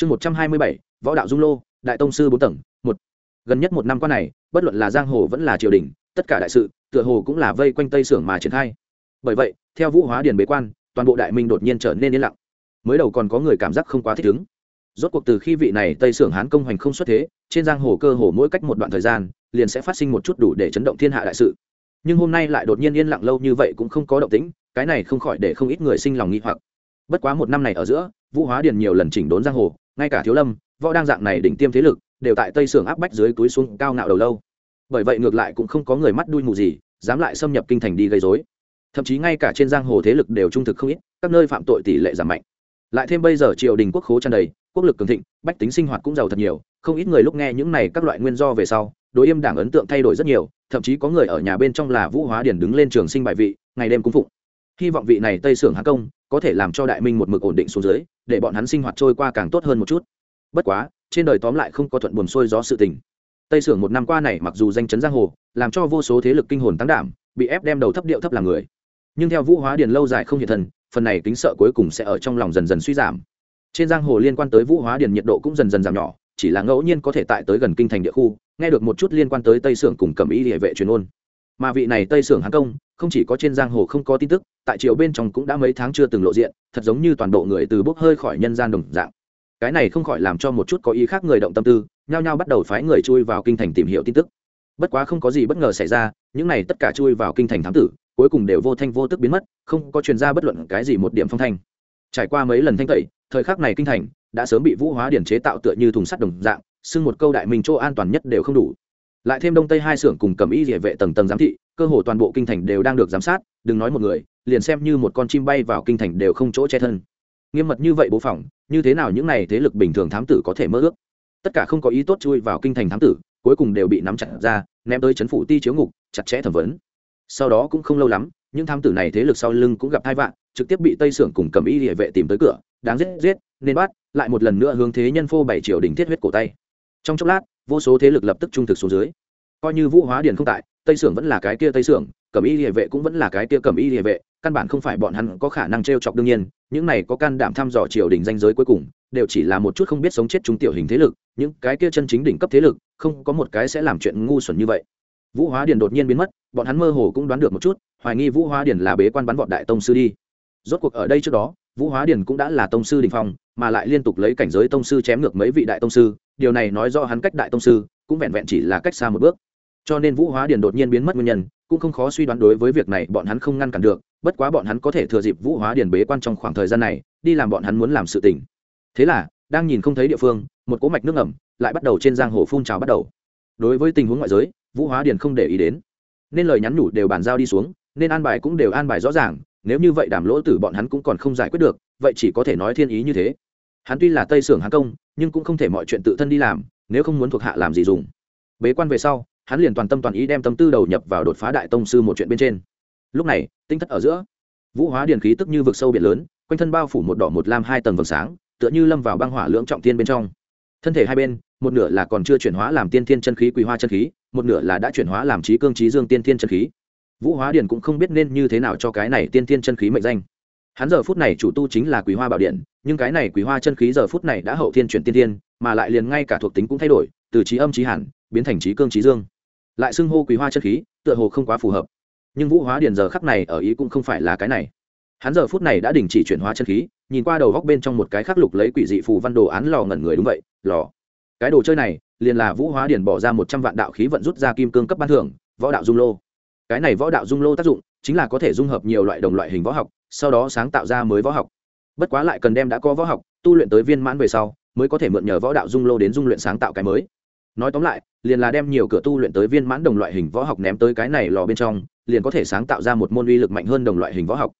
chương một trăm hai mươi bảy, võ đạo dung lô, đại tông sư bốn tầng, một. Gần nhất một năm qua này, bất luận là giang hồ vẫn là triều đình, tất cả đại sự, tựa hồ cũng là vây quanh tây sưởng mà triển khai. Bởi vậy, theo vũ hóa điền bế quan, toàn bộ đại minh đột nhiên trở nên yên lặng. Mới đầu còn có người cảm giác không quá thích ứng. Rốt cuộc từ khi vị này tây sưởng hán công hành không xuất thế, trên giang hồ cơ hồ mỗi cách một đoạn thời gian, liền sẽ phát sinh một chút đủ để chấn động thiên hạ đại sự. Nhưng hôm nay lại đột nhiên yên lặng lâu như vậy cũng không có động tĩnh, cái này không khỏi để không ít người sinh lòng nghi hoặc. Bất quá một năm này ở giữa, vũ hóa điền nhiều lần chỉnh đốn giang hồ ngay cả thiếu lâm, võ đang dạng này đỉnh tiêm thế lực, đều tại tây sưởng áp bách dưới túi xuống cao ngạo đầu lâu. Bởi vậy ngược lại cũng không có người mắt đuôi mù gì, dám lại xâm nhập kinh thành đi gây dối thậm chí ngay cả trên giang hồ thế lực đều trung thực không ít, các nơi phạm tội tỷ lệ giảm mạnh. Lại thêm bây giờ triều đình quốc khố tràn đầy, quốc lực cường thịnh, bách tính sinh hoạt cũng giàu thật nhiều, không ít người lúc nghe những này các loại nguyên do về sau, đối im đảng ấn tượng thay đổi rất nhiều, thậm chí có người ở nhà bên trong là vũ hóa điển đứng lên trường sinh bài vị, ngày đêm cung phụng hy vọng vị này tây sưởng hán công có thể làm cho đại minh một mực ổn định xuống dưới, để bọn hắn sinh hoạt trôi qua càng tốt hơn một chút. Bất quá, trên đời tóm lại không có thuận buồn xuôi gió sự tình. Tây sưởng một năm qua này mặc dù danh chấn giang hồ, làm cho vô số thế lực kinh hồn tăng đảm, bị ép đem đầu thấp điệu thấp làm người. Nhưng theo vũ hóa điền lâu dài không hiện thần phần này kính sợ cuối cùng sẽ ở trong lòng dần dần suy giảm. Trên giang hồ liên quan tới vũ hóa điền nhiệt độ cũng dần dần giảm nhỏ, chỉ là ngẫu nhiên có thể tại tới gần kinh thành địa khu, nghe được một chút liên quan tới tây sưởng cùng cầm ý địa vệ truyền ôn mà vị này tây sưởng hán công, không chỉ có trên giang hồ không có tin tức, tại triều bên trong cũng đã mấy tháng chưa từng lộ diện, thật giống như toàn bộ người từ bốc hơi khỏi nhân gian đồng dạng. Cái này không khỏi làm cho một chút có ý khác người động tâm tư, nhao nhao bắt đầu phái người chui vào kinh thành tìm hiểu tin tức. Bất quá không có gì bất ngờ xảy ra, những này tất cả chui vào kinh thành thám tử, cuối cùng đều vô thanh vô tức biến mất, không có chuyên gia bất luận cái gì một điểm phong thanh. Trải qua mấy lần thanh tẩy, thời khắc này kinh thành đã sớm bị vũ hóa điển chế tạo tựa như thùng sắt đồng dạng, xưng một câu đại minh chỗ an toàn nhất đều không đủ lại thêm đông tây hai xưởng cùng cầm y địa vệ tầng tầng giám thị, cơ hồ toàn bộ kinh thành đều đang được giám sát, đừng nói một người, liền xem như một con chim bay vào kinh thành đều không chỗ che thân. Nghiêm mật như vậy bố phỏng như thế nào những này thế lực bình thường thám tử có thể mơ ước? Tất cả không có ý tốt chui vào kinh thành thám tử, cuối cùng đều bị nắm chặt ra, ném tới chấn phủ ti chiếu ngục, chặt chẽ thẩm vấn. Sau đó cũng không lâu lắm, những thám tử này thế lực sau lưng cũng gặp hai vạn trực tiếp bị tây sưởng cùng cầm y địa vệ tìm tới cửa, đáng giết giết, nên bắt, lại một lần nữa hướng thế nhân phô bảy triều đình thiết huyết cổ tay. Trong chốc lát vô số thế lực lập tức trung thực xuống dưới. Coi như vũ hóa điền không tại, tây sưởng vẫn là cái kia tây sưởng cầm y địa vệ cũng vẫn là cái kia cầm y địa vệ, căn bản không phải bọn hắn có khả năng t r e o chọc đương nhiên, những này có can đảm thăm dò triều đình danh giới cuối cùng, đều chỉ là một chút không biết sống chết chúng tiểu hình thế lực, những cái kia chân chính đỉnh cấp thế lực, không có một cái sẽ làm chuyện ngu xuẩn như vậy. Vũ hóa điền đột nhiên biến mất, bọn hắn mơ hồ cũng đoán được một chút, hoài nghi vũ hóa điền là bế quan bắn bọn đại tông sư đi. Rốt cuộc ở đây trước đó, vũ hóa điền cũng đã là tông sư đình phong, mà lại liên tục lấy cảnh giới tông sư chém ngược mấy vị đại tông sư điều này nói do hắn cách đại tông sư cũng vẹn vẹn chỉ là cách xa một bước. Cho nên vũ hóa điền đột nhiên biến mất nguyên nhân, cũng không khó suy đoán đối với việc này bọn hắn không ngăn cản được, bất quá bọn hắn có thể thừa dịp vũ hóa điền bế quan trong khoảng thời gian này, đi làm bọn hắn muốn làm sự tình. Thế là, đang nhìn không thấy địa phương, một cỗ mạch nước ẩm lại bắt đầu trên giang hồ phun trào bắt đầu. Đối với tình huống ngoại giới, vũ hóa điền không để ý đến. Nên lời nhắn nhủ đều bàn giao đi xuống, nên an bài cũng đều an bài rõ ràng, nếu như vậy đảm lỗ tử bọn hắn cũng còn không giải quyết được, vậy chỉ có thể nói thiên ý như thế. Hắn tuy là tây sưởng hán công nhưng cũng không thể mọi chuyện tự thân đi làm, nếu không muốn thuộc hạ làm gì dùng. Bế quan về sau, hắn liền toàn tâm toàn ý đem tâm tư đầu nhập vào đột phá đại tông sư một chuyện bên trên. Lúc này, tinh thất ở giữa, vũ hóa điền khí tức như vực sâu biển lớn, quanh thân bao phủ một đỏ một lam hai tầng vầng sáng, tựa như lâm vào băng hỏa lưỡng trọng tiên bên trong. Thân thể hai bên, một nửa là còn chưa chuyển hóa làm tiên thiên chân khí quý hoa chân khí, một nửa là đã chuyển hóa làm trí cương trí dương tiên thiên chân khí. Vũ hóa điền cũng không biết nên như thế nào cho cái này tiên thiên chân khí mệnh danh. Hắn giờ phút này chủ tu chính là quý hoa bảo điện nhưng cái này quý hoa chân khí giờ phút này đã hậu thiên chuyển tiên thiên mà lại liền ngay cả thuộc tính cũng thay đổi, từ trí âm trí hẳn, biến thành trí cương trí dương. Lại xưng hô quý hoa chân khí, tựa hồ không quá phù hợp. Nhưng vũ hóa điền giờ khắc này ở ý cũng không phải là cái này. Hắn giờ phút này đã đình chỉ chuyển hóa chân khí, nhìn qua đầu góc bên trong một cái khắc lục lấy quỷ dị phù văn đồ án lò ngẩn người đúng vậy, lò. Cái đồ chơi này, liền là vũ hóa điền bỏ ra một trăm vạn đạo khí vận rút ra kim cương cấp ban thưởng, võ đạo dung lô. Cái này võ đạo dung lô tác dụng, chính là có thể dung hợp nhiều loại đồng loại hình võ học, sau đó sáng tạo ra mới võ học bất quá lại cần đem đã có võ học, tu luyện tới viên mãn về sau, mới có thể mượn nhờ võ đạo dung lô đến dung luyện sáng tạo cái mới. Nói tóm lại, liền là đem nhiều cửa tu luyện tới viên mãn đồng loại hình võ học ném tới cái này lò bên trong, liền có thể sáng tạo ra một môn uy lực mạnh hơn đồng loại hình võ học.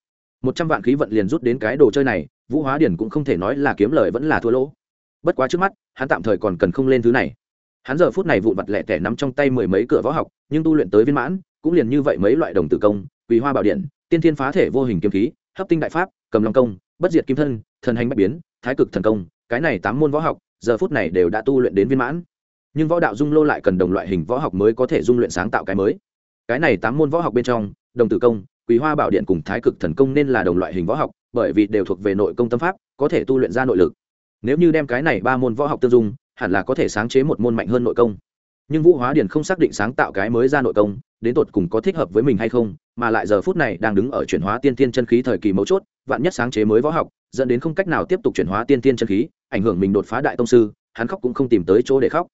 Một trăm vạn khí vận liền rút đến cái đồ chơi này, vũ hóa điển cũng không thể nói là kiếm lời vẫn là thua lỗ. Bất quá trước mắt, hắn tạm thời còn cần không lên thứ này. Hắn giờ phút này vụn vặt lẻ tẻ nắm trong tay mười mấy cửa võ học, nhưng tu luyện tới viên mãn, cũng liền như vậy mấy loại đồng tử công quý hoa bảo điện, tiên thiên phá thể vô hình kiếm khí, hấp tinh đại pháp, cầm long công bất diệt kim thân, thần hành bạch biến, thái cực thần công, cái này tám môn võ học, giờ phút này đều đã tu luyện đến viên mãn. Nhưng võ đạo dung lô lại cần đồng loại hình võ học mới có thể dung luyện sáng tạo cái mới. Cái này tám môn võ học bên trong, đồng tử công quý hoa bảo điện cùng thái cực thần công nên là đồng loại hình võ học, bởi vì đều thuộc về nội công tâm pháp, có thể tu luyện ra nội lực. Nếu như đem cái này ba môn võ học tương dung, hẳn là có thể sáng chế một môn mạnh hơn nội công. Nhưng vũ hóa điền không xác định sáng tạo cái mới ra nội công, đến tột cùng có thích hợp với mình hay không, mà lại giờ phút này đang đứng ở chuyển hóa tiên tiên chân khí thời kỳ mấu chốt vạn nhất sáng chế mới võ học, dẫn đến không cách nào tiếp tục chuyển hóa tiên tiên chân khí, ảnh hưởng mình đột phá đại tông sư, hắn khóc cũng không tìm tới chỗ để khóc.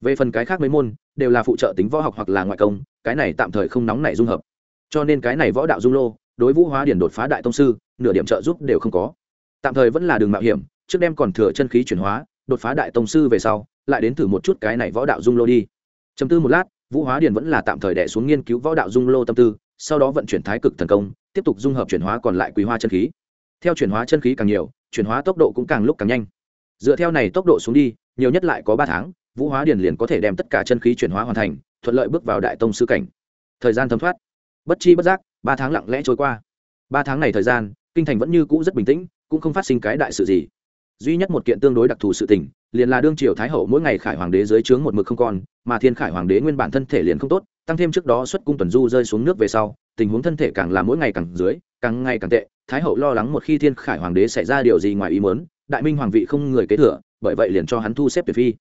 Về phần cái khác mấy môn, đều là phụ trợ tính võ học hoặc là ngoại công, cái này tạm thời không nóng này dung hợp. Cho nên cái này võ đạo dung lô, đối vũ hóa điển đột phá đại tông sư, nửa điểm trợ giúp đều không có. Tạm thời vẫn là đường mạo hiểm, trước đem còn thừa chân khí chuyển hóa, đột phá đại tông sư về sau, lại đến thử một chút cái này võ đạo dung lô đi. Chấm tư một lát, vũ hóa điển vẫn là tạm thời đẻ xuống nghiên cứu võ đạo dung lô tâm tư, sau đó vận chuyển thái cực thần công, tiếp tục dung hợp chuyển hóa còn lại quý hoa chân khí theo chuyển hóa chân khí càng nhiều, chuyển hóa tốc độ cũng càng lúc càng nhanh. Dựa theo này tốc độ xuống đi, nhiều nhất lại có ba tháng, vũ hóa điền liền có thể đem tất cả chân khí chuyển hóa hoàn thành, thuận lợi bước vào đại tông sư cảnh. Thời gian thấm thoát. Bất chi bất giác, ba tháng lặng lẽ trôi qua. Ba tháng này thời gian, kinh thành vẫn như cũ rất bình tĩnh, cũng không phát sinh cái đại sự gì. Duy nhất một kiện tương đối đặc thù sự tình, liền là đương triều thái hậu mỗi ngày khải hoàng đế dưới trướng một mực không còn, mà thiên khải hoàng đế nguyên bản thân thể liền không tốt, tăng thêm trước đó xuất cung tuần du rơi xuống nước về sau tình huống thân thể càng là mỗi ngày càng dưới, càng ngày càng tệ, thái hậu lo lắng một khi thiên khải hoàng đế xảy ra điều gì ngoài ý muốn, đại minh hoàng vị không người kế thừa, bởi vậy liền cho hắn thu xếp tuyệt phi.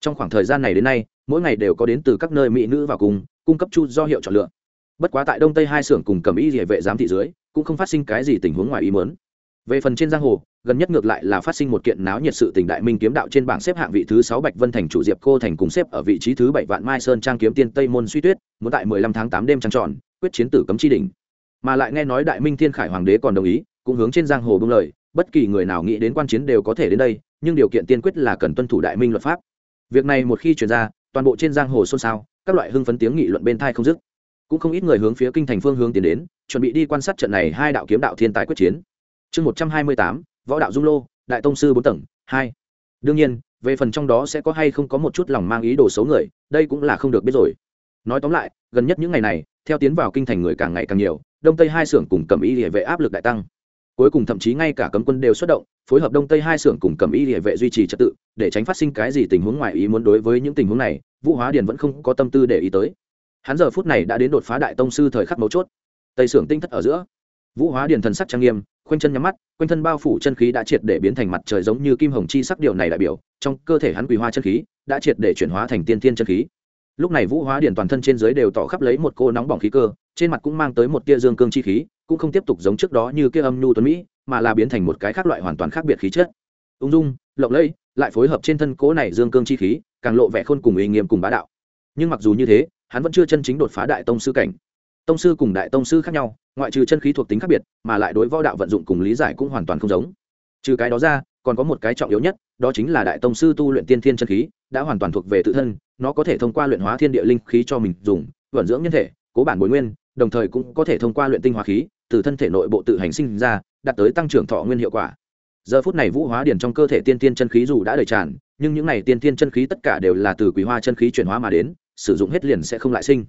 Trong khoảng thời gian này đến nay, mỗi ngày đều có đến từ các nơi mỹ nữ vào cùng, cung cấp chu do hiệu chọn lựa. Bất quá tại đông tây hai xưởng cùng cầm y địa vệ giám thị dưới, cũng không phát sinh cái gì tình huống ngoài ý muốn. Về phần trên giang hồ, gần nhất ngược lại là phát sinh một kiện náo nhiệt sự tình đại minh kiếm đạo trên bảng xếp hạng vị thứ sáu bạch vân thành chủ diệp cô thành cùng xếp ở vị trí thứ bảy vạn mai sơn trang kiếm tiên tây môn suy tuyết, muốn tại mười lăm tháng tám đêm trăng tròn quyết chiến tử cấm chi đỉnh. Mà lại nghe nói đại minh thiên khải hoàng đế còn đồng ý, cũng hướng trên giang hồ bưng lời, bất kỳ người nào nghĩ đến quan chiến đều có thể đến đây, nhưng điều kiện tiên quyết là cần tuân thủ đại minh luật pháp. Việc này một khi chuyển ra, toàn bộ trên giang hồ xôn xao, các loại hưng phấn tiếng nghị luận bên thai không dứt. Cũng không ít người hướng phía kinh thành phương hướng tiến đến, chuẩn bị đi quan sát trận này hai đạo kiếm đạo thiên tài quyết chiến. Chương một trăm hai mươi tám, võ đạo dung lô, đại tông sư bốn tầng, hai. Đương nhiên, về phần trong đó sẽ có hay không có một chút lòng mang ý đồ xấu người, đây cũng là không được biết rồi. Nói tóm lại, gần nhất những ngày này theo tiến vào kinh thành người càng ngày càng nhiều, đông tây hai xưởng cùng cầm y địa vệ áp lực đại tăng. Cuối cùng thậm chí ngay cả cấm quân đều xuất động, phối hợp đông tây hai xưởng cùng cầm y địa vệ duy trì trật tự, để tránh phát sinh cái gì tình huống ngoài ý muốn đối với những tình huống này, vũ hóa điền vẫn không có tâm tư để ý tới. Hắn giờ phút này đã đến đột phá đại tông sư thời khắc mấu chốt. Tây xưởng tinh thất ở giữa. Vũ hóa điền thần sắc trang nghiêm, khoanh chân nhắm mắt, quanh thân bao phủ chân khí đã triệt để biến thành mặt trời giống như kim hồng chi sắc điều này đại biểu, trong cơ thể hắn quỳ hoa chân khí đã triệt để chuyển hóa thành tiên thiên chân khí lúc này vũ hóa điện toàn thân trên dưới đều tỏ khắp lấy một cô nóng bỏng khí cơ, trên mặt cũng mang tới một tia dương cương chi khí, cũng không tiếp tục giống trước đó như kia âm nhu tuấn mỹ, mà là biến thành một cái khác loại hoàn toàn khác biệt khí chất. Ung dung, lộng lẫy, lại phối hợp trên thân cố này dương cương chi khí, càng lộ vẻ khôn cùng uy nghiêm cùng bá đạo. Nhưng mặc dù như thế, hắn vẫn chưa chân chính đột phá đại tông sư cảnh. Tông sư cùng đại tông sư khác nhau, ngoại trừ chân khí thuộc tính khác biệt, mà lại đối võ đạo vận dụng cùng lý giải cũng hoàn toàn không giống trừ cái đó ra, còn có một cái trọng yếu nhất, đó chính là đại tông sư tu luyện tiên thiên chân khí, đã hoàn toàn thuộc về tự thân, nó có thể thông qua luyện hóa thiên địa linh khí cho mình dùng, vận dưỡng nhân thể, cố bản bồi nguyên, đồng thời cũng có thể thông qua luyện tinh hóa khí, từ thân thể nội bộ tự hành sinh ra, đạt tới tăng trưởng thọ nguyên hiệu quả. Giờ phút này vũ hóa điển trong cơ thể tiên tiên chân khí dù đã đầy tràn, nhưng những này tiên tiên chân khí tất cả đều là từ quý hoa chân khí chuyển hóa mà đến, sử dụng hết liền sẽ không lại sinh.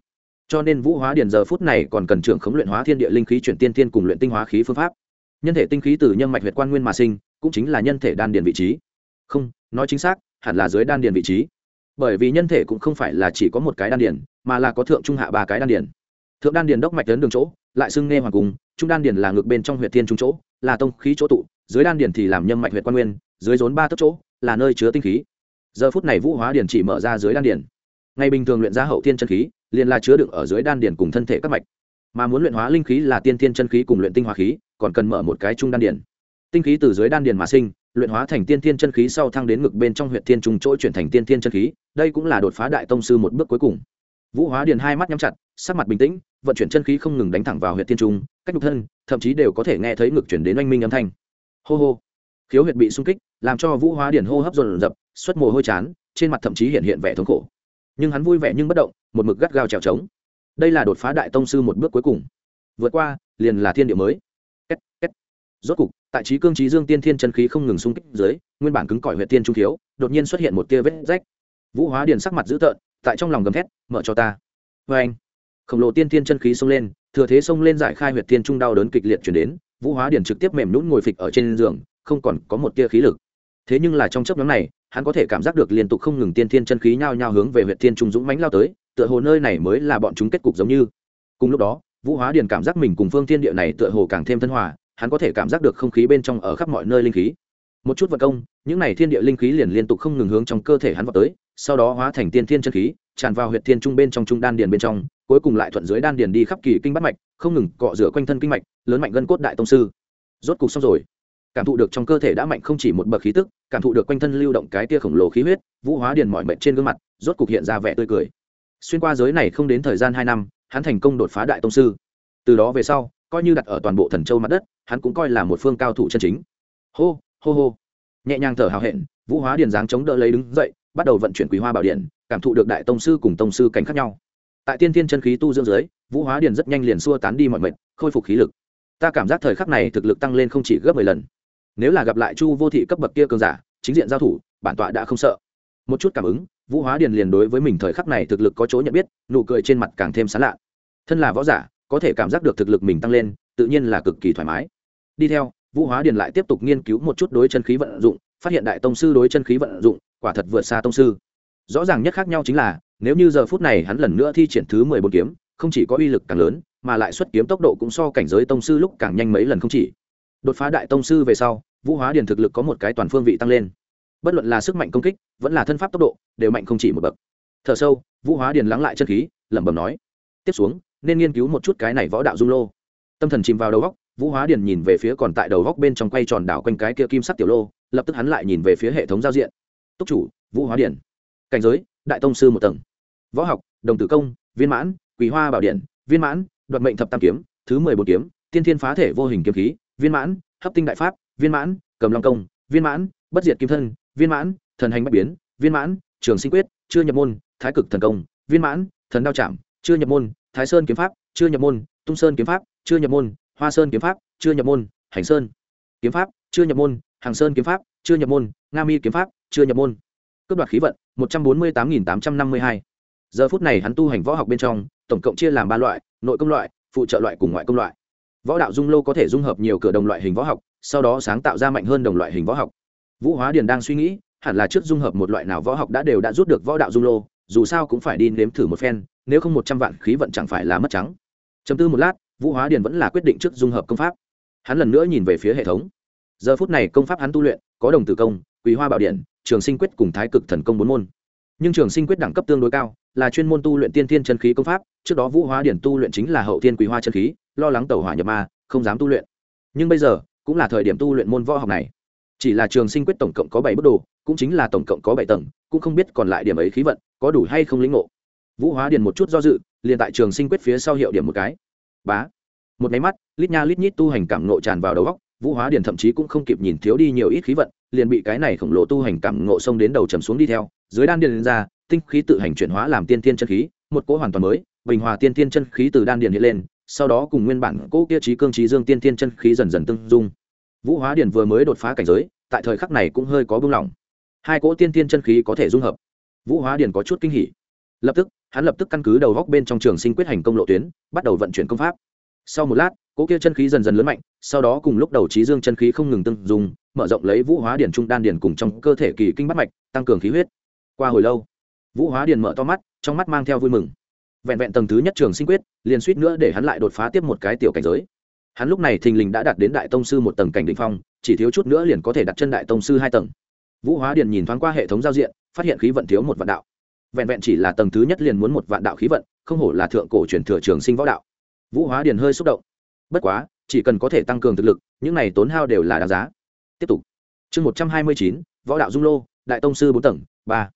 Cho nên vũ hóa điển giờ phút này còn cần trưởng khống luyện hóa thiên địa linh khí chuyển tiên tiên cùng luyện tinh hóa khí phương pháp. Nhân thể tinh khí từ nhân mạch huyệt quan nguyên mà sinh cũng chính là nhân thể đan điền vị trí. Không, nói chính xác, hẳn là dưới đan điền vị trí. Bởi vì nhân thể cũng không phải là chỉ có một cái đan điền, mà là có thượng trung hạ ba cái đan điền. Thượng đan điền đốc mạch lớn đường chỗ, lại xưng nghe hoàng cung, trung đan điền là ngược bên trong huyệt thiên trung chỗ, là tông khí chỗ tụ, dưới đan điền thì làm nhân mạch huyệt quan nguyên, dưới rốn ba tấc chỗ, là nơi chứa tinh khí. Giờ phút này vũ hóa điền chỉ mở ra dưới đan điền. Ngày bình thường luyện ra hậu thiên chân khí, liền là chứa đựng ở dưới đan điền cùng thân thể các mạch. Mà muốn luyện hóa linh khí là tiên thiên chân khí cùng luyện tinh hóa khí, còn cần mở một cái trung đan điền tinh khí từ dưới đan điền mà sinh luyện hóa thành tiên thiên chân khí sau thăng đến ngực bên trong huyện thiên trùng chỗ chuyển thành tiên thiên chân khí đây cũng là đột phá đại tông sư một bước cuối cùng. Vũ hóa điền hai mắt nhắm chặt sắc mặt bình tĩnh vận chuyển chân khí không ngừng đánh thẳng vào huyện thiên trung cách nhục thân thậm chí đều có thể nghe thấy ngực chuyển đến oanh minh âm thanh. Hô hô. Khiếu huyệt bị sung kích làm cho vũ hóa điền hô hấp dồn dập xuất mồ hôi chán trên mặt thậm chí hiện hiện vẻ thống khổ. Nhưng hắn vui vẻ nhưng bất động một mực gắt gao trèo trống. Đây là đột phá đại tông sư một bước cuối cùng. Vượt qua liền là thiên địa mới. Kết, kết. rốt cục tại trí cương trí dương tiên thiên chân khí không ngừng xung kích dưới, nguyên bản cứng cỏi huyện tiên trung thiếu, đột nhiên xuất hiện một tia vết rách. Vũ hóa điền sắc mặt dữ tợn, tại trong lòng gầm thét, mở cho ta. Vê anh khổng lồ tiên thiên chân khí xông lên, thừa thế xông lên giải khai huyệt tiên trung đau đớn kịch liệt chuyển đến, vũ hóa điền trực tiếp mềm nhũn ngồi phịch ở trên giường, không còn có một tia khí lực. Thế nhưng là trong chấp nhóm này, hắn có thể cảm giác được liên tục không ngừng tiên thiên chân khí nhao nhao hướng về huyện tiên trung dũng mãnh lao tới, tựa hồ nơi này mới là bọn chúng kết cục giống như. Cùng lúc đó, vũ hóa điền cảm giác mình cùng phương thiên địa này tựa hồ càng thêm thân hòa hắn có thể cảm giác được không khí bên trong ở khắp mọi nơi linh khí. Một chút vật công, những này thiên địa linh khí liền liên tục không ngừng hướng trong cơ thể hắn vào tới, sau đó hóa thành tiên thiên chân khí, tràn vào huyệt thiên trung bên trong trung đan điền bên trong, cuối cùng lại thuận dưới đan điền đi khắp kỳ kinh bắt mạch, không ngừng cọ rửa quanh thân kinh mạch, lớn mạnh gân cốt đại tông sư. Rốt cục xong rồi. Cảm thụ được trong cơ thể đã mạnh không chỉ một bậc khí tức, cảm thụ được quanh thân lưu động cái tia khổng lồ khí huyết, vũ hóa điền mọi mệnh trên gương mặt, rốt cục hiện ra vẻ tươi cười. Xuyên qua giới này không đến thời gian hai năm, hắn thành công đột phá đại tông sư. Từ đó về sau coi như đặt ở toàn bộ thần châu mặt đất, hắn cũng coi là một phương cao thủ chân chính. Hô hô hô. Nhẹ nhàng thở hào hẹn, vũ hóa điền dáng chống đỡ lấy đứng dậy, bắt đầu vận chuyển quý hoa bảo điện, cảm thụ được đại tông sư cùng tông sư cảnh khác nhau. Tại tiên thiên chân khí tu dưỡng dưới, vũ hóa điền rất nhanh liền xua tán đi mọi mệt khôi phục khí lực. Ta cảm giác thời khắc này thực lực tăng lên không chỉ gấp mười lần. Nếu là gặp lại chu vô thị cấp bậc kia cường giả, chính diện giao thủ, bản tọa đã không sợ. Một chút cảm ứng, vũ hóa điền liền đối với mình thời khắc này thực lực có chỗ nhận biết, nụ cười trên mặt càng thêm sán lạ. Thân là võ giả có thể cảm giác được thực lực mình tăng lên, tự nhiên là cực kỳ thoải mái. Đi theo, vũ hóa điền lại tiếp tục nghiên cứu một chút đối chân khí vận dụng, phát hiện đại tông sư đối chân khí vận dụng, quả thật vượt xa tông sư. Rõ ràng nhất khác nhau chính là, nếu như giờ phút này hắn lần nữa thi triển thứ mười bốn kiếm, không chỉ có uy lực càng lớn, mà lại xuất kiếm tốc độ cũng so cảnh giới tông sư lúc càng nhanh mấy lần không chỉ. Đột phá đại tông sư về sau, vũ hóa điền thực lực có một cái toàn phương vị tăng lên. Bất luận là sức mạnh công kích, vẫn là thân pháp tốc độ, đều mạnh không chỉ một bậc. Thở sâu, vũ hóa điền lắng lại chân khí, lẩm bẩm nói. Tiếp xuống nên nghiên cứu một chút cái này võ đạo dung lô. Tâm thần chìm vào đầu góc, vũ hóa điền nhìn về phía còn tại đầu góc bên trong quay tròn đảo quanh cái kia kim sắc tiểu lô, lập tức hắn lại nhìn về phía hệ thống giao diện. Túc chủ, vũ hóa điền. Cảnh giới, đại tông sư một tầng. Võ học, đồng tử công, viên mãn quý hoa bảo điện, viên mãn, đoạt mệnh thập tam kiếm, thứ mười bốn kiếm, tiên thiên phá thể vô hình kiếm khí, viên mãn, hấp tinh đại pháp, viên mãn, cầm long công, viên mãn, bất diệt kim thân, viên mãn, thần hành bạch biến, viên mãn, trường sinh quyết, chưa nhập môn, thái cực thần công, viên mãn, thần đao chạm chưa nhập môn, thái sơn kiếm pháp, chưa nhập môn, tung sơn kiếm pháp, chưa nhập môn, hoa sơn kiếm pháp, chưa nhập môn, hành sơn kiếm pháp, chưa nhập môn, hàng sơn kiếm pháp, chưa nhập môn, nga mi kiếm pháp, chưa nhập môn. Cướp đoạt khí vận, một trăm bốn mươi tám nghìn tám trăm năm mươi hai. Giờ phút này hắn tu hành võ học bên trong, tổng cộng chia làm ba loại, nội công loại, phụ trợ loại cùng ngoại công loại. Võ đạo dung lô có thể dung hợp nhiều cửa đồng loại hình võ học, sau đó sáng tạo ra mạnh hơn đồng loại hình võ học. Vũ hóa điền đang suy nghĩ, hẳn là trước dung hợp một loại nào võ học đã đều đã rút được võ đạo dung lô, dù sao cũng phải đi nếm thử một phen nếu không một trăm vạn khí vận chẳng phải là mất trắng. Chấm tư một lát, vũ hóa điền vẫn là quyết định trước dung hợp công pháp. Hắn lần nữa nhìn về phía hệ thống. Giờ phút này công pháp hắn tu luyện, có đồng tử công quý hoa bảo điện, trường sinh quyết cùng thái cực thần công bốn môn. Nhưng trường sinh quyết đẳng cấp tương đối cao, là chuyên môn tu luyện tiên thiên chân khí công pháp, trước đó vũ hóa điển tu luyện chính là hậu thiên quý hoa chân khí, lo lắng tẩu hỏa nhập ma, không dám tu luyện. Nhưng bây giờ, cũng là thời điểm tu luyện môn võ học này. Chỉ là trường sinh quyết tổng cộng có bảy bước đồ, cũng chính là tổng cộng có bảy tầng, cũng không biết còn lại điểm ấy khí vận, có đủ hay không lĩnh ngộ vũ hóa điền một chút do dự, liền tại trường sinh quyết phía sau hiệu điểm một cái. Bá. Một máy mắt, lít nha lít nhít tu hành cảm nộ tràn vào đầu góc vũ hóa điền thậm chí cũng không kịp nhìn thiếu đi nhiều ít khí vận, liền bị cái này khổng lồ tu hành cảm nộ xông đến đầu trầm xuống đi theo, dưới đan điền lên ra, tinh khí tự hành chuyển hóa làm tiên tiên chân khí, một cỗ hoàn toàn mới, bình hòa tiên tiên chân khí từ đan điền hiện lên, sau đó cùng nguyên bản cỗ kia trí cương trí dương tiên tiên chân khí dần dần tương dung. Vũ hóa điền vừa mới đột phá cảnh giới, tại thời khắc này cũng hơi có buông lỏng hai cỗ tiên tiên chân khí có thể dung hợp. Vũ hóa điền có chút kinh hỉ. Lập tức hắn lập tức căn cứ đầu góc bên trong trường sinh quyết hành công lộ tuyến, bắt đầu vận chuyển công pháp. Sau một lát, cỗ kia chân khí dần dần lớn mạnh, sau đó cùng lúc đầu trí dương chân khí không ngừng tưng dùng mở rộng lấy vũ hóa điển trung đan điển cùng trong cơ thể kỳ kinh bắt mạch, tăng cường khí huyết. Qua hồi lâu, vũ hóa điển mở to mắt, trong mắt mang theo vui mừng. Vẹn vẹn tầng thứ nhất trường sinh quyết, liền suýt nữa để hắn lại đột phá tiếp một cái tiểu cảnh giới. Hắn lúc này thình lình đã đạt đến đại tông sư một tầng cảnh định phong, chỉ thiếu chút nữa liền có thể đặt chân đại tông sư hai tầng. Vũ hóa điền nhìn thoáng qua hệ thống giao diện, phát hiện khí vận thiếu một vạn đạo vẹn vẹn chỉ là tầng thứ nhất liền muốn một vạn đạo khí vận, không hổ là thượng cổ truyền thừa trường sinh võ đạo. Vũ hóa điền hơi xúc động. Bất quá, chỉ cần có thể tăng cường thực lực, những này tốn hao đều là đáng giá. Tiếp tục. Chương một trăm hai mươi chín, võ đạo dung lô, đại tông sư bốn tầng, ba.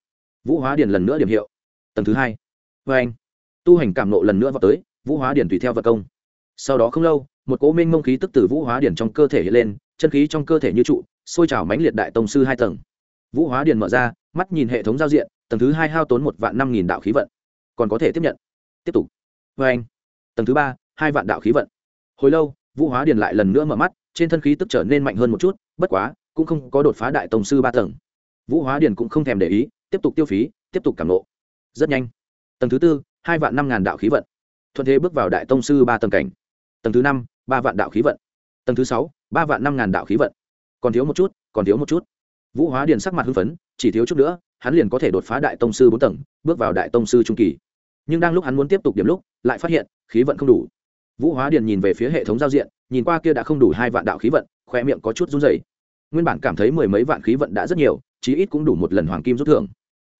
Vũ hóa điền lần nữa điểm hiệu. Tầng thứ hai. Vê anh. Tu hành cảm nộ lần nữa vào tới, vũ hóa điền tùy theo vật công. Sau đó không lâu, một cố minh mông khí tức từ vũ hóa điền trong cơ thể hiện lên, chân khí trong cơ thể như trụ, sôi trào mãnh liệt đại tông sư hai tầng. Vũ hóa điền mở ra, mắt nhìn hệ thống giao diện tầng thứ hai hao tốn một vạn năm nghìn đạo khí vận. Còn có thể tiếp nhận. Tiếp tục. Vê anh. Tầng thứ ba, hai vạn đạo khí vận. Hồi lâu, vũ hóa điền lại lần nữa mở mắt, trên thân khí tức trở nên mạnh hơn một chút, bất quá, cũng không có đột phá đại tông sư ba tầng. Vũ hóa điền cũng không thèm để ý, tiếp tục tiêu phí, tiếp tục cảm nộ. Rất nhanh. Tầng thứ tư, hai vạn năm ngàn đạo khí vận. Thuận thế bước vào đại tông sư ba tầng cảnh. Tầng thứ năm, ba vạn đạo khí vận. Tầng thứ sáu, ba vạn năm ngàn đạo khí vận. Còn thiếu một chút, còn thiếu một chút. Vũ hóa điền sắc mặt hưng phấn, chỉ thiếu chút nữa hắn liền có thể đột phá đại tông sư bốn tầng, bước vào đại tông sư trung kỳ. Nhưng đang lúc hắn muốn tiếp tục điểm lúc, lại phát hiện, khí vận không đủ. Vũ hóa điền nhìn về phía hệ thống giao diện, nhìn qua kia đã không đủ hai vạn đạo khí vận khoe miệng có chút run dày nguyên bản cảm thấy mười mấy vạn khí vận đã rất nhiều, chí ít cũng đủ một lần hoàng kim rút thưởng.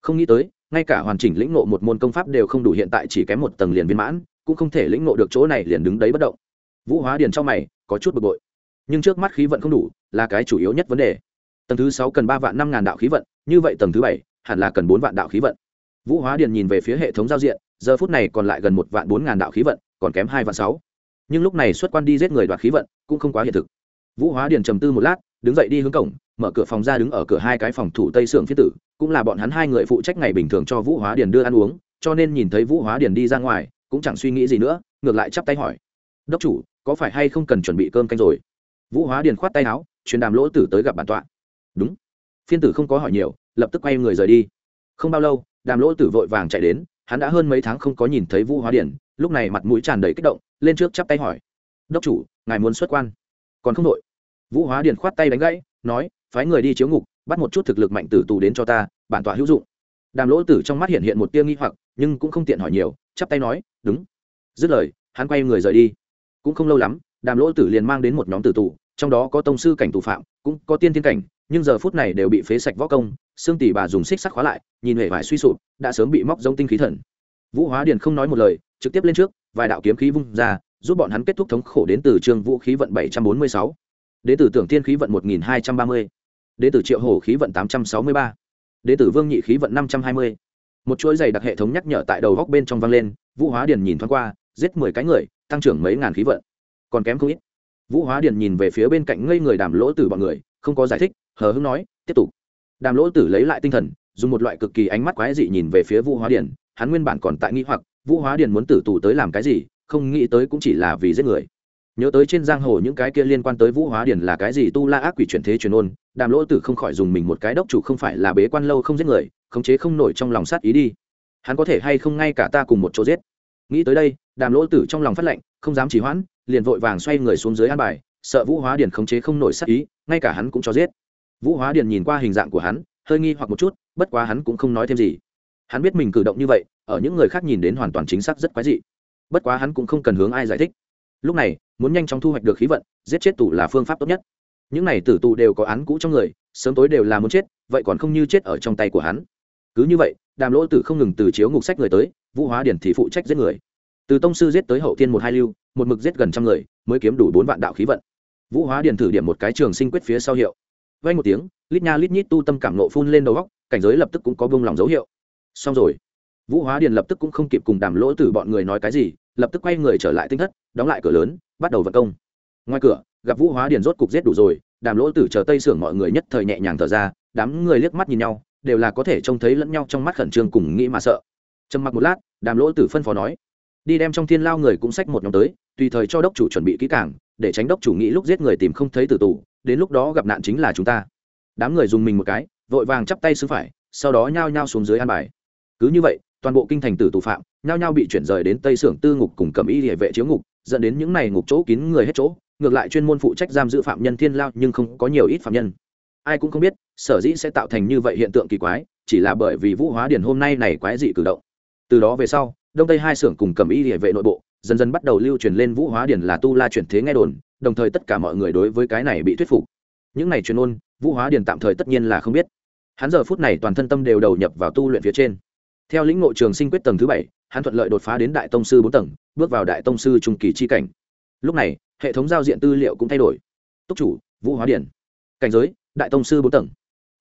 Không nghĩ tới, ngay cả hoàn chỉnh lĩnh ngộ một môn công pháp đều không đủ hiện tại chỉ kém một tầng liền viên mãn, cũng không thể lĩnh ngộ được chỗ này liền đứng đấy bất động. Vũ hóa điền trong mày, có chút bực bội. Nhưng trước mắt khí vận không đủ, là cái chủ yếu nhất vấn đề. Tầng thứ sáu cần ba vạn năm ngàn đạo khí vận, như vậy tầng thứ bảy hẳn là cần bốn vạn đạo khí vận. Vũ hóa điền nhìn về phía hệ thống giao diện, giờ phút này còn lại gần một vạn bốn ngàn đạo khí vận, còn kém hai vạn sáu. Nhưng lúc này xuất quan đi giết người đoạt khí vận, cũng không quá hiện thực. Vũ hóa điền trầm tư một lát, đứng dậy đi hướng cổng, mở cửa phòng ra đứng ở cửa hai cái phòng thủ tây sưởng phía tử, cũng là bọn hắn hai người phụ trách ngày bình thường cho vũ hóa điền đưa ăn uống, cho nên nhìn thấy vũ hóa điền đi ra ngoài, cũng chẳng suy nghĩ gì nữa, ngược lại chắp tay hỏi. Đốc chủ, có phải hay không cần chuẩn bị cơm canh rồi? Vũ hóa điền khoát tay áo, truyền đàm lỗ tử tới gặp bản tọa. Đúng. Phiên tử không có hỏi nhiều lập tức quay người rời đi. Không bao lâu, đàm lỗ tử vội vàng chạy đến, hắn đã hơn mấy tháng không có nhìn thấy vũ hóa điền lúc này mặt mũi tràn đầy kích động, lên trước chắp tay hỏi. Đốc chủ, ngài muốn xuất quan? Còn không đội. Vũ hóa điền khoát tay đánh gãy, nói, phái người đi chiếu ngục, bắt một chút thực lực mạnh tử tù đến cho ta, bản tọa hữu dụng. Đàm lỗ tử trong mắt hiện hiện một tia nghi hoặc, nhưng cũng không tiện hỏi nhiều, chắp tay nói, đúng. Dứt lời, hắn quay người rời đi. Cũng không lâu lắm, đàm lỗ tử liền mang đến một nhóm tử tù, trong đó có tông sư cảnh tù phạm, cũng có tiên thiên cảnh, nhưng giờ phút này đều bị phế sạch võ công xương tỷ bà dùng xích sắt khóa lại, nhìn hệ vải suy sụp, đã sớm bị móc giống tinh khí thần. Vũ hóa điền không nói một lời, trực tiếp lên trước, vài đạo kiếm khí vung ra, giúp bọn hắn kết thúc thống khổ đến từ trường vũ khí vận bảy trăm bốn mươi sáu, đến từ tưởng thiên khí vận một nghìn hai trăm ba mươi, đến từ triệu hổ khí vận tám trăm sáu mươi ba, đến từ vương nhị khí vận năm trăm hai mươi. Một chuỗi dày đặc hệ thống nhắc nhở tại đầu góc bên trong vang lên, vũ hóa điền nhìn thoáng qua, giết mười cái người, tăng trưởng mấy ngàn khí vận. Còn kém không ít. Vũ hóa điền nhìn về phía bên cạnh ngây người đàm lỗ từ bọn người, không có giải thích, hờ hưng nói, tiếp tục đàm lỗ tử lấy lại tinh thần, dùng một loại cực kỳ ánh mắt quái dị nhìn về phía vũ hóa điền. Hắn nguyên bản còn tại nghĩ hoặc, vũ hóa điền muốn tử tù tới làm cái gì, không nghĩ tới cũng chỉ là vì giết người. Nhớ tới trên giang hồ những cái kia liên quan tới vũ hóa điền là cái gì tu la ác quỷ chuyển thế truyền ôn, đàm lỗ tử không khỏi dùng mình một cái đốc chủ không phải là bế quan lâu không giết người, khống chế không nổi trong lòng sát ý đi. Hắn có thể hay không ngay cả ta cùng một chỗ giết. Nghĩ tới đây, đàm lỗ tử trong lòng phát lệnh, không dám chỉ hoãn, liền vội vàng xoay người xuống dưới an bài, sợ vũ hóa điền khống chế không nổi sát ý, ngay cả hắn cũng cho giết vũ hóa điền nhìn qua hình dạng của hắn, hơi nghi hoặc một chút, bất quá hắn cũng không nói thêm gì. Hắn biết mình cử động như vậy, ở những người khác nhìn đến hoàn toàn chính xác rất quái dị. Bất quá hắn cũng không cần hướng ai giải thích. Lúc này, muốn nhanh chóng thu hoạch được khí vận, giết chết tù là phương pháp tốt nhất. Những này tử tù đều có án cũ trong người, sớm tối đều là muốn chết, vậy còn không như chết ở trong tay của hắn. Cứ như vậy, đàm lỗ tử không ngừng từ chiếu ngục sách người tới, vũ hóa điển thì phụ trách giết người. Từ tông sư giết tới hậu thiên một hai lưu, một mực giết gần trăm người, mới kiếm đủ bốn vạn đạo khí vận. Vũ hóa điển thử điểm một cái trường sinh quyết phía sau hiệu vay một tiếng, lít nha lít nhít tu tâm cảm nộ phun lên đầu góc cảnh giới lập tức cũng có bông lòng dấu hiệu. Xong rồi. Vũ hóa điền lập tức cũng không kịp cùng đàm lỗ tử bọn người nói cái gì, lập tức quay người trở lại tinh thất, đóng lại cửa lớn, bắt đầu vận công. Ngoài cửa, gặp vũ hóa điền rốt cục giết đủ rồi, đàm lỗ tử chờ tây sưởng mọi người nhất thời nhẹ nhàng thở ra, đám người liếc mắt nhìn nhau, đều là có thể trông thấy lẫn nhau trong mắt khẩn trương cùng nghĩ mà sợ. Trầm mặc một lát, đàm lỗ tử phân phó nói, đi đem trong thiên lao người cũng xách một nhóm tới, tùy thời cho đốc chủ chuẩn bị kỹ càng để tránh đốc chủ nghĩ lúc giết người tìm không thấy tử tù, đến lúc đó gặp nạn chính là chúng ta. Đám người dùng mình một cái, vội vàng chắp tay xứ phải, sau đó nhao nhao xuống dưới an bài. Cứ như vậy, toàn bộ kinh thành tử tù phạm, nhao nhao bị chuyển rời đến tây xưởng tư ngục cùng cầm y địa vệ chiếu ngục, dẫn đến những này ngục chỗ kín người hết chỗ, ngược lại chuyên môn phụ trách giam giữ phạm nhân thiên lao nhưng không có nhiều ít phạm nhân. Ai cũng không biết, sở dĩ sẽ tạo thành như vậy hiện tượng kỳ quái, chỉ là bởi vì vũ hóa điển hôm nay này quái dị cử động. Từ đó về sau, đông tây hai xưởng cùng cầm y địa vệ nội bộ dần dần bắt đầu lưu truyền lên vũ hóa điển là tu la chuyển thế nghe đồn, đồng thời tất cả mọi người đối với cái này bị thuyết phục. Những này truyền ôn, vũ hóa điển tạm thời tất nhiên là không biết. Hắn giờ phút này toàn thân tâm đều đầu nhập vào tu luyện phía trên. Theo lĩnh ngộ trường sinh quyết tầng thứ bảy, hắn thuận lợi đột phá đến đại tông sư bốn tầng, bước vào đại tông sư trung kỳ chi cảnh. Lúc này, hệ thống giao diện tư liệu cũng thay đổi. Túc chủ, vũ hóa điển. Cảnh giới, đại tông sư bốn tầng.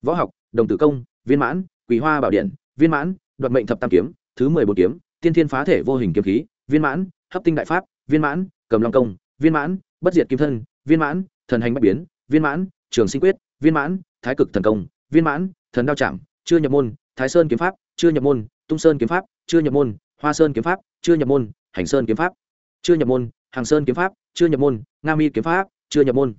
Võ học, đồng tử công, viên mãn quý hoa bảo điện viên mãn, đoạt mệnh thập tam kiếm, thứ mười bốn kiếm, tiên thiên phá thể vô hình kiếm khí, viên mãn hấp tinh đại pháp, viên mãn, cầm long công, viên mãn, bất diệt kim thân, viên mãn, thần hành bạch biến, viên mãn, trường sinh quyết, viên mãn, thái cực thần công, viên mãn, thần đao chạm, chưa nhập môn, thái sơn kiếm pháp, chưa nhập môn, tung sơn kiếm pháp, chưa nhập môn, hoa sơn kiếm pháp, chưa nhập môn, hành sơn kiếm pháp, chưa nhập môn, hàng sơn kiếm pháp, chưa nhập môn, nga mi kiếm pháp, chưa nhập môn.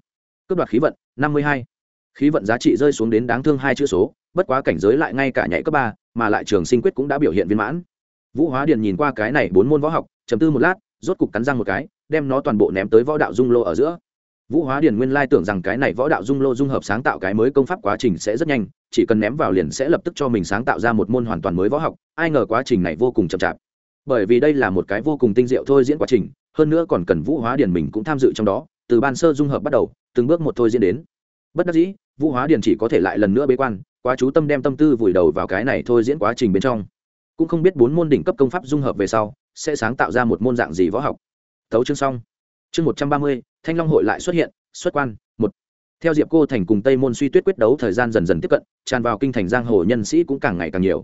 Cướp đoạt khí vận, năm mươi hai. Khí vận giá trị rơi xuống đến đáng thương hai chữ số, bất quá cảnh giới lại ngay cả nhảy cấp ba, mà lại trường sinh quyết cũng đã biểu hiện viên mãn. Vũ hóa điền nhìn qua cái này bốn môn võ học chấm tư một lát, rốt cục cắn răng một cái, đem nó toàn bộ ném tới võ đạo dung lô ở giữa. Vũ hóa điền nguyên lai tưởng rằng cái này võ đạo dung lô dung hợp sáng tạo cái mới công pháp quá trình sẽ rất nhanh, chỉ cần ném vào liền sẽ lập tức cho mình sáng tạo ra một môn hoàn toàn mới võ học, ai ngờ quá trình này vô cùng chậm chạp. Bởi vì đây là một cái vô cùng tinh diệu thôi diễn quá trình, hơn nữa còn cần vũ hóa điền mình cũng tham dự trong đó, từ ban sơ dung hợp bắt đầu, từng bước một thôi diễn đến. Bất đắc dĩ, vũ hóa điền chỉ có thể lại lần nữa bế quan, quá chú tâm đem tâm tư vùi đầu vào cái này thôi diễn quá trình bên trong. Cũng không biết bốn môn đỉnh cấp công pháp dung hợp về sau sẽ sáng tạo ra một môn dạng gì võ học. Thấu chương xong. Chương một trăm ba mươi, thanh long hội lại xuất hiện, xuất quan, một. Theo diệp cô thành cùng tây môn suy tuyết quyết đấu thời gian dần dần tiếp cận, tràn vào kinh thành giang hồ nhân sĩ cũng càng ngày càng nhiều.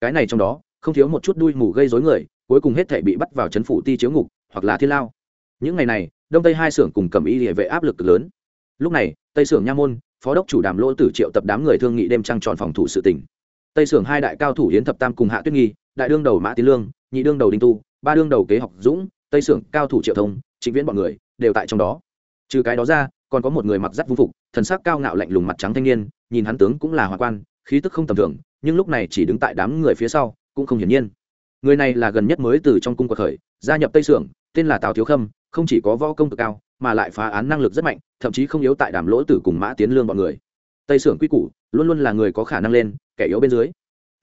Cái này trong đó, không thiếu một chút đuôi mù gây dối người, cuối cùng hết thể bị bắt vào c h ấ n phủ ti chiếu ngục, hoặc là thiên lao. Những ngày này, đông tây hai xưởng cùng cầm y địa vệ áp lực lớn. Lúc này, tây xưởng nha môn, phó đốc chủ đàm lỗ tử triệu tập đám người thương nghị đêm trăng tròn phòng thủ sự tỉnh tây xưởng hai đại cao thủ yến thập tam cùng hạ tuyết nghi, đại đương đầu mã tiến lương, nhị đương đầu đinh tu ba đương đầu kế học dũng, tây sưởng, cao thủ triệu thông, trịnh viễn b ọ n người đều tại trong đó. Trừ cái đó ra, còn có một người mặc giáp vũ phục, thần sắc cao ngạo lạnh lùng mặt trắng thanh niên, nhìn hắn tướng cũng là hòa quan, khí tức không tầm thường, nhưng lúc này chỉ đứng tại đám người phía sau, cũng không hiển nhiên. Người này là gần nhất mới từ trong cung cuộc khởi, gia nhập tây sưởng, tên là tào thiếu khâm, không chỉ có võ công cực cao, mà lại phá án năng lực rất mạnh, thậm chí không yếu tại đàm lỗ tử cùng mã tiến lương bọn người. Tây sưởng quy củ, luôn luôn là người có khả năng lên, kẻ yếu bên dưới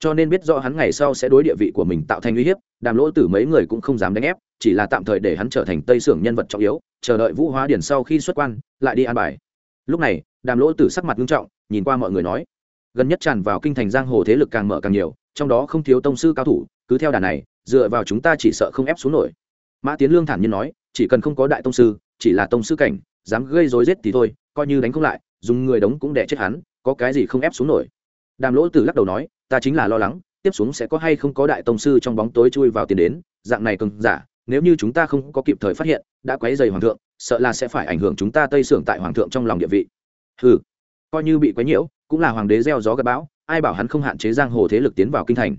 cho nên biết rõ hắn ngày sau sẽ đối địa vị của mình tạo thành uy hiếp, đàm lỗ tử mấy người cũng không dám đánh ép, chỉ là tạm thời để hắn trở thành tây sưởng nhân vật trọng yếu, chờ đợi vũ hóa điển sau khi xuất quan, lại đi an bài. Lúc này, đàm lỗ tử sắc mặt nghiêm trọng, nhìn qua mọi người nói, gần nhất tràn vào kinh thành giang hồ thế lực càng mở càng nhiều, trong đó không thiếu tông sư cao thủ, cứ theo đà này, dựa vào chúng ta chỉ sợ không ép xuống nổi. Mã tiến lương thản nhiên nói, chỉ cần không có đại tông sư, chỉ là tông sư cảnh, dám gây rối rết thì thôi, coi như đánh không lại, dùng người đống cũng đẻ chết hắn, có cái gì không ép xuống nổi. Đàm lỗ tử lắc đầu nói ta chính là lo lắng, tiếp xuống sẽ có hay không có đại tông sư trong bóng tối chui vào tiền đến, dạng này cưng giả, nếu như chúng ta không có kịp thời phát hiện, đã quấy dày hoàng thượng, sợ là sẽ phải ảnh hưởng chúng ta tây sưởng tại hoàng thượng trong lòng địa vị. Ừ coi như bị quấy nhiễu, cũng là hoàng đế gieo gió gặp bão, ai bảo hắn không hạn chế giang hồ thế lực tiến vào kinh thành.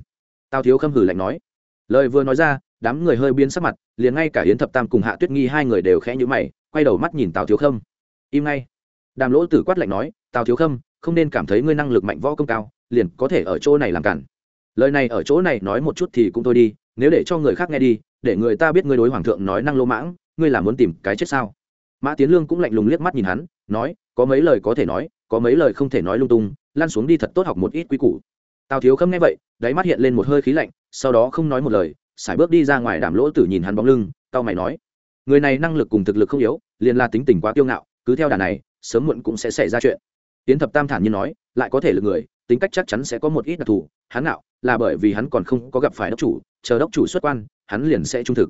Tào thiếu khâm hử lạnh nói. Lời vừa nói ra, đám người hơi biến sắc mặt, liền ngay cả yến thập tam cùng hạ tuyết nghi hai người đều khẽ nhữ mày, quay đầu mắt nhìn tào thiếu khâm. Im ngay. Đàm lỗ tử quát lạnh nói, tào thiếu khâm, không nên cảm thấy ngươi năng lực mạnh võ công cao liền có thể ở chỗ này làm cản. Lời này ở chỗ này nói một chút thì cũng thôi đi, nếu để cho người khác nghe đi, để người ta biết ngươi đối hoàng thượng nói năng lô mãng, ngươi là muốn tìm cái chết sao? Mã tiến lương cũng lạnh lùng liếc mắt nhìn hắn, nói, có mấy lời có thể nói, có mấy lời không thể nói lung tung, lăn xuống đi thật tốt học một ít quy củ. Tào thiếu khâm nghe vậy, đáy mắt hiện lên một hơi khí lạnh, sau đó không nói một lời sải bước đi ra ngoài đàm lỗ tử nhìn hắn bóng lưng tao mày nói, người này năng lực cùng thực lực không yếu, liền là tính tình quá kiêu ngạo, cứ theo đà này, sớm muộn cũng sẽ xảy ra chuyện. Tiến thập tam thản nhiên nói, lại có thể lực người tính cách chắc chắn sẽ có một ít đặc thù hắn nào, là bởi vì hắn còn không có gặp phải đốc chủ chờ đốc chủ xuất quan hắn liền sẽ trung thực.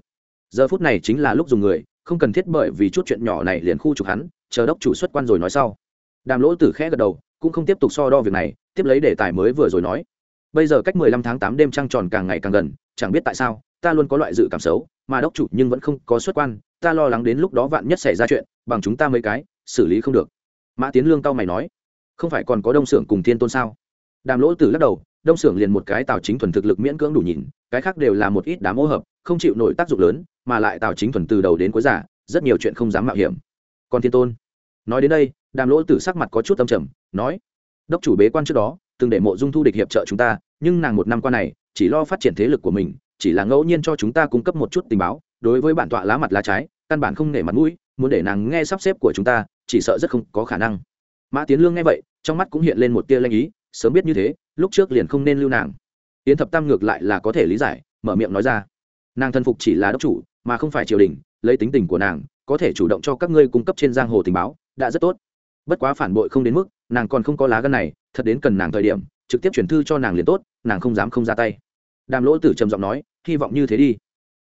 Giờ phút này chính là lúc dùng người không cần thiết bởi vì chút chuyện nhỏ này liền khu trục hắn chờ đốc chủ xuất quan rồi nói sau. Đàm lỗ tử khẽ gật đầu cũng không tiếp tục so đo việc này tiếp lấy đề tài mới vừa rồi nói. Bây giờ cách mười lăm tháng tám đêm trăng tròn càng ngày càng gần chẳng biết tại sao ta luôn có loại dự cảm xấu mà đốc chủ nhưng vẫn không có xuất quan ta lo lắng đến lúc đó vạn nhất xảy ra chuyện bằng chúng ta mấy cái xử lý không được. Mã tiến lương cao mày nói không phải còn có đông xưởng cùng thiên tôn sao? Đàm lỗ tử lắc đầu, đông xưởng liền một cái tào chính thuần thực lực miễn cưỡng đủ nhìn, cái khác đều là một ít đám ô hợp, không chịu nổi tác dụng lớn, mà lại tào chính thuần từ đầu đến cuối giả rất nhiều chuyện không dám mạo hiểm. Còn thiên tôn, nói đến đây, đàm lỗ tử sắc mặt có chút tâm trầm, nói, đốc chủ bế quan trước đó, từng để mộ dung thu địch hiệp trợ chúng ta, nhưng nàng một năm qua này, chỉ lo phát triển thế lực của mình, chỉ là ngẫu nhiên cho chúng ta cung cấp một chút tình báo, đối với bản tọa lá mặt lá trái, căn bản không nể mặt mũi, muốn để nàng nghe sắp xếp của chúng ta, chỉ sợ rất không có khả năng. Mã tiến lương nghe vậy, trong mắt cũng hiện lên một tia lanh ý sớm biết như thế, lúc trước liền không nên lưu nàng. Yến thập tam ngược lại là có thể lý giải, mở miệng nói ra. Nàng thân phục chỉ là đốc chủ, mà không phải triều đình, lấy tính tình của nàng, có thể chủ động cho các ngươi cung cấp trên giang hồ tình báo, đã rất tốt. Bất quá phản bội không đến mức, nàng còn không có lá gân này, thật đến cần nàng thời điểm, trực tiếp chuyển thư cho nàng liền tốt, nàng không dám không ra tay. Đàm lỗ tử trầm giọng nói, hy vọng như thế đi.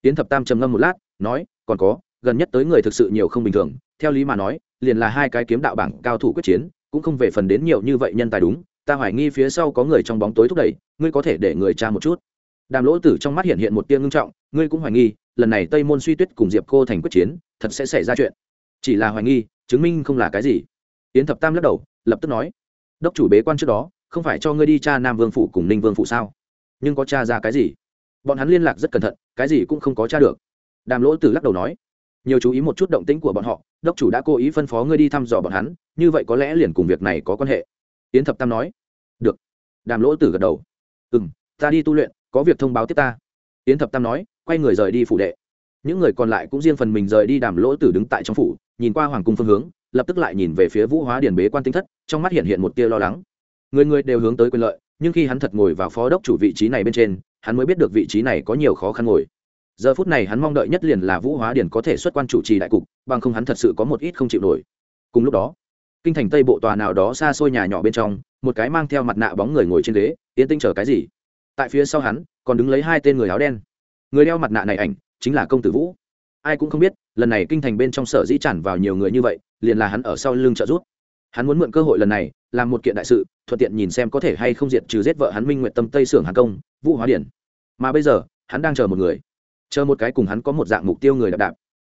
Tiến thập tam trầm ngâm một lát, nói, còn có, gần nhất tới người thực sự nhiều không bình thường, theo lý mà nói, liền là hai cái kiếm đạo bảng cao thủ quyết chiến, cũng không về phần đến nhiều như vậy nhân tài đúng ta hoài nghi phía sau có người trong bóng tối thúc đẩy, ngươi có thể để người cha một chút. Đàm lỗ tử trong mắt hiện hiện một tia ngưng trọng, ngươi cũng hoài nghi, lần này tây môn suy tuyết cùng diệp cô thành quyết chiến, thật sẽ xảy ra chuyện. Chỉ là hoài nghi, chứng minh không là cái gì. Yến thập tam lắc đầu, lập tức nói, đốc chủ bế quan trước đó, không phải cho ngươi đi cha nam vương phủ cùng ninh vương phủ sao? Nhưng có cha ra cái gì? Bọn hắn liên lạc rất cẩn thận, cái gì cũng không có cha được. Đàm lỗ tử lắc đầu nói, nhiều chú ý một chút động tĩnh của bọn họ, đốc chủ đã cố ý phân phó ngươi đi thăm dò bọn hắn, như vậy có lẽ liền cùng việc này có quan hệ yến thập tam nói. Được. Đàm lỗ tử gật đầu. Ừ m ta đi tu luyện, có việc thông báo tiếp ta. Yến thập tam nói, quay người rời đi phủ đệ. Những người còn lại cũng riêng phần mình rời đi đàm lỗ tử đứng tại trong phủ, nhìn qua hoàng cung phương hướng, lập tức lại nhìn về phía vũ hóa điền bế quan tinh thất, trong mắt hiện hiện một tia lo lắng. Người người đều hướng tới quyền lợi, nhưng khi hắn thật ngồi vào phó đốc chủ vị trí này bên trên, hắn mới biết được vị trí này có nhiều khó khăn ngồi. Giờ phút này hắn mong đợi nhất liền là vũ hóa điền có thể xuất quan chủ trì đại cục, bằng không hắn thật sự có một ít không chịu nổi. Cùng lúc đó kinh thành tây bộ tòa nào đó xa xôi nhà nhỏ bên trong, một cái mang theo mặt nạ bóng người ngồi trên ghế, yên tinh chờ cái gì? Tại phía sau hắn, còn đứng lấy hai tên người áo đen. Người đeo mặt nạ này ảnh, chính là công tử vũ. Ai cũng không biết, lần này kinh thành bên trong sở dĩ tràn vào nhiều người như vậy, liền là hắn ở sau lưng trợ giúp. Hắn muốn mượn cơ hội lần này, làm một kiện đại sự, thuận tiện nhìn xem có thể hay không diệt trừ giết vợ hắn minh nguyện tâm tây sưởng hàng công, vũ hóa điển. Mà bây giờ, hắn đang chờ một người. Chờ một cái cùng hắn có một dạng mục tiêu người đạp đạp.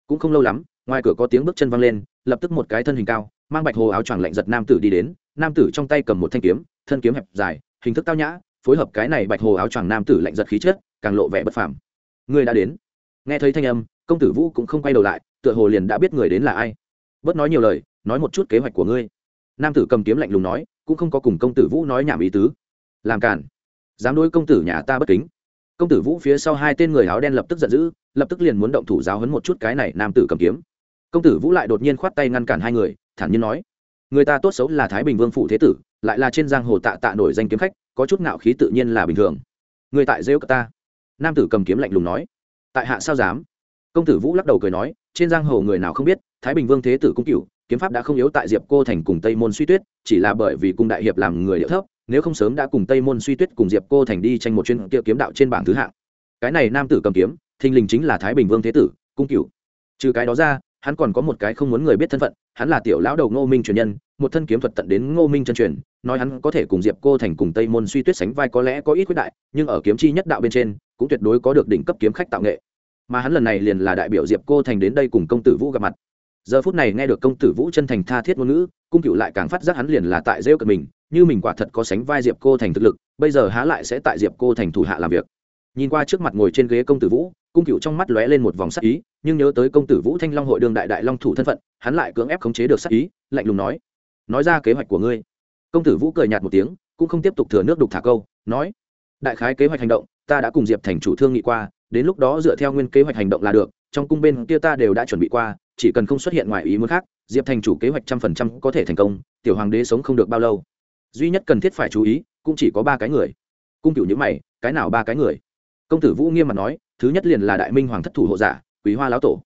Cũng không lâu lắm ngoài cửa có tiếng bước chân văng lên, lập tức một cái thân hình cao, mang bạch hồ áo choàng lạnh giật nam tử đi đến, nam tử trong tay cầm một thanh kiếm, thân kiếm hẹp dài, hình thức tao nhã, phối hợp cái này bạch hồ áo choàng nam tử lạnh giật khí chất, càng lộ vẻ bất phàm. Người đã đến. Nghe thấy thanh âm, công tử vũ cũng không quay đầu lại, tựa hồ liền đã biết người đến là ai. Bớt nói nhiều lời, nói một chút kế hoạch của ngươi. Nam tử cầm kiếm lạnh lùng nói, cũng không có cùng công tử vũ nói nhảm ý tứ. Làm cản dám đối công tử nhà ta bất kính. Công tử vũ phía sau hai tên người áo đen lập tức giận dữ, lập tức liền muốn động thủ giáo hấn một chút cái này nam tử cầm kiếm công tử vũ lại đột nhiên khoát tay ngăn cản hai người, thản nhiên nói, người ta tốt xấu là thái bình vương phụ thế tử, lại là trên giang hồ tạ tạ nổi danh kiếm khách, có chút ngạo khí tự nhiên là bình thường. Người tại rêu ta. Nam tử cầm kiếm lạnh lùng nói, tại hạ sao dám? Công tử vũ lắc đầu cười nói, trên giang hồ người nào không biết, thái bình vương thế tử cung cựu, kiếm pháp đã không yếu tại diệp cô thành cùng tây môn suy tuyết, chỉ là bởi vì cung đại hiệp làm người địa thấp, nếu không sớm đã cùng tây môn suy tuyết cùng diệp cô thành đi tranh một chuyên kiệu kiếm đạo trên bảng thứ hạng. Cái này nam tử cầm kiếm, thình lình chính là thái bình vương thế tử cung cựu. Trừ cái đó ra hắn còn có một cái không muốn người biết thân phận, hắn là tiểu lão đầu ngô minh truyền nhân, một thân kiếm thuật tận đến ngô minh chân truyền, nói hắn có thể cùng diệp cô thành cùng tây môn suy tuyết sánh vai có lẽ có ít quyết đại, nhưng ở kiếm chi nhất đạo bên trên, cũng tuyệt đối có được đỉnh cấp kiếm khách tạo nghệ. Mà hắn lần này liền là đại biểu diệp cô thành đến đây cùng công tử vũ gặp mặt. Giờ phút này nghe được công tử vũ chân thành tha thiết ngôn ngữ, cung cựu lại càng phát giác hắn liền là tại rêu cận mình, như mình quả thật có sánh vai diệp cô thành thực lực, bây giờ há lại sẽ tại diệp cô thành thủ hạ làm việc. Nhìn qua trước mặt ngồi trên ghế công tử vũ cung cựu trong mắt lóe lên một vòng sắc ý, nhưng nhớ tới công tử vũ thanh long hội đường đại đại long thủ thân phận, hắn lại cưỡng ép khống chế được sắc ý, lạnh lùng nói nói ra kế hoạch của ngươi. Công tử vũ cười nhạt một tiếng, cũng không tiếp tục thừa nước đục thả câu, nói, đại khái kế hoạch hành động, ta đã cùng diệp thành chủ thương nghị qua, đến lúc đó dựa theo nguyên kế hoạch hành động là được, trong cung bên kia ta đều đã chuẩn bị qua, chỉ cần không xuất hiện ngoài ý muốn khác, diệp thành chủ kế hoạch trăm phần trăm có thể thành công, tiểu hoàng đế sống không được bao lâu. Duy nhất cần thiết phải chú ý, cũng chỉ có ba cái người. Cung cựu những mày, cái nào ba cái người? Công tử vũ nghiêm mặt nói thứ nhất liền là đại minh hoàng thất thủ hộ giả, quý hoa lão tổ.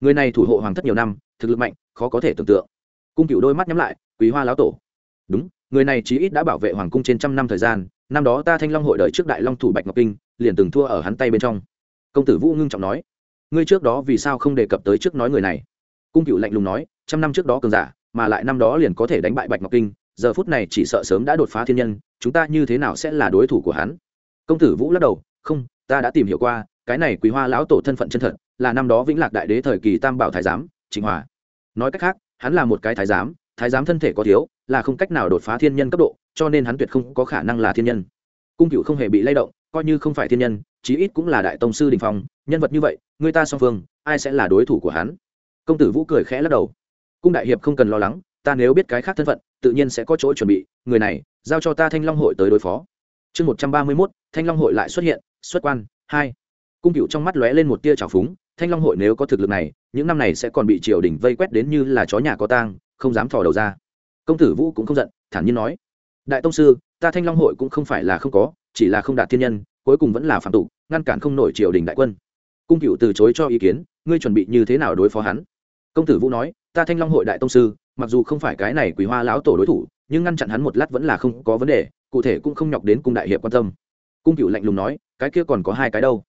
Người này thủ hộ hoàng thất nhiều năm, thực lực mạnh, khó có thể tưởng tượng. Cung cựu đôi mắt nhắm lại, quý hoa lão tổ. Đúng, người này chí ít đã bảo vệ hoàng cung trên trăm năm thời gian, năm đó ta thanh long hội đời trước đại long thủ bạch ngọc kinh, liền từng thua ở hắn tay bên trong. Công tử vũ ngưng trọng nói. Ngươi trước đó vì sao không đề cập tới trước nói người này? Cung cựu lạnh lùng nói, trăm năm trước đó cường giả, mà lại năm đó liền có thể đánh bại bạch ngọc kinh, giờ phút này chỉ sợ sớm đã đột phá thiên nhân, chúng ta như thế nào sẽ là đối thủ của hắn? Công tử vũ lắc đầu, không, ta đã tìm hiểu qua cái này quý hoa lão tổ thân phận chân thật, là năm đó vĩnh lạc đại đế thời kỳ tam bảo thái giám, trịnh hòa. Nói cách khác, hắn là một cái thái giám thái giám thân thể có thiếu, là không cách nào đột phá thiên nhân cấp độ, cho nên hắn tuyệt không có khả năng là thiên nhân. Cung cựu không hề bị lay động, coi như không phải thiên nhân, chí ít cũng là đại tông sư đình phong, nhân vật như vậy, người ta song phương, ai sẽ là đối thủ của hắn? Công tử vũ cười khẽ lắc đầu. Cung đại hiệp không cần lo lắng, ta nếu biết cái khác thân phận, tự nhiên sẽ có chỗ chuẩn bị, người này, giao cho ta thanh long hội tới đối phó. Chương một trăm ba mươi mốt, thanh long hội lại xuất hiện, xuất quan, hai cung cựu trong mắt lóe lên một tia trào phúng, thanh long hội nếu có thực lực này, những năm này sẽ còn bị triều đình vây quét đến như là chó nhà có tang, không dám thò đầu ra. Công tử vũ cũng không giận, thản nhiên nói, đại tông sư, ta thanh long hội cũng không phải là không có, chỉ là không đạt thiên nhân, cuối cùng vẫn là phạm tục, ngăn cản không nổi triều đình đại quân. Cung cựu từ chối cho ý kiến, ngươi chuẩn bị như thế nào đối phó hắn? Công tử vũ nói, ta thanh long hội đại tông sư, mặc dù không phải cái này quý hoa lão tổ đối thủ, nhưng ngăn chặn hắn một lát vẫn là không có vấn đề, cụ thể cũng không nhọc đến cung đại hiệp quan tâm. Cung cựu lạnh lùng nói, cái kia còn có hai cái đâu?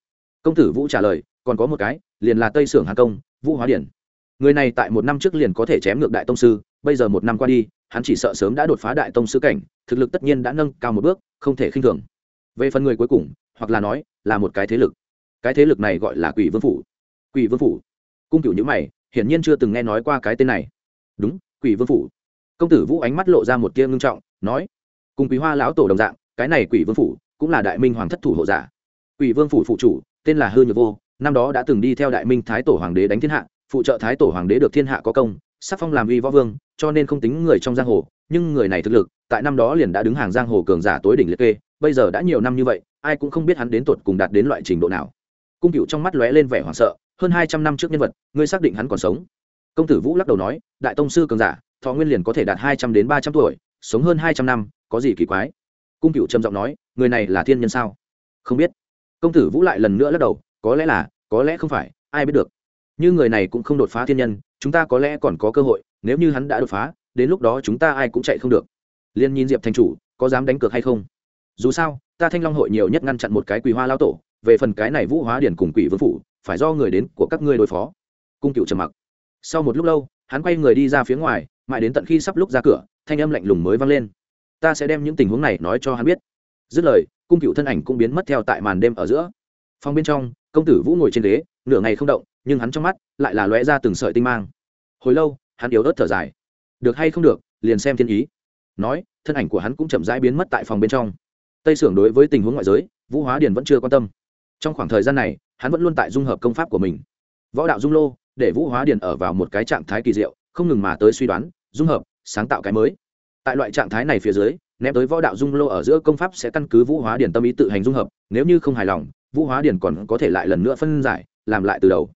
Công tử vũ trả lời, còn có một cái, liền là tây sưởng hà công, vũ hóa điển. Người này tại một năm trước liền có thể chém ngược đại tông sư, bây giờ một năm qua đi, hắn chỉ sợ sớm đã đột phá đại tông sư cảnh, thực lực tất nhiên đã nâng cao một bước, không thể khinh thường. Về phần người cuối cùng, hoặc là nói, là một cái thế lực. Cái thế lực này gọi là quỷ vương phủ. Quỷ vương phủ. Cung cửu nhữ mày, hiển nhiên chưa từng nghe nói qua cái tên này. Đúng, quỷ vương phủ. Công tử vũ ánh mắt lộ ra một tia ngưng trọng, nói, cùng quý hoa lão tổ đồng dạng, cái này quỷ vương phủ cũng là đại minh hoàng thất thủ hộ giả. Quỷ vương phủ phụ chủ tên là hư nhược vô, năm đó đã từng đi theo đại minh thái tổ hoàng đế đánh thiên hạ, phụ trợ thái tổ hoàng đế được thiên hạ có công, sắc phong làm uy võ vương, cho nên không tính người trong giang hồ, nhưng người này thực lực, tại năm đó liền đã đứng hàng giang hồ cường giả tối đỉnh liệt kê, bây giờ đã nhiều năm như vậy, ai cũng không biết hắn đến tột cùng đạt đến loại trình độ nào. Cung cựu trong mắt lóe lên vẻ hoảng sợ, hơn hai trăm năm trước nhân vật, ngươi xác định hắn còn sống? Công tử vũ lắc đầu nói, đại tông sư cường giả, thọ nguyên liền có thể đạt hai trăm đến ba trăm tuổi, sống hơn hai trăm năm, có gì kỳ quái? Cung cựu trầm giọng nói, người này là thiên nhân sao? Không biết công tử vũ lại lần nữa lắc đầu, có lẽ là, có lẽ không phải, ai biết được. Như người này cũng không đột phá thiên nhân, chúng ta có lẽ còn có cơ hội, nếu như hắn đã đột phá, đến lúc đó chúng ta ai cũng chạy không được. Liên nhìn diệp thành chủ, có dám đánh cược hay không? Dù sao, ta thanh long hội nhiều nhất ngăn chặn một cái quỳ hoa lao tổ, về phần cái này vũ hóa điển cùng quỷ vương phủ, phải do người đến của các ngươi đối phó. Cung cựu trầm mặc. Sau một lúc lâu, hắn quay người đi ra phía ngoài, mãi đến tận khi sắp lúc ra cửa, thanh âm lạnh lùng mới vang lên. Ta sẽ đem những tình huống này nói cho hắn biết. Dứt lời cung cựu thân ảnh cũng biến mất theo tại màn đêm ở giữa. Phòng bên trong, công tử vũ ngồi trên ghế, nửa ngày không động, nhưng hắn trong mắt lại là lóe ra từng sợi tinh mang. Hồi lâu, hắn yếu ớt thở dài. Được hay không được, liền xem thiên ý. Nói, thân ảnh của hắn cũng chậm rãi biến mất tại phòng bên trong. Tây sưởng đối với tình huống ngoại giới, vũ hóa điền vẫn chưa quan tâm. Trong khoảng thời gian này, hắn vẫn luôn tại dung hợp công pháp của mình. Võ đạo dung lô, để vũ hóa điền ở vào một cái trạng thái kỳ diệu, không ngừng mà tới suy đoán, dung hợp, sáng tạo cái mới. Tại loại trạng thái này phía dưới ném tới võ đạo dung lô ở giữa công pháp sẽ căn cứ vũ hóa điển tâm ý tự hành dung hợp, nếu như không hài lòng, vũ hóa điển còn có thể lại lần nữa phân giải, làm lại từ đầu.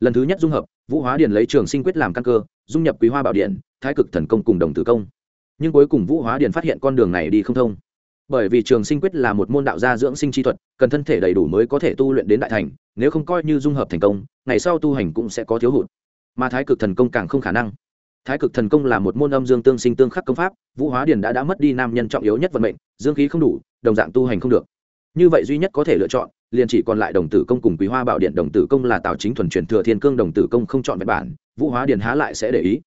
Lần thứ nhất dung hợp, vũ hóa điển lấy trường sinh quyết làm căn cơ, dung nhập quý hoa bảo điện thái cực thần công cùng đồng tử công. Nhưng cuối cùng vũ hóa điển phát hiện con đường này đi không thông. Bởi vì trường sinh quyết là một môn đạo gia dưỡng sinh chi thuật, cần thân thể đầy đủ mới có thể tu luyện đến đại thành, nếu không coi như dung hợp thành công, ngày sau tu hành cũng sẽ có thiếu hụt. Mà thái cực thần công càng không khả năng thái cực thần công là một môn âm dương tương sinh tương khắc công pháp, vũ hóa điền đã đã mất đi nam nhân trọng yếu nhất vận mệnh, dương khí không đủ, đồng dạng tu hành không được. Như vậy duy nhất có thể lựa chọn, liền chỉ còn lại đồng tử công cùng quý hoa bảo điện, đồng tử công là tào chính thuần truyền thừa thiên cương đồng tử công không chọn vẹn bản, vũ hóa điền há lại sẽ để ý.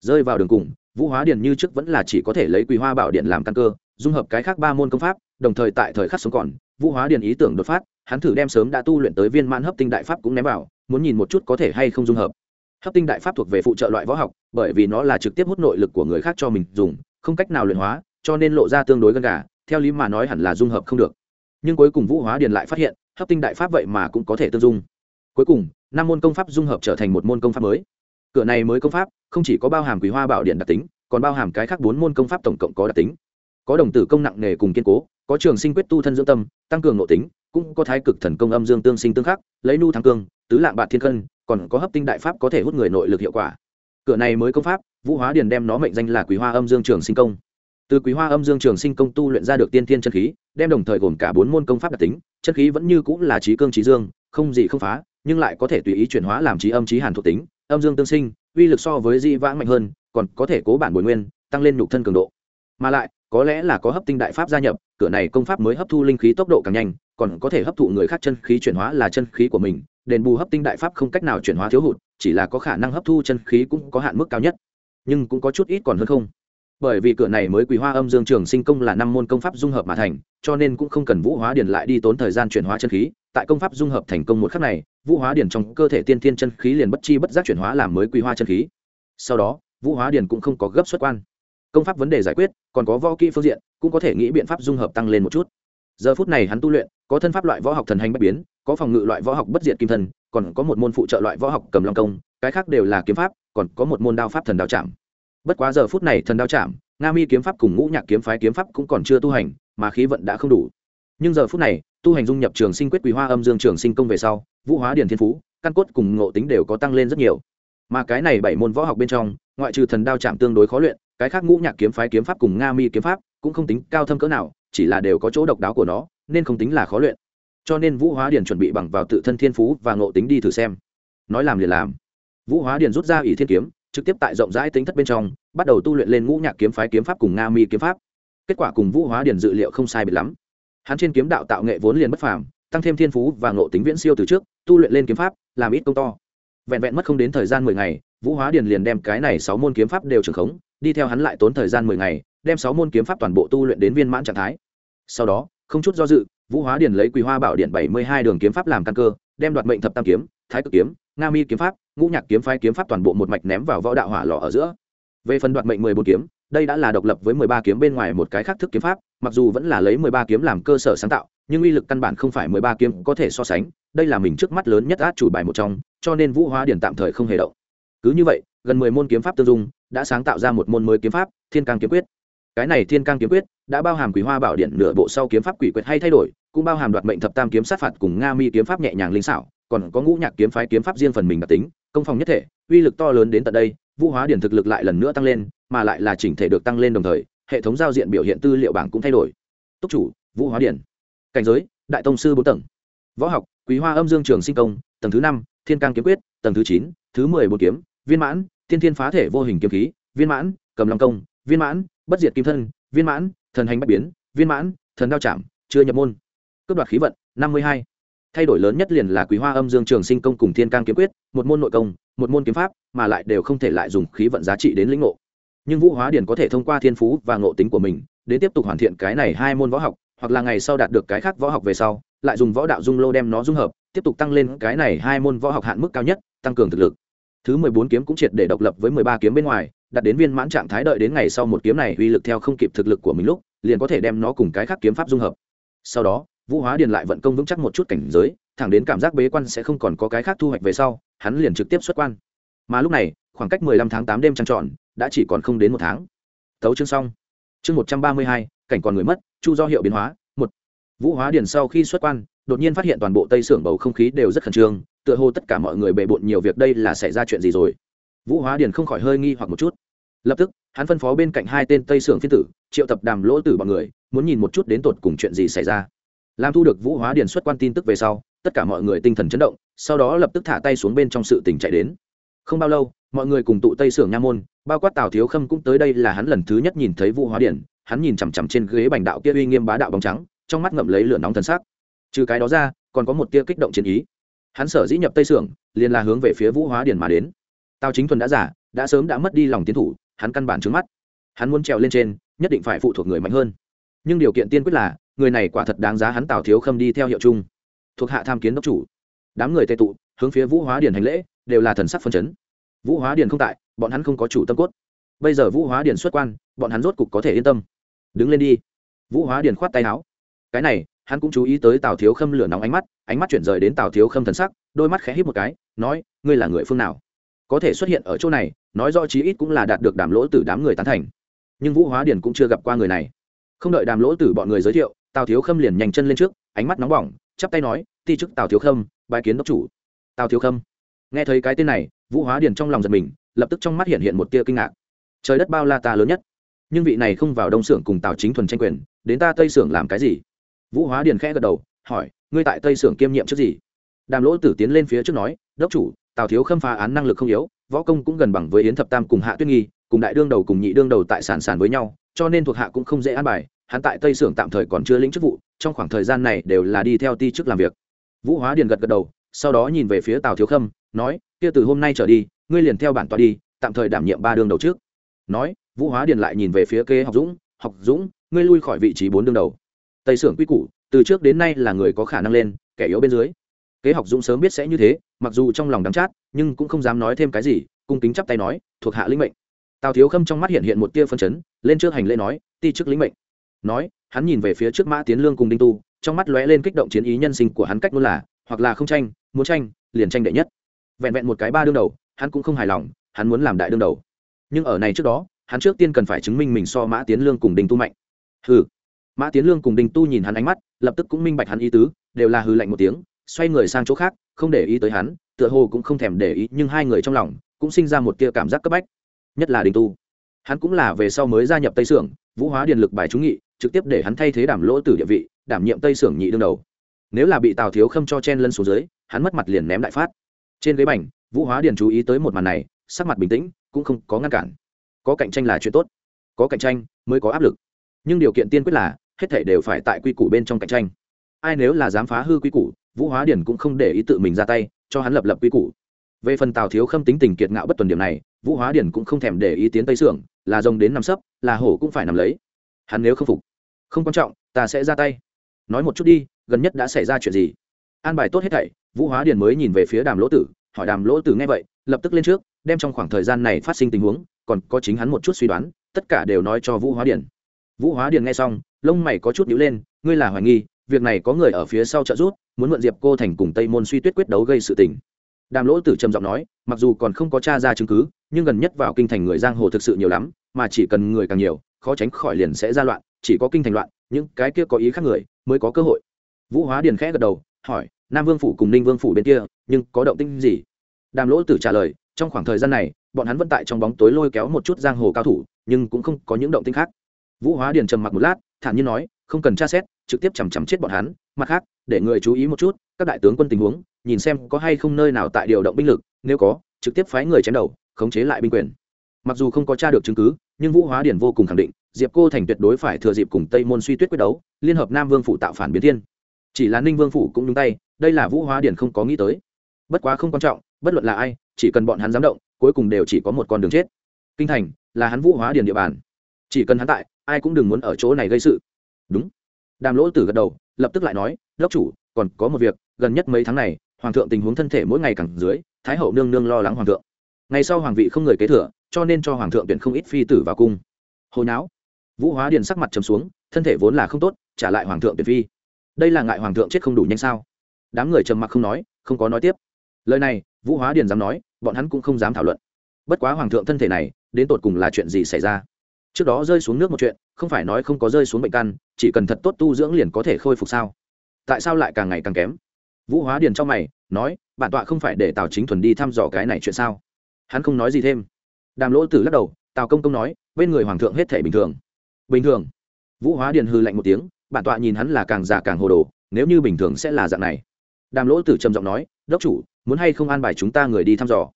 Rơi vào đường cùng, vũ hóa điền như trước vẫn là chỉ có thể lấy quý hoa bảo điện làm căn cơ, dung hợp cái khác ba môn công pháp, đồng thời tại thời khắc sống còn, vũ hóa điền ý tưởng đột phát, hắn thử đem sớm đã tu luyện tới viên mãn hấp tinh đại pháp cũng ném vào, muốn nhìn một chút có thể hay không dung hợp hấp tinh đại pháp thuộc về phụ trợ loại võ học, bởi vì nó là trực tiếp hút nội lực của người khác cho mình dùng, không cách nào luyện hóa, cho nên lộ ra tương đối gần gà, theo lý mà nói hẳn là dung hợp không được. Nhưng cuối cùng vũ hóa điền lại phát hiện hấp tinh đại pháp vậy mà cũng có thể tương dung. Cuối cùng, năm môn công pháp dung hợp trở thành một môn công pháp mới. Cửa này mới công pháp, không chỉ có bao hàm quý hoa bảo điện đặc tính, còn bao hàm cái khác bốn môn công pháp tổng cộng có đặc tính. Có đồng tử công nặng nghề cùng kiên cố, có trường sinh quyết tu thân dưỡng tâm, tăng cường nội tính, cũng có thái cực thần công âm dương tương sinh tương khắc, lấy nu thắng cương, tứ lạng bạc thiên cân còn có hấp tinh đại pháp có thể hút người nội lực hiệu quả. Cửa này mới công pháp, vũ hóa điền đem nó mệnh danh là quý hoa âm dương trường sinh công. Từ quý hoa âm dương trường sinh công tu luyện ra được tiên thiên chân khí, đem đồng thời gồm cả bốn môn công pháp đặc tính, chân khí vẫn như cũng là trí cương trí dương, không gì không phá, nhưng lại có thể tùy ý chuyển hóa làm trí âm trí hàn thuộc tính, âm dương tương sinh, uy lực so với di vãng mạnh hơn, còn có thể cố bản bồi nguyên, tăng lên nhục thân cường độ. Mà lại có lẽ là có hấp tinh đại pháp gia nhập, cửa này công pháp mới hấp thu linh khí tốc độ càng nhanh, còn có thể hấp thụ người khác chân khí chuyển hóa là chân khí của mình, đền bù hấp tinh đại pháp không cách nào chuyển hóa thiếu hụt, chỉ là có khả năng hấp thu chân khí cũng có hạn mức cao nhất. Nhưng cũng có chút ít còn hơn không. Bởi vì cửa này mới quý hoa âm dương trường sinh công là năm môn công pháp dung hợp mà thành, cho nên cũng không cần vũ hóa điền lại đi tốn thời gian chuyển hóa chân khí, tại công pháp dung hợp thành công một khắc này, vũ hóa điền trong cơ thể tiên thiên chân khí liền bất chi bất giác chuyển hóa làm mới quý hoa chân khí. Sau đó, vũ hóa điền cũng không có gấp xuất quan công pháp vấn đề giải quyết còn có võ kỹ phương diện cũng có thể nghĩ biện pháp dung hợp tăng lên một chút. Giờ phút này hắn tu luyện có thân pháp loại võ học thần hành bất biến có phòng ngự loại võ học bất diệt kim thần, còn có một môn phụ trợ loại võ học cầm long công cái khác đều là kiếm pháp còn có một môn đao pháp thần đao chạm. Bất quá giờ phút này thần đao chạm nga mi kiếm pháp cùng ngũ nhạc kiếm phái kiếm pháp cũng còn chưa tu hành mà khí vận đã không đủ. Nhưng giờ phút này tu hành dung nhập trường sinh quyết quý hoa âm dương trường sinh công về sau vũ hóa điền thiên phú căn cốt cùng ngộ tính đều có tăng lên rất nhiều. Mà cái này bảy môn võ học bên trong ngoại trừ thần đao chạm tương đối khó luyện cái khác ngũ nhạc kiếm phái kiếm pháp cùng nga mi kiếm pháp cũng không tính cao thâm cỡ nào, chỉ là đều có chỗ độc đáo của nó, nên không tính là khó luyện. Cho nên vũ hóa điền chuẩn bị bằng vào tự thân thiên phú và ngộ tính đi thử xem. Nói làm liền làm. Vũ hóa điền rút ra ỷ thiên kiếm, trực tiếp tại rộng rãi tính thất bên trong, bắt đầu tu luyện lên ngũ nhạc kiếm phái kiếm pháp cùng nga mi kiếm pháp. Kết quả cùng vũ hóa điền dự liệu không sai biệt lắm. Hắn trên kiếm đạo tạo nghệ vốn liền bất phàm, tăng thêm thiên phú và ngộ tính viễn siêu từ trước, tu luyện lên kiếm pháp, làm ít công to. Vẹn vẹn mất không đến thời gian mười ngày, vũ hóa điền liền đem cái này sáu môn kiếm pháp đều trưởng khống đi theo hắn lại tốn thời gian mười ngày, đem sáu môn kiếm pháp toàn bộ tu luyện đến viên mãn trạng thái. Sau đó, không chút do dự, vũ hóa điền lấy quý hoa bảo điện bảy mươi hai đường kiếm pháp làm căn cơ, đem đoạt mệnh thập tam kiếm, thái cực kiếm, nga mi kiếm pháp, ngũ nhạc kiếm phái kiếm pháp toàn bộ một mạch ném vào võ đạo hỏa lò ở giữa. Về phần đoạt mệnh mười bốn kiếm, đây đã là độc lập với mười ba kiếm bên ngoài một cái khác thức kiếm pháp, mặc dù vẫn là lấy mười ba kiếm làm cơ sở sáng tạo, nhưng uy lực căn bản không phải mười ba kiếm có thể so sánh, đây là mình trước mắt lớn nhất át chủ bài một trong, cho nên vũ hóa điển tạm thời không hề động. Cứ như vậy gần mười môn kiếm pháp tương dung, đã sáng tạo ra một môn mới kiếm pháp, thiên cang kiếm quyết. Cái này thiên cang kiếm quyết đã bao hàm Quỷ hoa bảo điện nửa bộ sau kiếm pháp quỷ quyết hay thay đổi, cũng bao hàm đoạt mệnh thập tam kiếm sát phạt cùng nga mi kiếm pháp nhẹ nhàng linh xảo, còn có ngũ nhạc kiếm phái kiếm pháp riêng phần mình đặc tính, công phòng nhất thể, uy lực to lớn đến tận đây, vũ hóa điển thực lực lại lần nữa tăng lên, mà lại là chỉnh thể được tăng lên đồng thời, hệ thống giao diện biểu hiện tư liệu bảng cũng thay đổi. Túc chủ, vũ hóa điển. Cảnh giới, đại tông sư bốn tầng. Võ học, quý hoa âm dương trường sinh công, tầng thứ năm, thiên cang kiếm quyết, tầng thứ chín, thứ mười bốn kiếm, viên mãn tiên thiên phá thể vô hình kiếm khí, viên mãn, cầm long công, viên mãn, bất diệt kim thân, viên mãn, thần hành bạch biến, viên mãn, thần đao chạm, chưa nhập môn. Cướp đoạt khí vận, năm mươi hai. Thay đổi lớn nhất liền là quý hoa âm dương trường sinh công cùng thiên cang kiếm quyết, một môn nội công, một môn kiếm pháp, mà lại đều không thể lại dùng khí vận giá trị đến lĩnh ngộ. Nhưng vũ hóa điển có thể thông qua thiên phú và ngộ tính của mình, đến tiếp tục hoàn thiện cái này hai môn võ học, hoặc là ngày sau đạt được cái khác võ học về sau, lại dùng võ đạo dung lô đem nó dung hợp, tiếp tục tăng lên cái này hai môn võ học hạn mức cao nhất, tăng cường thực lực thứ mười bốn kiếm cũng triệt để độc lập với mười ba kiếm bên ngoài, đặt đến viên mãn trạng thái đợi đến ngày sau một kiếm này uy lực theo không kịp thực lực của mình lúc, liền có thể đem nó cùng cái khác kiếm pháp dung hợp. Sau đó, vũ hóa điền lại vận công vững chắc một chút cảnh giới, thẳng đến cảm giác bế quan sẽ không còn có cái khác thu hoạch về sau, hắn liền trực tiếp xuất quan. Mà lúc này, khoảng cách mười lăm tháng tám đêm trăng tròn, đã chỉ còn không đến một tháng. Tấu chương xong. Chương một trăm ba mươi hai, cảnh còn người mất, chu do hiệu biến hóa, một. Vũ hóa điền sau khi xuất quan, đột nhiên phát hiện toàn bộ tây xưởng bầu không khí đều rất khẩn trương tựa hồ tất cả mọi người bề bộn nhiều việc đây là xảy ra chuyện gì rồi? Vũ hóa điền không khỏi hơi nghi hoặc một chút. Lập tức, hắn phân phó bên cạnh hai tên tây sưởng phiên tử, triệu tập đàm lỗ tử bọn người, muốn nhìn một chút đến tột cùng chuyện gì xảy ra. Làm thu được vũ hóa điền xuất quan tin tức về sau, tất cả mọi người tinh thần chấn động, sau đó lập tức thả tay xuống bên trong sự tình chạy đến. Không bao lâu, mọi người cùng tụ tây sưởng nha môn, bao quát tào thiếu khâm cũng tới đây là hắn lần thứ nhất nhìn thấy vũ hóa điển hắn nhìn chằm chằm trên ghế bành đạo kia uy nghiêm bá đạo bóng trắng, trong mắt ngậm lấy lửa nóng thân xác trừ cái đó ra, còn có một tia kích động chiến ý hắn sở dĩ nhập tây sưởng, liền là hướng về phía vũ hóa điển mà đến. Tào chính thuần đã giả đã sớm đã mất đi lòng tiến thủ, hắn căn bản trứng mắt. Hắn muốn trèo lên trên, nhất định phải phụ thuộc người mạnh hơn. Nhưng điều kiện tiên quyết là, người này quả thật đáng giá hắn tào thiếu khâm đi theo hiệu chung. Thuộc hạ tham kiến đốc chủ. Đám người tệ tụ, hướng phía vũ hóa điển hành lễ, đều là thần sắc phân chấn. Vũ hóa điển không tại, bọn hắn không có chủ tâm cốt. Bây giờ vũ hóa điển xuất quan, bọn hắn rốt cục có thể yên tâm. Đứng lên đi. Vũ hóa điển khoát tay áo cái này, hắn cũng chú ý tới tào thiếu khâm lửa nóng ánh mắt ánh mắt chuyển rời đến tào thiếu khâm thần sắc, đôi mắt khẽ hít một cái, nói, ngươi là người phương nào? Có thể xuất hiện ở chỗ này, nói rõ chí ít cũng là đạt được đàm lỗ từ đám người tán thành. Nhưng vũ hóa điển cũng chưa gặp qua người này. Không đợi đàm lỗ từ bọn người giới thiệu, tào thiếu khâm liền nhanh chân lên trước, ánh mắt nóng bỏng, chắp tay nói, ti chức tào thiếu khâm bài kiến đốc chủ. Tào thiếu khâm. Nghe thấy cái tên này, vũ hóa điền trong lòng giật mình, lập tức trong mắt hiện hiện một tia kinh ngạc. Trời đất bao la ta lớn nhất. Nhưng vị này không vào đông xưởng cùng tào chính thuần tranh quyền, đến ta tây xưởng làm cái gì? Vũ hóa điền khẽ gật đầu, hỏi, ngươi tại tây Sưởng kiêm nhiệm trước gì? Đàm lỗ tử tiến lên phía trước nói, đốc chủ, tào thiếu khâm phá án năng lực không yếu, võ công cũng gần bằng với yến thập tam cùng hạ tuyết nghi, cùng đại đương đầu cùng nhị đương đầu tại sản sản với nhau, cho nên thuộc hạ cũng không dễ an bài, hắn tại tây Sưởng tạm thời còn chưa lĩnh chức vụ, trong khoảng thời gian này đều là đi theo ti chức làm việc. Vũ hóa điền gật gật đầu, sau đó nhìn về phía tào thiếu khâm, nói, kia từ hôm nay trở đi, ngươi liền theo bản tòa đi, tạm thời đảm nhiệm ba đương đầu trước. Nói, vũ hóa điền lại nhìn về phía kế học dũng học dũng, ngươi lui khỏi vị trí bốn đương đầu tây sưởng quy củ, từ trước đến nay là người có khả năng lên, kẻ yếu bên dưới. Kế học dũng sớm biết sẽ như thế, mặc dù trong lòng đắng chát, nhưng cũng không dám nói thêm cái gì, cung kính chắp tay nói, thuộc hạ linh mệnh. Tào thiếu khâm trong mắt hiện hiện một tia phân chấn, lên trước hành lễ nói, ti chức lĩnh mệnh. Nói, hắn nhìn về phía trước mã tiến lương cùng đinh tu, trong mắt lóe lên kích động chiến ý nhân sinh của hắn cách luôn là, hoặc là không tranh, muốn tranh, liền tranh đệ nhất. Vẹn vẹn một cái ba đương đầu, hắn cũng không hài lòng, hắn muốn làm đại đương đầu. Nhưng ở này trước đó, hắn trước tiên cần phải chứng minh mình so mã tiến lương cùng đinh tu mạnh. Hừ mã tiến lương cùng đinh tu nhìn hắn ánh mắt, lập tức cũng minh bạch hắn ý tứ, đều là hư lạnh một tiếng, xoay người sang chỗ khác, không để ý tới hắn, tựa hồ cũng không thèm để ý, nhưng hai người trong lòng cũng sinh ra một tia cảm giác cấp bách. Nhất là đinh tu. Hắn cũng là về sau mới gia nhập tây sưởng, vũ hóa điện lực bài trúng nghị, trực tiếp để hắn thay thế đảm lỗ tử địa vị, đảm nhiệm tây sưởng nhị đương đầu. Nếu là bị tào thiếu khâm cho chen lân xuống dưới, hắn mất mặt liền ném đại phát. Trên ghế bành, vũ hóa điền chú ý tới một màn này, sắc mặt bình tĩnh, cũng không có ngăn cản. Có cạnh tranh là chuyện tốt. Có cạnh tranh mới có áp lực. Nhưng điều kiện tiên quyết là hết thể đều phải tại quy củ bên trong cạnh tranh. Ai nếu là dám phá hư quy củ, vũ hóa điển cũng không để ý tự mình ra tay, cho hắn lập lập quy củ. Về phần tào thiếu khâm tính tình kiệt ngạo bất tuần điểm này, vũ hóa điển cũng không thèm để ý tiến tây xưởng là rồng đến nằm sấp, là hổ cũng phải nằm lấy. Hắn nếu không phục, không quan trọng, ta sẽ ra tay. Nói một chút đi, gần nhất đã xảy ra chuyện gì? An bài tốt hết thảy, vũ hóa điền mới nhìn về phía đàm lỗ tử, hỏi đàm lỗ tử nghe vậy, lập tức lên trước, đem trong khoảng thời gian này phát sinh tình huống, còn có chính hắn một chút suy đoán, tất cả đều nói cho vũ hóa điền vũ hóa điền nghe xong lông mày có chút nhíu lên, ngươi là hoài nghi, việc này có người ở phía sau trợ giúp, muốn mượn diệp cô thành cùng tây môn suy tuyết quyết đấu gây sự tình. Đàm lỗ tử trầm giọng nói, mặc dù còn không có t ra chứng cứ, nhưng gần nhất vào kinh thành người giang hồ thực sự nhiều lắm, mà chỉ cần người càng nhiều, khó tránh khỏi liền sẽ ra loạn, chỉ có kinh thành loạn, những cái kia có ý khác người mới có cơ hội. Vũ hóa điền khẽ gật đầu, hỏi, nam vương phủ cùng ninh vương phủ bên kia, nhưng có động tinh gì? Đàm lỗ tử trả lời, trong khoảng thời gian này, bọn hắn vẫn tại trong bóng tối lôi kéo một chút giang hồ cao thủ, nhưng cũng không có những động tinh khác. Vũ hóa điền trầm mặc một lát thản nhiên nói, không cần tra xét, trực tiếp chằm chằm chết bọn hắn. Mặt khác, để người chú ý một chút, các đại tướng quân tình huống, nhìn xem có hay không nơi nào tại điều động binh lực, nếu có, trực tiếp phái người chém đầu, khống chế lại binh quyền. Mặc dù không có tra được chứng cứ, nhưng vũ hóa điển vô cùng khẳng định, diệp cô thành tuyệt đối phải thừa dịp cùng tây môn suy tuyết quyết đấu, liên hợp nam vương phủ tạo phản biến thiên. Chỉ là ninh vương phủ cũng nhúng tay, đây là vũ hóa điển không có nghĩ tới. Bất quá không quan trọng, bất luận là ai, chỉ cần bọn hắn dám động, cuối cùng đều chỉ có một con đường chết. Kinh thành là hắn vũ hóa điển địa bàn chỉ cần hắn tại, ai cũng đừng muốn ở chỗ này gây sự. Đúng. Đàm lỗ tử gật đầu, lập tức lại nói đốc chủ, còn có một việc, gần nhất mấy tháng này, hoàng thượng tình huống thân thể mỗi ngày càng dưới, thái hậu nương nương lo lắng hoàng thượng. Ngày sau hoàng vị không người kế thừa, cho nên cho hoàng thượng tuyển không ít phi tử vào cung. Hồi não vũ hóa điền sắc mặt trầm xuống, thân thể vốn là không tốt, trả lại hoàng thượng tuyển phi. Đây là ngại hoàng thượng chết không đủ nhanh sao? Đám người trầm mặc không nói, không có nói tiếp. Lời này, vũ hóa điền dám nói, bọn hắn cũng không dám thảo luận. Bất quá hoàng thượng thân thể này, đến tột cùng là chuyện gì xảy ra? Trước đó rơi xuống nước một chuyện, không phải nói không có rơi xuống bệnh căn, chỉ cần thật tốt tu dưỡng liền có thể khôi phục sao? Tại sao lại càng ngày càng kém? Vũ hóa điền trong mày, nói, bản tọa không phải để tào chính thuần đi thăm dò cái này chuyện sao? Hắn không nói gì thêm. Đàm lỗ tử lắc đầu, tào công công nói, bên người hoàng thượng hết thể bình thường. Bình thường. Vũ hóa điền hư lạnh một tiếng, bản tọa nhìn hắn là càng già càng hồ đồ, nếu như bình thường sẽ là dạng này. Đàm lỗ tử trầm giọng nói, đốc chủ, muốn hay không an bài chúng ta người đi thăm dò?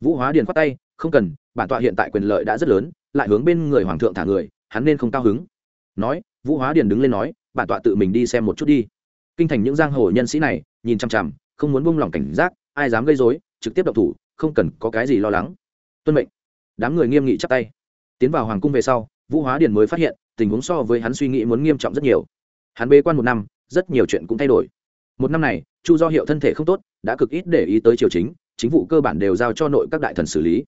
Vũ hóa điền khoát tay, không cần, bản tọa hiện tại quyền lợi đã rất lớn lại hướng bên người hoàng thượng thả người, hắn nên không cao hứng. Nói, vũ hóa điền đứng lên nói, bản tọa tự mình đi xem một chút đi. Kinh thành những giang hồ nhân sĩ này, nhìn chằm chằm, không muốn buông lỏng cảnh giác, ai dám gây dối trực tiếp độc thủ, không cần có cái gì lo lắng. Tuân mệnh. Đám người nghiêm nghị chắp tay. Tiến vào hoàng cung về sau, vũ hóa điền mới phát hiện, tình huống so với hắn suy nghĩ muốn nghiêm trọng rất nhiều. Hắn bế quan một năm, rất nhiều chuyện cũng thay đổi. Một năm này, chu do hiệu thân thể không tốt, đã cực ít để ý tới triều chính chính vụ cơ bản đều giao cho nội các đại thần xử lý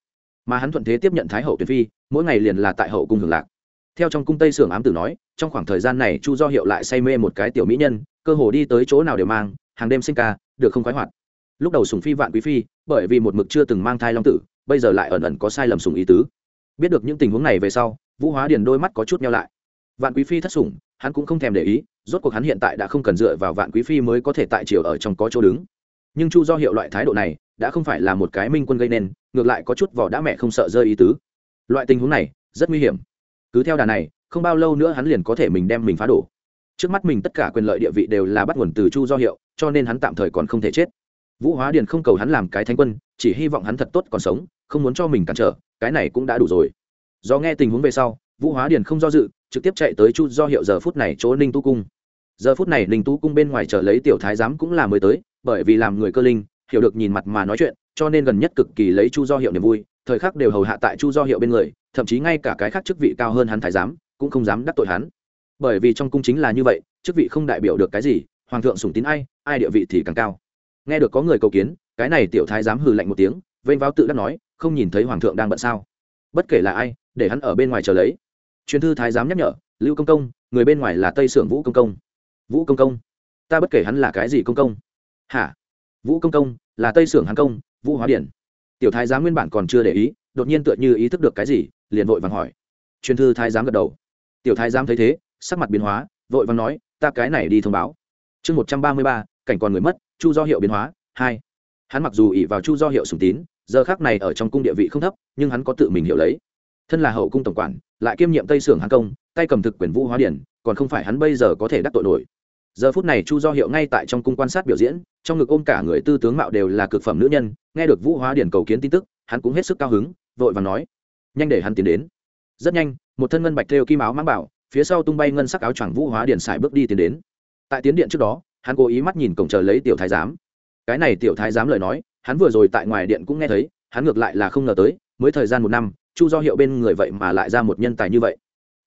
mà hắn thuận thế tiếp nhận thái hậu tuyển phi, mỗi ngày liền là tại hậu cung hưởng lạc. Theo trong cung tây sưởng ám tử nói, trong khoảng thời gian này chu do hiệu lại say mê một cái tiểu mỹ nhân, cơ hồ đi tới chỗ nào đều mang, hàng đêm sinh ca, được không khoái hoạt. Lúc đầu sùng phi vạn quý phi, bởi vì một mực chưa từng mang thai long tử, bây giờ lại ẩn ẩn có sai lầm sùng ý tứ. Biết được những tình huống này về sau, vũ hóa điền đôi mắt có chút nhau lại. Vạn quý phi thất sủng, hắn cũng không thèm để ý, rốt cuộc hắn hiện tại đã không cần dựa vào vạn quý phi mới có thể tại triều ở trong có chỗ đứng. Nhưng chu do hiệu loại thái độ này đã không phải là một cái minh quân gây nên, ngược lại có chút vỏ đã mẹ không sợ rơi ý tứ. Loại tình huống này, rất nguy hiểm. Cứ theo đà này, không bao lâu nữa hắn liền có thể mình đem mình phá đổ. Trước mắt mình tất cả quyền lợi địa vị đều là bắt nguồn từ chu do hiệu, cho nên hắn tạm thời còn không thể chết. Vũ hóa điền không cầu hắn làm cái thánh quân, chỉ hy vọng hắn thật tốt còn sống, không muốn cho mình cản trở, cái này cũng đã đủ rồi. Do nghe tình huống về sau, vũ hóa điền không do dự, trực tiếp chạy tới chu do hiệu giờ phút này chỗ ninh tu cung. Giờ phút này ninh tu cung bên ngoài chờ lấy tiểu thái giám cũng là mới tới, bởi vì làm người cơ linh hiểu được nhìn mặt mà nói chuyện, cho nên gần nhất cực kỳ lấy chu do hiệu niềm vui, thời khắc đều hầu hạ tại chu do hiệu bên người, thậm chí ngay cả cái khác chức vị cao hơn hắn thái giám, cũng không dám đắc tội hắn. Bởi vì trong cung chính là như vậy, chức vị không đại biểu được cái gì, hoàng thượng sủng tín ai ai địa vị thì càng cao. Nghe được có người cầu kiến, cái này tiểu thái dám hừ lạnh một tiếng, vênh vào tự đắc nói, không nhìn thấy hoàng thượng đang bận sao? Bất kể là ai, để hắn ở bên ngoài chờ lấy. Truyền thư thái giám nhắc nhở, lưu công công, người bên ngoài là tây sưởng vũ công công. Vũ công công, ta bất kể hắn là cái gì công công. Hả? Vũ công công, là tây sưởng hán công, vũ hóa điển. Tiểu thái giám nguyên bản còn chưa để ý, đột nhiên tựa như ý thức được cái gì, liền vội vàng hỏi. Truyền thư thái giám gật đầu. Tiểu thái giám thấy thế, sắc mặt biến hóa, vội vàng nói, ta cái này đi thông báo. Chương một trăm ba mươi ba, cảnh còn người mất, chu do hiệu biến hóa, hai. Hắn mặc dù ỉ vào chu do hiệu sùng tín, giờ khác này ở trong cung địa vị không thấp, nhưng hắn có tự mình hiểu lấy. Thân là hậu cung tổng quản, lại kiêm nhiệm tây sưởng Hán công, tay cầm thực quyền vũ hóa điển, còn không phải hắn bây giờ có thể đắc tội nổi giờ phút này chu do hiệu ngay tại trong cung quan sát biểu diễn, trong ngực ôm cả người tư tướng mạo đều là cực phẩm nữ nhân, nghe được vũ hóa điển cầu kiến tin tức, hắn cũng hết sức cao hứng, vội và nói, nhanh để hắn tiến đến. Rất nhanh, một thân ngân bạch thêu kim áo mang bảo, phía sau tung bay ngân sắc áo choàng vũ hóa điển xài bước đi tiến đến. Tại tiến điện trước đó, hắn cố ý mắt nhìn cổng chờ lấy tiểu thái giám. Cái này tiểu thái giám lời nói, hắn vừa rồi tại ngoài điện cũng nghe thấy, hắn ngược lại là không ngờ tới, mới thời gian một năm, chu do hiệu bên người vậy mà lại ra một nhân tài như vậy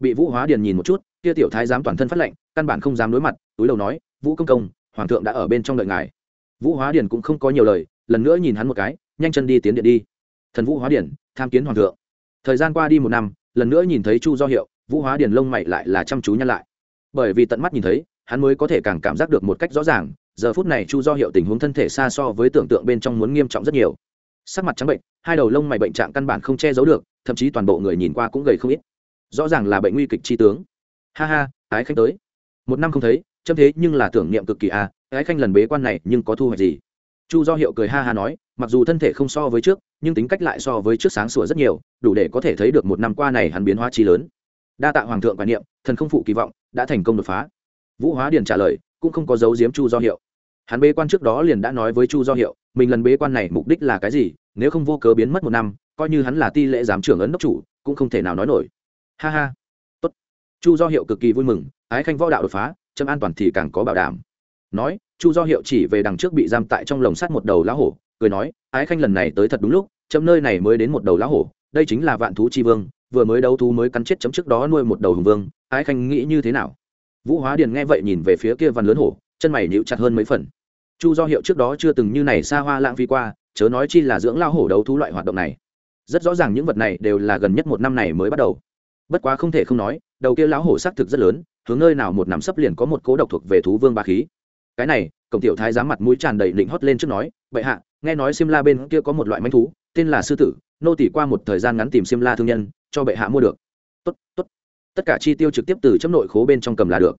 bị vũ hóa điền nhìn một chút, kia tiểu thái giám toàn thân phát lệnh căn bản không dám đối mặt, túi đầu nói, vũ công công, hoàng thượng đã ở bên trong đợi ngài. Vũ hóa điền cũng không có nhiều lời, lần nữa nhìn hắn một cái, nhanh chân đi tiến điện đi. Thần vũ hóa điền, tham kiến hoàng thượng. Thời gian qua đi một năm, lần nữa nhìn thấy chu do hiệu, vũ hóa điền lông mày lại là chăm chú nhăn lại. Bởi vì tận mắt nhìn thấy, hắn mới có thể càng cảm giác được một cách rõ ràng, giờ phút này chu do hiệu tình huống thân thể xa so với tưởng tượng bên trong muốn nghiêm trọng rất nhiều. Sắc mặt trắng bệnh, hai đầu lông mày bệnh trạng căn bản không che giấu được, thậm chí toàn bộ người nhìn qua cũng gầy không ít rõ ràng là bệnh nguy kịch chi tướng. Ha ha, ái khanh tới. Một năm không thấy châm thế nhưng là tưởng niệm cực kỳ à ái khanh lần bế quan này nhưng có thu hoạch gì? Chu do hiệu cười ha ha nói, mặc dù thân thể không so với trước, nhưng tính cách lại so với trước sáng sủa rất nhiều, đủ để có thể thấy được một năm qua này hắn biến hóa chi lớn. Đa tạ hoàng thượng quan niệm, thần không phụ kỳ vọng, đã thành công đột phá. Vũ hóa điền trả lời, cũng không có dấu giếm chu do hiệu. Hắn bế quan trước đó liền đã nói với chu do hiệu, mình lần bế quan này mục đích là cái gì, nếu không vô cớ biến mất một năm, coi như hắn là ti lễ giám trưởng ấn đốc chủ, cũng không thể nào nói nổi ha ha. Tốt. Chu do hiệu cực kỳ vui mừng, ái khanh võ đạo đột phá, chấm an toàn thì càng có bảo đảm. Nói, chu do hiệu chỉ về đằng trước bị giam tại trong lồng sắt một đầu lá hổ, cười nói, ái khanh lần này tới thật đúng lúc, chấm nơi này mới đến một đầu lá hổ, đây chính là vạn thú chi vương, vừa mới đấu thú mới cắn chết chấm trước đó nuôi một đầu hùng vương, ái khanh nghĩ như thế nào? Vũ hóa điền nghe vậy nhìn về phía kia văn lớn hổ, chân mày nhíu chặt hơn mấy phần. Chu do hiệu trước đó chưa từng như này xa hoa lãng phí qua, chớ nói chi là dưỡng lao hổ đấu thú loại hoạt động này. Rất rõ ràng những vật này đều là gần nhất một năm này mới bắt đầu bất quá không thể không nói, đầu kia lão hổ xác thực rất lớn, hướng nơi nào một nằm sấp liền có một cố độc thuộc về thú vương ba khí. Cái này, cổng tiểu thái giám mặt mũi tràn đầy định hót lên trước nói, bệ hạ, nghe nói xiêm la bên kia có một loại manh thú, tên là sư tử, nô tỷ qua một thời gian ngắn tìm xiêm la thương nhân, cho bệ hạ mua được. Tốt tốt. Tất cả chi tiêu trực tiếp từ chấm nội khố bên trong cầm là được.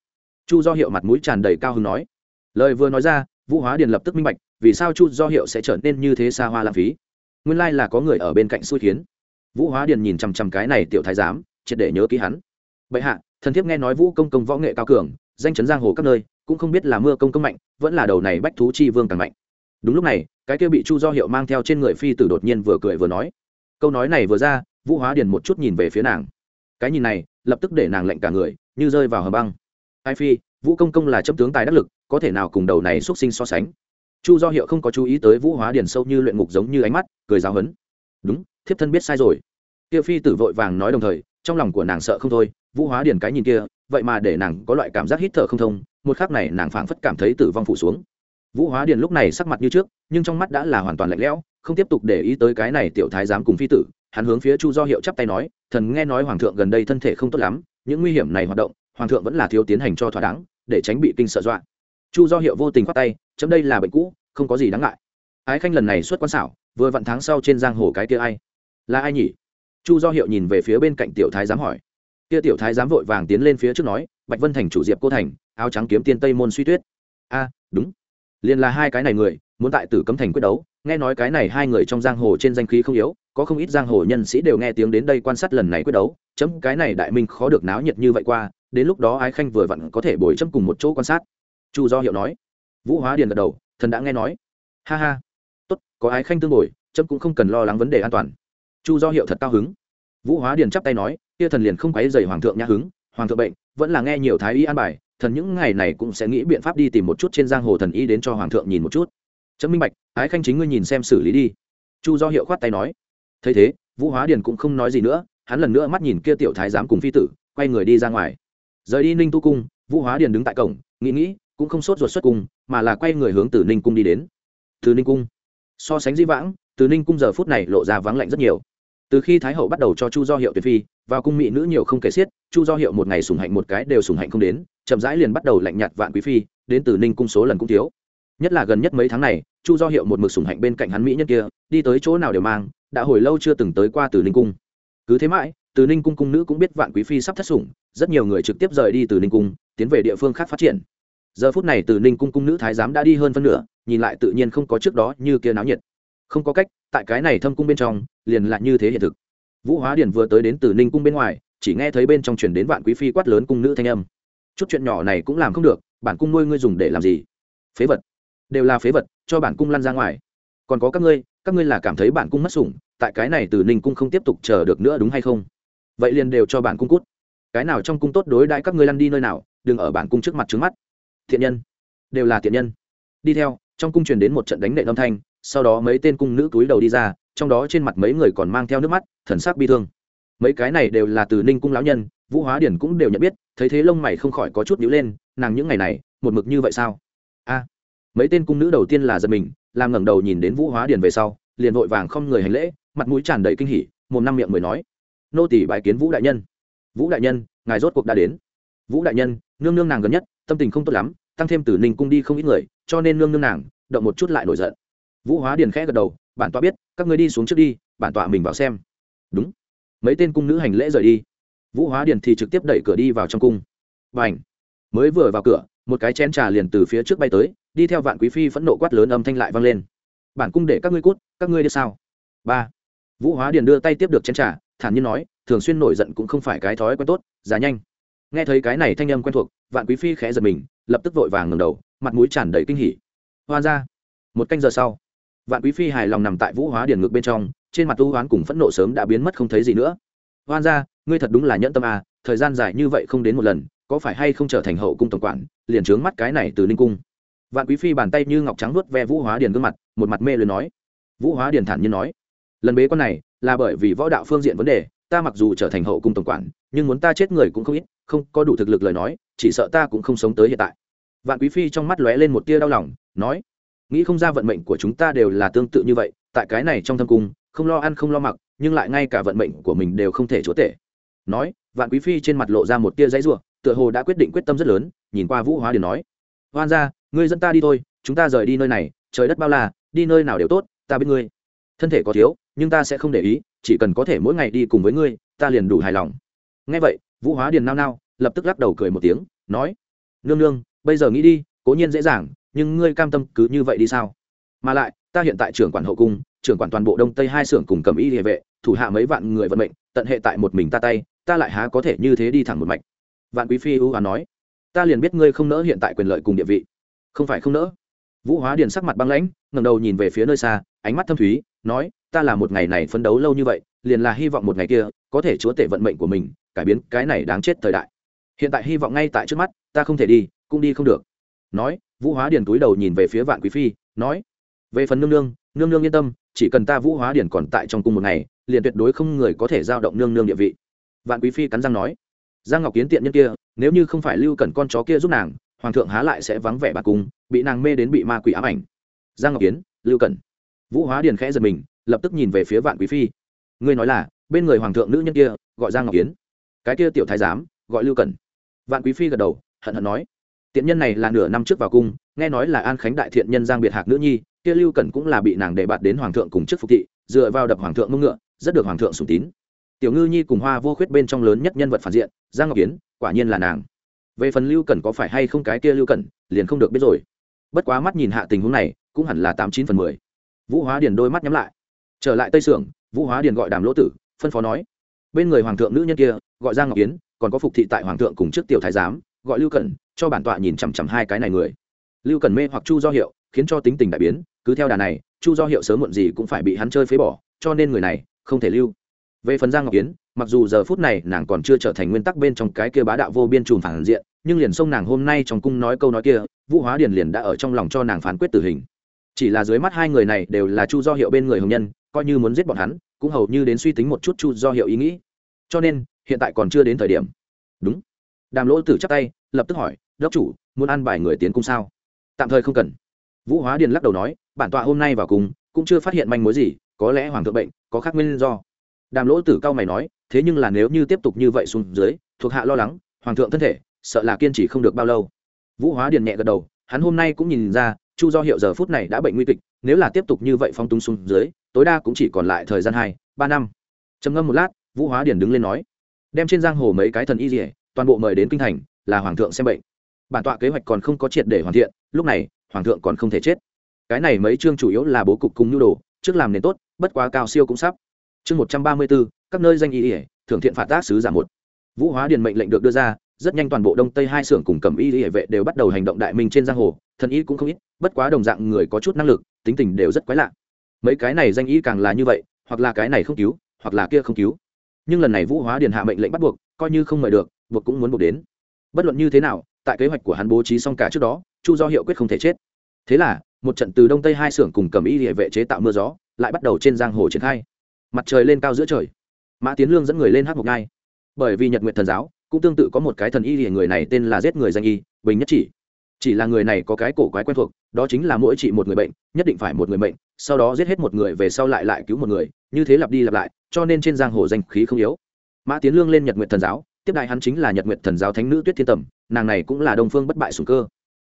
Chu do hiệu mặt mũi tràn đầy cao hứng nói. Lời vừa nói ra, vũ hóa điền lập tức minh bạch, vì sao chu do hiệu sẽ trở nên như thế xa hoa lãng phí. Nguyên lai là có người ở bên cạnh xui khiến. Vũ hóa điền nhìn chằm chằm cái này tiểu thái giám triệt để nhớ ký hắn. Bệ hạ, thần thiếp nghe nói vũ công công võ nghệ cao cường, danh chấn giang hồ các nơi, cũng không biết là mưa công công mạnh, vẫn là đầu này bách thú chi vương càng mạnh. Đúng lúc này, cái kia bị chu do hiệu mang theo trên người phi tử đột nhiên vừa cười vừa nói. Câu nói này vừa ra, vũ hóa điền một chút nhìn về phía nàng. Cái nhìn này, lập tức để nàng lạnh cả người, như rơi vào hầm băng. Ai phi, vũ công công là chấp tướng tài đắc lực, có thể nào cùng đầu này xuất sinh so sánh? Chu do hiệu không có chú ý tới vũ hóa điền sâu như luyện ngục giống như ánh mắt, cười giáo hấn đúng, thiếp thân biết sai rồi. Kia phi tử vội vàng nói đồng thời trong lòng của nàng sợ không thôi, vũ hóa điền cái nhìn kia, vậy mà để nàng có loại cảm giác hít thở không thông, một khắc này nàng phảng phất cảm thấy tử vong phủ xuống. Vũ hóa điền lúc này sắc mặt như trước, nhưng trong mắt đã là hoàn toàn lạnh lẽo, không tiếp tục để ý tới cái này tiểu thái giám cùng phi tử, hắn hướng phía chu do hiệu chắp tay nói, thần nghe nói hoàng thượng gần đây thân thể không tốt lắm, những nguy hiểm này hoạt động, hoàng thượng vẫn là thiếu tiến hành cho thỏa đáng, để tránh bị kinh sợ dọa. Chu do hiệu vô tình khoát tay, chấm đây là bệnh cũ, không có gì đáng ngại. Ái khanh lần này xuất quan xảo, vừa vặn tháng sau trên giang hồ cái kia ai? Là ai nhỉ? Chu do hiệu nhìn về phía bên cạnh tiểu thái giám hỏi. Kia tiểu thái giám vội vàng tiến lên phía trước nói, bạch vân thành chủ diệp cô thành, áo trắng kiếm tiên tây môn suy tuyết. A, đúng. Liền là hai cái này người, muốn tại tử cấm thành quyết đấu, nghe nói cái này hai người trong giang hồ trên danh khí không yếu, có không ít giang hồ nhân sĩ đều nghe tiếng đến đây quan sát lần này quyết đấu, chấm cái này đại minh khó được náo nhiệt như vậy qua, đến lúc đó ái khanh vừa vặn có thể bồi chấm cùng một chỗ quan sát. Chu do hiệu nói. Vũ hóa điền gật đầu, thần đã nghe nói. Ha ha. Tốt, có ái khanh tương bồi, chấm cũng không cần lo lắng vấn đề an toàn chu do hiệu thật cao hứng. Vũ hóa điền chắp tay nói, kia thần liền không quấy dày hoàng thượng nhã hứng, hoàng thượng bệnh, vẫn là nghe nhiều thái y an bài, thần những ngày này cũng sẽ nghĩ biện pháp đi tìm một chút trên giang hồ thần y đến cho hoàng thượng nhìn một chút. Chấm minh bạch, ái khanh chính ngươi nhìn xem xử lý đi. Chu do hiệu khoát tay nói. Thấy thế, vũ hóa điền cũng không nói gì nữa, hắn lần nữa mắt nhìn kia tiểu thái giám cùng phi tử, quay người đi ra ngoài. Rời đi ninh tu cung, vũ hóa điền đứng tại cổng, nghĩ nghĩ, cũng không sốt ruột xuất cung, mà là quay người hướng từ ninh cung đi đến. Từ ninh cung. So sánh di vãng, từ ninh cung giờ phút này lộ ra vắng lạnh rất nhiều từ khi thái hậu bắt đầu cho chu do hiệu tuyệt phi, vào cung mỹ nữ nhiều không kể xiết, chu do hiệu một ngày sùng hạnh một cái đều sùng hạnh không đến, chậm rãi liền bắt đầu lạnh nhạt vạn quý phi, đến từ ninh cung số lần cũng thiếu. Nhất là gần nhất mấy tháng này, chu do hiệu một mực sùng hạnh bên cạnh hắn mỹ nhân kia, đi tới chỗ nào đều mang, đã hồi lâu chưa từng tới qua từ ninh cung. Cứ thế mãi, từ ninh cung cung nữ cũng biết vạn quý phi sắp thất sủng, rất nhiều người trực tiếp rời đi từ ninh cung, tiến về địa phương khác phát triển. Giờ phút này từ ninh cung cung nữ thái giám đã đi hơn phân nửa, nhìn lại tự nhiên không có trước đó như kia náo nhiệt không có cách, tại cái này thâm cung bên trong, liền lại như thế hiện thực. Vũ hóa Điền vừa tới đến từ ninh cung bên ngoài, chỉ nghe thấy bên trong chuyển đến vạn quý phi quát lớn cung nữ thanh âm. Chút chuyện nhỏ này cũng làm không được, bản cung nuôi ngươi dùng để làm gì? Phế vật. Đều là phế vật, cho bản cung lăn ra ngoài. Còn có các ngươi các ngươi là cảm thấy bản cung mất sủng, tại cái này từ ninh cung không tiếp tục chờ được nữa đúng hay không? Vậy liền đều cho bản cung cút. Cái nào trong cung tốt đối đãi các ngươi lăn đi nơi nào, đừng ở bản cung trước mặt trước mắt. Thiện nhân. Đều là thiện nhân. Đi theo, trong cung truyền đến một trận đánh nệ âm thanh sau đó mấy tên cung nữ túi đầu đi ra, trong đó trên mặt mấy người còn mang theo nước mắt, thần sắc bi thương. Mấy cái này đều là từ ninh cung lão nhân, vũ hóa điển cũng đều nhận biết, thấy thế lông mày không khỏi có chút nhíu lên, nàng những ngày này, một mực như vậy sao? A. Mấy tên cung nữ đầu tiên là giật mình, làm ngẩng đầu nhìn đến vũ hóa điển về sau, liền vội vàng không người hành lễ, mặt mũi tràn đầy kinh hỉ một năm miệng mới nói. Nô tỷ bài kiến vũ đại nhân. Vũ đại nhân, ngài rốt cuộc đã đến. Vũ đại nhân, nương nương nàng gần nhất, tâm tình không tốt lắm, tăng thêm từ ninh cung đi không ít người, cho nên nương nương nàng, động một chút lại nổi giận vũ hóa điền khẽ gật đầu, bản tọa biết, các người đi xuống trước đi, bản tọa mình vào xem. Đúng. Mấy tên cung nữ hành lễ rời đi. Vũ hóa điền thì trực tiếp đẩy cửa đi vào trong cung. B à n h mới vừa vào cửa, một cái chén trà liền từ phía trước bay tới, đi theo vạn quý phi phẫn nộ quát lớn âm thanh lại vang lên. Bản cung để các ngươi cút, các ngươi đi sao? Ba! Vũ hóa điền đưa tay tiếp được chén trà, thản nhiên nói, thường xuyên nổi giận cũng không phải cái thói quen tốt giá nhanh. Nghe thấy cái này thanh âm quen thuộc, vạn quý phi khẽ giật mình, lập tức vội vàng ngầm đầu, mặt mũi tràn đầy kinh hỉ. Hoa ra một canh giờ sau vạn quý phi hài lòng nằm tại vũ hóa điển ngực bên trong, trên mặt tu hoán cùng phẫn nộ sớm đã biến mất không thấy gì nữa. Hoan ra ngươi thật đúng là nhẫn tâm à thời gian dài như vậy không đến một lần, có phải hay không trở thành hậu cung tổng quản, liền trướng mắt cái này từ ninh cung? Vạn quý phi bàn tay như ngọc trắng vuốt ve vũ hóa điền gương mặt, một mặt mê lưới nói. Vũ hóa điền thản nhiên nói, lần bế con này là bởi vì võ đạo phương diện vấn đề, ta mặc dù trở thành hậu cung tổng quản, nhưng muốn ta chết người cũng không ít, không có đủ thực lực lời nói, chỉ sợ ta cũng không sống tới hiện tại. Vạn quý phi trong mắt lóe lên một tia đau lòng, nói nghĩ không ra vận mệnh của chúng ta đều là tương tự như vậy, tại cái này trong thâm cung, không lo ăn không lo mặc, nhưng lại ngay cả vận mệnh của mình đều không thể chúa tể. Nói, vạn quý phi trên mặt lộ ra một tia giấy ruộng tựa hồ đã quyết định quyết tâm rất lớn, nhìn qua vũ hóa điền nói. Hoan ra ngươi dẫn ta đi thôi, chúng ta rời đi nơi này, trời đất bao la, đi nơi nào đều tốt, ta biết ngươi. Thân thể có thiếu, nhưng ta sẽ không để ý, chỉ cần có thể mỗi ngày đi cùng với ngươi, ta liền đủ hài lòng. Ngay vậy, vũ hóa điền nao nao, lập tức lắc đầu cười một tiếng, nói, nương nương, bây giờ nghĩ đi, cố nhiên dễ dàng nhưng ngươi cam tâm cứ như vậy đi sao? Mà lại, ta hiện tại trưởng quản hậu cung, trưởng quản toàn bộ đông tây hai xưởng cùng cầm y địa vệ, thủ hạ mấy vạn người vận mệnh, tận hệ tại một mình ta tay, ta lại há có thể như thế đi thẳng một mạch? Vạn quý phi ưu á nói, ta liền biết ngươi không nỡ hiện tại quyền lợi cùng địa vị. Không phải không nỡ. Vũ hóa điền sắc mặt băng lãnh ngầm đầu nhìn về phía nơi xa, ánh mắt thâm thúy, nói, ta là một ngày này phấn đấu lâu như vậy, liền là hy vọng một ngày kia, có thể chúa tể vận mệnh của mình, cải biến cái này đáng chết thời đại. Hiện tại hy vọng ngay tại trước mắt, ta không thể đi, cũng đi không được. Nói vũ hóa điền túi đầu nhìn về phía vạn quý phi, nói, về phần nương nương nương nương yên tâm, chỉ cần ta vũ hóa điền còn tại trong cung một ngày, liền tuyệt đối không người có thể giao động nương nương địa vị. Vạn quý phi cắn răng nói, giang ngọc kiến tiện nhân kia, nếu như không phải lưu cần con chó kia giúp nàng, hoàng thượng há lại sẽ vắng vẻ bà cung, bị nàng mê đến bị ma quỷ ám ảnh. Giang ngọc kiến, lưu cần vũ hóa điền khẽ giật mình, lập tức nhìn về phía vạn quý phi. Ngươi nói là, bên người hoàng thượng nữ nhân kia, gọi giang ngọc kiến. Cái kia tiểu thái giám, gọi lưu cần vạn quý phi gật đầu, hận hận nói tiện nhân này là nửa năm trước vào cung nghe nói là an khánh đại thiện nhân giang biệt hạc nữ nhi kia lưu cần cũng là bị nàng đề bạt đến hoàng thượng cùng chức phục thị dựa vào đập hoàng thượng mông ngựa rất được hoàng thượng sùng tín. Tiểu ngư nhi cùng hoa vô khuyết bên trong lớn nhất nhân vật phản diện giang ngọc kiến quả nhiên là nàng. Về phần lưu cần có phải hay không cái kia lưu cần liền không được biết rồi. Bất quá mắt nhìn hạ tình huống này cũng hẳn là tám chín phần mười. Vũ hóa điền đôi mắt nhắm lại. Trở lại tây sưởng vũ hóa điền gọi đàm lỗ tử phân phó nói. Bên người hoàng thượng nữ nhân kia gọi giang ngọc Yến, còn có phục thị tại hoàng thượng cùng trước tiểu thái giám gọi lưu cần cho bản tọa nhìn chằm chằm hai cái này người. Lưu cần mê hoặc chu do hiệu khiến cho tính tình đại biến cứ theo đà này chu do hiệu sớm muộn gì cũng phải bị hắn chơi phế bỏ cho nên người này không thể lưu. Về phần giang ngọc Yến, mặc dù giờ phút này nàng còn chưa trở thành nguyên tắc bên trong cái kia bá đạo vô biên trùm phản diện nhưng liền sông nàng hôm nay trong cung nói câu nói kia vũ hóa điền liền đã ở trong lòng cho nàng phán quyết tử hình. Chỉ là dưới mắt hai người này đều là chu do hiệu bên người hồng nhân coi như muốn giết bọn hắn cũng hầu như đến suy tính một chút chu do hiệu ý nghĩ. Cho nên hiện tại còn chưa đến thời điểm. Đúng đàm lỗ tử chắp tay, lập tức hỏi, đốc chủ, muốn ăn bài người tiến cung sao? Tạm thời không cần. Vũ hóa điền lắc đầu nói, bản tọa hôm nay vào cung, cũng chưa phát hiện manh mối gì, có lẽ hoàng thượng bệnh, có khác nguyên do. Đàm lỗ tử cao mày nói, thế nhưng là nếu như tiếp tục như vậy xuống dưới, thuộc hạ lo lắng, hoàng thượng thân thể, sợ là kiên trì không được bao lâu. Vũ hóa điền nhẹ gật đầu, hắn hôm nay cũng nhìn ra, chu do hiệu giờ phút này đã bệnh nguy kịch, nếu là tiếp tục như vậy phong túng xuống dưới, tối đa cũng chỉ còn lại thời gian hai, ba năm. Trầm ngâm một lát, vũ hóa điền đứng lên nói, đem trên giang hồ mấy cái thần y dỉa toàn bộ mời đến kinh thành là hoàng thượng xem bệnh. Bản tọa kế hoạch còn không có triệt để hoàn thiện, lúc này, hoàng thượng còn không thể chết. Cái này mấy chương chủ yếu là bố cục cùng nhu đồ, trước làm nền tốt, bất quá cao siêu cũng sắp. Chương một trăm ba mươi bốn, các nơi danh y ỉa thưởng thiện phạt tác sứ giả một. Vũ hóa điền mệnh lệnh được đưa ra, rất nhanh toàn bộ đông tây hai xưởng cùng cầm y ỉa vệ đều bắt đầu hành động đại minh trên giang hồ, thần y cũng không ít, bất quá đồng dạng người có chút năng lực, tính tình đều rất quái lạ. Mấy cái này danh y càng là như vậy, hoặc là cái này không cứu, hoặc là kia không cứu. Nhưng lần này vũ hóa điền hạ mệnh lệnh bắt buộc, coi như không mời được buộc cũng muốn buộc đến. Bất luận như thế nào, tại kế hoạch của hắn bố trí xong cả trước đó, chu do hiệu quyết không thể chết. Thế là, một trận từ đông tây hai xưởng cùng cầm y địa vệ chế tạo mưa gió, lại bắt đầu trên giang hồ triển khai. Mặt trời lên cao giữa trời, mã tiến lương dẫn người lên hát một ngai. Bởi vì nhật nguyện thần giáo cũng tương tự có một cái thần y địa người này tên là giết người danh y, bình nhất chỉ. Chỉ là người này có cái cổ quái quen thuộc, đó chính là mỗi trị một người bệnh, nhất định phải một người bệnh sau đó giết hết một người về sau lại lại cứu một người, như thế lặp đi lặp lại, cho nên trên giang hồ danh khí không yếu. Mã tiến lương lên nhật nguyện thần giáo tiếp đại hắn chính là nhật nguyệt thần giáo thánh nữ tuyết thiên tầm, nàng này cũng là đông phương bất bại sùng cơ.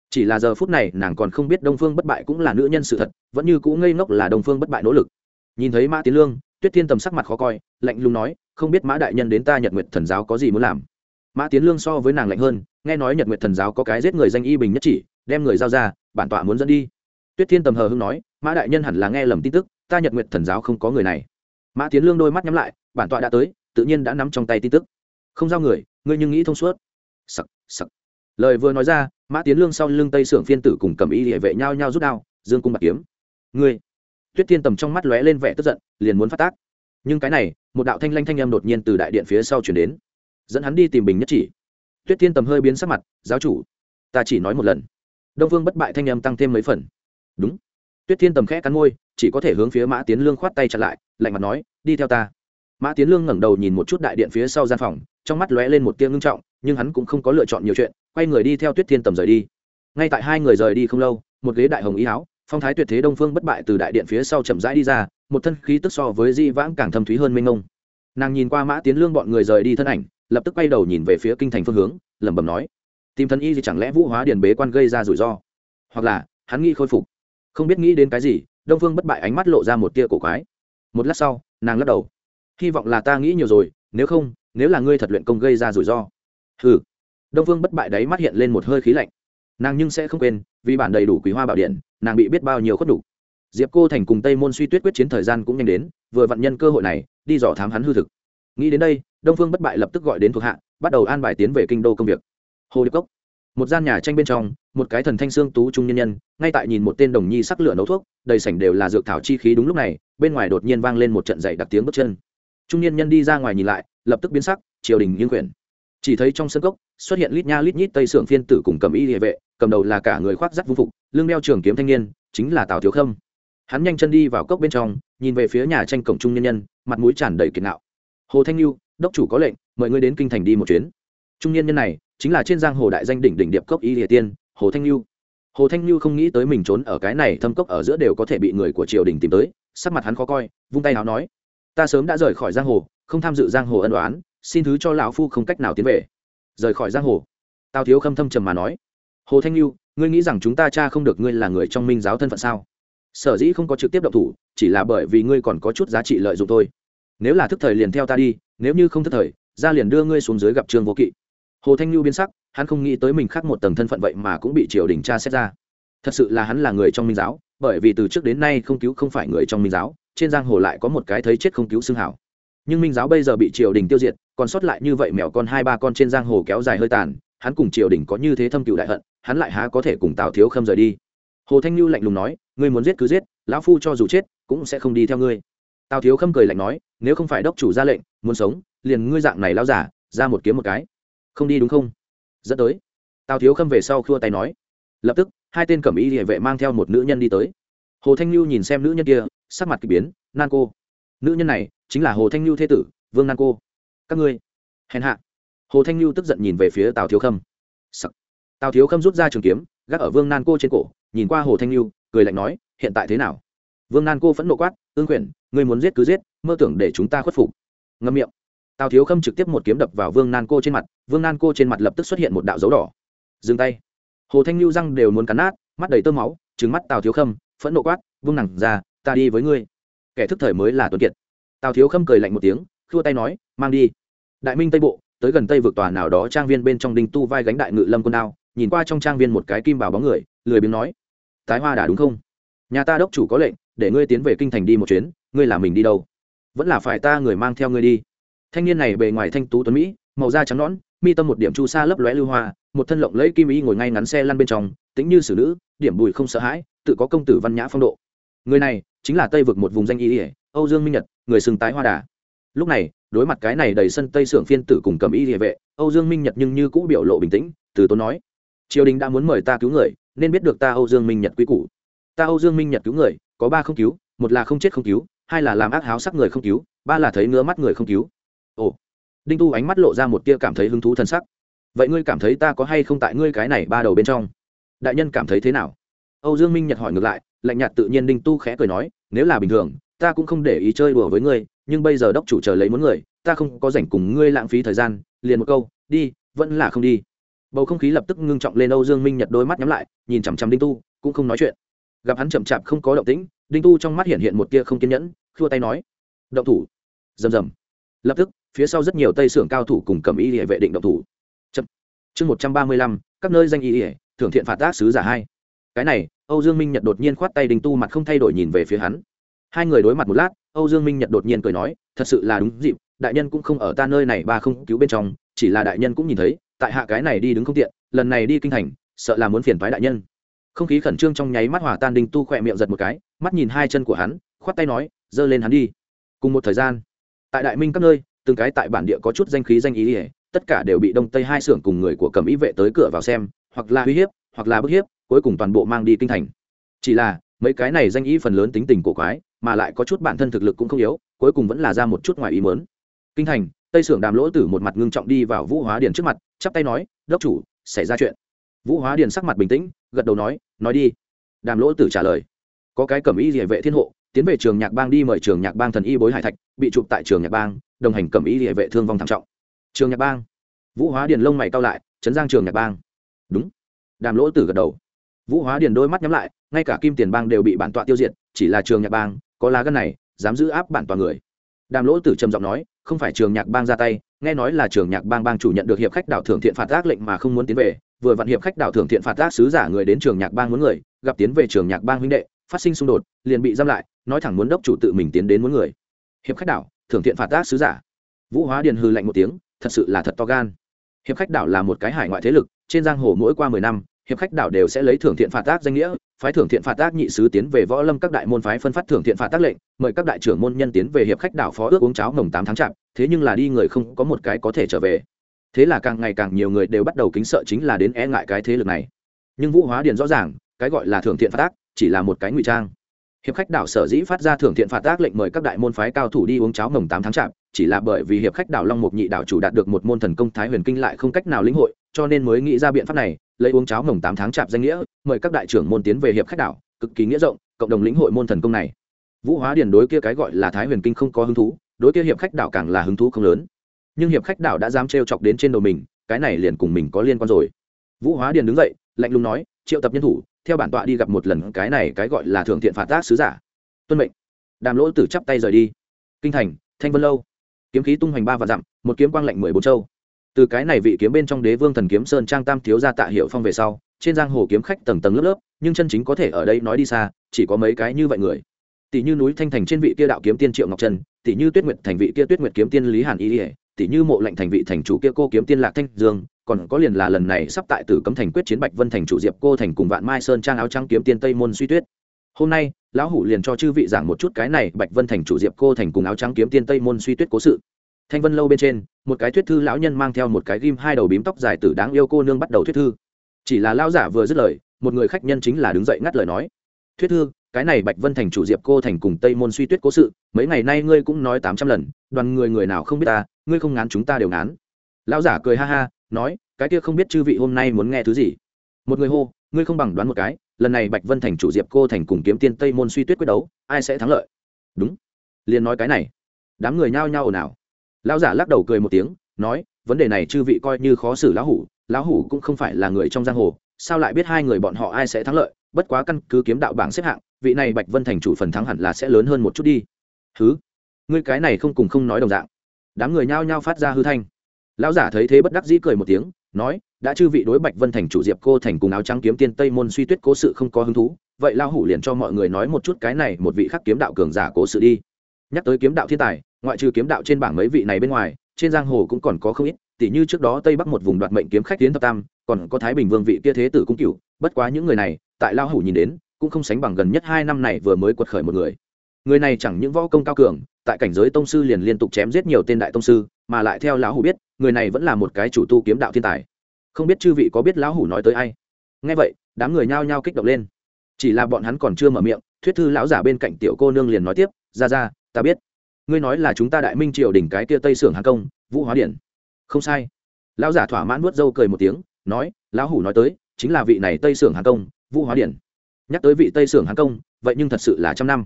Chỉ là giờ phút này, nàng còn không biết đông phương bất bại cũng là nữ nhân sự thật, vẫn như cũ ngây ngốc là đông phương bất bại nỗ lực. Nhìn thấy mã tiến lương, tuyết thiên tầm sắc mặt khó coi, lạnh lùng nói, không biết mã đại nhân đến ta nhật nguyệt thần giáo có gì muốn làm? Mã tiến lương so với nàng lạnh hơn, nghe nói nhật nguyệt thần giáo có cái giết người danh y bình nhất chỉ, đem người giao ra, bản tọa muốn dẫn đi. Tuyết thiên tầm hờ hưng nói, mã đại nhân hẳn là nghe lầm tin tức, ta nhật nguyệt thần giáo không có người này. Mã tiến lương đôi mắt nhắm lại, bản tọa đã tới, tự nhiên đã nắm trong tay tin tức không giao người, ngươi nhưng nghĩ thông suốt. Sặc sặc. Lời vừa nói ra, mã tiến lương sau lưng tây sưởng phiên tử cùng cầm y địa vệ nhau nhau rút đao, dương cung bạc kiếm. Ngươi. Tuyết thiên tầm trong mắt lóe lên vẻ tức giận, liền muốn phát tác. Nhưng cái này, một đạo thanh lanh thanh âm đột nhiên từ đại điện phía sau chuyển đến. Dẫn hắn đi tìm bình nhất chỉ. Tuyết thiên tầm hơi biến sắc mặt, giáo chủ, ta chỉ nói một lần. Đông vương bất bại thanh âm tăng thêm mấy phần. Đúng. Tuyết thiên tầm khẽ cắn môi, chỉ có thể hướng phía mã tiến lương khoát tay chặt lại, lạnh mặt nói, đi theo ta mã tiến lương ngẩng đầu nhìn một chút đại điện phía sau gian phòng, trong mắt lóe lên một tiếng ngưng trọng, nhưng hắn cũng không có lựa chọn nhiều chuyện, quay người đi theo tuyết thiên tầm rời đi. Ngay tại hai người rời đi không lâu, một ghế đại hồng ý áo, phong thái tuyệt thế đông phương bất bại từ đại điện phía sau chậm rãi đi ra, một thân khí tức so với di vãng càng thâm thúy hơn mênh ngông nàng nhìn qua mã tiến lương bọn người rời đi thân ảnh, lập tức quay đầu nhìn về phía kinh thành phương hướng, lẩm bẩm nói, tìm thân y gì chẳng lẽ vũ hóa điền bế quan gây ra rủi ro? Hoặc là, hắn nghĩ khôi phục, không biết nghĩ đến cái gì, đông phương bất bại ánh mắt lộ ra một tia cổ quái. Một lát sau, nàng lắc đầu hy vọng là ta nghĩ nhiều rồi, nếu không, nếu là ngươi thật luyện công gây ra rủi ro. Ừ đông phương bất bại đấy mắt hiện lên một hơi khí lạnh. Nàng nhưng sẽ không quên, vì bản đầy đủ quý hoa bảo điện, nàng bị biết bao nhiêu khuất đủ. Diệp cô thành cùng tây môn suy tuyết quyết chiến thời gian cũng nhanh đến, vừa vặn nhân cơ hội này, đi dò thám hắn hư thực. Nghĩ đến đây, đông phương bất bại lập tức gọi đến thuộc hạ, bắt đầu an bài tiến về kinh đô công việc. Hồ điệp cốc. Một gian nhà tranh bên trong, một cái thần thanh xương tú trung nhân nhân, ngay tại nhìn một tên đồng nhi sắc lửa nấu thuốc, đầy sảnh đều là dược thảo chi khí đúng lúc này, bên ngoài đột nhiên vang lên một trận dậy đặc tiếng bước chân trung niên nhân đi ra ngoài nhìn lại, lập tức biến sắc, triều đình nghiêng quyển chỉ thấy trong sân cốc, xuất hiện lít nha lít nhít tây sưởng phiên tử cùng cầm y địa vệ, cầm đầu là cả người khoác giáp vũ phục lương đeo trường kiếm thanh niên, chính là tào thiếu khâm. Hắn nhanh chân đi vào cốc bên trong, nhìn về phía nhà tranh cổng trung nhân nhân, mặt mũi tràn đầy kiệt nạo. Hồ thanh lưu đốc chủ có lệnh, mời ngươi đến kinh thành đi một chuyến. Trung nhân nhân này, chính là trên giang hồ đại danh đỉnh đỉnh điệp cốc y địa tiên, hồ thanh lưu hồ thanh lưu không nghĩ tới mình trốn ở cái này thâm cốc ở giữa đều có thể bị người của triều đình tìm tới, sắc mặt hắn khó coi, vung tay nào nói ta sớm đã rời khỏi giang hồ, không tham dự giang hồ ân đoán xin thứ cho lão phu không cách nào tiến về. Rời khỏi giang hồ. Tào thiếu khâm thâm trầm mà nói. Hồ thanh lưu ngươi nghĩ rằng chúng ta cha không được ngươi là người trong minh giáo thân phận sao? Sở dĩ không có trực tiếp động thủ, chỉ là bởi vì ngươi còn có chút giá trị lợi dụng thôi. Nếu là thức thời liền theo ta đi, nếu như không thức thời, ra liền đưa ngươi xuống dưới gặp trương vô kỵ. Hồ thanh lưu biến sắc, hắn không nghĩ tới mình khác một tầng thân phận vậy mà cũng bị triều đình tra xét ra. Thật sự là hắn là người trong minh giáo, bởi vì từ trước đến nay không cứu không phải người trong minh giáo trên giang hồ lại có một cái thấy chết không cứu xương hảo. Nhưng minh giáo bây giờ bị triều đình tiêu diệt, còn sót lại như vậy mèo con hai ba con trên giang hồ kéo dài hơi tàn, hắn cùng triều đình có như thế thâm cựu đại hận, hắn lại há có thể cùng tào thiếu khâm rời đi. Hồ thanh lưu lạnh lùng nói, ngươi muốn giết cứ giết, lão phu cho dù chết, cũng sẽ không đi theo ngươi. Tào thiếu khâm cười lạnh nói, nếu không phải đốc chủ ra lệnh, muốn sống, liền ngươi dạng này lao giả ra một kiếm một cái. Không đi đúng không? Dẫn tới. Tào thiếu khâm về sau khua tay nói. Lập tức, hai tên cẩm y địa vệ mang theo một nữ nhân đi tới. Hồ thanh lưu nhìn xem nữ nhân kia sắc mặt k ỳ biến, nan cô, nữ nhân này chính là hồ thanh lưu thế tử, vương nan cô. Các ngươi, hèn hạ. Hồ thanh lưu tức giận nhìn về phía tào thiếu khâm. Sắc. tào thiếu khâm rút ra trường kiếm, gác ở vương nan cô trên cổ, nhìn qua hồ thanh lưu cười lạnh nói, hiện tại thế nào? Vương nan cô phẫn nộ quát, ương quyển, ngươi muốn giết cứ giết, mơ tưởng để chúng ta khuất phục. Ngâm miệng. Tào thiếu khâm trực tiếp một kiếm đập vào vương nan cô trên mặt, vương nan cô trên mặt lập tức xuất hiện một đạo dấu đỏ. Dừng tay. Hồ thanh lưu răng đều muốn cắn nát, mắt đầy tơ máu trứng mắt tào thiếu khâm, phẫn nộ quát, vương nặng ra ta đi với ngươi. Kẻ thức thời mới là tuấn kiệt. Tào thiếu khâm cười lạnh một tiếng, khua tay nói, mang đi. Đại minh tây bộ, tới gần tây vực tòa nào đó trang viên bên trong đinh tu vai gánh đại ngự lâm quân đao, nhìn qua trong trang viên một cái kim bảo bóng người, lười biếng nói tái hoa đà đúng không? Nhà ta đốc chủ có lệnh, để ngươi tiến về kinh thành đi một chuyến, ngươi là mình đi đâu? Vẫn là phải ta người mang theo ngươi đi. Thanh niên này bề ngoài thanh tú tuấn mỹ, màu da trắng nõn, mi tâm một điểm chu sa lấp lóe lưu hoa, một thân lộng lẫy kim y ngồi ngay ngắn xe lăn bên trong, tính như xử nữ, điểm bùi không sợ hãi, tự có công tử văn nhã phong độ. Người này chính là tây vực một vùng danh y ỉa, âu dương minh nhật, người sừng tái hoa đà. Lúc này, đối mặt cái này đầy sân tây sưởng phiên tử cùng cầm y địa vệ, âu dương minh nhật nhưng như cũ biểu lộ bình tĩnh, từ tốn nói, triều đình đã muốn mời ta cứu người, nên biết được ta âu dương minh nhật quý cũ ta âu dương minh nhật cứu người, có ba không cứu, một là không chết không cứu, hai là làm ác háo sắc người không cứu, ba là thấy ngứa mắt người không cứu. Ồ. Đinh tu ánh mắt lộ ra một tia cảm thấy hứng thú thân sắc. Vậy ngươi cảm thấy ta có hay không tại ngươi cái này ba đầu bên trong? Đại nhân cảm thấy thế nào? Âu dương minh nhật hỏi ngược lại lạnh nhạt tự nhiên đinh tu khẽ cười nói, nếu là bình thường, ta cũng không để ý chơi đùa với ngươi, nhưng bây giờ đốc chủ chờ lấy muốn người, ta không có rảnh cùng ngươi lãng phí thời gian, liền một câu, đi, vẫn là không đi. Bầu không khí lập tức ngưng trọng lên, âu dương minh nhật đôi mắt nhắm lại, nhìn chằm chằm đinh tu, cũng không nói chuyện. Gặp hắn chậm chạp không có động tĩnh, đinh tu trong mắt hiện hiện một tia không kiên nhẫn, khua tay nói, động thủ. Rầm rầm. Lập tức, phía sau rất nhiều tây xưởng cao thủ cùng cầm y địa vệ định động thủ. Chậm. Chương một trăm ba mươi lăm, các nơi danh y địa thưởng thiện phạt tác sứ giả hai. Cái này âu dương minh nhật đột nhiên khoát tay đinh tu mặt không thay đổi nhìn về phía hắn. Hai người đối mặt một lát, âu dương minh nhật đột nhiên cười nói, thật sự là đúng dịp, đại nhân cũng không ở ta nơi này ba không cứu bên trong, chỉ là đại nhân cũng nhìn thấy, tại hạ cái này đi đứng không tiện, lần này đi kinh thành, sợ là muốn phiền thoái đại nhân. Không khí khẩn trương trong nháy mắt hòa tan, đinh tu khỏe miệng giật một cái, mắt nhìn hai chân của hắn, khoát tay nói giơ lên hắn đi. Cùng một thời gian, tại đại minh các nơi, từng cái tại bản địa có chút danh khí danh ý ỉa tất cả đều bị đông tây hai xưởng cùng người của cầm ý vệ tới cửa vào xem, hoặc là uy hiếp, hoặc là bức hiếp cuối cùng toàn bộ mang đi kinh thành. Chỉ là, mấy cái này danh ý phần lớn tính tình cổ quái, mà lại có chút bản thân thực lực cũng không yếu, cuối cùng vẫn là ra một chút ngoài ý mớn kinh thành, tây sưởng đàm lỗ tử một mặt ngưng trọng đi vào vũ hóa điền trước mặt, chắp tay nói, đốc chủ, xảy ra chuyện. Vũ hóa điền sắc mặt bình tĩnh, gật đầu nói nói đi. Đàm lỗ tử trả lời, có cái cẩm y địa vệ thiên hộ, tiến về trường nhạc bang đi mời trường nhạc bang thần y bối hải thạch, bị chụp tại trường nhạc bang, đồng hành cẩm y địa vệ thương vong thảm trọng. Trường nhạc bang? Vũ hóa điền lông mày cao lại, chấn giang trường nhạc bang. Đúng. Đàm lỗ tử gật đầu vũ hóa điền đôi mắt nhắm lại, ngay cả kim tiền bang đều bị bản tọa tiêu diệt, chỉ là trường nhạc bang, có lá gân này, dám giữ áp bản tọa người. Đàm lỗ tử trầm giọng nói, không phải trường nhạc bang ra tay, nghe nói là trường nhạc bang bang chủ nhận được hiệp khách Đảo thưởng thiện phạt ác lệnh mà không muốn tiến về, vừa vặn hiệp khách Đảo thưởng thiện phạt ác sứ giả người đến trường nhạc bang muốn người, gặp tiến về trường nhạc bang huynh đệ, phát sinh xung đột, liền bị giam lại, nói thẳng muốn đốc chủ tự mình tiến đến muốn người. Hiệp khách đảo, thưởng thiện phạt ác sứ giả. Vũ hóa điền hư lạnh một tiếng, thật sự là thật to gan. Hiệp khách đảo là một cái hải ngoại thế lực, trên giang hồ mỗi qua mười năm hiệp khách đảo đều sẽ lấy thưởng thiện phạt tác danh nghĩa, phái thưởng thiện phạt tác nhị sứ tiến về võ lâm các đại môn phái phân phát thưởng thiện phạt tác lệnh, mời các đại trưởng môn nhân tiến về hiệp khách đảo phó ước uống cháo mồng tám tháng chạp, thế nhưng là đi người không có một cái có thể trở về. Thế là càng ngày càng nhiều người đều bắt đầu kính sợ chính là đến e ngại cái thế lực này. Nhưng vũ hóa điền rõ ràng, cái gọi là thưởng thiện phạt tác chỉ là một cái ngụy trang. Hiệp khách đảo sở dĩ phát ra thưởng thiện phạt tác lệnh mời các đại môn phái cao thủ đi uống cháo mồng tám tháng chạp, chỉ là bởi vì hiệp khách đảo long mục nhị đảo chủ đạt được một môn thần công thái huyền kinh lại không cách nào lĩnh hội, cho nên mới nghĩ ra biện pháp này lấy uống cháo mồng tám tháng chạp danh nghĩa, mời các đại trưởng môn tiến về hiệp khách đảo, cực kỳ nghĩa rộng, cộng đồng lĩnh hội môn thần công này. Vũ hóa điền đối kia cái gọi là thái huyền kinh không có hứng thú, đối kia hiệp khách đảo càng là hứng thú không lớn. Nhưng hiệp khách đảo đã dám trêu chọc đến trên đầu mình, cái này liền cùng mình có liên quan rồi. Vũ hóa điền đứng dậy, lạnh lùng nói, triệu tập nhân thủ, theo bản tọa đi gặp một lần cái này cái gọi là thượng thiện phạt tác sứ giả. Tuân mệnh. Đàm lỗ tử chắp tay rời đi. Kinh thành, thanh vân lâu. Kiếm khí tung hoành ba và dặm, một kiếm quang lạnh mười bốn châu từ cái này vị kiếm bên trong đế vương thần kiếm sơn trang tam thiếu gia tạ hiệu phong về sau, trên giang hồ kiếm khách tầng tầng lớp lớp, nhưng chân chính có thể ở đây nói đi xa, chỉ có mấy cái như vậy người. Tỷ như núi thanh thành trên vị kia đạo kiếm tiên triệu ngọc trần tỷ như tuyết nguyệt thành vị kia tuyết nguyệt kiếm tiên lý hàn y ỉa tỷ như mộ lệnh thành vị thành chủ kia cô kiếm tiên lạc thanh dương, còn có liền là lần này sắp tại tử cấm thành quyết chiến bạch vân thành chủ diệp cô thành cùng vạn mai sơn trang áo trắng kiếm tiên tây môn suy tuyết. Hôm nay, lão hủ liền cho chư vị giảng một chút cái này bạch vân thành chủ diệp cô thành cùng áo trắng kiếm tiên tây môn suy tuyết cố sự thanh vân lâu bên trên, một cái thuyết thư lão nhân mang theo một cái ghim hai đầu bím tóc dài tử đáng yêu cô nương bắt đầu thuyết thư. Chỉ là lao giả vừa dứt lời, một người khách nhân chính là đứng dậy ngắt lời nói. Thuyết thư, cái này bạch vân thành chủ diệp cô thành cùng tây môn suy tuyết cố sự, mấy ngày nay ngươi cũng nói tám trăm lần, đoàn người người nào không biết ta, ngươi không ngán chúng ta đều ngán. Lão giả cười ha ha, nói, cái kia không biết chư vị hôm nay muốn nghe thứ gì. Một người hô, ngươi không bằng đoán một cái, lần này bạch vân thành chủ diệp cô thành cùng kiếm tiên tây môn suy tuyết quyết đấu, ai sẽ thắng lợi? Đúng. Liền nói cái này. Đám người nhao nhao ồn ào lão giả lắc đầu cười một tiếng, nói, vấn đề này chư vị coi như khó xử lão hủ lão hủ cũng không phải là người trong giang hồ, sao lại biết hai người bọn họ ai sẽ thắng lợi? Bất quá căn cứ kiếm đạo bảng xếp hạng, vị này bạch vân thành chủ phần thắng hẳn là sẽ lớn hơn một chút đi. Thứ ngươi cái này không cùng không nói đồng dạng. Đám người nhao nhao phát ra hư thanh. Lão giả thấy thế bất đắc dĩ cười một tiếng, nói, đã chư vị đối bạch vân thành chủ diệp cô thành cùng áo trắng kiếm tiên tây môn suy tuyết cố sự không có hứng thú, vậy lão hủ liền cho mọi người nói một chút cái này một vị khắc kiếm đạo cường giả cố sự đi. Nhắc tới kiếm đạo thiên tài ngoại trừ kiếm đạo trên bảng mấy vị này bên ngoài, trên giang hồ cũng còn có không ít tỷ như trước đó tây bắc một vùng đoạt mệnh kiếm khách tiến thập tam, còn có thái bình vương vị kia thế tử cung cựu bất quá những người này, tại lao hủ nhìn đến, cũng không sánh bằng gần nhất hai năm này vừa mới quật khởi một người. Người này chẳng những võ công cao cường, tại cảnh giới tông sư liền liên tục chém giết nhiều tên đại tông sư, mà lại theo lão hủ biết, người này vẫn là một cái chủ tu kiếm đạo thiên tài. Không biết chư vị có biết lão hủ nói tới ai? Nghe vậy, đám người nhao nhao kích động lên. Chỉ là bọn hắn còn chưa mở miệng, thuyết thư lão giả bên cạnh tiểu cô nương liền nói tiếp ra ra ta biết ngươi nói là chúng ta đại minh triều đỉnh cái kia tây sưởng hàng công, vũ hóa điển. Không sai. Lão giả thỏa mãn nuốt dâu cười một tiếng, nói, lão hủ nói tới, chính là vị này tây sưởng hàng công, vũ hóa điển. Nhắc tới vị tây sưởng hàng công, vậy nhưng thật sự là trăm năm.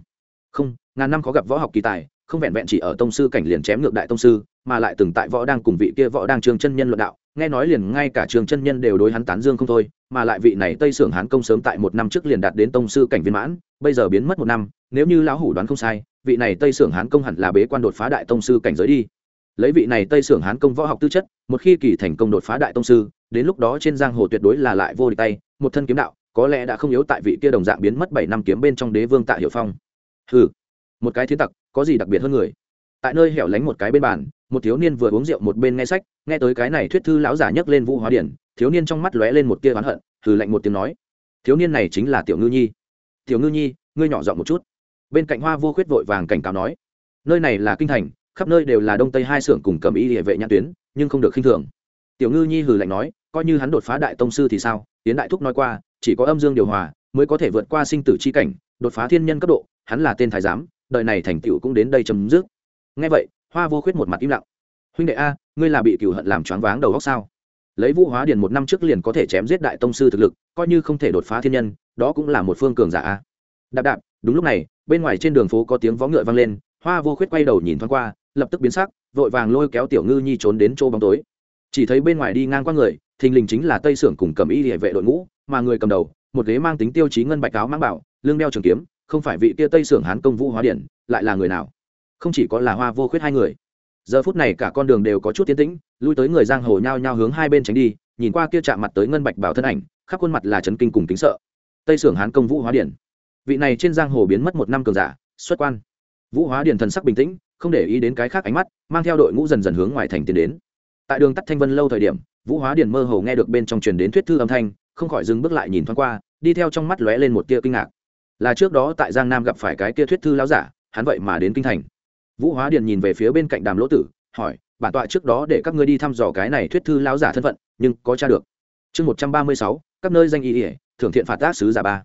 Không, ngàn năm có gặp võ học kỳ tài, không vẹn vẹn chỉ ở tông sư cảnh liền chém ngược đại tông sư, mà lại từng tại võ đang cùng vị kia võ đang trường chân nhân luận đạo, nghe nói liền ngay cả trường chân nhân đều đối hắn tán dương không thôi mà lại vị này tây sưởng hán công sớm tại một năm trước liền đạt đến tông sư cảnh viên mãn, bây giờ biến mất một năm, nếu như lão hủ đoán không sai, vị này tây sưởng hán công hẳn là bế quan đột phá đại tông sư cảnh giới đi. Lấy vị này tây sưởng hán công võ học tư chất, một khi kỳ thành công đột phá đại tông sư, đến lúc đó trên giang hồ tuyệt đối là lại vô địch tay, một thân kiếm đạo, có lẽ đã không yếu tại vị kia đồng dạng biến mất bảy năm kiếm bên trong đế vương tạ hiệu phong. Hừ, một cái thiên tặc, có gì đặc biệt hơn người? Tại nơi hẻo lánh một cái bên bàn, một thiếu niên vừa uống rượu một bên nghe sách, nghe tới cái này thuyết thư lão giả nhấc lên vũ hóa điển thiếu niên trong mắt lóe lên một tia oán hận, hừ lạnh một tiếng nói, thiếu niên này chính là tiểu ngư nhi. Tiểu ngư nhi, ngươi nhỏ giọng một chút. Bên cạnh hoa vô khuyết vội vàng cảnh cáo nói, nơi này là kinh thành, khắp nơi đều là đông tây hai xưởng cùng cầm y địa vệ nhãn tuyến, nhưng không được khinh thường. Tiểu ngư nhi hừ lạnh nói, coi như hắn đột phá đại tông sư thì sao? Tiến đại thúc nói qua, chỉ có âm dương điều hòa mới có thể vượt qua sinh tử chi cảnh, đột phá thiên nhân cấp độ, hắn là tên thái giám, đời này thành tựu cũng đến đây chấm dứt. Ngay vậy, hoa vô khuyết một mặt im lặng. Huynh đệ a, ngươi là bị cửu hận làm choáng váng đầu góc sao? Lấy vũ hóa điền một năm trước liền có thể chém giết đại tông sư thực lực, coi như không thể đột phá thiên nhân, đó cũng là một phương cường giả đạp đạp, đúng lúc này, bên ngoài trên đường phố có tiếng vó ngựa vang lên, hoa vô khuyết quay đầu nhìn thoáng qua, lập tức biến sắc, vội vàng lôi kéo tiểu ngư nhi trốn đến chỗ bóng tối. Chỉ thấy bên ngoài đi ngang qua người, thình lình chính là tây sưởng cùng cầm y địa vệ đội ngũ, mà người cầm đầu, một ghế mang tính tiêu chí ngân bạch áo mang bảo lương đeo trường kiếm, không phải vị kia tây sưởng hán công vũ hóa điển, lại là người nào? Không chỉ có là hoa vô khuyết hai người giờ phút này cả con đường đều có chút tiến tĩnh, lui tới người giang hồ nhao nhao hướng hai bên tránh đi, nhìn qua kia chạm mặt tới ngân bạch bảo thân ảnh, khắp khuôn mặt là trấn kinh cùng tính sợ. Tây sưởng hán công vũ hóa điển. Vị này trên giang hồ biến mất một năm cường giả, xuất quan. Vũ hóa điển thần sắc bình tĩnh, không để ý đến cái khác ánh mắt, mang theo đội ngũ dần dần hướng ngoài thành tiến đến. Tại đường tắt thanh vân lâu thời điểm, vũ hóa điển mơ hồ nghe được bên trong truyền đến thuyết thư âm thanh, không khỏi dừng bước lại nhìn thoáng qua, đi theo trong mắt lóe lên một tia kinh ngạc. Là trước đó tại giang nam gặp phải cái kia thuyết thư lão giả, hắn vậy mà đến kinh thành vũ hóa điền nhìn về phía bên cạnh đàm lỗ tử, hỏi, bản tọa trước đó để các ngươi đi thăm dò cái này thuyết thư lão giả thân phận, nhưng có tra được? Chương một trăm ba mươi sáu, các nơi danh ý ỉa thưởng thiện phạt tác sứ giả ba.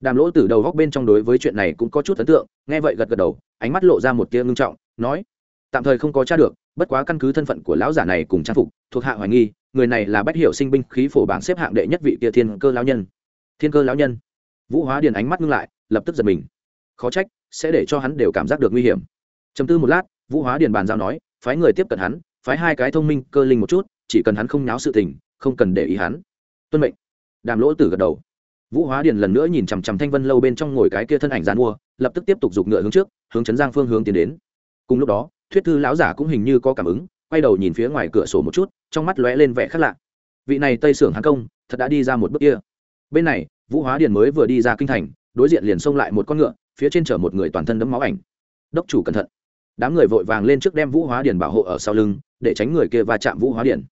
Đàm lỗ tử đầu góc bên trong đối với chuyện này cũng có chút ấn tượng, nghe vậy gật gật đầu, ánh mắt lộ ra một tia ngưng trọng, nói, tạm thời không có tra được, bất quá căn cứ thân phận của lão giả này cùng trang phục, thuộc hạ hoài nghi, người này là bách hiệu sinh binh khí phổ bảng xếp hạng đệ nhất vị kia thiên cơ lão nhân. Thiên cơ lão nhân? Vũ hóa điền ánh mắt ngưng lại, lập tức giật mình. Khó trách, sẽ để cho hắn đều cảm giác được nguy hiểm chấm tư một lát, vũ hóa điền bàn giao nói, phái người tiếp cận hắn, phái hai cái thông minh cơ linh một chút, chỉ cần hắn không nháo sự tình, không cần để ý hắn. Tuân mệnh. Đàm lỗ tử gật đầu. Vũ hóa điền lần nữa nhìn chằm chằm thanh vân lâu bên trong ngồi cái kia thân ảnh dàn mua, lập tức tiếp tục giục ngựa hướng trước, hướng chấn giang phương hướng tiến đến. Cùng lúc đó, thuyết thư lão giả cũng hình như có cảm ứng, quay đầu nhìn phía ngoài cửa sổ một chút, trong mắt lóe lên vẻ khác lạ. Vị này tây sưởng hàng công, thật đã đi ra một bước kia. Bên này, vũ hóa điền mới vừa đi ra kinh thành, đối diện liền xông lại một con ngựa, phía trên chở một người toàn thân đấm máu ảnh. Đốc chủ cẩn thận đám người vội vàng lên trước đem vũ hóa điển bảo hộ ở sau lưng để tránh người kia va chạm vũ hóa điển.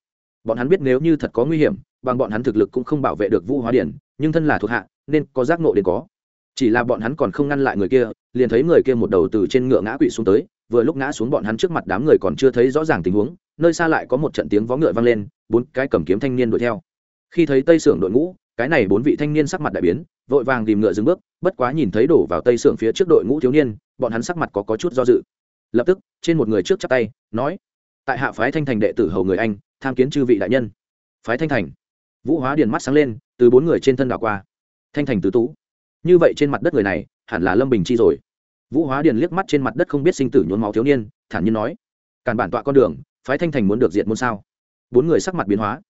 Bọn hắn biết nếu như thật có nguy hiểm bằng bọn hắn thực lực cũng không bảo vệ được vũ hóa điển nhưng thân là thuộc hạ nên có giác nộ đến có. Chỉ là bọn hắn còn không ngăn lại người kia liền thấy người kia một đầu từ trên ngựa ngã quỵ xuống tới vừa lúc ngã xuống bọn hắn trước mặt đám người còn chưa thấy rõ ràng tình huống nơi xa lại có một trận tiếng vó ngựa vang lên bốn cái cầm kiếm thanh niên đuổi theo. Khi thấy tây sưởng đội ngũ cái này bốn vị thanh niên sắc mặt đại biến vội vàng tìm ngựa dừng bước bất quá nhìn thấy đổ vào tây sưởng phía trước đội ngũ thiếu niên bọn hắn sắc mặt có, có chút do dự lập tức, trên một người trước chắp tay, nói, tại hạ phái thanh thành đệ tử hầu người anh, tham kiến chư vị đại nhân. Phái thanh thành. Vũ hóa điền mắt sáng lên, từ bốn người trên thân đảo qua. Thanh thành tứ tú. Như vậy trên mặt đất người này, hẳn là lâm bình chi rồi. Vũ hóa điền liếc mắt trên mặt đất không biết sinh tử nhốn máu thiếu niên, thản nhiên nói, càn bản tọa con đường, phái thanh thành muốn được diệt môn sao? Bốn người sắc mặt biến hóa.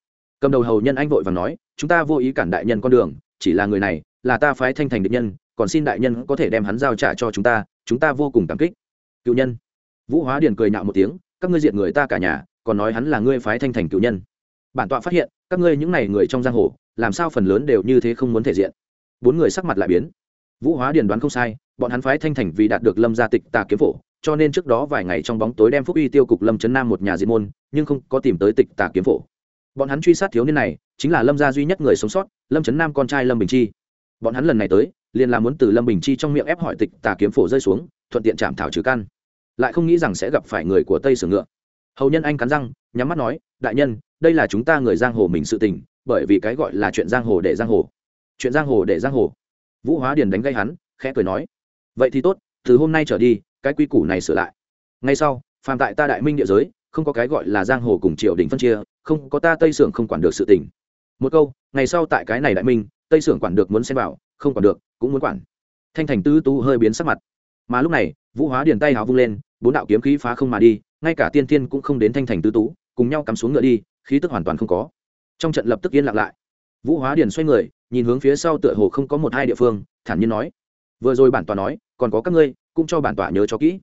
Cầm đầu hầu nhân anh vội và nói, chúng ta vô ý cản đại nhân con đường, chỉ là người này, là ta phái thanh thành địch nhân, còn xin đại nhân có thể đem hắn giao trả cho chúng ta chúng ta vô cùng cảm kích. Cựu nhân vũ hóa điền cười nhạo một tiếng, các ngươi diện người ta cả nhà, còn nói hắn là ngươi phái thanh thành cựu nhân. Bản tọa phát hiện, các ngươi những n à y người trong giang hồ, làm sao phần lớn đều như thế không muốn thể diện? Bốn người sắc mặt lại biến. Vũ hóa điền đoán không sai, bọn hắn phái thanh thành vì đạt được lâm gia tịch tà kiếm phổ, cho nên trước đó vài ngày trong bóng tối đem phúc uy tiêu cục lâm trấn nam một nhà diệt môn, nhưng không có tìm tới tịch tà kiếm phổ. Bọn hắn truy sát thiếu niên này, chính là lâm gia duy nhất người sống sót, lâm trấn nam con trai lâm bình chi. Bọn hắn lần này tới, liền là muốn từ lâm bình chi trong miệng ép hỏi tịch tà kiếm phổ rơi xuống, thuận tiện chạm thảo trừ căn lại không nghĩ rằng sẽ gặp phải người của tây sưởng ngựa. Hầu nhân anh cắn răng, nhắm mắt nói, đại nhân, đây là chúng ta người giang hồ mình sự tình, bởi vì cái gọi là chuyện giang hồ để giang hồ. Chuyện giang hồ để giang hồ? Vũ hóa điền đánh gây hắn, khẽ cười nói, vậy thì tốt, từ hôm nay trở đi, cái quy củ này sửa lại. Ngay sau, phàm tại ta đại minh địa giới, không có cái gọi là giang hồ cùng triều đình phân chia, không có ta tây sưởng không quản được sự tình. Một câu, ngày sau tại cái này đại minh, tây sưởng quản được muốn xem vào, không quản được, cũng muốn quản. Thanh thành tư tu hơi biến sắc mặt. Mà lúc này, vũ hóa điền tay hào vung lên bốn đạo kiếm khí phá không mà đi, ngay cả tiên tiên cũng không đến thanh thành tứ tú, cùng nhau cắm xuống ngựa đi, khí tức hoàn toàn không có. Trong trận lập tức yên lặng lại. Vũ hóa điền xoay người, nhìn hướng phía sau tựa hồ không có một hai địa phương, thản nhiên nói, vừa rồi bản tòa nói, còn có các ngươi, cũng cho bản tọa nhớ cho kỹ.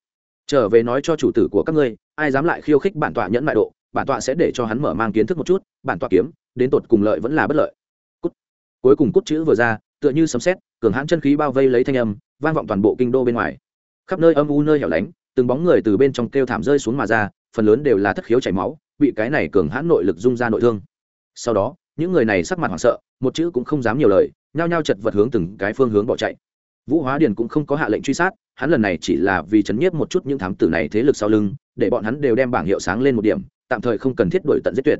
Trở về nói cho chủ tử của các ngươi, ai dám lại khiêu khích bản tọa nhẫn mại độ, bản tọa sẽ để cho hắn mở mang kiến thức một chút, bản tọa kiếm, đến tột cùng lợi vẫn là bất lợi. Cút. Cuối cùng cút chữ vừa ra, tựa như sấm sét, cường hãn chân khí bao vây lấy thanh âm, vang vọng toàn bộ kinh đô bên ngoài. Khắp nơi âm u nơi hẻo lánh từng bóng người từ bên trong kêu thảm rơi xuống mà ra, phần lớn đều là thất khiếu chảy máu, bị cái này cường hãn nội lực dung ra nội thương. Sau đó, những người này sắc mặt hoảng sợ, một chữ cũng không dám nhiều lời, nhao nhao chật vật hướng từng cái phương hướng bỏ chạy. Vũ hóa điền cũng không có hạ lệnh truy sát, hắn lần này chỉ là vì chấn nhiếp một chút những thám tử này thế lực sau lưng, để bọn hắn đều đem bảng hiệu sáng lên một điểm, tạm thời không cần thiết đổi tận giết tuyệt.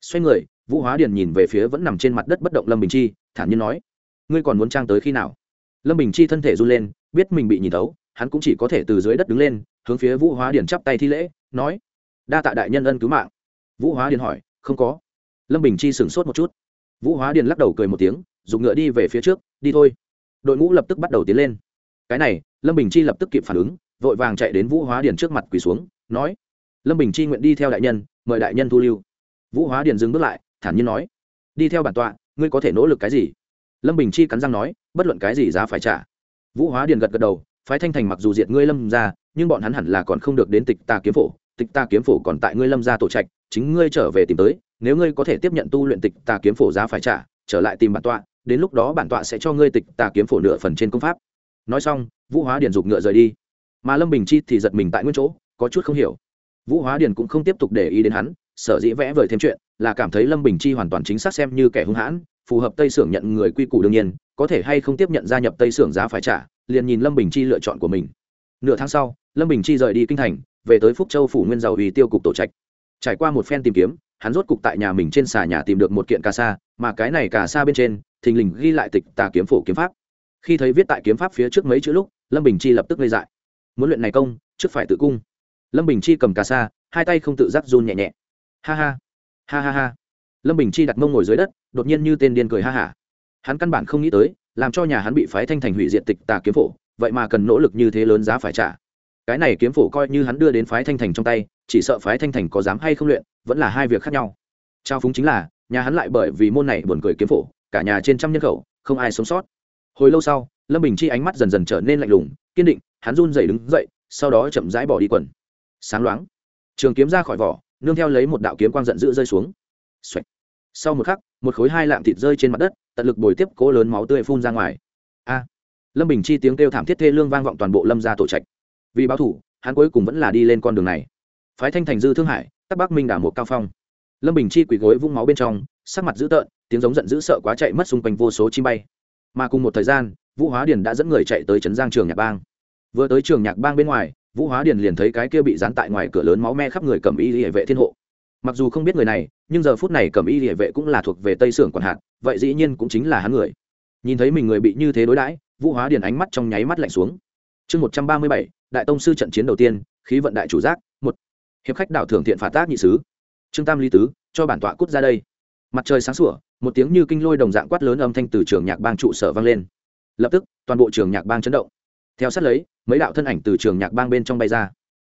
Xoay người, vũ hóa điền nhìn về phía vẫn nằm trên mặt đất bất động lâm bình chi, thản nhiên nói, ngươi còn muốn trang tới khi nào? Lâm bình chi thân thể run lên, biết mình bị nhìn tấu hắn cũng chỉ có thể từ dưới đất đứng lên hướng phía vũ hóa điền chắp tay thi lễ, nói, đa tạ đại nhân ân cứu mạng. Vũ hóa điền hỏi, không có. Lâm bình chi sửng sốt một chút. Vũ hóa điền lắc đầu cười một tiếng dùng ngựa đi về phía trước, đi thôi. Đội ngũ lập tức bắt đầu tiến lên. Cái này, lâm bình chi lập tức kịp phản ứng, vội vàng chạy đến vũ hóa điền trước mặt quỳ xuống, nói, lâm bình chi nguyện đi theo đại nhân, mời đại nhân thu lưu. Vũ hóa điền dừng bước lại, thản nhiên nói, đi theo bản tọa, ngươi có thể nỗ lực cái gì? Lâm bình chi cắn răng nói, bất luận cái gì giá phải trả. Vũ hóa điền gật gật đầu phái thanh thành mặc dù diệt ngươi lâm ra, nhưng bọn hắn hẳn là còn không được đến tịch ta kiếm phổ. Tịch ta kiếm phổ còn tại ngươi lâm ra tổ trạch, chính ngươi trở về tìm tới, nếu ngươi có thể tiếp nhận tu luyện tịch ta kiếm phổ giá phải trả, trở lại tìm bản tọa, đến lúc đó bản tọa sẽ cho ngươi tịch ta kiếm phổ nửa phần trên công pháp. Nói xong, vũ hóa điền dục ngựa rời đi. Mà lâm bình chi thì giật mình tại nguyên chỗ, có chút không hiểu. Vũ hóa điền cũng không tiếp tục để ý đến hắn, sở dĩ vẽ vời thêm chuyện là cảm thấy lâm bình chi hoàn toàn chính xác xem như kẻ hung hãn, phù hợp tây sưởng nhận người quy củ đương nhiên, có thể hay không tiếp nhận gia nhập tây sưởng giá phải trả liền nhìn lâm bình chi lựa chọn của mình. Nửa tháng sau, lâm bình chi rời đi kinh thành, về tới phúc châu phủ nguyên giàu ủy tiêu cục tổ trạch. Trải qua một phen tìm kiếm, hắn rốt cục tại nhà mình trên xà nhà tìm được một kiện cà sa, mà cái này cà sa bên trên, thình lình ghi lại tịch tà kiếm phổ kiếm pháp. Khi thấy viết tại kiếm pháp phía trước mấy chữ lúc, lâm bình chi lập tức gây dại. Muốn luyện này công, trước phải tự cung. Lâm bình chi cầm cà sa, hai tay không tự giác run nhẹ nhẹ. Ha ha. Ha ha ha. Lâm bình chi đặt mông ngồi dưới đất, đột nhiên như tên điên cười ha hả. Hắn căn bản không nghĩ tới làm cho nhà hắn bị phái thanh thành hủy diệt tịch tà kiếm phổ, vậy mà cần nỗ lực như thế lớn giá phải trả. Cái này kiếm phổ coi như hắn đưa đến phái thanh thành trong tay, chỉ sợ phái thanh thành có dám hay không luyện, vẫn là hai việc khác nhau. Trao phúng chính là, nhà hắn lại bởi vì môn này buồn cười kiếm phổ, cả nhà trên trăm nhân khẩu, không ai sống sót. Hồi lâu sau, lâm bình chi ánh mắt dần dần trở nên lạnh lùng, kiên định, hắn run dậy đứng dậy, sau đó chậm rãi bỏ đi quần. Sáng loáng, trường kiếm ra khỏi vỏ, nương theo lấy một đạo kiếm quang giận dữ rơi xuống. Xoạch. sau một khắc, một khối hai lạng thịt rơi trên mặt đất tận lực bồi tiếp cố lớn máu tươi phun ra ngoài. A, lâm bình chi tiếng kêu thảm thiết thê lương vang vọng toàn bộ lâm gia tổ trạch. Vì báo thủ, hắn cuối cùng vẫn là đi lên con đường này. Phái thanh thành dư thương hải, tắc bắc minh đả một cao phong. Lâm bình chi quỳ gối vung máu bên trong, sắc mặt dữ tợn, tiếng giống giận dữ sợ quá chạy mất xung quanh vô số chim bay. Mà cùng một thời gian, vũ hóa điền đã dẫn người chạy tới trấn giang trường nhạc bang. Vừa tới trường nhạc bang bên ngoài, vũ hóa điền liền thấy cái kia bị dán tại ngoài cửa lớn máu me khắp người cầm y hệ vệ thiên hộ mặc dù không biết người này, nhưng giờ phút này cầm y địa vệ cũng là thuộc về tây sưởng quản hạt, vậy dĩ nhiên cũng chính là hắn người. Nhìn thấy mình người bị như thế đối đãi, vũ hóa điền ánh mắt trong nháy mắt lạnh xuống. Chương một trăm ba mươi bảy, đại tông sư trận chiến đầu tiên, khí vận đại chủ giác, một. Hiệp khách đảo thưởng thiện phạt tác nhị sứ. Trương tam ly tứ, cho bản tọa cút ra đây. Mặt trời sáng sủa, một tiếng như kinh lôi đồng dạng quát lớn âm thanh từ trường nhạc bang trụ sở vang lên. Lập tức, toàn bộ trường nhạc bang chấn động. Theo sát lấy, mấy đạo thân ảnh từ trường nhạc bang bên trong bay ra.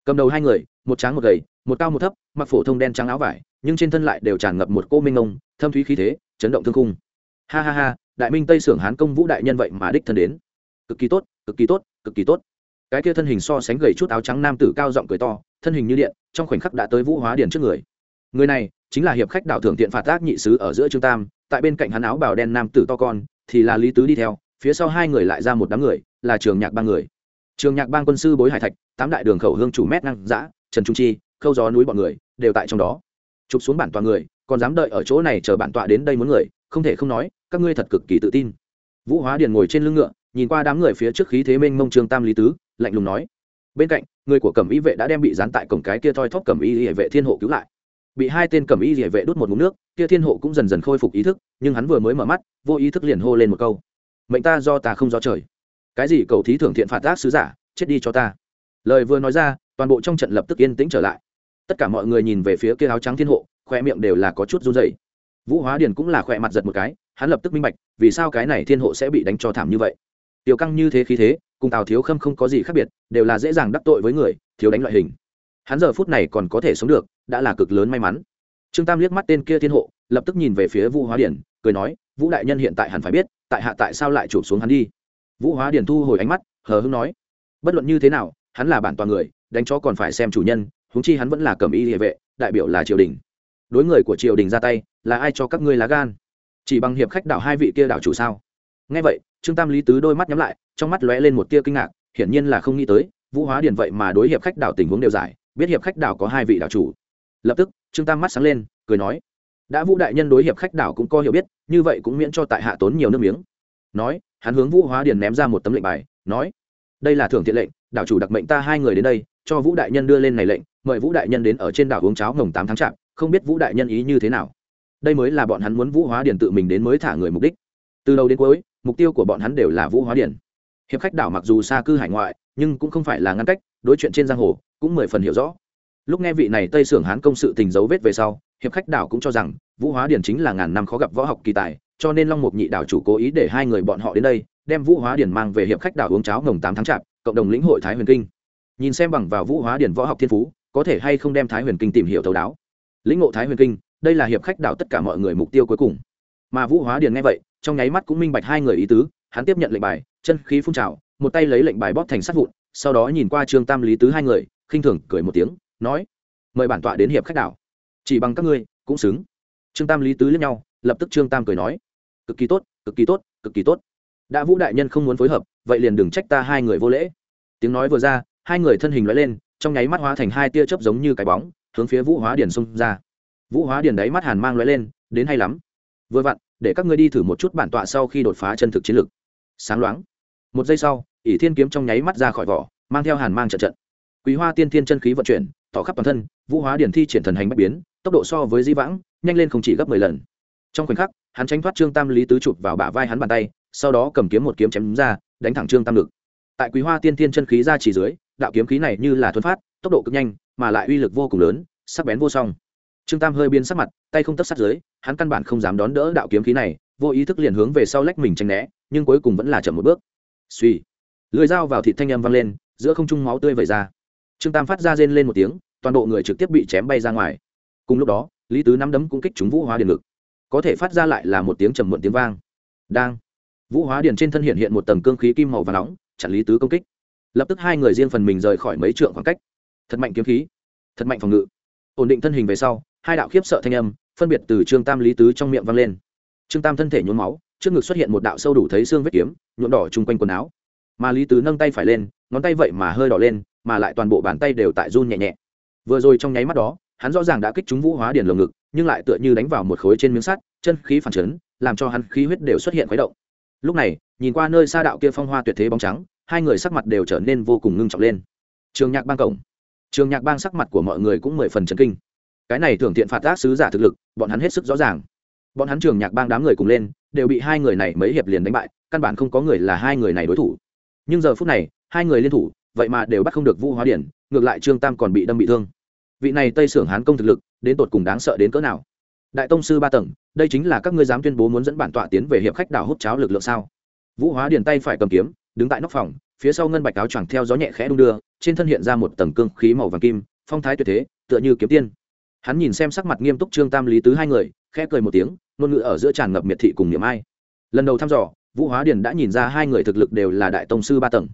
Cầm đầu hai người, một tráng một gầy một cao một thấp, mặc phổ thông đen trắng áo vải, nhưng trên thân lại đều tràn ngập một cô minh ông thâm thúy khí thế, chấn động thương cung ha ha ha, đại minh tây sưởng hán công vũ đại nhân vậy mà đích thân đến. Cực kỳ tốt, cực kỳ tốt, cực kỳ tốt. Cái kia thân hình so sánh gầy chút áo trắng nam tử cao giọng cười to, thân hình như điện, trong khoảnh khắc đã tới vũ hóa điền trước người. Người này chính là hiệp khách đảo thưởng tiện phạt tác nhị sứ ở giữa trương tam, tại bên cạnh hắn áo bào đen nam tử to con, thì là lý tứ đi theo, phía sau hai người lại ra một đám người, là trường nhạc ba người. Trường nhạc bang quân sư bối hải thạch, tám đại đường khẩu hương chủ mét năng giã trần trung chi khâu gió núi bọn người đều tại trong đó. Chụp xuống bản tọa người, còn dám đợi ở chỗ này chờ bản tọa đến đây muốn người, không thể không nói, các ngươi thật cực kỳ tự tin. Vũ hóa điền ngồi trên lưng ngựa, nhìn qua đám người phía trước khí thế mênh mông trường tam lý tứ, lạnh lùng nói, bên cạnh, người của cẩm y vệ đã đem bị dán tại cổng cái kia thoi thóp cẩm y hệ vệ thiên hộ cứu lại. Bị hai tên cẩm y hệ vệ đốt một ngụm nước, kia thiên hộ cũng dần dần khôi phục ý thức, nhưng hắn vừa mới mở mắt, vô ý thức liền hô lên một câu, mệnh ta do ta không do trời. Cái gì cầu thí thưởng thiện phạt ác sứ giả, chết đi cho ta. Lời vừa nói ra, toàn bộ trong trận lập tức yên tĩnh trở lại tất cả mọi người nhìn về phía kia áo trắng thiên hộ, khoe miệng đều là có chút run dày vũ hóa điền cũng là khoe mặt giật một cái, hắn lập tức minh bạch, vì sao cái này thiên hộ sẽ bị đánh cho thảm như vậy. Tiểu căng như thế khí thế, cùng tào thiếu khâm không có gì khác biệt, đều là dễ dàng đắc tội với người, thiếu đánh loại hình. Hắn giờ phút này còn có thể sống được, đã là cực lớn may mắn. Trương tam liếc mắt tên kia thiên hộ, lập tức nhìn về phía vũ hóa điển cười nói, vũ đại nhân hiện tại hẳn phải biết, tại hạ tại sao lại chụp xuống hắn đi? Vũ hóa điển thu hồi ánh mắt, hờ hưng nói, bất luận như thế nào, hắn là bản toàn người, đánh chó còn phải xem chủ nhân húng chi hắn vẫn là cầm y địa vệ, đại biểu là triều đình. Đối người của triều đình ra tay, là ai cho các ngươi lá gan? Chỉ bằng hiệp khách đảo hai vị kia đảo chủ sao? Nghe vậy, trương tam lý tứ đôi mắt nhắm lại, trong mắt lóe lên một tia kinh ngạc, hiển nhiên là không nghĩ tới, vũ hóa điền vậy mà đối hiệp khách đảo tình huống đều giải, biết hiệp khách đảo có hai vị đảo chủ. Lập tức, trương tam mắt sáng lên, cười nói, đã vũ đại nhân đối hiệp khách đảo cũng có hiểu biết, như vậy cũng miễn cho tại hạ tốn nhiều nước miếng. Nói, hắn hướng vũ hóa điền ném ra một tấm lệnh bài, nói, đây là thưởng thiện lệnh, đảo chủ đặc mệnh ta hai người đến đây, cho vũ đại nhân đưa lên này lệnh mời vũ đại nhân đến ở trên đảo uống cháo ngồng tám tháng chạp, không biết vũ đại nhân ý như thế nào. Đây mới là bọn hắn muốn vũ hóa điển tự mình đến mới thả người mục đích. Từ đầu đến cuối, mục tiêu của bọn hắn đều là vũ hóa điển. hiệp khách đảo mặc dù xa cư hải ngoại, nhưng cũng không phải là ngăn cách, đối chuyện trên giang hồ cũng mười phần hiểu rõ. Lúc nghe vị này tây sưởng hán công sự tình dấu vết về sau, hiệp khách đảo cũng cho rằng vũ hóa điển chính là ngàn năm khó gặp võ học kỳ tài, cho nên long mục nhị đảo chủ cố ý để hai người bọn họ đến đây, đem vũ hóa điển mang về hiệp khách đảo uống cháo ngồng tám tháng chạp, cộng đồng lĩnh hội thái huyền kinh. Nhìn xem bằng vào vũ hóa điển võ học thiên phú có thể hay không đem thái huyền kinh tìm hiểu thấu đáo. Lĩnh ngộ thái huyền kinh, đây là hiệp khách đảo tất cả mọi người mục tiêu cuối cùng. Mà vũ hóa điền nghe vậy, trong nháy mắt cũng minh bạch hai người ý tứ, hắn tiếp nhận lệnh bài, chân khí phun trào, một tay lấy lệnh bài bóp thành sát vụn, sau đó nhìn qua trương tam lý tứ hai người, khinh thường cười một tiếng, nói, mời bản tọa đến hiệp khách đảo. Chỉ bằng các ngươi, cũng xứng. Trương tam lý tứ lẫn nhau, lập tức trương tam cười nói, cực kỳ tốt, cực kỳ tốt, cực kỳ tốt. Đã vũ đại nhân không muốn phối hợp, vậy liền đừng trách ta hai người vô lễ. Tiếng nói vừa ra, hai người thân hình loại lên trong nháy mắt hóa thành hai tia chớp giống như cái bóng, hướng phía vũ hóa điền xông ra. Vũ hóa điền đáy mắt hàn mang lóe lên, đến hay lắm. Vừa vặn, để các ngươi đi thử một chút bản tọa sau khi đột phá chân thực chiến lực sáng loáng. Một giây sau, ỷ thiên kiếm trong nháy mắt ra khỏi vỏ, mang theo hàn mang trận trận. Quý hoa tiên thiên chân khí vận chuyển tỏ khắp toàn thân, vũ hóa điển thi triển thần hành bất biến, tốc độ so với di vãng, nhanh lên không chỉ gấp mười lần. Trong khoảnh khắc, hắn tránh thoát trương tam lý tứ chụp vào bả vai hắn bàn tay, sau đó cầm kiếm một kiếm chém ra, đánh thẳng trương tam lực. Tại quý hoa tiên thiên chân khí ra chỉ dưới đạo kiếm khí này như là thuần phát, tốc độ cực nhanh, mà lại uy lực vô cùng lớn, sắc bén vô song. Trương tam hơi biến sắc mặt, tay không tấp sát dưới, hắn căn bản không dám đón đỡ đạo kiếm khí này, vô ý thức liền hướng về sau lách mình tranh né, nhưng cuối cùng vẫn là chậm một bước. Suy lưỡi dao vào thịt thanh âm vang lên, giữa không trung máu tươi vẩy ra. Trương tam phát ra rên lên một tiếng, toàn bộ người trực tiếp bị chém bay ra ngoài. Cùng lúc đó, lý tứ nắm đấm cũng kích chúng vũ hóa điện lực có thể phát ra lại là một tiếng trầm muộn tiếng vang. Đang, vũ hóa điện trên thân hiện hiện một tầng cương khí kim màu và nóng, chặn lý tứ công kích lập tức hai người riêng phần mình rời khỏi mấy trượng khoảng cách. Thật mạnh kiếm khí, thật mạnh phòng ngự. Ổn định thân hình về sau, hai đạo khiếp sợ thanh âm phân biệt từ trương tam lý tứ trong miệng vang lên. Trương tam thân thể nhuốm máu, trước ngực xuất hiện một đạo sâu đủ thấy xương vết kiếm, nhuộm đỏ chung quanh quần áo. Mà lý tứ nâng tay phải lên, ngón tay vậy mà hơi đỏ lên, mà lại toàn bộ bàn tay đều tại run nhẹ nhẹ. Vừa rồi trong nháy mắt đó, hắn rõ ràng đã kích chúng vũ hóa điền lồng ngực, nhưng lại tựa như đánh vào một khối trên miếng sắt, chân khí phản chấn, làm cho hắn khí huyết đều xuất hiện khuấy động. Lúc này, nhìn qua nơi xa đạo kia phong hoa tuyệt thế bóng trắng hai người sắc mặt đều trở nên vô cùng ngưng trọng lên. Trường nhạc bang cổng. Trường nhạc bang sắc mặt của mọi người cũng mười phần chấn kinh. Cái này thường tiện phạt tác sứ giả thực lực, bọn hắn hết sức rõ ràng. Bọn hắn trường nhạc bang đám người cùng lên, đều bị hai người này mấy hiệp liền đánh bại, căn bản không có người là hai người này đối thủ. Nhưng giờ phút này, hai người liên thủ, vậy mà đều bắt không được vũ hóa điển, ngược lại trương tam còn bị đâm bị thương. Vị này tây sưởng hán công thực lực, đến tột cùng đáng sợ đến cỡ nào? Đại tông sư ba tầng, đây chính là các ngươi dám tuyên bố muốn dẫn bản tọa tiến về hiệp khách đảo hút cháo lực lượng sao? Vũ hóa điền tay phải cầm kiếm đứng tại nóc phòng, phía sau ngân bạch áo choàng theo gió nhẹ khẽ đung đưa, trên thân hiện ra một tầng cương khí màu vàng kim, phong thái tuyệt thế, tựa như kiếm tiên. Hắn nhìn xem sắc mặt nghiêm túc trương tam lý tứ hai người, khẽ cười một tiếng, ngôn ngữ ở giữa tràn ngập miệt thị cùng niệm ai. Lần đầu thăm dò, vũ hóa điền đã nhìn ra hai người thực lực đều là đại tông sư ba tầng.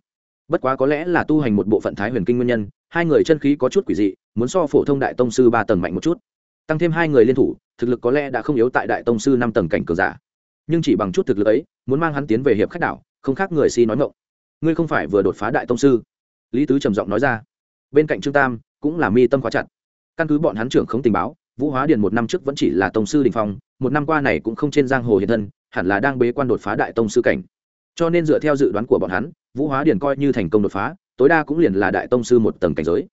Bất quá có lẽ là tu hành một bộ phận thái huyền kinh nguyên nhân, hai người chân khí có chút quỷ dị, muốn so phổ thông đại tông sư ba tầng mạnh một chút. Tăng thêm hai người liên thủ, thực lực có lẽ đã không yếu tại đại tông sư năm tầng cảnh cường giả. Nhưng chỉ bằng chút thực lực ấy, muốn mang hắn tiến về hiệp khách đảo không khác người si nói ngộng. Ngươi không phải vừa đột phá đại tông sư. Lý tứ trầm giọng nói ra. Bên cạnh trương tam, cũng là mi tâm khóa chặt. Căn cứ bọn hắn trưởng không tình báo, vũ hóa điền một năm trước vẫn chỉ là tông sư đình phong, một năm qua này cũng không trên giang hồ hiện thân, hẳn là đang bế quan đột phá đại tông sư cảnh. Cho nên dựa theo dự đoán của bọn hắn, vũ hóa điền coi như thành công đột phá, tối đa cũng liền là đại tông sư một tầng cảnh giới.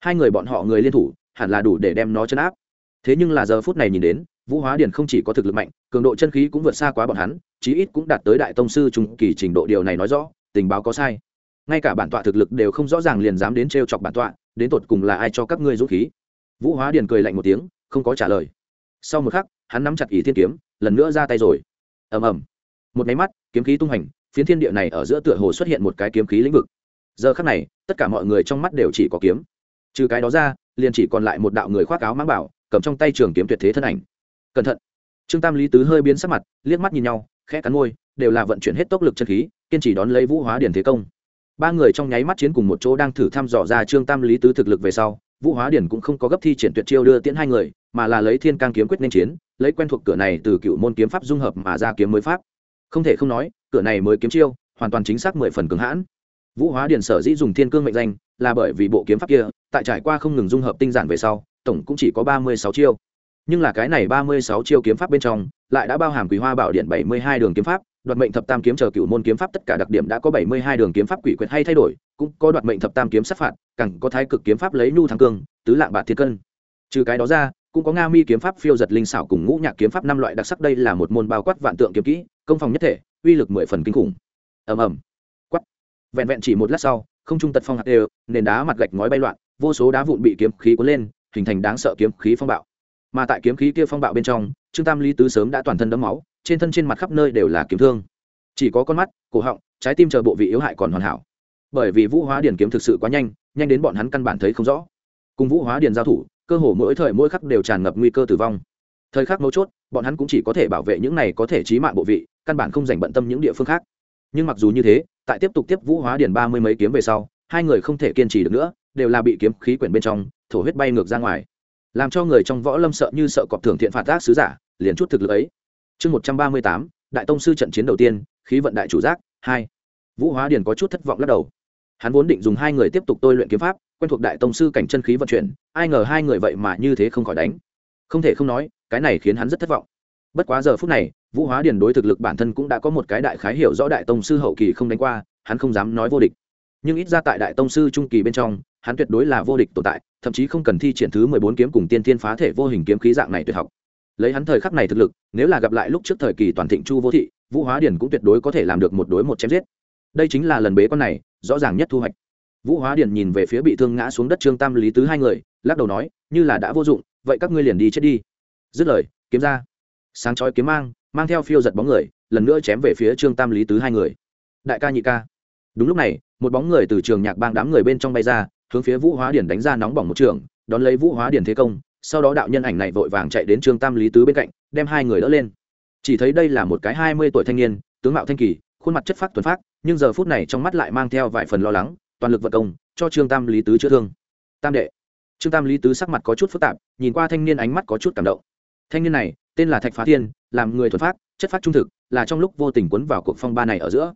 Hai người bọn họ người liên thủ, hẳn là đủ để đem nó chấn áp. Thế nhưng là giờ phút này nhìn đến vũ hóa điền không chỉ có thực lực mạnh, cường độ chân khí cũng vượt xa quá bọn hắn, chí ít cũng đạt tới đại tông sư trung kỳ trình độ. Điều này nói rõ, tình báo có sai. Ngay cả bản tọa thực lực đều không rõ ràng liền dám đến t chọc bản tọa, đến tột cùng là ai cho các ngươi dũng khí? Vũ hóa điền cười lạnh một tiếng, không có trả lời. Sau một khắc, hắn nắm chặt ý thiên kiếm, lần nữa ra tay rồi. Ầm ầm. Một máy mắt, kiếm khí tung hành, phiến thiên địa này ở giữa tựa hồ xuất hiện một cái kiếm khí lĩnh vực. Giờ khắc này, tất cả mọi người trong mắt đều chỉ có kiếm. Trừ cái đó ra, liền chỉ còn lại một đạo người khoác áo mang bảo, cầm trong tay trường kiếm tuyệt thế thân ảnh cẩn thận. Trương tam lý tứ hơi biến sắc mặt, liếc mắt nhìn nhau, khẽ cắn môi, đều là vận chuyển hết tốc lực chân khí, kiên trì đón lấy vũ hóa điển thế công. Ba người trong nháy mắt chiến cùng một chỗ đang thử thăm dò ra trương tam lý tứ thực lực về sau, vũ hóa điển cũng không có gấp thi triển tuyệt chiêu đưa tiễn hai người, mà là lấy thiên cang kiếm quyết nên chiến, lấy quen thuộc cửa này từ cựu môn kiếm pháp dung hợp mà ra kiếm mới pháp. Không thể không nói, cửa này mới kiếm chiêu, hoàn toàn chính xác mười phần cứng hãn. Vũ hóa điển sở dĩ dùng thiên cương mệnh danh, là bởi vì bộ kiếm pháp kia, tại trải qua không ngừng dung hợp tinh giản về sau, tổng cũng chỉ có ba mươi sáu chiêu nhưng là cái này ba mươi sáu chiêu kiếm pháp bên trong, lại đã bao hàm quý hoa bảo điện bảy mươi hai đường kiếm pháp, đoạt mệnh thập tam kiếm chờ cựu môn kiếm pháp tất cả đặc điểm đã có bảy mươi hai đường kiếm pháp quỷ quyệt hay thay đổi, cũng có đoạt mệnh thập tam kiếm sát phạt, càng có thái cực kiếm pháp lấy nhu thắng cương, tứ lạng bạc thiên cân. Trừ cái đó ra, cũng có nga mi kiếm pháp, phiêu giật linh xảo cùng ngũ nhạc kiếm pháp năm loại đặc sắc đây là một môn bao quát vạn tượng kiếm kỹ, công phòng nhất thể, uy lực mười phần kinh khủng. Ầm ầm. Quắt vẹn vẹn chỉ một lát sau, không trung tật phong hạt đều, nền đá mặt gạch ngói bay loạn, vô số đá vụn bị kiếm khí cuốn lên, hình thành đáng sợ kiếm khí phong bạo mà tại kiếm khí kia phong bạo bên trong, trương tam lý tứ sớm đã toàn thân đấm máu, trên thân trên mặt khắp nơi đều là kiếm thương. Chỉ có con mắt, cổ họng, trái tim chờ bộ vị yếu hại còn hoàn hảo. Bởi vì vũ hóa điển kiếm thực sự quá nhanh nhanh đến bọn hắn căn bản thấy không rõ. Cùng vũ hóa điển giao thủ, cơ hồ mỗi thời mỗi khắc đều tràn ngập nguy cơ tử vong. Thời khắc mấu chốt, bọn hắn cũng chỉ có thể bảo vệ những này có thể trí mạng bộ vị, căn bản không dành bận tâm những địa phương khác. Nhưng mặc dù như thế, tại tiếp tục tiếp vũ hóa điển ba mươi mấy kiếm về sau, hai người không thể kiên trì được nữa, đều là bị kiếm khí quyển bên trong, thổ huyết bay ngược ra ngoài làm cho người trong võ lâm sợ như sợ cọp thưởng thiện phạt tác sứ giả, liền chút thực lực ấy. Chương một trăm ba mươi tám, đại tông sư trận chiến đầu tiên, khí vận đại chủ giác, hai. Vũ hóa điền có chút thất vọng lắc đầu. Hắn vốn định dùng hai người tiếp tục tôi luyện kiếm pháp, quen thuộc đại tông sư cảnh chân khí vận chuyển, ai ngờ hai người vậy mà như thế không khỏi đánh. Không thể không nói, cái này khiến hắn rất thất vọng. Bất quá giờ phút này, vũ hóa điền đối thực lực bản thân cũng đã có một cái đại khái hiểu rõ đại tông sư hậu kỳ không đánh qua, hắn không dám nói vô địch. Nhưng ít ra tại đại tông sư trung kỳ bên trong, hắn tuyệt đối là vô địch tồn tại thậm chí không cần thi triển thứ mười bốn kiếm cùng tiên thiên phá thể vô hình kiếm khí dạng này tuyệt học. Lấy hắn thời khắc này thực lực, nếu là gặp lại lúc trước thời kỳ toàn thịnh chu vô thị, vũ hóa điển cũng tuyệt đối có thể làm được một đối một chém giết. Đây chính là lần bế con này, rõ ràng nhất thu hoạch. Vũ hóa điển nhìn về phía bị thương ngã xuống đất trương tam lý tứ hai người, lắc đầu nói, như là đã vô dụng, vậy các ngươi liền đi chết đi. Dứt lời, kiếm ra. Sáng chói kiếm mang mang theo phiêu giật bóng người, lần nữa chém về phía trương tam lý tứ hai người. Đại ca nhị ca. Đúng lúc này, một bóng người từ trường nhạc bang đám người bên trong bay ra hướng phía vũ hóa điển đánh ra nóng bỏng một trường, đón lấy vũ hóa điển thế công, sau đó đạo nhân ảnh này vội vàng chạy đến trương tam lý tứ bên cạnh, đem hai người đỡ lên. Chỉ thấy đây là một cái hai mươi tuổi thanh niên, tướng mạo thanh kỳ, khuôn mặt chất phác tuần phát nhưng giờ phút này trong mắt lại mang theo vài phần lo lắng, toàn lực vật công, cho trương tam lý tứ chữa thương. Tam đệ. Trương tam lý tứ sắc mặt có chút phức tạp, nhìn qua thanh niên ánh mắt có chút cảm động. Thanh niên này, tên là thạch phá thiên, làm người thuần phát chất phát trung thực, là trong lúc vô tình quấn vào cuộc phong ba này ở giữa.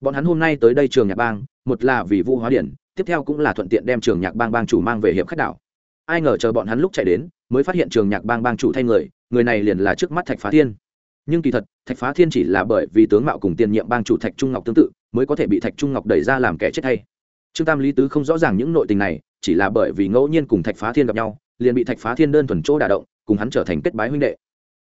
Bọn hắn hôm nay tới đây trường nhạc bang, một là vì vũ hóa điển tiếp theo cũng là thuận tiện đem trường nhạc bang bang chủ mang về hiệp khách đảo. Ai ngờ chờ bọn hắn lúc chạy đến, mới phát hiện trường nhạc bang bang chủ thay người người này liền là trước mắt thạch phá thiên. Nhưng kỳ thật, thạch phá thiên chỉ là bởi vì tướng mạo cùng tiền nhiệm bang chủ thạch trung ngọc tương tự, mới có thể bị thạch trung ngọc đẩy ra làm kẻ chết hay trương tam lý tứ không rõ ràng những nội tình này, chỉ là bởi vì ngẫu nhiên cùng thạch phá thiên gặp nhau, liền bị thạch phá thiên đơn thuần chỗ đả động, cùng hắn trở thành kết bái huynh đệ.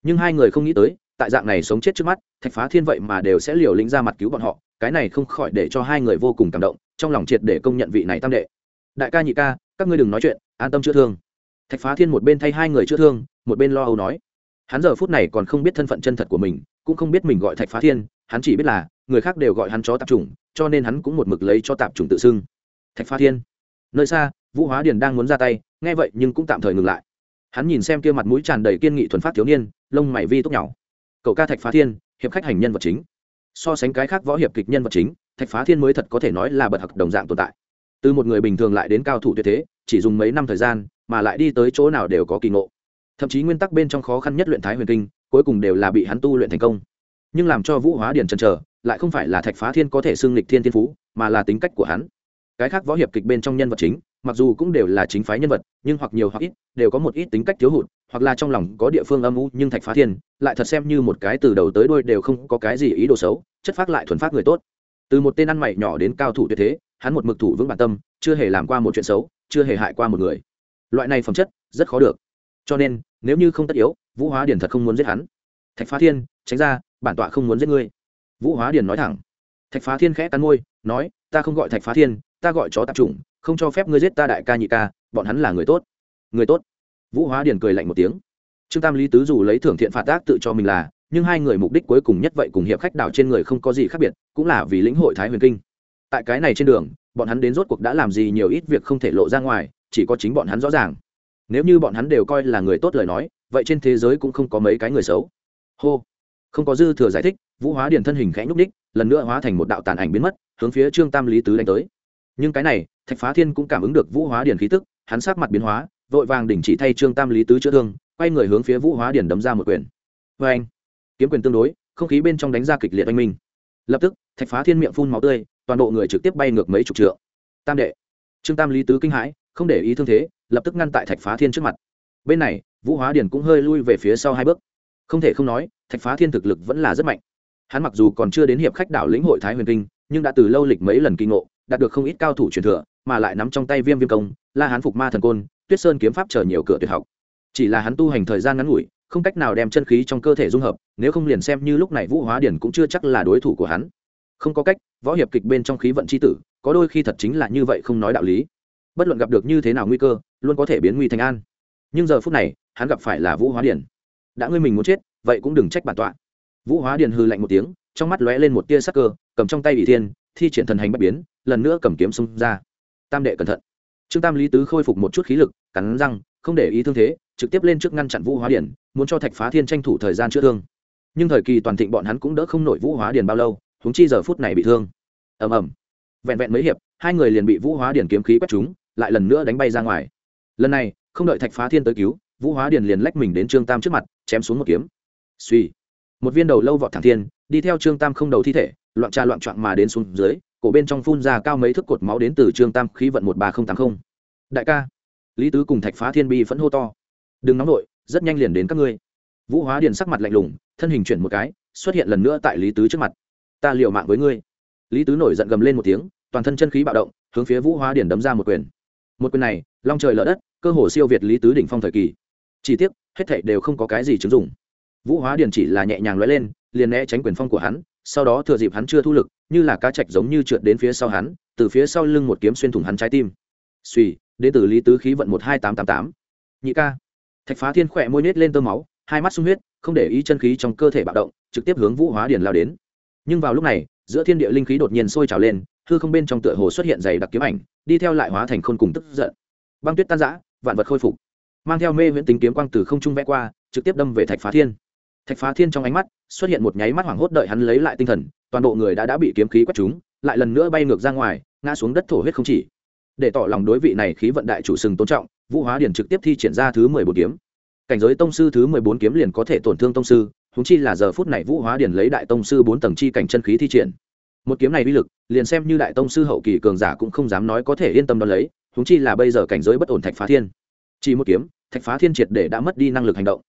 Nhưng hai người không nghĩ tới, tại dạng này sống chết trước mắt, thạch phá thiên vậy mà đều sẽ liều lĩnh ra mặt cứu bọn họ, cái này không khỏi để cho hai người vô cùng cảm động trong lòng triệt để công nhận vị này tam đệ. Đại ca nhị ca, các ngươi đừng nói chuyện, an tâm chữa thương. Thạch phá thiên một bên thay hai người chữa thương, một bên lo âu nói. Hắn giờ phút này còn không biết thân phận chân thật của mình, cũng không biết mình gọi thạch phá thiên, hắn chỉ biết là, người khác đều gọi hắn chó tạp chủng, cho nên hắn cũng một mực lấy cho tạp chủng tự xưng. Thạch phá thiên. Nơi xa, vũ hóa điền đang muốn ra tay, nghe vậy nhưng cũng tạm thời ngừng lại. Hắn nhìn xem kia mặt mũi tràn đầy kiên nghị thuần phát thiếu niên, lông mày vi túc nhỏ cậu ca thạch phá thiên, hiệp khách hành nhân vật chính. So sánh cái khác võ hiệp kịch nhân vật chính thạch phá thiên mới thật có thể nói là bậc học đồng dạng tồn tại. Từ một người bình thường lại đến cao thủ tuyệt thế, chỉ dùng mấy năm thời gian, mà lại đi tới chỗ nào đều có kỳ ngộ. Thậm chí nguyên tắc bên trong khó khăn nhất luyện thái huyền kinh, cuối cùng đều là bị hắn tu luyện thành công. Nhưng làm cho vũ hóa điển chần chờ, lại không phải là thạch phá thiên có thể xưng lịch thiên thiên phú, mà là tính cách của hắn. Cái khác võ hiệp kịch bên trong nhân vật chính, mặc dù cũng đều là chính phái nhân vật, nhưng hoặc nhiều hoặc ít, đều có một ít tính cách thiếu hụt, hoặc là trong lòng có địa phương âm u, nhưng thạch phá thiên, lại thật xem như một cái từ đầu tới đuôi đều không có cái gì ý đồ xấu, chất phát lại thuần phát người tốt từ một tên ăn mày nhỏ đến cao thủ tuyệt thế, hắn một mực thủ vững bản tâm, chưa hề làm qua một chuyện xấu, chưa hề hại qua một người. Loại này phẩm chất, rất khó được. Cho nên, nếu như không tất yếu, vũ hóa điển thật không muốn giết hắn. Thạch phá thiên, tránh ra, bản tọa không muốn giết ngươi. Vũ hóa điển nói thẳng. Thạch phá thiên khẽ cắn môi, nói, ta không gọi thạch phá thiên, ta gọi chó tạp chủng, không cho phép ngươi giết ta đại ca nhị ca, bọn hắn là người tốt. Người tốt? Vũ hóa điển cười lạnh một tiếng. Trương tam lý tứ dù lấy thưởng thiện phạt tác tự cho mình là nhưng hai người mục đích cuối cùng nhất vậy cùng hiệp khách đảo trên người không có gì khác biệt, cũng là vì lĩnh hội thái huyền kinh. Tại cái này trên đường, bọn hắn đến rốt cuộc đã làm gì nhiều ít việc không thể lộ ra ngoài, chỉ có chính bọn hắn rõ ràng. Nếu như bọn hắn đều coi là người tốt lời nói, vậy trên thế giới cũng không có mấy cái người xấu. Hô! Không có dư thừa giải thích, vũ hóa điền thân hình khẽ nhúc ních lần nữa hóa thành một đạo tàn ảnh biến mất, hướng phía trương tam lý tứ đánh tới. Nhưng cái này, thạch phá thiên cũng cảm ứng được vũ hóa điền khí tức, hắn sát mặt biến hóa, vội vàng đình chỉ thay trương tam lý tứ chữa thương, quay người hướng phía vũ hóa điền đấm ra một quyền. Vê anh kiếm quyền tương đối, không khí bên trong đánh ra kịch liệt oanh minh. Lập tức, thạch phá thiên miệng phun máu tươi, toàn bộ người trực tiếp bay ngược mấy chục trượng. Tam đệ. Trương tam lý tứ kinh hãi, không để ý thương thế, lập tức ngăn tại thạch phá thiên trước mặt. Bên này, vũ hóa điền cũng hơi lui về phía sau hai bước. Không thể không nói, thạch phá thiên thực lực vẫn là rất mạnh. Hắn mặc dù còn chưa đến hiệp khách đảo lĩnh hội thái huyền kinh, nhưng đã từ lâu lịch mấy lần kinh ngộ, đạt được không ít cao thủ truyền thừa, mà lại nắm trong tay viêm viêm công, la hán phục ma thần côn, tuyết sơn kiếm pháp chờ nhiều cửa tuyệt học. Chỉ là hắn tu hành thời gian ngắn ngủi không cách nào đem chân khí trong cơ thể dung hợp, nếu không liền xem như lúc này vũ hóa điển cũng chưa chắc là đối thủ của hắn. Không có cách, võ hiệp kịch bên trong khí vận c h i tử, có đôi khi thật chính là như vậy không nói đạo lý. Bất luận gặp được như thế nào nguy cơ, luôn có thể biến nguy thành an. Nhưng giờ phút này, hắn gặp phải là vũ hóa điển đã ngươi mình muốn chết, vậy cũng đừng trách bản tọa. Vũ hóa điển hư lạnh một tiếng, trong mắt lóe lên một tia sắc cơ, cầm trong tay bị thiên, thi triển thần hành bất biến, lần nữa cầm kiếm xông ra. Tam đệ cẩn thận. Trương tam lý tứ khôi phục một chút khí lực, cắn răng, không để ý thương thế, trực tiếp lên trước ngăn chặn vũ hóa điển muốn cho thạch phá thiên tranh thủ thời gian chữa thương. Nhưng thời kỳ toàn thịnh bọn hắn cũng đỡ không nổi vũ hóa Điền bao lâu húng chi giờ phút này bị thương. Ầm ầm. Vẹn vẹn mấy hiệp, hai người liền bị vũ hóa Điền kiếm khí quét trúng, lại lần nữa đánh bay ra ngoài. Lần này, không đợi thạch phá thiên tới cứu, vũ hóa Điền liền lách mình đến trương tam trước mặt, chém xuống một kiếm. Suy một viên đầu lâu vọt thẳng thiên, đi theo trương tam không đầu thi thể, loạn trà loạn trọn mà đến xuống dưới, cổ bên trong phun ra cao mấy thước cột máu đến từ trương tam khí vận một ba không tám không. đại ca. Lý tứ cùng thạch phá thiên bi phẫn hô to. Đừng nóng nổi rất nhanh liền đến các ngươi. Vũ hóa điền sắc mặt lạnh lùng, thân hình chuyển một cái, xuất hiện lần nữa tại lý tứ trước mặt. Ta liều mạng với ngươi. Lý tứ nổi giận gầm lên một tiếng, toàn thân chân khí bạo động, hướng phía vũ hóa điền đấm ra một quyền. Một quyền này, long trời lở đất, cơ hồ siêu việt lý tứ đỉnh phong thời kỳ. Chỉ tiếc, hết thảy đều không có cái gì chứng dụng. Vũ hóa điền chỉ là nhẹ nhàng lóe lên, liền né tránh quyền phong của hắn, sau đó thừa dịp hắn chưa thu lực, như là cá chạch giống như trượt đến phía sau hắn, từ phía sau lưng một kiếm xuyên thủng hắn trái tim. Suy đến từ lý tứ khí vận một hai tám tám tám. Nhị ca thạch phá thiên khỏe môi nết lên tơ máu, hai mắt sung huyết, không để ý chân khí trong cơ thể bạo động, trực tiếp hướng vũ hóa điền lao đến. Nhưng vào lúc này, giữa thiên địa linh khí đột nhiên sôi trào lên, hư không bên trong tựa hồ xuất hiện dày đặc kiếm ảnh, đi theo lại hóa thành khôn cùng tức giận. Băng tuyết tan giã vạn vật khôi phục. Mang theo mê viễn tính kiếm quang từ không trung vẽ qua, trực tiếp đâm về thạch phá thiên. Thạch phá thiên trong ánh mắt xuất hiện một nháy mắt hoảng hốt đợi hắn lấy lại tinh thần, toàn bộ người đã đã bị kiếm khí quét trúng, lại lần nữa bay ngược ra ngoài, ngã xuống đất thổ huyết không chỉ để tỏ lòng đối vị này khí vận đại chủ sừng tôn trọng, vũ hóa điển trực tiếp thi triển ra thứ mười bốn kiếm. Cảnh giới tông sư thứ mười bốn kiếm liền có thể tổn thương tông sư húng chi là giờ phút này vũ hóa điển lấy đại tông sư bốn tầng chi cảnh chân khí thi triển. Một kiếm này uy lực, liền xem như đại tông sư hậu kỳ cường giả cũng không dám nói có thể yên tâm đo lấy húng chi là bây giờ cảnh giới bất ổn thạch phá thiên. Chỉ một kiếm, thạch phá thiên triệt để đã mất đi năng lực hành động.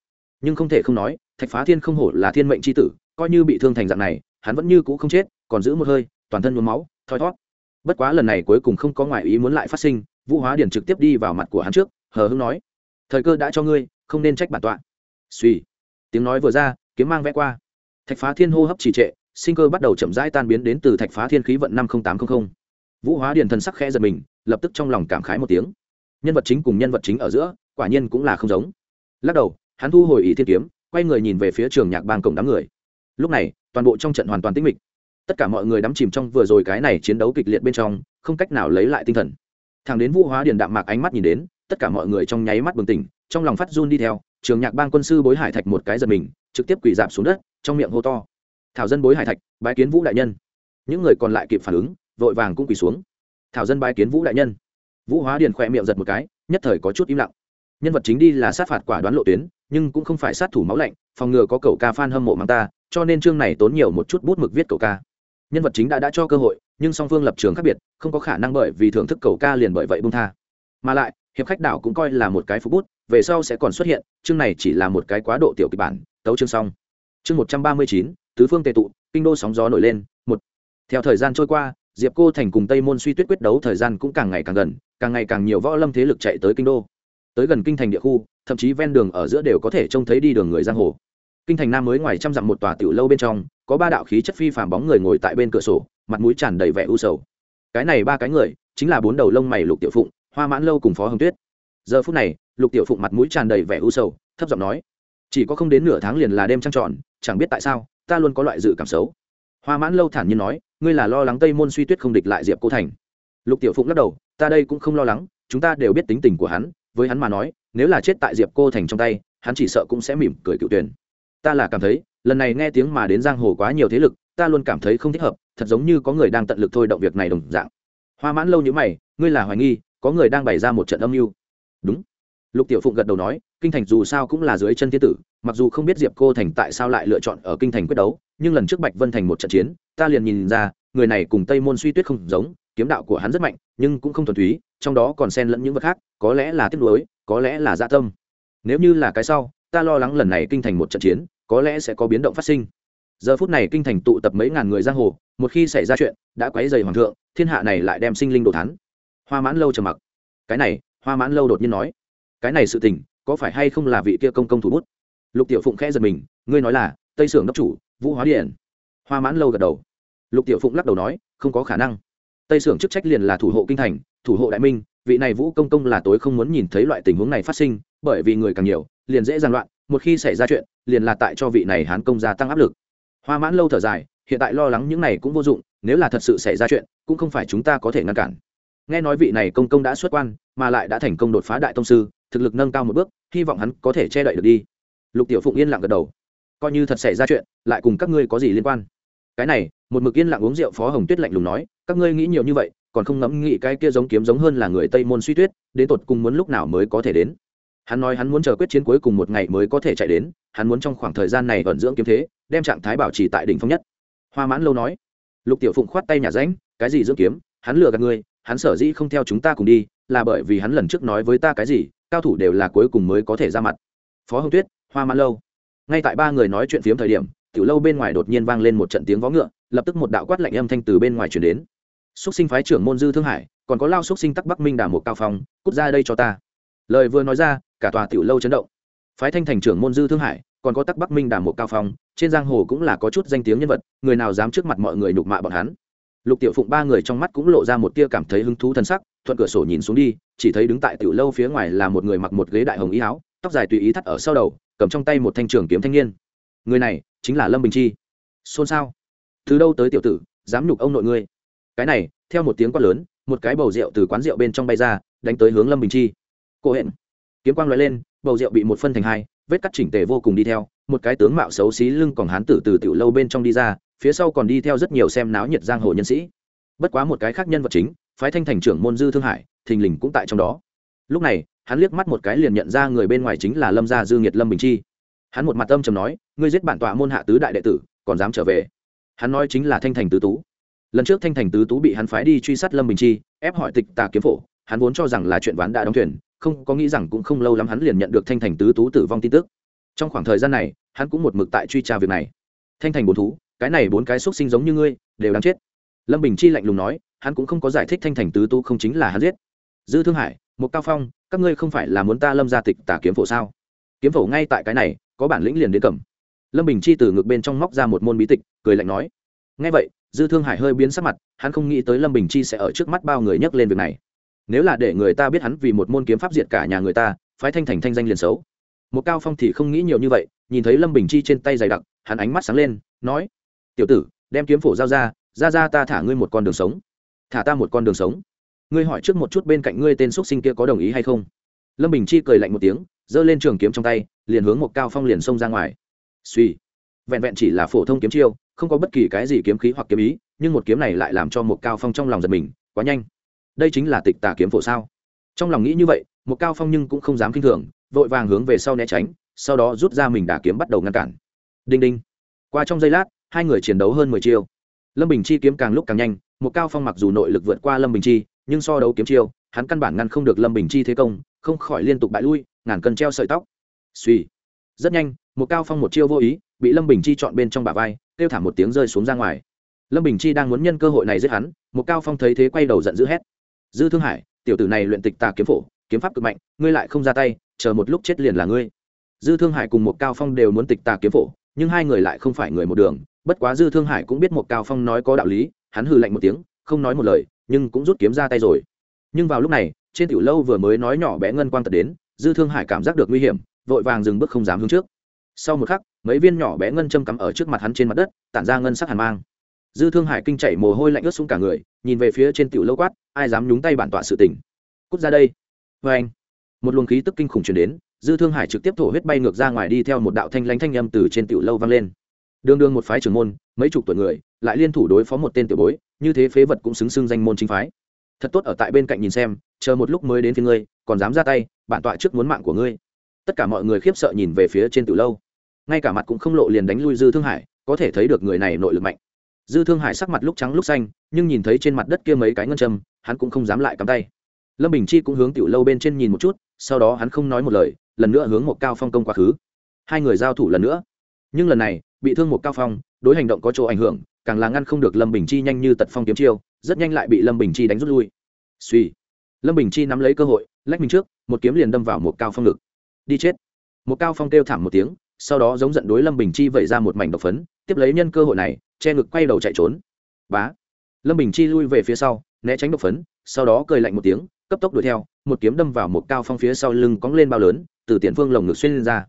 Nhưng không thể không nói, thạch phá thiên không hổ là thiên mệnh c h i tử, coi như bị thương thành dạng này, hắn vẫn như c ũ không chết, còn giữ một hơi, toàn thân nhuốm máu, thoi thót bất quá lần này cuối cùng không có ngoại ý muốn lại phát sinh, vũ hóa điển trực tiếp đi vào mặt của hắn trước, hờ hưng nói, thời cơ đã cho ngươi, không nên trách bản tọa. Suy tiếng nói vừa ra, kiếm mang vẽ qua. Thạch phá thiên hô hấp trì trệ, sinh cơ bắt đầu chậm rãi tan biến đến từ thạch phá thiên khí vận năm nghìn tám trăm linh vũ hóa điển thần sắc khẽ giật mình, lập tức trong lòng cảm khái một tiếng. Nhân vật chính cùng nhân vật chính ở giữa, quả nhiên cũng là không giống. Lắc đầu, hắn thu hồi ý thiên kiếm, quay người nhìn về phía trường nhạc bang cổng đám người. Lúc này, toàn bộ trong trận hoàn toàn tĩnh mịch tất cả mọi người đắm chìm trong vừa rồi cái này chiến đấu kịch liệt bên trong, không cách nào lấy lại tinh thần. Thằng đến vũ hóa điền đạm mạc ánh mắt nhìn đến, tất cả mọi người trong nháy mắt bừng tỉnh, trong lòng phát run đi theo, trường nhạc bang quân sư bối hải thạch một cái giật mình, trực tiếp quỳ dạp xuống đất, trong miệng hô to. Thảo dân bối hải thạch, bái kiến vũ đại nhân. Những người còn lại kịp phản ứng, vội vàng cũng quỳ xuống. Thảo dân bái kiến vũ đại nhân. Vũ hóa điền khỏe miệng giật một cái, nhất thời có chút im lặng. Nhân vật chính đi là sát phạt quả đoán lộ tuyến, nhưng cũng không phải sát thủ máu lạnh, phòng ngừa có cầu ca f a n hâm mộ mang ta, cho nên chương này tốn nhiều một chút bút mực viết cầu ca nhân vật chính đã đã cho cơ hội, nhưng song phương lập trường khác biệt, không có khả năng bởi vì thưởng thức cầu ca liền bởi vậy bung tha. Mà lại, hiệp khách đảo cũng coi là một cái phú bút, về sau sẽ còn xuất hiện, chương này chỉ là một cái quá độ tiểu kịch bản, tấu chương xong. Chương một trăm ba mươi chín, tứ phương tề tụ, kinh đô sóng gió nổi lên, một. Theo thời gian trôi qua, diệp cô thành cùng tây môn suy tuyết quyết đấu thời gian cũng càng ngày càng gần, càng ngày càng nhiều võ lâm thế lực chạy tới kinh đô. Tới gần kinh thành địa khu, thậm chí ven đường ở giữa đều có thể trông thấy đi đường người giang hồ. Kinh thành nam mới ngoài trăm dặm một tòa tiểu lâu bên trong có ba đạo khí chất phi phàm bóng người ngồi tại bên cửa sổ, mặt mũi tràn đầy vẻ u sầu. Cái này ba cái người, chính là bốn đầu lông mày lục tiểu phụng, hoa mãn lâu cùng phó hồng tuyết. Giờ phút này, lục tiểu phụng mặt mũi tràn đầy vẻ u sầu, thấp giọng nói, chỉ có không đến nửa tháng liền là đêm trăng tròn, chẳng biết tại sao, ta luôn có loại dự cảm xấu. Hoa mãn lâu thản nhiên nói, ngươi là lo lắng tây môn suy tuyết không địch lại diệp cô thành. Lục tiểu phụng lắc đầu, ta đây cũng không lo lắng, chúng ta đều biết tính tình của hắn, với hắn mà nói, nếu là chết tại diệp cô thành trong tay, hắn chỉ sợ cũng sẽ mỉm cười cựu tuyển. Ta là cảm thấy lần này nghe tiếng mà đến giang hồ quá nhiều thế lực, ta luôn cảm thấy không thích hợp, thật giống như có người đang tận lực thôi động việc này đồng dạng. Hoa mãn lâu như mày, ngươi là hoài nghi, có người đang bày ra một trận âm mưu. Đúng. Lục tiểu phụng gật đầu nói, kinh thành dù sao cũng là dưới chân thiên tử, mặc dù không biết diệp cô thành tại sao lại lựa chọn ở kinh thành quyết đấu, nhưng lần trước bạch vân thành một trận chiến, ta liền nhìn ra, người này cùng tây môn suy tuyết không giống, kiếm đạo của hắn rất mạnh, nhưng cũng không thuần túy, trong đó còn xen lẫn những vật khác, có lẽ là tiếc nuối, có lẽ là dạ tâm. Nếu như là cái sau, ta lo lắng lần này kinh thành một trận chiến có lẽ sẽ có biến động phát sinh. Giờ phút này kinh thành tụ tập mấy ngàn người giang hồ, một khi xảy ra chuyện, đã quấy dày hoàng thượng, thiên hạ này lại đem sinh linh đồ thắn hoa mãn lâu trầm mặc. Cái này, hoa mãn lâu đột nhiên nói, cái này sự tình, có phải hay không là vị kia công công thủ bút? Lục tiểu phụng khẽ giật mình, ngươi nói là, tây sưởng đốc chủ, vũ hóa điện. Hoa mãn lâu gật đầu. Lục tiểu phụng lắc đầu nói, không có khả năng. Tây sưởng chức trách liền là thủ hộ kinh thành, thủ hộ đại minh, vị này vũ công công là tối không muốn nhìn thấy loại tình huống này phát sinh, bởi vì người càng nhiều, liền dễ giàn loạn một khi xảy ra chuyện, liền là tại cho vị này hán công gia tăng áp lực. Hoa mãn lâu thở dài, hiện tại lo lắng những này cũng vô dụng, nếu là thật sự xảy ra chuyện, cũng không phải chúng ta có thể ngăn cản. Nghe nói vị này công công đã xuất quan, mà lại đã thành công đột phá đại tông sư, thực lực nâng cao một bước, hy vọng hắn có thể che đậy được đi. Lục tiểu phụng yên lặng gật đầu. Coi như thật xảy ra chuyện, lại cùng các ngươi có gì liên quan? Cái này, một mực yên lặng uống rượu phó hồng tuyết lạnh lùng nói, các ngươi nghĩ nhiều như vậy, còn không ngẫm nghĩ cái kia giống kiếm giống hơn là người tây môn suy tuyết, đến tột cùng muốn lúc nào mới có thể đến? Hắn nói hắn muốn chờ quyết chiến cuối cùng một ngày mới có thể chạy đến, hắn muốn trong khoảng thời gian này ẩn dưỡng kiếm thế, đem trạng thái bảo trì tại đỉnh phong nhất. Hoa mãn lâu nói, lục tiểu phụng khoát tay nhà ránh cái gì dưỡng kiếm? Hắn lừa gạt ngươi, hắn sở dĩ không theo chúng ta cùng đi, là bởi vì hắn lần trước nói với ta cái gì, cao thủ đều là cuối cùng mới có thể ra mặt. Phó hồng tuyết, hoa mãn lâu. Ngay tại ba người nói chuyện phiếm thời điểm, tiểu lâu bên ngoài đột nhiên vang lên một trận tiếng vó ngựa, lập tức một đạo quát lạnh âm thanh từ bên ngoài chuyển đến. Xúc sinh phái trưởng môn dư thương hải, còn có lao xúc sinh tắc bắc minh đà một cao phong, cút ra đây cho ta. Lời vừa nói ra cả tòa tiểu lâu chấn động. Phái thanh thành trưởng môn dư thương hải, còn có tắc bắc minh đàm một cao phong, trên giang hồ cũng là có chút danh tiếng nhân vật, người nào dám trước mặt mọi người nhục mạ bọn hắn. Lục tiểu phụng ba người trong mắt cũng lộ ra một tia cảm thấy hứng thú thân sắc, thuận cửa sổ nhìn xuống đi, chỉ thấy đứng tại tiểu lâu phía ngoài là một người mặc một ghế đại hồng ý áo, tóc dài tùy ý thắt ở sau đầu, cầm trong tay một thanh trường kiếm thanh niên. Người này chính là lâm bình chi. Xôn xao. Từ đâu tới tiểu tử, dám nhục ông nội ngươi? Cái này, theo một tiếng quát lớn, một cái bầu rượu từ quán rượu bên trong bay ra, đánh tới hướng lâm bình chi. Cô hẹn kiếm quang lóe lên, bầu rượu bị một phân thành hai, vết cắt chỉnh tề vô cùng đi theo, một cái tướng mạo xấu xí lưng còn hán tử từ tiểu lâu bên trong đi ra, phía sau còn đi theo rất nhiều xem náo nhiệt giang hồ nhân sĩ. Bất quá một cái khác nhân vật chính, phái thanh thành trưởng môn dư thương hải, thình lình cũng tại trong đó. Lúc này, hắn liếc mắt một cái liền nhận ra người bên ngoài chính là lâm gia dư nghiệt lâm bình chi. Hắn một mặt âm trầm nói, ngươi giết bản tọa môn hạ tứ đại đệ tử, còn dám trở về? Hắn nói chính là thanh thành tứ tú. Lần trước thanh thành tứ tú bị hắn phái đi truy sát lâm bình chi, ép hỏi tịch tà kiếm phổ, hắn vốn cho rằng là chuyện ván đã đóng thuyền không có nghĩ rằng cũng không lâu lắm hắn liền nhận được thanh thành tứ tú tử vong tin tức. Trong khoảng thời gian này, hắn cũng một mực tại truy tra việc này. Thanh thành bốn thú, cái này bốn cái xúc sinh giống như ngươi, đều đáng chết. Lâm bình chi lạnh lùng nói, hắn cũng không có giải thích thanh thành tứ tú không chính là hắn giết. Dư thương hải một cao phong, các ngươi không phải là muốn ta lâm ra tịch tả kiếm phổ sao? Kiếm phổ ngay tại cái này, có bản lĩnh liền đến cầm. Lâm bình chi từ ngược bên trong móc ra một môn bí tịch, cười lạnh nói. Ngay vậy, dư thương hải hơi biến sắc mặt, hắn không nghĩ tới lâm bình chi sẽ ở trước mắt bao người nhắc lên việc này nếu là để người ta biết hắn vì một môn kiếm pháp diệt cả nhà người ta, phái thanh thành thanh danh liền xấu. Một cao phong thì không nghĩ nhiều như vậy, nhìn thấy lâm bình chi trên tay dày đặc, hắn ánh mắt sáng lên, nói, tiểu tử, đem kiếm phổ giao ra ra ra ta thả ngươi một con đường sống. Thả ta một con đường sống? Ngươi hỏi trước một chút bên cạnh ngươi tên x sinh kia có đồng ý hay không? Lâm bình chi cười lạnh một tiếng, giơ lên trường kiếm trong tay, liền hướng một cao phong liền xông ra ngoài. Suy vẹn vẹn chỉ là phổ thông kiếm chiêu, không có bất kỳ cái gì kiếm khí hoặc kiếm ý, nhưng một kiếm này lại làm cho một cao phong trong lòng giật mình, quá nhanh đây chính là tịch tà kiếm phổ sao? Trong lòng nghĩ như vậy, một cao phong nhưng cũng không dám kinh thường, vội vàng hướng về sau né tránh, sau đó rút ra mình đả kiếm bắt đầu ngăn cản. Đinh đinh. Qua trong giây lát, hai người chiến đấu hơn mười chiêu. Lâm bình chi kiếm càng lúc càng nhanh, một cao phong mặc dù nội lực vượt qua lâm bình chi, nhưng so đấu kiếm chiêu, hắn căn bản ngăn không được lâm bình chi thế công, không khỏi liên tục bại lui, ngàn cân treo sợi tóc. Suy rất nhanh, một cao phong một chiêu vô ý, bị lâm bình chi chọn bên trong bả vai, kêu thả một tiếng rơi xuống ra ngoài. Lâm bình chi đang muốn nhân cơ hội này giết hắn, một cao phong thấy thế quay đầu giận dữ hét dư thương hải, tiểu tử này luyện tịch tà kiếm phổ, kiếm pháp cực mạnh, ngươi lại không ra tay, chờ một lúc chết liền là ngươi. Dư thương hải cùng một cao phong đều muốn tịch tà kiếm phổ, nhưng hai người lại không phải người một đường. Bất quá dư thương hải cũng biết một cao phong nói có đạo lý, hắn hừ lạnh một tiếng, không nói một lời, nhưng cũng rút kiếm ra tay rồi. Nhưng vào lúc này, trên tiểu lâu vừa mới nói nhỏ bé ngân quang tật đến, dư thương hải cảm giác được nguy hiểm, vội vàng dừng bước không dám hướng trước. Sau một khắc, mấy viên nhỏ bé ngân châm cắm ở trước mặt hắn trên mặt đất, tản ra ngân sắc hàn mang dư thương hải kinh chảy mồ hôi lạnh ướt xuống cả người, nhìn về phía trên tiểu lâu quát, ai dám nhúng tay bản tọa sự tình? Cút ra đây. Vê anh, một luồng khí tức kinh khủng chuyển đến, dư thương hải trực tiếp thổ huyết bay ngược ra ngoài đi theo một đạo thanh lãnh thanh âm từ trên tiểu lâu vang lên. Đương đương một phái trưởng môn, mấy chục tuổi người, lại liên thủ đối phó một tên tiểu bối, như thế phế vật cũng xứng xưng danh môn chính phái. Thật tốt ở tại bên cạnh nhìn xem, chờ một lúc mới đến phía ngươi, còn dám ra tay, bản tọa trước muốn mạng của ngươi. Tất cả mọi người khiếp sợ nhìn về phía trên tiểu lâu ngay cả mặt cũng không lộ liền đánh lui dư thương hải, có thể thấy được người này nội lực mạnh dư thương hải sắc mặt lúc trắng lúc xanh, nhưng nhìn thấy trên mặt đất kia mấy cái ngân châm, hắn cũng không dám lại cắm tay. Lâm bình chi cũng hướng tiểu lâu bên trên nhìn một chút, sau đó hắn không nói một lời, lần nữa hướng một cao phong công quá khứ. Hai người giao thủ lần nữa. Nhưng lần này, bị thương một cao phong, đối hành động có chỗ ảnh hưởng, càng là ngăn không được lâm bình chi nhanh như tật phong kiếm chiêu, rất nhanh lại bị lâm bình chi đánh rút lui. Suy. Lâm bình chi nắm lấy cơ hội, lách mình trước, một kiếm liền đâm vào một cao phong ngực. Đi chết. Một cao phong kêu thảm một tiếng sau đó giống giận đối lâm bình chi vẩy ra một mảnh độc phấn, tiếp lấy nhân cơ hội này, che ngực quay đầu chạy trốn. Bá. Lâm bình chi lui về phía sau, né tránh độc phấn, sau đó cười lạnh một tiếng, cấp tốc đuổi theo, một kiếm đâm vào một cao phong phía sau lưng cóng lên bao lớn, từ tiền phương lồng ngực xuyên lên ra.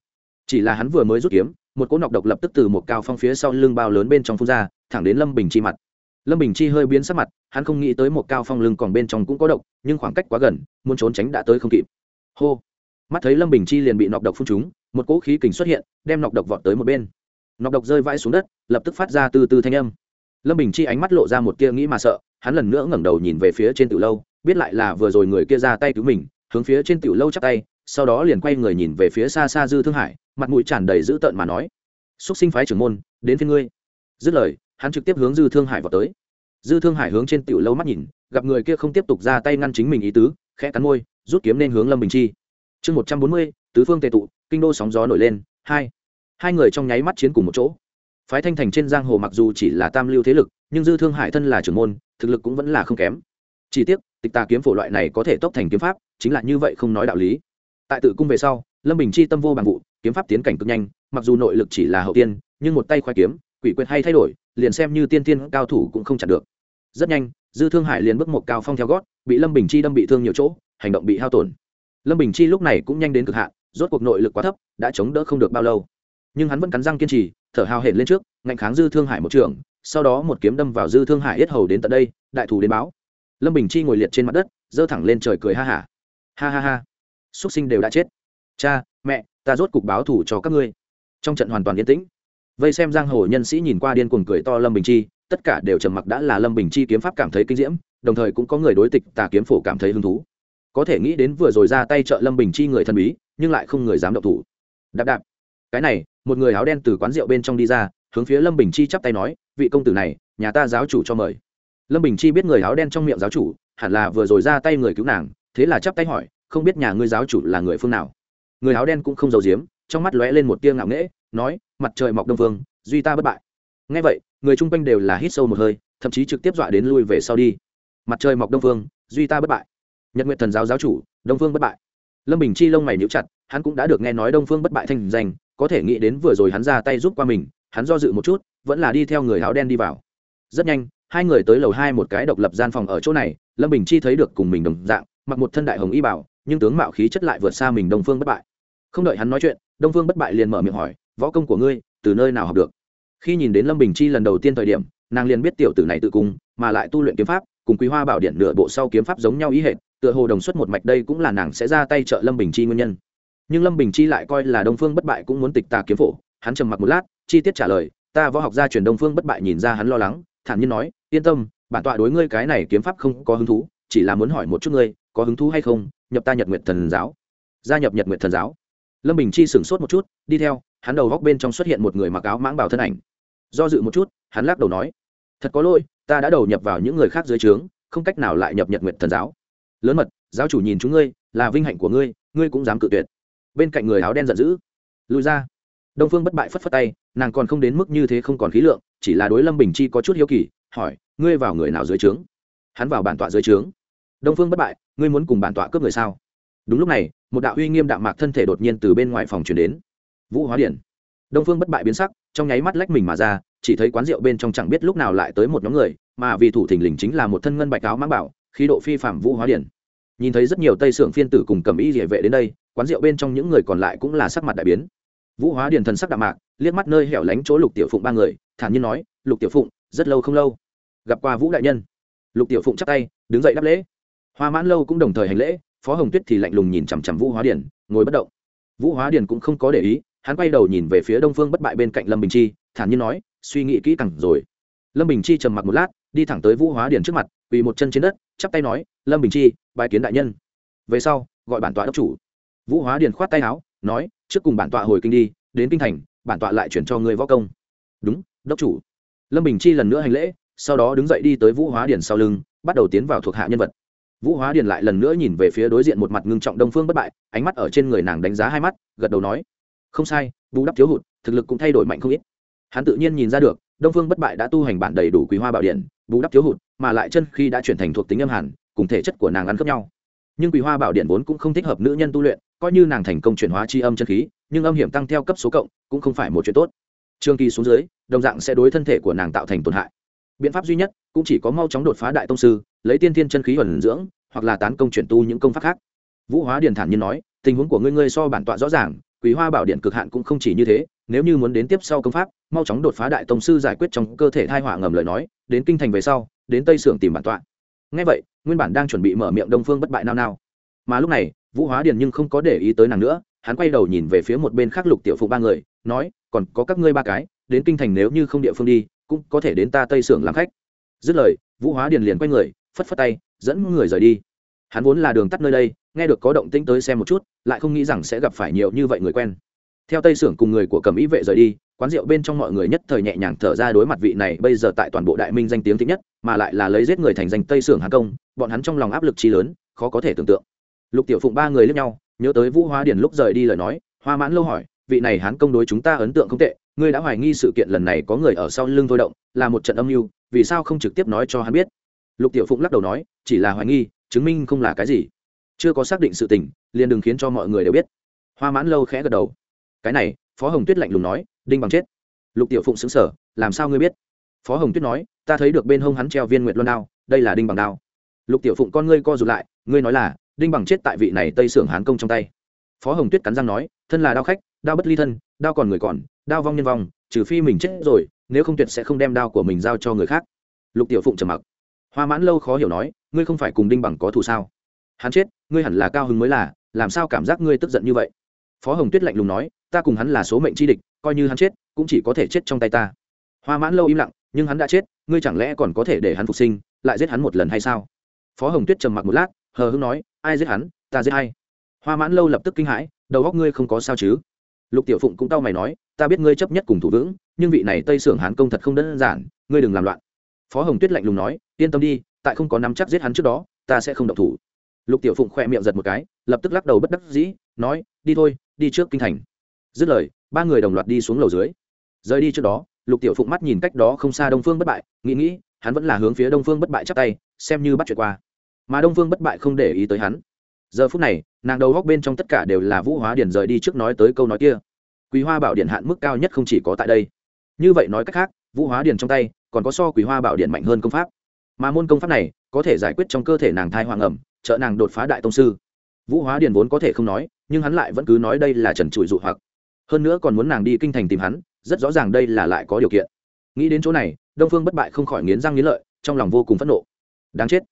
Chỉ là hắn vừa mới rút kiếm, một cỗ nọc độc lập tức từ một cao phong phía sau lưng bao lớn bên trong phun ra, thẳng đến lâm bình chi mặt. Lâm bình chi hơi biến sắc mặt, hắn không nghĩ tới một cao phong lưng còn bên trong cũng có độc, nhưng khoảng cách quá gần, muốn trốn tránh đã tới không kịp. Hô. Mắt thấy lâm bình chi liền bị nọc độc phun trúng một cỗ khí kình xuất hiện, đem nọc độc vọt tới một bên. Nọc độc rơi vãi xuống đất, lập tức phát ra từ từ thanh âm. Lâm bình chi ánh mắt lộ ra một tia nghĩ mà sợ, hắn lần nữa ngẩng đầu nhìn về phía trên tiểu lâu, biết lại là vừa rồi người kia ra tay cứu mình, hướng phía trên tiểu lâu chắp tay, sau đó liền quay người nhìn về phía xa xa dư thương hải, mặt mũi tràn đầy dữ tợn mà nói, xúc sinh phái trưởng môn, đến phía ngươi. Dứt lời, hắn trực tiếp hướng dư thương hải vào tới. Dư thương hải hướng trên tiểu lâu mắt nhìn, gặp người kia không tiếp tục ra tay ngăn chính mình ý tứ, khẽ cắn môi, rút kiếm nên hướng lâm bình chi. Chương một trăm bốn mươi, tứ phương tề tụ kinh đô sóng gió nổi lên, hai hai người trong nháy mắt chiến cùng một chỗ. Phái thanh thành trên giang hồ mặc dù chỉ là tam lưu thế lực, nhưng dư thương hải thân là trưởng môn, thực lực cũng vẫn là không kém. Chỉ tiếc, tịch tà kiếm phổ loại này có thể tốc thành kiếm pháp, chính là như vậy không nói đạo lý. Tại tự cung về sau, lâm bình chi tâm vô bằng vụ, kiếm pháp tiến cảnh cực nhanh, mặc dù nội lực chỉ là hậu tiên, nhưng một tay khoai kiếm, quỷ quyệt hay thay đổi, liền xem như tiên tiên cao thủ cũng không chặn được. Rất nhanh, dư thương hải liền bước một cao phong theo gót, bị lâm bình chi đâm bị thương nhiều chỗ, hành động bị hao tổn. Lâm bình chi lúc này cũng nhanh đến cực hạn rốt cuộc nội lực quá thấp, đã chống đỡ không được bao lâu. Nhưng hắn vẫn cắn răng kiên trì, thở hào hển lên trước, ngạnh kháng dư thương hải một trường, sau đó một kiếm đâm vào dư thương hải yết hầu đến tận đây, đại thù đến báo. Lâm bình chi ngồi liệt trên mặt đất, giơ thẳng lên trời cười ha hả. Ha. ha ha. Ha t sinh đều đã chết. Cha, mẹ, ta rốt cục báo thủ cho các ngươi. Trong trận hoàn toàn yên tĩnh. Vây xem giang hồ nhân sĩ nhìn qua điên cuồng cười to lâm bình chi, tất cả đều trầm mặc đã là lâm bình chi kiếm pháp cảm thấy kinh diễm, đồng thời cũng có người đối tịch tà kiếm phổ cảm thấy hứng thú. Có thể nghĩ đến vừa rồi ra tay trợ lâm bình chi người thân bí nhưng lại không người dám động thủ. Đạp đạp. Cái này, một người áo đen từ quán rượu bên trong đi ra, hướng phía lâm bình chi chắp tay nói, vị công tử này, nhà ta giáo chủ cho mời. Lâm bình chi biết người áo đen trong miệng giáo chủ, hẳn là vừa rồi ra tay người cứu nàng, thế là chắp tay hỏi, không biết nhà ngươi giáo chủ là người phương nào? Người áo đen cũng không giấu giếm, trong mắt lóe lên một tia ngạo nghễ, nói, mặt trời mọc đông phương duy ta bất bại. Ngay vậy, người chung quanh đều là hít sâu một hơi, thậm chí trực tiếp dọa đến lui về sau đi. Mặt trời mọc đông phương duy ta bất bại. Nhật nguyện thần giáo giáo chủ, đông phương bất bại lâm bình chi lông mày níu chặt, hắn cũng đã được nghe nói đông phương bất bại thanh danh, có thể nghĩ đến vừa rồi hắn ra tay giúp qua mình, hắn do dự một chút, vẫn là đi theo người áo đen đi vào. Rất nhanh, hai người tới lầu hai một cái độc lập gian phòng ở chỗ này, lâm bình chi thấy được cùng mình đồng dạng, mặc một thân đại hồng y bảo, nhưng tướng mạo khí chất lại vượt xa mình đông phương bất bại. Không đợi hắn nói chuyện, đông phương bất bại liền mở miệng hỏi, võ công của ngươi, từ nơi nào học được? Khi nhìn đến lâm bình chi lần đầu tiên thời điểm, nàng liền biết tiểu tử này tự cung, mà lại tu luyện kiếm pháp, cùng quý hoa bảo điện nửa bộ sau kiếm pháp giống nhau ý hệt tựa hồ đồng xuất một mạch đây cũng là nàng sẽ ra tay trợ lâm bình chi nguyên nhân. Nhưng lâm bình chi lại coi là đông phương bất bại cũng muốn tịch tà kiếm phổ, hắn trầm mặc một lát, chi tiết trả lời, ta võ học gia truyền đông phương bất bại nhìn ra hắn lo lắng, thản nhiên nói, yên tâm, bản tọa đối ngươi cái này kiếm pháp không có hứng thú, chỉ là muốn hỏi một chút ngươi, có hứng thú hay không, nhập ta nhật nguyện thần giáo. Gia nhập nhật nguyện thần giáo? Lâm bình chi sửng sốt một chút, đi theo, hắn đầu góc bên trong xuất hiện một người mặc áo mãng bảo thân ảnh. Do dự một chút, hắn lắc đầu nói, thật có lỗi, ta đã đầu nhập vào những người khác dưới trướng, không cách nào lại nhập nhật nguyện thần giáo lớn mật, giáo chủ nhìn chúng ngươi, là vinh hạnh của ngươi ngươi cũng dám cự tuyệt. Bên cạnh người áo đen giận dữ, lùi ra. Đông phương bất bại phất phất tay, nàng còn không đến mức như thế không còn khí lượng, chỉ là đối lâm bình chi có chút hiếu kỳ, hỏi, ngươi vào người nào dưới trướng? Hắn vào bản tọa dưới trướng. Đông phương bất bại, ngươi muốn cùng bản tọa cướp người sao? Đúng lúc này, một đạo uy nghiêm đạo mạc thân thể đột nhiên từ bên ngoài phòng chuyển đến. Vũ hóa điển. Đông phương bất bại biến sắc, trong nháy mắt lách mình mà ra, chỉ thấy quán rượu bên trong chẳng biết lúc nào lại tới một nhóm người, mà vì thủ thình lình chính là một thân ngân bạch áo mang bảo, khí độ phi phạm vũ hóa điển nhìn thấy rất nhiều tây sưởng phiên tử cùng cầm y địa vệ đến đây, quán rượu bên trong những người còn lại cũng là sắc mặt đại biến. Vũ hóa điền thần sắc đạm mạc, liếc mắt nơi hẻo lánh chỗ lục tiểu phụng ba người, thản nhiên nói, lục tiểu phụng, rất lâu không lâu. Gặp qua vũ đại nhân. Lục tiểu phụng chắp tay, đứng dậy đáp lễ. Hoa mãn lâu cũng đồng thời hành lễ, phó hồng tuyết thì lạnh lùng nhìn chằm chằm vũ hóa điền, ngồi bất động. Vũ hóa điền cũng không có để ý, hắn quay đầu nhìn về phía đông phương bất bại bên cạnh lâm bình chi, thản nhiên nói, suy nghĩ kỹ càng rồi. Lâm bình chi trầm mặc một lát, đi thẳng tới vũ hóa điền trước mặt quỳ một chân trên đất, chắp tay nói, lâm bình chi bài kiến đại nhân. Về sau, gọi bản tọa đốc chủ. Vũ hóa Điền khoát tay áo, nói, trước cùng bản tọa hồi kinh đi, đến kinh thành, bản tọa lại chuyển cho người võ công. Đúng, đốc chủ. Lâm bình chi lần nữa hành lễ, sau đó đứng dậy đi tới vũ hóa Điền sau lưng, bắt đầu tiến vào thuộc hạ nhân vật. Vũ hóa điền lại lần nữa nhìn về phía đối diện một mặt ngưng trọng đông phương bất bại, ánh mắt ở trên người nàng đánh giá hai mắt, gật đầu nói, không sai, bù đắp thiếu hụt, thực lực cũng thay đổi mạnh không ít. Hắn tự nhiên nhìn ra được, đông phương bất bại đã tu hành bản đầy đủ quý hoa bảo điện, bù đắp thiếu hụt mà lại chân khi đã chuyển thành thuộc tính âm hàn, cùng thể chất của nàng ăn khớp nhau. Nhưng quý hoa bảo điện vốn cũng không thích hợp nữ nhân tu luyện, coi như nàng thành công chuyển hóa chi âm chân khí, nhưng âm hiểm tăng theo cấp số cộng, cũng không phải một chuyện tốt. Trường kỳ xuống dưới, đồng dạng sẽ đối thân thể của nàng tạo thành tổn hại. Biện pháp duy nhất cũng chỉ có mau chóng đột phá đại tông sư, lấy tiên thiên chân khí ẩn dưỡng, hoặc là tán công chuyển tu những công pháp khác. Vũ hóa điền thản nhiên nói, tình huống của ngươi ngươi so bản tọa rõ ràng quý hoa bảo điện cực hạn cũng không chỉ như thế, nếu như muốn đến tiếp sau công pháp, mau chóng đột phá đại tông sư giải quyết trong cơ thể thai họa ngầm lời nói, đến kinh thành về sau đến tây sưởng tìm bản tọa. Ngay vậy, nguyên bản đang chuẩn bị mở miệng đông phương bất bại nao nao. Mà lúc này, vũ hóa điền nhưng không có để ý tới nàng nữa, hắn quay đầu nhìn về phía một bên khác lục tiểu phụ ba người, nói, còn có các ngươi ba cái, đến kinh thành nếu như không địa phương đi, cũng có thể đến ta tây sưởng làm khách. Dứt lời, vũ hóa điền liền quay người, phất phất tay, dẫn người rời đi. Hắn vốn là đường tắt nơi đây, nghe được có động tĩnh tới xem một chút, lại không nghĩ rằng sẽ gặp phải nhiều như vậy người quen. Theo tây sưởng cùng người của cầm ý vệ rời đi quán rượu bên trong mọi người nhất thời nhẹ nhàng thở ra đối mặt vị này bây giờ tại toàn bộ đại minh danh tiếng thích nhất, mà lại là lấy giết người thành danh tây sưởng hà công, bọn hắn trong lòng áp lực chi lớn, khó có thể tưởng tượng. Lục tiểu phụng ba người lướt nhau, nhớ tới vũ hóa điền lúc rời đi lời nói, hoa mãn lâu hỏi, vị này hán công đối chúng ta ấn tượng không tệ, ngươi đã hoài nghi sự kiện lần này có người ở sau lưng thôi động, là một trận âm mưu, vì sao không trực tiếp nói cho hắn biết? Lục tiểu phụng lắc đầu nói, chỉ là hoài nghi, chứng minh không là cái gì. Chưa có xác định sự tình, liền đừng khiến cho mọi người đều biết. Hoa mãn lâu khẽ gật đầu. Cái này, phó hồng tuyết lạnh lùng nói đinh bằng chết. Lục tiểu phụng xứng sở làm sao ngươi biết? Phó hồng tuyết nói, ta thấy được bên hông hắn treo viên nguyệt luân đao, đây là đinh bằng đao. Lục tiểu phụng con ngươi co rụt lại, ngươi nói là, đinh bằng chết tại vị này tây sưởng hán công trong tay. Phó hồng tuyết cắn răng nói, thân là đao khách, đao bất ly thân, đao còn người còn, đao vong nhân vong, trừ phi mình chết rồi, nếu không tuyệt sẽ không đem đao của mình giao cho người khác. Lục tiểu phụng trầm mặc. Hoa mãn lâu khó hiểu nói, ngươi không phải cùng đinh bằng có thù sao? Hắn chết, ngươi hẳn là cao hứng mới là, làm sao cảm giác ngươi tức giận như vậy? Phó hồng tuyết lạnh lùng nói ta cùng hắn là số mệnh chi địch, coi như hắn chết, cũng chỉ có thể chết trong tay ta. Hoa mãn lâu im lặng, nhưng hắn đã chết, ngươi chẳng lẽ còn có thể để hắn phục sinh, lại giết hắn một lần hay sao? Phó hồng tuyết trầm mặc một lát, hờ hưng nói, ai giết hắn, ta giết hay hoa mãn lâu lập tức kinh hãi, đầu góc ngươi không có sao chứ? Lục tiểu phụng cũng tao mày nói, ta biết ngươi chấp nhất cùng thủ vững, nhưng vị này tây sưởng hán công thật không đơn giản, ngươi đừng làm loạn. Phó hồng tuyết lạnh lùng nói, yên tâm đi, tại không có nắm chắc giết hắn trước đó, ta sẽ không động thủ. Lục tiểu phụng khoe miệng giật một cái, lập tức lắc đầu bất đắc dĩ, nói, đi thôi, đi trước kinh thành dứt lời, ba người đồng loạt đi xuống lầu dưới. Rời đi trước đó, lục tiểu phụng mắt nhìn cách đó không xa đông phương bất bại, nghĩ nghĩ, hắn vẫn là hướng phía đông phương bất bại chắp tay, xem như bắt chuyện qua. Mà đông phương bất bại không để ý tới hắn. Giờ phút này, nàng đầu góc bên trong tất cả đều là vũ hóa điển rời đi trước nói tới câu nói kia. Quý hoa bảo điện hạn mức cao nhất không chỉ có tại đây. Như vậy nói cách khác, vũ hóa điển trong tay còn có so quý hoa bảo điện mạnh hơn công pháp. Mà môn công pháp này có thể giải quyết trong cơ thể nàng thai hoàng ẩm, trợ nàng đột phá đại tông sư. Vũ hóa điển vốn có thể không nói, nhưng hắn lại vẫn cứ nói đây là trần trụi dụ hoặc hơn nữa còn muốn nàng đi kinh thành tìm hắn, rất rõ ràng đây là lại có điều kiện. Nghĩ đến chỗ này, đông phương bất bại không khỏi nghiến răng nghiến lợi, trong lòng vô cùng phẫn nộ. Đáng chết.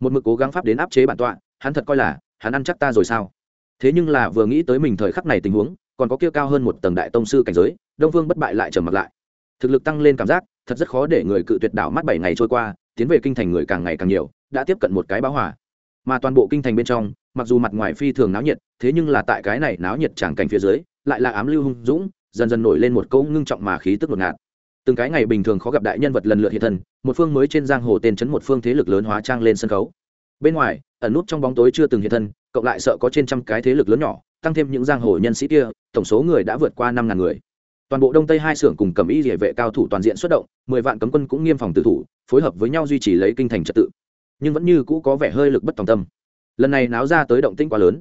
Một mực cố gắng pháp đến áp chế bản tọa, hắn thật coi là, hắn ăn chắc ta rồi sao? Thế nhưng là vừa nghĩ tới mình thời khắc này tình huống, còn có kia cao hơn một tầng đại tông sư cảnh giới, đông phương bất bại lại trở mặt lại. Thực lực tăng lên cảm giác, thật rất khó để người cự tuyệt đảo mắt bảy ngày trôi qua, tiến về kinh thành người càng ngày càng nhiều, đã tiếp cận một cái báo hỏa mà toàn bộ kinh thành bên trong, mặc dù mặt ngoài phi thường náo nhiệt, thế nhưng là tại cái này náo nhiệt tràng cảnh phía dưới lại là ám lưu hung dũng, dần dần nổi lên một câu ngưng trọng mà khí tức ngột ngạt. Từng cái ngày bình thường khó gặp đại nhân vật lần lượt hiện thân, một phương mới trên giang hồ tên chấn một phương thế lực lớn hóa trang lên sân khấu. Bên ngoài, ẩn nút trong bóng tối chưa từng hiện thân, cộng lại sợ có trên trăm cái thế lực lớn nhỏ, tăng thêm những giang hồ nhân sĩ kia, tổng số người đã vượt qua năm ngàn người. Toàn bộ đông tây hai xưởng cùng cầm y địa vệ cao thủ toàn diện xuất động, mười vạn cấm quân cũng nghiêm phòng tự thủ, phối hợp với nhau duy trì lấy kinh thành trật tự. Nhưng vẫn như cũ có vẻ hơi lực bất tòng tâm. Lần này náo ra tới động tĩnh quá lớn,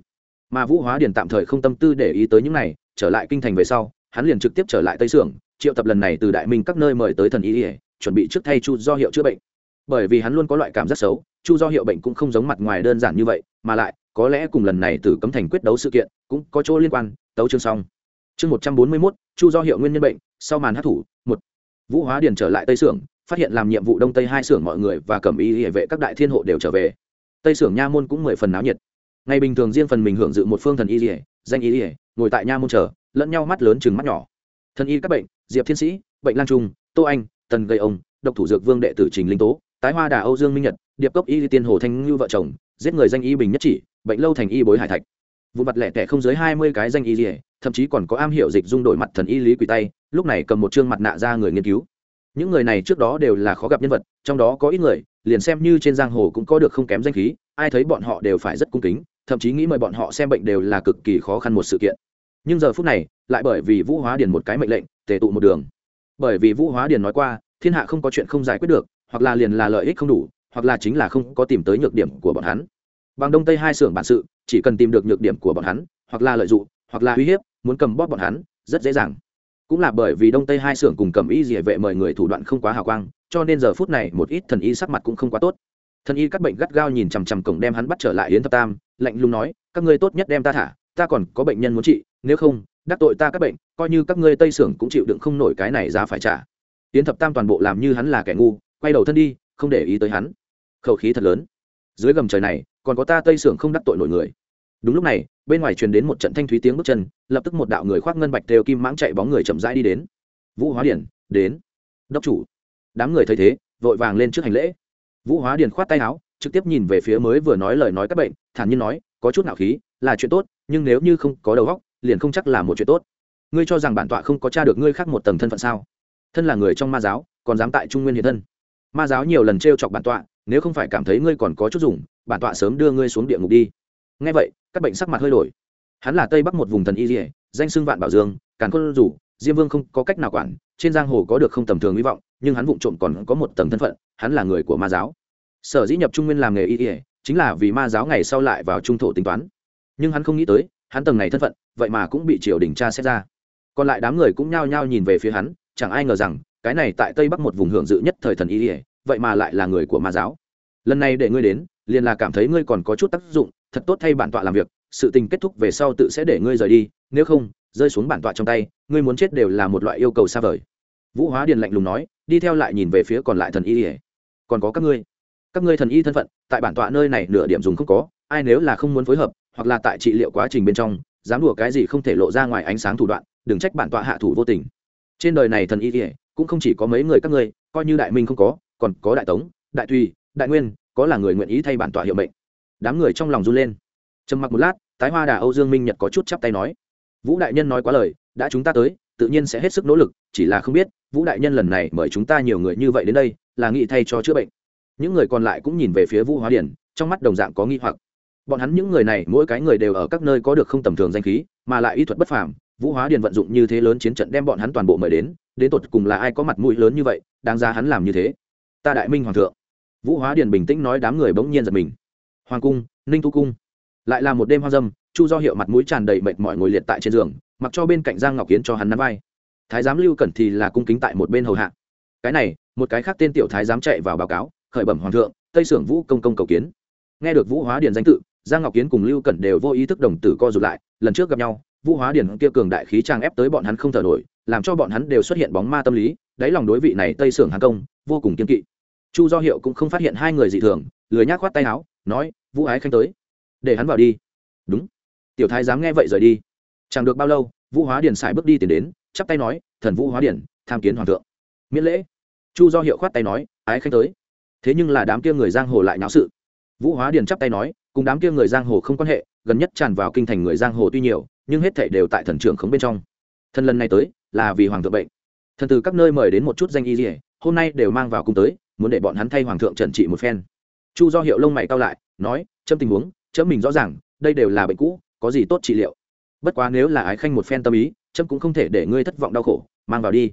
mà vũ hóa điền tạm thời không tâm tư để ý tới những này trở lại kinh thành về sau, hắn liền trực tiếp trở lại tây sưởng, triệu tập lần này từ đại minh các nơi mời tới thần y ỉa chuẩn bị trước thay chu do hiệu chữa bệnh. Bởi vì hắn luôn có loại cảm giác xấu, chu do hiệu bệnh cũng không giống mặt ngoài đơn giản như vậy, mà lại, có lẽ cùng lần này từ cấm thành quyết đấu sự kiện, cũng có chỗ liên quan, tấu chương xong. Chương một trăm bốn mươi mốt, chu do hiệu nguyên nhân bệnh, sau màn hát thủ, một. Vũ hóa điền trở lại tây sưởng, phát hiện làm nhiệm vụ đông tây hai xưởng mọi người và cẩm y hệ vệ các đại thiên hộ đều trở về. Tây xưởng nha môn cũng mười phần náo nhiệt ngày bình thường riêng phần mình hưởng dự một phương thần y ỉa danh y ỉa ngồi tại nha môn chờ, lẫn nhau mắt lớn chừng mắt nhỏ. Thần y các bệnh, diệp thiên sĩ, bệnh lan trung, tô anh, tần gây ông, độc thủ dược vương đệ tử trình linh tố, tái hoa đà âu dương minh nhật, điệp cốc y tiên hồ thanh ngưu vợ chồng, giết người danh y bình nhất chỉ, bệnh lâu thành y bối hải thạch. Vụ mặt lẻ tẻ không dưới hai mươi cái danh y ỉa thậm chí còn có am hiểu dịch dung đổi mặt thần y lý quỳ tay, lúc này cầm một chương mặt nạ ra người nghiên cứu. Những người này trước đó đều là khó gặp nhân vật, trong đó có ít người, liền xem như trên giang hồ cũng có được không kém danh khí, ai thấy bọn họ đều phải rất cung kính thậm chí nghĩ mời bọn họ xem bệnh đều là cực kỳ khó khăn một sự kiện. Nhưng giờ phút này, lại bởi vì vũ hóa điền một cái mệnh lệnh, tề tụ một đường. Bởi vì vũ hóa điền nói qua, thiên hạ không có chuyện không giải quyết được, hoặc là liền là lợi ích không đủ, hoặc là chính là không có tìm tới nhược điểm của bọn hắn. Bằng đông tây hai xưởng bản sự, chỉ cần tìm được nhược điểm của bọn hắn, hoặc là lợi dụng, hoặc là uy hiếp, muốn cầm bóp bọn hắn, rất dễ dàng. Cũng là bởi vì đông tây hai xưởng cùng cầm y dỉa vệ mời người thủ đoạn không quá hào quang, cho nên giờ phút này một ít thần y sắc mặt cũng không quá tốt thần y cắt bệnh gắt gao nhìn chằm chằm cổng đem hắn bắt trở lại yến thập tam, lạnh lùng nói, các ngươi tốt nhất đem ta thả, ta còn có bệnh nhân muốn trị, nếu không, đắc tội ta các bệnh, coi như các ngươi tây sưởng cũng chịu đựng không nổi cái này giá phải trả. Yến thập tam toàn bộ làm như hắn là kẻ ngu, quay đầu thân đi, không để ý tới hắn. Khẩu khí thật lớn. Dưới gầm trời này, còn có ta tây sưởng không đắc tội nổi người. Đúng lúc này, bên ngoài truyền đến một trận thanh thúy tiếng bước chân, lập tức một đạo người khoác ngân bạch đều kim mãng chạy bóng người chậm rãi đi đến. Vũ hóa điển, đến. Đốc chủ. Đám người thấy thế, vội vàng lên trước hành lễ vũ hóa điền khoát tay áo, trực tiếp nhìn về phía mới vừa nói lời nói các bệnh, thản nhiên nói, có chút nạo khí, là chuyện tốt, nhưng nếu như không có đầu óc, liền không chắc là một chuyện tốt. Ngươi cho rằng bản tọa không có t r a được ngươi khác một tầng thân phận sao? Thân là người trong ma giáo, còn dám tại trung nguyên hiện thân. Ma giáo nhiều lần t r e o chọc bản tọa, nếu không phải cảm thấy ngươi còn có chút dùng, bản tọa sớm đưa ngươi xuống địa ngục đi. Ngay vậy, các bệnh sắc mặt hơi đổi. Hắn là tây bắc một vùng thần y dỉa danh xưng vạn bảo dương, càn quân rủ diêm vương không có cách nào quản, trên giang hồ có được không tầm thường hy vọng nhưng hắn vụng trộm còn có một tầng thân phận, hắn là người của ma giáo. Sở dĩ nhập trung nguyên làm nghề y ỉa chính là vì ma giáo ngày sau lại vào trung thổ tính toán. Nhưng hắn không nghĩ tới, hắn tầng này thân phận, vậy mà cũng bị triều đình tra xét ra. Còn lại đám người cũng nhao nhao nhìn về phía hắn, chẳng ai ngờ rằng, cái này tại tây bắc một vùng hưởng dự nhất thời thần y ỉa vậy mà lại là người của ma giáo. Lần này để ngươi đến, liền là cảm thấy ngươi còn có chút tác dụng, thật tốt thay bản tọa làm việc, sự tình kết thúc về sau tự sẽ để ngươi rời đi, nếu không, rơi xuống bản tọa trong tay, ngươi muốn chết đều là một loại yêu cầu xa vời. Vũ hóa điền lạnh lùng nói đi theo lại nhìn về phía còn lại thần y ỉa còn có các ngươi. Các ngươi thần y thân phận, tại bản tọa nơi này nửa điểm dùng không có, ai nếu là không muốn phối hợp, hoặc là tại trị liệu quá trình bên trong, dám đùa cái gì không thể lộ ra ngoài ánh sáng thủ đoạn, đừng trách bản tọa hạ thủ vô tình. Trên đời này thần y ỉa cũng không chỉ có mấy người các ngươi, coi như đại minh không có, còn có đại tống, đại tùy, đại nguyên, có là người nguyện ý thay bản tọa hiệu mệnh. Đám người trong lòng run lên. Trầm mặc một lát, tái hoa đà âu dương minh nhật có chút chắp tay nói, vũ đại nhân nói quá lời, đã chúng ta tới tự nhiên sẽ hết sức nỗ lực, chỉ là không biết, vũ đại nhân lần này mời chúng ta nhiều người như vậy đến đây, là nghị thay cho chữa bệnh. Những người còn lại cũng nhìn về phía vũ hóa điển, trong mắt đồng dạng có nghi hoặc. Bọn hắn những người này, mỗi cái người đều ở các nơi có được không tầm thường danh khí, mà lại y thuật bất phàm, vũ hóa điền vận dụng như thế lớn chiến trận đem bọn hắn toàn bộ mời đến đến tột cùng là ai có mặt mũi lớn như vậy, đáng ra hắn làm như thế. Ta đại minh hoàng thượng. Vũ hóa điền bình tĩnh nói đám người bỗng nhiên giật mình. Hoàng cung, ninh thu cung. Lại là một đêm hoa dâm, chu do hiệu mặt mũi tràn đầy mệt mỏi ngồi liệt tại trên giường mặc cho bên cạnh giang ngọc kiến cho hắn nắm vai. Thái giám lưu cẩn thì là cung kính tại một bên hầu hạ. Cái này, một cái khác tên tiểu thái giám chạy vào báo cáo, khởi bẩm hoàng thượng, tây sưởng vũ công công cầu kiến. Nghe được vũ hóa điền danh tự, giang ngọc kiến cùng lưu cẩn đều vô ý thức đồng tử co rụt lại, lần trước gặp nhau, vũ hóa điền kia cường đại khí trang ép tới bọn hắn không thở nổi, làm cho bọn hắn đều xuất hiện bóng ma tâm lý, đáy lòng đối vị này tây sưởng hàng công, vô cùng kiên kỵ. Chu do hiệu cũng không phát hiện hai người dị thường, lười nhác khoát tay áo, nói, vũ ái khanh tới, để hắn vào đi. Đúng. Tiểu thái dám nghe vậy rời đi chẳng được bao lâu, vũ hóa điền sải bước đi tiến đến, chắp tay nói, thần vũ hóa điền, tham kiến hoàng thượng. Miễn lễ. Chu do hiệu khoát tay nói, ái khanh tới. Thế nhưng là đám kia người giang hồ lại náo sự. Vũ hóa điền chắp tay nói, cùng đám kia người giang hồ không quan hệ, gần nhất tràn vào kinh thành người giang hồ tuy nhiều, nhưng hết thảy đều tại thần trưởng khống bên trong. Thân lần này tới, là vì hoàng thượng bệnh. Thần từ các nơi mời đến một chút danh y dỉa hôm nay đều mang vào cung tới, muốn để bọn hắn thay hoàng thượng trần trị một phen. Chu do hiệu lông mày cao lại, nói, chấm tình huống, chấm mình rõ ràng, đây đều là bệnh cũ, có gì tốt trị liệu? Bất quá nếu là ái khanh một phen tâm ý, trâm cũng không thể để ngươi thất vọng đau khổ, mang vào đi.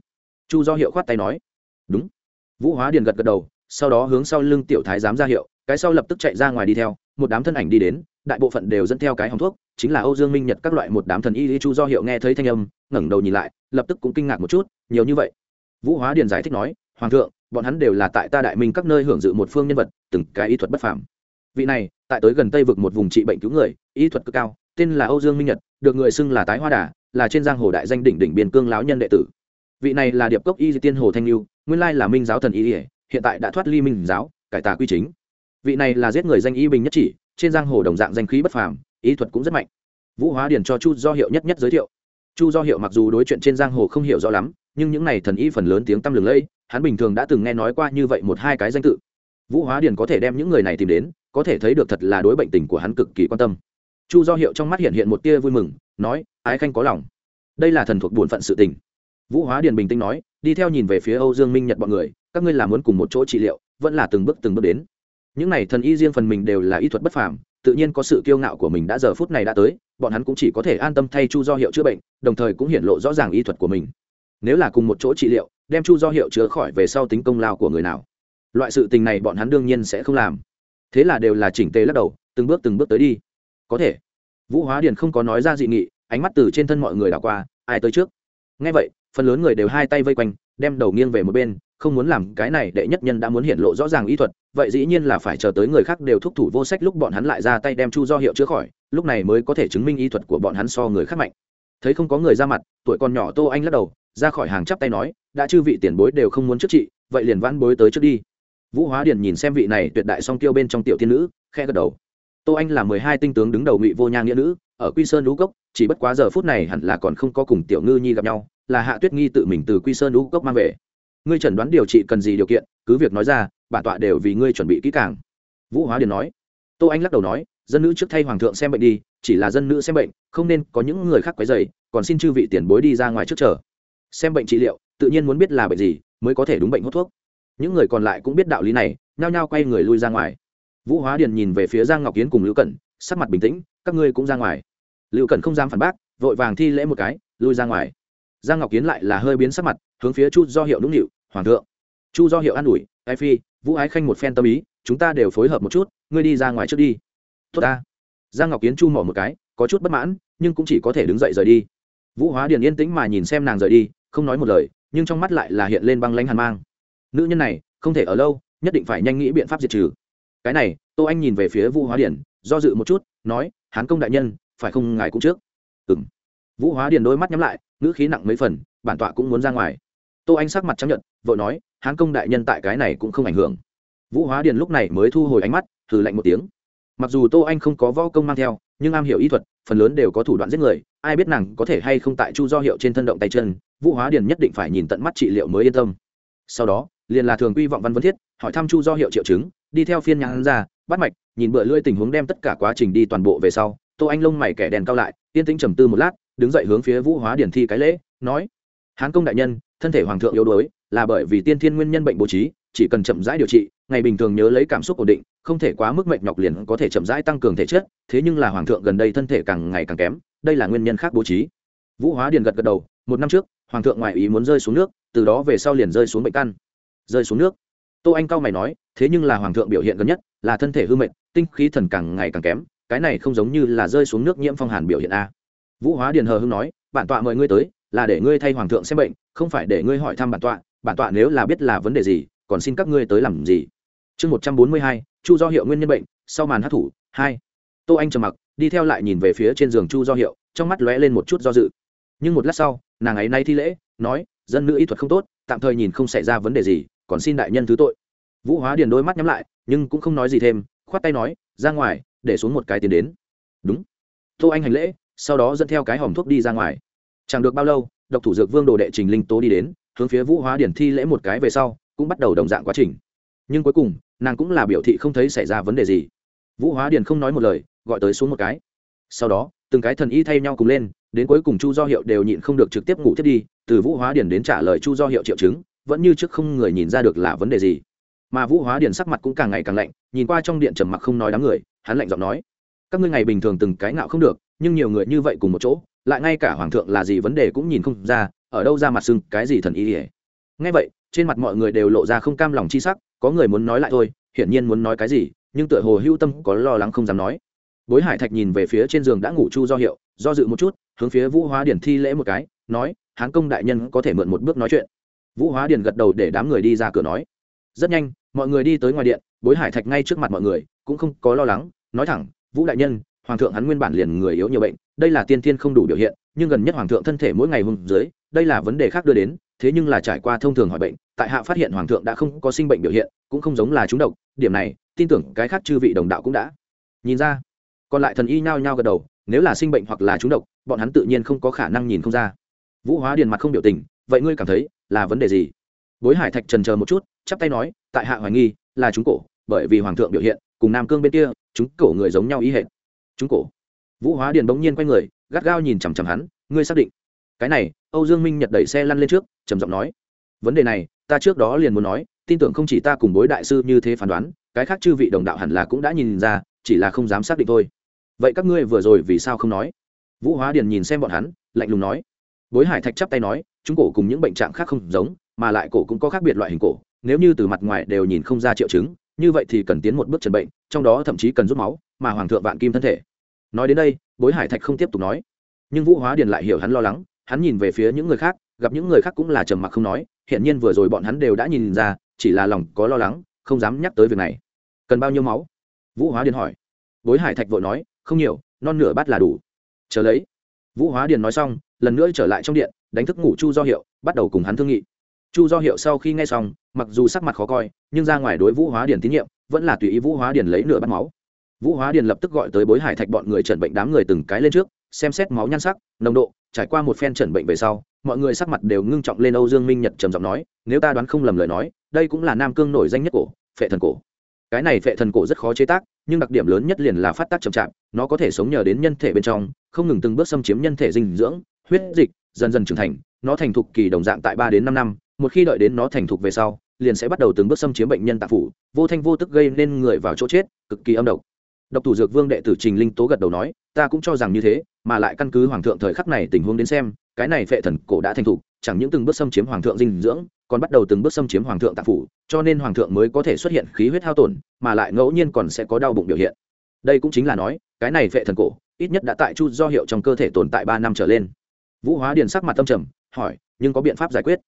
Chu do hiệu khoát tay nói. Đúng. Vũ hóa điền gật gật đầu, sau đó hướng sau lưng tiểu thái giám ra hiệu, cái sau lập tức chạy ra ngoài đi theo, một đám thân ảnh đi đến, đại bộ phận đều dẫn theo cái hòng thuốc, chính là âu dương minh nhật các loại một đám thần y lý chu do hiệu nghe thấy thanh âm, ngẩng đầu nhìn lại, lập tức cũng kinh ngạc một chút, nhiều như vậy. Vũ hóa điền giải thích nói, hoàng thượng, bọn hắn đều là tại ta đại minh các nơi hưởng dự một phương nhân vật, từng cái y thuật bất phàm. Vị này, tại tới gần tây vực một vùng trị bệnh cứu người, y thuật cực cao tên là âu dương minh nhật, được người xưng là tái hoa đà, là trên giang hồ đại danh đỉnh đỉnh biên cương lão nhân đệ tử. Vị này là điệp cốc y di tiên hồ thanh lưu, nguyên lai là minh giáo thần y hiện tại đã thoát ly minh giáo, cải tà quy chính. Vị này là giết người danh y bình nhất chỉ, trên giang hồ đồng dạng danh khí bất phàm, ý thuật cũng rất mạnh. Vũ hóa điền cho chu do hiệu nhất nhất giới thiệu. Chu do hiệu mặc dù đối chuyện trên giang hồ không hiểu rõ lắm, nhưng những này thần y phần lớn tiếng tăm lừng lẫy, hắn bình thường đã từng nghe nói qua như vậy một hai cái danh tự. Vũ hóa điền có thể đem những người này tìm đến, có thể thấy được thật là đối bệnh tình của hắn cực kỳ quan tâm chu do hiệu trong mắt hiện hiện một tia vui mừng, nói, ái khanh có lòng. Đây là thần thuộc bổn phận sự tình. Vũ hóa điền bình tĩnh nói, đi theo nhìn về phía âu dương minh nhật bọn người, các ngươi làm muốn cùng một chỗ trị liệu, vẫn là từng bước từng bước đến. Những này thần y riêng phần mình đều là y thuật bất phàm, tự nhiên có sự kiêu ngạo của mình đã giờ phút này đã tới, bọn hắn cũng chỉ có thể an tâm thay chu do hiệu chữa bệnh, đồng thời cũng hiện lộ rõ ràng y thuật của mình. Nếu là cùng một chỗ trị liệu, đem chu do hiệu chữa khỏi về sau tính công lao của người nào? Loại sự tình này bọn hắn đương nhiên sẽ không làm. Thế là đều là chỉnh tề lắc đầu, từng bước từng bước tới đi có thể. Vũ hóa điền không có nói ra dị nghị, ánh mắt từ trên thân mọi người đảo qua, ai tới trước? Ngay vậy, phần lớn người đều hai tay vây quanh, đem đầu nghiêng về một bên, không muốn làm cái này, đệ nhất nhân đã muốn hiện lộ rõ ràng ý thuật, vậy dĩ nhiên là phải chờ tới người khác đều thúc thủ vô sách lúc bọn hắn lại ra tay đem chu do hiệu chữa khỏi, lúc này mới có thể chứng minh ý thuật của bọn hắn so người khác mạnh. Thấy không có người ra mặt, tuổi còn nhỏ tô anh lắc đầu, ra khỏi hàng chắp tay nói, đã chư vị tiền bối đều không muốn trước chị vậy liền vãn bối tới trước đi. Vũ hóa điền nhìn xem vị này tuyệt đại song tiêu bên trong tiểu thiên nữ khe gật đầu tô anh là mười hai tinh tướng đứng đầu ngụy vô nha nghĩa nữ, ở quy sơn lũ cốc, chỉ bất quá giờ phút này hẳn là còn không có cùng tiểu ngư nhi gặp nhau, là hạ tuyết nghi tự mình từ quy sơn lũ cốc mang về. Ngươi chẩn đoán điều trị cần gì điều kiện, cứ việc nói ra, bản tọa đều vì ngươi chuẩn bị kỹ càng. Vũ hóa điền nói. Tô anh lắc đầu nói, dân nữ trước thay hoàng thượng xem bệnh đi, chỉ là dân nữ xem bệnh, không nên có những người khác quấy dày còn xin chư vị tiền bối đi ra ngoài trước chờ. Xem bệnh trị liệu, tự nhiên muốn biết là bệnh gì, mới có thể đúng bệnh hút thuốc. Những người còn lại cũng biết đạo lý này, nhao nhao quay người lui ra ngoài vũ hóa điền nhìn về phía giang ngọc kiến cùng lưu cẩn, sắc mặt bình tĩnh, các ngươi cũng ra ngoài. Lưu cẩn không dám phản bác, vội vàng thi lễ một cái, lui ra ngoài. Giang ngọc kiến lại là hơi biến sắc mặt, hướng phía chu do hiệu đúng hiệu hoàng thượng. Chu do hiệu an ủi ai phi, vũ ái khanh một phen tâm ý, chúng ta đều phối hợp một chút, ngươi đi ra ngoài trước đi. Tốt ta. Giang ngọc kiến chu mỏ một cái, có chút bất mãn, nhưng cũng chỉ có thể đứng dậy rời đi. Vũ hóa điền yên tĩnh mà nhìn xem nàng rời đi, không nói một lời, nhưng trong mắt lại là hiện lên băng lanh hàn mang. Nữ nhân này, không thể ở lâu, nhất định phải nhanh nghĩ biện pháp diệt trừ cái này, tô anh nhìn về phía vũ hóa điền, do dự một chút, nói, hán công đại nhân, phải không ngài cũng trước? Ừng vũ hóa điền đôi mắt nhắm lại, ngữ khí nặng mấy phần, bản tọa cũng muốn ra ngoài. Tô anh sắc mặt chấp nhận vội nói, hán công đại nhân tại cái này cũng không ảnh hưởng. Vũ hóa điền lúc này mới thu hồi ánh mắt thử lạnh một tiếng. Mặc dù tô anh không có võ công mang theo, nhưng am hiểu ý thuật, phần lớn đều có thủ đoạn giết người, ai biết nàng có thể hay không tại chu do hiệu trên thân động tay chân, vũ hóa điền nhất định phải nhìn tận mắt trị liệu mới yên tâm. Sau đó liền là thường quy vọng văn vân thiết, hỏi thăm chu do hiệu triệu chứng, đi theo phiên nhãn ra, bắt mạch, nhìn bựa lưỡi tình huống đem tất cả quá trình đi toàn bộ về sau, tô anh lông mày kẻ đèn cao lại, yên tĩnh trầm tư một lát, đứng dậy hướng phía vũ hóa điển thi cái lễ, nói, hán công đại nhân, thân thể hoàng thượng yếu đuối, là bởi vì tiên thiên nguyên nhân bệnh bố trí, chỉ cần chậm rãi điều trị, ngày bình thường nhớ lấy cảm xúc ổn định, không thể quá mức mệnh nhọc liền có thể chậm rãi tăng cường thể chất, thế nhưng là hoàng thượng gần đây thân thể càng ngày càng kém, đây là nguyên nhân khác bố trí. Vũ hóa điền gật gật đầu, một năm trước, hoàng thượng ngoại ý muốn rơi xuống nước, từ đó về sau liền rơi xuống bệnh căn rơi xuống nước. Tô anh cao mày nói, thế nhưng là hoàng thượng biểu hiện gần nhất, là thân thể hư mệnh tinh khí thần càng ngày càng kém, cái này không giống như là rơi xuống nước nhiễm phong hàn biểu hiện a. Vũ hóa điền hờ hưng nói, bản tọa mời ngươi tới, là để ngươi thay hoàng thượng xem bệnh, không phải để ngươi hỏi thăm bản tọa bản tọa nếu là biết là vấn đề gì, còn xin các ngươi tới làm gì? Chương một trăm bốn mươi hai, chu do hiệu nguyên nhân bệnh, sau màn hát thủ, hai. Tô anh trầm mặc, đi theo lại nhìn về phía trên giường chu do hiệu, trong mắt lóe lên một chút do dự. Nhưng một lát sau, nàng ấy nay thi lễ, nói, dân nữ y thuật không tốt, tạm thời nhìn không xảy ra vấn đề gì còn xin đại nhân thứ tội. Vũ hóa điền đôi mắt nhắm lại, nhưng cũng không nói gì thêm, khoát tay nói, ra ngoài, để xuống một cái tiền đến. Đúng. Tô anh hành lễ, sau đó dẫn theo cái hòm thuốc đi ra ngoài. Chẳng được bao lâu, độc thủ dược vương đồ đệ trình linh tố đi đến, hướng phía vũ hóa điển thi lễ một cái về sau, cũng bắt đầu đồng dạng quá trình. Nhưng cuối cùng, nàng cũng là biểu thị không thấy xảy ra vấn đề gì. Vũ hóa điển không nói một lời, gọi tới xuống một cái. Sau đó, từng cái thần y thay nhau cùng lên, đến cuối cùng chu do hiệu đều nhịn không được trực tiếp ngủ thiết đi, từ vũ hóa điển đến trả lời chu do hiệu triệu chứng vẫn như trước không người nhìn ra được là vấn đề gì. Mà vũ hóa điện sắc mặt cũng càng ngày càng lạnh, nhìn qua trong điện trầm mặc không nói đám người, hắn lạnh giọng nói, các ngươi ngày bình thường từng cái ngạo không được, nhưng nhiều người như vậy cùng một chỗ, lại ngay cả hoàng thượng là gì vấn đề cũng nhìn không ra, ở đâu ra mặt sưng cái gì thần y ỉa ngay vậy, trên mặt mọi người đều lộ ra không cam lòng chi sắc, có người muốn nói lại thôi, hiển nhiên muốn nói cái gì, nhưng tựa hồ hưu tâm có lo lắng không dám nói. Bối hải thạch nhìn về phía trên giường đã ngủ chu do hiệu, do dự một chút, hướng phía vũ hóa điển thi lễ một cái, nói, hán công đại nhân có thể mượn một bước nói chuyện vũ hóa Điền gật đầu để đám người đi ra cửa nói. Rất nhanh, mọi người đi tới ngoài điện, bối hải thạch ngay trước mặt mọi người, cũng không có lo lắng, nói thẳng, vũ đại nhân, hoàng thượng hắn nguyên bản liền người yếu nhiều bệnh, đây là tiên thiên không đủ biểu hiện, nhưng gần nhất hoàng thượng thân thể mỗi ngày hùng dưới, đây là vấn đề khác đưa đến, thế nhưng là trải qua thông thường hỏi bệnh, tại hạ phát hiện hoàng thượng đã không có sinh bệnh biểu hiện, cũng không giống là chúng độc, điểm này, tin tưởng cái khác chư vị đồng đạo cũng đã nhìn ra. Còn lại thần y nhao nhao gật đầu, nếu là sinh bệnh hoặc là chúng độc, bọn hắn tự nhiên không có khả năng nhìn không ra. Vũ hóa điền mặt không biểu tình, vậy ngươi cảm thấy là vấn đề gì? Bối hải thạch trần chờ một chút, chắp tay nói, tại hạ hoài nghi, là chúng cổ, bởi vì hoàng thượng biểu hiện, cùng nam cương bên kia, chúng cổ người giống nhau ý hệ chúng cổ. Vũ hóa điền bỗng nhiên quay người, gắt gao nhìn chằm chằm hắn, ngươi xác định. Cái này, âu dương minh nhật đẩy xe lăn lên trước, trầm giọng nói. Vấn đề này, ta trước đó liền muốn nói, tin tưởng không chỉ ta cùng bối đại sư như thế phán đoán, cái khác chư vị đồng đạo hẳn là cũng đã nhìn ra, chỉ là không dám xác định thôi. Vậy các ngươi vừa rồi vì sao không nói? Vũ hóa điền nhìn xem bọn hắn, lạnh lùng nói. Bối hải thạch chắp tay nói chúng cổ cùng những bệnh trạng khác không giống, mà lại cổ cũng có khác biệt loại hình cổ, nếu như từ mặt ngoài đều nhìn không ra triệu chứng, như vậy thì cần tiến một bước trần bệnh, trong đó thậm chí cần rút máu, mà hoàng thượng vạn kim thân thể. Nói đến đây, bối hải thạch không tiếp tục nói. Nhưng vũ hóa điền lại hiểu hắn lo lắng, hắn nhìn về phía những người khác, gặp những người khác cũng là trầm mặc không nói, hiển nhiên vừa rồi bọn hắn đều đã nhìn ra, chỉ là lòng có lo lắng, không dám nhắc tới việc này. Cần bao nhiêu máu? Vũ hóa điền hỏi. Bối hải thạch vội nói, không nhiều, non nửa bát là đủ. Chờ lấy. Vũ hóa điền nói xong lần nữa trở lại trong điện, đánh thức ngủ chu do hiệu, bắt đầu cùng hắn thương nghị. Chu do hiệu sau khi nghe xong, mặc dù sắc mặt khó coi, nhưng ra ngoài đối vũ hóa điền tín nhiệm, vẫn là tùy ý vũ hóa điền lấy nửa bắt máu. Vũ hóa điền lập tức gọi tới bối hải thạch bọn người chẩn bệnh đám người từng cái lên trước, xem xét máu nhan sắc, nồng độ, trải qua một phen chẩn bệnh về sau, mọi người sắc mặt đều ngưng trọng lên âu dương minh nhật trầm giọng nói, nếu ta đoán không lầm lời nói, đây cũng là nam cương nổi danh nhất cổ, phệ thần cổ. Cái này phệ thần cổ rất khó chế tác, nhưng đặc điểm lớn nhất liền là phát tác chậm chạp, nó có thể sống nhờ đến nhân thể bên trong, không ngừng từng bước xâm chiếm nhân thể dinh dưỡng huyết dịch dần dần trưởng thành, nó thành thục kỳ đồng dạng tại ba đến năm năm, một khi đợi đến nó thành thục về sau, liền sẽ bắt đầu từng bước xâm chiếm bệnh nhân tạp phủ, vô thanh vô tức gây nên người vào chỗ chết, cực kỳ âm độc. Độc thủ dược vương đệ tử trình linh tố gật đầu nói, ta cũng cho rằng như thế, mà lại căn cứ hoàng thượng thời khắc này tình huống đến xem, cái này phệ thần cổ đã thành thục, chẳng những từng bước xâm chiếm hoàng thượng dinh dưỡng, còn bắt đầu từng bước xâm chiếm hoàng thượng tạp phủ, cho nên hoàng thượng mới có thể xuất hiện khí huyết hao tổn, mà lại ngẫu nhiên còn sẽ có đau bụng biểu hiện. Đây cũng chính là nói, cái này phệ thần cổ ít nhất đã tại chu do hiệu trong cơ thể tồn tại ba năm trở lên vũ hóa điền sắc mặt tâm trầm, hỏi, nhưng có biện pháp giải quyết?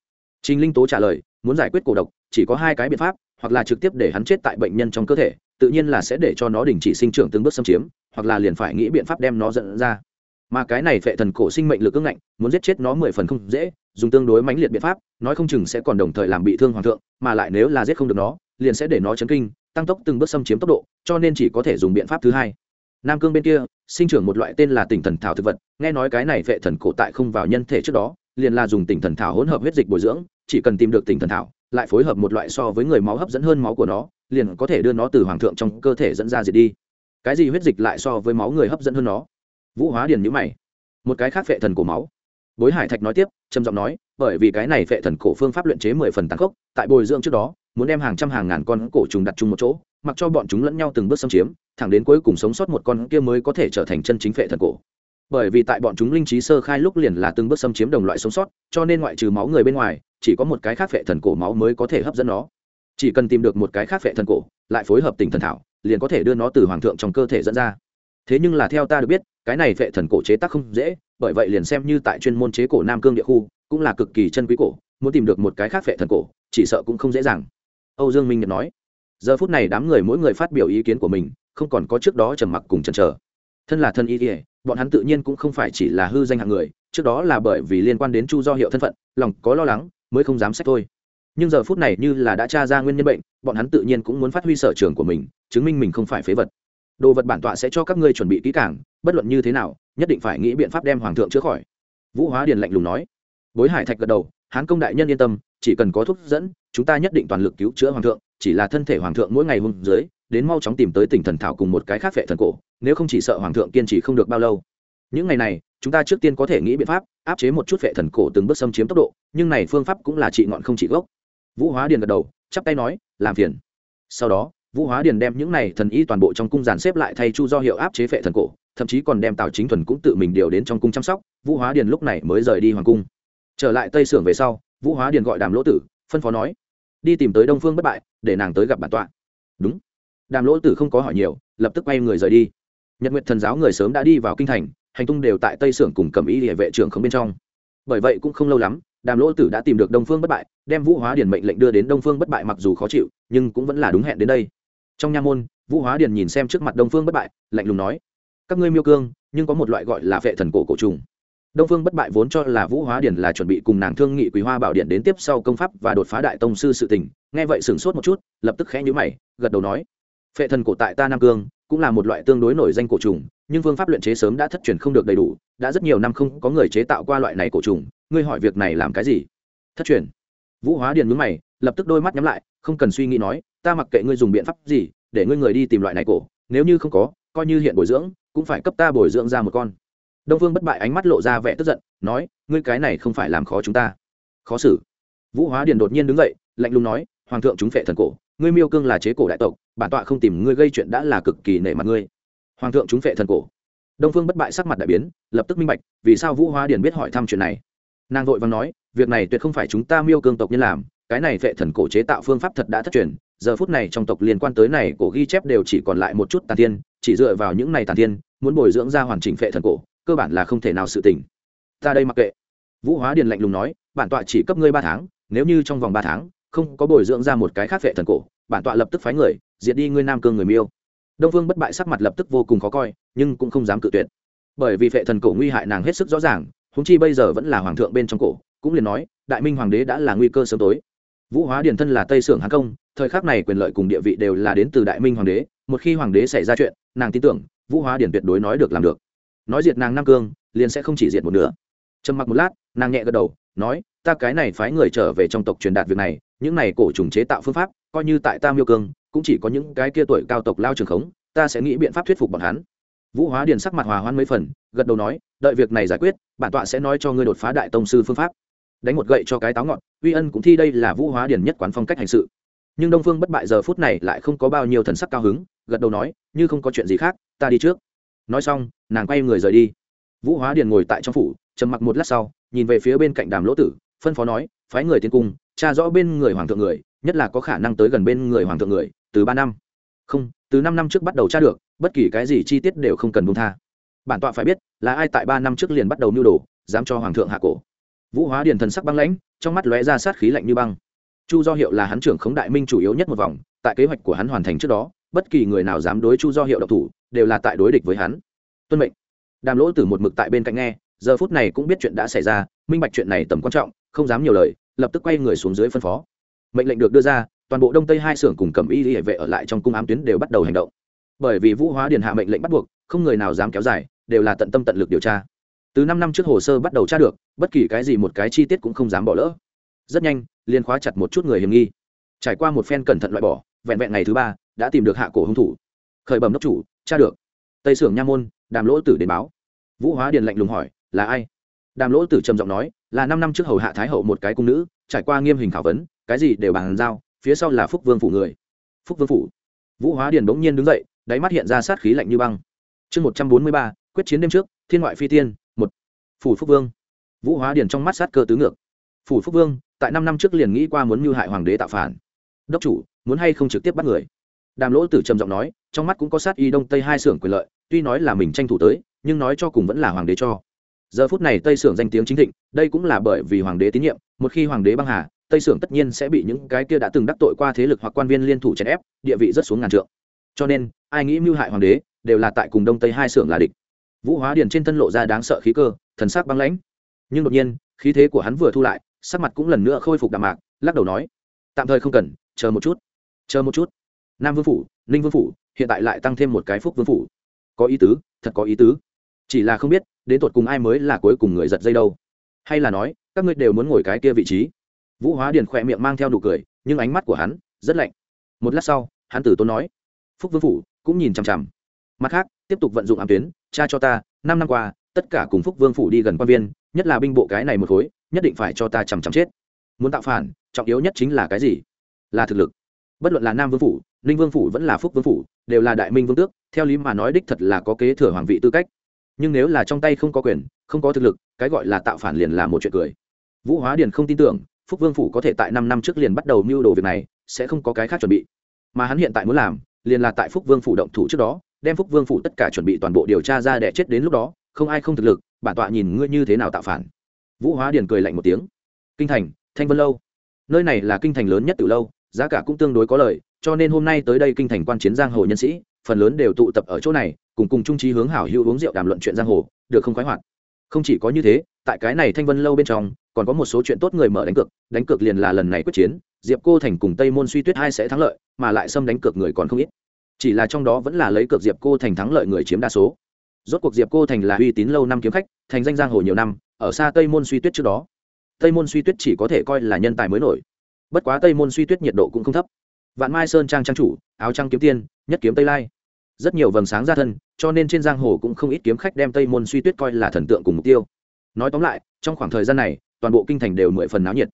Trình linh tố trả lời, muốn giải quyết cổ độc, chỉ có hai cái biện pháp, hoặc là trực tiếp để hắn chết tại bệnh nhân trong cơ thể, tự nhiên là sẽ để cho nó đình chỉ sinh trưởng từng bước xâm chiếm, hoặc là liền phải nghĩ biện pháp đem nó dẫn ra. Mà cái này phệ thần cổ sinh mệnh lực ưng ngạnh, muốn giết chết nó mười phần không dễ, dùng tương đối mãnh liệt biện pháp, nói không chừng sẽ còn đồng thời làm bị thương hoàng thượng, mà lại nếu là giết không được nó, liền sẽ để nó chấn kinh, tăng tốc từng bước xâm chiếm tốc độ, cho nên chỉ có thể dùng biện pháp thứ hai nam cương bên kia, sinh trưởng một loại tên là tỉnh thần thảo thực vật, nghe nói cái này vệ thần cổ tại không vào nhân thể trước đó, liền là dùng tỉnh thần thảo hỗn hợp huyết dịch bồi dưỡng, chỉ cần tìm được tỉnh thần thảo, lại phối hợp một loại so với người máu hấp dẫn hơn máu của nó, liền có thể đưa nó từ hoàng thượng trong cơ thể dẫn ra diệt đi. Cái gì huyết dịch lại so với máu người hấp dẫn hơn nó? Vũ hóa điền nhữ mày. Một cái khác vệ thần cổ máu. Bối hải thạch nói tiếp, trầm giọng nói, bởi vì cái này vệ thần cổ phương pháp luyện chế mười phần tàn khốc, tại bồi dưỡng trước đó, muốn đem hàng trăm hàng ngàn con cổ trùng đặt chung một chỗ, mặc cho bọn chúng lẫn nhau từng bước xâm chiếm thẳng đến cuối cùng sống sót một con kia mới có thể trở thành chân chính phệ thần cổ. Bởi vì tại bọn chúng linh trí sơ khai lúc liền là từng bước xâm chiếm đồng loại sống sót, cho nên ngoại trừ máu người bên ngoài, chỉ có một cái khác phệ thần cổ máu mới có thể hấp dẫn nó. Chỉ cần tìm được một cái khác phệ thần cổ, lại phối hợp tình thần thảo, liền có thể đưa nó từ hoàng thượng trong cơ thể dẫn ra. Thế nhưng là theo ta được biết, cái này phệ thần cổ chế tác không dễ, bởi vậy liền xem như tại chuyên môn chế cổ nam cương địa khu, cũng là cực kỳ chân quý cổ, muốn tìm được một cái khác phệ thần cổ, chỉ sợ cũng không dễ dàng. Âu dương minh nhật nói, giờ phút này đám người mỗi người phát biểu ý kiến của mình không còn có trước đó trầm mặc cùng chần chờ. Thân là thân y ỉa bọn hắn tự nhiên cũng không phải chỉ là hư danh hạng người, trước đó là bởi vì liên quan đến chu do hiệu thân phận, lòng có lo lắng, mới không dám xét thôi. Nhưng giờ phút này như là đã tra ra nguyên nhân bệnh, bọn hắn tự nhiên cũng muốn phát huy sở trường của mình, chứng minh mình không phải phế vật. Đồ vật bản tọa sẽ cho các ngươi chuẩn bị kỹ càng, bất luận như thế nào, nhất định phải nghĩ biện pháp đem hoàng thượng chữa khỏi. Vũ hóa điền lạnh lùng nói. Bối hải thạch gật đầu, hán công đại nhân yên tâm, chỉ cần có thuốc dẫn, chúng ta nhất định toàn lực cứu chữa hoàng thượng, chỉ là thân thể hoàng thượng mỗi ngày hung dưới đến mau chóng tìm tới tỉnh thần thảo cùng một cái khác phệ thần cổ, nếu không chỉ sợ hoàng thượng kiên trì không được bao lâu. Những ngày này, chúng ta trước tiên có thể nghĩ biện pháp áp chế một chút phệ thần cổ từng bước xâm chiếm tốc độ, nhưng này phương pháp cũng là trị ngọn không trị gốc. Vũ hóa điền gật đầu, chắp tay nói, làm phiền. Sau đó, vũ hóa điền đem những này thần y toàn bộ trong cung giàn xếp lại thay chu do hiệu áp chế phệ thần cổ, thậm chí còn đem tào chính thuần cũng tự mình điều đến trong cung chăm sóc, vũ hóa điền lúc này mới rời đi hoàng cung. Trở lại tây sưởng về sau, vũ hóa điền gọi đàm lỗ tử, phân phó nói, đi tìm tới đông phương bất bại, để nàng tới gặp bản tọa. Đúng đàm lỗ tử không có hỏi nhiều, lập tức quay người rời đi. Nhật nguyện thần giáo người sớm đã đi vào kinh thành, hành tung đều tại tây sưởng cùng cầm ý địa vệ trưởng không bên trong. Bởi vậy cũng không lâu lắm, đàm lỗ tử đã tìm được đông phương bất bại, đem vũ hóa điền mệnh lệnh đưa đến đông phương bất bại mặc dù khó chịu, nhưng cũng vẫn là đúng hẹn đến đây. Trong nha môn, vũ hóa điền nhìn xem trước mặt đông phương bất bại, lạnh lùng nói, các ngươi miêu cương, nhưng có một loại gọi là vệ thần cổ cổ trùng. Đông phương bất bại vốn cho là vũ hóa điền là chuẩn bị cùng nàng thương nghị quý hoa bảo điện đến tiếp sau công pháp và đột phá đại tông sư sự tình, nghe vậy sửng sốt một chút, lập tức khẽ nhíu mày, gật đầu nói phệ thần cổ tại ta nam cương cũng là một loại tương đối nổi danh cổ trùng, nhưng phương pháp luyện chế sớm đã thất truyền không được đầy đủ, đã rất nhiều năm không có người chế tạo qua loại này cổ trùng, ngươi hỏi việc này làm cái gì? Thất truyền. Vũ hóa điền mướn mày, lập tức đôi mắt nhắm lại, không cần suy nghĩ nói, ta mặc kệ ngươi dùng biện pháp gì, để ngươi người đi tìm loại này cổ, nếu như không có, coi như hiện bồi dưỡng, cũng phải cấp ta bồi dưỡng ra một con. Đông phương bất bại ánh mắt lộ ra vẻ tức giận, nói, ngươi cái này không phải làm khó chúng ta. Khó xử. Vũ hóa điền đột nhiên đứng dậy, lạnh lùng nói, hoàng thượng chúng phệ thần cổ ngươi miêu cương là chế cổ đại tộc, bản tọa không tìm ngươi gây chuyện đã là cực kỳ nể mặt ngươi. Hoàng thượng chúng phệ thần cổ. Đông phương bất bại sắc mặt đại biến, lập tức minh bạch, vì sao vũ hóa điền biết hỏi thăm chuyện này. Nàng vội vàng nói, việc này tuyệt không phải chúng ta miêu cương tộc nhân làm, cái này phệ thần cổ chế tạo phương pháp thật đã thất truyền, giờ phút này trong tộc liên quan tới này cổ ghi chép đều chỉ còn lại một chút tàn tiên chỉ dựa vào những này tàn tiên muốn bồi dưỡng ra hoàn chỉnh phệ thần cổ, cơ bản là không thể nào sự tỉnh ta đây mặc kệ. Vũ hóa điền lạnh lùng nói, bản tọa chỉ cấp ngươi ba tháng, nếu như trong vòng ba tháng không có bồi dưỡng ra một cái khác vệ thần cổ, bản tọa lập tức phái người, diệt đi ngươi nam cương người miêu. Đông phương bất bại sắc mặt lập tức vô cùng khó coi, nhưng cũng không dám cự tuyệt. Bởi vì vệ thần cổ nguy hại nàng hết sức rõ ràng húng chi bây giờ vẫn là hoàng thượng bên trong cổ, cũng liền nói, đại minh hoàng đế đã là nguy cơ sớm tối. Vũ hóa điền thân là tây sưởng hán công, thời khắc này quyền lợi cùng địa vị đều là đến từ đại minh hoàng đế, một khi hoàng đế xảy ra chuyện, nàng tin tưởng, vũ hóa điền tuyệt đối nói được làm được. Nói diệt nàng nam cương, liền sẽ không chỉ diệt một nữa trầm mặc một lát, nàng nhẹ gật đầu, nói, ta cái này phái người trở về trong tộc truyền đạt việc này những này cổ trùng chế tạo phương pháp, coi như tại ta miêu cương, cũng chỉ có những cái kia tuổi cao tộc lao trường khống, ta sẽ nghĩ biện pháp thuyết phục bọn hắn. Vũ hóa điền sắc mặt hòa hoan mấy phần, gật đầu nói, đợi việc này giải quyết, bản tọa sẽ nói cho ngươi đột phá đại tông sư phương pháp. Đánh một gậy cho cái táo ngọn, uy ân cũng thi đây là vũ hóa điền nhất quán phong cách hành sự. Nhưng đông phương bất bại giờ phút này lại không có bao nhiêu thần sắc cao hứng, gật đầu nói, như không có chuyện gì khác, ta đi trước. Nói xong, nàng quay người rời đi. Vũ hóa điền ngồi tại trong phủ, trầm mặc một lát sau, nhìn về phía bên cạnh đàm lỗ tử, phân phó nói, phái người tiến cung tra rõ bên người hoàng thượng người, nhất là có khả năng tới gần bên người hoàng thượng người, từ ba năm. Không, từ năm năm trước bắt đầu tra được, bất kỳ cái gì chi tiết đều không cần buông tha. Bản tọa phải biết, là ai tại ba năm trước liền bắt đầu nưu đồ, dám cho hoàng thượng hạ cổ. Vũ hóa điền thần sắc băng lãnh, trong mắt lóe ra sát khí lạnh như băng. Chu do hiệu là hắn trưởng khống đại minh chủ yếu nhất một vòng, tại kế hoạch của hắn hoàn thành trước đó, bất kỳ người nào dám đối chu do hiệu độc thủ, đều là tại đối địch với hắn. Tuân mệnh. Đàm lỗ từ một mực tại bên cạnh nghe, giờ phút này cũng biết chuyện đã xảy ra, minh bạch chuyện này tầm quan trọng, không dám nhiều lời lập tức quay người xuống dưới phân phó. Mệnh lệnh được đưa ra, toàn bộ đông tây hai xưởng cùng cầm y hệ vệ ở lại trong cung ám tuyến đều bắt đầu hành động. Bởi vì vũ hóa điền hạ mệnh lệnh bắt buộc, không người nào dám kéo dài, đều là tận tâm tận lực điều tra. Từ năm năm trước hồ sơ bắt đầu tra được, bất kỳ cái gì một cái chi tiết cũng không dám bỏ lỡ. Rất nhanh liên khóa chặt một chút người hiểm nghi. Trải qua một phen cẩn thận loại bỏ, vẹn vẹn ngày thứ ba, đã tìm được hạ cổ hung thủ. Khởi bẩm đốc chủ, tra được. Tây xưởng nha môn, đàm lỗ tử đến báo. Vũ hóa điền lạnh lùng hỏi, là ai? Đàm lỗ tử trầm giọng nói, là năm năm trước hầu hạ thái hậu một cái cung nữ, trải qua nghiêm hình khảo vấn, cái gì đều bàn giao, phía sau là phúc vương phủ người. Phúc vương phủ. Vũ hóa điền bỗng nhiên đứng dậy, đáy mắt hiện ra sát khí lạnh như băng. Chương một trăm bốn mươi ba, quyết chiến đêm trước, thiên ngoại phi tiên, một. Phủ phúc vương. Vũ hóa điền trong mắt sát cơ tứ ngược. Phủ phúc vương, tại năm năm trước liền nghĩ qua muốn mưu hại hoàng đế tạo phản. Đốc chủ, muốn hay không trực tiếp bắt người? Đàm lỗ tử trầm giọng nói, trong mắt cũng có sát y đông tây hai xưởng quyền lợi, tuy nói là mình tranh thủ tới, nhưng nói cho cùng vẫn là hoàng đế cho giờ phút này tây sưởng danh tiếng chính thịnh, đây cũng là bởi vì hoàng đế tín nhiệm, một khi hoàng đế băng hà, tây sưởng tất nhiên sẽ bị những cái kia đã từng đắc tội qua thế lực hoặc quan viên liên thủ chèn ép, địa vị rất xuống ngàn trượng. Cho nên, ai nghĩ mưu hại hoàng đế, đều là tại cùng đông tây hai sưởng là địch. Vũ hóa điền trên thân lộ ra đáng sợ khí cơ, thần sắc băng lãnh. Nhưng đột nhiên, khí thế của hắn vừa thu lại, sắc mặt cũng lần nữa khôi phục đạm mạc, lắc đầu nói, tạm thời không cần, chờ một chút, chờ một chút. Nam vương phủ, ninh vương phủ, hiện tại lại tăng thêm một cái phúc vương phủ. Có ý tứ, thật có ý tứ. Chỉ là không biết đến tột cùng ai mới là cuối cùng người giật dây đâu? Hay là nói, các ngươi đều muốn ngồi cái kia vị trí? Vũ hóa điền khỏe miệng mang theo nụ cười, nhưng ánh mắt của hắn rất lạnh. Một lát sau, hắn tử tôn nói, phúc vương phủ cũng nhìn chằm chằm. Mặt khác, tiếp tục vận dụng ám tuyến cha cho ta, năm năm qua, tất cả cùng phúc vương phủ đi gần quan viên, nhất là binh bộ cái này một khối, nhất định phải cho ta chằm chằm chết. Muốn tạo phản, trọng yếu nhất chính là cái gì? Là thực lực. Bất luận là nam vương phủ, ninh vương phủ vẫn là phúc vương phủ, đều là đại minh vương tước, theo lý mà nói đích thật là có kế thừa hoàng vị tư cách nhưng nếu là trong tay không có quyền, không có thực lực, cái gọi là tạo phản liền là một chuyện cười. Vũ hóa điền không tin tưởng, phúc vương phủ có thể tại năm năm trước liền bắt đầu mưu đồ việc này, sẽ không có cái khác chuẩn bị. Mà hắn hiện tại muốn làm, liền là tại phúc vương phủ động thủ trước đó, đem phúc vương phủ tất cả chuẩn bị toàn bộ điều tra ra để chết đến lúc đó, không ai không thực lực, bản tọa nhìn ngươi như thế nào tạo phản. Vũ hóa điền cười lạnh một tiếng. Kinh thành, thanh vân lâu. Nơi này là kinh thành lớn nhất từ lâu, giá cả cũng tương đối có lợi cho nên hôm nay tới đây kinh thành quan chiến giang hồ nhân sĩ, phần lớn đều tụ tập ở chỗ này cùng cùng trung trí hướng hảo hữu uống rượu đàm luận chuyện giang hồ, được không khoái hoạt. Không chỉ có như thế, tại cái này thanh vân lâu bên trong, còn có một số chuyện tốt người mở đánh cược đánh cược liền là lần này quyết chiến, diệp cô thành cùng tây môn suy tuyết hai sẽ thắng lợi, mà lại xâm đánh cược người còn không ít. Chỉ là trong đó vẫn là lấy cược diệp cô thành thắng lợi người chiếm đa số. Rốt cuộc diệp cô thành là uy tín lâu năm kiếm khách, thành danh giang hồ nhiều năm, ở xa tây môn suy tuyết trước đó. Tây môn suy tuyết chỉ có thể coi là nhân tài mới nổi. Bất quá tây môn suy tuyết nhiệt độ cũng không thấp. Vạn mai sơn trang trang chủ, áo trang kiếm tiên, nhất kiếm tây lai rất nhiều vầng sáng ra thân, cho nên trên giang hồ cũng không ít kiếm khách đem tây môn suy tuyết coi là thần tượng cùng mục tiêu. Nói tóm lại, trong khoảng thời gian này, toàn bộ kinh thành đều mười phần náo nhiệt.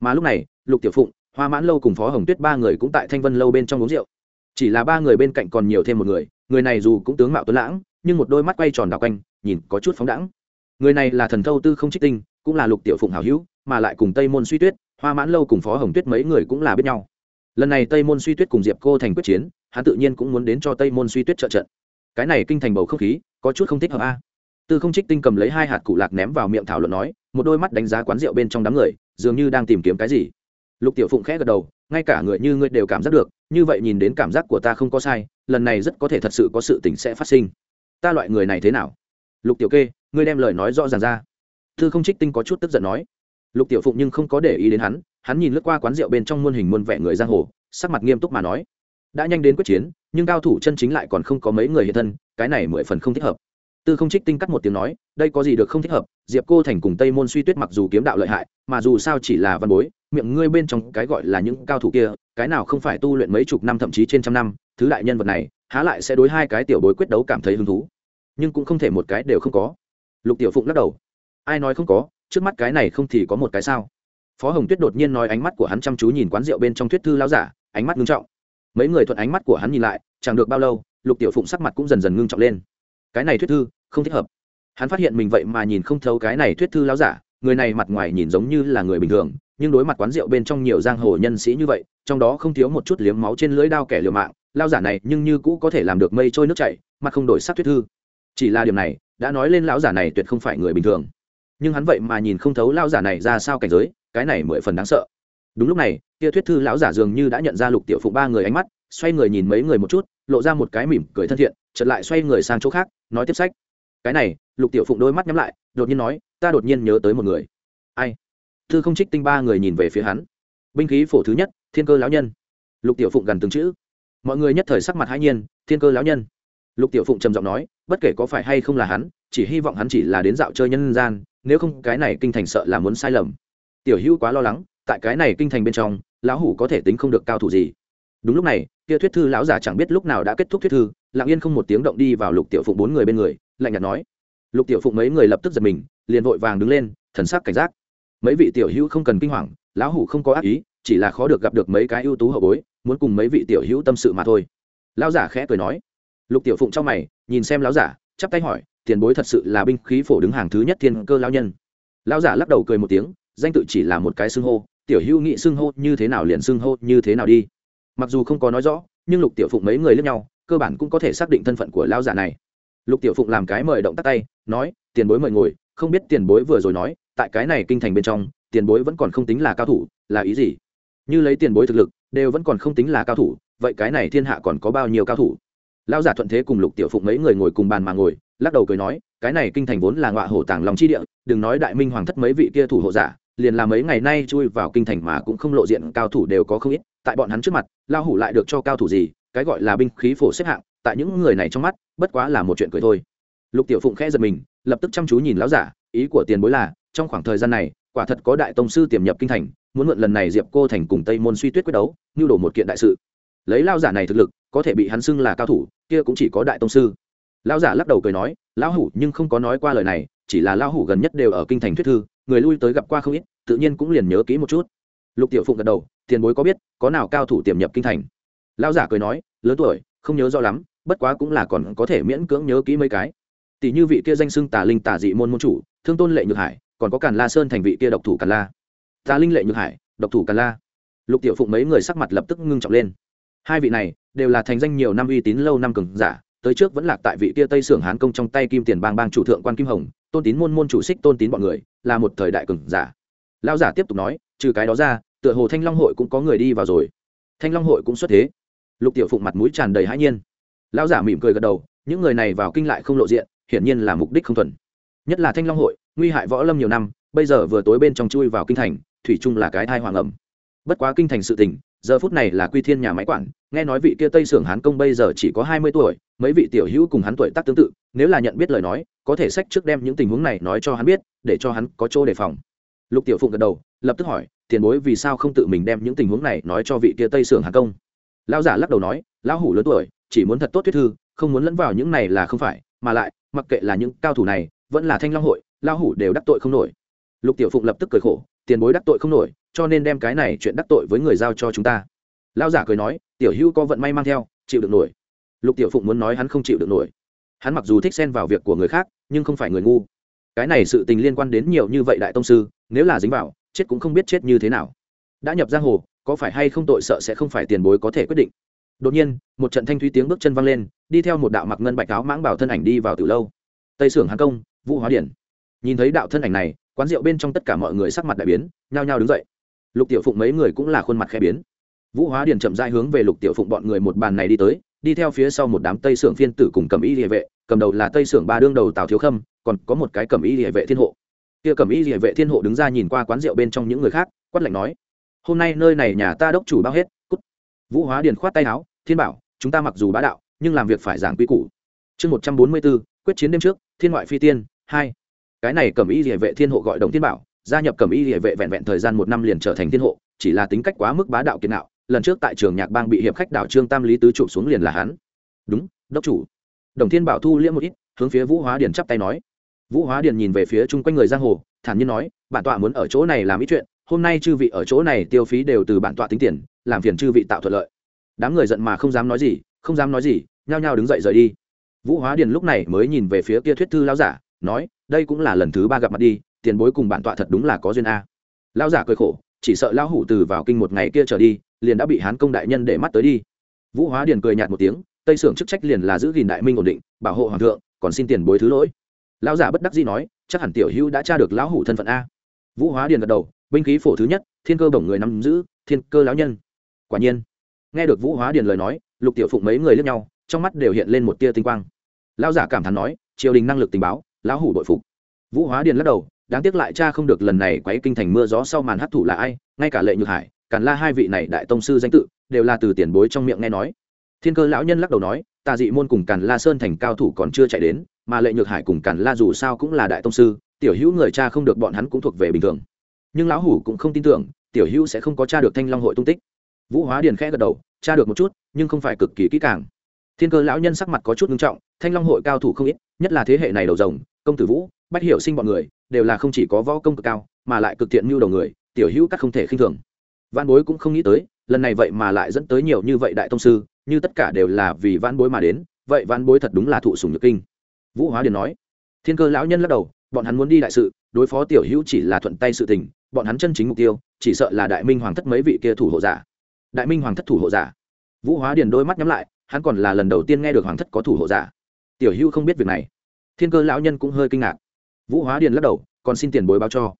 Mà lúc này, lục tiểu phụng, hoa mãn lâu cùng phó hồng tuyết ba người cũng tại thanh vân lâu bên trong uống rượu. Chỉ là ba người bên cạnh còn nhiều thêm một người người này dù cũng tướng mạo tuấn lãng, nhưng một đôi mắt quay tròn đảo quanh, nhìn có chút phóng đãng. Người này là thần thâu tư không trích tinh, cũng là lục tiểu phụng hảo hữu, mà lại cùng tây môn suy tuyết, hoa mãn lâu cùng phó hồng tuyết mấy người cũng là biết nhau lần này tây môn suy tuyết cùng diệp cô thành quyết chiến, hắn tự nhiên cũng muốn đến cho tây môn suy tuyết trợ trận. Cái này kinh thành bầu không khí, có chút không thích hợp a. Tư không trích tinh cầm lấy hai hạt cụ lạc ném vào miệng thảo luận nói, một đôi mắt đánh giá quán rượu bên trong đám người, dường như đang tìm kiếm cái gì. Lục tiểu phụng khẽ gật đầu, ngay cả người như ngươi đều cảm giác được, như vậy nhìn đến cảm giác của ta không có sai, lần này rất có thể thật sự có sự tình sẽ phát sinh. Ta loại người này thế nào? Lục tiểu kê, ngươi đem lời nói rõ ràng ra. Thư không trích tinh có chút tức giận nói. Lục tiểu phụng nhưng không có để ý đến hắn hắn nhìn lướt qua quán rượu bên trong muôn hình muôn vẻ người giang hồ, sắc mặt nghiêm túc mà nói, đã nhanh đến quyết chiến, nhưng cao thủ chân chính lại còn không có mấy người hiện thân, cái này mười phần không thích hợp. Tư không trích tinh cắt một tiếng nói, đây có gì được không thích hợp? Diệp cô thành cùng tây môn suy tuyết mặc dù kiếm đạo lợi hại, mà dù sao chỉ là văn bối, miệng ngươi bên trong cái gọi là những cao thủ kia, cái nào không phải tu luyện mấy chục năm thậm chí trên trăm năm, thứ đại nhân vật này, há lại sẽ đối hai cái tiểu bối quyết đấu cảm thấy hứng thú. Nhưng cũng không thể một cái đều không có. Lục tiểu phụng lắc đầu. Ai nói không có? Trước mắt cái này không thì có một cái sao? Phó hồng tuyết đột nhiên nói ánh mắt của hắn chăm chú nhìn quán rượu bên trong thuyết thư lao giả, ánh mắt ngưng trọng. Mấy người thuận ánh mắt của hắn nhìn lại, chẳng được bao lâu, lục tiểu phụng sắc mặt cũng dần dần ngưng trọng lên. Cái này thuyết thư, không thích hợp. Hắn phát hiện mình vậy mà nhìn không thấu cái này thuyết thư lao giả, người này mặt ngoài nhìn giống như là người bình thường, nhưng đối mặt quán rượu bên trong nhiều giang hồ nhân sĩ như vậy, trong đó không thiếu một chút liếm máu trên lưỡi đao kẻ liều mạng lao giả này nhưng như cũ có thể làm được mây trôi nước chảy, mà không đổi sắc thuyết thư. Chỉ là điểm này, đã nói lên lão giả này tuyệt không phải người bình thường nhưng hắn vậy mà nhìn không thấu lão giả này ra sao cảnh giới, cái này mười phần đáng sợ. Đúng lúc này, kia thuyết thư lão giả dường như đã nhận ra lục tiểu phụng ba người ánh mắt, xoay người nhìn mấy người một chút, lộ ra một cái mỉm cười thân thiện, chợt lại xoay người sang chỗ khác, nói tiếp sách. Cái này, lục tiểu phụng đôi mắt nhắm lại, đột nhiên nói, ta đột nhiên nhớ tới một người. Ai? Thư không trích tinh ba người nhìn về phía hắn. Binh khí phổ thứ nhất, thiên cơ lão nhân. Lục tiểu phụng gần từng chữ. Mọi người nhất thời sắc mặt hãi nhiên, thiên cơ lão nhân. Lục tiểu phụng trầm giọng nói, bất kể có phải hay không là hắn, chỉ hy vọng hắn chỉ là đến dạo chơi nhân gian nếu không cái này kinh thành sợ là muốn sai lầm. Tiểu hữu quá lo lắng, tại cái này kinh thành bên trong, lão hủ có thể tính không được cao thủ gì. Đúng lúc này, kia thuyết thư lão giả chẳng biết lúc nào đã kết thúc thuyết thư, lặng yên không một tiếng động đi vào lục tiểu phụng bốn người bên người, lạnh nhạt nói. Lục tiểu phụng mấy người lập tức giật mình, liền vội vàng đứng lên, thần sắc cảnh giác. Mấy vị tiểu hữu không cần kinh hoàng, lão hủ không có ác ý, chỉ là khó được gặp được mấy cái ưu tú hậu bối, muốn cùng mấy vị tiểu hữu tâm sự mà thôi. Lão giả khẽ cười nói. Lục tiểu phụng trong mày, nhìn xem lão giả, chắp tay hỏi tiền bối thật sự là binh khí phổ đứng hàng thứ nhất thiên cơ lão nhân. Lão giả lắc đầu cười một tiếng, danh tự chỉ là một cái xưng hô, tiểu hữu nghị xưng hô như thế nào liền xưng hô như thế nào đi. Mặc dù không có nói rõ, nhưng lục tiểu phụng mấy người lẫn nhau, cơ bản cũng có thể xác định thân phận của lão giả này. Lục tiểu phụng làm cái mời động tắt tay, nói, tiền bối mời ngồi, không biết tiền bối vừa rồi nói, tại cái này kinh thành bên trong, tiền bối vẫn còn không tính là cao thủ, là ý gì? Như lấy tiền bối thực lực, đều vẫn còn không tính là cao thủ, vậy cái này thiên hạ còn có bao nhiêu cao thủ? Lão giả thuận thế cùng lục tiểu phụng mấy người ngồi cùng bàn mà ngồi lắc đầu cười nói, cái này kinh thành vốn là ngọa hổ tàng lòng chi địa, đừng nói đại minh hoàng thất mấy vị kia thủ hộ giả, liền là mấy ngày nay chui vào kinh thành mà cũng không lộ diện cao thủ đều có không ít, tại bọn hắn trước mặt lao hủ lại được cho cao thủ gì, cái gọi là binh khí phổ xếp hạng, tại những người này trong mắt, bất quá là một chuyện cười thôi. Lục tiểu phụng khẽ giật mình, lập tức chăm chú nhìn lão giả, ý của tiền bối là, trong khoảng thời gian này, quả thật có đại tông sư tiềm nhập kinh thành, muốn mượn lần này diệp cô thành cùng tây môn suy tuyết quyết đấu, như đổ một kiện đại sự. Lấy lao giả này thực lực, có thể bị hắn xưng là cao thủ, kia cũng chỉ có đại tông sư lão giả lắc đầu cười nói, lão hủ, nhưng không có nói qua lời này, chỉ là lão hủ gần nhất đều ở kinh thành thuyết thư, người lui tới gặp qua không ít, tự nhiên cũng liền nhớ kỹ một chút. Lục tiểu phụng gật đầu, tiền bối có biết, có nào cao thủ tiềm nhập kinh thành? Lão giả cười nói, lớn tuổi, không nhớ rõ lắm, bất quá cũng là còn có thể miễn cưỡng nhớ kỹ mấy cái. Tỷ như vị kia danh xưng tà linh tà dị môn môn chủ, thương tôn lệ nhược hải, còn có càn la sơn thành vị kia độc thủ càn la. Tà linh lệ nhược hải, độc thủ càn la. Lục tiểu phụng mấy người sắc mặt lập tức ngưng trọng lên. Hai vị này đều là thành danh nhiều năm uy tín lâu năm cường giả tới trước vẫn lạc tại vị kia tây sưởng hán công trong tay kim tiền bang bang chủ thượng quan kim hồng, tôn tín môn môn chủ xích tôn tín bọn người, là một thời đại cường giả. Lão giả tiếp tục nói, trừ cái đó ra, tựa hồ thanh long hội cũng có người đi vào rồi. Thanh long hội cũng xuất thế. Lục tiểu phụng mặt mũi tràn đầy hãi nhiên. Lão giả mỉm cười gật đầu, những người này vào kinh lại không lộ diện, hiển nhiên là mục đích không thuần. Nhất là thanh long hội, nguy hại võ lâm nhiều năm, bây giờ vừa tối bên trong chui vào kinh thành, thủy chung là cái thai hoàng ẩm bất quá kinh thành sự tình giờ phút này là quy thiên nhà máy quản, nghe nói vị kia tây sưởng hán công bây giờ chỉ có hai mươi tuổi, mấy vị tiểu hữu cùng hắn tuổi tác tương tự, nếu là nhận biết lời nói, có thể sách trước đem những tình huống này nói cho hắn biết, để cho hắn có chỗ đề phòng. Lục tiểu phụng gật đầu, lập tức hỏi, tiền bối vì sao không tự mình đem những tình huống này nói cho vị kia tây sưởng hán công? Lão giả lắc đầu nói, lão hủ lớn tuổi, chỉ muốn thật tốt thuyết thư, không muốn lẫn vào những này là không phải, mà lại, mặc kệ là những cao thủ này, vẫn là thanh long hội, lão hủ đều đắc tội không nổi. Lục tiểu phụng lập tức cười khổ tiền bối đắc tội không nổi, cho nên đem cái này chuyện đắc tội với người giao cho chúng ta. Lão giả cười nói, tiểu hữu có vận may mang theo, chịu được nổi. Lục tiểu phụng muốn nói hắn không chịu được nổi. Hắn mặc dù thích xen vào việc của người khác, nhưng không phải người ngu. Cái này sự tình liên quan đến nhiều như vậy đại tông sư, nếu là dính vào, chết cũng không biết chết như thế nào. Đã nhập giang hồ, có phải hay không tội sợ sẽ không phải tiền bối có thể quyết định. Đột nhiên, một trận thanh thúy tiếng bước chân văng lên, đi theo một đạo mặc ngân bạch áo mãng bảo thân ảnh đi vào từ lâu. Tây sưởng hàng công, vũ hóa điển nhìn thấy đạo thân ảnh này, quán rượu bên trong tất cả mọi người sắc mặt đại biến, nhao nhao đứng dậy. Lục tiểu phụng mấy người cũng là khuôn mặt khẽ biến. Vũ hóa điền chậm rãi hướng về lục tiểu phụng bọn người một bàn này đi tới, đi theo phía sau một đám tây sưởng phiên tử cùng cầm y địa vệ, cầm đầu là tây sưởng ba đương đầu tào thiếu khâm, còn có một cái cầm y địa vệ thiên hộ. Kia cầm y địa vệ thiên hộ đứng ra nhìn qua quán rượu bên trong những người khác, quát lạnh nói, hôm nay nơi này nhà ta đốc chủ bao hết, cút. Vũ hóa điền khoát tay áo, thiên bảo, chúng ta mặc dù bá đạo, nhưng làm việc phải giảng quy củ. Chương một trăm bốn mươi b quyết chiến đêm trước, thiên ngoại phi tiên, hai cái này cầm y địa vệ thiên hộ gọi đồng thiên bảo, gia nhập cầm y địa vệ vẹn vẹn thời gian một năm liền trở thành thiên hộ, chỉ là tính cách quá mức bá đạo kiệt nạo lần trước tại trường nhạc bang bị hiệp khách đảo trương tam lý tứ trụ xuống liền là hắn. Đúng, đốc chủ. Đồng thiên bảo thu liễm một ít, hướng phía vũ hóa điền chắp tay nói. Vũ hóa điền nhìn về phía chung quanh người giang hồ, thản nhiên nói, bản tọa muốn ở chỗ này làm ít chuyện, hôm nay chư vị ở chỗ này tiêu phí đều từ bản tọa tính tiền, làm phiền chư vị tạo thuận lợi. Đám người giận mà không dám nói gì, không dám nói gì, nhao nhao đứng dậy rời đi. Vũ hóa điền lúc này mới nhìn về phía kia thuyết thư lao giả, nói đây cũng là lần thứ ba gặp mặt đi, tiền bối cùng bản tọa thật đúng là có duyên a. Lao giả cười khổ, chỉ sợ lão hủ từ vào kinh một ngày kia trở đi, liền đã bị hán công đại nhân để mắt tới đi. Vũ hóa điền cười nhạt một tiếng, tây sưởng chức trách liền là giữ gìn đại minh ổn định, bảo hộ hoàng thượng, còn xin tiền bối thứ lỗi. Lão giả bất đắc dĩ nói, chắc hẳn tiểu hữu đã tra được lão hủ thân phận a. Vũ hóa điền gật đầu, binh khí phổ thứ nhất, thiên cơ bổng người nắm giữ, thiên cơ lão nhân. Quả nhiên, nghe được vũ hóa điền lời nói, lục tiểu phụng mấy người lướt nhau, trong mắt đều hiện lên một tia tinh quang. Lão giả cảm thán nói, triều đình năng lực tình báo lão hủ đội phục. Vũ hóa điền lắc đầu, đáng tiếc lại cha không được lần này quấy kinh thành mưa gió sau màn hấp thụ là ai, ngay cả lệ nhược hải, càn la hai vị này đại tông sư danh tự, đều là từ tiền bối trong miệng nghe nói. Thiên cơ lão nhân lắc đầu nói, tà dị môn cùng càn la sơn thành cao thủ còn chưa chạy đến, mà lệ nhược hải cùng càn la dù sao cũng là đại tông sư, tiểu hữu người cha không được bọn hắn cũng thuộc về bình thường. Nhưng lão hủ cũng không tin tưởng, tiểu hữu sẽ không có cha được thanh long hội tung tích. Vũ hóa điền khẽ gật đầu cha được một chút, nhưng không phải cực kỳ kỹ càng. Thiên cơ lão nhân sắc mặt có chút nghiêm trọng, thanh long hội cao thủ không ít, nhất là thế hệ này đầu rồng công tử vũ, bách hiểu sinh bọn người, đều là không chỉ có võ công cực cao, mà lại cực thiện mưu đầu người, tiểu hữu các không thể khinh thường. Văn bối cũng không nghĩ tới, lần này vậy mà lại dẫn tới nhiều như vậy đại tông sư, như tất cả đều là vì văn bối mà đến, vậy văn bối thật đúng là thụ sùng nhược kinh. Vũ hóa điền nói, thiên cơ lão nhân lắc đầu, bọn hắn muốn đi đại sự, đối phó tiểu hữu chỉ là thuận tay sự tình, bọn hắn chân chính mục tiêu, chỉ sợ là đại minh hoàng thất mấy vị kia thủ hộ giả. Đại minh hoàng thất thủ hộ giả. Vũ hóa điền đôi mắt nhắm lại, hắn còn là lần đầu tiên nghe được hoàng thất có thủ hộ giả. Tiểu hữu không biết việc này thiên cơ lão nhân cũng hơi kinh ngạc. Vũ hóa điền lắc đầu, còn xin tiền bối báo cho.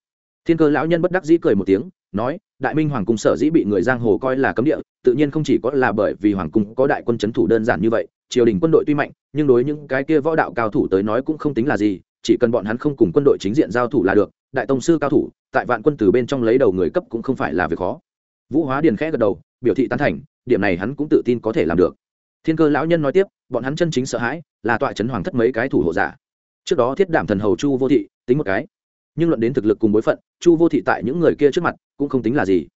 Thiên cơ lão nhân bất đắc dĩ cười một tiếng, nói, đại minh hoàng cung sở dĩ bị người giang hồ coi là cấm địa, tự nhiên không chỉ có là bởi vì hoàng cung có đại quân c h ấ n thủ đơn giản như vậy, triều đình quân đội tuy mạnh, nhưng đối những cái kia võ đạo cao thủ tới nói cũng không tính là gì, chỉ cần bọn hắn không cùng quân đội chính diện giao thủ là được, đại tông sư cao thủ, tại vạn quân từ bên trong lấy đầu người cấp cũng không phải là việc khó. Vũ hóa điền khẽ gật đầu, biểu thị tán thành, điểm này hắn cũng tự tin có thể làm được. Thiên cơ lão nhân nói tiếp, bọn hắn chân chính sợ hãi là tọa trấn hoàng thất mấy cái thủ hộ giả trước đó thiết đảm thần hầu chu vô thị, tính một cái. Nhưng luận đến thực lực cùng bối phận, chu vô thị tại những người kia trước mặt cũng không tính là gì.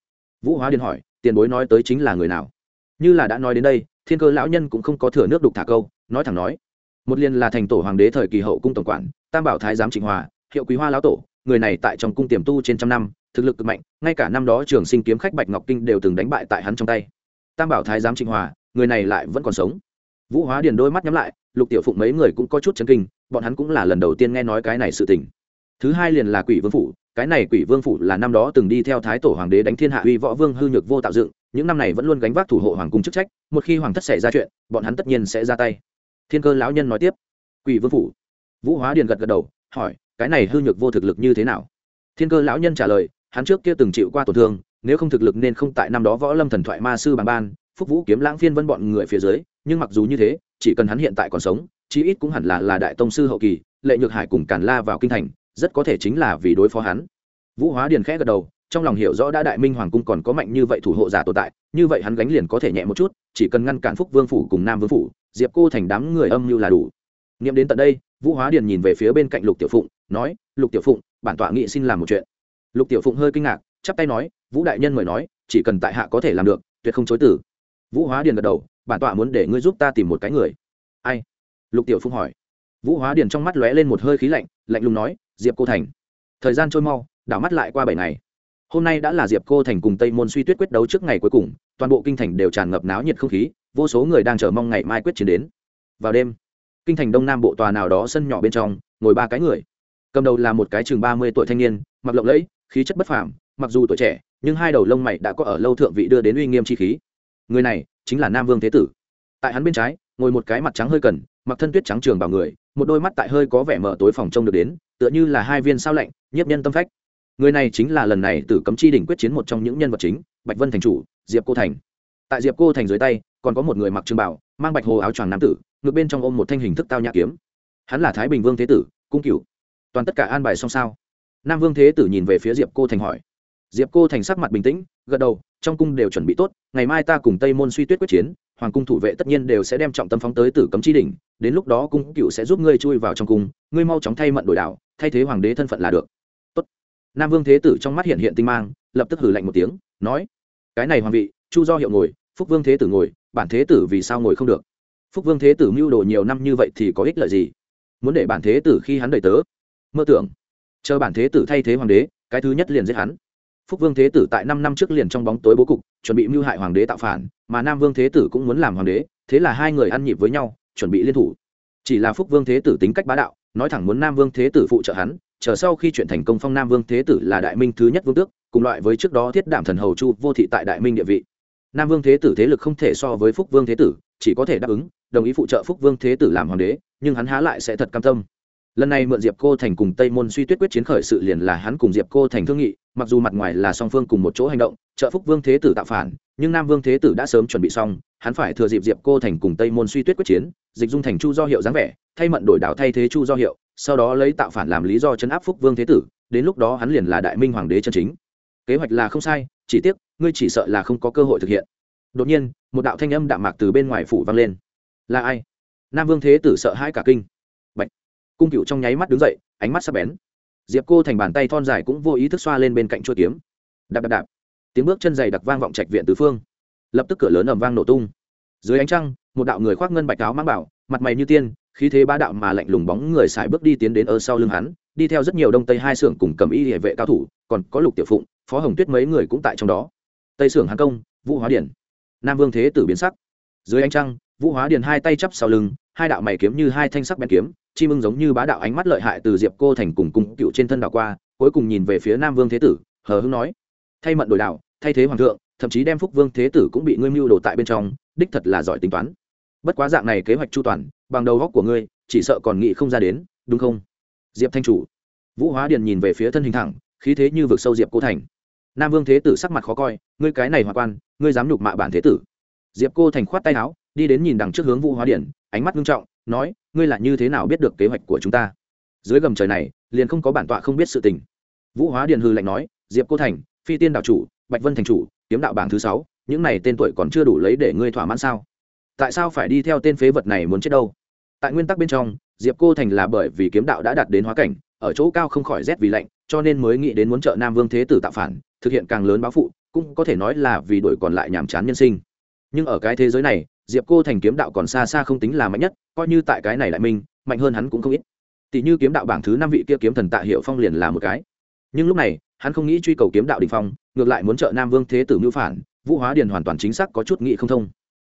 Vũ hóa điền hỏi, tiền bối nói tới chính là người nào? Như là đã nói đến đây, thiên cơ lão nhân cũng không có thừa nước đục thả câu, nói thẳng nói, một liên là thành tổ hoàng đế thời kỳ hậu cung tổng quản, tam bảo thái giám trịnh hòa, hiệu quý hoa lão tổ, người này tại trong cung tiềm tu trên trăm năm, thực lực cực mạnh, ngay cả năm đó trường sinh kiếm khách bạch ngọc kinh đều từng đánh bại tại hắn trong tay. Tam bảo thái giám trịnh hòa, người này lại vẫn còn sống. Vũ hóa điền đôi mắt nhắm lại lục tiểu phụng mấy người cũng có chút chấn kinh, bọn hắn cũng là lần đầu tiên nghe nói cái này sự tình. Thứ hai liền là quỷ vương phủ, cái này quỷ vương phủ là năm đó từng đi theo thái tổ hoàng đế đánh thiên hạ uy võ vương hư nhược vô tạo dựng, những năm này vẫn luôn gánh vác thủ hộ hoàng cung chức trách, một khi hoàng thất xảy ra chuyện, bọn hắn tất nhiên sẽ ra tay. Thiên cơ lão nhân nói tiếp. Quỷ vương phủ. Vũ hóa điền gật gật đầu, hỏi, cái này hư nhược vô thực lực như thế nào? Thiên cơ lão nhân trả lời, hắn trước kia từng chịu qua tổn thương, nếu không thực lực nên không tại năm đó võ lâm thần thoại ma sư bằng ban, phúc vũ kiếm lãng phiên vân bọn người phía dưới, nhưng mặc dù như thế chỉ cần hắn hiện tại còn sống, chí ít cũng hẳn là là đại tông sư hậu kỳ, lệ nhược hải cùng càn la vào kinh thành, rất có thể chính là vì đối phó hắn. Vũ hóa điền khẽ gật đầu, trong lòng hiểu rõ đã đại minh hoàng cung còn có mạnh như vậy thủ hộ giả tồn tại, như vậy hắn gánh liền có thể nhẹ một chút, chỉ cần ngăn cản phúc vương phủ cùng nam vương phủ, diệp cô thành đám người âm như là đủ. Nghiệm đến tận đây, vũ hóa điền nhìn về phía bên cạnh lục tiểu phụng, nói, lục tiểu phụng, bản tọa nghị xin làm một chuyện. Lục tiểu phụng hơi kinh ngạc, chắp tay nói, vũ đại nhân mời nói, chỉ cần tại hạ có thể làm được, tuyệt không chối tử vũ hóa điền gật đầu bản tọa muốn để ngươi giúp ta tìm một cái người. Ai? Lục tiểu phụng hỏi. Vũ hóa điền trong mắt lóe lên một hơi khí lạnh lạnh lùng nói, diệp cô thành. Thời gian trôi mau, đảo mắt lại qua bảy ngày. Hôm nay đã là diệp cô thành cùng tây môn suy tuyết quyết đấu trước ngày cuối cùng, toàn bộ kinh thành đều tràn ngập náo nhiệt không khí, vô số người đang chờ mong ngày mai quyết chiến đến. Vào đêm, kinh thành đông nam bộ tòa nào đó sân nhỏ bên trong, ngồi ba cái người. Cầm đầu là một cái chừng ba mươi tuổi thanh niên, mặc lộng lẫy, khí chất bất phàm, mặc dù tuổi trẻ, nhưng hai đầu lông mày đã có ở lâu thượng vị đưa đến uy nghiêm chi khí. Người này chính là nam vương thế tử. Tại hắn bên trái, ngồi một cái mặt trắng hơi cần, mặc thân tuyết trắng trường bảo người, một đôi mắt tại hơi có vẻ mở tối phòng trông được đến, tựa như là hai viên sao lạnh, nhiếp nhân tâm phách. Người này chính là lần này tử cấm chi đỉnh quyết chiến một trong những nhân vật chính, bạch vân thành chủ, diệp cô thành. Tại diệp cô thành dưới tay, còn có một người mặc trường bảo, mang bạch hồ áo choàng nam tử ngược bên trong ôm một thanh hình thức tao nhã kiếm. Hắn là thái bình vương thế tử, cung cửu. Toàn tất cả an bài xong sao? Nam vương thế tử nhìn về phía diệp cô thành hỏi. Diệp cô thành sắc mặt bình tĩnh, gật đầu trong cung đều chuẩn bị tốt, ngày mai ta cùng tây môn suy tuyết quyết chiến, hoàng cung thủ vệ tất nhiên đều sẽ đem trọng tâm phóng tới tử cấm chi đỉnh, đến lúc đó cung cựu sẽ giúp ngươi chui vào trong cung, ngươi mau chóng thay mận đổi đảo thay thế hoàng đế thân phận là được. Tốt. nam vương thế tử trong mắt hiện hiện tinh mang, lập tức hử lạnh một tiếng, nói, cái này hoàng vị, chu do hiệu ngồi, phúc vương thế tử ngồi, bản thế tử vì sao ngồi không được? Phúc vương thế tử mưu đồ nhiều năm như vậy thì có ích lợi gì? Muốn để bản thế tử khi hắn đầy tớ? Mơ tưởng. Chờ bản thế tử thay thế hoàng đế, cái thứ nhất liền giết hắn phúc vương thế tử tại năm năm trước liền trong bóng tối bố cục, chuẩn bị mưu hại hoàng đế tạo phản, mà nam vương thế tử cũng muốn làm hoàng đế, thế là hai người ăn nhịp với nhau, chuẩn bị liên thủ. Chỉ là phúc vương thế tử tính cách bá đạo, nói thẳng muốn nam vương thế tử phụ trợ hắn, chờ sau khi chuyện thành công phong nam vương thế tử là đại minh thứ nhất vương tước, cùng loại với trước đó thiết đảm thần hầu chu vô thị tại đại minh địa vị. Nam vương thế tử thế lực không thể so với phúc vương thế tử, chỉ có thể đáp ứng, đồng ý phụ trợ phúc vương thế tử làm hoàng đế, nhưng hắn há lại sẽ thật cam tâm lần này mượn diệp cô thành cùng tây môn suy tuyết quyết chiến khởi sự liền là hắn cùng diệp cô thành thương nghị, mặc dù mặt ngoài là song phương cùng một chỗ hành động, trợ phúc vương thế tử tạo phản, nhưng nam vương thế tử đã sớm chuẩn bị xong, hắn phải thừa dịp diệp cô thành cùng tây môn suy tuyết quyết chiến, dịch dung thành chu do hiệu dáng vẻ, thay mận đổi đảo thay thế chu do hiệu, sau đó lấy tạo phản làm lý do chấn áp phúc vương thế tử, đến lúc đó hắn liền là đại minh hoàng đế chân chính. Kế hoạch là không sai, chỉ tiếc, ngươi chỉ sợ là không có cơ hội thực hiện. Đột nhiên, một đạo thanh âm đạm mạc từ bên ngoài phủ vang lên. Là ai? Nam vương thế tử sợ hãi cả kinh cung cựu trong nháy mắt đứng dậy, ánh mắt sắc bén. Diệp cô thành bàn tay thon dài cũng vô ý thức xoa lên bên cạnh chuôi kiếm. Đạp đạp đạp. Tiếng bước chân dày đặc vang vọng trạch viện tứ phương. Lập tức cửa lớn ầm vang nổ tung. Dưới ánh trăng, một đạo người khoác ngân bạch áo mang bảo, mặt mày như tiên, khí thế ba đạo mà lạnh lùng bóng người xài bước đi tiến đến ở sau lưng hắn, đi theo rất nhiều đông tây hai xưởng cùng cầm y hệ vệ cao thủ, còn có lục tiểu phụng, phó hồng tuyết mấy người cũng tại trong đó. Tây xưởng hàng công, vũ hóa điển. Nam vương thế tử biến sắc. Dưới ánh trăng, vũ hóa điền hai tay chắp sau lưng, hai đạo mày kiếm như hai thanh sắc bén kiếm chi mưng giống như bá đạo ánh mắt lợi hại từ diệp cô thành cùng cung cựu trên thân đảo qua, cuối cùng nhìn về phía nam vương thế tử, hờ hưng nói, thay mận đổi đạo, thay thế hoàng thượng, thậm chí đem phúc vương thế tử cũng bị ngươi mưu đồ tại bên trong, đích thật là giỏi tính toán. Bất quá dạng này kế hoạch chu toàn, bằng đầu góc của ngươi, chỉ sợ còn nghĩ không ra đến, đúng không? Diệp thanh chủ. Vũ hóa điền nhìn về phía thân hình thẳng, khí thế như vực sâu diệp cô thành. Nam vương thế tử sắc mặt khó coi, ngươi cái này hòa quan, ngươi dám nhục mạ bản thế tử. Diệp cô thành khoát tay áo, đi đến nhìn đằng trước hướng vũ hóa Điền, ánh mắt nghiêm trọng nói, ngươi là như thế nào biết được kế hoạch của chúng ta? Dưới gầm trời này, liền không có bản tọa không biết sự tình. Vũ hóa điền hư lạnh nói, diệp cô thành, phi tiên đạo chủ, bạch vân thành chủ, kiếm đạo bảng thứ sáu, những này tên tuổi còn chưa đủ lấy để ngươi thỏa mãn sao? Tại sao phải đi theo tên phế vật này muốn chết đâu? Tại nguyên tắc bên trong, diệp cô thành là bởi vì kiếm đạo đã đạt đến hóa cảnh, ở chỗ cao không khỏi rét vì lạnh, cho nên mới nghĩ đến muốn trợ nam vương thế tử tạo phản, thực hiện càng lớn báo phụ, cũng có thể nói là vì đổi còn lại nhàm chán nhân sinh. Nhưng ở cái thế giới này diệp cô thành kiếm đạo còn xa xa không tính là mạnh nhất, coi như tại cái này đại minh mạnh hơn hắn cũng không ít. Tỷ như kiếm đạo bảng thứ năm vị kia kiếm thần tạ hiệu phong liền là một cái. Nhưng lúc này, hắn không nghĩ truy cầu kiếm đạo đình phong, ngược lại muốn trợ nam vương thế tử mưu phản, vũ hóa điền hoàn toàn chính xác có chút nghị không thông.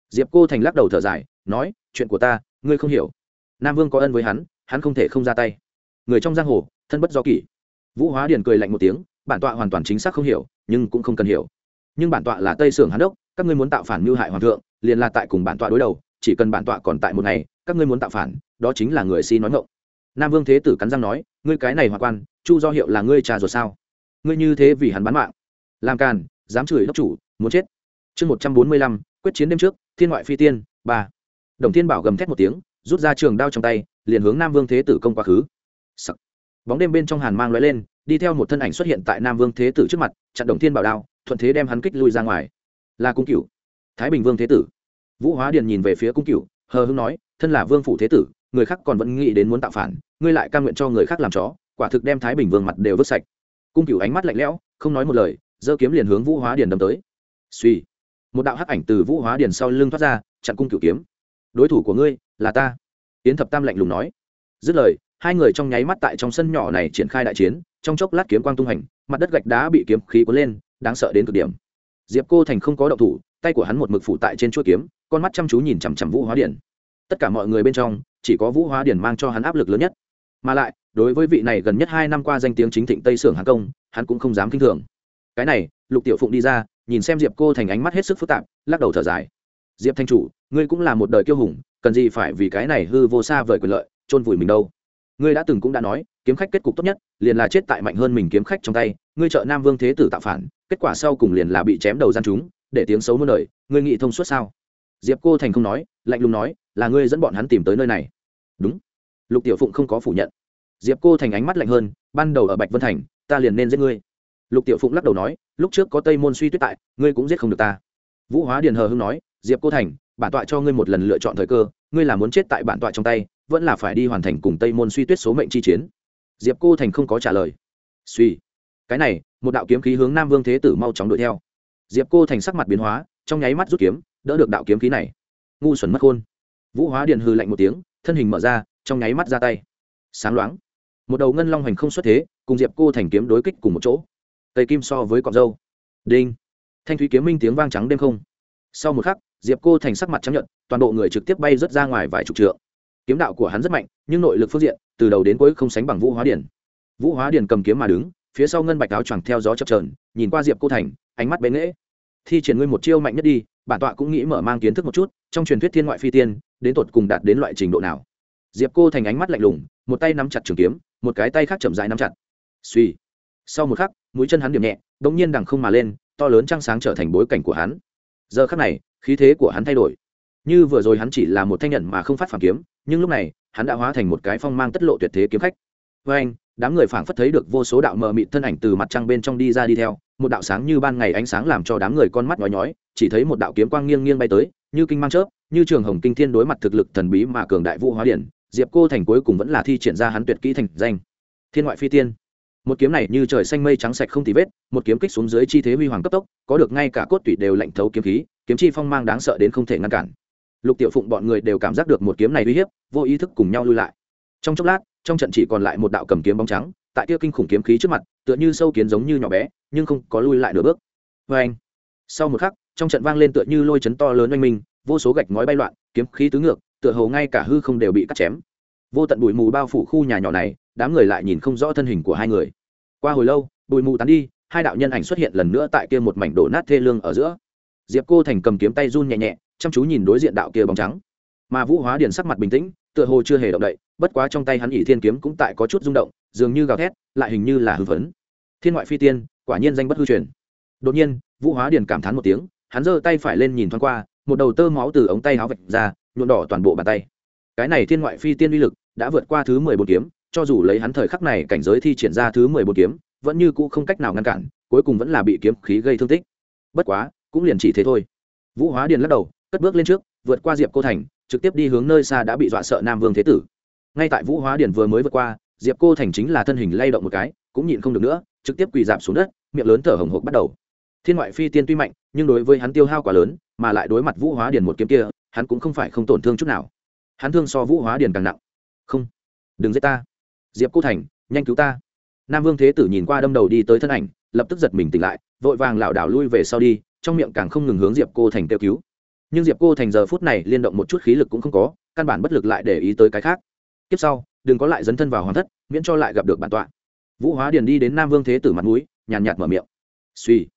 Diệp cô thành lắc đầu thở dài, nói, chuyện của ta, ngươi không hiểu. Nam vương có ân với hắn hắn không thể không ra tay. Người trong giang hồ, thân bất do kỷ. Vũ hóa điền cười lạnh một tiếng, bản tọa hoàn toàn chính xác không hiểu, nhưng cũng không cần hiểu. Nhưng bản tọa là tây sưởng hán đốc, các ngươi muốn tạo phản mưu hại hoàng thượng liền là tại cùng bản tọa đối đầu, chỉ cần bản tọa còn tại một ngày, các ngươi muốn tạo phản, đó chính là người si nói ngộng nam vương thế tử cắn răng nói, ngươi cái này hòa quan, chu do hiệu là ngươi trà rồi sao? Ngươi như thế vì hắn bán mạng. Làm càn, dám chửi đốc chủ, muốn chết. Chương một trăm bốn mươi lăm, quyết chiến đêm trước, thiên ngoại phi tiên, ba. Đồng thiên bảo gầm thét một tiếng, rút ra trường đao trong tay, liền hướng nam vương thế tử công quá khứ、Sắc. Bóng đêm bên trong hàn mang l lên, đi theo một thân ảnh xuất hiện tại nam vương thế tử trước mặt, chặn đồng thiên bảo đao, thuận thế đem hắn kích lui ra ngoài. Là cung cựu thái bình vương thế tử vũ hóa điền nhìn về phía cung cựu hờ hưng nói, thân là vương phủ thế tử, người khác còn vẫn nghĩ đến muốn tạo phản, ngươi lại ca nguyện cho người khác làm chó, quả thực đem thái bình vương mặt đều vứt sạch. Cung cựu ánh mắt lạnh lẽo, không nói một lời, giơ kiếm liền hướng vũ hóa điền đâm tới. Suy một đạo hắc ảnh từ vũ hóa điền sau lưng thoát ra, chặn cung cựu kiếm. Đối thủ của ngươi là ta. Yến thập tam lạnh lùng nói. Dứt lời, hai người trong nháy mắt tại trong sân nhỏ này triển khai đại chiến, trong chốc lát kiếm quang tung hành, mặt đất gạch đá bị kiếm khí cuốn lên, đáng sợ đến cực điểm. Diệp cô thành không có động thủ, tay của hắn một mực phủ tại trên chuỗi kiếm con mắt chăm chú nhìn chằm chằm vũ hóa điển. Tất cả mọi người bên trong, chỉ có vũ hóa điển mang cho hắn áp lực lớn nhất. Mà lại, đối với vị này gần nhất hai năm qua danh tiếng chính thịnh tây sưởng hàng công, hắn cũng không dám k i n h thường. Cái này, lục tiểu phụng đi ra, nhìn xem diệp cô thành ánh mắt hết sức phức tạp, lắc đầu thở dài. Diệp thanh chủ, ngươi cũng là một đời kiêu hùng, cần gì phải vì cái này hư vô xa vời quyền lợi, chôn vùi mình đâu? Ngươi đã từng cũng đã nói, kiếm khách kết cục tốt nhất, liền là chết tại mạnh hơn mình kiếm khách trong tay, ngươi trợ nam vương thế tử tạo phản, kết quả sau cùng liền là bị chém đầu gian chúng, để tiếng xấu muôn đời, ngươi nghĩ thông suốt sao? Diệp cô thành không nói, lạnh lùng nói, là ngươi dẫn bọn hắn tìm tới nơi này. Đúng. Lục tiểu phụng không có phủ nhận. Diệp cô thành ánh mắt lạnh hơn, ban đầu ở bạch vân thành, ta liền nên giết ngươi. Lục tiểu phụng lắc đầu nói, lúc trước có tây môn suy tuyết tại, ngươi cũng giết không được ta. Vũ hóa điền hờ hưng nói, diệp cô thành, bản tọa cho ngươi một lần lựa chọn thời cơ, ngươi là muốn chết tại bản tọa trong tay, vẫn là phải đi hoàn thành cùng tây môn suy tuyết số mệnh chi chiến. Diệp cô thành không có trả lời. Suy. Cái này, một đạo kiếm khí hướng nam vương thế tử mau chóng đuổi theo. Diệp cô thành sắc mặt biến hóa, trong nháy mắt rút kiếm đỡ được đạo kiếm khí này. Ngu xuẩn mất khôn. Vũ hóa điện hư lạnh một tiếng, thân hình mở ra, trong nháy mắt ra tay. Sáng loáng. Một đầu ngân long hành không xuất thế, cùng diệp cô thành kiếm đối kích cùng một chỗ. Tây kim so với cọc dâu. Đinh. Thanh thúy kiếm minh tiếng vang trắng đêm không. Sau một khắc, diệp cô thành sắc mặt trắng nhận toàn bộ người trực tiếp bay rớt ra ngoài vài chục trượng. Kiếm đạo của hắn rất mạnh, nhưng nội lực phương diện, từ đầu đến cuối không sánh bằng vũ hóa điển vũ hóa điển cầm kiếm mà đứng, phía sau ngân bạch áo choàng theo gió chập trờn nhìn qua diệp cô thành, ánh mắt bén nghễ thi triển ngươi một chiêu mạnh nhất đi, bản tọa cũng nghĩ mở mang kiến thức một chút, trong truyền thuyết thiên ngoại phi tiên, đến tột cùng đạt đến loại trình độ nào. Diệp cô thành ánh mắt lạnh lùng, một tay nắm chặt trường kiếm, một cái tay khác chậm rãi nắm chặt. Suy sau một khắc, mũi chân hắn điểm nhẹ đ ỗ n g nhiên đằng không mà lên, to lớn trăng sáng trở thành bối cảnh của hắn. Giờ khắc này, khí thế của hắn thay đổi. Như vừa rồi hắn chỉ là một thanh nhận mà không phát phản kiếm, nhưng lúc này, hắn đã hóa thành một cái phong mang tất lộ tuyệt thế kiếm khách. Vê anh đám người phảng phất thấy được vô số đạo mờ mịt thân ảnh từ mặt trăng bên trong đi ra đi theo, một đạo sáng như ban ngày ánh sáng làm cho đám người con mắt nhói nhói, chỉ thấy một đạo kiếm quang nghiêng nghiêng bay tới, như kinh mang chớp, như trường hồng kinh thiên đối mặt thực lực thần bí mà cường đại vũ hóa điển, diệp cô thành cuối cùng vẫn là thi triển ra hắn tuyệt kỹ thành danh. Thiên ngoại phi tiên. Một kiếm này như trời xanh mây trắng sạch không tì vết, một kiếm kích xuống dưới chi thế huy hoàng cấp tốc, có được ngay cả cốt tủy đều lạnh thấu kiếm khí, kiếm chi phong mang đáng sợ đến không thể ngăn cản. Lục tiểu phụng bọn người đều cảm giác được một kiếm này uy hiếp, vô ý thức cùng nhau lui lại. Trong chốc lát trong trận chỉ còn lại một đạo cầm kiếm bóng trắng, tại kia kinh khủng kiếm khí trước mặt, tựa như sâu kiến giống như nhỏ bé, nhưng không có lui lại nửa bước. Vê anh, sau một khắc, trong trận vang lên tựa như lôi chấn to lớn oanh minh, vô số gạch ngói bay loạn, kiếm khí tứ ngược, tựa hồ ngay cả hư không đều bị cắt chém. Vô tận bụi mù bao phủ khu nhà nhỏ này, đám người lại nhìn không rõ thân hình của hai người. Qua hồi lâu, bụi mù tán đi, hai đạo nhân ảnh xuất hiện lần nữa tại kia một mảnh đổ nát thê lương ở giữa. Diệp cô thành cầm kiếm tay run nhẹ nhẹ, chăm chú nhìn đối diện đạo kia bóng trắng. Mà vũ hóa điền sắc mặt bình tĩnh tựa hồ chưa hề động đậy, bất quá trong tay hắn ỷ thiên kiếm cũng tại có chút rung động, dường như gào thét, lại hình như là hư vấn thiên ngoại phi tiên, quả nhiên danh bất hư truyền. Đột nhiên, vũ hóa điền cảm thán một tiếng, hắn giơ tay phải lên nhìn thoáng qua, một đầu tơ máu từ ống tay áo vạch ra, nhuộm đỏ toàn bộ bàn tay. Cái này thiên ngoại phi tiên uy lực đã vượt qua thứ mười bốn kiếm, cho dù lấy hắn thời khắc này cảnh giới thi triển ra thứ mười bốn kiếm, vẫn như cũ không cách nào ngăn cản, cuối cùng vẫn là bị kiếm khí gây thương tích. Bất quá, cũng liền chỉ thế thôi. Vũ hóa điền lắc đầu, cất bước lên trước, vượt qua diệp cô thành trực tiếp đi hướng nơi xa đã bị dọa sợ nam vương thế tử. Ngay tại vũ hóa điển vừa mới vượt qua, diệp cô thành chính là thân hình lay động một cái, cũng nhịn không được nữa, trực tiếp quỳ dạp xuống đất, miệng lớn thở hồng hộc bắt đầu. Thiên ngoại phi tiên tuy mạnh, nhưng đối với hắn tiêu hao quá lớn, mà lại đối mặt vũ hóa điển một kiếm kia, hắn cũng không phải không tổn thương chút nào. Hắn thương so vũ hóa điển càng nặng. Không, đừng giết ta. Diệp cô thành, nhanh cứu ta. Nam vương thế tử nhìn qua đâm đầu đi tới thân ảnh, lập tức giật mình tỉnh lại, vội vàng lảo đảo lui về sau đi, trong miệng càng không ngừng hướng diệp cô thành kêu cứu nhưng diệp cô thành giờ phút này liên động một chút khí lực cũng không có, căn bản bất lực lại để ý tới cái khác. Tiếp sau, đừng có lại dấn thân vào hoàn thất, miễn cho lại gặp được bản tọa. Vũ hóa điền đi đến nam vương thế tử mặt mũi, nhàn nhạt mở miệng. Suy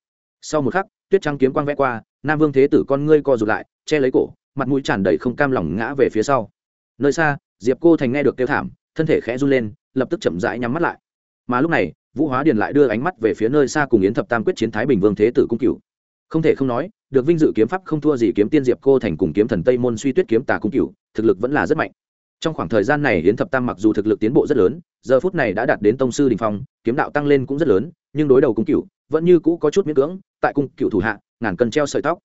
sau một khắc, tuyết trắng kiếm quang vẽ qua, nam vương thế tử con ngươi co rụt lại, che lấy cổ, mặt mũi tràn đầy không cam lòng ngã về phía sau. Nơi xa, diệp cô thành nghe được kêu thảm, thân thể khẽ run lên, lập tức chậm rãi nhắm mắt lại. Mà lúc này, vũ hóa điền lại đưa ánh mắt về phía nơi xa cùng yến thập tam quyết chiến thái bình vương thế tử cung cựu không thể không nói được vinh dự kiếm pháp không thua gì kiếm tiên diệp cô thành cùng kiếm thần tây môn suy tuyết kiếm tà cung cửu, thực lực vẫn là rất mạnh. Trong khoảng thời gian này yến thập tam mặc dù thực lực tiến bộ rất lớn, giờ phút này đã đạt đến tông sư đình phong, kiếm đạo tăng lên cũng rất lớn, nhưng đối đầu cung cửu, vẫn như cũ có chút miễn cưỡng, tại cung cửu thủ hạ, ngàn cân treo sợi tóc.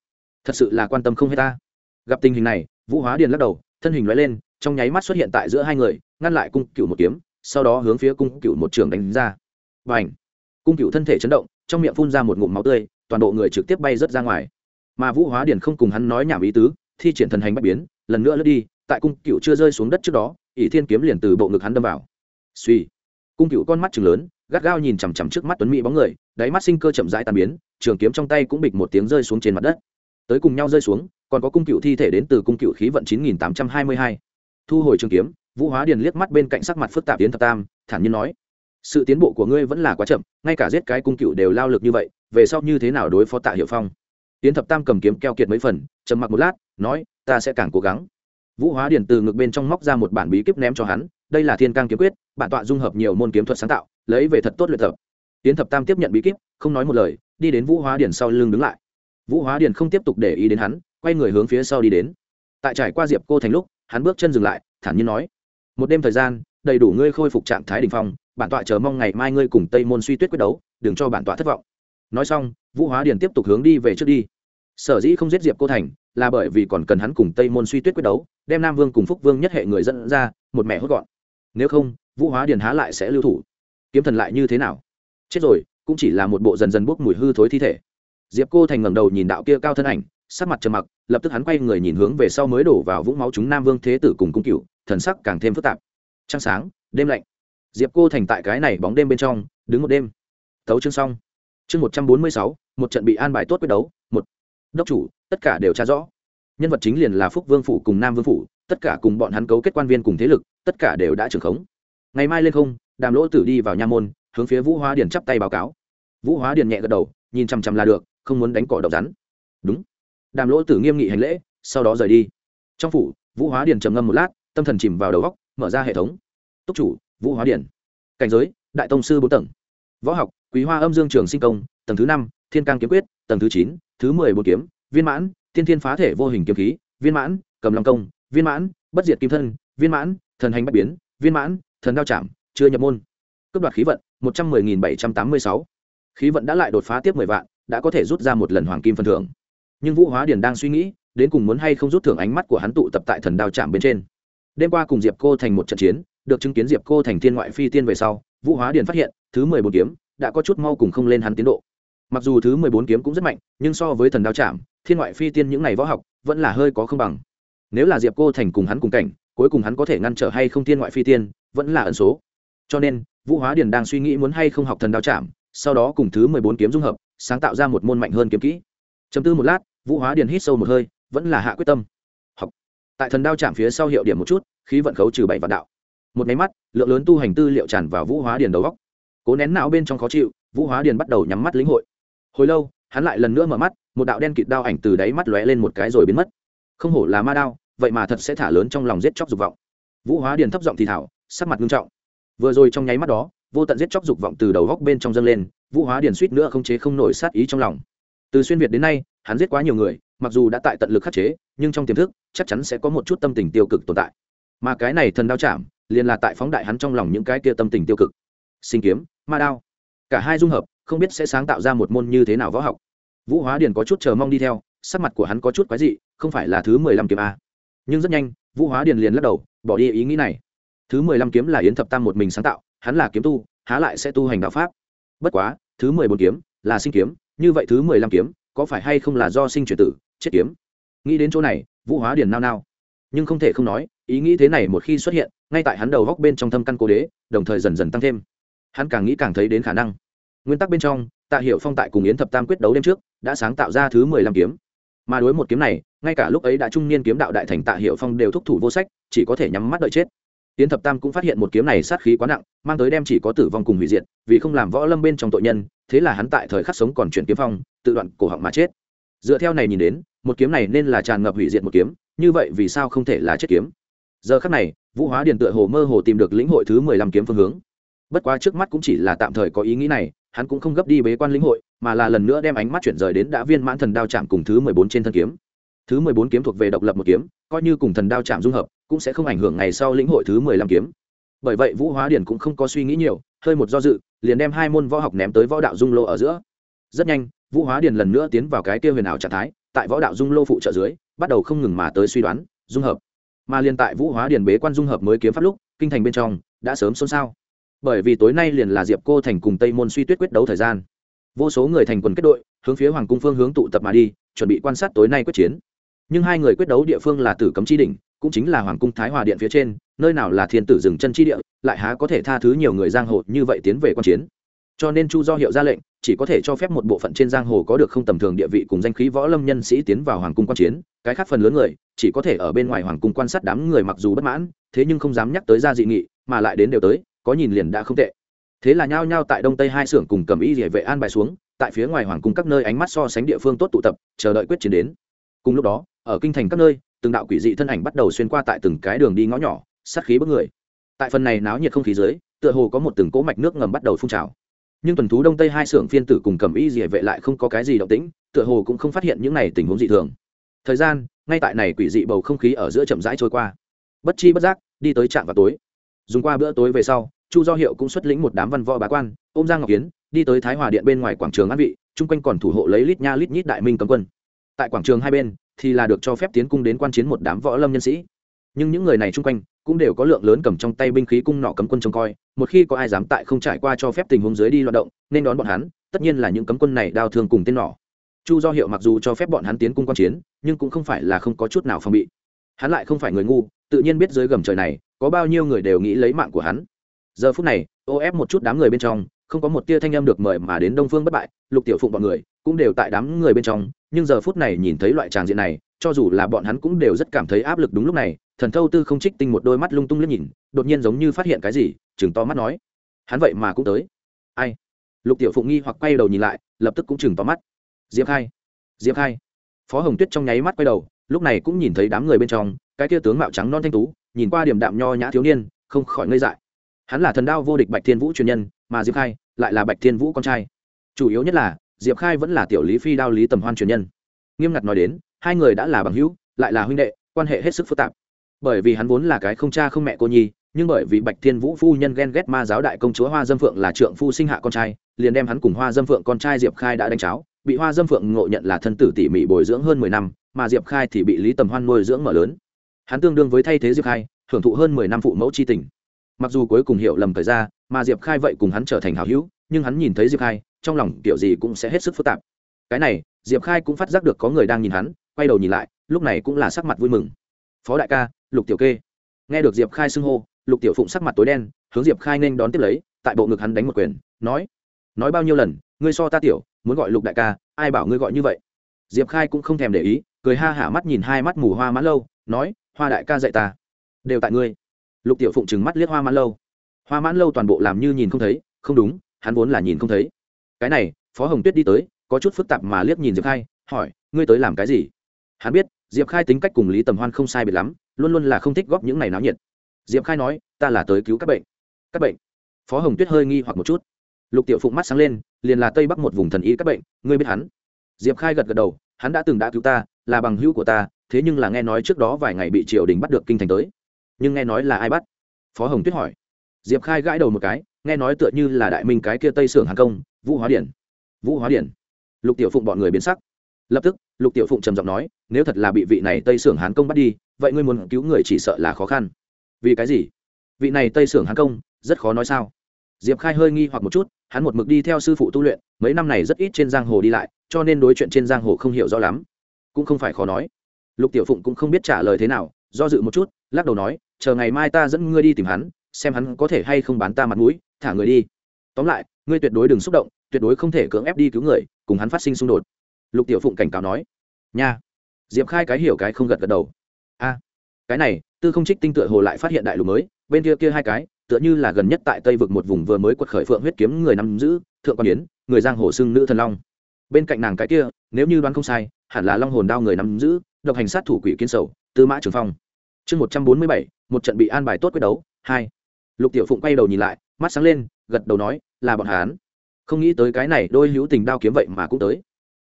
Thật sự là quan tâm không hết ta. Gặp tình hình này, vũ hóa điền lắc đầu, thân hình loại lên, trong nháy mắt xuất hiện tại giữa hai người, ngăn lại cung cựu một kiếm, sau đó hướng phía cung cựu một trường đánh ra. Và ảnh cung cựu thân thể chấn động, trong miệng phun ra một ngụm máu tươi, toàn bộ người trực tiếp bay rớt ra ngoài mà vũ hóa điền không cùng hắn nói nhảm ý tứ, thi triển thần hành bạch biến, lần nữa lướt đi, tại cung cựu chưa rơi xuống đất trước đó, ỷ thiên kiếm liền từ bộ ngực hắn đâm vào. Suy cung cựu con mắt chừng lớn, gắt gao nhìn chằm chằm trước mắt tuấn mỹ bóng người, đáy mắt sinh cơ chậm rãi tàn biến, trường kiếm trong tay cũng bịch một tiếng rơi xuống trên mặt đất. Tới cùng nhau rơi xuống, còn có cung cựu thi thể đến từ cung cựu khí vận chín nghìn tám trăm hai mươi hai. Thu hồi trường kiếm, vũ hóa điền liếc mắt bên cạnh sắc mặt phức tạp tiến thập tam, thản nhiên nói, sự tiến bộ của ngươi vẫn là quá chậm, ngay cả giết cái cung cựu đều lao lực như vậy, về sau như thế nào đối phó tạ hiệu phong? Tiến thập tam cầm kiếm keo kiệt mấy phần, trầm mặc một lát, nói, ta sẽ càng cố gắng. Vũ hóa điền từ ngực bên trong móc ra một bản bí kíp ném cho hắn, đây là thiên cang kiếm quyết, bản tọa dung hợp nhiều môn kiếm thuật sáng tạo, lấy về thật tốt luyện tập. Tiến thập tam tiếp nhận bí kíp, không nói một lời, đi đến vũ hóa điền sau lưng đứng lại. Vũ hóa điền không tiếp tục để ý đến hắn, quay người hướng phía sau đi đến. Tại trải qua diệp cô thành lúc, hắn bước chân dừng lại, thản nhiên nói, một đêm thời gian, đầy đủ ngươi khôi phục trạng thái đình phong, bản tọa chờ mong ngày mai ngươi cùng tây môn suy tuyết quyết đấu, đừng cho bản tọa thất vọng nói xong, vũ hóa điền tiếp tục hướng đi về trước đi. Sở dĩ không giết diệp cô thành là bởi vì còn cần hắn cùng tây môn suy tuyết quyết đấu, đem nam vương cùng phúc vương nhất hệ người dẫn ra, một mẹ hốt gọn. Nếu không, vũ hóa điền há lại sẽ lưu thủ. Kiếm thần lại như thế nào? Chết rồi, cũng chỉ là một bộ dần dần bốc mùi hư thối thi thể. Diệp cô thành ngẩng đầu nhìn đạo kia cao thân ảnh, sắc mặt trầm mặc, lập tức hắn quay người nhìn hướng về sau mới đổ vào vũng máu chúng nam vương thế tử cùng cung cựu thần sắc càng thêm phức tạp. Trăng sáng, đêm lạnh. Diệp cô thành tại cái này bóng đêm bên trong, đứng một đêm. Tấu chương xong chương một trăm bốn mươi sáu, một trận bị an bài tốt quyết đấu, một. Đốc chủ, tất cả đều tra rõ. Nhân vật chính liền là phúc vương phủ cùng nam vương phủ, tất cả cùng bọn hắn cấu kết quan viên cùng thế lực, tất cả đều đã trưởng khống. Ngày mai lên không, đàm lỗ tử đi vào nha môn, hướng phía vũ hóa điền chắp tay báo cáo. Vũ hóa điền nhẹ gật đầu, nhìn chằm chằm là được, không muốn đánh cỏ độc rắn. Đúng. Đàm lỗ tử nghiêm nghị hành lễ, sau đó rời đi. Trong phủ, vũ hóa điền trầm ngâm một lát, tâm thần chìm vào đầu góc mở ra hệ thống. Túc chủ, vũ hóa điền. Cảnh giới, đại tông sư bốn tầng. Võ học quý hoa âm dương trường sinh công, tầng thứ năm, thiên cang kiếm quyết, tầng thứ chín, thứ mười bốn kiếm, viên mãn, tiên thiên phá thể vô hình kiếm khí, viên mãn, cầm lòng công, viên mãn, bất diệt kim thân, viên mãn, thần hành bất biến, viên mãn, thần đao chạm, chưa nhập môn. Cấp đoạt khí vận, một trăm mười nghìn bảy trăm tám mươi sáu. Khí vận đã lại đột phá tiếp mười vạn, đã có thể rút ra một lần hoàng kim phần thưởng. Nhưng vũ hóa điền đang suy nghĩ, đến cùng muốn hay không rút thưởng ánh mắt của hắn tụ tập tại thần đao chạm bên trên. Đêm qua cùng diệp cô thành một trận chiến, được chứng kiến diệp cô thành thiên ngoại phi tiên về sau, vũ hóa điền phát hiện, thứ mười bốn kiếm đã có chút mau cùng không lên hắn tiến độ. Mặc dù thứ mười bốn kiếm cũng rất mạnh, nhưng so với thần đao chạm, thiên ngoại phi tiên những ngày võ học, vẫn là hơi có không bằng. Nếu là diệp cô thành cùng hắn cùng cảnh, cuối cùng hắn có thể ngăn trở hay không thiên ngoại phi tiên, vẫn là ẩn số. Cho nên, vũ hóa điền đang suy nghĩ muốn hay không học thần đao chạm, sau đó cùng thứ mười bốn kiếm dung hợp, sáng tạo ra một môn mạnh hơn kiếm kỹ. Chấm tư một lát, vũ hóa điền hít sâu một hơi, vẫn là hạ quyết tâm. Học. Tại thần đao chạm phía sau hiệu điểm một chút, khí vận khấu trừ bảy vạn đạo. Một máy mắt, lượng lớn tu hành tư liệu tràn vào vũ hóa điền đầu góc cố nén não bên trong khó chịu, vũ hóa điền bắt đầu nhắm mắt lĩnh hội. Hồi lâu, hắn lại lần nữa mở mắt, một đạo đen kịt đao ảnh từ đáy mắt lóe lên một cái rồi biến mất. Không hổ là ma đao, vậy mà thật sẽ thả lớn trong lòng giết chóc dục vọng. Vũ hóa điền thấp giọng thì thảo, sắc mặt nghiêm trọng. Vừa rồi trong nháy mắt đó, vô tận giết chóc dục vọng từ đầu góc bên trong dâng lên, vũ hóa điền suýt nữa không chế không nổi sát ý trong lòng. Từ xuyên việt đến nay, hắn giết quá nhiều người, mặc dù đã tại tận lực khắc chế, nhưng trong tiềm thức, chắc chắn sẽ có một chút tâm tình tiêu cực tồn tại. Mà cái này thần đao chạm, liền là tại phóng đại hắn trong lòng những cái kia tâm tình tiêu cực sinh kiếm, ma đao. Cả hai dung hợp, không biết sẽ sáng tạo ra một môn như thế nào võ học. Vũ hóa điền có chút chờ mong đi theo, sắc mặt của hắn có chút quái dị, không phải là thứ mười lăm kiếm a. Nhưng rất nhanh, vũ hóa điền liền lắc đầu, bỏ đi ý nghĩ này. Thứ mười lăm kiếm là yến thập tam một mình sáng tạo, hắn là kiếm tu, há lại sẽ tu hành đạo pháp. Bất quá, thứ mười bốn kiếm là sinh kiếm, như vậy thứ mười lăm kiếm có phải hay không là do sinh chuyển tử, chết kiếm? Nghĩ đến chỗ này, vũ hóa điền nao nao. Nhưng không thể không nói, ý nghĩ thế này một khi xuất hiện, ngay tại hắn đầu góc bên trong thâm căn cố đế, đồng thời dần dần tăng thêm hắn càng nghĩ càng thấy đến khả năng. Nguyên tắc bên trong, tạ hiệu phong tại cùng yến thập tam quyết đấu đêm trước, đã sáng tạo ra thứ mười lăm kiếm. Mà đối một kiếm này, ngay cả lúc ấy đã trung niên kiếm đạo đại thành tạ hiệu phong đều thúc thủ vô sách, chỉ có thể nhắm mắt đợi chết. Yến thập tam cũng phát hiện một kiếm này sát khí quá nặng, mang tới đem chỉ có tử vong cùng hủy diệt, vì không làm võ lâm bên trong tội nhân, thế là hắn tại thời khắc sống còn chuyển kiếm phong, tự đoạn cổ họng mà chết. Dựa theo này nhìn đến, một kiếm này nên là tràn ngập hủy diệt một kiếm, như vậy vì sao không thể là chết kiếm? Giờ khắc này, vũ hóa điền tựa hồ mơ hồ tìm được lĩnh hội thứ mười lăm kiếm phương hướng bất quá trước mắt cũng chỉ là tạm thời có ý nghĩ này, hắn cũng không gấp đi bế quan lĩnh hội, mà là lần nữa đem ánh mắt chuyển rời đến đã viên mãn thần đao chạm cùng thứ mười bốn trên thân kiếm. Thứ mười bốn kiếm thuộc về độc lập một kiếm, coi như cùng thần đao chạm dung hợp, cũng sẽ không ảnh hưởng ngày sau lĩnh hội thứ mười lăm kiếm. Bởi vậy vũ hóa điển cũng không có suy nghĩ nhiều, hơi một do dự, liền đem hai môn võ học ném tới võ đạo dung lô ở giữa. Rất nhanh, vũ hóa điển lần nữa tiến vào cái kia huyền ảo trạng thái, tại võ đạo dung lô phụ trợ dưới, bắt đầu không ngừng mà tới suy đoán, dung hợp. Mà liền tại vũ hóa điển bế quan dung hợp mới kiếm pháp lúc, kinh thành bên trong, đã sớm xôn xao bởi vì tối nay liền là diệp cô thành cùng tây môn suy tuyết quyết đấu thời gian. Vô số người thành quần kết đội, hướng phía hoàng cung phương hướng tụ tập mà đi, chuẩn bị quan sát tối nay quyết chiến. Nhưng hai người quyết đấu địa phương là tử cấm chi đỉnh, cũng chính là hoàng cung thái hòa điện phía trên, nơi nào là thiên tử dừng chân chi địa, lại há có thể tha thứ nhiều người giang hồ như vậy tiến về quan chiến. Cho nên chu do hiệu ra lệnh, chỉ có thể cho phép một bộ phận trên giang hồ có được không tầm thường địa vị cùng danh khí võ lâm nhân sĩ tiến vào hoàng cung quan chiến, cái khác phần lớn người, chỉ có thể ở bên ngoài hoàng cung quan sát đám người mặc dù bất mãn, thế nhưng không dám nhắc tới ra dị nghị, mà lại đến đều tới có nhìn liền đã không tệ. Thế là nhao nhao tại đông tây hai xưởng cùng cầm y địa vệ an bài xuống, tại phía ngoài hoàng cung các nơi ánh mắt so sánh địa phương tốt tụ tập, chờ đợi quyết chiến đến. Cùng lúc đó, ở kinh thành các nơi, từng đạo quỷ dị thân ảnh bắt đầu xuyên qua tại từng cái đường đi ngõ nhỏ, sát khí bức người. Tại phần này náo nhiệt không khí dưới, tựa hồ có một từng cỗ mạch nước ngầm bắt đầu phun trào. Nhưng tuần thú đông tây hai xưởng phiên tử cùng cầm y địa vệ lại không có cái gì động tĩnh, tựa hồ cũng không phát hiện những này tình huống dị thường. Thời gian, ngay tại này quỷ dị bầu không khí ở giữa chậm rãi trôi qua. Bất chi bất giác, đi tới trạm vào tối dùng qua bữa tối về sau, chu do hiệu cũng xuất lĩnh một đám văn võ bá quan, ôm giang ngọc kiến đi tới thái hòa điện bên ngoài quảng trường an vị, chung quanh còn thủ hộ lấy lít nha lít nhít đại minh cấm quân. Tại quảng trường hai bên, thì là được cho phép tiến cung đến quan chiến một đám võ lâm nhân sĩ. Nhưng những người này chung quanh, cũng đều có lượng lớn cầm trong tay binh khí cung nọ cấm quân trông coi, một khi có ai dám tại không trải qua cho phép tình huống dưới đi loạt động, nên đón bọn hắn, tất nhiên là những cấm quân này đao thương cùng tên nỏ chu do hiệu mặc dù cho phép bọn hắn tiến cung quan chiến, nhưng cũng không phải là không có chút nào phòng bị. Hắn lại không phải người ngu, tự nhiên biết dưới gầm trời này có bao nhiêu người đều nghĩ lấy mạng của hắn. Giờ phút này, ô ép một chút đám người bên trong, không có một tia thanh âm được mời mà đến đông phương bất bại, lục tiểu phụng bọn người cũng đều tại đám người bên trong, nhưng giờ phút này nhìn thấy loại tràng diện này, cho dù là bọn hắn cũng đều rất cảm thấy áp lực đúng lúc này, thần thâu tư không trích tinh một đôi mắt lung tung liếc nhìn, đột nhiên giống như phát hiện cái gì chừng to mắt nói, hắn vậy mà cũng tới. Ai? Lục tiểu phụng nghi hoặc quay đầu nhìn lại, lập tức cũng chừng to mắt. Diệp khai diệp khai. Phó hồng tuyết trong nháy mắt quay đầu, lúc này cũng nhìn thấy đám người bên trong, cái kia tướng mạo trắng non thanh tú nhìn qua điểm đạm nho nhã thiếu niên, không khỏi ngây dại. Hắn là thần đao vô địch bạch thiên vũ truyền nhân, mà diệp khai lại là bạch thiên vũ con trai. Chủ yếu nhất là, diệp khai vẫn là tiểu lý phi đao lý tầm hoan truyền nhân. Nghiêm ngặt nói đến, hai người đã là bằng hữu, lại là huynh đệ, quan hệ hết sức phức tạp. Bởi vì hắn vốn là cái không cha không mẹ cô nhi, nhưng bởi vì bạch thiên vũ phu nhân ghen ghét ma giáo đại công chúa hoa dâm phượng là trượng phu sinh hạ con trai, liền đem hắn cùng hoa dâm phượng con trai diệp khai đã đánh cháo, bị hoa dâm phượng ngộ nhận là thân tử tỉ mỉ bồi dưỡng hơn mười năm, mà diệp khai thì bị lý tầm hoan nuôi dưỡng mở lớn hắn tương đương với thay thế diệp khai, hưởng thụ hơn mười năm phụ mẫu c h i tình. Mặc dù cuối cùng hiểu lầm thời ra mà diệp khai vậy cùng hắn trở thành hào hữu, nhưng hắn nhìn thấy diệp khai, trong lòng kiểu gì cũng sẽ hết sức phức tạp. Cái này, diệp khai cũng phát giác được có người đang nhìn hắn, quay đầu nhìn lại, lúc này cũng là sắc mặt vui mừng. Phó đại ca, lục tiểu kê. Nghe được diệp khai xưng hô, lục tiểu phụng sắc mặt tối đen, hướng diệp khai nên đón tiếp lấy, tại bộ ngực hắn đánh một quyền, nói nói bao nhiêu lần, ngươi so ta tiểu, muốn gọi lục đại ca, ai bảo ngươi gọi như vậy? Diệp khai cũng không thèm để ý, cười ha hả mắt nhìn hai mắt mù hoa mã lâu, nói hoa đại ca dạy ta. Đều tại ngươi. Lục tiểu phụng trừng mắt liếc hoa mãn lâu. Hoa mãn lâu toàn bộ làm như nhìn không thấy, không đúng, hắn vốn là nhìn không thấy. Cái này, phó hồng tuyết đi tới, có chút phức tạp mà liếc nhìn diệp khai, hỏi, ngươi tới làm cái gì? Hắn biết, diệp khai tính cách cùng lý tầm hoan không sai biệt lắm, luôn luôn là không thích góp những này náo nhiệt. Diệp khai nói, ta là tới cứu các bệnh. Các bệnh? Phó hồng tuyết hơi nghi hoặc một chút. Lục tiểu phụng mắt sáng lên, liền là tây bắc một vùng thần y các bệnh, ngươi biết hắn. Diệp khai gật gật đầu, hắn đã từng đã cứu ta, là bằng hữu của ta thế nhưng là nghe nói trước đó vài ngày bị triều đình bắt được kinh thành tới. Nhưng nghe nói là ai bắt? Phó hồng tuyết hỏi. Diệp khai gãi đầu một cái, nghe nói tựa như là đại minh cái kia tây sưởng hàng công, vũ hóa điển. Vũ hóa điển. Lục tiểu phụng bọn người biến sắc. Lập tức, lục tiểu phụng trầm giọng nói, nếu thật là bị vị này tây sưởng hán công bắt đi, vậy ngươi muốn cứu người chỉ sợ là khó khăn. Vì cái gì? Vị này tây sưởng hán công, rất khó nói sao? Diệp khai hơi nghi hoặc một chút, hắn một mực đi theo sư phụ tu luyện, mấy năm này rất ít trên giang hồ đi lại, cho nên đối chuyện trên giang hồ không hiểu rõ lắm. Cũng không phải khó nói lục tiểu phụng cũng không biết trả lời thế nào, do dự một chút, lắc đầu nói, chờ ngày mai ta dẫn ngươi đi tìm hắn, xem hắn có thể hay không bán ta mặt mũi, thả người đi. Tóm lại, ngươi tuyệt đối đừng xúc động, tuyệt đối không thể cưỡng ép đi cứu người, cùng hắn phát sinh xung đột. Lục tiểu phụng cảnh cáo nói. Nha. Diệp khai cái hiểu cái không gật gật đầu. A, cái này, tư không trích tinh tựa hồ lại phát hiện đại lục mới, bên kia kia hai cái, tựa như là gần nhất tại tây vực một vùng vừa mới quật khởi phượng huyết kiếm người nắm giữ, thượng quan yến, người giang hồ xưng nữ thần long. Bên cạnh nàng cái kia, nếu như đoán không sai, hẳn là long hồn đao người nắm giữ độc hành sát thủ quỷ kiến sầu, tư mã trường phong. Chương một trăm bốn mươi bảy, một trận bị an bài tốt quyết đấu, hai. Lục tiểu phụng quay đầu nhìn lại, mắt sáng lên, gật đầu nói, là bọn hán không nghĩ tới cái này đôi hữu tình đao kiếm vậy mà cũng tới.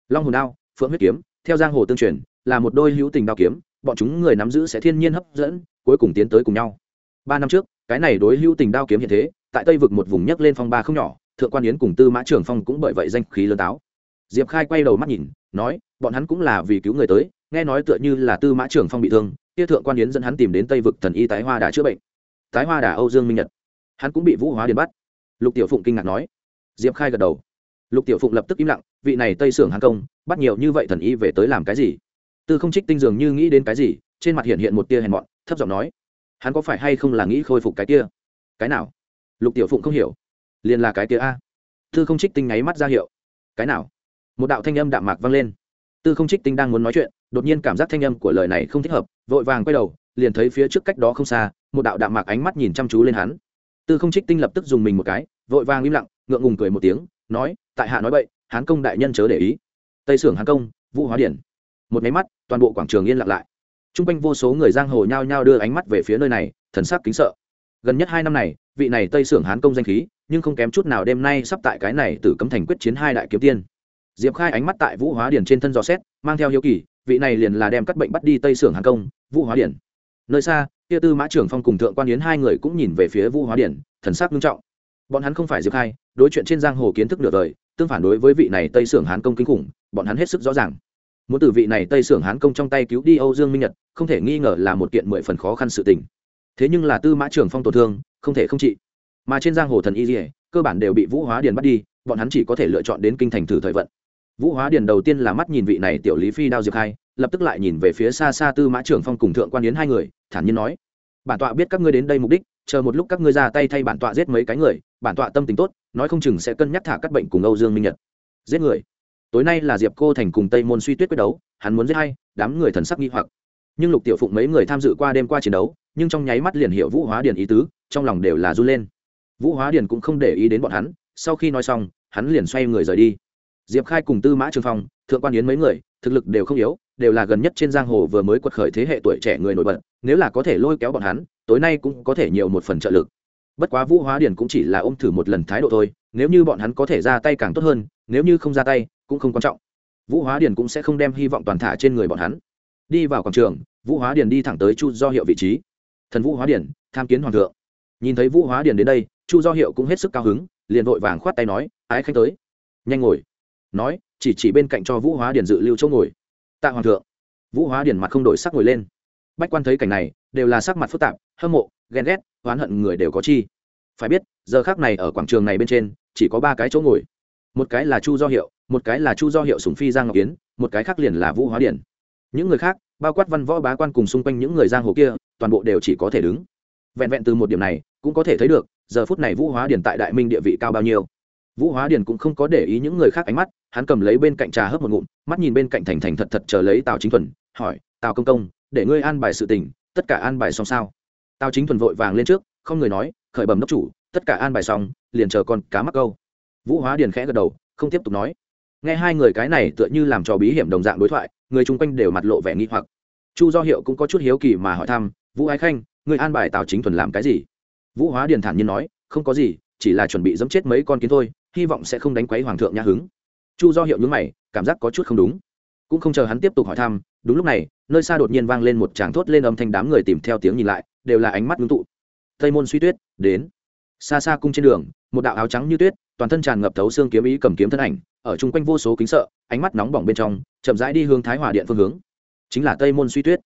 Long hồn đao, phượng huyết kiếm, theo giang hồ tương truyền, là một đôi hữu tình đao kiếm, bọn chúng người nắm giữ sẽ thiên nhiên hấp dẫn, cuối cùng tiến tới cùng nhau. Ba năm trước, cái này đối hữu tình đao kiếm hiện thế, tại tây vực một vùng nhấc lên phong ba không nhỏ, thượng quan yến cùng tư mã trường phong cũng bởi vậy danh khí lớn táo. Diệp khai quay đầu mắt nhìn, nói, bọn hắn cũng là vì cứu người tới nghe nói tựa như là tư mã trường phong bị thương, kia thượng quan yến dẫn hắn tìm đến tây vực thần y tái hoa đà chữa bệnh. Tái hoa đà âu dương minh nhật. Hắn cũng bị vũ hóa điền bắt. Lục tiểu phụng kinh ngạc nói. Diệp khai gật đầu. Lục tiểu phụng lập tức im lặng, vị này tây sưởng hàng công, bắt nhiều như vậy thần y về tới làm cái gì? Tư không trích tinh dường như nghĩ đến cái gì, trên mặt hiện hiện một tia hèn mọn, thấp giọng nói. Hắn có phải hay không là nghĩ khôi phục cái kia? Cái nào? Lục tiểu phụng không hiểu. Liền là cái kia a. Tư không trích tinh nháy mắt ra hiệu. Cái nào? Một đạo thanh âm đạm mạc vang lên. Tư không trích tinh đang muốn nói chuyện đột nhiên cảm giác thanh âm của lời này không thích hợp, vội vàng quay đầu, liền thấy phía trước cách đó không xa, một đạo đạm mạc ánh mắt nhìn chăm chú lên hắn. Tư không trích tinh lập tức dùng mình một cái, vội vàng im lặng, ngượng ngùng cười một tiếng, nói, tại hạ nói vậy hán công đại nhân chớ để ý. Tây sưởng hán công, vũ hóa điển. Một máy mắt, toàn bộ quảng trường yên lặng lại. T r u n g quanh vô số người giang hồ nhao nhao đưa ánh mắt về phía nơi này, thần sắc kính sợ. Gần nhất hai năm này, vị này tây sưởng hán công danh khí, nhưng không kém chút nào đêm nay sắp tại cái này từ cấm thành quyết chiến hai đại kiếm tiên. Diệp khai ánh mắt tại vũ hóa điển trên thân dò xét, mang theo hiếu kỳ vị này liền là đem các bệnh bắt đi tây sưởng hán công, vũ hóa điển. Nơi xa, kia tư mã trưởng phong cùng thượng quan yến hai người cũng nhìn về phía vũ hóa điển, thần sắc nghiêm trọng. Bọn hắn không phải diệp khai, đối chuyện trên giang hồ kiến thức nửa đời, tương phản đối với vị này tây sưởng hán công kinh khủng, bọn hắn hết sức rõ ràng. Muốn từ vị này tây sưởng hán công trong tay cứu đi âu dương minh nhật, không thể nghi ngờ là một kiện mười phần khó khăn sự tình. Thế nhưng là tư mã trưởng phong tổn thương, không thể không trị. Mà trên giang hồ thần y dỉa cơ bản đều bị vũ hóa điền bắt đi, bọn hắn chỉ có thể lựa chọn đến kinh thành thử thời vận vũ hóa điền đầu tiên là mắt nhìn vị này tiểu lý phi đao diệp khai, lập tức lại nhìn về phía xa xa tư mã trưởng phong cùng thượng quan yến hai người, thản nhiên nói, bản tọa biết các ngươi đến đây mục đích, chờ một lúc các ngươi ra tay thay bản tọa giết mấy cái người, bản tọa tâm tình tốt, nói không chừng sẽ cân nhắc thả các bệnh cùng âu dương minh nhật. Giết người. Tối nay là diệp cô thành cùng tây môn suy tuyết quyết đấu, hắn muốn giết hay đám người thần sắc nghi hoặc. Nhưng lục tiểu phụng mấy người tham dự qua đêm qua chiến đấu, nhưng trong nháy mắt liền hiểu vũ hóa điền ý tứ, trong lòng đều là run lên. Vũ hóa điền cũng không để ý đến bọn hắn, sau khi nói xong, hắn liền xoay người rời đi diệp khai cùng tư mã trường phong, thượng quan yến mấy người, thực lực đều không yếu, đều là gần nhất trên giang hồ vừa mới quật khởi thế hệ tuổi trẻ người nổi bật, nếu là có thể lôi kéo bọn hắn, tối nay cũng có thể nhiều một phần trợ lực. Bất quá vũ hóa điển cũng chỉ là ôm thử một lần thái độ thôi, nếu như bọn hắn có thể ra tay càng tốt hơn, nếu như không ra tay, cũng không quan trọng. Vũ hóa điển cũng sẽ không đem hy vọng toàn thả trên người bọn hắn. Đi vào quảng trường, vũ hóa điển đi thẳng tới chu do hiệu vị trí. Thần vũ hóa điển tham kiến hoàng thượng. Nhìn thấy vũ hóa điển đến đây, chu do hiệu cũng hết sức cao hứng, liền vội vàng khoát tay nói, ái khanh tới. Nhanh ngồi nói, chỉ chỉ bên cạnh cho vũ hóa điển dự lưu chỗ ngồi. Tạ hoàng thượng. Vũ hóa điển mặt không đổi sắc ngồi lên. Bách quan thấy cảnh này, đều là sắc mặt phức tạp, hâm mộ, ghen ghét, oán hận người đều có chi. Phải biết, giờ khác này ở quảng trường này bên trên, chỉ có ba cái chỗ ngồi. Một cái là chu do hiệu, một cái là chu do hiệu sùng phi giang ngọc kiến một cái khác liền là vũ hóa điển những người khác, bao quát văn võ bá quan cùng xung quanh những người giang hồ kia, toàn bộ đều chỉ có thể đứng. Vẹn vẹn từ một điểm này, cũng có thể thấy được, giờ phút này vũ hóa điển tại đại minh địa vị cao bao nhiêu vũ hóa Điền cũng không có để ý những người khác ánh mắt, hắn cầm lấy bên cạnh trà hớp một ngụm, mắt nhìn bên cạnh thành thành thật thật chờ lấy tào chính thuần, hỏi, tào công công, để ngươi an bài sự tình, tất cả an bài xong sao? Tào chính thuần vội vàng lên trước, không người nói, khởi bẩm đốc chủ, tất cả an bài xong, liền chờ con cá mắc câu. Vũ hóa điền khẽ gật đầu, không tiếp tục nói. Nghe hai người cái này tựa như làm trò bí hiểm đồng dạng đối thoại, người chung quanh đều mặt lộ vẻ nghi hoặc. Chu do hiệu cũng có chút hiếu kỳ mà hỏi thăm, vũ ái khanh người an bài tào chính thuần làm cái gì? Vũ hóa điền thản nhiên nói, không có gì, chỉ là chuẩn bị dẫm chết mấy con kiến thôi hy vọng sẽ không đánh quấy hoàng thượng nhã hứng. Chu do hiệu những mày, cảm giác có chút không đúng. Cũng không chờ hắn tiếp tục hỏi thăm, đúng lúc này, nơi xa đột nhiên vang lên một tràng thốt lên âm thanh đám người tìm theo tiếng nhìn lại, đều là ánh mắt ngưng tụ. Tây môn suy tuyết, đến. Xa xa cung trên đường, một đạo áo trắng như tuyết, toàn thân tràn ngập thấu xương kiếm ý cầm kiếm thân ảnh, ở chung quanh vô số kính sợ, ánh mắt nóng bỏng bên trong, chậm rãi đi hướng thái hòa điện phương hướng. Chính là tây môn suy tuyết.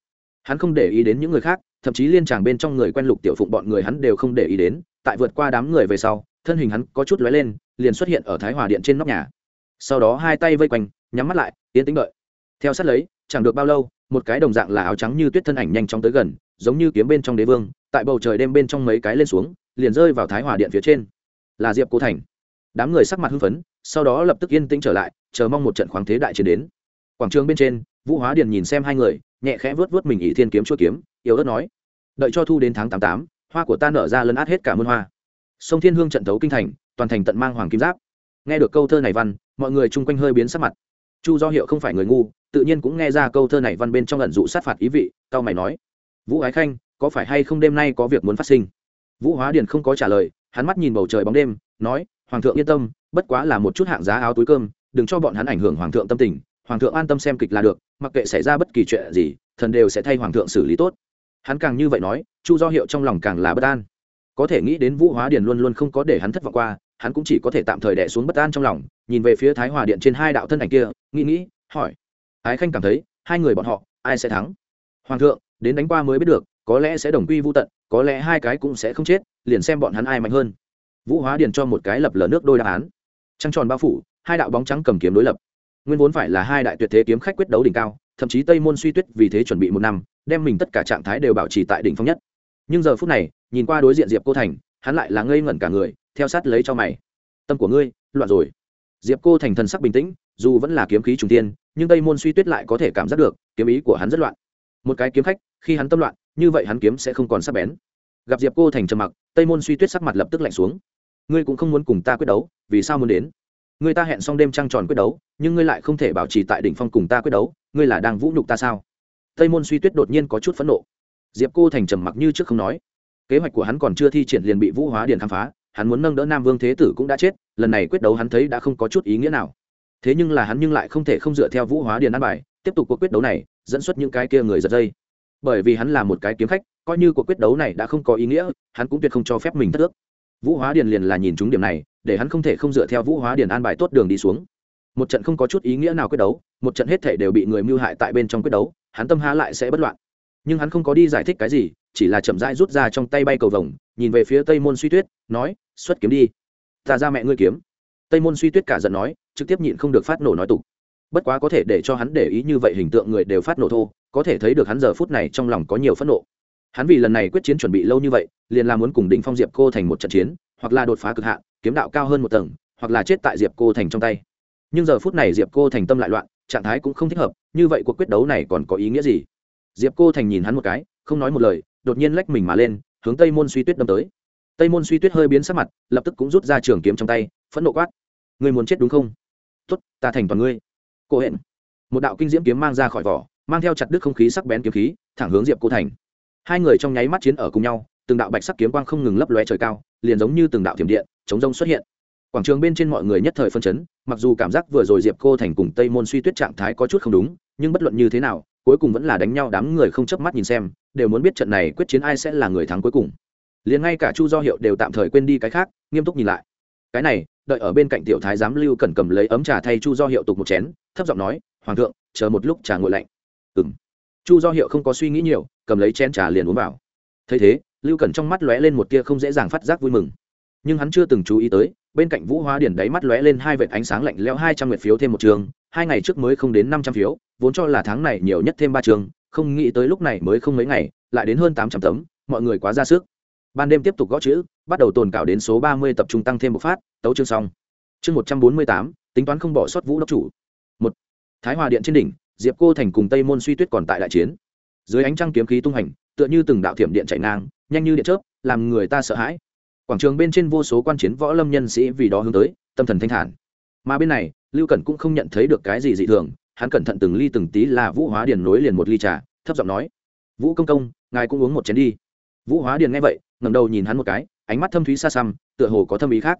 Hắn không để ý đến những người khác, thậm chí liên tràng bên trong người quen lục tiểu phụng bọn người hắn đều không để ý đến, tại vượt qua đám người về sau, thân hình hắn có chút lóe lên liền xuất hiện ở thái hòa điện trên nóc nhà. Sau đó hai tay vây quanh, nhắm mắt lại, yên tĩnh đợi. Theo sát lấy, chẳng được bao lâu, một cái đồng dạng là áo trắng như tuyết thân ảnh nhanh chóng tới gần, giống như kiếm bên trong đế vương, tại bầu trời đêm bên trong mấy cái lên xuống, liền rơi vào thái hòa điện phía trên. Là diệp cố thành. Đám người sắc mặt hưng phấn, sau đó lập tức yên tĩnh trở lại, chờ mong một trận khoáng thế đại chiến đến. Quảng trường bên trên, vũ hóa điền nhìn xem hai người, nhẹ khẽ vớt vớt mình ỷ thiên kiếm chua kiếm, yếu ớt nói, đợi cho thu đến tháng tám tám, hoa của ta nở ra lấn át hết cả muôn hoa sông thiên hương trận thấu kinh thành, toàn thành tận mang hoàng kim giáp. Nghe được câu thơ này văn, mọi người chung quanh hơi biến sắc mặt. Chu do hiệu không phải người ngu, tự nhiên cũng nghe ra câu thơ này văn bên trong ẩn dụ sát phạt ý vị, cao mày nói, vũ ái khanh, có phải hay không đêm nay có việc muốn phát sinh? Vũ hóa điền không có trả lời, hắn mắt nhìn bầu trời bóng đêm, nói, hoàng thượng yên tâm, bất quá là một chút hạng giá áo túi cơm, đừng cho bọn hắn ảnh hưởng hoàng thượng tâm tình. Hoàng thượng an tâm xem kịch là được, mặc kệ xảy ra bất kỳ chuyện gì, thần đều sẽ thay hoàng thượng xử lý tốt. Hắn càng như vậy nói, chu do hiệu trong lòng càng là bất an có thể nghĩ đến vũ hóa điền luôn luôn không có để hắn thất vọng qua, hắn cũng chỉ có thể tạm thời đẻ xuống bất an trong lòng, nhìn về phía thái hòa điện trên hai đạo thân ảnh kia, nghĩ nghĩ, hỏi. Ái khanh cảm thấy, hai người bọn họ, ai sẽ thắng? Hoàng thượng, đến đánh qua mới biết được, có lẽ sẽ đồng quy vô tận, có lẽ hai cái cũng sẽ không chết, liền xem bọn hắn ai mạnh hơn. Vũ hóa điền cho một cái lập lờ nước đôi đáp án. Trăng tròn bao phủ, hai đạo bóng trắng cầm kiếm đối lập. Nguyên vốn phải là hai đại tuyệt thế kiếm khách quyết đấu đỉnh cao, thậm chí tây môn suy tuyết vì thế chuẩn bị một năm, đem mình tất cả trạng thái đều bảo trì tại đỉnh phong nhất nhưng giờ phút này, nhìn qua đối diện diệp cô thành, hắn lại là ngây ngẩn cả người, theo sát lấy cho mày. Tâm của ngươi, loạn rồi. Diệp cô thành thần sắc bình tĩnh, dù vẫn là kiếm khí trùng tiên nhưng tây môn suy tuyết lại có thể cảm giác được, kiếm ý của hắn rất loạn. Một cái kiếm khách, khi hắn tâm loạn, như vậy hắn kiếm sẽ không còn sắc bén. Gặp diệp cô thành trầm mặc, tây môn suy tuyết sắc mặt lập tức lạnh xuống. Ngươi cũng không muốn cùng ta quyết đấu, vì sao muốn đến? Người ta hẹn xong đêm trăng tròn quyết đấu, nhưng ngươi lại không thể bảo trì tại đỉnh phong cùng ta quyết đấu, ngươi là đang vũ nhục ta sao? Tây môn suy tuyết đột nhiên có chút phẫn nộ diệp cô thành trầm mặc như trước không nói. Kế hoạch của hắn còn chưa thi triển liền bị vũ hóa điền khám phá, hắn muốn nâng đỡ nam vương thế tử cũng đã chết, lần này quyết đấu hắn thấy đã không có chút ý nghĩa nào. Thế nhưng là hắn nhưng lại không thể không dựa theo vũ hóa điền ăn bài, tiếp tục cuộc quyết đấu này, dẫn xuất những cái kia người giật dây. Bởi vì hắn là một cái kiếm khách, coi như cuộc quyết đấu này đã không có ý nghĩa, hắn cũng tuyệt không cho phép mình thất ước. Vũ hóa điền liền là nhìn trúng điểm này, để hắn không thể không dựa theo vũ hóa điền an bài tốt đường đi xuống. Một trận không có chút ý nghĩa nào quyết đấu, một trận hết thể đều bị người mưu hại tại bên trong quyết đấu, hắn tâm há lại sẽ bất loạn nhưng hắn không có đi giải thích cái gì, chỉ là chậm rãi rút ra trong tay bay cầu vồng, nhìn về phía tây môn suy tuyết, nói, xuất kiếm đi. Ta ra mẹ ngươi kiếm. Tây môn suy tuyết cả giận nói, trực tiếp nhịn không được phát nổ nói tục. Bất quá có thể để cho hắn để ý như vậy hình tượng người đều phát nổ thô, có thể thấy được hắn giờ phút này trong lòng có nhiều phẫn nộ. Hắn vì lần này quyết chiến chuẩn bị lâu như vậy, liền là muốn cùng đỉnh phong diệp cô thành một trận chiến, hoặc là đột phá cực hạn, kiếm đạo cao hơn một tầng, hoặc là chết tại diệp cô thành trong tay. Nhưng giờ phút này diệp cô thành tâm lại loạn, trạng thái cũng không thích hợp, như vậy cuộc quyết đấu này còn có ý nghĩa gì? Diệp cô thành nhìn hắn một cái, không nói một lời, đột nhiên lách mình mà lên, hướng tây môn suy tuyết đâm tới. Tây môn suy tuyết hơi biến sắc mặt, lập tức cũng rút ra trường kiếm trong tay, phẫn nộ quát. Người muốn chết đúng không? Tốt, ta thành toàn ngươi. Cô hẹn một đạo kinh diễm kiếm mang ra khỏi vỏ, mang theo chặt đứt không khí sắc bén kiếm khí, thẳng hướng diệp cô thành. Hai người trong nháy mắt chiến ở cùng nhau, từng đạo bạch sắc kiếm quang không ngừng lấp lóe trời cao, liền giống như từng đạo thiểm điện, chống rông xuất hiện quảng trường bên trên mọi người nhất thời phân chấn, mặc dù cảm giác vừa rồi diệp cô thành cùng tây môn suy tuyết trạng thái có chút không đúng, nhưng bất luận như thế nào, cuối cùng vẫn là đánh nhau đám người không chớp mắt nhìn xem, đều muốn biết trận này quyết chiến ai sẽ là người thắng cuối cùng. Liền ngay cả chu do hiệu đều tạm thời quên đi cái khác, nghiêm túc nhìn lại. Cái này, đợi ở bên cạnh tiểu thái giám lưu cần cầm lấy ấm trà thay chu do hiệu tục một chén, thấp giọng nói, hoàng thượng, chờ một lúc trà nguội lạnh. Ừng chu do hiệu không có suy nghĩ nhiều, cầm lấy chén trà liền uống vào. Thấy thế, lưu cần trong mắt lóe lên một tia không dễ dàng phát giác vui mừng nhưng hắn chưa từng chú ý tới, bên cạnh vũ hóa điển đáy mắt lóe lên hai vệt ánh sáng lạnh lẽo hai trăm nguyệt phiếu thêm một trường, hai ngày trước mới không đến năm trăm phiếu, vốn cho là tháng này nhiều nhất thêm ba trường, không nghĩ tới lúc này mới không mấy ngày, lại đến hơn tám trăm tấm, mọi người quá ra sức. Ban đêm tiếp tục gõ chữ, bắt đầu tồn cảo đến số ba mươi tập trung tăng thêm một phát, tấu chương xong. Chương một trăm bốn mươi tám, tính toán không bỏ sót vũ đốc chủ. Một, thái hòa điện trên đỉnh, diệp cô thành cùng tây môn suy tuyết còn tại đại chiến. Dưới ánh trăng kiếm khí tung hành, tựa như từng đạo thiểm điện chạy ngang, nhanh như điện chớp, làm người ta sợ hãi quảng trường bên trên vô số quan chiến võ lâm nhân sĩ vì đó hướng tới, tâm thần thanh thản. Mà bên này, lưu cẩn cũng không nhận thấy được cái gì dị thường, hắn cẩn thận từng ly từng tí là vũ hóa điền nối liền một ly trà, thấp giọng nói, vũ công công, ngài cũng uống một chén đi. Vũ hóa điền nghe vậy, ngẩng đầu nhìn hắn một cái, ánh mắt thâm thúy xa xăm, tựa hồ có thâm ý khác.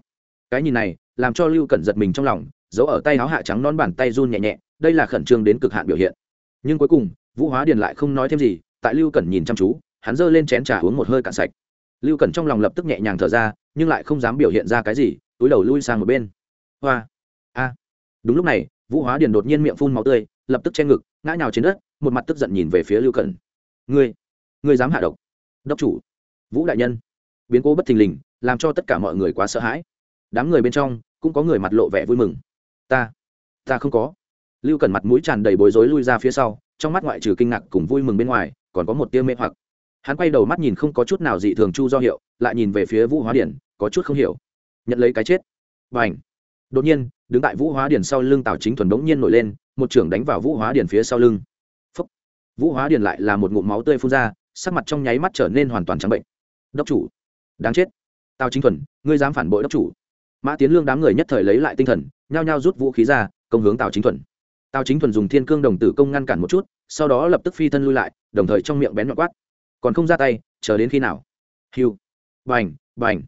Cái nhìn này, làm cho lưu cẩn giật mình trong lòng, giấu ở tay áo hạ trắng non bàn tay run nhẹ nhẹ, đây là khẩn trương đến cực hạn biểu hiện. Nhưng cuối cùng, vũ hóa điền lại không nói thêm gì, tại lưu cẩn nhìn chăm chú, hắn giơ lên chén trà uống một hơi cạn sạch lưu cẩn trong lòng lập tức nhẹ nhàng thở ra, nhưng lại không dám biểu hiện ra cái gì, túi đầu lui sang một bên. Hoa. A. Đúng lúc này, vũ hóa điền đột nhiên miệng phun máu tươi, lập tức che ngực, ngã nhào trên đất, một mặt tức giận nhìn về phía lưu cẩn. Ngươi ngươi dám hạ độc? Đốc chủ. Vũ đại nhân. Biến cố bất thình lình, làm cho tất cả mọi người quá sợ hãi. Đám người bên trong, cũng có người mặt lộ vẻ vui mừng. Ta ta không có. Lưu cẩn mặt mũi tràn đầy bối rối lui ra phía sau, trong mắt ngoại trừ kinh ngạc cùng vui mừng bên ngoài, còn có một tia mê hoặc hắn quay đầu mắt nhìn không có chút nào dị thường chu do hiệu, lại nhìn về phía vũ hóa điển, có chút không hiểu. Nhận lấy cái chết. Và ảnh đột nhiên, đứng tại vũ hóa điển sau lưng tào chính thuần bỗng nhiên nổi lên, một trưởng đánh vào vũ hóa điển phía sau lưng. Phúc. vũ hóa điển lại là một ngụm máu tươi phun ra, sắc mặt trong nháy mắt trở nên hoàn toàn trắng bệnh. Đốc chủ. Đáng chết. Tào chính thuần, ngươi dám phản bội đốc chủ. Mã tiến lương đám người nhất thời lấy lại tinh thần, nhao nhao rút vũ khí ra, công hướng tào chính thuần. Tào chính thuần dùng thiên cương đồng tử công ngăn cản một chút, sau đó lập tức phi thân lui lại, đồng thời trong miệng bén nhọn quát còn không ra tay, chờ đến khi nào? Hiu. Bành bành.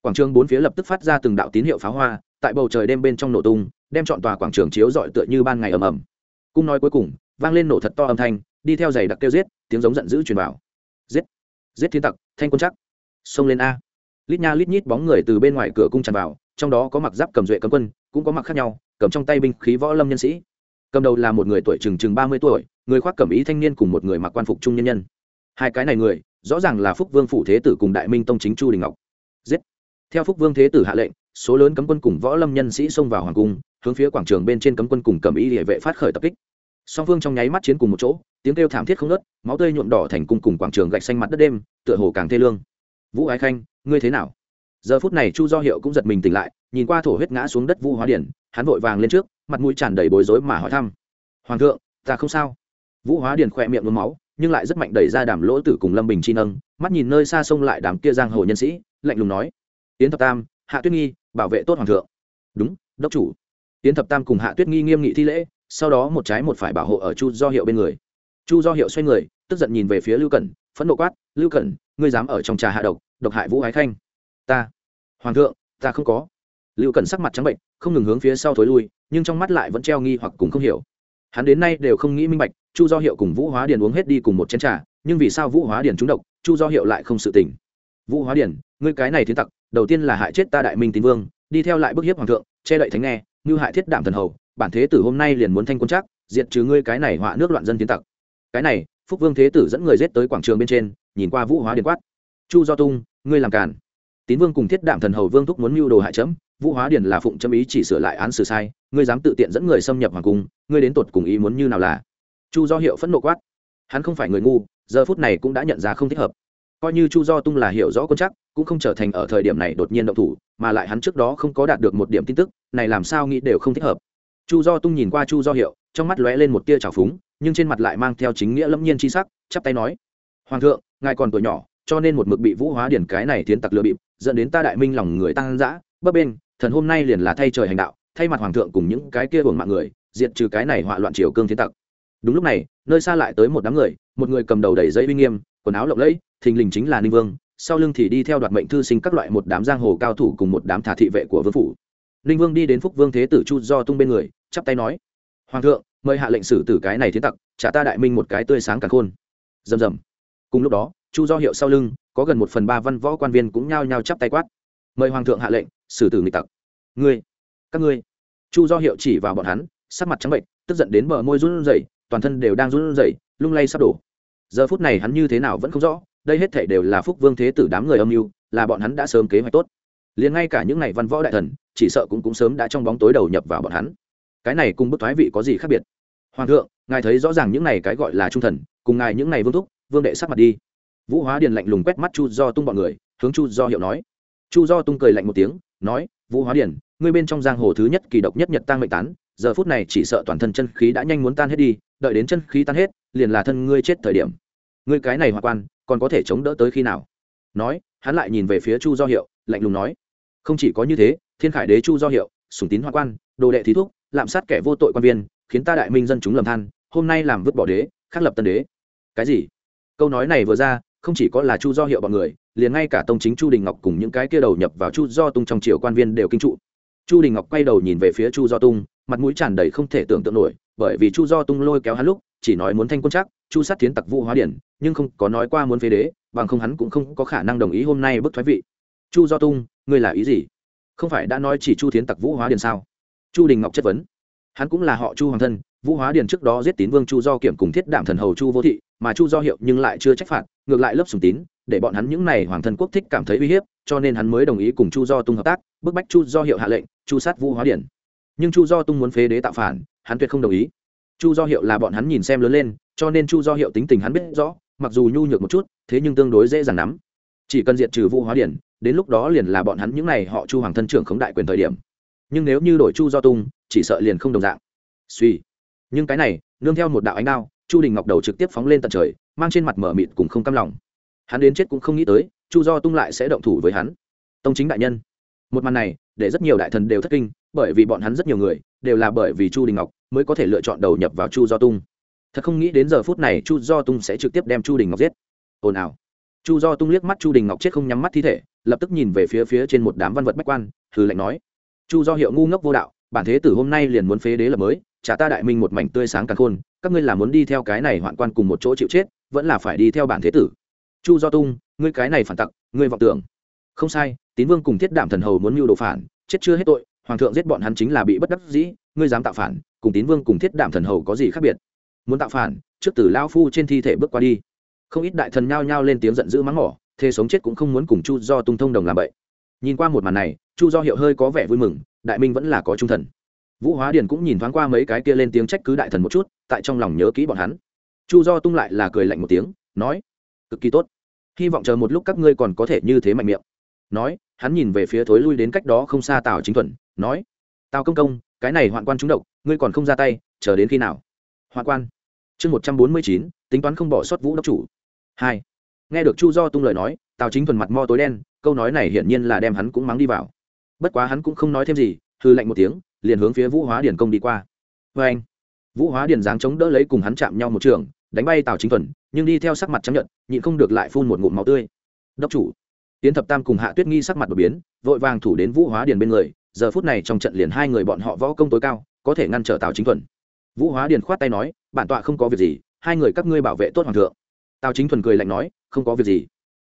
Quảng trường bốn phía lập tức phát ra từng đạo tín hiệu pháo hoa, tại bầu trời đêm bên trong nổ tung, đem chọn tòa quảng trường chiếu rọi tựa như ban ngày ầm ầm. Cung nói cuối cùng, vang lên nổ thật to âm thanh, đi theo giày đặc kêu giết, tiếng giống giận dữ truyền vào. Giết giết thiên tặc, thanh quân chắc. Xông lên a. Lít nha lít nhít bóng người từ bên ngoài cửa cung tràn vào, trong đó có mặc giáp cầm duệ cấm quân, cũng có mặc khác nhau, cầm trong tay binh khí võ lâm nhân sĩ. Cầm đầu là một người tuổi chừng chừng ba mươi tuổi, người khoác cẩm ý thanh niên cùng một người mặc quan phục trung nhân nhân hai cái này người, rõ ràng là phúc vương phủ thế tử cùng đại minh tông chính chu đình ngọc. Giết. Theo phúc vương thế tử hạ lệnh, số lớn cấm quân cùng võ lâm nhân sĩ xông vào hoàng cung, hướng phía quảng trường bên trên cấm quân cùng cầm ý địa vệ phát khởi tập kích. Song phương trong nháy mắt chiến cùng một chỗ, tiếng kêu thảm thiết không nớt máu tươi nhuộm đỏ thành cung cùng quảng trường gạch xanh mặt đất đêm, tựa hồ càng thê lương. Vũ ái khanh, ngươi thế nào? Giờ phút này chu do hiệu cũng giật mình tỉnh lại, nhìn qua thổ huyết ngã xuống đất vũ hóa điển, hắn vội vàng lên trước, mặt mũi tràn đầy bối rối mà hỏi thăm. Hoàng thượng, ta không sao. Vũ hóa điển khỏe miệng mướm máu nhưng lại rất mạnh đẩy ra đàm lỗ tử cùng lâm bình chi nâng, mắt nhìn nơi xa sông lại đám kia giang hồ nhân sĩ, lạnh lùng nói, yến thập tam, hạ tuyết nghi, bảo vệ tốt hoàng thượng. Đúng, đốc chủ. Yến thập tam cùng hạ tuyết nghi nghiêm nghị thi lễ, sau đó một trái một phải bảo hộ ở chu do hiệu bên người. Chu do hiệu xoay người, tức giận nhìn về phía lưu cẩn, phẫn nộ quát, lưu cẩn, ngươi dám ở trong trà hạ độc độc hại vũ ái khanh? Ta. Hoàng thượng, ta không có. Lưu cẩn sắc mặt trắng bệnh không ngừng hướng phía sau thối lui, nhưng trong mắt lại vẫn treo nghi hoặc cùng không hiểu hắn đến nay đều không nghĩ minh bạch, chu do hiệu cùng vũ hóa điền uống hết đi cùng một chén trà, nhưng vì sao vũ hóa điền trúng độc, chu do hiệu lại không sự tỉnh? Vũ hóa điền, ngươi cái này thiên tặc, đầu tiên là hại chết ta đại minh tín vương, đi theo lại bức hiếp hoàng thượng, che đậy thánh nghe, như hại thiết đảm thần hầu, bản thế tử hôm nay liền muốn thanh quân chắc diệt trừ ngươi cái này họa nước loạn dân tiến tặc. Cái này, phúc vương thế tử dẫn người giết tới quảng trường bên trên, nhìn qua vũ hóa điền quát. Chu do tung, ngươi làm càn tín vương cùng thiết đạm thần hầu vương thúc muốn mưu đồ hại chấm, vũ hóa điền là phụng chấm ý chỉ sửa lại án xử sai, ngươi dám tự tiện dẫn người xâm nhập hoàng cung, ngươi đến tột cùng ý muốn như nào là? Chu do hiệu phẫn nộ quát. Hắn không phải người ngu, giờ phút này cũng đã nhận ra không thích hợp. Coi như chu do tung là hiểu rõ quân chắc, cũng không trở thành ở thời điểm này đột nhiên động thủ, mà lại hắn trước đó không có đạt được một điểm tin tức, này làm sao nghĩ đều không thích hợp. Chu do tung nhìn qua chu do hiệu, trong mắt lóe lên một tia trào phúng, nhưng trên mặt lại mang theo chính nghĩa lâm nhiên c h i sắc, chắp tay nói, hoàng thượng, ngài còn tuổi nhỏ cho nên một mực bị vũ hóa điển cái này tiến tặc lừa bịp, dẫn đến ta đại minh lòng người tăng dã, bấp bên thần hôm nay liền là thay trời hành đạo, thay mặt hoàng thượng cùng những cái kia hưởng mạng người, diệt trừ cái này họa loạn triều cương tiến tặc. Đúng lúc này, nơi xa lại tới một đám người, một người cầm đầu đầy dây uy nghiêm, quần áo lộng lẫy, thình lình chính là ninh vương, sau lưng thì đi theo đoạt mệnh thư sinh các loại một đám giang hồ cao thủ cùng một đám thả thị vệ của vương phủ. Ninh vương đi đến phúc vương thế tử chu do tung bên người, chắp tay nói, hoàng thượng, mời hạ lệnh xử tử cái này thiên tặc, trả ta đại minh một cái tươi sáng càng khôn. Rầm rầm. Cùng lúc đó chu do hiệu sau lưng, có gần một phần ba văn võ quan viên cũng nhao nhao chắp tay quát. Mời hoàng thượng hạ lệnh, xử tử nghịch tặc. Ngươi, các ngươi. Chu do hiệu chỉ vào bọn hắn, sắc mặt trắng bệnh, tức giận đến bờ môi run rẩy, toàn thân đều đang run rẩy, lung lay sắp đổ. Giờ phút này hắn như thế nào vẫn không rõ, đây hết thể đều là phúc vương thế tử đám người âm mưu, là bọn hắn đã sớm kế hoạch tốt. Liền ngay cả những ngày văn võ đại thần, chỉ sợ cũng cũng sớm đã trong bóng tối đầu nhập vào bọn hắn. Cái này cùng bức thoái vị có gì khác biệt? Hoàng thượng, ngài thấy rõ ràng những này cái gọi là trung thần, cùng ngài những này vương thúc, vương đệ sắc mặt đi vũ hóa điền lạnh lùng quét mắt chu do tung bọn người, hướng chu do hiệu nói. Chu do tung cười lạnh một tiếng, nói, vũ hóa điền, ngươi bên trong giang hồ thứ nhất kỳ độc nhất nhật tăng mệnh tán, giờ phút này chỉ sợ toàn thân chân khí đã nhanh muốn tan hết đi, đợi đến chân khí tan hết, liền là thân ngươi chết thời điểm. Ngươi cái này hoa quan, còn có thể chống đỡ tới khi nào? Nói, hắn lại nhìn về phía chu do hiệu, lạnh lùng nói, không chỉ có như thế, thiên khải đế chu do hiệu sùng tín hoa quan, đồ đệ thí thuốc lạm sát kẻ vô tội quan viên, khiến ta đại minh dân chúng lầm than, hôm nay làm vứt bỏ đế, khắc lập tân đế. Cái gì? Câu nói này vừa ra không chỉ có là chu do hiệu bọn người, liền ngay cả tông chính chu đình ngọc cùng những cái kia đầu nhập vào chu do tung trong triều quan viên đều kinh trụ. Chu đình ngọc quay đầu nhìn về phía chu do tung, mặt mũi tràn đầy không thể tưởng tượng nổi, bởi vì chu do tung lôi kéo hắn lúc, chỉ nói muốn thanh quân chắc, chu sát tiến tặc vũ hóa điển, nhưng không có nói qua muốn phế đế, bằng không hắn cũng không có khả năng đồng ý hôm nay bức thoái vị. Chu do tung, ngươi là ý gì? Không phải đã nói chỉ chu tiến tặc vũ hóa điển sao? Chu đình ngọc chất vấn. Hắn cũng là họ chu hoàng thân, vũ hóa điền trước đó giết tín vương chu do kiểm cùng thiết đảm thần hầu chu vô thị, mà chu do hiệu nhưng lại chưa trách phạt ngược lại lớp sùng tín, để bọn hắn những này hoàng thân quốc thích cảm thấy uy hiếp, cho nên hắn mới đồng ý cùng chu do tung hợp tác, bức bách chu do hiệu hạ lệnh, chu sát vũ hóa điển. Nhưng chu do tung muốn phế đế tạo phản, hắn tuyệt không đồng ý. Chu do hiệu là bọn hắn nhìn xem lớn lên, cho nên chu do hiệu tính tình hắn biết rõ, mặc dù nhu nhược một chút, thế nhưng tương đối dễ dàng nắm. Chỉ cần diệt trừ vũ hóa điển, đến lúc đó liền là bọn hắn những n à y họ chu hoàng thân trưởng khống đại quyền thời điểm. Nhưng nếu như đổi chu do tung, chỉ sợ liền không đồng dạng. Suy nhưng cái này, nương theo một đạo ánh đao, chu đình ngọc đầu trực tiếp phóng lên tận trời mang trên mặt mở mịt cùng không cam lòng. Hắn đến chết cũng không nghĩ tới, chu do tung lại sẽ động thủ với hắn. Tông chính đại nhân. Một màn này, để rất nhiều đại thần đều thất kinh, bởi vì bọn hắn rất nhiều người, đều là bởi vì chu đình ngọc mới có thể lựa chọn đầu nhập vào chu do tung. Thật không nghĩ đến giờ phút này chu do tung sẽ trực tiếp đem chu đình ngọc giết. Ồn ào. Chu do tung liếc mắt chu đình ngọc chết không nhắm mắt thi thể, lập tức nhìn về phía phía trên một đám văn vật bách quan, hừ lạnh nói. Chu do hiệu ngu ngốc vô đạo, bản thế tử hôm nay liền muốn phế đế lập mới trả ta đại minh một mảnh tươi sáng càng khôn, các ngươi là muốn đi theo cái này hoạn quan cùng một chỗ chịu chết vẫn là phải đi theo bản thế tử. Chu do tung, ngươi cái này phản tặc, ngươi vọng tưởng. Không sai, tín vương cùng thiết đảm thần hầu muốn mưu đồ phản, chết chưa hết tội, hoàng thượng giết bọn hắn chính là bị bất đắc dĩ, ngươi dám tạo phản, cùng tín vương cùng thiết đảm thần hầu có gì khác biệt? Muốn tạo phản, trước tử lao phu trên thi thể bước qua đi. Không ít đại thần nhao nhao lên tiếng giận dữ mắng mỏ thế sống chết cũng không muốn cùng chu do tung thông đồng làm vậy nhìn qua một màn này, chu do hiệu hơi có vẻ vui mừng, đại minh vẫn là có trung thần. Vũ hóa điền cũng nhìn thoáng qua mấy cái kia lên tiếng trách cứ đại thần một chút, tại trong lòng nhớ kỹ bọn hắn chu do tung lại là cười lạnh một tiếng, nói, cực kỳ tốt. Hy vọng chờ một lúc các ngươi còn có thể như thế mạnh miệng. Nói, hắn nhìn về phía thối lui đến cách đó không xa tào chính thuần, nói, tào công công, cái này hoạn quan trúng độc, ngươi còn không ra tay, chờ đến khi nào? Hoạn quan. Chương một trăm bốn mươi chín, tính toán không bỏ sót vũ đốc chủ. Hai. Nghe được chu do tung lời nói, tào chính thuần mặt mo tối đen, câu nói này hiển nhiên là đem hắn cũng mắng đi vào. Bất quá hắn cũng không nói thêm gì hư lạnh một tiếng, liền hướng phía vũ hóa điền công đi qua. Vê anh vũ hóa điền dáng chống đỡ lấy cùng hắn chạm nhau một trường đánh bay tào chính thuần, nhưng đi theo sắc mặt chấp nhận nhịn không được lại phun một ngụm máu tươi. Đốc chủ tiến thập tam cùng hạ tuyết nghi sắc mặt đột biến, vội vàng thủ đến vũ hóa điền bên người, giờ phút này trong trận liền hai người bọn họ võ công tối cao, có thể ngăn trở tào chính thuần. Vũ hóa điền khoát tay nói, bản tọa không có việc gì, hai người các ngươi bảo vệ tốt hoàng thượng. Tào chính thuần cười lạnh nói, không có việc gì.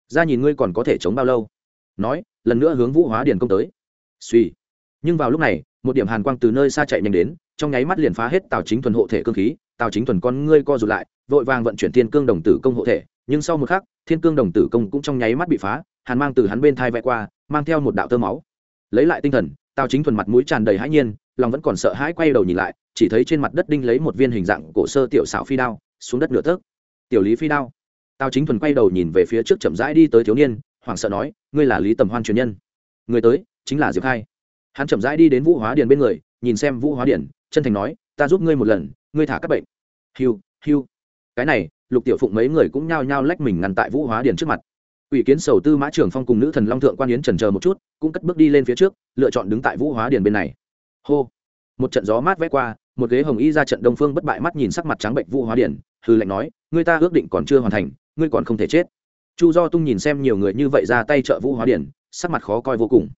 Ra nhìn ngươi còn có thể chống bao lâu? Nói, lần nữa hướng vũ hóa điền công tới. Suy nhưng vào lúc này, một điểm hàn quang từ nơi xa chạy nhanh đến, trong nháy mắt liền phá hết tào chính thuần hộ thể cơ khí, tào chính thuần con ngươi co rụt lại vội vàng vận chuyển thiên cương đồng tử công hộ thể, nhưng sau một khắc, thiên cương đồng tử công cũng trong nháy mắt bị phá, hàn mang từ hắn bên thai vẽ qua, mang theo một đạo tơ máu. Lấy lại tinh thần, tào chính thuần mặt mũi tràn đầy hãi nhiên, lòng vẫn còn sợ hãi quay đầu nhìn lại, chỉ thấy trên mặt đất đinh lấy một viên hình dạng cổ sơ tiểu xảo phi đao, xuống đất nửa tấc. Tiểu lý phi đao. Tào chính thuần quay đầu nhìn về phía trước chậm rãi đi tới thiếu niên, hoảng sợ nói, ngươi là lý tầm hoan truyền nhân. Người tới, chính là diệp khai. Hắn chậm rãi đi đến vũ hóa điện bên người, nhìn xem vũ hóa điện chân thành nói, ta giúp ngươi một lần, ngươi thả các bệnh. Hiu hiu cái này lục tiểu phụng mấy người cũng nhao nhao lách mình ngăn tại vũ hóa điền trước mặt. Ủy kiến sầu tư mã trưởng phong cùng nữ thần long thượng quan yến trần chờ một chút cũng cất bước đi lên phía trước lựa chọn đứng tại vũ hóa điền bên này. Hô! Một trận gió mát vẽ qua một ghế hồng y ra trận đông phương bất bại mắt nhìn sắc mặt trắng bệnh vũ hóa điền, hư lệnh nói người ta ước định còn chưa hoàn thành ngươi còn không thể chết. Chu do tung nhìn xem nhiều người như vậy ra tay trợ vũ hóa điền, sắc mặt khó coi vô cùng.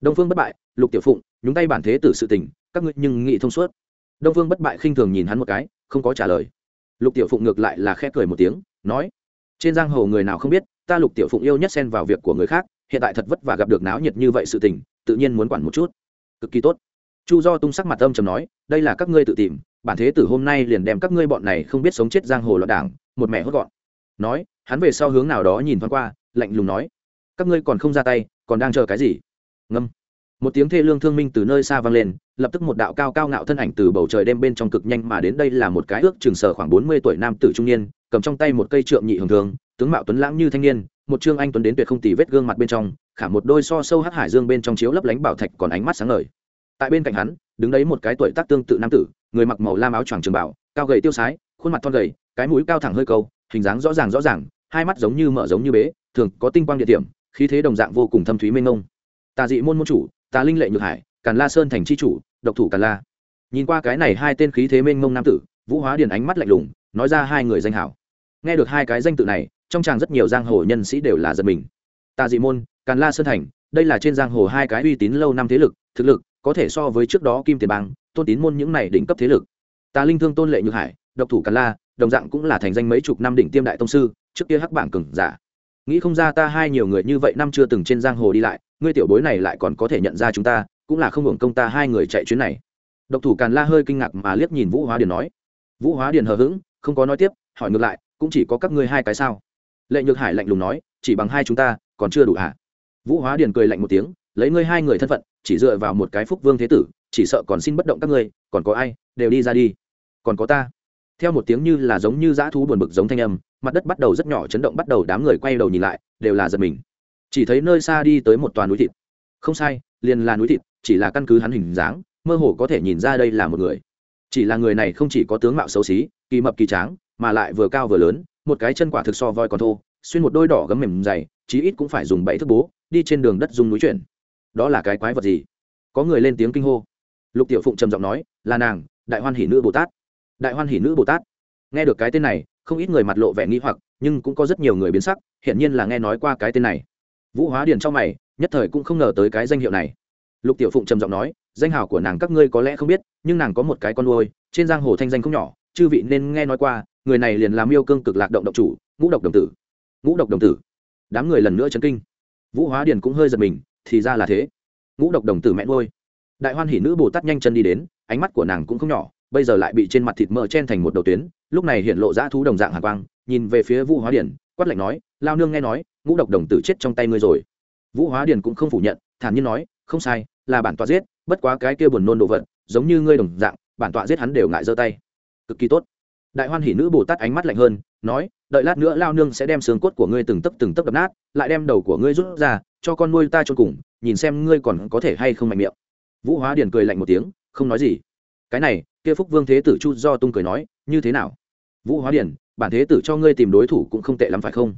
Đông phương bất bại lục tiểu phụng nhúng tay bản thế tử sự tình các ngươi nhưng nghị thông suốt. Đông phương bất bại khinh thường nhìn hắn một cái không có trả lời lục tiểu phụng ngược lại là khẽ cười một tiếng, nói, trên giang hồ người nào không biết, ta lục tiểu phụng yêu nhất xen vào việc của người khác, hiện tại thật vất và gặp được náo nhiệt như vậy sự tình, tự nhiên muốn quản một chút. Cực kỳ tốt. Chu do tung sắc mặt âm trầm nói, đây là các ngươi tự tìm, bản thế tử hôm nay liền đem các ngươi bọn này không biết sống chết giang hồ loạn đảng, một mẹ hốt gọn. Nói, hắn về sau hướng nào đó nhìn thoáng qua, lạnh lùng nói, các ngươi còn không ra tay, còn đang chờ cái gì? Ngâm một tiếng thê lương thương minh từ nơi xa vang lên, lập tức một đạo cao cao ngạo thân ảnh từ bầu trời đêm bên trong cực nhanh mà đến đây là một cái ước chừng sở khoảng bốn mươi tuổi nam tử trung niên, cầm trong tay một cây trượng nhị hưởng thường tướng mạo tuấn lãng như thanh niên, một trương anh tuấn đến tuyệt không tì vết gương mặt bên trong, khả một đôi so sâu hắc hải dương bên trong chiếu lấp lánh bảo thạch còn ánh mắt sáng ngời. Tại bên cạnh hắn, đứng đấy một cái tuổi tác tương tự nam tử, người mặc màu lam áo choàng trường bảo cao gầy tiêu sái, khuôn mặt thon gầy, cái mũi cao thẳng hơi câu, hình dáng rõ ràng rõ ràng, hai mắt giống như mở giống như bế, thường có tinh quang địa điểm, khí thế đồng dạng vô cùng thâm thúy mênh mông. Tà dị môn môn chủ tà linh lệ nhược hải, càn la sơn thành c h i chủ, độc thủ càn la. Nhìn qua cái này hai tên khí thế mênh mông nam tử, vũ hóa điền ánh mắt lạnh lùng, nói ra hai người danh hảo. Nghe được hai cái danh tự này, trong tràng rất nhiều giang hồ nhân sĩ đều là giật mình. Tà dị môn, càn la sơn thành, đây là trên giang hồ hai cái uy tín lâu năm thế lực, thực lực có thể so với trước đó kim tiền bang, tôn tín môn những này đỉnh cấp thế lực. Tà linh thương tôn lệ nhược hải, độc thủ càn la, đồng dạng cũng là thành danh mấy chục năm đỉnh tiêm đại tông sư, trước kia hắc bảng cừng giả. Nghĩ không ra ta hai nhiều người như vậy năm chưa từng trên giang hồ đi lại ngươi tiểu bối này lại còn có thể nhận ra chúng ta, cũng là không hưởng công ta hai người chạy chuyến này. Độc thủ càn la hơi kinh ngạc mà liếc nhìn vũ hóa điền nói. Vũ hóa điền hờ hững, không có nói tiếp, hỏi ngược lại, cũng chỉ có các ngươi hai cái sao? Lệ nhược hải lạnh lùng nói, chỉ bằng hai chúng ta, còn chưa đủ hả? Vũ hóa điền cười lạnh một tiếng, lấy ngươi hai người thân phận, chỉ dựa vào một cái phúc vương thế tử, chỉ sợ còn xin bất động các ngươi, còn có ai, đều đi ra đi. Còn có ta. Theo một tiếng như là giống như dã thú buồn bực giống thanh âm, mặt đất bắt đầu rất nhỏ chấn động bắt đầu đám người quay đầu nhìn lại, đều là giật mình chỉ thấy nơi xa đi tới một toàn núi thịt. Không sai, liền là núi thịt, chỉ là căn cứ hắn hình dáng, mơ hồ có thể nhìn ra đây là một người. Chỉ là người này không chỉ có tướng mạo xấu xí, kỳ mập kỳ tráng, mà lại vừa cao vừa lớn, một cái chân quả thực so voi còn thô, xuyên một đôi đỏ gấm mềm dày, chí ít cũng phải dùng bảy thước bố, đi trên đường đất dùng núi chuyển. Đó là cái quái vật gì? Có người lên tiếng kinh hô. Lục tiểu phụng trầm giọng nói, là nàng, đại hoan hỷ nữ bồ tát. Đại hoan hỷ nữ bồ tát. Nghe được cái tên này, không ít người mặt lộ vẻ nghi hoặc, nhưng cũng có rất nhiều người biến sắc, hiển nhiên là nghe nói qua cái tên này vũ hóa điền trong mày, nhất thời cũng không ngờ tới cái danh hiệu này. Lục tiểu phụng trầm giọng nói, danh hào của nàng các ngươi có lẽ không biết, nhưng nàng có một cái con nuôi, trên giang hồ thanh danh không nhỏ, chư vị nên nghe nói qua, người này liền làm yêu cương cực lạc động độc chủ, ngũ độc đồng tử. Ngũ độc đồng tử. Đám người lần nữa chấn kinh. Vũ hóa điền cũng hơi giật mình, thì ra là thế. Ngũ độc đồng tử mẹ nuôi. Đại hoan hỷ nữ bồ tát nhanh chân đi đến, ánh mắt của nàng cũng không nhỏ, bây giờ lại bị trên mặt thịt mỡ chen thành một đầu tuyến, lúc này hiện lộ ra thú đồng dạng hàn quang, nhìn về phía vũ hóa điển quát lạnh nói lao nương nghe nói ngũ độc đồng tử chết trong tay ngươi rồi. Vũ hóa Điền cũng không phủ nhận thản nhiên nói không sai là bản tọa giết bất quá cái kia buồn nôn đồ vật giống như ngươi đồng dạng bản tọa giết hắn đều ngại giơ tay. Cực kỳ tốt. Đại hoan hỷ nữ bồ tát ánh mắt lạnh hơn nói đợi lát nữa lao nương sẽ đem xương cốt của ngươi từng tấc từng tấc đập nát lại đem đầu của ngươi rút ra cho con nuôi ta cho cùng nhìn xem ngươi còn có thể hay không mạnh miệng. Vũ hóa Điền cười lạnh một tiếng không nói gì. Cái này kia phúc vương thế tử chu do tung cười nói như thế nào? Vũ hóa Điền, bản thế tử cho ngươi tìm đối thủ cũng không tệ lắm phải không?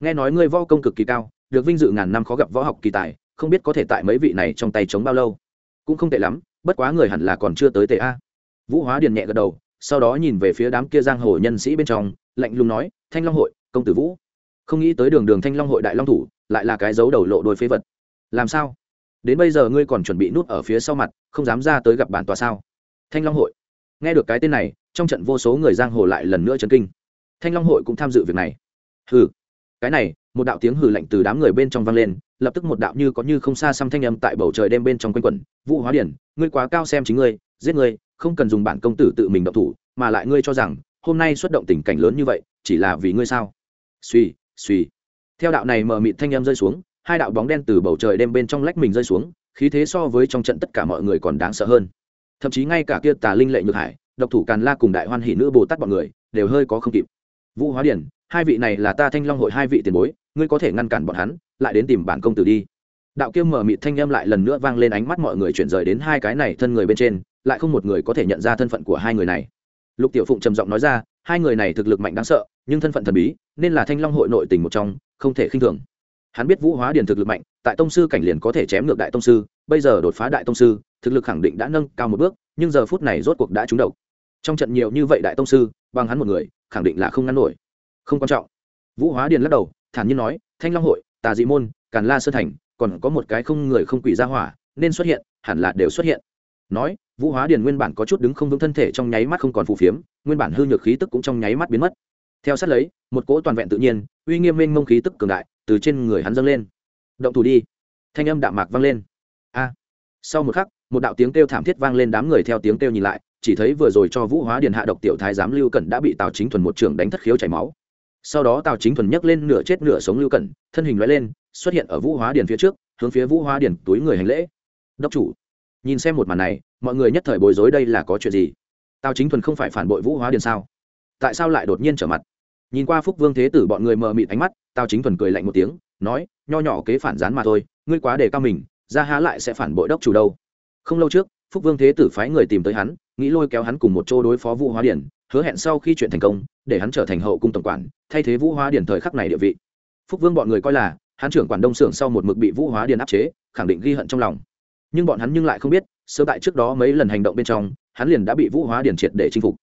Nghe nói ngươi võ công cực kỳ cao, được vinh dự ngàn năm khó gặp võ học kỳ tài, không biết có thể tại mấy vị này trong tay chống bao lâu. Cũng không tệ lắm, bất quá người hẳn là còn chưa tới tệ a. Vũ hóa điền nhẹ gật đầu, sau đó nhìn về phía đám kia giang hồ nhân sĩ bên trong, lạnh lùng nói, thanh long hội, công tử vũ. Không nghĩ tới đường đường thanh long hội đại long thủ, lại là cái dấu đầu lộ đôi phế vật. Làm sao? Đến bây giờ ngươi còn chuẩn bị nút ở phía sau mặt, không dám ra tới gặp bản tòa sao? Thanh long hội. Nghe được cái tên này, trong trận vô số người giang hồ lại lần nữa chấn kinh. Thanh long hội cũng tham dự việc này. Hừ cái này, một đạo tiếng hừ lạnh từ đám người bên trong vang lên, lập tức một đạo như có như không xa xăm thanh âm tại bầu trời đêm bên trong quanh quẩn. Vũ hóa điển, ngươi quá cao xem chính ngươi, giết ngươi, không cần dùng bản công tử tự mình động thủ, mà lại ngươi cho rằng, hôm nay xuất động tình cảnh lớn như vậy, chỉ là vì ngươi sao? Suy suy. Theo đạo này mờ mịt thanh âm rơi xuống, hai đạo bóng đen từ bầu trời đêm bên trong lách mình rơi xuống, khí thế so với trong trận tất cả mọi người còn đáng sợ hơn. Thậm chí ngay cả kia tà linh lệ nhược hải, độc thủ càn la cùng đại hoan hỷ nữ bồ tát bọn người, đều hơi có không kịp. Vũ hóa điển hai vị này là ta thanh long hội hai vị tiền bối, ngươi có thể ngăn cản bọn hắn, lại đến tìm bản công tử đi. Đạo kia mở mịt thanh âm lại lần nữa vang lên ánh mắt mọi người chuyển rời đến hai cái này thân người bên trên, lại không một người có thể nhận ra thân phận của hai người này. Lục tiểu phụng trầm giọng nói ra, hai người này thực lực mạnh đáng sợ, nhưng thân phận thần bí, nên là thanh long hội nội tình một trong, không thể khinh thường. Hắn biết vũ hóa điền thực lực mạnh, tại tông sư cảnh liền có thể chém ngược đại tông sư, bây giờ đột phá đại tông sư, thực lực khẳng định đã nâng cao một bước, nhưng giờ phút này rốt cuộc đã trúng độc. Trong trận nhiều như vậy đại tông sư, bằng hắn một người, khẳng định là không ngăn nổi không quan trọng. Vũ hóa điền lắc đầu, thản nhiên nói, thanh long hội, tà dị môn, càn la sơ thành, còn có một cái không người không quỷ ra hỏa, nên xuất hiện, hẳn là đều xuất hiện. Nói, vũ hóa điền nguyên bản có chút đứng không vững thân thể trong nháy mắt không còn phù phiếm, nguyên bản hư nhược khí tức cũng trong nháy mắt biến mất. Theo sát lấy, một cỗ toàn vẹn tự nhiên, uy nghiêm minh mông khí tức cường đại, từ trên người hắn dâng lên. Động thủ đi. Thanh âm đạm mạc vang lên. A. Sau một khắc, một đạo tiếng kêu thảm thiết vang lên đám người theo tiếng kêu nhìn lại, chỉ thấy vừa rồi cho vũ hóa điền hạ độc tiểu thái giám lưu cẩn đã bị tào chính thuần một trường đánh thất khiếu chảy máu sau đó tào chính thuần nhấc lên nửa chết nửa sống lưu cẩn, thân hình loại lên, xuất hiện ở vũ hóa điền phía trước, hướng phía vũ hóa điền túi người hành lễ. Đốc chủ, nhìn xem một màn này, mọi người nhất thời bối rối đây là có chuyện gì? Tào chính thuần không phải phản bội vũ hóa điền sao? Tại sao lại đột nhiên trở mặt? Nhìn qua phúc vương thế tử bọn người mờ mịt ánh mắt, tào chính thuần cười lạnh một tiếng, nói, nho nhỏ kế phản gián mà thôi, ngươi quá đề cao mình ra há lại sẽ phản bội đốc chủ đâu. Không lâu trước, phúc vương thế tử phái người tìm tới hắn, nghĩ lôi kéo hắn cùng một chỗ đối phó vũ hóa điển hứa hẹn sau khi chuyện thành công, để hắn trở thành hậu cung tổng quản, thay thế vũ hóa điển thời khắc này địa vị. Phúc vương bọn người coi là, hắn trưởng quản đông xưởng sau một mực bị vũ hóa điển áp chế, khẳng định ghi hận trong lòng. Nhưng bọn hắn nhưng lại không biết sơ tại trước đó mấy lần hành động bên trong, hắn liền đã bị vũ hóa điển triệt để chinh phục.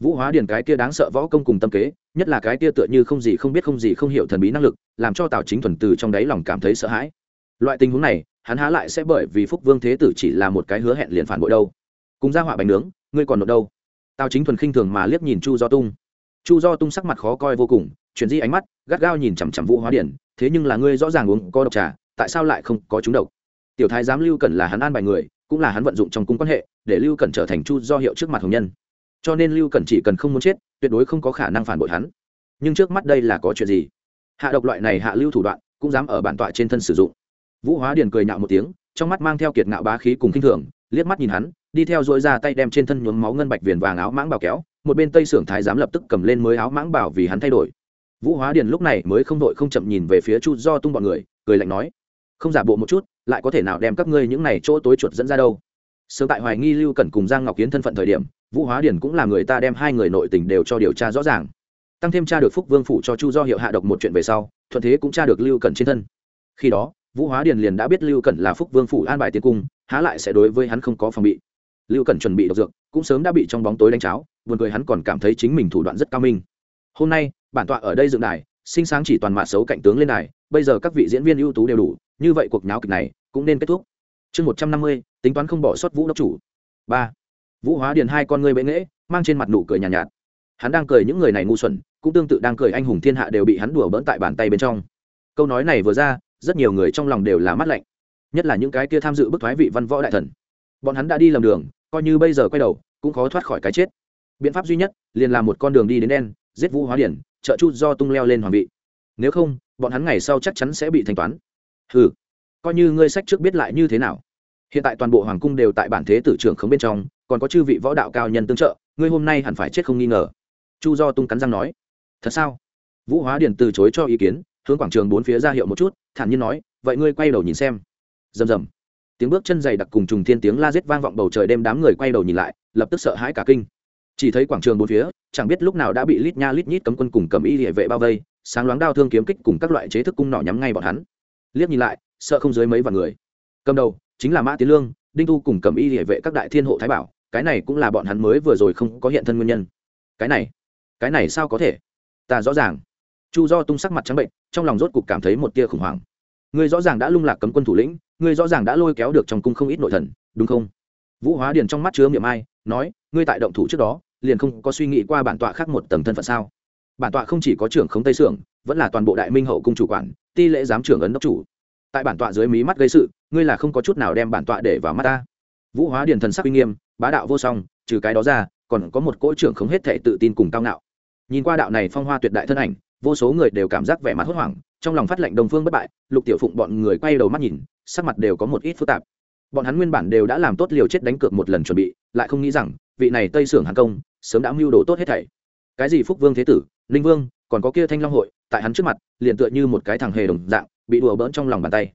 Vũ hóa điển cái kia đáng sợ võ công cùng tâm kế, nhất là cái kia tựa như không gì không biết không gì không hiểu thần bí năng lực, làm cho tào chính thuần từ trong đáy lòng cảm thấy sợ hãi. Loại tình huống này, hắn há lại sẽ bởi vì phúc vương thế tử chỉ là một cái hứa hẹn liền phản bội đâu. Cùng ra họa bánh nướng, ngươi còn nộp đâu? Tào chính thuần khinh thường mà liếc nhìn chu do tung. Chu do tung sắc mặt khó coi vô cùng, chuyển di ánh mắt, gắt gao nhìn chằm chằm vũ hóa điển, thế nhưng là ngươi rõ ràng uống có độc trà, tại sao lại không có chúng độc? Tiểu thái giám lưu cẩn là hắn an bài người, cũng là hắn vận dụng trong cung quan hệ, để lưu cẩn trở thành chu do hiệu trước mặt hồng nhân. Cho nên lưu cẩn chỉ cần không muốn chết, tuyệt đối không có khả năng phản bội hắn. Nhưng trước mắt đây là có chuyện gì? Hạ độc loại này hạ lưu thủ đoạn, cũng dám ở bản tọa trên thân sử dụng. Vũ hóa điền cười nhạo một tiếng, trong mắt mang theo kiệt ngạo bá khí cùng kinh thường, liếc mắt nhìn hắn đi theo dỗi ra tay đem trên thân nhuốm máu ngân bạch viền vàng áo mãng bảo kéo, một bên tây sưởng thái giám lập tức cầm lên mới áo mãng bảo vì hắn thay đổi. Vũ hóa điền lúc này mới không đội không chậm nhìn về phía chu do tung bọn người, cười lạnh nói, không giả bộ một chút, lại có thể nào đem các ngươi những này chỗ tối chuột dẫn ra đâu? Sớm tại hoài nghi lưu cẩn cùng giang ngọc kiến thân phận thời điểm, vũ hóa điền cũng là người ta đem hai người nội tình đều cho điều tra rõ ràng. Tăng thêm tra được phúc vương phủ cho chu do hiệu hạ độc một chuyện về sau, thuận thế cũng tra được lưu cẩn trên thân. Khi đó, vũ hóa điền liền đã biết lưu cẩn là phúc vương phủ an bài tiến cung, há lại sẽ đối với hắn không có phòng bị lưu cẩn chuẩn bị độc dược cũng sớm đã bị trong bóng tối đánh cháo buồn cười hắn còn cảm thấy chính mình thủ đoạn rất cao minh. Hôm nay bản tọa ở đây dựng đài sinh sáng chỉ toàn mạ xấu cạnh tướng lên đài bây giờ các vị diễn viên ưu tú đều đủ như vậy cuộc nháo kịch này cũng nên kết thúc. Chương một trăm năm mươi tính toán không bỏ sót vũ đốc chủ. Ba. Vũ hóa điền hai con ngươi bệ nghễ mang trên mặt nụ cười nhàn nhạt, nhạt. Hắn đang cười những người này ngu xuẩn cũng tương tự đang cười anh hùng thiên hạ đều bị hắn đùa bỡn tại bàn tay bên trong. Câu nói này vừa ra rất nhiều người trong lòng đều là mắt lạnh nhất là những cái kia tham dự bức thoái vị văn võ đại thần. Bọn hắn đã đi lầm đường coi như bây giờ quay đầu, cũng khó thoát khỏi cái chết. Biện pháp duy nhất, liền là một con đường đi đến đen, giết vũ hóa điển, trợ chu do tung leo lên hoàng vị. Nếu không, bọn hắn ngày sau chắc chắn sẽ bị thanh toán. Ừ coi như ngươi sách trước biết lại như thế nào. Hiện tại toàn bộ hoàng cung đều tại bản thế tử trưởng khống bên trong, còn có chư vị võ đạo cao nhân tương trợ, ngươi hôm nay hẳn phải chết không nghi ngờ. Chu do tung cắn răng nói, thật sao? Vũ hóa điển từ chối cho ý kiến, hướng quảng trường bốn phía ra hiệu một chút, thản nhiên nói, vậy ngươi quay đầu nhìn xem. Rầm rầm tiếng bước chân dày đặc cùng trùng thiên tiếng la rết vang vọng bầu trời đêm đám người quay đầu nhìn lại, lập tức sợ hãi cả kinh. Chỉ thấy quảng trường bốn phía, chẳng biết lúc nào đã bị lít nha lít nhít cấm quân cùng cầm y địa vệ bao vây, sáng loáng đao thương kiếm kích cùng các loại chế thức cung nỏ nhắm ngay bọn hắn. Liếc nhìn lại, sợ không dưới mấy vạn người. Cầm đầu, chính là mã tiến lương, đinh tu cùng cầm y địa vệ các đại thiên hộ thái bảo, cái này cũng là bọn hắn mới vừa rồi không có hiện thân nguyên nhân. Cái này cái này sao có thể? Ta rõ ràng. Chu do tung sắc mặt trắng bệnh, trong lòng rốt cục cảm thấy một tia khủng hoảng ngươi rõ ràng đã lung lạc cấm quân thủ lĩnh, ngươi rõ ràng đã lôi kéo được trong cung không ít nội thần, đúng không? Vũ hóa điền trong mắt chứa miệng ai, nói, ngươi tại động thủ trước đó, liền không có suy nghĩ qua bản tọa khác một tầng thân phận sao? Bản tọa không chỉ có trưởng khống tây sưởng, vẫn là toàn bộ đại minh hậu cung chủ quản, ti lễ giám trưởng ấn đốc chủ. Tại bản tọa dưới mí mắt gây sự, ngươi là không có chút nào đem bản tọa để vào mắt ta. Vũ hóa điền thần sắc uy nghiêm, bá đạo vô song, trừ cái đó ra, còn có một cỗ trưởng khống hết thệ tự tin cùng cao ngạo. Nhìn qua đạo này phong hoa tuyệt đại thân ảnh vô số người đều cảm giác vẻ mặt hốt hoảng, trong lòng phát lệnh đồng phương bất bại, lục tiểu phụng bọn người quay đầu mắt nhìn, sắc mặt đều có một ít phức tạp. Bọn hắn nguyên bản đều đã làm tốt liều chết đánh cược một lần chuẩn bị, lại không nghĩ rằng, vị này tây sưởng hàng công, sớm đã mưu đồ tốt hết thảy. Cái gì phúc vương thế tử linh vương, còn có kia thanh long hội, tại hắn trước mặt, liền tựa như một cái thằng hề đồng dạng, bị đùa bỡn trong lòng bàn tay.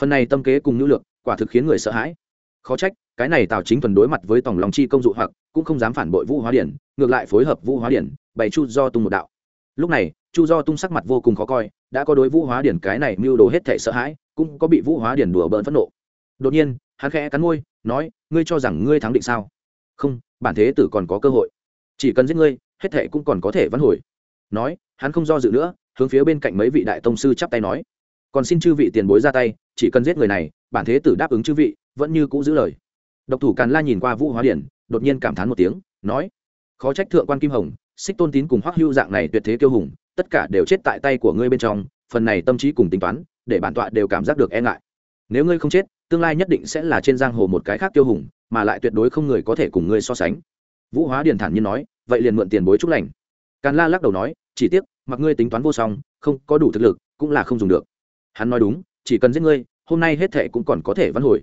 Phần này tâm kế cùng nhu lược quả thực khiến người sợ hãi. Khó trách, cái này tào chính thuần đối mặt với tổng lòng chi công dụ hoặc, cũng không dám phản bội vũ hóa điển, ngược lại phối hợp vũ hóa điển, bày chu do tung một đạo. Lúc này chu do tung sắc mặt vô cùng khó coi, đã có đối vũ hóa điển cái này mưu đồ hết thể sợ hãi, cũng có bị vũ hóa điển đùa bỡn phẫn nộ. Đột nhiên, hắn khẽ cắn môi, nói, ngươi cho rằng ngươi thắng định sao? Không, bản thế tử còn có cơ hội. Chỉ cần giết ngươi, hết thể cũng còn có thể vãn hồi. Nói, hắn không do dự nữa, hướng phía bên cạnh mấy vị đại tông sư chắp tay nói, còn xin chư vị tiền bối ra tay, chỉ cần giết người này, bản thế tử đáp ứng chư vị, vẫn như cũ giữ lời. Độc thủ càn la nhìn qua vũ hóa điển, đột nhiên cảm thán một tiếng, nói, khó trách thượng quan kim hồng, xích tôn tín cùng hoắc hưu dạng này tuyệt thế kiêu hùng tất cả đều chết tại tay của ngươi bên trong, phần này tâm trí cùng tính toán, để bản tọa đều cảm giác được e ngại. Nếu ngươi không chết, tương lai nhất định sẽ là trên giang hồ một cái khác tiêu hùng, mà lại tuyệt đối không người có thể cùng ngươi so sánh. Vũ hóa Điền thản nhiên nói, vậy liền mượn tiền bối chúc lành. Càn la lắc đầu nói, chỉ tiếc, mặc ngươi tính toán vô song, không có đủ thực lực, cũng là không dùng được. Hắn nói đúng, chỉ cần giết ngươi, hôm nay hết thệ cũng còn có thể văn hồi.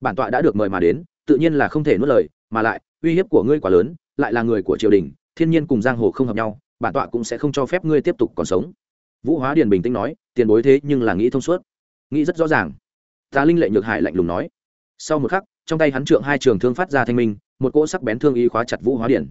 Bản tọa đã được mời mà đến, tự nhiên là không thể nuốt lời, mà lại, uy hiếp của ngươi quá lớn, lại là người của triều đình, thiên nhiên cùng giang hồ không hợp nhau bản tọa cũng sẽ không cho phép ngươi tiếp tục còn sống. Vũ hóa điền bình tĩnh nói, tiền bối thế nhưng là nghĩ thông suốt. Nghĩ rất rõ ràng. Ta linh lệ nhược hải lạnh lùng nói. Sau một khắc, trong tay hắn trượng hai trường thương phát ra thanh minh, một cỗ sắc bén thương y khóa chặt vũ hóa điển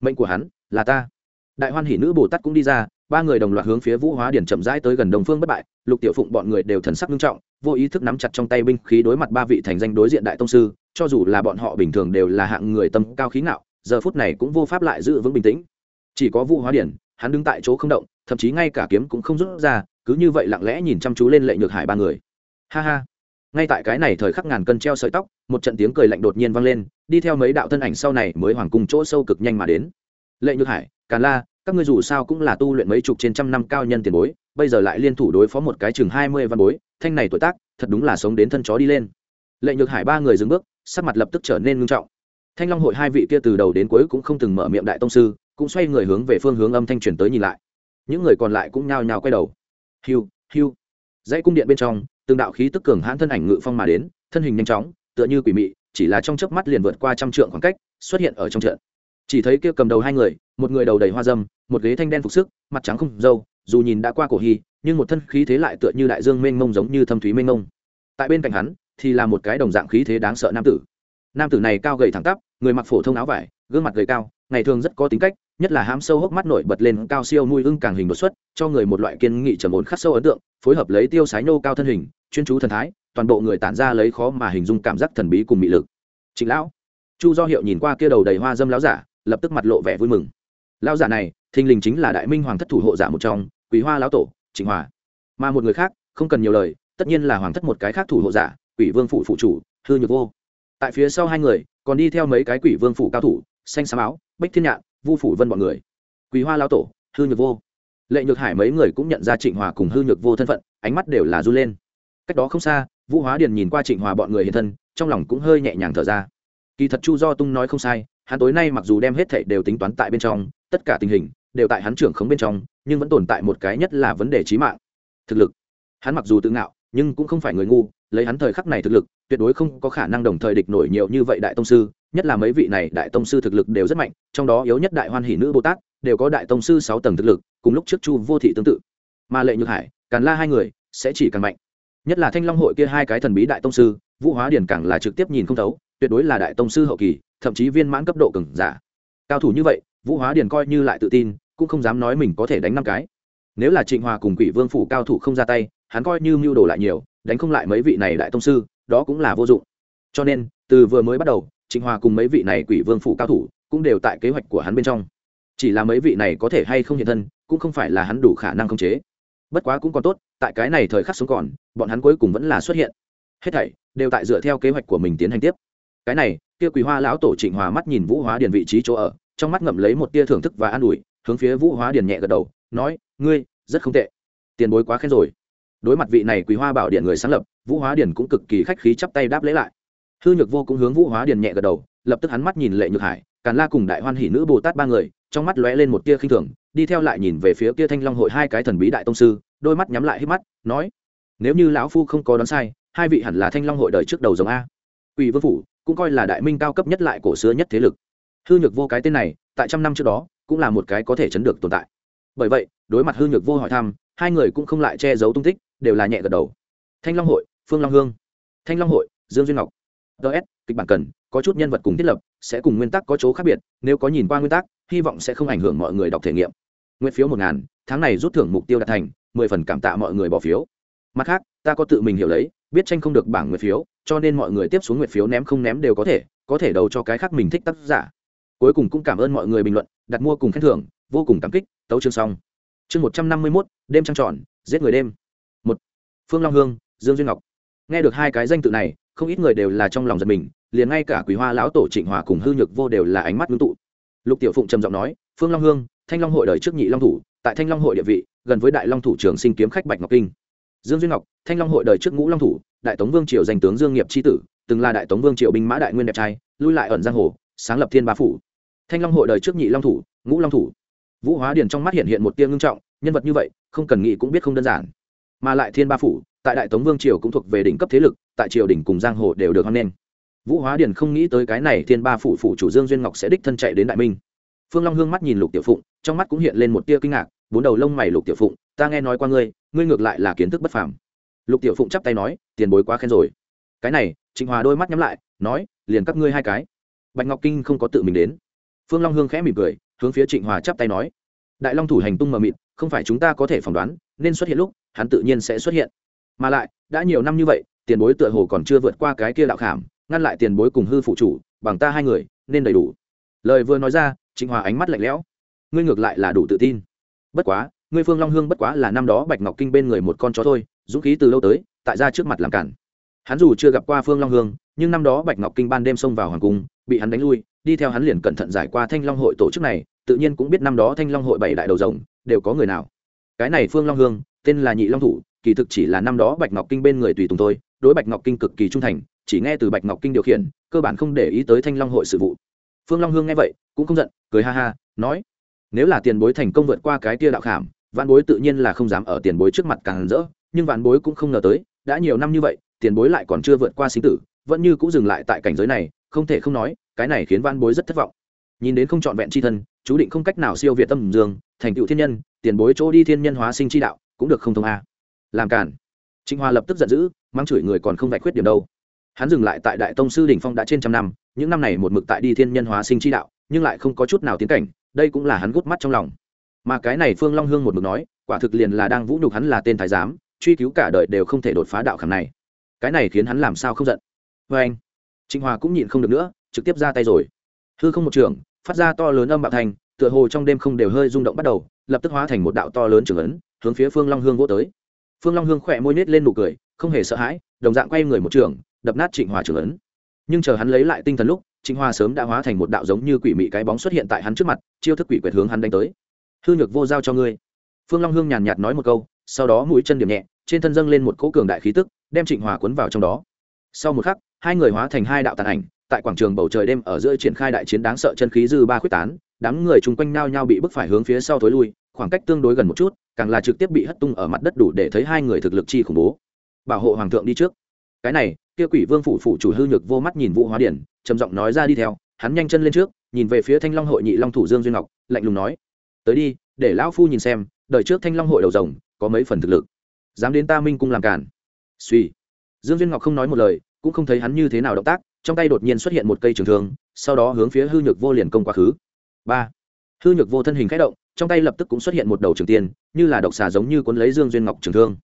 mệnh của hắn là ta. Đại hoan hỷ nữ bồ tát cũng đi ra, ba người đồng loạt hướng phía vũ hóa điển chậm rãi tới gần đồng phương bất bại, lục tiểu phụng bọn người đều thần sắc nghiêm trọng, vô ý thức nắm chặt trong tay binh khí đối mặt ba vị thành danh đối diện đại tông sư, cho dù là bọn họ bình thường đều là hạng người tâm cao khí ngạo, giờ phút này cũng vô pháp lại giữ vững bình tĩnh chỉ có vũ hóa điển, hắn đứng tại chỗ không động, thậm chí ngay cả kiếm cũng không rút ra, cứ như vậy lặng lẽ nhìn chăm chú lên lệ nhược hải ba người. Ha ha. Ngay tại cái này thời khắc ngàn cân treo sợi tóc, một trận tiếng cười lạnh đột nhiên vang lên, đi theo mấy đạo thân ảnh sau này mới hoàng cung chỗ sâu cực nhanh mà đến. Lệ nhược hải, càn la, các ngươi dù sao cũng là tu luyện mấy chục trên trăm năm cao nhân tiền bối, bây giờ lại liên thủ đối phó một cái chừng hai mươi văn bối, thanh này tuổi tác, thật đúng là sống đến thân chó đi lên. Lệ nhược hải ba người dừng bước, sắc mặt lập tức trở nên ngưng trọng. Thanh long hội hai vị kia từ đầu đến cuối cũng không từng mở miệng đại tông sư cũng xoay người hướng về phương hướng âm thanh truyền tới nhìn lại. Những người còn lại cũng nhao nhao quay đầu. Hiu hiu. Dãy cung điện bên trong, từng đạo khí tức cường hãn thân ảnh ngự phong mà đến, thân hình nhanh chóng, tựa như quỷ mị, chỉ là trong chớp mắt liền vượt qua trăm trượng khoảng cách, xuất hiện ở trong trận. Chỉ thấy kia cầm đầu hai người, một người đầu đầy hoa dâm, một ghế thanh đen phục sức, mặt trắng không dâu dù nhìn đã qua cổ hy nhưng một thân khí thế lại tựa như đại dương mênh mông giống như thâm thúy mênh mông. Tại bên cạnh hắn, thì là một cái đồng dạng khí thế đáng sợ nam tử nam tử này cao gầy thẳng tắp, người mặc phổ thông áo vải, gương mặt gầy cao, ngày thường rất có tính cách, nhất là hám sâu hốc mắt nổi bật lên cao siêu nuôi ưng càng hình đột xuất, cho người một loại kiên nghị trầm ổn khắc sâu ấn tượng, phối hợp lấy tiêu sái nô cao thân hình, chuyên chú thần thái, toàn bộ người tản ra lấy khó mà hình dung cảm giác thần bí cùng mị lực. Trịnh lão, chu do hiệu nhìn qua kia đầu đầy hoa dâm lão giả, lập tức mặt lộ vẻ vui mừng. Lão giả này, thình lình chính là đại minh hoàng thất thủ hộ giả một trong quý hoa lão tổ, trịnh hòa. Mà một người khác, không cần nhiều lời, tất nhiên là hoàng thất một cái khác thủ hộ giả, quỷ vương phủ phụ chủ, hư nhược vô tại phía sau hai người, còn đi theo mấy cái quỷ vương phủ cao thủ, xanh xám áo, bích thiên nhạn, vu phủ vân bọn người. Quý hoa lão tổ, hư nhược vô. Lệ nhược hải mấy người cũng nhận ra trịnh hòa cùng hư nhược vô thân phận, ánh mắt đều là r u lên. Cách đó không xa, vũ hóa điền nhìn qua trịnh hòa bọn người hiện thân, trong lòng cũng hơi nhẹ nhàng thở ra. Kỳ thật chu do tung nói không sai, hắn tối nay mặc dù đem hết thệ đều tính toán tại bên trong, tất cả tình hình đều tại hắn trưởng khống bên trong, nhưng vẫn tồn tại một cái nhất là vấn đề trí mạng, thực lực. Hắn mặc dù tự ngạo, nhưng cũng không phải người ngu, lấy hắn thời khắc này thực lực tuyệt đối không có khả năng đồng thời địch nổi nhiều như vậy đại tông sư, nhất là mấy vị này đại tông sư thực lực đều rất mạnh, trong đó yếu nhất đại hoan hỷ nữ bồ tát, đều có đại tông sư sáu tầng thực lực, cùng lúc trước chu vô thị tương tự. Mà lệ nhược hải, càn la hai người, sẽ chỉ càng mạnh. Nhất là thanh long hội kia hai cái thần bí đại tông sư, vũ hóa điển càng là trực tiếp nhìn không thấu, tuyệt đối là đại tông sư hậu kỳ, thậm chí viên mãn cấp độ cường giả. Cao thủ như vậy, vũ hóa điển coi như lại tự tin, cũng không dám nói mình có thể đánh năm cái. Nếu là trịnh hòa cùng quỷ vương phủ cao thủ không ra tay, hắn coi như mưu đồ lại nhiều, đánh không lại mấy vị này đại tông sư đó cũng là vô dụng. Cho nên, từ vừa mới bắt đầu, trịnh hòa cùng mấy vị này quỷ vương phủ cao thủ cũng đều tại kế hoạch của hắn bên trong. Chỉ là mấy vị này có thể hay không hiện thân, cũng không phải là hắn đủ khả năng khống chế. Bất quá cũng còn tốt, tại cái này thời khắc sống còn, bọn hắn cuối cùng vẫn là xuất hiện. Hết thảy đều tại dựa theo kế hoạch của mình tiến hành tiếp. Cái này, kia quỳ hoa lão tổ trịnh hòa mắt nhìn vũ hóa điền vị trí chỗ ở, trong mắt ngậm lấy một tia thưởng thức và an ủi, hướng phía vũ hóa điền nhẹ gật đầu, nói, ngươi, rất không tệ. Tiền bối quá khen rồi. Đối mặt vị này quỷ hoa bảo điện người sáng lập vũ hóa điền cũng cực kỳ khách khí chắp tay đáp lễ lại. Hư nhược vô cũng hướng vũ hóa điền nhẹ gật đầu, lập tức hắn mắt nhìn lệ nhược hải, càn la cùng đại hoan hỷ nữ bồ tát ba người, trong mắt lóe lên một tia khinh thường, đi theo lại nhìn về phía kia thanh long hội hai cái thần bí đại tông sư, đôi mắt nhắm lại hít mắt, nói, nếu như lão phu không có đoán sai, hai vị hẳn là thanh long hội đời trước đầu dòng a. Quỷ vương phủ cũng coi là đại minh cao cấp nhất lại cổ xưa nhất thế lực. Hư nhược vô cái tên này, tại trăm năm trước đó, cũng là một cái có thể chấn được tồn tại. Bởi vậy, đối mặt hư nhược vô hỏi thăm, hai người cũng không lại che giấu tung tích, đều là nhẹ gật đầu. Thanh long hội phương long hương, thanh long hội, dương duyên ngọc. Ts kịch bản cần, có chút nhân vật cùng thiết lập, sẽ cùng nguyên tắc có chỗ khác biệt, nếu có nhìn qua nguyên tắc, hy vọng sẽ không ảnh hưởng mọi người đọc thể nghiệm. Nguyên phiếu một ngàn, tháng này rút thưởng mục tiêu đạt thành, mười phần cảm tạ mọi người bỏ phiếu. Mặt khác, ta có tự mình hiểu lấy, biết tranh không được bảng nguyệt phiếu, cho nên mọi người tiếp xuống nguyệt phiếu ném không ném đều có thể có thể đầu cho cái khác mình thích tác giả. Cuối cùng cũng cảm ơn mọi người bình luận, đặt mua cùng khen thưởng, vô cùng cảm kích, tấu chương xong. Chương một trăm năm mươi mốt, đêm trăng tròn, giết người đêm. Một, phương long hương, dương duyên ngọc nghe được hai cái danh tự này, không ít người đều là trong lòng giật mình, liền ngay cả quý hoa lão tổ trịnh hòa cùng hư nhược vô đều là ánh mắt ngưng tụ. Lục tiểu phụng trầm giọng nói, phương long hương, thanh long hội đời trước nhị long thủ, tại thanh long hội địa vị, gần với đại long thủ trường sinh kiếm khách bạch ngọc kinh. Dương duyên ngọc, thanh long hội đời trước ngũ long thủ, đại tống vương triều danh tướng dương nghiệp tri tử, từng là đại tống vương triều binh mã đại nguyên đẹp trai, lui lại ẩn giang hồ, sáng lập thiên ba phủ. Thanh long hội đời trước nhị long thủ, ngũ long thủ. Vũ hóa điền trong mắt hiện hiện một tia ngưng trọng, nhân vật như vậy, không cần nghĩ cũng biết không đơn giản. Mà lại thiên ba phủ tại đại tống vương triều cũng thuộc về đỉnh cấp thế lực, tại triều đỉnh cùng giang hồ đều được hoan nghênh. Vũ hóa điền không nghĩ tới cái này thiên ba phủ phủ chủ dương duyên ngọc sẽ đích thân chạy đến đại minh. Phương long hương mắt nhìn lục tiểu phụng, trong mắt cũng hiện lên một tia kinh ngạc, bốn đầu lông mày lục tiểu phụng, ta nghe nói qua ngươi ngươi ngược lại là kiến thức bất phàm. Lục tiểu phụng chắp tay nói, tiền bối quá khen rồi. Cái này, trịnh hòa đôi mắt nhắm lại, nói, liền các ngươi hai cái. Bạch ngọc kinh không có tự mình đến. Phương long hương khẽ mỉm cười, hướng phía trịnh hòa chắp tay nói, đại long thủ hành tung mờ mịt, không phải chúng ta có thể phỏng đoán, nên xuất hiện lúc, hắn tự nhiên sẽ xuất hiện mà lại, đã nhiều năm như vậy, tiền bối tựa hồ còn chưa vượt qua cái kia đạo khảm, ngăn lại tiền bối cùng hư phụ chủ, bằng ta hai người, nên đầy đủ. Lời vừa nói ra, trịnh hòa ánh mắt lạnh lẽo. Ngươi ngược lại là đủ tự tin. Bất quá, ngươi phương long hương bất quá là năm đó bạch ngọc kinh bên người một con chó thôi, dũng khí từ lâu tới, tại ra trước mặt làm cản. Hắn dù chưa gặp qua phương long hương, nhưng năm đó bạch ngọc kinh ban đêm xông vào hoàng cung, bị hắn đánh lui, đi theo hắn liền cẩn thận giải qua thanh long hội tổ chức này, tự nhiên cũng biết năm đó thanh long hội bảy đại đầu rồng, đều có người nào. Cái này phương long hương, tên là nhị long thủ kỳ thực chỉ là năm đó bạch ngọc kinh bên người tùy tùng tôi đối bạch ngọc kinh cực kỳ trung thành, chỉ nghe từ bạch ngọc kinh điều khiển, cơ bản không để ý tới thanh long hội sự vụ. Phương long hương nghe vậy, cũng không giận, cười ha ha, nói, nếu là tiền bối thành công vượt qua cái tia đạo khảm, vạn bối tự nhiên là không dám ở tiền bối trước mặt càng rỡ, nhưng vạn bối cũng không ngờ tới, đã nhiều năm như vậy, tiền bối lại còn chưa vượt qua sinh tử, vẫn như cũng dừng lại tại cảnh giới này, không thể không nói, cái này khiến vạn bối rất thất vọng. Nhìn đến không trọn vẹn c h i thân, chú định không cách nào siêu việt tâm dương, thành tựu thiên nhân, tiền bối chỗ đi thiên nhân hóa sinh chi đạo cũng được không thông a làm cản trịnh hoa lập tức giận dữ mang chửi người còn không vạch khuyết điểm đâu. Hắn dừng lại tại đại tông sư đình phong đã trên trăm năm, những năm này một mực tại đi thiên nhân hóa sinh chi đạo, nhưng lại không có chút nào tiến cảnh, đây cũng là hắn gút mắt trong lòng. Mà cái này phương long hương một mực nói, quả thực liền là đang vũ nhục hắn là tên thái giám, truy cứu cả đời đều không thể đột phá đạo khảm này. Cái này khiến hắn làm sao không giận. Vê anh, trịnh hòa cũng nhịn không được nữa, trực tiếp ra tay rồi. Hư không một trường, phát ra to lớn âm bạo thành tựa hồ trong đêm không đều hơi rung động bắt đầu, lập tức hóa thành một đạo to lớn trường ấn, hướng phía phương long hương vô tới phương long hương khỏe môi nết lên nụ cười, không hề sợ hãi, đồng dạng quay người một trường, đập nát trịnh hòa trường ấn. Nhưng chờ hắn lấy lại tinh thần lúc, trịnh hòa sớm đã hóa thành một đạo giống như quỷ mị cái bóng xuất hiện tại hắn trước mặt, chiêu thức quỷ quyệt hướng hắn đánh tới. Hư nhược vô giao cho ngươi. Phương long hương nhàn nhạt nói một câu, sau đó mũi chân điểm nhẹ, trên thân dâng lên một cỗ cường đại khí tức, đem trịnh hòa cuốn vào trong đó. Sau một khắc, hai người hóa thành hai đạo tàn ảnh, tại quảng trường bầu trời đêm ở giữa triển khai đại chiến đáng sợ chân khí dư ba quyết tán, đám người chung quanh nao nhau bị bức phải hướng phía sau thối lui khoảng cách tương đối gần một chút, càng là trực tiếp bị hất tung ở mặt đất đủ để thấy hai người thực lực chi khủng bố. Bảo hộ hoàng thượng đi trước. Cái này, kia quỷ vương phủ phủ chủ hư nhược vô mắt nhìn vũ hóa điển, trầm giọng nói ra đi theo, hắn nhanh chân lên trước, nhìn về phía thanh long hội nhị long thủ dương duyên ngọc, lạnh lùng nói, tới đi, để lão phu nhìn xem đợi trước thanh long hội đầu rồng, có mấy phần thực lực. Dám đến ta minh cung làm cản. Suy. Dương duyên ngọc không nói một lời, cũng không thấy hắn như thế nào động tác, trong tay đột nhiên xuất hiện một cây trường thương, sau đó hướng phía hư nhược vô liền công quá khứ. Ba. Hư nhược vô thân hình k h ẽ động trong tay lập tức cũng xuất hiện một đầu trường tiên, như là độc xà giống như cuốn lấy dương duyên ngọc trường thương.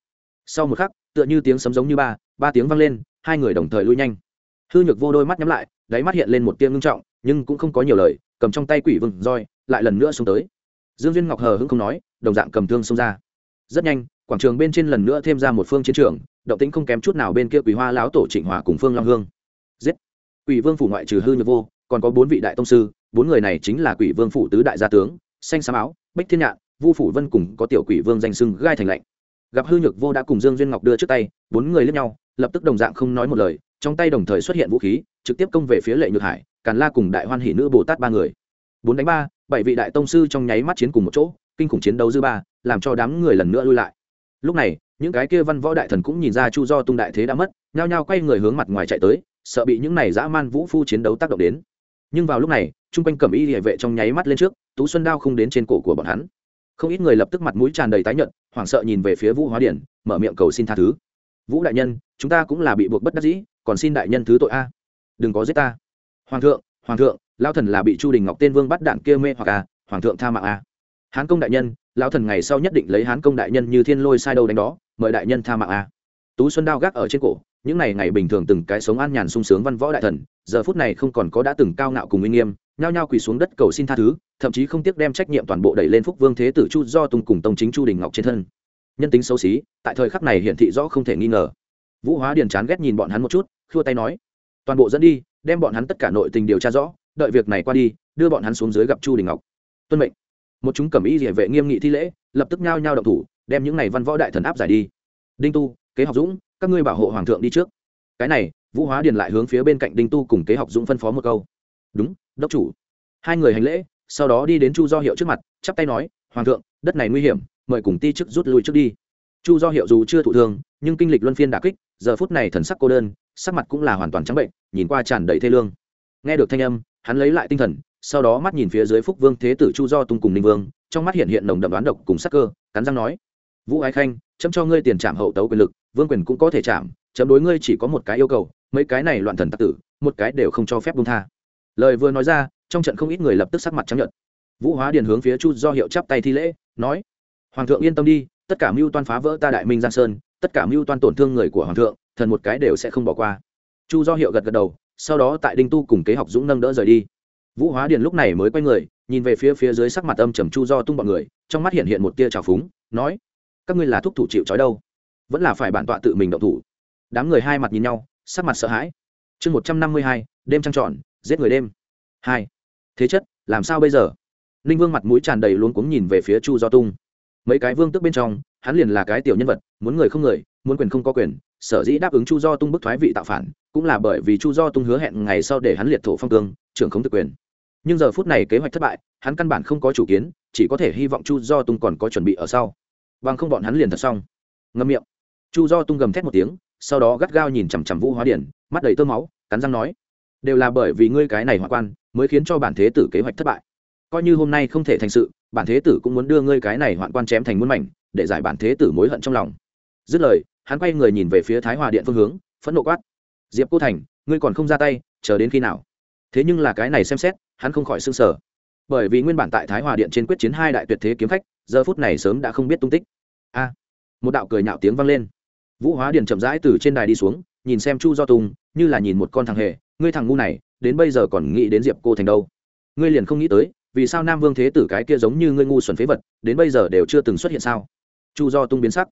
Sau một khắc, tựa như tiếng sấm giống như ba ba tiếng vang lên, hai người đồng thời lui nhanh. Hư nhược vô đôi mắt nhắm lại, đáy mắt hiện lên một tiếng ngưng trọng, nhưng cũng không có nhiều lời, cầm trong tay quỷ vương roi, lại lần nữa xuống tới. Dương duyên ngọc hờ hững không nói, đồng dạng cầm thương xông ra. Rất nhanh, quảng trường bên trên lần nữa thêm ra một phương chiến trường, động tĩnh không kém chút nào bên kia quỷ hoa lão tổ trịnh hòa cùng phương long hương. Giết! Quỷ vương phủ ngoại trừ hư nhược vô, còn có bốn vị đại tông sư, bốn người này chính là quỷ vương phủ tứ đại gia tướng xanh xám áo, bích thiên nhạn, vu phủ vân cùng có tiểu quỷ vương danh sưng gai thành lạnh. Gặp hư nhược vô đã cùng dương duyên ngọc đưa trước tay, bốn người lướt nhau, lập tức đồng dạng không nói một lời, trong tay đồng thời xuất hiện vũ khí, trực tiếp công về phía lệ nhược hải, càn la cùng đại hoan hỷ nữ bồ tát ba người. Bốn đánh ba, bảy vị đại tông sư trong nháy mắt chiến cùng một chỗ, kinh khủng chiến đấu dư ba, làm cho đám người lần nữa lui lại. Lúc này, những cái kia văn võ đại thần cũng nhìn ra chu do tung đại thế đã mất, nhao nhao quay người hướng mặt ngoài chạy tới, sợ bị những này dã man vũ phu chiến đấu tác động đến nhưng vào lúc này, chung quanh cầm y địa vệ trong nháy mắt lên trước, tú xuân đao không đến trên cổ của bọn hắn. Không ít người lập tức mặt mũi tràn đầy tái nhợt, hoảng sợ nhìn về phía vũ hóa điển, mở miệng cầu xin tha thứ. Vũ đại nhân, chúng ta cũng là bị buộc bất đắc dĩ, còn xin đại nhân thứ tội a. Đừng có giết ta. Hoàng thượng hoàng thượng lao thần là bị chu đình ngọc tên vương bắt đạn kia mê hoặc a hoàng thượng tha mạng a hán công đại nhân lao thần ngày sau nhất định lấy hán công đại nhân như thiên lôi sai đâu đánh đó, mời đại nhân tha mạng a tú xuân đao gác ở trên cổ, những ngày ngày bình thường từng cái sống an nhàn sung sướng văn võ đại thần, giờ phút này không còn có đã từng cao ngạo cùng uy nghiêm, nhao nhao quỳ xuống đất cầu xin tha thứ, thậm chí không tiếc đem trách nhiệm toàn bộ đẩy lên phúc vương thế tử chu do tung cùng tông chính chu đình ngọc trên thân. Nhân tính xấu xí, tại thời khắc này hiện thị rõ không thể nghi ngờ. Vũ hóa điền chán ghét nhìn bọn hắn một chút, khua tay nói, toàn bộ dẫn đi, đem bọn hắn tất cả nội tình điều tra rõ, đợi việc này qua đi, đưa bọn hắn xuống dưới gặp chu đình ngọc. Tuân mệnh. Một chúng cẩm y địa vệ nghiêm nghị thi lễ, lập tức nhao nhao động thủ, đem những này văn võ đại thần áp giải đi. Đinh tu kế học dũng, các ngươi bảo hộ hoàng thượng đi trước. Cái này, vũ hóa điền lại hướng phía bên cạnh đinh tu cùng kế học dũng phân phó một câu. Đúng, đốc chủ. Hai người hành lễ, sau đó đi đến chu do hiệu trước mặt, chắp tay nói, hoàng thượng, đất này nguy hiểm, mời cùng ti chức rút lui trước đi. Chu do hiệu dù chưa thụ thương, nhưng kinh lịch luân phiên đà kích, giờ phút này thần sắc cô đơn, sắc mặt cũng là hoàn toàn trắng bệnh, nhìn qua tràn đầy thê lương. Nghe được thanh âm, hắn lấy lại tinh thần, sau đó mắt nhìn phía dưới phúc vương thế tử chu do tung cùng ninh vương, trong mắt hiện hiện nồng đậm đoán độc cùng sắc cơ, cắn răng nói vũ ái khanh, chấm cho ngươi tiền trảm hậu tấu quyền lực, vương quyền cũng có thể chạm chấm đối ngươi chỉ có một cái yêu cầu, mấy cái này loạn thần tặc tử, một cái đều không cho phép bung tha. Lời vừa nói ra, trong trận không ít người lập tức sắc mặt chấp nhận vũ hóa điền hướng phía chu do hiệu chắp tay thi lễ, nói, hoàng thượng yên tâm đi, tất cả mưu toan phá vỡ ta đại minh giang sơn, tất cả mưu toan tổn thương người của hoàng thượng, thần một cái đều sẽ không bỏ qua. Chu do hiệu gật gật đầu, sau đó tại đinh tu cùng kế học dũng nâng đỡ rời đi. Vũ hóa điền lúc này mới quay người, nhìn về phía phía dưới sắc mặt âm trầm chu do tung bọn người, trong mắt hiện hiện một tia trào phúng, nói các ngươi là thúc thủ chịu trói đâu? Vẫn là phải bản tọa tự mình động thủ. Đám người hai mặt nhìn nhau, sắc mặt sợ hãi. Chương một trăm năm mươi hai, đêm trăng trọn giết người đêm. Hai. Thế chất, làm sao bây giờ? Ninh vương mặt mũi tràn đầy luôn cuống nhìn về phía chu do tung. Mấy cái vương tức bên trong, hắn liền là cái tiểu nhân vật, muốn người không người, muốn quyền không có quyền, sở dĩ đáp ứng chu do tung bức thoái vị tạo phản, cũng là bởi vì chu do tung hứa hẹn ngày sau để hắn liệt thổ phong cương, trưởng không thực quyền. Nhưng giờ phút này kế hoạch thất bại, hắn căn bản không có chủ kiến, chỉ có thể hy vọng chu do tung còn có chuẩn bị ở sau bằng không, bọn hắn liền thật xong. Ngâm miệng. Chu do tung gầm thét một tiếng, sau đó gắt gao nhìn chằm chằm vũ hóa điển, mắt đầy tơ máu, cắn răng nói, đều là bởi vì ngươi cái này hoạn quan, mới khiến cho bản thế tử kế hoạch thất bại. Coi như hôm nay không thể thành sự, bản thế tử cũng muốn đưa ngươi cái này hoạn quan chém thành muôn mảnh, để giải bản thế tử mối hận trong lòng. Dứt lời, hắn quay người nhìn về phía thái hòa điện phương hướng, phẫn nộ quát, diệp cô thành, ngươi còn không ra tay, chờ đến khi nào? Thế nhưng là cái này xem xét, hắn không khỏi s ư n g sở bởi vì nguyên bản tại thái hòa điện trên quyết chiến hai đại tuyệt thế kiếm khách giờ phút này sớm đã không biết tung tích a. Một đạo cười nhạo tiếng vang lên. Vũ hóa điện chậm rãi từ trên đài đi xuống, nhìn xem chu do tùng, như là nhìn một con thằng hề, ngươi thằng ngu này, đến bây giờ còn nghĩ đến diệp cô thành đâu. Ngươi liền không nghĩ tới, vì sao nam vương thế tử cái kia giống như ngươi ngu xuẩn phế vật, đến bây giờ đều chưa từng xuất hiện sao? Chu do tung biến sắc.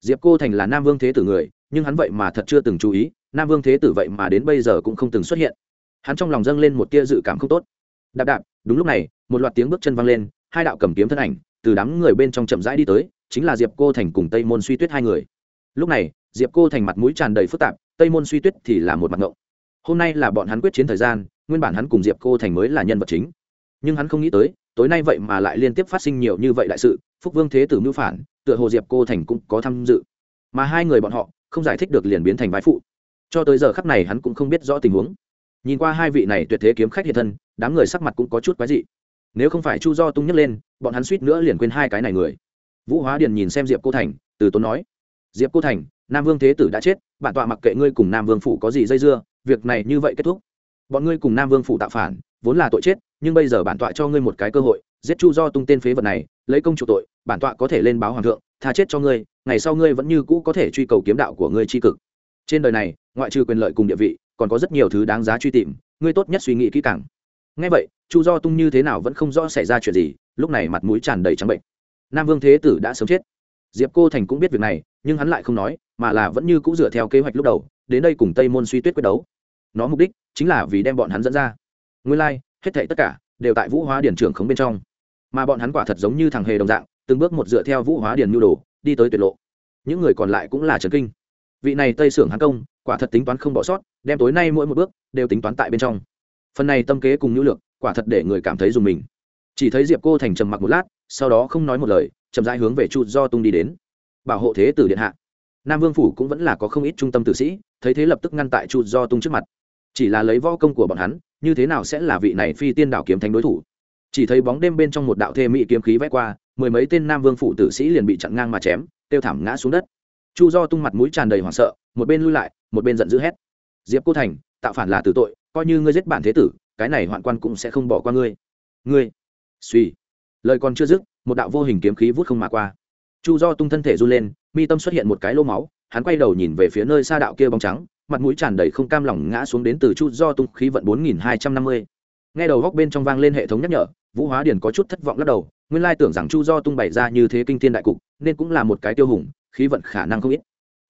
Diệp cô thành là nam vương thế tử người, nhưng hắn vậy mà thật chưa từng chú ý, nam vương thế tử vậy mà đến bây giờ cũng không từng xuất hiện. Hắn trong lòng dâng lên một tia dự cảm không tốt. Đạp đạp, đúng lúc này, một loạt tiếng bước chân vang lên, hai đạo cầm kiếm thân ảnh, từ đám người bên trong chậm rãi đi tới chính là diệp cô thành cùng tây môn suy tuyết hai người. Lúc này, diệp cô thành mặt mũi tràn đầy phức tạp, tây môn suy tuyết thì là một mặt ngộng. Hôm nay là bọn hắn quyết chiến thời gian, nguyên bản hắn cùng diệp cô thành mới là nhân vật chính. Nhưng hắn không nghĩ tới, tối nay vậy mà lại liên tiếp phát sinh nhiều như vậy đại sự, phúc vương thế tử mưu phản, tựa hồ diệp cô thành cũng có tham dự. Mà hai người bọn họ, không giải thích được liền biến thành vai phụ. Cho tới giờ khắc này hắn cũng không biết rõ tình huống. Nhìn qua hai vị này tuyệt thế kiếm khách hiện thân, đám người sắc mặt cũng có chút quái dị. Nếu không phải chu do tung nhấc lên, bọn hắn suýt nữa liền quên hai cái này người vũ hóa điền nhìn xem diệp cô thành, từ tốn nói, diệp cô thành, nam vương thế tử đã chết, bản tọa mặc kệ ngươi cùng nam vương phủ có gì dây dưa, việc này như vậy kết thúc. Bọn ngươi cùng nam vương phủ tạo phản, vốn là tội chết, nhưng bây giờ bản tọa cho ngươi một cái cơ hội, giết chu do tung tên phế vật này, lấy công chủ tội, bản tọa có thể lên báo hoàng thượng, tha chết cho ngươi, ngày sau ngươi vẫn như cũ có thể truy cầu kiếm đạo của ngươi tri cực. Trên đời này, ngoại trừ quyền lợi cùng địa vị, còn có rất nhiều thứ đáng giá truy tìm, ngươi tốt nhất suy nghĩ kỹ càng. Ngay vậy, chu do tung như thế nào vẫn không rõ xảy ra chuyện gì, lúc này mặt mũi tràn đầy trắng bệnh nam vương thế tử đã sớm chết. Diệp cô thành cũng biết việc này nhưng hắn lại không nói mà là vẫn như c ũ dựa theo kế hoạch lúc đầu đến đây cùng tây môn suy tuyết quyết đấu. Nó mục đích chính là vì đem bọn hắn dẫn ra. Nguyên lai、like, hết thệ tất cả đều tại vũ hóa điển trưởng khống bên trong. Mà bọn hắn quả thật giống như thằng hề đồng dạng từng bước một dựa theo vũ hóa điển nhu đồ đi tới tuyệt lộ. Những người còn lại cũng là trần kinh. Vị này tây sưởng hắn công quả thật tính toán không bỏ sót đem tối nay mỗi một bước đều tính toán tại bên trong. Phần này tâm kế cùng nhu lược quả thật để người cảm thấy dùng mình. Chỉ thấy diệp cô thành trầm mặc một lát sau đó không nói một lời, chậm rãi hướng về chu do tung đi đến. Bảo hộ thế tử điện hạ. Nam vương phủ cũng vẫn là có không ít trung tâm tử sĩ, thấy thế lập tức ngăn tại chu do tung trước mặt. Chỉ là lấy võ công của bọn hắn, như thế nào sẽ là vị này phi tiên đảo kiếm thánh đối thủ? Chỉ thấy bóng đêm bên trong một đạo thê mỹ kiếm khí vẽ qua, mười mấy tên nam vương phủ tử sĩ liền bị chặn ngang mà chém tiêu thảm ngã xuống đất. Chu do tung mặt mũi tràn đầy hoảng sợ, một bên lui lại, một bên giận dữ hét. Diệp cô thành, tạo phản là tử tội, coi như ngươi giết bản thế tử, cái này hoạn quan cũng sẽ không bỏ qua ngươi. Ngươi? Suy lời còn chưa dứt, một đạo vô hình kiếm khí vút không mà qua. Chu do tung thân thể run lên, mi tâm xuất hiện một cái lô máu, hắn quay đầu nhìn về phía nơi xa đạo kia bóng trắng, mặt mũi tràn đầy không cam lòng ngã xuống đến từ chu do tung khí vận bốn nghìn hai trăm năm mươi. Nghe đầu góc bên trong vang lên hệ thống nhắc nhở, vũ hóa điển có chút thất vọng lắc đầu, nguyên lai tưởng rằng chu do tung bày ra như thế kinh thiên đại cục, nên cũng là một cái tiêu hùng, khí vận khả năng không ít.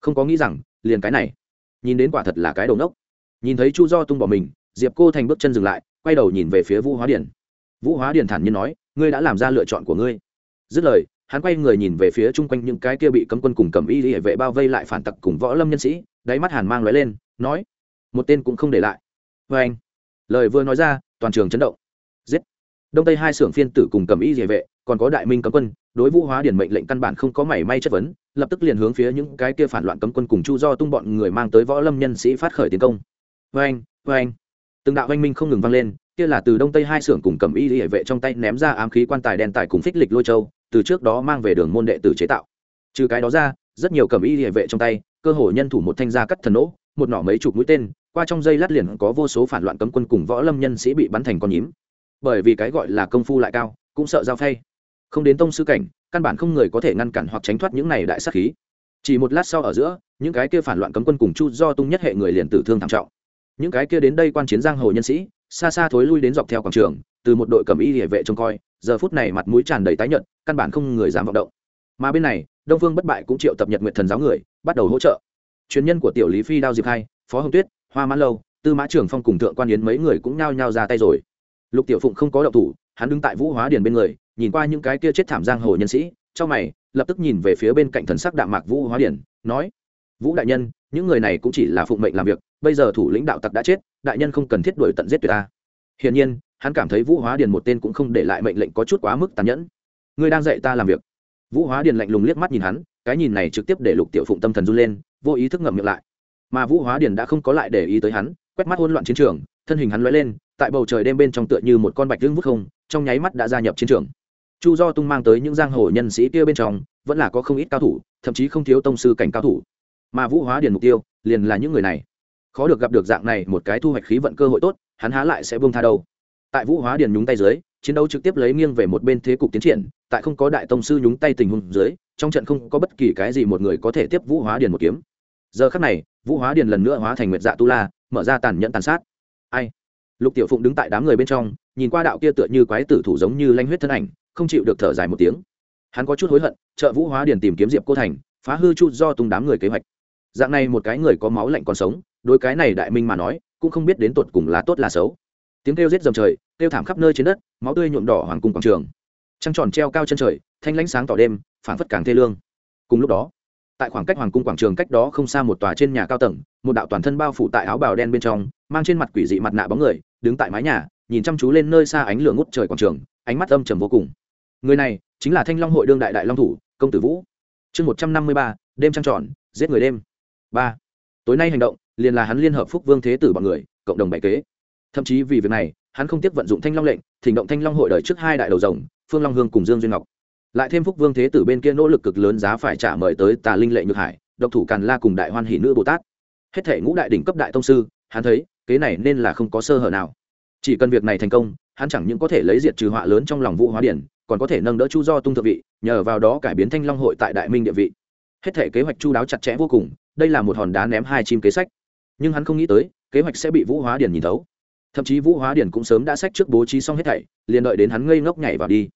Không có nghĩ rằng, liền cái này. Nhìn đến quả thật là cái đầu nốc nhìn thấy chu do tung bỏ mình, diệp cô thành bước chân dừng lại, quay đầu nhìn về phía vũ hóa điển vũ hóa điển thản nhiên nói ngươi đã làm ra lựa chọn của ngươi. Dứt lời, hắn quay người nhìn về phía chung quanh những cái kia bị cấm quân cùng cầm y hệ vệ bao vây lại phản tặc cùng võ lâm nhân sĩ, đáy mắt hàn mang lóe lên, nói, một tên cũng không để lại. Vê anh, lời vừa nói ra, toàn trường chấn động. Giết. Đông tây hai xưởng phiên tử cùng cầm y hệ vệ, còn có đại minh cấm quân, đối vũ hóa điển mệnh lệnh căn bản không có mảy may chất vấn, lập tức liền hướng phía những cái kia phản loạn cấm quân cùng chu do tung bọn người mang tới võ lâm nhân sĩ phát khởi tiến công. Vê anh vê anh. Từng đạo oanh minh không ngừng vang lên kia là từ đông tây hai xưởng cùng cầm y hệ vệ trong tay ném ra ám khí quan tài đen tài cùng phích lịch lôi châu, từ trước đó mang về đường môn đệ tử chế tạo. Trừ cái đó ra, rất nhiều cầm y hệ vệ trong tay, cơ hội nhân thủ một thanh gia cắt thần nỗ, một nỏ mấy chục mũi tên, qua trong dây lát liền có vô số phản loạn cấm quân cùng võ lâm nhân sĩ bị bắn thành con nhím. Bởi vì cái gọi là công phu lại cao, cũng sợ giao phay. Không đến tông sư cảnh, căn bản không người có thể ngăn cản hoặc tránh thoát những này đại sát khí. Chỉ một lát sau ở giữa, những cái kia phản loạn cấm quân cùng chu do tung nhất hệ người liền tử thương thảm trọng. Những cái kia đến đây quan chiến giang hồ nhân sĩ xa xa thối lui đến dọc theo quảng trường, từ một đội cầm y địa vệ trông coi, giờ phút này mặt mũi tràn đầy tái nhợt, căn bản không người dám vọng động. Mà bên này, đông phương bất bại cũng triệu tập nhật nguyện thần giáo người, bắt đầu hỗ trợ. Chuyên nhân của tiểu lý phi đao diệp hai, phó hồng tuyết, hoa mãn lâu, tư mã trưởng phong cùng thượng quan yến mấy người cũng nhao nhao ra tay rồi. Lục tiểu phụng không có động thủ, hắn đứng tại vũ hóa điền bên người, nhìn qua những cái kia chết thảm giang hồ nhân sĩ, trong mày, lập tức nhìn về phía bên cạnh thần sắc đạm mạc vũ hóa điển nói, vũ đại nhân những người này cũng chỉ là phụng mệnh làm việc, bây giờ thủ lĩnh đạo tặc đã chết, đại nhân không cần thiết đuổi tận giết tuyệt ta. Hiển nhiên, hắn cảm thấy vũ hóa điền một tên cũng không để lại mệnh lệnh có chút quá mức tàn nhẫn. Ngươi đang dạy ta làm việc. Vũ hóa điền lạnh lùng liếc mắt nhìn hắn, cái nhìn này trực tiếp để lục tiểu phụng tâm thần run lên, vô ý thức ngậm miệng lại. Mà vũ hóa điền đã không có lại để ý tới hắn, quét mắt hỗn loạn chiến trường, thân hình hắn lóe lên, tại bầu trời đêm bên trong tựa như một con bạch lưng vút không, trong nháy mắt đã gia nhập chiến trường. Chu do tung mang tới những giang hồ nhân sĩ kia bên trong, vẫn là có không ít cao thủ, thậm chí không thiếu tông sư cảnh cao thủ mà vũ hóa điền mục tiêu liền là những người này. Khó được gặp được dạng này một cái thu hoạch khí vận cơ hội tốt, hắn há lại sẽ buông tha đâu. Tại vũ hóa điền nhúng tay dưới, chiến đấu trực tiếp lấy nghiêng về một bên thế cục tiến triển, tại không có đại tông sư nhúng tay tình huống dưới, trong trận không có bất kỳ cái gì một người có thể tiếp vũ hóa điền một kiếm. Giờ khắc này, vũ hóa điền lần nữa hóa thành nguyệt dạ tu la, mở ra tàn nhẫn tàn sát. Ai? Lục tiểu phụng đứng tại đám người bên trong, nhìn qua đạo kia tựa như quái tử thủ giống như lanh huyết thân ảnh, không chịu được thở dài một tiếng. Hắn có chút hối hận, trợ vũ hóa điền tìm kiếm diệp cô thành, phá hư chút do tung đám người kế hoạch dạng này một cái người có máu lạnh còn sống, đối cái này đại minh mà nói, cũng không biết đến tột cùng là tốt là xấu. Tiếng kêu rết dầm trời, kêu thảm khắp nơi trên đất, máu tươi nhuộm đỏ hoàng cung quảng trường. Trăng tròn treo cao chân trời, thanh lãnh sáng tỏ đêm phản phất càng thê lương. Cùng lúc đó, tại khoảng cách hoàng cung quảng trường cách đó không xa một tòa trên nhà cao tầng, một đạo toàn thân bao phủ tại áo bào đen bên trong, mang trên mặt quỷ dị mặt nạ bóng người, đứng tại mái nhà, nhìn chăm chú lên nơi xa ánh lửa ngút trời quảng trường, ánh mắt âm trầm vô cùng. Người này chính là thanh long hội đương đại đại long thủ, công tử vũ. Chương một trăm năm mươi ba, đêm trăng tròn, giết người đêm ba. Tối nay hành động, liền là hắn liên hợp phúc vương thế tử bọn người, cộng đồng bày kế. Thậm chí vì việc này, hắn không tiếp vận dụng thanh long lệnh, thỉnh động thanh long hội đời trước hai đại đầu rồng, phương long hương cùng dương duyên ngọc. Lại thêm phúc vương thế tử bên kia nỗ lực cực lớn giá phải trả mời tới tà linh lệ nhược hải, độc thủ càn la cùng đại hoan hỷ nữ bồ tát. Hết thể ngũ đại đỉnh cấp đại tông sư, hắn thấy, kế này nên là không có sơ hở nào. Chỉ cần việc này thành công, hắn chẳng những có thể lấy diệt trừ họa lớn trong lòng vũ hóa điển, còn có thể nâng đỡ chu do tung thượng vị, nhờ vào đó cải biến thanh long hội tại đại minh địa vị. Hết thể kế hoạch chu đáo chặt chẽ vô cùng đây là một hòn đá ném hai chim kế sách. Nhưng hắn không nghĩ tới, kế hoạch sẽ bị vũ hóa điền nhìn thấu. Thậm chí vũ hóa điền cũng sớm đã sách trước bố trí xong hết thảy, liền đợi đến hắn ngây ngốc nhảy vào đi.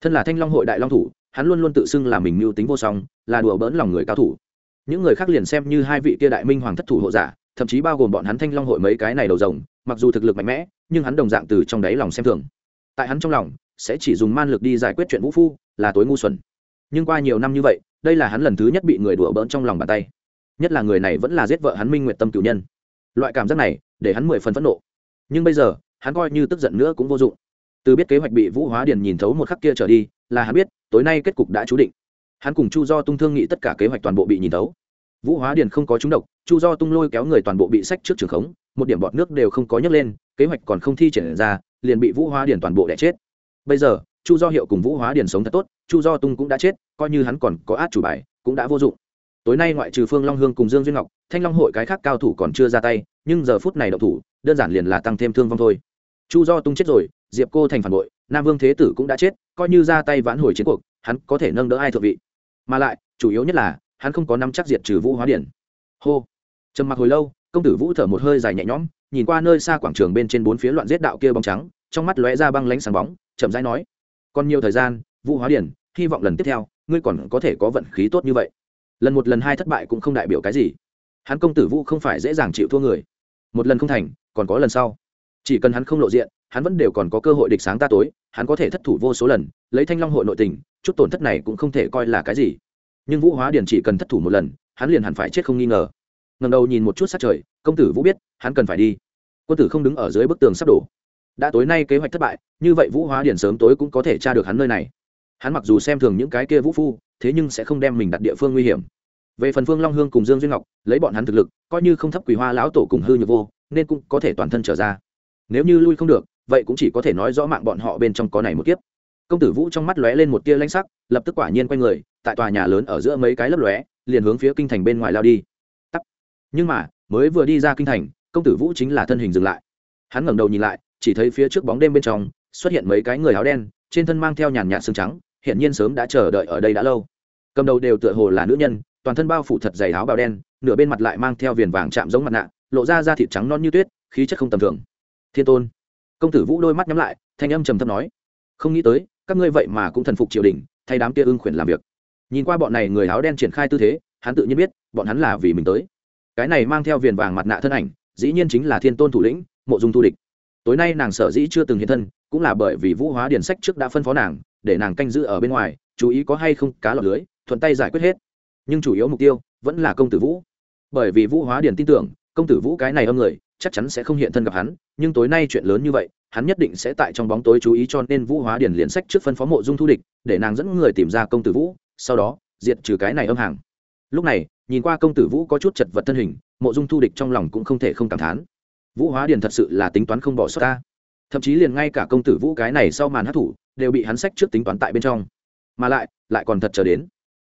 Thân là thanh long hội đại long thủ, hắn luôn luôn tự xưng là mình mưu tính vô song, là đùa bỡn lòng người cao thủ. Những người khác liền xem như hai vị kia đại minh hoàng thất thủ hộ giả, thậm chí bao gồm bọn hắn thanh long hội mấy cái này đầu rồng, mặc dù thực lực mạnh mẽ, nhưng hắn đồng dạng từ trong đáy lòng xem thường. Tại hắn trong lòng, sẽ chỉ dùng man lực đi giải quyết chuyện vũ phu, là tối ngu xuẩn. Nhưng qua nhiều năm như vậy, đây là hắn lần thứ nhất bị người đùa bỡn trong lòng bàn tay nhất là người này vẫn là giết vợ hắn minh nguyệt tâm cửu nhân. Loại cảm giác này, để hắn mười phần phẫn nộ. Nhưng bây giờ, hắn coi như tức giận nữa cũng vô dụng. Từ biết kế hoạch bị vũ hóa điền nhìn thấu một khắc kia trở đi, là hắn biết, tối nay kết cục đã chú định. Hắn cùng chu do tung thương nghị tất cả kế hoạch toàn bộ bị nhìn thấu. Vũ hóa điền không có trúng độc, chu do tung lôi kéo người toàn bộ bị sách trước trường khống, một điểm bọt nước đều không có nhấc lên, kế hoạch còn không thi triển ra, liền bị vũ hóa điền toàn bộ đẻ chết. Bây giờ, chu do hiệu cùng vũ hóa điền sống thật tốt, chu do tung cũng đã chết, coi như hắn còn có át chủ bài, cũng đã vô dụng tối nay ngoại trừ phương long hương cùng dương duyên ngọc, thanh long hội cái khác cao thủ còn chưa ra tay, nhưng giờ phút này đậu thủ, đơn giản liền là tăng thêm thương vong thôi. Chu do tung chết rồi, diệp cô thành phản bội, nam vương thế tử cũng đã chết, coi như ra tay vãn hồi chiến cuộc, hắn có thể nâng đỡ ai thượng vị. Mà lại, chủ yếu nhất là, hắn không có nắm chắc diệt trừ vũ hóa điển. Hô. Trầm mặc hồi lâu, công tử vũ thở một hơi dài nhẹ nhõm, nhìn qua nơi xa quảng trường bên trên bốn phía loạn giết đạo kia bóng trắng, trong mắt lóe ra băng lánh sáng bóng, chậm rãi nói, còn nhiều thời gian, vũ hóa điển, hy vọng lần tiếp theo, ngươi còn có thể có vận khí tốt như vậy lần một lần hai thất bại cũng không đại biểu cái gì. Hắn công tử vũ không phải dễ dàng chịu thua người. Một lần không thành, còn có lần sau. Chỉ cần hắn không lộ diện, hắn vẫn đều còn có cơ hội địch sáng ta tối, hắn có thể thất thủ vô số lần, lấy thanh long hội nội tình, chút tổn thất này cũng không thể coi là cái gì. Nhưng vũ hóa điển chỉ cần thất thủ một lần, hắn liền hẳn phải chết không nghi ngờ. Ngầm đầu nhìn một chút sát trời, công tử vũ biết, hắn cần phải đi. Quân tử không đứng ở dưới bức tường sắp đổ. Đã tối nay kế hoạch thất bại, như vậy vũ hóa điển sớm tối cũng có thể tra được hắn nơi này hắn mặc dù xem thường những cái kia vũ phu, thế nhưng sẽ không đem mình đặt địa phương nguy hiểm. Về phần phương long hương cùng dương duyên ngọc, lấy bọn hắn thực lực, coi như không thấp quỳ hoa lão tổ cùng hư nhược vô, nên cũng có thể toàn thân trở ra. Nếu như lui không được, vậy cũng chỉ có thể nói rõ mạng bọn họ bên trong có này một kiếp. Công tử vũ trong mắt lóe lên một tia lanh sắc, lập tức quả nhiên quay người, tại tòa nhà lớn ở giữa mấy cái lấp lóe, liền hướng phía kinh thành bên ngoài lao đi. Tắt nhưng mà, mới vừa đi ra kinh thành, công tử vũ chính là thân hình dừng lại. Hắn ngẩng đầu nhìn lại, chỉ thấy phía trước bóng đêm bên trong, xuất hiện mấy cái người áo đen, trên thân mang theo nhàn nhạt xương trắng hiện nhiên sớm đã chờ đợi ở đây đã lâu. Cầm đầu đều tựa hồ là nữ nhân, toàn thân bao phủ thật dày áo bào đen, nửa bên mặt lại mang theo viền vàng chạm giống mặt nạ, lộ ra da thịt trắng non như tuyết, khí chất không tầm thường. Thiên tôn. Công tử vũ đôi mắt nhắm lại, thanh âm trầm thấp nói, không nghĩ tới, các ngươi vậy mà cũng thần phục triều đình, thay đám kia ưng khuyển làm việc. Nhìn qua bọn này người áo đen triển khai tư thế, hắn tự nhiên biết, bọn hắn là vì mình tới. Cái này mang theo viền vàng mặt nạ thân ảnh, dĩ nhiên chính là thiên tôn thủ lĩnh, mộ dung thu địch. Tối nay nàng sở dĩ chưa từng hiện thân, cũng là bởi vì vũ hóa điển sách trước đã phân phó nàng để nàng canh giữ ở bên ngoài, chú ý có hay không cá lọc lưới, thuận tay giải quyết hết. Nhưng chủ yếu mục tiêu vẫn là công tử vũ. Bởi vì vũ hóa điển tin tưởng, công tử vũ cái này âm người, chắc chắn sẽ không hiện thân gặp hắn, nhưng tối nay chuyện lớn như vậy, hắn nhất định sẽ tại trong bóng tối chú ý cho nên vũ hóa điển liền sách trước phân phó mộ dung thu địch, để nàng dẫn người tìm ra công tử vũ, sau đó, diệt trừ cái này âm hàng. Lúc này, nhìn qua công tử vũ có chút chật vật thân hình, mộ dung thu địch trong lòng cũng không thể không cảm thán. Vũ hóa điển thật sự là tính toán không bỏ sót ta. Thậm chí liền ngay cả công tử vũ cái này sau màn hát thủ đều bị hắn sách trước tính toán tại bên trong. Mà lại lại còn thật chờ đến.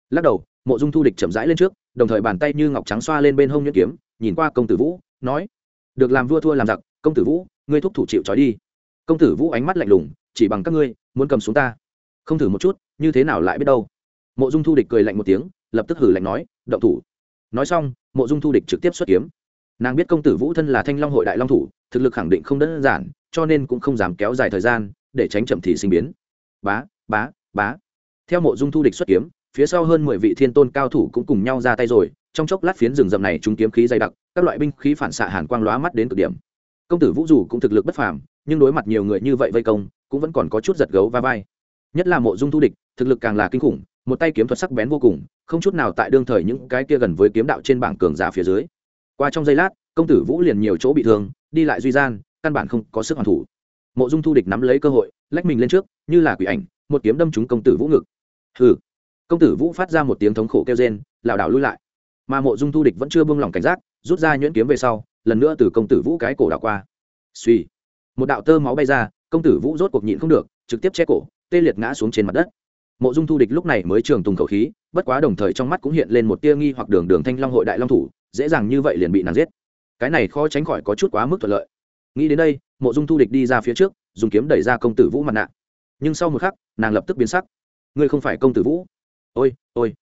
Lắc đầu, mộ dung thu địch chậm rãi lên trước, đồng thời bàn tay như ngọc trắng xoa lên bên hông nhuyễn kiếm, nhìn qua công tử vũ, nói, được làm vua thua làm giặc, công tử vũ, ngươi thúc thủ chịu trói đi. Công tử vũ ánh mắt lạnh lùng, chỉ bằng các ngươi, muốn cầm xuống ta. Không thử một chút, như thế nào lại biết đâu? Mộ dung thu địch cười lạnh một tiếng, lập tức hử lạnh nói, động thủ. Nói xong, mộ dung thu địch trực tiếp xuất kiếm. Nàng biết công tử vũ thân là thanh long hội đại long thủ, thực lực khẳng định không đơn giản, cho nên cũng không dám kéo dài thời gian, để tránh chậm thì sinh biến bá bá bá. Theo mộ dung thu địch xuất kiếm, phía sau hơn mười vị thiên tôn cao thủ cũng cùng nhau ra tay rồi. Trong chốc lát phiến rừng rậm này chúng kiếm khí dày đặc, các loại binh khí phản xạ hàn quang lóa mắt đến cực điểm. Công tử vũ dù cũng thực lực bất phàm, nhưng đối mặt nhiều người như vậy vây công, cũng vẫn còn có chút giật gấu va vai. Nhất là mộ dung thu địch, thực lực càng là kinh khủng, một tay kiếm thuật sắc bén vô cùng, không chút nào tại đương thời những cái kia gần với kiếm đạo trên bảng cường giả phía dưới. Qua trong giây lát, công tử vũ liền nhiều chỗ bị thương, đi lại duy gian, căn bản không có sức hoàn thủ. Mộ dung thu địch nắm lấy cơ hội lách mình lên trước, như là quỷ ảnh, một kiếm đâm trúng công tử vũ ngực. Hừ. Công tử vũ phát ra một tiếng thống khổ kêu rên, lảo đảo lui lại. Mà mộ dung thu địch vẫn chưa buông lỏng cảnh giác, rút ra nhuyễn kiếm về sau, lần nữa từ công tử vũ cái cổ đảo qua. Suy một đạo tơ máu bay ra, công tử vũ rốt cuộc nhịn không được, trực tiếp che cổ, tê liệt ngã xuống trên mặt đất. Mộ dung thu địch lúc này mới trường tùng khẩu khí, bất quá đồng thời trong mắt cũng hiện lên một tia nghi hoặc đường đường thanh long hội đại long thủ, dễ dàng như vậy liền bị nàng giết. Cái này khó tránh khỏi có chút quá mức thuận lợi. Nghĩ đến đây, mộ dung thu địch đi ra phía trước dùng kiếm đẩy ra công tử vũ mặt nạ nhưng sau một khắc nàng lập tức biến sắc ngươi không phải công tử vũ ôi ôi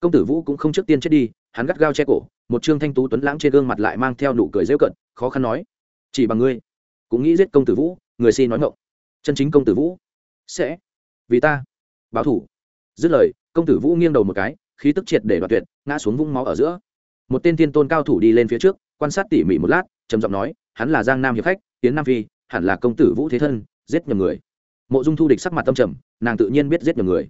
công tử vũ cũng không trước tiên chết đi hắn gắt gao che cổ một trương thanh tú tuấn lãng trên gương mặt lại mang theo nụ cười rêu cận khó khăn nói chỉ bằng ngươi cũng nghĩ giết công tử vũ người si nói ngộng chân chính công tử vũ sẽ vì ta báo thủ dứt lời công tử vũ nghiêng đầu một cái khí tức triệt để đoạt tuyệt ngã xuống vũng máu ở giữa một tên thiên tôn cao thủ đi lên phía trước quan sát tỉ mỉ một lát trầm giọng nói hắn là giang nam hiệp khách tiến nam phi hẳn là công tử vũ thế thân, giết nhầm người. Mộ dung thu địch sắc mặt tâm trầm, nàng tự nhiên biết giết nhầm người.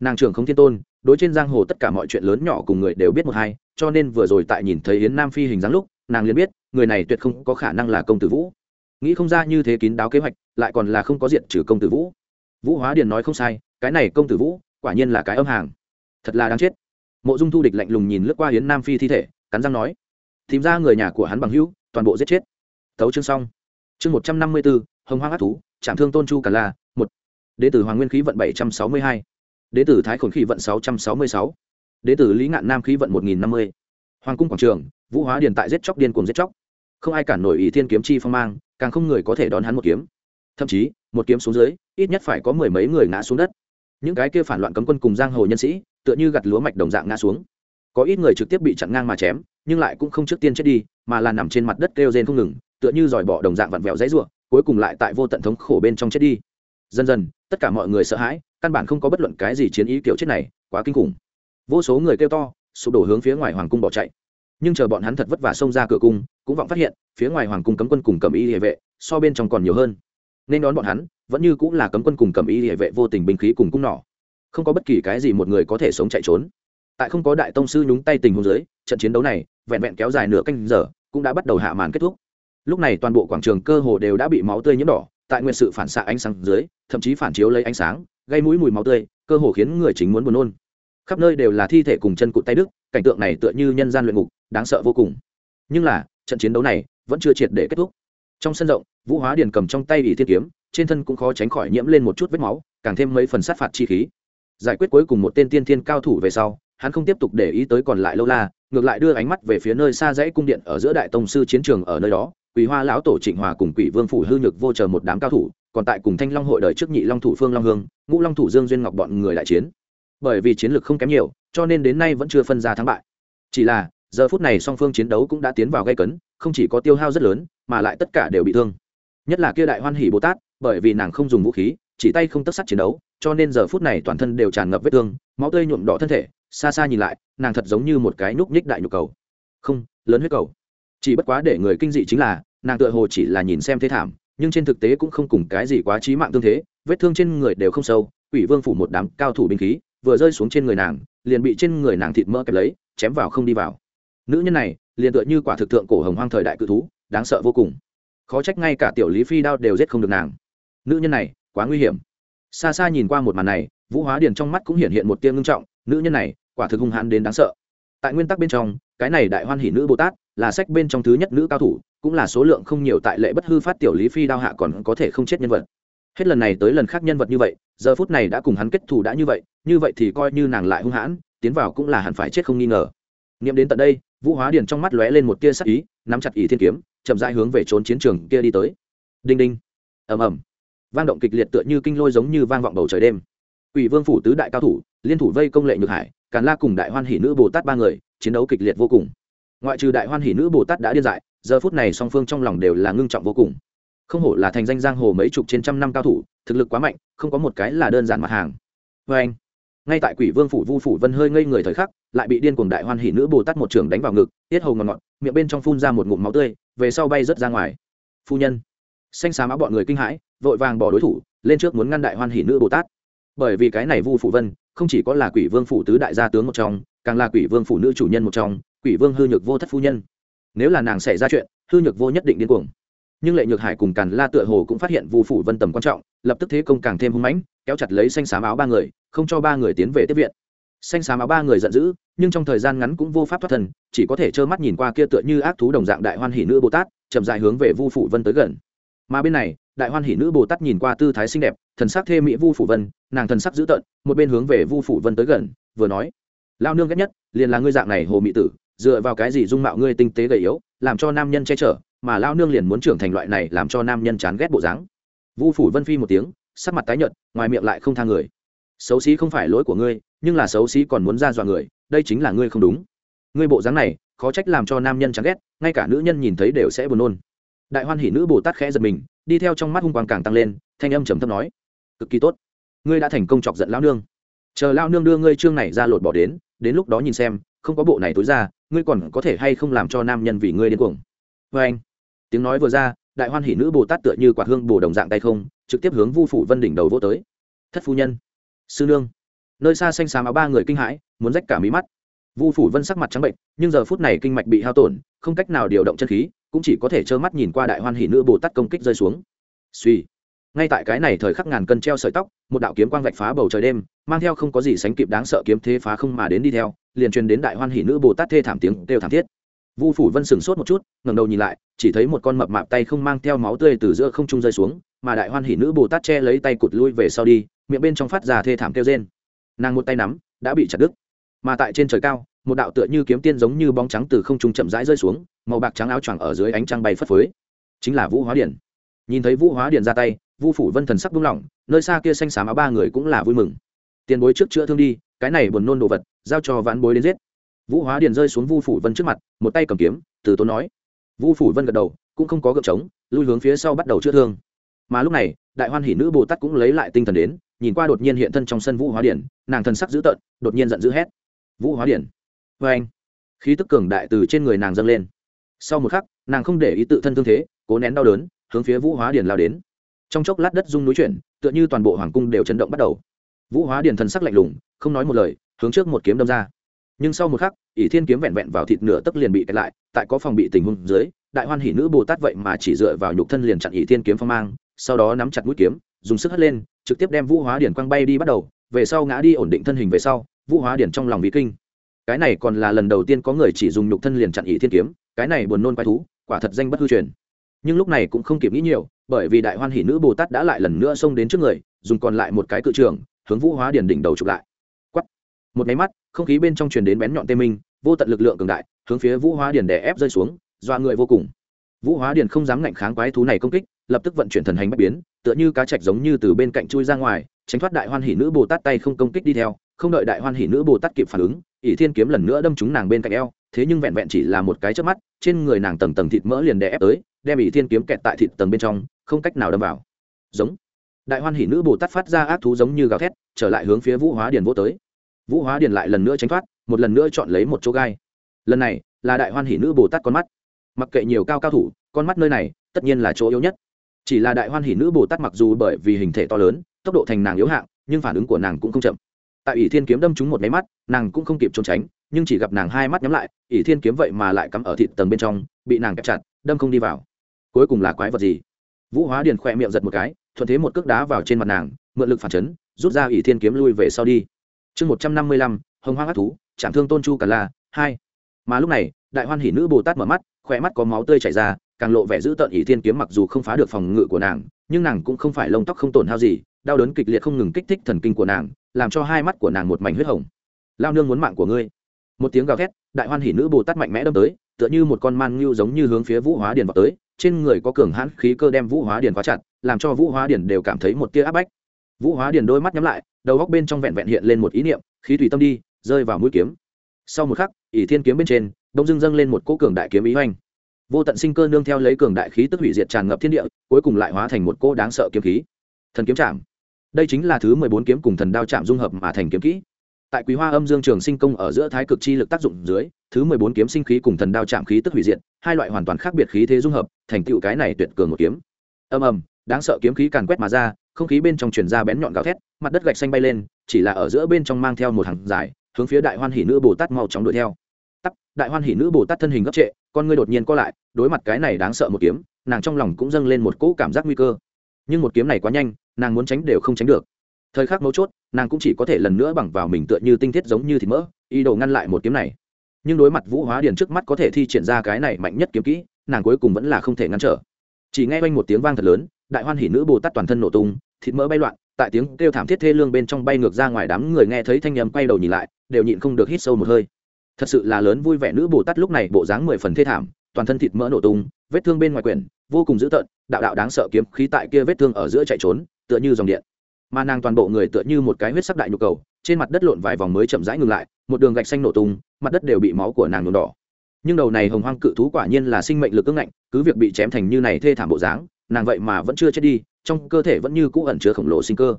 Nàng trưởng không thiên tôn, đối trên giang hồ tất cả mọi chuyện lớn nhỏ cùng người đều biết một hai, cho nên vừa rồi tại nhìn thấy yến nam phi hình dáng lúc, nàng liền biết, người này tuyệt không có khả năng là công tử vũ. Nghĩ không ra như thế kín đáo kế hoạch, lại còn là không có diện trừ công tử vũ. Vũ hóa điền nói không sai, cái này công tử vũ, quả nhiên là cái âm hàng. Thật là đáng chết. Mộ dung thu địch lạnh lùng nhìn lướt qua hiến nam phi thi thể, cắn răng nói, tìm ra người nhà của hắn bằng hữu, toàn bộ giết chết. Tấu chương xong chương một trăm năm mươi bốn, hồng hoang ác thú trạm thương tôn chu cả la, một. Đế tử hoàng nguyên khí vận bảy trăm sáu mươi hai. Đế tử thái khổn khí vận sáu trăm sáu mươi sáu. Đế tử lý ngạn nam khí vận một nghìn năm mươi. Hoàng cung quảng trường, vũ hóa điền tại giết chóc điên cuồng giết chóc. Không ai cản nổi ý thiên kiếm chi phong mang, càng không người có thể đón hắn một kiếm. Thậm chí, một kiếm xuống dưới, ít nhất phải có mười mấy người ngã xuống đất. Những cái kia phản loạn cấm quân cùng giang hồ nhân sĩ, tựa như gặt lúa mạch đồng dạng ngã xuống. Có ít người trực tiếp bị chặn ngang mà chém, nhưng lại cũng không trước tiên chết đi, mà là nằm trên mặt đất kêu rên không ngừng tựa như dòi bỏ đồng dạng vặn vẹo dãy ruộng cuối cùng lại tại vô tận thống khổ bên trong chết đi. Dần dần, tất cả mọi người sợ hãi, căn bản không có bất luận cái gì chiến ý kiểu chết này, quá kinh khủng. Vô số người kêu to, sụp đổ hướng phía ngoài hoàng cung bỏ chạy. Nhưng chờ bọn hắn thật vất vả xông ra cửa cung, cũng vọng phát hiện, phía ngoài hoàng cung cấm quân cùng cầm y địa vệ, so bên trong còn nhiều hơn. Nên đón bọn hắn, vẫn như cũng là cấm quân cùng cầm y địa vệ vô tình binh khí cùng cung nỏ. Không có bất kỳ cái gì một người có thể sống chạy trốn. Tại không có đại tông sư nhúng tay tình huống dưới, trận chiến đấu này, vẹn vẹn kéo dài nửa canh giờ, cũng đã bắt đầu hạ màn kết thúc lúc này toàn bộ quảng trường cơ hồ đều đã bị máu tươi nhiễm đỏ, tại nguyên sự phản xạ ánh sáng dưới, thậm chí phản chiếu lấy ánh sáng, gây mũi mùi máu tươi, cơ hồ khiến người chính muốn buồn nôn. Khắp nơi đều là thi thể cùng chân cụt tay đức cảnh tượng này tựa như nhân gian luyện ngục, đáng sợ vô cùng. Nhưng là, trận chiến đấu này vẫn chưa triệt để kết thúc. Trong sân rộng, vũ hóa điền cầm trong tay ỷ thiên kiếm, trên thân cũng khó tránh khỏi nhiễm lên một chút vết máu, càng thêm mấy phần sát phạt chi khí. Giải quyết cuối cùng một tên tiên thiên cao thủ về sau, hắn không tiếp tục để ý tới còn lại lâu la, ngược lại đưa ánh mắt về phía nơi xa dãy cung điện ở giữa đại tông sư chiến trường ở nơi đó quỷ hoa lão tổ trịnh hòa cùng quỷ vương phủ hư nhược vô chờ một đám cao thủ, còn tại cùng thanh long hội đời trước nhị long thủ phương long hương, ngũ long thủ dương duyên ngọc bọn người đại chiến. Bởi vì chiến lược không kém nhiều, cho nên đến nay vẫn chưa phân ra thắng bại. Chỉ là, giờ phút này song phương chiến đấu cũng đã tiến vào gây cấn, không chỉ có tiêu hao rất lớn, mà lại tất cả đều bị thương. Nhất là kia đại hoan hỷ bồ tát, bởi vì nàng không dùng vũ khí, chỉ tay không tất sắt chiến đấu, cho nên giờ phút này toàn thân đều tràn ngập vết thương, máu tươi nhuộm đỏ thân thể, xa xa nhìn lại, nàng thật giống như một cái núc nhích đại nhục cầu. Không, lớn huyết cầu chỉ bất quá để người kinh dị chính là, nàng tựa hồ chỉ là nhìn xem thế thảm, nhưng trên thực tế cũng không cùng cái gì quá trí mạng tương thế, vết thương trên người đều không sâu, quỷ vương phủ một đám cao thủ binh khí, vừa rơi xuống trên người nàng, liền bị trên người nàng thịt mỡ kẹp lấy, chém vào không đi vào. Nữ nhân này, liền tựa như quả thực tượng cổ hồng hoang thời đại cự thú, đáng sợ vô cùng. Khó trách ngay cả tiểu lý phi đao đều giết không được nàng. Nữ nhân này, quá nguy hiểm. Xa xa nhìn qua một màn này, vũ hóa điền trong mắt cũng hiện hiện một tia ngưng trọng, nữ nhân này, quả thực hung hãn đến đáng sợ tại nguyên tắc bên trong, cái này đại hoan hỷ nữ bồ tát là sách bên trong thứ nhất nữ cao thủ, cũng là số lượng không nhiều tại lệ bất hư phát tiểu lý phi đao hạ còn có thể không chết nhân vật. Hết lần này tới lần khác nhân vật như vậy, giờ phút này đã cùng hắn kết thù đã như vậy như vậy thì coi như nàng lại hung hãn, tiến vào cũng là hẳn phải chết không nghi ngờ. Nghiệm đến tận đây, vũ hóa điền trong mắt lóe lên một tia sắc ý, nắm chặt ý thiên kiếm, chậm rãi hướng về trốn chiến trường kia đi tới. Đinh đinh. Ầm ầm. Vang động kịch liệt tựa như kinh lôi giống như vang vọng bầu trời đêm. Quỷ Vương phủ tứ đại cao thủ, liên thủ vây công lệ nhược hải, Càn La cùng đại hoan hỷ nữ Bồ Tát ba người, chiến đấu kịch liệt vô cùng. Ngoại trừ đại hoan hỷ nữ Bồ Tát đã điên dại, giờ phút này song phương trong lòng đều là ngưng trọng vô cùng. Không hổ là thành danh giang hồ mấy chục trên trăm năm cao thủ, thực lực quá mạnh, không có một cái là đơn giản mặt hàng. Và anh, ngay tại Quỷ Vương phủ Vu phủ Vân hơi ngây người thời khắc, lại bị điên cuồng đại hoan hỷ nữ Bồ Tát một trường đánh vào ngực, tiết hầu ngọt ngọt, miệng bên trong phun ra một ngụm máu tươi, về sau bay rất ra ngoài. Phu nhân, xanh xám áo bọn người kinh hãi, vội vàng bỏ đối thủ, lên trước muốn ngăn đại hoan hỷ nữ Bồ Tát bởi vì cái này vu phủ vân không chỉ có là quỷ vương phủ tứ đại gia tướng một trong càng là quỷ vương phủ nữ chủ nhân một trong quỷ vương hư nhược vô thất phu nhân. Nếu là nàng xảy ra chuyện hư nhược vô nhất định điên cuồng. Nhưng lệ nhược hải cùng càn la tựa hồ cũng phát hiện vu phủ vân tầm quan trọng lập tức thế công càng thêm hung mãnh kéo chặt lấy xanh xám áo ba người không cho ba người tiến về tiếp viện. Xanh xám áo ba người giận dữ nhưng trong thời gian ngắn cũng vô pháp thoát thần, chỉ có thể trơ mắt nhìn qua kia tựa như ác thú đồng dạng đại hoan hỷ nữ bồ tát chậm dài hướng về vu phủ vân tới gần. Mà bên này đại hoan hỷ nữ bồ tát nhìn qua tư thái xinh đẹp, thần sắc thê mỹ vu phủ vân, nàng thần sắc dữ tợn, một bên hướng về vu phủ vân tới gần, vừa nói lao nương ghét nhất, liền là ngươi dạng này hồ mỹ tử, dựa vào cái gì dung mạo ngươi tinh tế gầy yếu, làm cho nam nhân che chở, mà lao nương liền muốn trưởng thành loại này làm cho nam nhân chán ghét bộ dáng. Vu phủ vân phi một tiếng, sắc mặt tái nhợt, ngoài miệng lại không tha người, xấu xí không phải lỗi của ngươi, nhưng là xấu xí còn muốn ra dọa người, đây chính là ngươi không đúng. Ngươi bộ dáng này, khó trách làm cho nam nhân chán ghét, ngay cả nữ nhân nhìn thấy đều sẽ buồn nôn đại hoan hỷ nữ bồ tát khẽ giật mình, đi theo trong mắt hung quang càng tăng lên, thanh âm trầm thấp nói, cực kỳ tốt, ngươi đã thành công chọc giận lao nương. Chờ lao nương đưa ngươi chương này ra lột bỏ đến đến lúc đó nhìn xem, không có bộ này tối ra, ngươi còn có thể hay không làm cho nam nhân vì ngươi điên cuồng. Vê anh, tiếng nói vừa ra, đại hoan hỷ nữ bồ tát tựa như quả hương bồ đồng dạng tay không, trực tiếp hướng vu phủ vân đỉnh đầu vô tới. Thất phu nhân, sư nương. Nơi xa xanh xám áo ba người kinh hãi, muốn rách cả mí mắt. Vu phủ vân sắc mặt trắng bệnh, nhưng giờ phút này kinh mạch bị hao tổn, không cách nào điều động chân khí cũng chỉ có thể trơ mắt nhìn qua đại hoan hỷ nữ bồ tát công kích rơi xuống. Suy. Ngay tại cái này thời khắc ngàn cân treo sợi tóc, một đạo kiếm quang vạch phá bầu trời đêm, mang theo không có gì sánh kịp đáng sợ kiếm thế phá không mà đến đi theo, liền truyền đến đại hoan hỷ nữ bồ tát thê thảm tiếng đều thảm thiết. Vu phủ vân sừng sốt một chút, ngẩng đầu nhìn lại, chỉ thấy một con mập mạp tay không mang theo máu tươi từ giữa không trung rơi xuống, mà đại hoan hỷ nữ bồ tát che lấy tay cụt lui về sau đi, miệng bên trong phát ra thê thảm kêu rên. Nàng một tay nắm, đã bị chặt đứt. Mà tại trên trời cao, một đạo tựa như kiếm tiên giống như bóng trắng từ không trung chậm rãi rơi xuống màu bạc trắng áo choàng ở dưới ánh trăng bay phất phới. Chính là vũ hóa điển. Nhìn thấy vũ hóa điển ra tay, vu phủ vân thần sắc buông lỏng, nơi xa kia xanh xám áo ba người cũng là vui mừng. Tiền bối trước chữa thương đi, cái này buồn nôn đồ vật, giao cho vãn bối đến giết. Vũ hóa điền rơi xuống vu phủ vân trước mặt, một tay cầm kiếm, từ tốn nói. Vu phủ vân gật đầu, cũng không có gợp trống, lui hướng phía sau bắt đầu chữa thương. Mà lúc này, đại hoan hỷ nữ bồ tát cũng lấy lại tinh thần đến, nhìn qua đột nhiên hiện thân trong sân vũ hóa điển, nàng thần sắc dữ tợn, đột nhiên giận dữ hét. Vũ hóa điển. Vê anh khí tức cường đại từ trên người nàng dâng lên sau một khắc, nàng không để ý tự thân thương thế, cố nén đau đớn, hướng phía vũ hóa điển lao đến. Trong chốc lát đất rung núi chuyển, tựa như toàn bộ hoàng cung đều chấn động bắt đầu. Vũ hóa điển thần sắc lạnh lùng, không nói một lời, hướng trước một kiếm đâm ra. Nhưng sau một khắc, ỷ thiên kiếm vẹn vẹn vào thịt nửa tấc liền bị kẹt lại, tại có phòng bị tình huống dưới, đại hoan hỷ nữ bồ tát vậy mà chỉ dựa vào nhục thân liền chặn ỷ thiên kiếm phong mang, sau đó nắm chặt mũi kiếm, dùng sức hất lên, trực tiếp đem vũ hóa điển quăng bay đi bắt đầu, về sau ngã đi ổn định thân hình về sau, vũ hóa điển trong lòng bị kinh cái này còn là lần đầu tiên có người chỉ dùng nhục thân liền chặn ý thiên kiếm, cái này buồn nôn quái thú, quả thật danh bất hư truyền. Nhưng lúc này cũng không kịp nghĩ nhiều, bởi vì đại hoan hỷ nữ bồ tát đã lại lần nữa xông đến trước người, dùng còn lại một cái cự trường, hướng vũ hóa điển đỉnh đầu chụp lại. Quắt một máy mắt, không khí bên trong truyền đến bén nhọn tê minh, vô tận lực lượng cường đại, hướng phía vũ hóa điển đè ép rơi xuống doa người vô cùng. Vũ hóa điển không dám ngạnh kháng quái thú này công kích, lập tức vận chuyển thần hành bất biến, tựa như cá chạch giống như từ bên cạnh chui ra ngoài, tránh thoát đại hoan hỷ nữ bồ tát tay không công kích đi theo không đợi đại hoan hỷ nữ bồ tát kịp phản ứng, ỷ thiên kiếm lần nữa đâm trúng nàng bên cạnh eo, thế nhưng vẹn vẹn chỉ là một cái chớp mắt, trên người nàng tầng tầng thịt mỡ liền đè ép tới, đem ỷ thiên kiếm kẹt tại thịt tầng bên trong, không cách nào đâm vào. Giống. Đại hoan hỷ nữ bồ tát phát ra ác thú giống như gào thét, trở lại hướng phía vũ hóa điền vô tới. Vũ hóa điền lại lần nữa tránh thoát, một lần nữa chọn lấy một chỗ gai. Lần này, là đại hoan hỷ nữ bồ tát con mắt. Mặc kệ nhiều cao cao thủ, con mắt nơi này, tất nhiên là chỗ yếu nhất. Chỉ là đại hoan hỷ nữ bồ tát mặc dù bởi vì hình thể to lớn, tốc độ thành nàng yếu hạng, nhưng phản ứng của nàng cũng không chậm tại ỷ thiên kiếm đâm trúng một máy mắt, nàng cũng không kịp trốn tránh, nhưng chỉ gặp nàng hai mắt nhắm lại, ỷ thiên kiếm vậy mà lại cắm ở thịt tầng bên trong, bị nàng kẹp chặt, đâm không đi vào. Cuối cùng là quái vật gì? Vũ hóa điền khỏe miệng giật một cái, thuận thế một cước đá vào trên mặt nàng, mượn lực phản chấn, rút ra ỷ thiên kiếm lui về sau đi. Chương một trăm năm mươi lăm, hồng hoang ác thú chạm thương tôn chu cả la, hai. Mà lúc này, đại hoan hỷ nữ bồ tát mở mắt, khỏe mắt có máu tươi chảy ra, càng lộ vẻ dữ tợn ỷ thiên kiếm mặc dù không phá được phòng ngự của nàng, nhưng nàng cũng không phải lông tóc không tổn hao gì đau đớn kịch liệt không ngừng kích thích thần kinh của nàng, làm cho hai mắt của nàng một mảnh huyết hồng. Lao nương muốn mạng của ngươi. Một tiếng gào thét, đại hoan hỷ nữ bồ tát mạnh mẽ đâm tới, tựa như một con man ngưu giống như hướng phía vũ hóa điền vào tới, trên người có cường hãn khí cơ đem vũ hóa điền khóa chặt, làm cho vũ hóa điền đều cảm thấy một tia áp bách. Vũ hóa điền đôi mắt nhắm lại, đầu góc bên trong vẹn vẹn hiện lên một ý niệm, khí tùy tâm đi, rơi vào mũi kiếm. Sau một khắc, ỷ thiên kiếm bên trên đông dưng dâng lên một cỗ cường đại kiếm ý oanh vô tận sinh cơ nương theo lấy cường đại khí tức hủy diệt tràn ngập thiên địa, cuối cùng lại hóa thành một cỗ đáng sợ kiếm khí. Thần kiếm chạm đây chính là thứ mười bốn kiếm cùng thần đao chạm dung hợp mà thành kiếm kỹ. Tại quý hoa âm dương trường sinh công ở giữa thái cực chi lực tác dụng dưới, thứ mười bốn kiếm sinh khí cùng thần đao chạm khí tức hủy diệt, hai loại hoàn toàn khác biệt khí thế dung hợp, thành tựu cái này tuyệt cường một kiếm. Ầm ầm, đáng sợ kiếm khí càn quét mà ra, không khí bên trong truyền ra bén nhọn gào thét, mặt đất gạch xanh bay lên, chỉ là ở giữa bên trong mang theo một hàng dài, hướng phía đại hoan hỷ nữ bồ tát mau chóng đuổi theo. Tắt đại hoan hỷ nữ bồ tát thân hình gấp trệ, con ngươi đột nhiên co lại, đối mặt cái này đáng sợ một kiếm, nàng trong lòng cũng dâng lên một cỗ cảm giác nguy cơ nhưng một kiếm này quá nhanh, nàng muốn tránh đều không tránh được. Thời khắc mấu chốt, nàng cũng chỉ có thể lần nữa bằng vào mình tựa như tinh thiết giống như thịt mỡ, ý đồ ngăn lại một kiếm này. Nhưng đối mặt vũ hóa điền trước mắt có thể thi triển ra cái này mạnh nhất kiếm kỹ, nàng cuối cùng vẫn là không thể ngăn trở. Chỉ nghe quanh một tiếng vang thật lớn, đại hoan hỷ nữ bồ tát toàn thân nổ tung, thịt mỡ bay loạn, tại tiếng kêu thảm thiết thê lương bên trong bay ngược ra ngoài đám người nghe thấy thanh nhầm quay đầu nhìn lại, đều nhịn không được hít sâu một hơi. Thật sự là lớn vui vẻ nữ bồ tát lúc này bộ dáng mười phần thê thảm, toàn thân thịt mỡ nổ tung, vết thương bên ngoài quyển vô cùng dữ tợn, đạo đạo đáng sợ kiếm khí tại kia vết thương ở giữa chạy trốn, tựa như dòng điện. Mà nàng toàn bộ người tựa như một cái huyết sắc đại nhu cầu, trên mặt đất lộn vài vòng mới chậm rãi ngừng lại, một đường gạch xanh nổ tung, mặt đất đều bị máu của nàng nhuộm đỏ. Nhưng đầu này hồng hoang cự thú quả nhiên là sinh mệnh lực ưng ngạnh, cứ việc bị chém thành như này thê thảm bộ dáng, nàng vậy mà vẫn chưa chết đi, trong cơ thể vẫn như cũ ẩn chứa khổng lồ sinh cơ.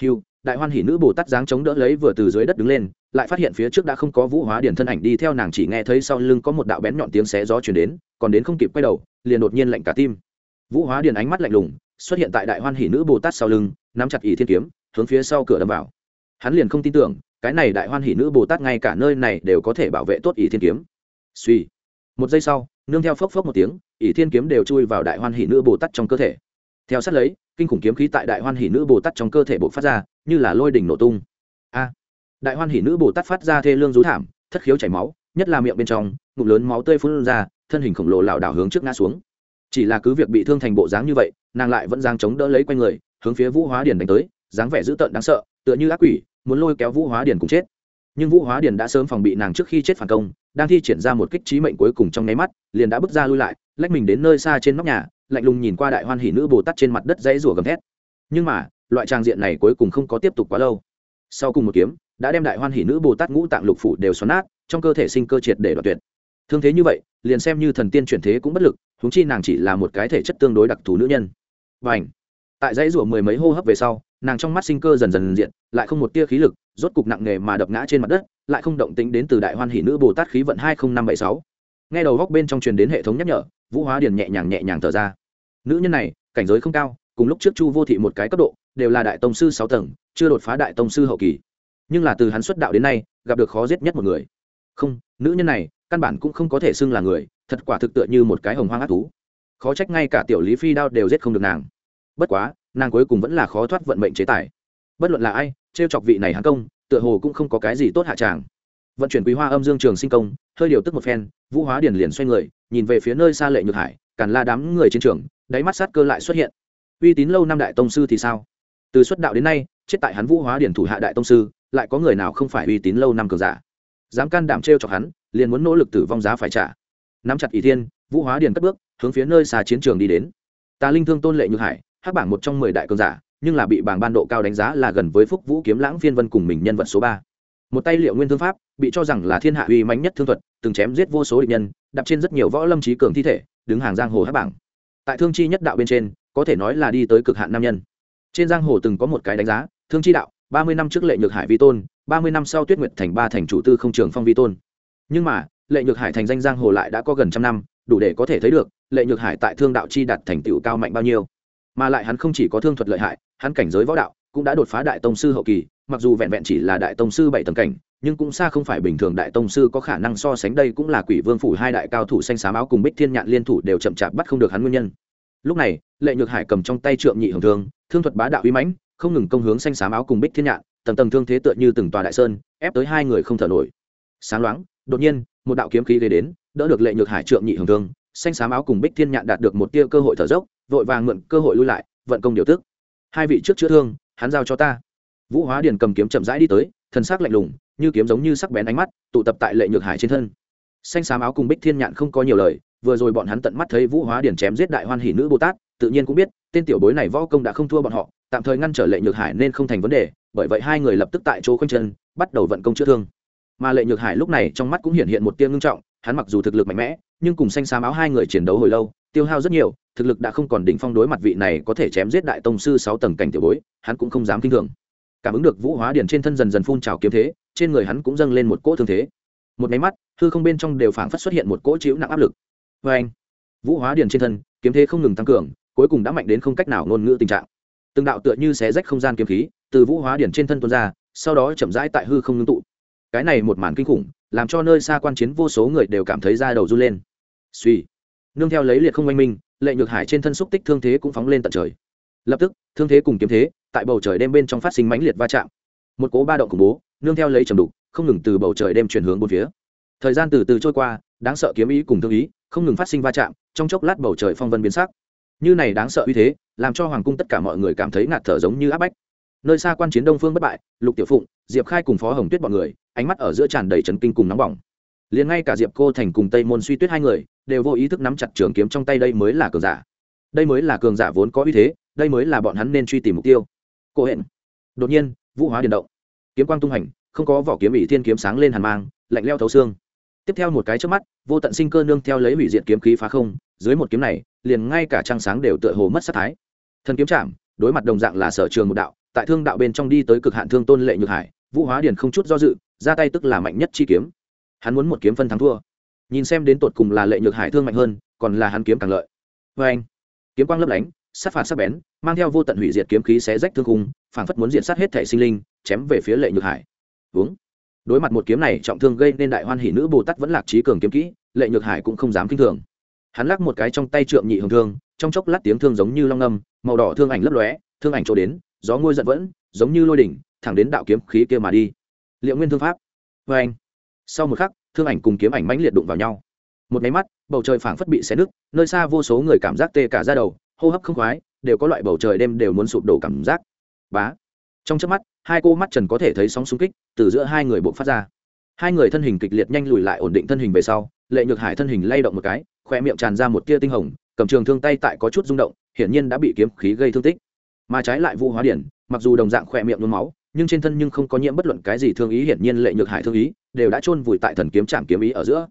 Hiu đại hoan hỉ nữ bồ tát dáng chống đỡ lấy vừa từ dưới đất đứng lên, lại phát hiện phía trước đã không có vũ hóa điển thân ảnh đi theo nàng chỉ nghe thấy sau lưng có một đạo bén nhọn tiếng xé gió chuyển đến, còn đến không kịp quay đầu liền đột nhiên lạnh cả tim. Vũ hóa điền ánh mắt lạnh lùng, xuất hiện tại đại hoan hỷ nữ bồ tát sau lưng, nắm chặt ỷ thiên kiếm, hướng phía sau cửa đâm vào. Hắn liền không tin tưởng, cái này đại hoan hỷ nữ bồ tát ngay cả nơi này đều có thể bảo vệ tốt ỷ thiên kiếm. Suy. Một giây sau, nương theo phốc phốc một tiếng, ỷ thiên kiếm đều chui vào đại hoan hỷ nữ bồ tát trong cơ thể. Theo sát lấy, kinh khủng kiếm khí tại đại hoan hỷ nữ bồ tát trong cơ thể bộc phát ra, như là lôi đỉnh nổ tung. A. Đại hoan hỷ nữ bồ tát phát ra thê lương rú thảm, thất khiếu chảy máu, nhất là miệng bên trong, ngụm lớn máu tươi phun ra thân hình khổng lồ lảo đảo hướng trước ngã xuống. Chỉ là cứ việc bị thương thành bộ dáng như vậy, nàng lại vẫn giang chống đỡ lấy quanh người, hướng phía vũ hóa Điền đánh tới, dáng vẻ dữ tợn đáng sợ, tựa như ác quỷ, muốn lôi kéo vũ hóa Điền cùng chết. Nhưng vũ hóa Điền đã sớm phòng bị nàng trước khi chết phản công, đang thi triển ra một kích trí mệnh cuối cùng trong nháy mắt, liền đã bước ra lui lại, lách mình đến nơi xa trên nóc nhà, lạnh lùng nhìn qua đại hoan hỷ nữ bồ tát trên mặt đất dãy rủa gầm thét. Nhưng mà, loại trang diện này cuối cùng không có tiếp tục quá lâu. Sau cùng một kiếm, đã đem đại hoan hỷ nữ bồ tát ngũ tạng lục phủ đều xoắn nát, trong cơ thể sinh cơ triệt để đoạt tuyệt. Thương thế như vậy liền xem như thần tiên chuyển thế cũng bất lực húng chi nàng chỉ là một cái thể chất tương đối đặc thù nữ nhân. Và ảnh tại dãy rủa mười mấy hô hấp về sau, nàng trong mắt sinh cơ dần dần diện, lại không một tia khí lực, rốt cục nặng nề mà đập ngã trên mặt đất, lại không động tính đến từ đại hoan hỷ nữ bồ tát khí vận hai nghìn năm bảy sáu. Nghe đầu góc bên trong truyền đến hệ thống nhắc nhở, vũ hóa điền nhẹ nhàng nhẹ nhàng thở ra. Nữ nhân này, cảnh giới không cao, cùng lúc trước chu vô thị một cái cấp độ, đều là đại tông sư sáu tầng, chưa đột phá đại tông sư hậu kỳ. Nhưng là từ hắn xuất đạo đến nay, gặp được khó giết nhất một người. Không, nữ nhân này căn bản cũng không có thể xưng là người, thật quả thực tựa như một cái hồng hoang ác thú. Khó trách ngay cả tiểu lý phi đao đều giết không được nàng. Bất quá, nàng cuối cùng vẫn là khó thoát vận mệnh chế tài. Bất luận là ai t chọc vị này hán công, tựa hồ cũng không có cái gì tốt hạ tràng. Vận chuyển quý hoa âm dương trường sinh công, hơi điều tức một phen, vũ hóa điển liền xoay người, nhìn về phía nơi xa lệ nhược hải càn la đám người trên trường, đáy mắt sát cơ lại xuất hiện. Uy tín lâu năm đại tông sư thì sao? Từ xuất đạo đến nay, chết tại hắn vũ hóa điển thủ hạ đại tông sư, lại có người nào không phải uy tín lâu năm cường giả? Dám can đảm t chọc hắn, liền muốn nỗ lực tử vong giá phải trả. Nắm chặt ý thiên, vũ hóa điền cất bước, hướng phía nơi xa chiến trường đi đến. Tà linh thương tôn lệ nhược hải, hắc bảng một trong mười đại cường giả, nhưng là bị bảng ban độ cao đánh giá là gần với phúc vũ kiếm lãng phiên vân cùng mình nhân vật số ba. Một tay liệu nguyên thương pháp, bị cho rằng là thiên hạ uy mãnh nhất thương thuật, từng chém giết vô số địch nhân, đạp trên rất nhiều võ lâm trí cường thi thể, đứng hàng giang hồ hắc bảng. Tại thương chi nhất đạo bên trên, có thể nói là đi tới cực hạn nam nhân. Trên giang hồ từng có một cái đánh giá, thương chi đạo, ba mươi năm trước lệ nhược hải vi tôn ba mươi năm sau tuyết nguyệt thành ba thành chủ tư không trường phong vi tôn. Nhưng mà, lệ nhược hải thành danh giang hồ lại đã có gần trăm năm, đủ để có thể thấy được, lệ nhược hải tại thương đạo chi đạt thành tựu cao mạnh bao nhiêu. Mà lại hắn không chỉ có thương thuật lợi hại, hắn cảnh giới võ đạo cũng đã đột phá đại tông sư hậu kỳ, mặc dù vẹn vẹn chỉ là đại tông sư bảy tầng cảnh, nhưng cũng xa không phải bình thường đại tông sư có khả năng so sánh đây cũng là quỷ vương phủ hai đại cao thủ xanh xám áo cùng bích thiên nhạn liên thủ đều chậm chạp bắt không được hắn nguyên nhân. Lúc này, lệ nhược hải cầm trong tay trượng nhị hưởng thương thương thuật bá đạo uy mãnh, không ngừng công hướng xanh xám áo cùng bích thiên nhạn tầng tầng thương thế tựa như từng tòa đại sơn, ép tới hai người không thở nổi. Sáng loáng, đột nhiên, một đạo kiếm khí gây đến, đỡ được lệ nhược hải trượng nhị hưởng thương, xanh xám áo cùng bích thiên nhạn đạt được một tia cơ hội thở dốc, vội vàng mượn cơ hội lui lại, vận công điều tức. Hai vị trước chữa thương, hắn giao cho ta. Vũ hóa điền cầm kiếm chậm rãi đi tới thân xác lạnh lùng, như kiếm giống như sắc bén ánh mắt, tụ tập tại lệ nhược hải trên thân. Xanh xám áo cùng bích thiên nhạn không có nhiều lời, vừa rồi bọn hắn tận mắt thấy vũ hóa điền chém giết đại hoan hỷ nữ bồ tát, tự nhiên cũng biết, tên tiểu bối này võ công đã không thua bọn họ, tạm thời ngăn trở lệ nhược hải nên không thành vấn đề bởi vậy hai người lập tức tại chỗ khoanh chân, bắt đầu vận công chữa thương. Mà lệ nhược hải lúc này trong mắt cũng hiện hiện một tia ngưng trọng, hắn mặc dù thực lực mạnh mẽ, nhưng cùng xanh xám áo hai người chiến đấu hồi lâu, tiêu hao rất nhiều, thực lực đã không còn đỉnh phong đối mặt vị này có thể chém giết đại tông sư sáu tầng cảnh tiểu bối, hắn cũng không dám kinh thường. Cảm ứng được vũ hóa điển trên thân dần dần phun trào kiếm thế, trên người hắn cũng dâng lên một cỗ thương thế. Một máy mắt, hư không bên trong đều phảng phất xuất hiện một cỗ chịu nặng áp lực. Vê anh, vũ hóa điển trên thân, kiếm thế không ngừng tăng cường, cuối cùng đã mạnh đến không cách nào ngôn ngữ tình trạng. Từng đạo tựa như xé rách không gian kiếm khí từ vũ hóa điển trên thân tuôn ra, sau đó chậm rãi tại hư không ngưng tụ. Cái này một màn kinh khủng, làm cho nơi xa quan chiến vô số người đều cảm thấy da đầu run lên. Suy nương theo lấy liệt không oanh minh, lệ nhược hải trên thân xúc tích thương thế cũng phóng lên tận trời. Lập tức, thương thế cùng kiếm thế, tại bầu trời đêm bên trong phát sinh mãnh liệt va chạm. Một cố ba động khủng bố, nương theo lấy trầm đục, không ngừng từ bầu trời đêm chuyển hướng bốn phía. Thời gian từ từ trôi qua, đáng sợ kiếm ý cùng thương ý, không ngừng phát sinh va chạm, trong chốc lát bầu trời phong vân biến sắc. Như này đáng sợ uy thế, làm cho hoàng cung tất cả mọi người cảm thấy ngạt thở giống như áp bách nơi xa quan chiến đông phương bất bại, lục tiểu phụng, diệp khai cùng phó hồng tuyết bọn người, ánh mắt ở giữa tràn đầy trấn kinh cùng nóng bỏng. Liền ngay cả diệp cô thành cùng tây môn suy tuyết hai người, đều vô ý thức nắm chặt trường kiếm trong tay đây mới là cường giả. Đây mới là cường giả vốn có uy thế, đây mới là bọn hắn nên truy tìm mục tiêu. Cô hẹn đột nhiên, vũ hóa điện động. Kiếm quang tung hành, không có vỏ kiếm ỷ thiên kiếm sáng lên hàn mang, lạnh leo thấu xương. Tiếp theo một cái trước mắt, vô tận sinh cơ nương theo lấy hủy diệt kiếm khí phá không, dưới một kiếm này, liền ngay cả trăng sáng đều tựa hồ mất sát thái. Thần kiếm chạm, đối mặt đồng dạng là sở trường một đạo tại thương đạo bên trong đi tới cực hạn thương tôn lệ nhược hải, vũ hóa điền không chút do dự, ra tay tức là mạnh nhất chi kiếm. Hắn muốn một kiếm phân thắng thua. Nhìn xem đến tột cùng là lệ nhược hải thương mạnh hơn, còn là hắn kiếm càng lợi. Vê anh, kiếm quang lấp lánh, sát phạt sắc bén, mang theo vô tận hủy diệt kiếm khí xé rách thương khung, phảng phất muốn diện sát hết thể sinh linh, chém về phía lệ nhược hải. Uống đối mặt một kiếm này trọng thương gây nên đại hoan hỷ nữ bồ tát vẫn lạc trí cường kiếm kỹ, lệ nhược hải cũng không dám kinh thường. Hắn lắc một cái trong tay trượng nhị hồng thương, trong chốc lát tiếng thương giống như long âm màu đỏ thương ảnh lấp lóe, thương ảnh chỗ đến gió ngôi giận vẫn, giống như lôi đỉnh, thẳng đến đạo kiếm khí kia mà đi. Liệu nguyên thương pháp. Vê anh, sau một khắc, thương ảnh cùng kiếm ảnh mãnh liệt đụng vào nhau. Một máy mắt, bầu trời phảng phất bị xé nứt, nơi xa vô số người cảm giác tê cả ra đầu, hô hấp không khoái, đều có loại bầu trời đêm đều muốn sụp đổ cảm giác. Bá. Trong chớp mắt, hai cô mắt trần có thể thấy sóng xung kích từ giữa hai người buộc phát ra. Hai người thân hình kịch liệt nhanh lùi lại ổn định thân hình về sau, lệ nhược hải thân hình lay động một cái khoe miệng tràn ra một tia tinh hồng, cầm trường thương tay tại có chút rung động, hiển nhiên đã bị kiếm khí gây thương tích mà trái lại vũ hóa điển, mặc dù đồng dạng khỏe miệng nhuốm máu, nhưng trên thân nhưng không có nhiễm bất luận cái gì thương ý, hiển nhiên lệ nhược hải thương ý, đều đã chôn vùi tại thần kiếm trạm kiếm ý ở giữa.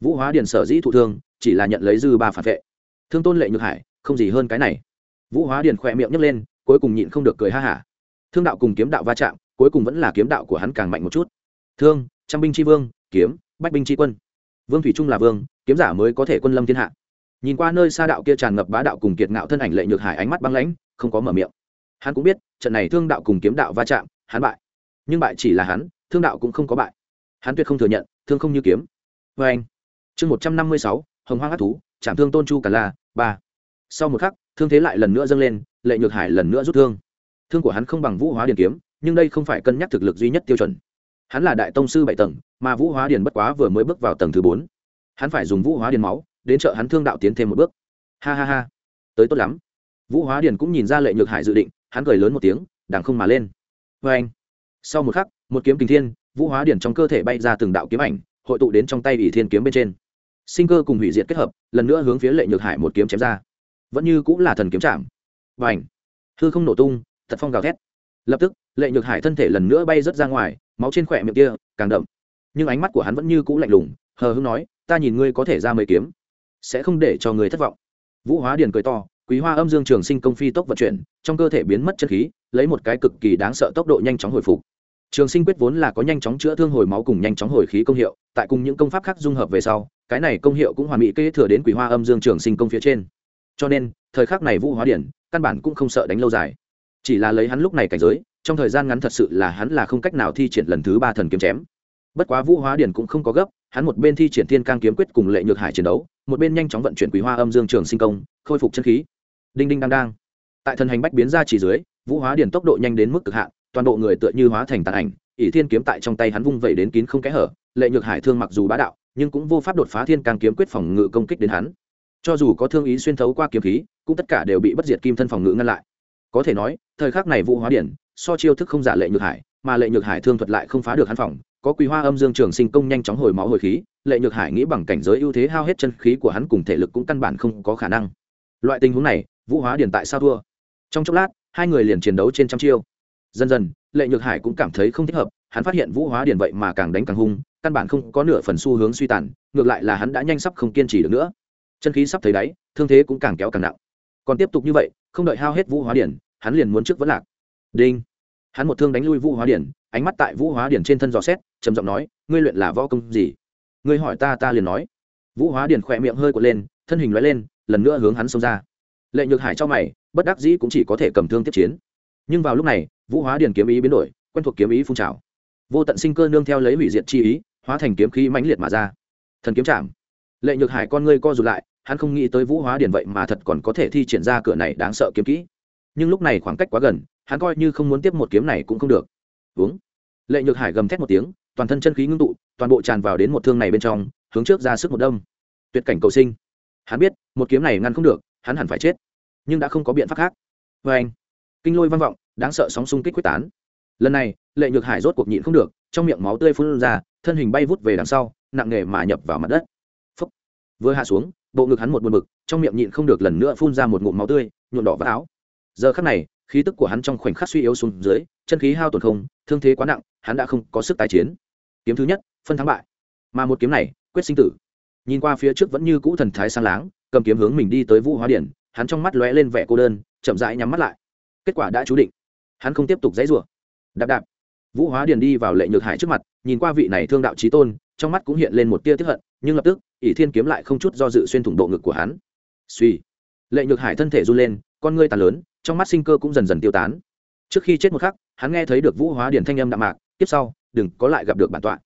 Vũ hóa điển sở dĩ thụ thương, chỉ là nhận lấy dư ba phản vệ. Thương tôn lệ nhược hải, không gì hơn cái này. Vũ hóa điển khỏe miệng nhấc lên, cuối cùng nhịn không được cười ha hả. Thương đạo cùng kiếm đạo va chạm, cuối cùng vẫn là kiếm đạo của hắn càng mạnh một chút. Thương, trăm binh tri vương, kiếm, bách binh tri quân. Vương thủy trung là vương, kiếm giả mới có thể quân lâm thiên hạ. Nhìn qua nơi xa đạo kia tràn ngập bá đạo cùng kiệt ngạo thân ảnh lệ nhược hải ánh mắt băng lãnh, không có mở miệng hắn cũng biết, trận này thương đạo cùng kiếm đạo va chạm, hắn bại. Nhưng bại chỉ là hắn, thương đạo cũng không có bại. Hắn tuyệt không thừa nhận, thương không như kiếm. Vê anh. Chương một trăm năm mươi sáu, hồng hoang hát thú chạm thương tôn chu cả la, ba. Sau một khắc, thương thế lại lần nữa dâng lên, lệ nhược hải lần nữa rút thương. Thương của hắn không bằng vũ hóa điền kiếm, nhưng đây không phải cân nhắc thực lực duy nhất tiêu chuẩn. Hắn là đại tông sư bảy tầng, mà vũ hóa điền bất quá vừa mới bước vào tầng thứ bốn. Hắn phải dùng vũ hóa điền máu, đến trợ hắn thương đạo tiến thêm một bước. Ha ha ha. Tới tốt lắm. Vũ hóa điền cũng nhìn ra lệ nhược hải dự định hắn cười lớn một tiếng, đằng không mà lên. Vê anh. Sau một khắc, một kiếm kinh thiên, vũ hóa điển trong cơ thể bay ra từng đạo kiếm ảnh, hội tụ đến trong tay ỷ thiên kiếm bên trên. Sinh cơ cùng hủy diệt kết hợp, lần nữa hướng phía lệ nhược hải một kiếm chém ra. Vẫn như cũng là thần kiếm chạm. Vâng Và ảnh hư không nổ tung, thật phong gào thét. Lập tức, lệ nhược hải thân thể lần nữa bay rớt ra ngoài, máu trên khỏe miệng kia, càng đậm. Nhưng ánh mắt của hắn vẫn như cũ lạnh lùng, hờ hưng nói, ta nhìn ngươi có thể ra mấy kiếm, sẽ không để cho người thất vọng. Vũ hóa điền cười to quý hoa âm dương trường sinh công phi tốc vận chuyển, trong cơ thể biến mất chân khí, lấy một cái cực kỳ đáng sợ tốc độ nhanh chóng hồi phục. Trường sinh quyết vốn là có nhanh chóng chữa thương hồi máu cùng nhanh chóng hồi khí công hiệu, tại cùng những công pháp khác dung hợp về sau, cái này công hiệu cũng hoàn mỹ kế thừa đến quý hoa âm dương trường sinh công phía trên. Cho nên, thời khắc này vũ hóa điển, căn bản cũng không sợ đánh lâu dài. Chỉ là lấy hắn lúc này cảnh giới, trong thời gian ngắn thật sự là hắn là không cách nào thi triển lần thứ ba thần kiếm chém. Bất quá vũ hóa điển cũng không có gấp, hắn một bên thi triển thiên cang kiếm quyết cùng lệ nhược hải chiến đấu, một bên nhanh chóng vận chuyển quý hoa âm dương trường sinh công, khôi phục chân khí đinh đinh đang đang. Tại thần hành bách biến ra chỉ dưới, vũ hóa điển tốc độ nhanh đến mức cực hạn, toàn bộ người tựa như hóa thành tàn ảnh, ỷ thiên kiếm tại trong tay hắn vung vẩy đến kín không kẽ hở, lệ nhược hải thương mặc dù bá đạo, nhưng cũng vô pháp đột phá thiên cang kiếm quyết phòng ngự công kích đến hắn. Cho dù có thương ý xuyên thấu qua kiếm khí, cũng tất cả đều bị bất diệt kim thân phòng ngự ngăn lại. Có thể nói, thời khắc này vũ hóa điển, so chiêu thức không giả lệ nhược hải, mà lệ nhược hải thương thuật lại không phá được hắn phòng, có quý hoa âm dương trường sinh công nhanh chóng hồi máu hồi khí, lệ nhược hải nghĩ bằng cảnh giới ưu thế hao hết chân khí của hắn cùng thể lực cũng căn bản không có khả năng. Loại tình huống này vũ hóa Điền tại sao thua? Trong chốc lát, hai người liền chiến đấu trên trăm chiêu. Dần dần, lệ nhược hải cũng cảm thấy không thích hợp, hắn phát hiện vũ hóa Điền vậy mà càng đánh càng hung, căn bản không có nửa phần xu hướng suy tàn, ngược lại là hắn đã nhanh sắp không kiên trì được nữa. Chân khí sắp thấy đáy, thương thế cũng càng kéo càng nặng. Còn tiếp tục như vậy, không đợi hao hết vũ hóa điển hắn liền muốn trước vẫn lạc. Đinh! Hắn một thương đánh lui vũ hóa điển ánh mắt tại vũ hóa điển trên thân dò xét, trầm giọng nói, ngươi luyện là võ công gì? Ngươi hỏi ta ta liền nói. Vũ hóa điển khỏe miệng hơi quật lên, thân hình loại lên, lần nữa hướng hắn xông ra lệ nhược hải cho mày, bất đắc dĩ cũng chỉ có thể cầm thương tiếp chiến. Nhưng vào lúc này, vũ hóa điền kiếm ý biến đổi, quen thuộc kiếm ý phun trào. Vô tận sinh cơ nương theo lấy hủy diệt chi ý, hóa thành kiếm khí mãnh liệt mà ra. Thần kiếm chạm. Lệ nhược hải con ngươi co rụt lại, hắn không nghĩ tới vũ hóa điền vậy mà thật còn có thể thi triển ra cửa này đáng sợ kiếm kỹ. Nhưng lúc này khoảng cách quá gần, hắn coi như không muốn tiếp một kiếm này cũng không được. Uống lệ nhược hải gầm thét một tiếng, toàn thân chân khí ngưng tụ, toàn bộ tràn vào đến một thương này bên trong, hướng trước ra sức một đông tuyệt cảnh cầu sinh. Hắn biết, một kiếm này ngăn không được hắn hẳn phải chết, nhưng đã không có biện pháp khác. Vê anh, kinh lôi vang vọng, đáng sợ sóng xung kích quyết tán. Lần này, lệ nhược hải rốt cuộc nhịn không được, trong miệng máu tươi phun ra, thân hình bay vút về đằng sau, nặng nề mà nhập vào mặt đất. Phúc. vừa hạ xuống, bộ ngực hắn một buồn bực, trong miệng nhịn không được lần nữa phun ra một ngụm máu tươi, nhuộm đỏ vào áo. Giờ khắc này, khí tức của hắn trong khoảnh khắc suy yếu xuống dưới, chân khí hao tổn không, thương thế quá nặng, hắn đã không có sức tái chiến. Kiếm thứ nhất, phân thắng bại. Mà một kiếm này, quyết sinh tử nhìn qua phía trước vẫn như cũ thần thái sang láng, cầm kiếm hướng mình đi tới vũ hóa điển, hắn trong mắt lóe lên vẻ cô đơn, chậm rãi nhắm mắt lại. Kết quả đã chú định. Hắn không tiếp tục dãy rủa. Đạp đạp. Vũ hóa điển đi vào lệ nhược hải trước mặt, nhìn qua vị này thương đạo trí tôn, trong mắt cũng hiện lên một tia tiếp hận, nhưng lập tức, ỷ thiên kiếm lại không chút do dự xuyên thủng bộ ngực của hắn. Suy lệ nhược hải thân thể run lên, con ngươi tàn lớn, trong mắt sinh cơ cũng dần dần tiêu tán. Trước khi chết một khắc, hắn nghe thấy được vũ hóa điển thanh âm đạm mạc, tiếp sau, đừng có lại gặp được bản tọa.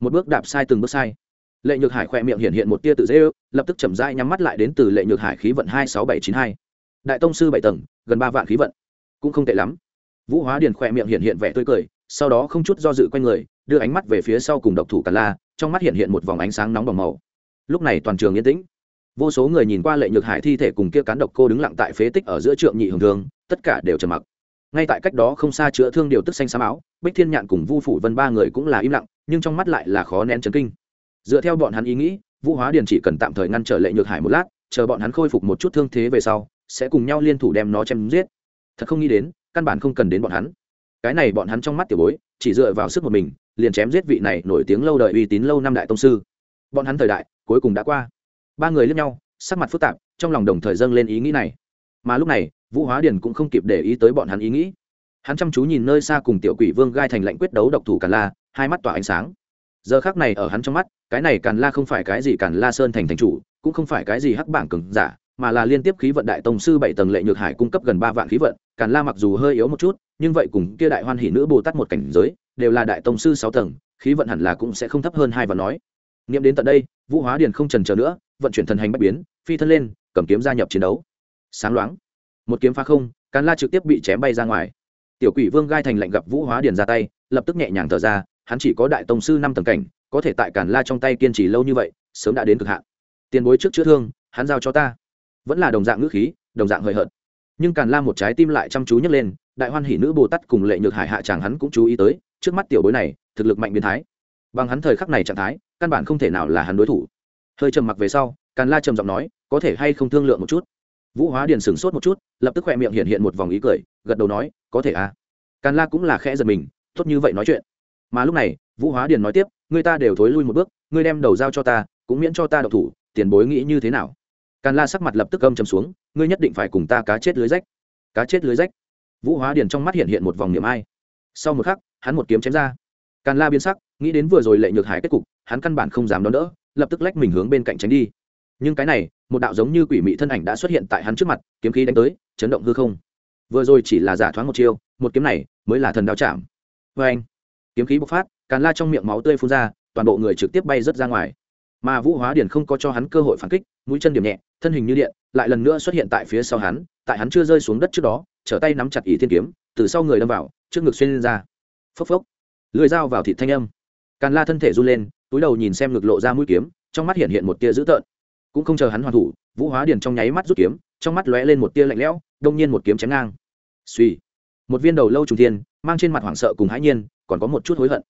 Một bước đạp sai từng bước sai lệ nhược hải khỏe miệng hiện hiện một tia tự dễ ư lập tức chậm rãi nhắm mắt lại đến từ lệ nhược hải khí vận hai sáu bảy chín hai. Đại tông sư bảy tầng, gần ba vạn khí vận. Cũng không tệ lắm. Vũ hóa điền khỏe miệng hiện hiện vẻ tươi cười, sau đó không chút do dự quanh người, đưa ánh mắt về phía sau cùng độc thủ cà la, trong mắt hiện hiện một vòng ánh sáng nóng bỏng màu. Lúc này toàn trường yên tĩnh. Vô số người nhìn qua lệ nhược hải thi thể cùng kia cán độc cô đứng lặng tại phế tích ở giữa trượng nhị hưởng thương tất cả đều trầm mặc. Ngay tại cách đó không xa chữa thương điều tức xanh xám áo, bích thiên nhạn cùng vu phủ vân ba người cũng là im lặng, nhưng trong mắt lại là khó nén chấn kinh dựa theo bọn hắn ý nghĩ, vũ hóa điền chỉ cần tạm thời ngăn trở lệ nhược hải một lát, chờ bọn hắn khôi phục một chút thương thế về sau, sẽ cùng nhau liên thủ đem nó chém giết. Thật không nghĩ đến, căn bản không cần đến bọn hắn. Cái này bọn hắn trong mắt tiểu bối, chỉ dựa vào sức một mình, liền chém giết vị này nổi tiếng lâu đời uy tín lâu năm đại tông sư. Bọn hắn thời đại, cuối cùng đã qua. Ba người lướt nhau, sắc mặt phức tạp, trong lòng đồng thời dâng lên ý nghĩ này. Mà lúc này, vũ hóa điền cũng không kịp để ý tới bọn hắn ý nghĩ. Hắn chăm chú nhìn nơi xa cùng tiểu quỷ vương gai thành lệnh quyết đấu độc thủ càn la, hai mắt tỏa ánh sáng giờ khác này ở hắn trong mắt, cái này càn la không phải cái gì càn la sơn thành thành chủ, cũng không phải cái gì hắc bảng cừng giả, mà là liên tiếp khí vận đại tông sư bảy tầng lệ nhược hải cung cấp gần ba vạn khí vận. Càn la mặc dù hơi yếu một chút, nhưng vậy cùng kia đại hoan hỷ nữ bồ tát một cảnh giới, đều là đại tông sư sáu tầng, khí vận hẳn là cũng sẽ không thấp hơn hai và nói. Nghiệm đến tận đây, vũ hóa điền không trần chờ nữa, vận chuyển thần hành bách biến, phi thân lên, cầm kiếm gia nhập chiến đấu. Sáng loáng, một kiếm phá không, càn la trực tiếp bị chém bay ra ngoài. Tiểu quỷ vương gai thành lệnh gặp vũ hóa điền ra tay, lập tức nhẹ nhàng thở ra hắn chỉ có đại tông sư năm tầng cảnh, có thể tại càn la trong tay kiên trì lâu như vậy, sớm đã đến cực hạn. Tiền bối trước chữa thương, hắn giao cho ta. Vẫn là đồng dạng ngữ khí, đồng dạng hời hợt. Nhưng càn la một trái tim lại chăm chú nhấc lên, đại hoan hỷ nữ bồ tát cùng lệ nhược hải hạ chàng hắn cũng chú ý tới, trước mắt tiểu bối này, thực lực mạnh biến thái. Bằng hắn thời khắc này trạng thái, căn bản không thể nào là hắn đối thủ. Hơi trầm mặc về sau, càn la trầm giọng nói, có thể hay không thương lượng một chút? Vũ hóa điền sửng sốt một chút, lập tức khoe miệng hiện hiện một vòng ý cười, gật đầu nói, có thể à. Càn la cũng là khẽ giật mình, tốt như vậy nói chuyện mà lúc này, vũ hóa điền nói tiếp, người ta đều thối lui một bước ngươi đem đầu giao cho ta, cũng miễn cho ta độc thủ, tiền bối nghĩ như thế nào? Càn la sắc mặt lập tức âm chầm xuống, ngươi nhất định phải cùng ta cá chết lưới rách, cá chết lưới rách. Vũ hóa điền trong mắt hiện hiện một vòng niệm ai. Sau một khắc, hắn một kiếm chém ra. Càn la biến sắc, nghĩ đến vừa rồi lệ nhược hải kết cục, hắn căn bản không dám đón đỡ, lập tức lách mình hướng bên cạnh tránh đi. Nhưng cái này, một đạo giống như quỷ mị thân ảnh đã xuất hiện tại hắn trước mặt, kiếm khí đánh tới, chấn động hư không. Vừa rồi chỉ là giả thoáng một chiêu, một kiếm này mới là thần đao chạm. Vê anh kiếm khí bộc phát, càn la trong miệng máu tươi phun ra, toàn bộ người trực tiếp bay rớt ra ngoài. Mà vũ hóa điển không có cho hắn cơ hội phản kích, mũi chân điểm nhẹ, thân hình như điện, lại lần nữa xuất hiện tại phía sau hắn, tại hắn chưa rơi xuống đất trước đó, trở tay nắm chặt ý thiên kiếm, từ sau người đâm vào, trước ngực xuyên lên ra. Phốc phốc. Lưỡi dao vào thịt thanh âm. Càn la thân thể run lên, túi đầu nhìn xem ngực lộ ra mũi kiếm, trong mắt hiện hiện một tia dữ tợn. Cũng không chờ hắn hoàn thủ, vũ hóa điền trong nháy mắt rút kiếm, trong mắt lóe lên một tia lạnh lẽo, đông nhiên một kiếm chém ngang. Suy một viên đầu lâu trùng thiên mang trên mặt hoảng sợ cùng hãi nhiên, còn có một chút hối hận.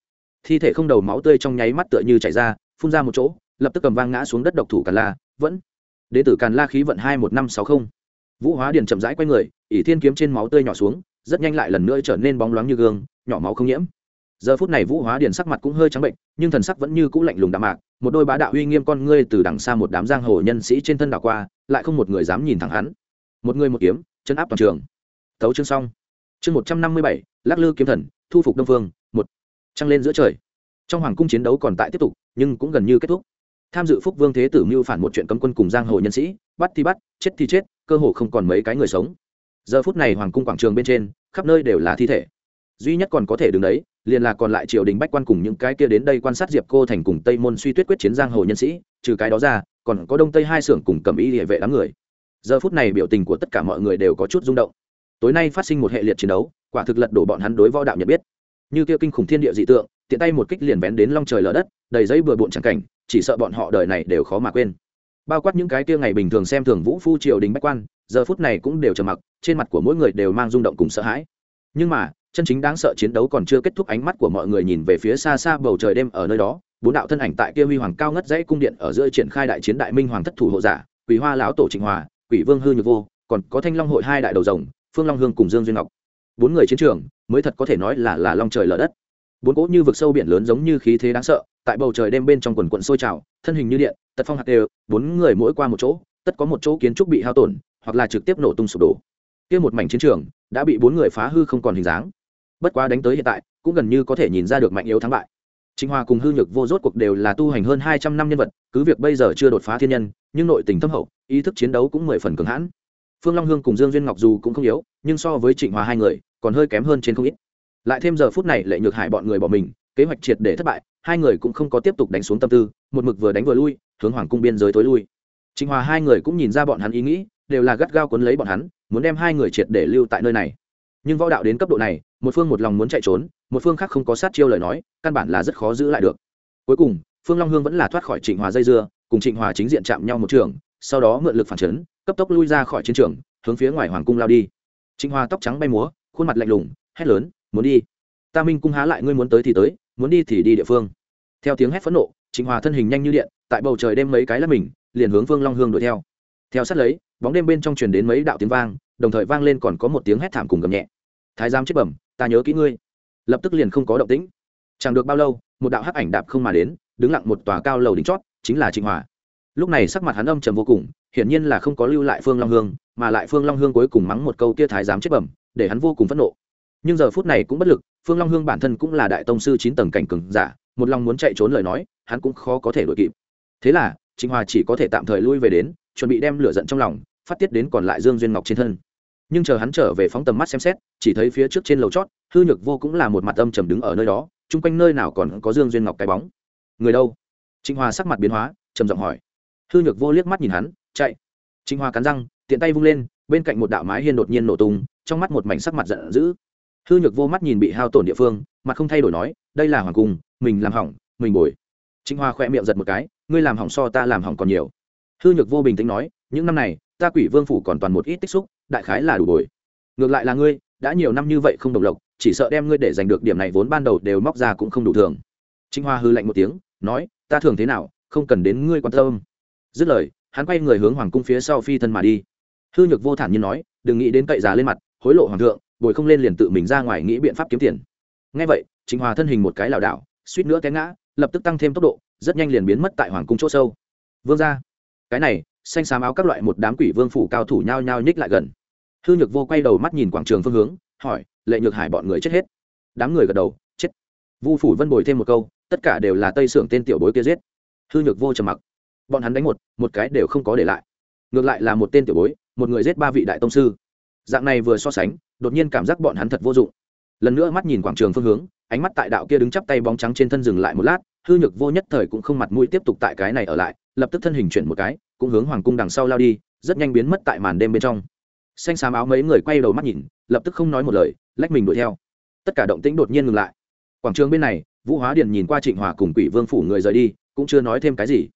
Thi thể không đầu máu tươi trong nháy mắt tựa như chảy ra, phun ra một chỗ, lập tức cầm vang ngã xuống đất độc thủ càn la, vẫn. Đế tử càn la khí vận hai một năm sáu không. Vũ hóa điền chậm rãi quay người, ỷ thiên kiếm trên máu tươi nhỏ xuống, rất nhanh lại lần nữa trở nên bóng loáng như gương, nhỏ máu không nhiễm. Giờ phút này vũ hóa điền sắc mặt cũng hơi trắng bệnh, nhưng thần sắc vẫn như cũ lạnh lùng đạm mạc, một đôi bá đạo uy nghiêm con ngươi từ đằng xa một đám giang hồ nhân sĩ trên thân đảo qua, lại không một người dám nhìn thẳng hắn. Một người một kiếm chân áp toàn trường. Tấu chương xong chương một trăm năm mươi bảy, lắc lư kiếm thần, thu phục đông phương, một. Trăng lên giữa trời. Trong hoàng cung chiến đấu còn tại tiếp tục, nhưng cũng gần như kết thúc. Tham dự phúc vương thế tử mưu phản một chuyện cấm quân cùng giang hồ nhân sĩ, bắt thì bắt, chết thì chết, cơ hồ không còn mấy cái người sống. Giờ phút này hoàng cung quảng trường bên trên, khắp nơi đều là thi thể. Duy nhất còn có thể đứng đấy, liền là còn lại triều đình bách quan cùng những cái kia đến đây quan sát diệp cô thành cùng tây môn suy tuyết quyết chiến giang hồ nhân sĩ, trừ cái đó ra, còn có đông tây hai xưởng cùng cầm ý địa vệ đám người. Giờ phút này biểu tình của tất cả mọi người đều có chút rung động tối nay phát sinh một hệ liệt chiến đấu, quả thực lật đổ bọn hắn đối võ đạo nhận biết. Như kia kinh khủng thiên địa dị tượng, tiện tay một kích liền vén đến long trời lở đất, đầy giấy bừa bộn chẳng cảnh, chỉ sợ bọn họ đời này đều khó mà quên. Bao quát những cái kia ngày bình thường xem thường vũ phu triều đình bách quan, giờ phút này cũng đều trầm mặc, trên mặt của mỗi người đều mang rung động cùng sợ hãi. Nhưng mà, chân chính đáng sợ chiến đấu còn chưa kết thúc ánh mắt của mọi người nhìn về phía xa xa bầu trời đêm ở nơi đó, bốn đạo thân ảnh tại kia huy hoàng cao ngất dãy cung điện ở giữa triển khai đại chiến đại minh hoàng thất thủ hộ giả, quỷ hoa lão tổ trịnh hòa, quỷ vương hư nhược vô, còn có thanh long hội hai đại đầu rồng phương long hương cùng dương duyên ngọc bốn người chiến trường mới thật có thể nói là là long trời lở đất bốn cỗ như vực sâu biển lớn giống như khí thế đáng sợ tại bầu trời đêm bên trong quần quận sôi trào thân hình như điện tật phong hạt đều bốn người mỗi qua một chỗ tất có một chỗ kiến trúc bị hao tổn hoặc là trực tiếp nổ tung sụp đổ kia một mảnh chiến trường đã bị bốn người phá hư không còn hình dáng bất quá đánh tới hiện tại cũng gần như có thể nhìn ra được mạnh yếu thắng bại Trịnh Hoa cùng hư nhược vô rốt cuộc đều là tu hành hơn hai trăm năm nhân vật, cứ việc bây giờ chưa đột phá thiên nhân, nhưng nội tình thâm hậu, ý thức chiến đấu cũng mười phần cường hãn. Phương Long Hương cùng Dương Duyên Ngọc dù cũng không yếu, nhưng so với Trịnh Hòa hai người, còn hơi kém hơn trên không ít. Lại thêm giờ phút này Lệ Nhược Hải bọn người bỏ mình, kế hoạch triệt để thất bại, hai người cũng không có tiếp tục đánh xuống tâm tư, một mực vừa đánh vừa lui, hướng hoàng cung biên giới tối lui. Trịnh Hòa hai người cũng nhìn ra bọn hắn ý nghĩ, đều là gắt gao cuốn lấy bọn hắn, muốn đem hai người triệt để lưu tại nơi này. Nhưng võ đạo đến cấp độ này, một phương một lòng muốn chạy trốn, một phương khác không có sát chiêu lời nói, căn bản là rất khó giữ lại được cuối cùng phương long hương vẫn là thoát khỏi trịnh hòa dây dưa cùng trịnh hòa chính diện chạm nhau một trường sau đó mượn lực phản chấn, cấp tốc lui ra khỏi chiến trường, hướng phía ngoài hoàng cung lao đi. Trịnh Hoa tóc trắng bay múa, khuôn mặt lạnh lùng, hét lớn, muốn đi! Ta minh cung há lại ngươi muốn tới thì tới, muốn đi thì đi địa phương. Theo tiếng hét phẫn nộ, trịnh hòa thân hình nhanh như điện, tại bầu trời đêm mấy cái là mình, liền hướng phương long hương đuổi theo. Theo sát lấy, bóng đêm bên trong truyền đến mấy đạo tiếng vang, đồng thời vang lên còn có một tiếng hét thảm cùng gầm nhẹ. Thái giám chết bẩm, ta nhớ kỹ ngươi. Lập tức liền không có động tĩnh. Chẳng được bao lâu, một đạo hắc ảnh đạp không mà đến, đứng lặng một tòa cao lầu đỉnh chót, chính là trịnh hòa lúc này sắc mặt hắn âm trầm vô cùng, hiển nhiên là không có lưu lại phương long hương, mà lại phương long hương cuối cùng mắng một câu kia thái giám chết bẩm, để hắn vô cùng phẫn nộ. Nhưng giờ phút này cũng bất lực, phương long hương bản thân cũng là đại tông sư chín tầng cảnh cường giả, một lòng muốn chạy trốn lời nói, hắn cũng khó có thể đuổi kịp. Thế là, trịnh hòa chỉ có thể tạm thời lui về đến, chuẩn bị đem lửa giận trong lòng, phát tiết đến còn lại dương duyên ngọc trên thân. Nhưng chờ hắn trở về phóng tầm mắt xem xét, chỉ thấy phía trước trên lầu chót, hư nhược vô cũng là một mặt âm trầm đứng ở nơi đó, chung quanh nơi nào còn có dương duyên ngọc cái bóng. Người đâu? Trịnh hòa sắc mặt biến hóa, trầm giọng hỏi hư nhược vô liếc mắt nhìn hắn, chạy. Trịnh Hoa cắn răng, tiện tay vung lên, bên cạnh một đạo mái hiên đột nhiên nổ tung, trong mắt một mảnh sắc mặt giận dữ. Hư nhược vô mắt nhìn bị hao tổn địa phương, mặt không thay đổi nói, đây là hoàng cung, mình làm hỏng, mình bồi. Trịnh Hoa khỏe miệng giật một cái, ngươi làm hỏng so ta làm hỏng còn nhiều. Hư nhược vô bình tĩnh nói, những năm này, ta quỷ vương phủ còn toàn một ít tích xúc, đại khái là đủ bồi. Ngược lại là ngươi, đã nhiều năm như vậy không độc lộc, chỉ sợ đem ngươi để giành được điểm này vốn ban đầu đều móc ra cũng không đủ thường. Trịnh hoa hư lạnh một tiếng, nói, ta thường thế nào, không cần đến ngươi quan tâm dứt lời, hắn quay người hướng hoàng cung phía sau phi thân mà đi. Hư nhược vô thản nhiên nói, đừng nghĩ đến cậy già lên mặt, hối lộ hoàng thượng, bồi không lên liền tự mình ra ngoài nghĩ biện pháp kiếm tiền. Ngay vậy trịnh hòa thân hình một cái lảo đảo, suýt nữa té ngã, lập tức tăng thêm tốc độ, rất nhanh liền biến mất tại hoàng cung chỗ sâu. Vương ra cái này, xanh xám áo các loại một đám quỷ vương phủ cao thủ nhao nhao nhích lại gần. Hư nhược vô quay đầu mắt nhìn quảng trường phương hướng, hỏi, lệ nhược hải bọn người chết hết? Đám người gật đầu, chết. Vu phủ vân bồi thêm một câu, tất cả đều là tây sưởng tên tiểu bối kia giết. Hư nhược vô trầm mặc bọn hắn đánh một một cái đều không có để lại. Ngược lại là một tên tiểu bối, một người giết ba vị đại tông sư. Dạng này vừa so sánh, đột nhiên cảm giác bọn hắn thật vô dụng. Lần nữa mắt nhìn quảng trường phương hướng, ánh mắt tại đạo kia đứng chắp tay bóng trắng trên thân dừng lại một lát, hư nhược vô nhất thời cũng không mặt mũi tiếp tục tại cái này ở lại, lập tức thân hình chuyển một cái, cũng hướng hoàng cung đằng sau lao đi, rất nhanh biến mất tại màn đêm bên trong. Xanh xám áo mấy người quay đầu mắt nhìn, lập tức không nói một lời, lách mình đuổi theo. Tất cả động tĩnh đột nhiên ngừng lại. Quảng trường bên này, vũ hóa điền nhìn qua trịnh hòa cùng quỷ vương phủ người rời đi, cũng chưa nói thêm cái gì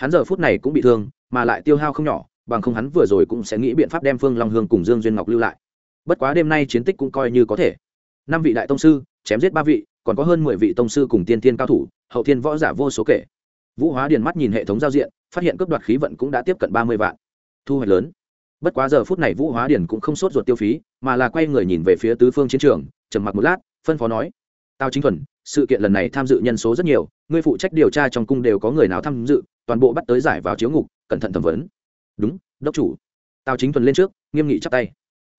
hắn giờ phút này cũng bị thương, mà lại tiêu hao không nhỏ, bằng không hắn vừa rồi cũng sẽ nghĩ biện pháp đem phương long hương cùng dương duyên ngọc lưu lại. Bất quá đêm nay chiến tích cũng coi như có thể. Năm vị đại tông sư, chém giết ba vị, còn có hơn mười vị tông sư cùng tiên thiên cao thủ, hậu thiên võ giả vô số kể. Vũ hóa điền mắt nhìn hệ thống giao diện, phát hiện cướp đoạt khí vận cũng đã tiếp cận ba mươi vạn. Thu hoạch lớn. Bất quá giờ phút này vũ hóa điền cũng không sốt ruột tiêu phí, mà là quay người nhìn về phía tứ phương chiến trường, trầm mặc một lát, phân phó nói tao chính thuần, sự kiện lần này tham dự nhân số rất nhiều, ngươi phụ trách điều tra trong cung đều có người nào tham dự toàn bộ bắt tới giải vào chiếu ngục, cẩn thận thẩm vấn. Đúng, đốc chủ. Tao chính thuần lên trước, nghiêm nghị chắp tay.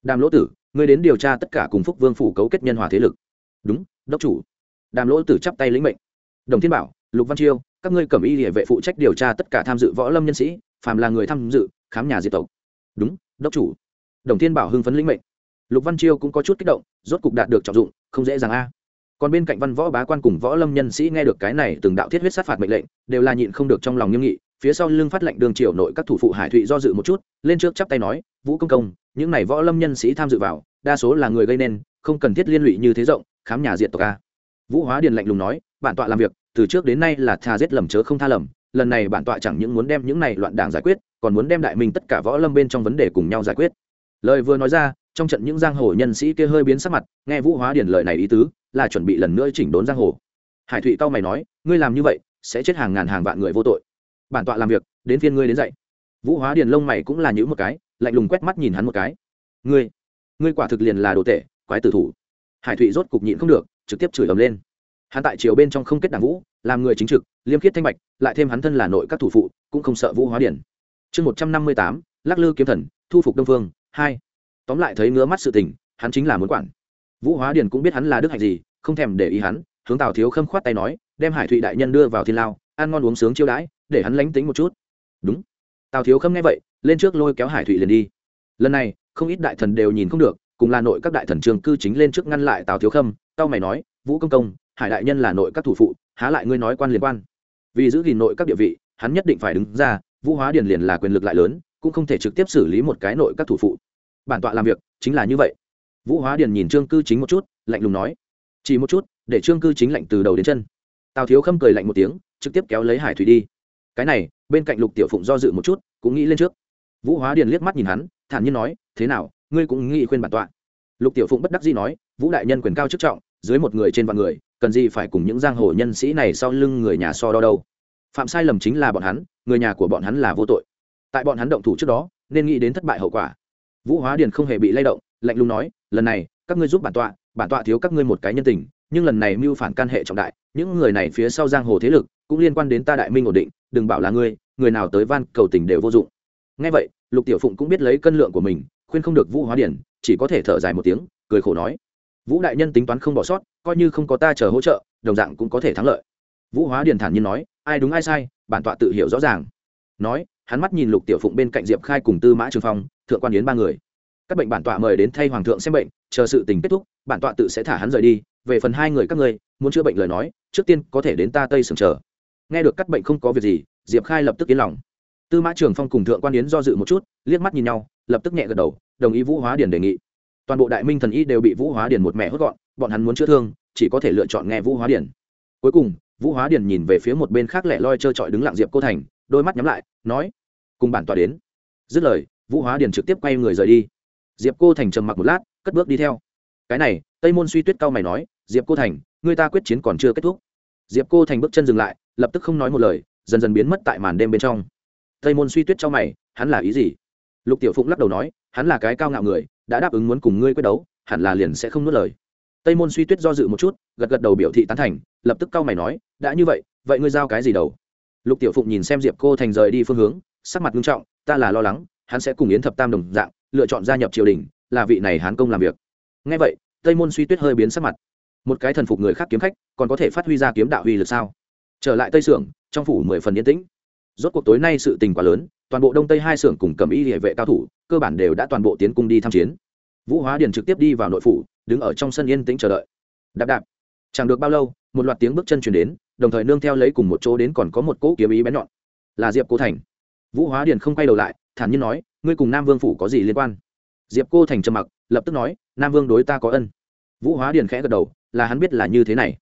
Đàm lỗ tử, ngươi đến điều tra tất cả cùng phúc vương phủ cấu kết nhân hòa thế lực. Đúng, đốc chủ. Đàm lỗ tử chắp tay lĩnh mệnh. Đồng thiên bảo, lục văn chiêu, các ngươi cầm y địa vệ phụ trách điều tra tất cả tham dự võ lâm nhân sĩ, phàm là người tham dự, khám nhà diệt tộc. Đúng, đốc chủ. Đồng thiên bảo hưng phấn lĩnh mệnh. Lục văn chiêu cũng có chút kích động, rốt cục đạt được trọng dụng, không dễ dàng a còn bên cạnh văn võ bá quan cùng võ lâm nhân sĩ nghe được cái này từng đạo thiết huyết sát phạt mệnh lệnh, đều là nhịn không được trong lòng nghiêm nghị, phía sau lưng phát lệnh đường triều nội các thủ phụ hải thụy do dự một chút, lên trước chắp tay nói, vũ công công, những này võ lâm nhân sĩ tham dự vào, đa số là người gây nên, không cần thiết liên lụy như thế rộng, khám nhà diệt tộc a. Vũ hóa điền lạnh lùng nói, bản tọa làm việc, từ trước đến nay là tha giết lầm chớ không tha lầm, lần này bản tọa chẳng những muốn đem những này loạn đảng giải quyết, còn muốn đem đại minh tất cả võ lâm bên trong vấn đề cùng nhau giải quyết lời vừa nói ra, trong trận những giang hồ nhân sĩ kia hơi biến sắc mặt, nghe vũ hóa điển lời này ý tứ, là chuẩn bị lần nữa chỉnh đốn giang hồ. Hải thụy cao mày nói, ngươi làm như vậy, sẽ chết hàng ngàn hàng vạn người vô tội. Bản tọa làm việc, đến phiên ngươi đến dậy vũ hóa điền lông mày cũng là những một cái, lạnh lùng quét mắt nhìn hắn một cái. Ngươi ngươi quả thực liền là đồ tệ, quái tử thủ. Hải thụy rốt cục nhịn không được, trực tiếp chửi ầm lên. Hắn tại triều bên trong không kết đảng vũ, làm người chính trực, liêm khiết thanh bạch, lại thêm hắn thân là nội các thủ phụ, cũng không sợ vũ hóa điển chương một trăm năm mươi tám, lắc lư kiếm thần, thu phục đông phương hai. Tóm lại thấy ngứa mắt sự tình, hắn chính là muốn quản. Vũ hóa Điền cũng biết hắn là đức hạnh gì, không thèm để ý hắn, hướng tào thiếu khâm khoát tay nói, đem hải thụy đại nhân đưa vào thiên lao, ăn ngon uống sướng chiêu đãi, để hắn lánh tính một chút. Đúng. Tào thiếu khâm nghe vậy, lên trước lôi kéo hải thụy liền đi. Lần này, không ít đại thần đều nhìn không được, cùng là nội các đại thần trường cư chính lên trước ngăn lại tào thiếu khâm, tao mày nói, vũ công công, hải đại nhân là nội các thủ phụ, há lại ngươi nói quan liên quan? Vì giữ gìn nội các địa vị, hắn nhất định phải đứng ra, vũ hóa điền liền là quyền lực lại lớn cũng không thể trực tiếp xử lý một cái nội các thủ phụ. Bản tọa làm việc chính là như vậy. Vũ hóa điền nhìn trương cư chính một chút, lạnh lùng nói, chỉ một chút, để trương cư chính lạnh từ đầu đến chân. Tào thiếu khâm cười lạnh một tiếng, trực tiếp kéo lấy hải thủy đi. Cái này, bên cạnh lục tiểu phụng do dự một chút, cũng nghĩ lên trước. Vũ hóa điền liếc mắt nhìn hắn, thản nhiên nói, thế nào, ngươi cũng nghĩ khuyên bản tọa? Lục tiểu phụng bất đắc dĩ nói, vũ đại nhân quyền cao chức trọng, dưới một người trên vạn người, cần gì phải cùng những giang hồ nhân sĩ này sau lưng người nhà so đo đâu? Phạm sai lầm chính là bọn hắn, người nhà của bọn hắn là vô tội tại bọn hắn động thủ trước đó, nên nghĩ đến thất bại hậu quả. Vũ hóa điền không hề bị lay động, lạnh lùng nói, lần này, các ngươi giúp bản tọa bản tọa thiếu các ngươi một cái nhân tình, nhưng lần này mưu phản can hệ trọng đại, những người này phía sau giang hồ thế lực, cũng liên quan đến ta đại minh ổn định, đừng bảo là ngươi, người nào tới van cầu tình đều vô dụng. Ngay vậy, lục tiểu phụng cũng biết lấy cân lượng của mình, khuyên không được vũ hóa điển chỉ có thể thở dài một tiếng, cười khổ nói, vũ đại nhân tính toán không bỏ sót, coi như không có ta chờ hỗ trợ, đồng dạng cũng có thể thắng lợi. Vũ hóa điển thản nhiên nói, ai đúng ai sai, bản tọa tự hiểu rõ ràng. Nói hắn mắt nhìn lục tiểu phụng bên cạnh diệp khai cùng tư mã trường phong, thượng quan yến ba người. các bệnh bản tọa mời đến thay hoàng thượng xem bệnh, chờ sự tình kết thúc, bản tọa tự sẽ thả hắn rời đi. về phần hai người các ngươi, muốn chữa bệnh lời nói, trước tiên có thể đến ta tây sừng chờ. nghe được các bệnh không có việc gì, diệp khai lập tức yên lòng. tư mã trường phong cùng thượng quan yến do dự một chút, liếc mắt nhìn nhau, lập tức nhẹ gật đầu, đồng ý vũ hóa điển đề nghị. toàn bộ đại minh thần y đều bị vũ hóa điển một mẹ hốt gọn, bọn hắn muốn chữa thương, chỉ có thể lựa chọn nghe vũ hóa điển. cuối cùng, vũ hóa điển nhìn về phía một bên khác lẻ loi trơ trọi đứng lặng diệp cô thành, đôi mắt nhắm lại, nói cùng bản tọa đến. Dứt lời, vũ hóa điển trực tiếp quay người rời đi. Diệp cô thành trầm mặc một lát, cất bước đi theo. Cái này, tây môn suy tuyết cao mày nói, diệp cô thành, người ta quyết chiến còn chưa kết thúc. Diệp cô thành bước chân dừng lại, lập tức không nói một lời, dần dần biến mất tại màn đêm bên trong. Tây môn suy tuyết cho mày, hắn là ý gì? Lục tiểu phụng lắc đầu nói, hắn là cái cao ngạo người, đã đáp ứng muốn cùng ngươi quyết đấu, hẳn là liền sẽ không nuốt lời. Tây môn suy tuyết do dự một chút, gật gật đầu biểu thị tán thành, lập tức cao mày nói, đã như vậy vậy ngươi giao cái gì đầu? Lục tiểu phụng nhìn xem diệp cô thành rời đi phương hướng sắc mặt nghiêm trọng, ta là lo lắng, hắn sẽ cùng yến thập tam đồng dạng, lựa chọn gia nhập triều đình, là vị này hán công làm việc. Ngay vậy, tây môn suy tuyết hơi biến sắc mặt. Một cái thần phục người khác kiếm khách, còn có thể phát huy ra kiếm đạo uy lực sao? Trở lại tây sưởng, trong phủ mười phần yên tĩnh. Rốt cuộc tối nay sự tình quá lớn, toàn bộ đông tây hai xưởng cùng cầm y địa vệ cao thủ, cơ bản đều đã toàn bộ tiến cung đi tham chiến. Vũ hóa điền trực tiếp đi vào nội phủ, đứng ở trong sân yên tĩnh chờ đợi. Đạp đạp. Chẳng được bao lâu, một loạt tiếng bước chân chuyển đến, đồng thời nương theo lấy cùng một chỗ đến còn có một cỗ kiếm ý bén nhọn. Là diệp Cố thành vũ hóa điền không quay đầu lại, thản nhiên nói, ngươi cùng nam vương phủ có gì liên quan? Diệp cô thành trầm mặc, lập tức nói, nam vương đối ta có ân. Vũ hóa điền khẽ gật đầu, là hắn biết là như thế này.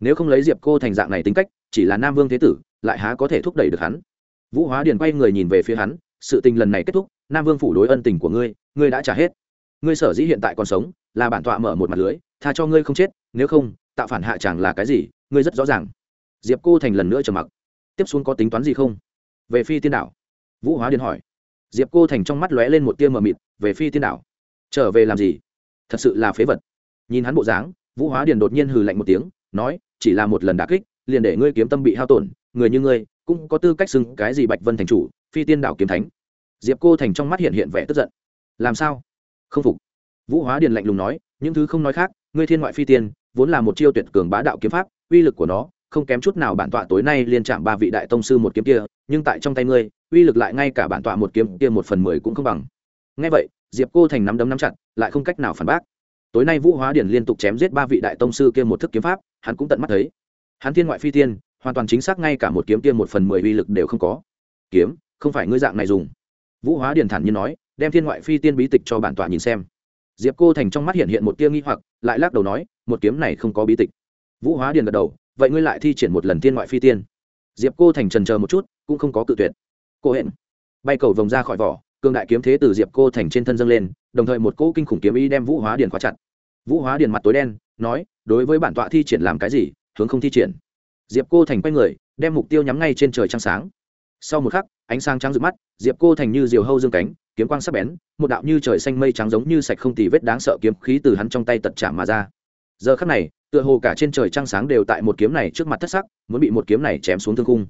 Nếu không lấy diệp cô thành dạng này tính cách, chỉ là nam vương thế tử, lại há có thể thúc đẩy được hắn? Vũ hóa điền quay người nhìn về phía hắn, sự tình lần này kết thúc, nam vương phủ đối ân tình của ngươi ngươi đã trả hết. Ngươi sở dĩ hiện tại còn sống, là bản tọa mở một mặt lưới, tha cho ngươi không chết, nếu không, tạo phản hạ chẳng là cái gì, ngươi rất rõ ràng. Diệp cô thành lần nữa trầm mặc, tiếp xuống có tính toán gì không? Về phi tiên đảo vũ hóa điền hỏi. Diệp cô thành trong mắt lóe lên một tia mờ mịt, về phi tiên đảo, trở về làm gì? Thật sự là phế vật. Nhìn hắn bộ dáng, vũ hóa điền đột nhiên hừ lạnh một tiếng, nói, chỉ là một lần đà kích, liền để ngươi kiếm tâm bị hao tổn, người như ngươi, cũng có tư cách xưng cái gì bạch vân thành chủ, phi tiên đảo kiếm thánh. Diệp cô thành trong mắt hiện hiện vẻ tức giận. Làm sao? Không phục. Vũ hóa điền lạnh lùng nói, những thứ không nói khác, ngươi thiên ngoại phi tiên, vốn là một chiêu tuyệt cường bá đạo kiếm pháp, uy lực của nó không kém chút nào bản tọa tối nay liên chạm ba vị đại tông sư một kiếm kia, nhưng tại trong tay ngươi, uy lực lại ngay cả bản tọa một kiếm kia một phần mười cũng không bằng. Ngay vậy, diệp cô thành nắm đấm nắm chặt, lại không cách nào phản bác. Tối nay vũ hóa điển liên tục chém giết ba vị đại tông sư kia một thức kiếm pháp, hắn cũng tận mắt thấy. Hắn thiên ngoại phi tiên, hoàn toàn chính xác ngay cả một kiếm kia một phần mười uy lực đều không có. Kiếm, không phải ngươi dạng này dùng. Vũ hóa điển thản nhiên nói, đem thiên ngoại phi tiên bí tịch cho bản tọa nhìn xem. Diệp cô thành trong mắt hiện hiện một tia nghi hoặc, lại lắc đầu nói, một kiếm này không có bí tịch. Vũ hóa điền gật đầu vậy ngươi lại thi triển một lần thiên ngoại phi tiên. Diệp cô thành trần chờ một chút, cũng không có cự tuyệt. Cô hẹn bay cầu vòng ra khỏi vỏ cương đại kiếm thế từ diệp cô thành trên thân dâng lên, đồng thời một cỗ kinh khủng kiếm ý đem vũ hóa điền khóa chặt. Vũ hóa điền mặt tối đen, nói, đối với bản tọa thi triển làm cái gì, hướng không thi triển. Diệp cô thành quay người, đem mục tiêu nhắm ngay trên trời trăng sáng. Sau một khắc, ánh sáng trắng rực mắt, diệp cô thành như diều hâu dương cánh, kiếm quang sắc bén, một đạo như trời xanh mây trắng giống như sạch không tì vết đáng sợ kiếm khí từ hắn trong tay tật chạm mà ra giờ khắc này, tựa hồ cả trên trời trăng sáng đều tại một kiếm này trước mặt thất sắc, muốn bị một kiếm này chém xuống thương cung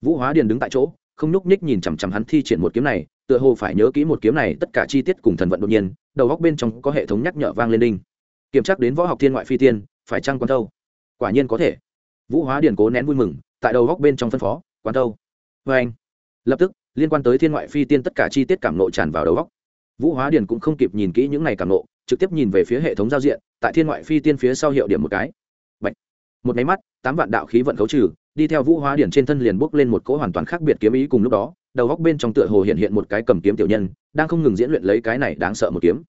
vũ hóa điền đứng tại chỗ, không nhúc nhích nhìn chằm chằm hắn thi triển một kiếm này, tựa hồ phải nhớ kỹ một kiếm này tất cả chi tiết cùng thần vận đột nhiên, đầu góc bên trong có hệ thống nhắc nhở vang lên đinh. Kiểm tra đến võ học thiên ngoại phi tiên, phải trăng quán thâu? Quả nhiên có thể. Vũ hóa điền cố nén vui mừng, tại đầu góc bên trong phân phó, quán thâu. Vê anh. Lập tức, liên quan tới thiên ngoại phi tiên tất cả chi tiết cảm nộ tràn vào đầu góc. Vũ hóa điền cũng không kịp nhìn kỹ những này cảm nộ trực tiếp nhìn về phía hệ thống giao diện, tại thiên ngoại phi tiên phía sau hiệu điểm một cái. Bạch. một máy mắt, tám vạn đạo khí vận khấu trừ, đi theo vũ hóa điển trên thân liền bốc lên một cỗ hoàn toàn khác biệt kiếm ý cùng lúc đó, đầu góc bên trong tựa hồ hiện hiện một cái cầm kiếm tiểu nhân, đang không ngừng diễn luyện lấy cái này đáng sợ một kiếm.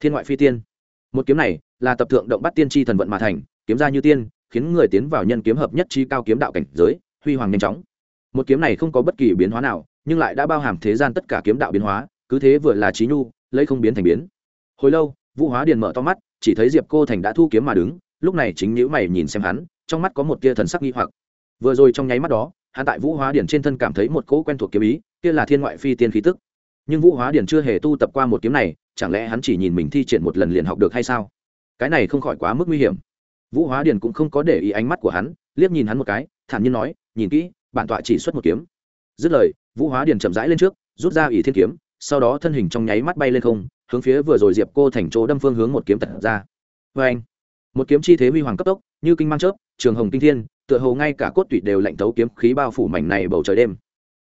Thiên ngoại phi tiên. Một kiếm này là tập thượng động bắt tiên tri thần vận mà thành, kiếm ra như tiên, khiến người tiến vào nhân kiếm hợp nhất chi cao kiếm đạo cảnh giới, huy hoàng nhanh chóng. Một kiếm này không có bất kỳ biến hóa nào, nhưng lại đã bao hàm thế gian tất cả kiếm đạo biến hóa, cứ thế vừa là trí nhu, lấy không biến thành biến. Hồi lâu vũ hóa điền mở to mắt, chỉ thấy diệp cô thành đã thu kiếm mà đứng, lúc này chính nhữ mày nhìn xem hắn, trong mắt có một tia thần sắc nghi hoặc. Vừa rồi trong nháy mắt đó, hắn tại vũ hóa Điền trên thân cảm thấy một cỗ quen thuộc kiếm ý, kia là thiên ngoại phi tiên khí tức. Nhưng vũ hóa Điền chưa hề tu tập qua một kiếm này, chẳng lẽ hắn chỉ nhìn mình thi triển một lần liền học được hay sao? Cái này không khỏi quá mức nguy hiểm. Vũ hóa Điền cũng không có để ý ánh mắt của hắn, liếc nhìn hắn một cái, thản nhiên nói, nhìn kỹ, bản tọa chỉ xuất một kiếm. Dứt lời, vũ hóa Điền chậm rãi lên trước, rút ra ỷ thiên kiếm, sau đó thân hình trong nháy mắt bay lên không hướng phía vừa rồi diệp cô thành chỗ đâm phương hướng một kiếm tật ra. Vê anh, một kiếm chi thế huy hoàng cấp tốc, như kinh mang chớp, trường hồng kinh thiên, tựa hồ ngay cả cốt tủy đều lạnh thấu kiếm khí bao phủ mảnh này bầu trời đêm.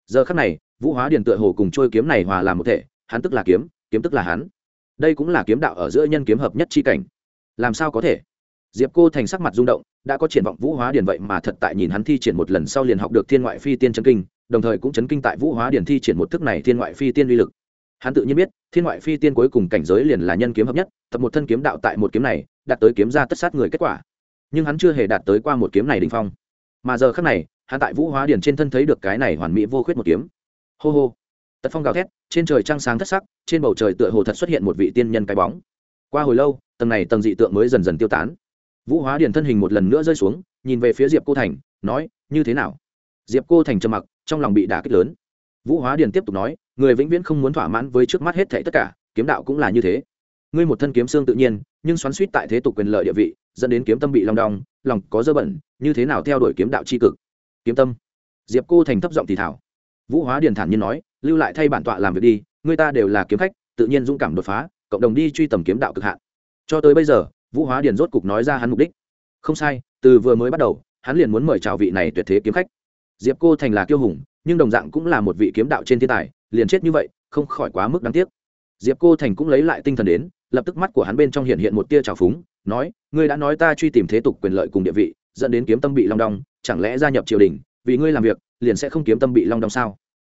Giờ khắc này, vũ hóa điền tựa hồ cùng trôi kiếm này hòa làm một thể, hắn tức là kiếm kiếm tức là hắn. Đây cũng là kiếm đạo ở giữa nhân kiếm hợp nhất chi cảnh. Làm sao có thể? Diệp cô thành sắc mặt rung động, đã có triển vọng vũ hóa điền vậy mà thật tại nhìn hắn thi triển một lần sau liền học được thiên ngoại phi tiên chân kinh, đồng thời cũng chấn kinh tại vũ hóa điền thi triển một thức này thiên ngoại phi tiên uy lực hắn tự nhiên biết, thiên ngoại phi tiên cuối cùng cảnh giới liền là nhân kiếm hợp nhất, tập một thân kiếm đạo tại một kiếm này, đạt tới kiếm ra tất sát người kết quả. Nhưng hắn chưa hề đạt tới qua một kiếm này đình phong. Mà giờ khác này, hắn tại vũ hóa điển trên thân thấy được cái này hoàn mỹ vô khuyết một kiếm. Hô hô. Tật phong gào thét, trên trời trăng sáng thất sắc, trên bầu trời tựa hồ thật xuất hiện một vị tiên nhân cái bóng. Qua hồi lâu, tầng này tầng dị tượng mới dần dần tiêu tán. Vũ hóa điển thân hình một lần nữa rơi xuống, nhìn về phía diệp cô thành, nói, như thế nào? Diệp cô thành trầm mặc, trong lòng bị đả kích lớn. Vũ hóa điển tiếp tục nói người vĩnh viễn không muốn thỏa mãn với trước mắt hết thảy tất cả, kiếm đạo cũng là như thế. Ngươi một thân kiếm xương tự nhiên, nhưng xoắn suýt tại thế tục quyền lợi địa vị, dẫn đến kiếm tâm bị long đong, lòng có dơ bẩn, như thế nào theo đuổi kiếm đạo c h i cực? Kiếm tâm. Diệp cô thành thấp giọng thì thảo vũ hóa điền thản nhiên nói, lưu lại thay bản tọa làm việc đi, người ta đều là kiếm khách, tự nhiên dũng cảm đột phá, cộng đồng đi truy tầm kiếm đạo cực hạn. Cho tới bây giờ, vũ hóa điền rốt cục nói ra hắn mục đích. Không sai, từ vừa mới bắt đầu, hắn liền muốn mời chào vị này tuyệt thế kiếm khách. Diệp cô thành là kiêu hùng nhưng đồng dạng cũng là một vị kiếm đạo trên thiên tài, liền chết như vậy, không khỏi quá mức đáng tiếc. Diệp cô thành cũng lấy lại tinh thần đến, lập tức mắt của hắn bên trong hiện hiện một tia trào phúng, nói, ngươi đã nói ta truy tìm thế tục quyền lợi cùng địa vị, dẫn đến kiếm tâm bị long đong, chẳng lẽ gia nhập triều đình, vì ngươi làm việc, liền sẽ không kiếm tâm bị long đong sao?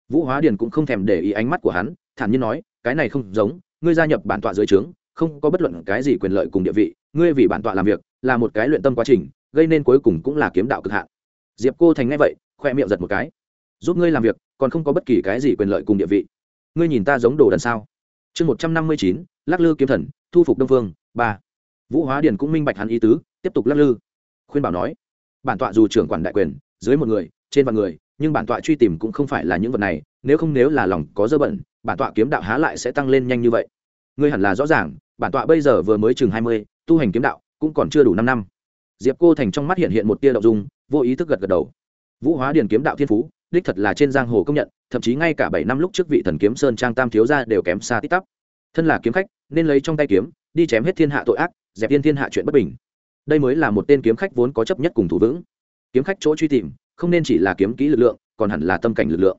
Vũ hóa điền cũng không thèm để ý ánh mắt của hắn, thản nhiên nói, cái này không giống, ngươi gia nhập bản tọa dưới trướng, không có bất luận cái gì quyền lợi cùng địa vị, ngươi vì bản tọa làm việc, là một cái luyện tâm quá trình, gây nên cuối cùng cũng là kiếm đạo cực hạn. Diệp cô thành ngay vậy, khoe miệng giật một cái giúp ngươi làm việc, còn không có bất kỳ cái gì quyền lợi cùng địa vị. Ngươi nhìn ta giống đồ đần sao? Chương một trăm năm mươi chín, lắc lư kiếm thần, thu phục đông phương, ba. Vũ hóa điền cũng minh bạch hắn ý tứ, tiếp tục lắc lư. Khuyên bảo nói, bản tọa dù trưởng quản đại quyền, dưới một người, trên vạn người, nhưng bản tọa truy tìm cũng không phải là những vật này, nếu không nếu là lòng có dơ bẩn, bản tọa kiếm đạo há lại sẽ tăng lên nhanh như vậy. Ngươi hẳn là rõ ràng, bản tọa bây giờ vừa mới chừng hai mươi, tu hành kiếm đạo, cũng còn chưa đủ năm năm. Diệp cô thành trong mắt hiện hiện một tia đậu dung, vô ý thức gật gật đầu. Vũ hóa điền kiếm đạo thiên phú đích thật là trên giang hồ công nhận, thậm chí ngay cả bảy năm lúc trước vị thần kiếm sơn trang tam thiếu gia đều kém xa tít tắp. Thân là kiếm khách, nên lấy trong tay kiếm, đi chém hết thiên hạ tội ác, dẹp tiên thiên hạ chuyện bất bình. Đây mới là một tên kiếm khách vốn có chấp nhất cùng thủ vững. Kiếm khách chỗ truy tìm, không nên chỉ là kiếm kỹ lực lượng, còn hẳn là tâm cảnh lực lượng.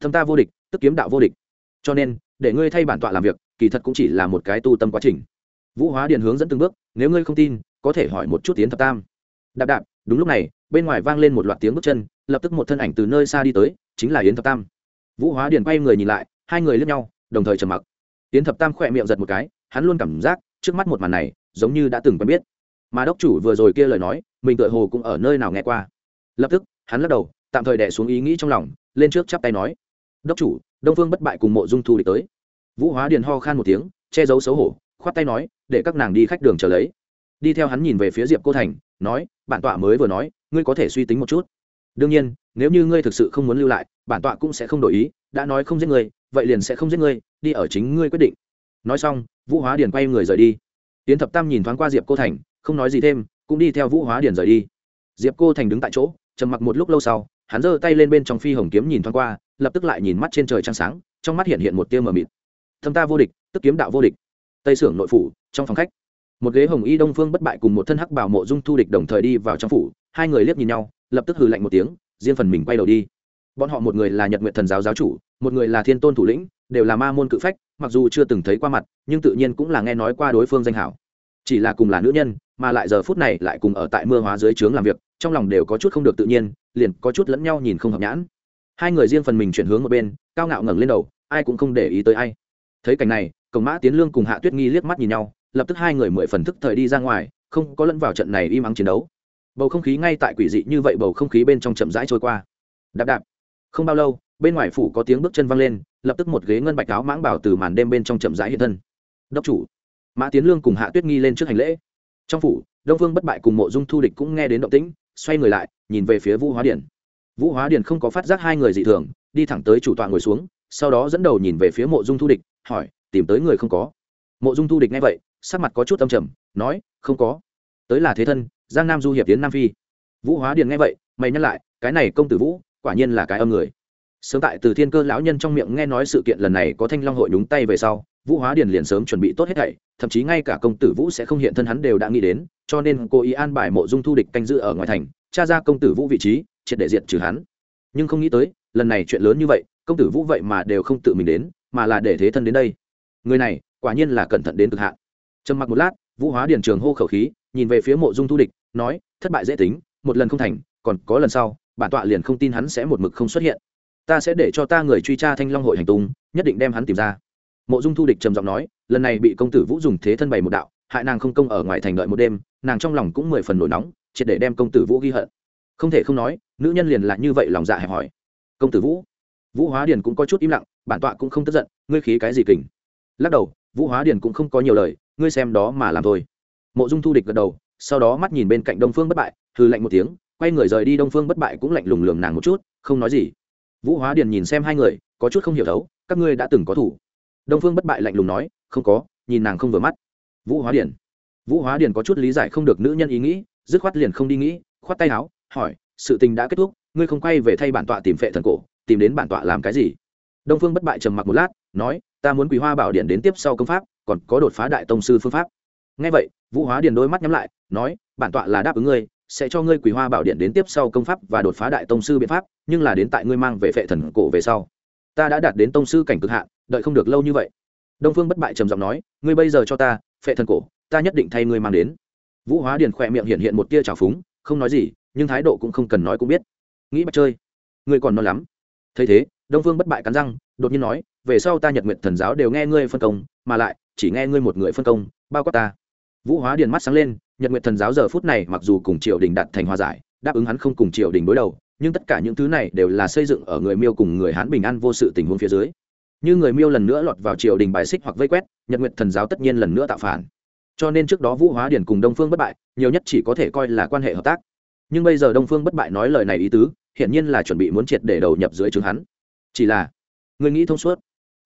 Thâm ta vô địch, tức kiếm đạo vô địch. Cho nên, để ngươi thay bản tọa làm việc, kỳ thật cũng chỉ là một cái tu tâm quá trình. Vũ hóa điện hướng dẫn từng bước, nếu ngươi không tin, có thể hỏi một chút tiến thập tam. Đạp đạp đúng lúc này, bên ngoài vang lên một loạt tiếng bước chân, lập tức một thân ảnh từ nơi xa đi tới, chính là yến thập tam. Vũ hóa điền quay người nhìn lại, hai người lướt nhau, đồng thời trầm mặc. Yến thập tam khỏe miệng giật một cái, hắn luôn cảm giác, trước mắt một màn này, giống như đã từng quen biết. Mà đốc chủ vừa rồi kia lời nói, mình tựa hồ cũng ở nơi nào nghe qua. Lập tức, hắn lắc đầu, tạm thời đẻ xuống ý nghĩ trong lòng, lên trước chắp tay nói. Đốc chủ, đông phương bất bại cùng mộ dung thu địch tới. Vũ hóa điền ho khan một tiếng, che giấu xấu hổ, khoát tay nói, để các nàng đi khách đường trở lấy đi theo hắn nhìn về phía diệp cô thành, nói, bản tọa mới vừa nói, ngươi có thể suy tính một chút. Đương nhiên, nếu như ngươi thực sự không muốn lưu lại, bản tọa cũng sẽ không đổi ý, đã nói không giết ngươi, vậy liền sẽ không giết ngươi, đi ở chính ngươi quyết định. Nói xong, vũ hóa điền quay người rời đi. Tiến thập tam nhìn thoáng qua diệp cô thành, không nói gì thêm, cũng đi theo vũ hóa điền rời đi. Diệp cô thành đứng tại chỗ, trầm mặc một lúc lâu sau, hắn giơ tay lên bên trong phi hồng kiếm nhìn thoáng qua, lập tức lại nhìn mắt trên trời trăng sáng, trong mắt hiện hiện một tia mờ mịt. Thâm ta vô địch, tức kiếm đạo vô địch. Tây sưởng nội phủ, trong phòng khách một ghế hồng y đông phương bất bại cùng một thân hắc bảo mộ dung thu địch đồng thời đi vào trong phủ, hai người liếc nhìn nhau, lập tức hừ lạnh một tiếng, riêng phần mình quay đầu đi. Bọn họ một người là nhật nguyện thần giáo giáo chủ, một người là thiên tôn thủ lĩnh, đều là ma môn cự phách, mặc dù chưa từng thấy qua mặt, nhưng tự nhiên cũng là nghe nói qua đối phương danh hảo. Chỉ là cùng là nữ nhân, mà lại giờ phút này lại cùng ở tại mưa hóa dưới trướng làm việc, trong lòng đều có chút không được tự nhiên, liền có chút lẫn nhau nhìn không hợp nhãn. Hai người riêng phần mình chuyển hướng một bên, cao ngạo ngẩng lên đầu, ai cũng không để ý tới ai. Thấy cảnh này, cổng mã tiến lương cùng hạ tuyết nghi liếc mắt nhìn nhau lập tức hai người mười phần thức thời đi ra ngoài, không có lẫn vào trận này im ắng chiến đấu. Bầu không khí ngay tại quỷ dị như vậy, bầu không khí bên trong chậm rãi trôi qua. Đạp đạp. Không bao lâu, bên ngoài phủ có tiếng bước chân văng lên, lập tức một ghế ngân bạch áo mãng bảo từ màn đêm bên trong chậm rãi hiện thân. Đốc chủ. Mã tiến lương cùng hạ tuyết nghi lên trước hành lễ. Trong phủ, đông vương bất bại cùng mộ dung thu địch cũng nghe đến động tĩnh, xoay người lại, nhìn về phía vũ hóa điển. Vũ hóa điển không có phát giác hai người dị thường, đi thẳng tới chủ tọa ngồi xuống, sau đó dẫn đầu nhìn về phía mộ dung thu địch, hỏi, tìm tới người không có? Mộ dung thu địch nghe vậy sắc mặt có chút âm trầm, nói, không có. Tới là thế thân, giang nam du hiệp tiến nam phi. Vũ hóa điền nghe vậy, mày nhắc lại, cái này công tử vũ, quả nhiên là cái âm người. Sớm tại từ thiên cơ lão nhân trong miệng nghe nói sự kiện lần này có thanh long hội nhúng tay về sau, vũ hóa điền liền sớm chuẩn bị tốt hết thảy, thậm chí ngay cả công tử vũ sẽ không hiện thân hắn đều đã nghĩ đến, cho nên cô ý an bài mộ dung thu địch canh giữ ở ngoài thành, tra ra công tử vũ vị trí, triệt để diệt trừ hắn. Nhưng không nghĩ tới, lần này chuyện lớn như vậy, công tử vũ vậy mà đều không tự mình đến, mà là để thế thân đến đây. Người này, quả nhiên là cẩn thận đến cực hạn trầm mặc một lát, vũ hóa điền trường hô khẩu khí, nhìn về phía mộ dung thu địch, nói, thất bại dễ tính, một lần không thành, còn có lần sau, bản tọa liền không tin hắn sẽ một mực không xuất hiện. Ta sẽ để cho ta người truy tra thanh long hội hành tung, nhất định đem hắn tìm ra. Mộ dung thu địch trầm giọng nói, lần này bị công tử vũ dùng thế thân bày một đạo, hại nàng không công ở ngoài thành đợi một đêm, nàng trong lòng cũng mười phần nổi nóng, triệt để đem công tử vũ ghi hận. Không thể không nói, nữ nhân liền là như vậy lòng dạ hẹp hỏi công tử vũ. Vũ hóa điền cũng có chút im lặng, bản tọa cũng không tức giận, ngươi khí cái gì kình? Lắc đầu, vũ hóa điền cũng không có nhiều lời ngươi xem đó mà làm thôi. Mộ dung thu địch gật đầu, sau đó mắt nhìn bên cạnh đông phương bất bại hư lạnh một tiếng, quay người rời đi đông phương bất bại cũng lạnh lùng lường nàng một chút, không nói gì. Vũ hóa điền nhìn xem hai người, có chút không hiểu thấu, các ngươi đã từng có thủ. Đông phương bất bại lạnh lùng nói, không có, nhìn nàng không vừa mắt. Vũ hóa điền. Vũ hóa điền có chút lý giải không được nữ nhân ý nghĩ, dứt khoát liền không đi nghĩ, khoát tay áo, hỏi, sự tình đã kết thúc, ngươi không quay về thay bản tọa tìm phệ thần cổ, tìm đến bản tọa làm cái gì? Đông phương bất bại trầm mặc một lát, nói, ta muốn quý hoa bảo điện đến tiếp sau công pháp còn có đột phá đại tông sư phương pháp. Ngay vậy, vũ hóa điền đôi mắt nhắm lại, nói, bản tọa là đáp ứng ngươi, sẽ cho ngươi quỳ hoa bảo điện đến tiếp sau công pháp và đột phá đại tông sư biện pháp, nhưng là đến tại ngươi mang về phệ thần cổ về sau. Ta đã đạt đến tông sư cảnh cực hạn, đợi không được lâu như vậy. Đông phương bất bại trầm giọng nói, ngươi bây giờ cho ta, phệ thần cổ, ta nhất định thay ngươi mang đến. Vũ hóa điền khỏe miệng hiện hiện một tia trào phúng, không nói gì, nhưng thái độ cũng không cần nói cũng biết. Nghĩ bắt chơi, ngươi còn non lắm. Thấy thế, đông phương bất bại cắn răng đột nhiên nói, về sau ta nhật nguyện thần giáo đều nghe ngươi phân công, mà lại, chỉ nghe ngươi một người phân công, bao quát ta. Vũ hóa điền mắt sáng lên, nhật nguyện thần giáo giờ phút này mặc dù cùng triều đình đặt thành hòa giải, đáp ứng hắn không cùng triều đình đối đầu, nhưng tất cả những thứ này đều là xây dựng ở người miêu cùng người hán bình an vô sự tình huống phía dưới. Như người miêu lần nữa lọt vào triều đình bài xích hoặc vây quét, nhật nguyện thần giáo tất nhiên lần nữa tạo phản. Cho nên trước đó vũ hóa điền cùng đông phương bất bại, nhiều nhất chỉ có thể coi là quan hệ hợp tác. Nhưng bây giờ đông phương bất bại nói lời này ý tứ, hiển nhiên là chuẩn bị muốn triệt để đầu nhập dưới trướng hắn. Chỉ là người nghĩ thông suốt.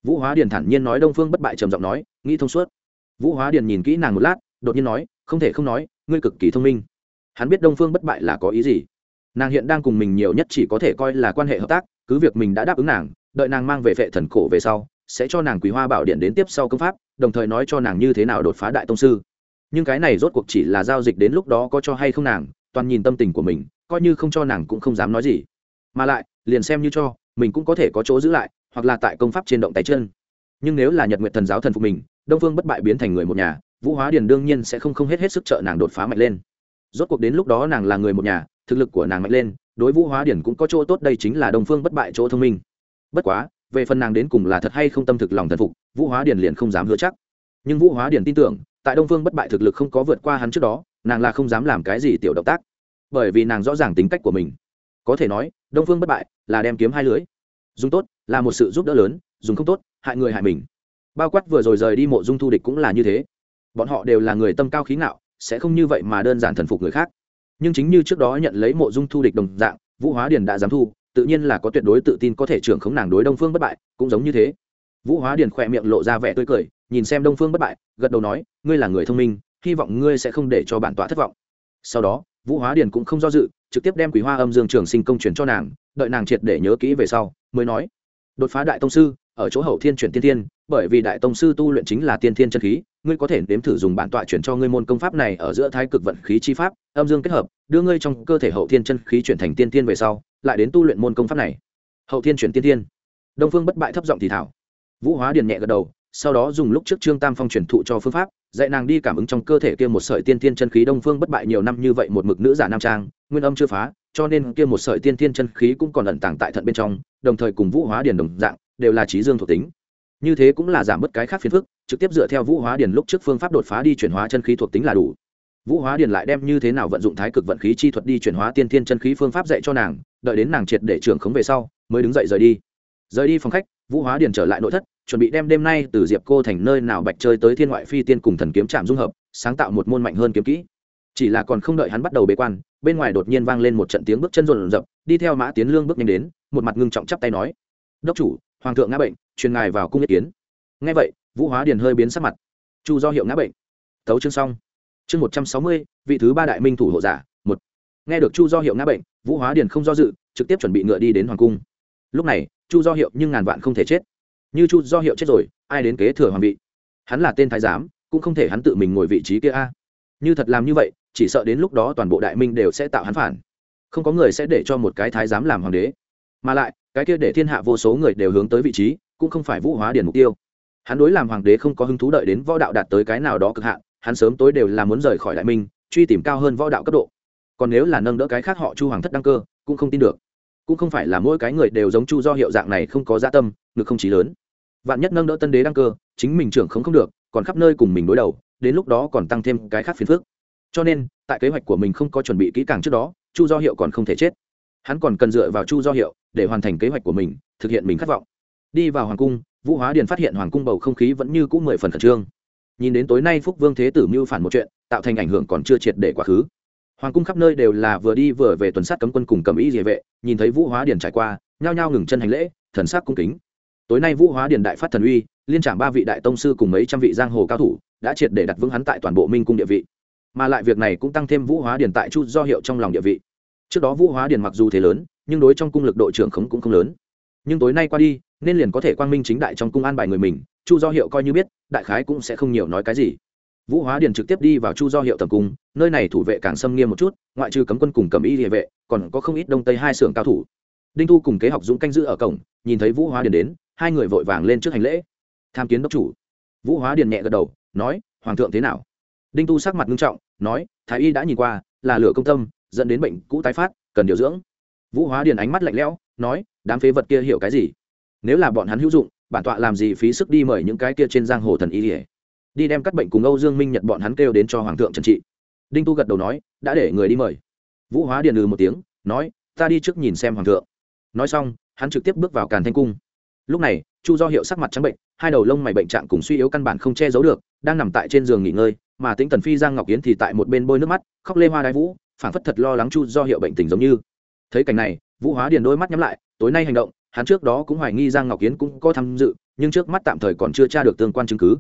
Vũ hóa điền thản nhiên nói đông phương bất bại trầm giọng nói, nghĩ thông suốt. Vũ hóa điền nhìn kỹ nàng một lát, đột nhiên nói, không thể không nói, ngươi cực kỳ thông minh. Hắn biết đông phương bất bại là có ý gì. Nàng hiện đang cùng mình nhiều nhất chỉ có thể coi là quan hệ hợp tác, cứ việc mình đã đáp ứng nàng, đợi nàng mang về vệ thần cổ về sau, sẽ cho nàng quý hoa bảo điện đến tiếp sau công pháp, đồng thời nói cho nàng như thế nào đột phá đại tông sư. Nhưng cái này rốt cuộc chỉ là giao dịch đến lúc đó có cho hay không nàng, toàn nhìn tâm tình của mình, coi như không cho nàng cũng không dám nói gì. Mà lại, liền xem như cho, mình cũng có thể có chỗ giữ lại hoặc là tại công pháp trên động tay chân. Nhưng nếu là nhật nguyện thần giáo thần phục mình, đông phương bất bại biến thành người một nhà, vũ hóa điền đương nhiên sẽ không không hết hết sức trợ nàng đột phá mạnh lên. Rốt cuộc đến lúc đó nàng là người một nhà, thực lực của nàng mạnh lên, đối vũ hóa điền cũng có chỗ tốt, đây chính là đông phương bất bại chỗ thông minh. Bất quá, về phần nàng đến cùng là thật hay không tâm thực lòng thần phục, vũ hóa điền liền không dám hứa chắc. Nhưng vũ hóa điền tin tưởng, tại đông phương bất bại thực lực không có vượt qua hắn trước đó, nàng là không dám làm cái gì tiểu động tác. Bởi vì nàng rõ ràng tính cách của mình. Có thể nói, đông phương bất bại là đem kiếm hai lưới. Dùng tốt là một sự giúp đỡ lớn, dùng không tốt, hại người hại mình. Bao quát vừa rồi rời đi mộ dung thu địch cũng là như thế. Bọn họ đều là người tâm cao khí ngạo, sẽ không như vậy mà đơn giản thần phục người khác. Nhưng chính như trước đó nhận lấy mộ dung thu địch đồng dạng, vũ hóa điền đã dám thu, tự nhiên là có tuyệt đối tự tin có thể trưởng khống nàng đối đông phương bất bại, cũng giống như thế. Vũ hóa điền khỏe miệng lộ ra vẻ tươi cười, nhìn xem đông phương bất bại, gật đầu nói, ngươi là người thông minh, hy vọng ngươi sẽ không để cho bản tọa thất vọng. Sau đó, vũ hóa điền cũng không do dự, trực tiếp đem quý hoa âm dương trường sinh công truyền cho nàng, đợi nàng triệt để nhớ kỹ về sau, mới nói đột phá đại tông sư, ở chỗ hậu thiên chuyển tiên thiên bởi vì đại tông sư tu luyện chính là tiên thiên chân khí, ngươi có thể nếm thử dùng bản tọa chuyển cho ngươi môn công pháp này ở giữa thái cực vận khí chi pháp, âm dương kết hợp, đưa ngươi trong cơ thể hậu thiên chân khí chuyển thành tiên thiên về sau, lại đến tu luyện môn công pháp này. Hậu thiên chuyển tiên thiên đông phương bất bại thấp giọng thì thảo. Vũ hóa điền nhẹ gật đầu sau đó dùng lúc trước trương tam phong truyền thụ cho phương pháp, dạy nàng đi cảm ứng trong cơ thể kia một sợi tiên thiên chân khí đông phương bất bại nhiều năm như vậy một mực nữ giả nam trang, nguyên âm chưa phá, cho nên kia một sợi tiên thiên chân khí cũng còn ẩn tàng tại thận bên trong, đồng thời cùng vũ hóa điền đồng dạng, đều là trí dương thuộc tính. Như thế cũng là giảm bớt cái khác phiền phức, trực tiếp dựa theo vũ hóa điền lúc trước phương pháp đột phá đi chuyển hóa chân khí thuộc tính là đủ. Vũ hóa điền lại đem như thế nào vận dụng thái cực vận khí chi thuật đi chuyển hóa tiên thiên chân khí phương pháp dạy cho nàng, đợi đến nàng triệt để trưởng khống về sau, mới đứng dậy rời đi. Rời đi phòng khách, vũ hóa điền trở lại nội thất chuẩn bị đem đêm nay từ diệp cô thành nơi nào bạch chơi tới thiên ngoại phi tiên cùng thần kiếm trạm dung hợp, sáng tạo một môn mạnh hơn kiếm kỹ. Chỉ là còn không đợi hắn bắt đầu bế quan, bên ngoài đột nhiên vang lên một trận tiếng bước chân rộn rập, đi theo mã tiến lương bước nhanh đến, một mặt ngưng trọng chắp tay nói, đốc chủ, hoàng thượng ngã bệnh, truyền ngài vào cung ý kiến. Ngay vậy, vũ hóa điền hơi biến sắc mặt. Chu do hiệu ngã bệnh. Thấu chương xong. Chương một trăm sáu mươi, vị thứ ba đại minh thủ hộ giả, một. Nghe được chu do hiệu ngã bệnh, vũ hóa điền không do dự, trực tiếp chuẩn bị ngựa đi đến hoàng cung. Lúc này, chu do hiệu nhưng ngàn vạn không thể chết như chu do hiệu chết rồi, ai đến kế thừa hoàng vị? Hắn là tên thái giám, cũng không thể hắn tự mình ngồi vị trí kia a. Như thật làm như vậy, chỉ sợ đến lúc đó toàn bộ đại minh đều sẽ tạo hắn phản. Không có người sẽ để cho một cái thái giám làm hoàng đế. Mà lại, cái kia để thiên hạ vô số người đều hướng tới vị trí, cũng không phải vũ hóa điển mục tiêu. Hắn đối làm hoàng đế không có hứng thú đợi đến võ đạo đạt tới cái nào đó cực hạn, hắn sớm tối đều là muốn rời khỏi đại minh, truy tìm cao hơn võ đạo cấp độ. Còn nếu là nâng đỡ cái khác họ chu hoàng thất đăng cơ, cũng không tin được cũng không phải là mỗi cái người đều giống chu do hiệu dạng này không có gia tâm, ngực không chí lớn. Vạn nhất nâng đỡ tân đế đăng cơ, chính mình trưởng không không được, còn khắp nơi cùng mình đối đầu, đến lúc đó còn tăng thêm cái khác phiền phức. Cho nên, tại kế hoạch của mình không có chuẩn bị kỹ càng trước đó, chu do hiệu còn không thể chết. Hắn còn cần dựa vào chu do hiệu để hoàn thành kế hoạch của mình, thực hiện mình khát vọng. Đi vào hoàng cung, vũ hóa điền phát hiện hoàng cung bầu không khí vẫn như c ũ mười phần khẩn trương. Nhìn đến tối nay phúc vương thế tử mưu phản một chuyện, tạo thành ảnh hưởng còn chưa triệt để quá khứ hoàng cung khắp nơi đều là vừa đi vừa về tuần sát cấm quân cùng cầm ý địa vệ, nhìn thấy vũ hóa điền trải qua, nhao nhao ngừng chân hành lễ, thần sắc cung kính. Tối nay vũ hóa điền đại phát thần uy, liên trạm ba vị đại tông sư cùng mấy trăm vị giang hồ cao thủ đã triệt để đặt vững hắn tại toàn bộ minh cung địa vị. Mà lại việc này cũng tăng thêm vũ hóa điền tại chu do hiệu trong lòng địa vị. Trước đó vũ hóa điền mặc dù thế lớn, nhưng đối trong cung lực đội trưởng khống cũng không lớn. Nhưng tối nay qua đi, nên liền có thể quang minh chính đại trong cung an bài người mình, chu do hiệu coi như biết, đại khái cũng sẽ không nhiều nói cái gì vũ hóa điền trực tiếp đi vào chu do hiệu tầm cung, nơi này thủ vệ càng xâm nghiêm một chút, ngoại trừ cấm quân cùng cầm y địa vệ, còn có không ít đông tây hai xưởng cao thủ. Đinh thu cùng kế học dũng canh giữ ở cổng, nhìn thấy vũ hóa điền đến, hai người vội vàng lên trước hành lễ. Tham kiến đốc chủ. Vũ hóa điền nhẹ gật đầu, nói, hoàng thượng thế nào? Đinh tu sắc mặt nghiêm trọng, nói, thái y đã nhìn qua, là lửa công tâm, dẫn đến bệnh cũ tái phát, cần điều dưỡng. Vũ hóa điền ánh mắt lạnh lẽo, nói, đám phế vật kia hiểu cái gì? Nếu là bọn hắn hữu dụng, bản tọa làm gì phí sức đi mời những cái kia trên giang hồ thần y ỉa đi đem các bệnh cùng âu dương minh nhật bọn hắn kêu đến cho hoàng thượng trần trị. Đinh tu gật đầu nói, đã để người đi mời. Vũ hóa điền lừ một tiếng, nói, ta đi trước nhìn xem hoàng thượng. Nói xong, hắn trực tiếp bước vào càn thanh cung. Lúc này, chu do hiệu sắc mặt trắng bệnh, hai đầu lông mày bệnh trạng cùng suy yếu căn bản không che giấu được, đang nằm tại trên giường nghỉ ngơi, mà tính tần phi giang ngọc yến thì tại một bên bôi nước mắt, khóc lê hoa đái vũ phản phất thật lo lắng chu do hiệu bệnh tình giống như. Thấy cảnh này, vũ hóa điền đôi mắt nhắm lại, tối nay hành động, hắn trước đó cũng hoài nghi giang ngọc yến cũng có tham dự, nhưng trước mắt tạm thời còn chưa tra được tương quan chứng cứ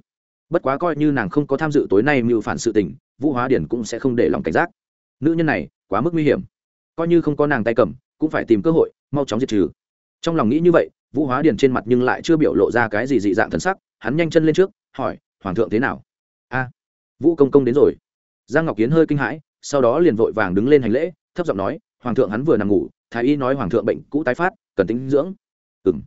bất quá coi như nàng không có tham dự tối nay mưu phản sự tình, vũ hóa điển cũng sẽ không để lòng cảnh giác. Nữ nhân này, quá mức nguy hiểm. Coi như không có nàng tay cầm, cũng phải tìm cơ hội, mau chóng diệt trừ. Trong lòng nghĩ như vậy, vũ hóa điển trên mặt nhưng lại chưa biểu lộ ra cái gì dị dạng thần sắc, hắn nhanh chân lên trước, hỏi, hoàng thượng thế nào? A, vũ công công đến rồi. Giang ngọc kiến hơi kinh hãi, sau đó liền vội vàng đứng lên hành lễ, thấp giọng nói, hoàng thượng hắn vừa nằm ngủ, thái y nói hoàng thượng bệnh cũ tái phát, cần tính dưỡng. Ừ m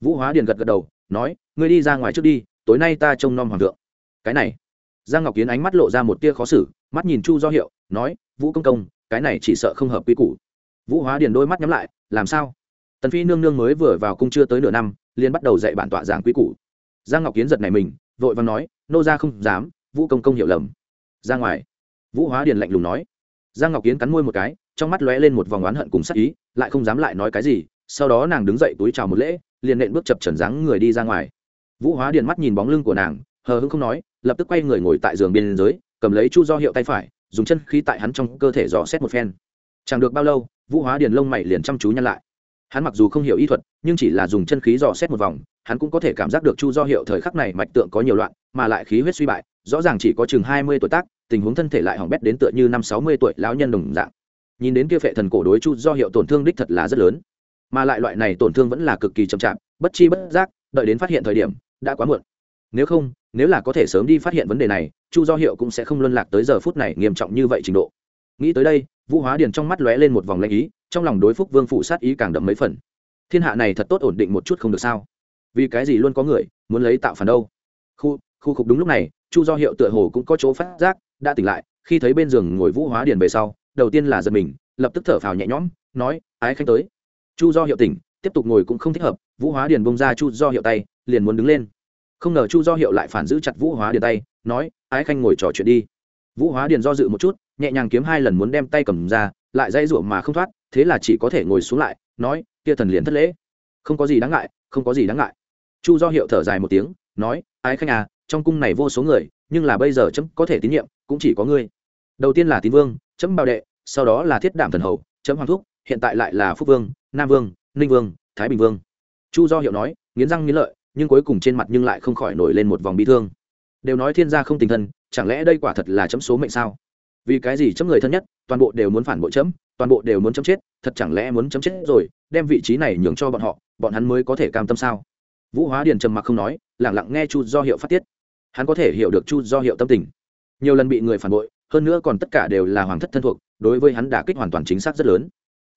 vũ hóa điền gật gật đầu, nói, ngươi đi ra ngoài trước đi, tối nay ta trông nom hoàng thượng cái này. Giang ngọc kiến ánh mắt lộ ra một tia khó xử, mắt nhìn chu do hiệu, nói, vũ công công, cái này chỉ sợ không hợp quy củ. Vũ hóa điền đôi mắt nhắm lại, làm sao? Tần phi nương nương mới vừa vào cung chưa tới nửa năm, liền bắt đầu dạy bản tọa giảng quy củ. Giang ngọc kiến giật này mình, vội vàng nói, nô ra không dám, vũ công công hiểu lầm. Ra ngoài, vũ hóa điền lạnh lùng nói. Giang ngọc kiến cắn môi một cái, trong mắt lóe lên một vòng oán hận cùng sắc ý, lại không dám lại nói cái gì, sau đó nàng đứng dậy túi chào một lễ, liền nện bước chập trần dáng người đi ra ngoài. Vũ hóa điền mắt nhìn bóng lưng của nàng, hờ hững không nói lập tức quay người ngồi tại giường biên giới, cầm lấy chu do hiệu tay phải, dùng chân khí tại hắn trong cơ thể dò xét một phen. Chẳng được bao lâu, vũ hóa điền lông mày liền chăm chú nhăn lại. Hắn mặc dù không hiểu y thuật, nhưng chỉ là dùng chân khí dò xét một vòng, hắn cũng có thể cảm giác được chu do hiệu thời khắc này mạch tượng có nhiều loạn, mà lại khí huyết suy bại, rõ ràng chỉ có chừng hai mươi tuổi tác, tình huống thân thể lại hỏng bét đến tựa như năm sáu mươi tuổi lão nhân đồng dạng. Nhìn đến kia phệ thần cổ đối chu do hiệu tổn thương đích thật là rất lớn. Mà lại loại này tổn thương vẫn là cực kỳ chậm chạp, bất chi bất giác, đợi đến phát hiện thời điểm, đã quá muộn nếu không, nếu là có thể sớm đi phát hiện vấn đề này, chu do hiệu cũng sẽ không luân lạc tới giờ phút này nghiêm trọng như vậy trình độ. Nghĩ tới đây, vũ hóa điền trong mắt lóe lên một vòng lanh ý, trong lòng đối phúc vương phụ sát ý càng đậm mấy phần. Thiên hạ này thật tốt ổn định một chút không được sao? Vì cái gì luôn có người muốn lấy tạo phản đâu? Khu khu khục đúng lúc này, chu do hiệu tựa hồ cũng có chỗ phát giác, đã tỉnh lại, khi thấy bên giường ngồi vũ hóa điền về sau, đầu tiên là giật mình, lập tức thở phào nhẹ nhõm, nói, ái khanh tới. Chu do hiệu tỉnh, tiếp tục ngồi cũng không thích hợp, vũ hóa điền bông ra chu do hiệu tay, liền muốn đứng lên không ngờ chu do hiệu lại phản giữ chặt vũ hóa điền tay, nói, ái khanh ngồi trò chuyện đi. Vũ hóa điền do dự một chút, nhẹ nhàng kiếm hai lần muốn đem tay cầm ra, lại dây ruộng mà không thoát, thế là chỉ có thể ngồi xuống lại, nói, kia thần liền thất lễ. Không có gì đáng ngại, không có gì đáng ngại. Chu do hiệu thở dài một tiếng, nói, ái khanh à trong cung này vô số người, nhưng là bây giờ chấm có thể tín nhiệm, cũng chỉ có ngươi. Đầu tiên là tín vương, chấm bao đệ, sau đó là thiết đảm thần hầu, chấm hoàng thúc, hiện tại lại là phúc vương, nam vương, ninh vương, thái bình vương. Chu do hiệu nói, nghiến răng nghiến lợi nhưng cuối cùng trên mặt nhưng lại không khỏi nổi lên một vòng bi thương. Đều nói thiên gia không tình thân, chẳng lẽ đây quả thật là chấm số mệnh sao? Vì cái gì chấm người thân nhất, toàn bộ đều muốn phản bội chấm, toàn bộ đều muốn chấm chết, thật chẳng lẽ muốn chấm chết rồi, đem vị trí này nhường cho bọn họ, bọn hắn mới có thể cam tâm sao? Vũ hóa điền trầm mặc không nói lẳng lặng nghe chu do hiệu phát tiết. Hắn có thể hiểu được chu do hiệu tâm tình. Nhiều lần bị người phản bội, hơn nữa còn tất cả đều là hoàng thất thân thuộc, đối với hắn đả kích hoàn toàn chính xác rất lớn.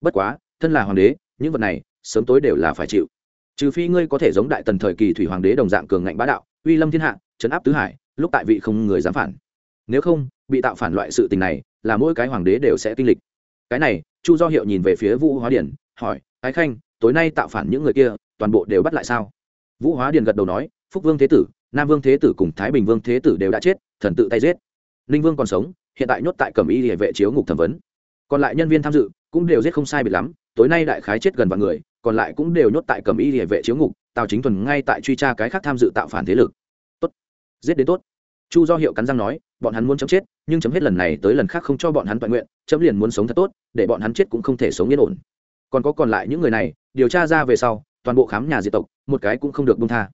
Bất quá, thân là hoàng đế, những vật này, sớm tối đều là phải chịu trừ phi ngươi có thể giống đại tần thời kỳ thủy hoàng đế đồng dạng cường ngạnh bá đạo, uy lâm thiên hạ, trấn áp tứ hải, lúc tại vị không người dám phản. Nếu không, bị tạo phản loại sự tình này, là mỗi cái hoàng đế đều sẽ kinh lịch. Cái này, chu do hiệu nhìn về phía vũ hóa điển, hỏi, ái khanh, tối nay tạo phản những người kia, toàn bộ đều bắt lại sao? Vũ hóa điền gật đầu nói, phúc vương thế tử, nam vương thế tử cùng thái bình vương thế tử đều đã chết, thần tự tay giết. Ninh vương còn sống, hiện tại nhốt tại cẩm y địa vệ chiếu ngục thẩm vấn. Còn lại nhân viên tham dự cũng đều giết không sai biệt lắm tối nay đại khái chết gần vạn người, còn lại cũng đều nhốt tại cẩm y địa vệ chiếu ngục, tào chính thuần ngay tại truy tra cái khác tham dự tạo phản thế lực. Tốt. Giết đến tốt. Chu do hiệu cắn răng nói, bọn hắn muốn chấm chết, nhưng chấm hết lần này tới lần khác không cho bọn hắn toàn nguyện, chấm liền muốn sống thật tốt, để bọn hắn chết cũng không thể sống yên ổn. Còn có còn lại những người này, điều tra ra về sau, toàn bộ khám nhà diệt tộc, một cái cũng không được bung tha.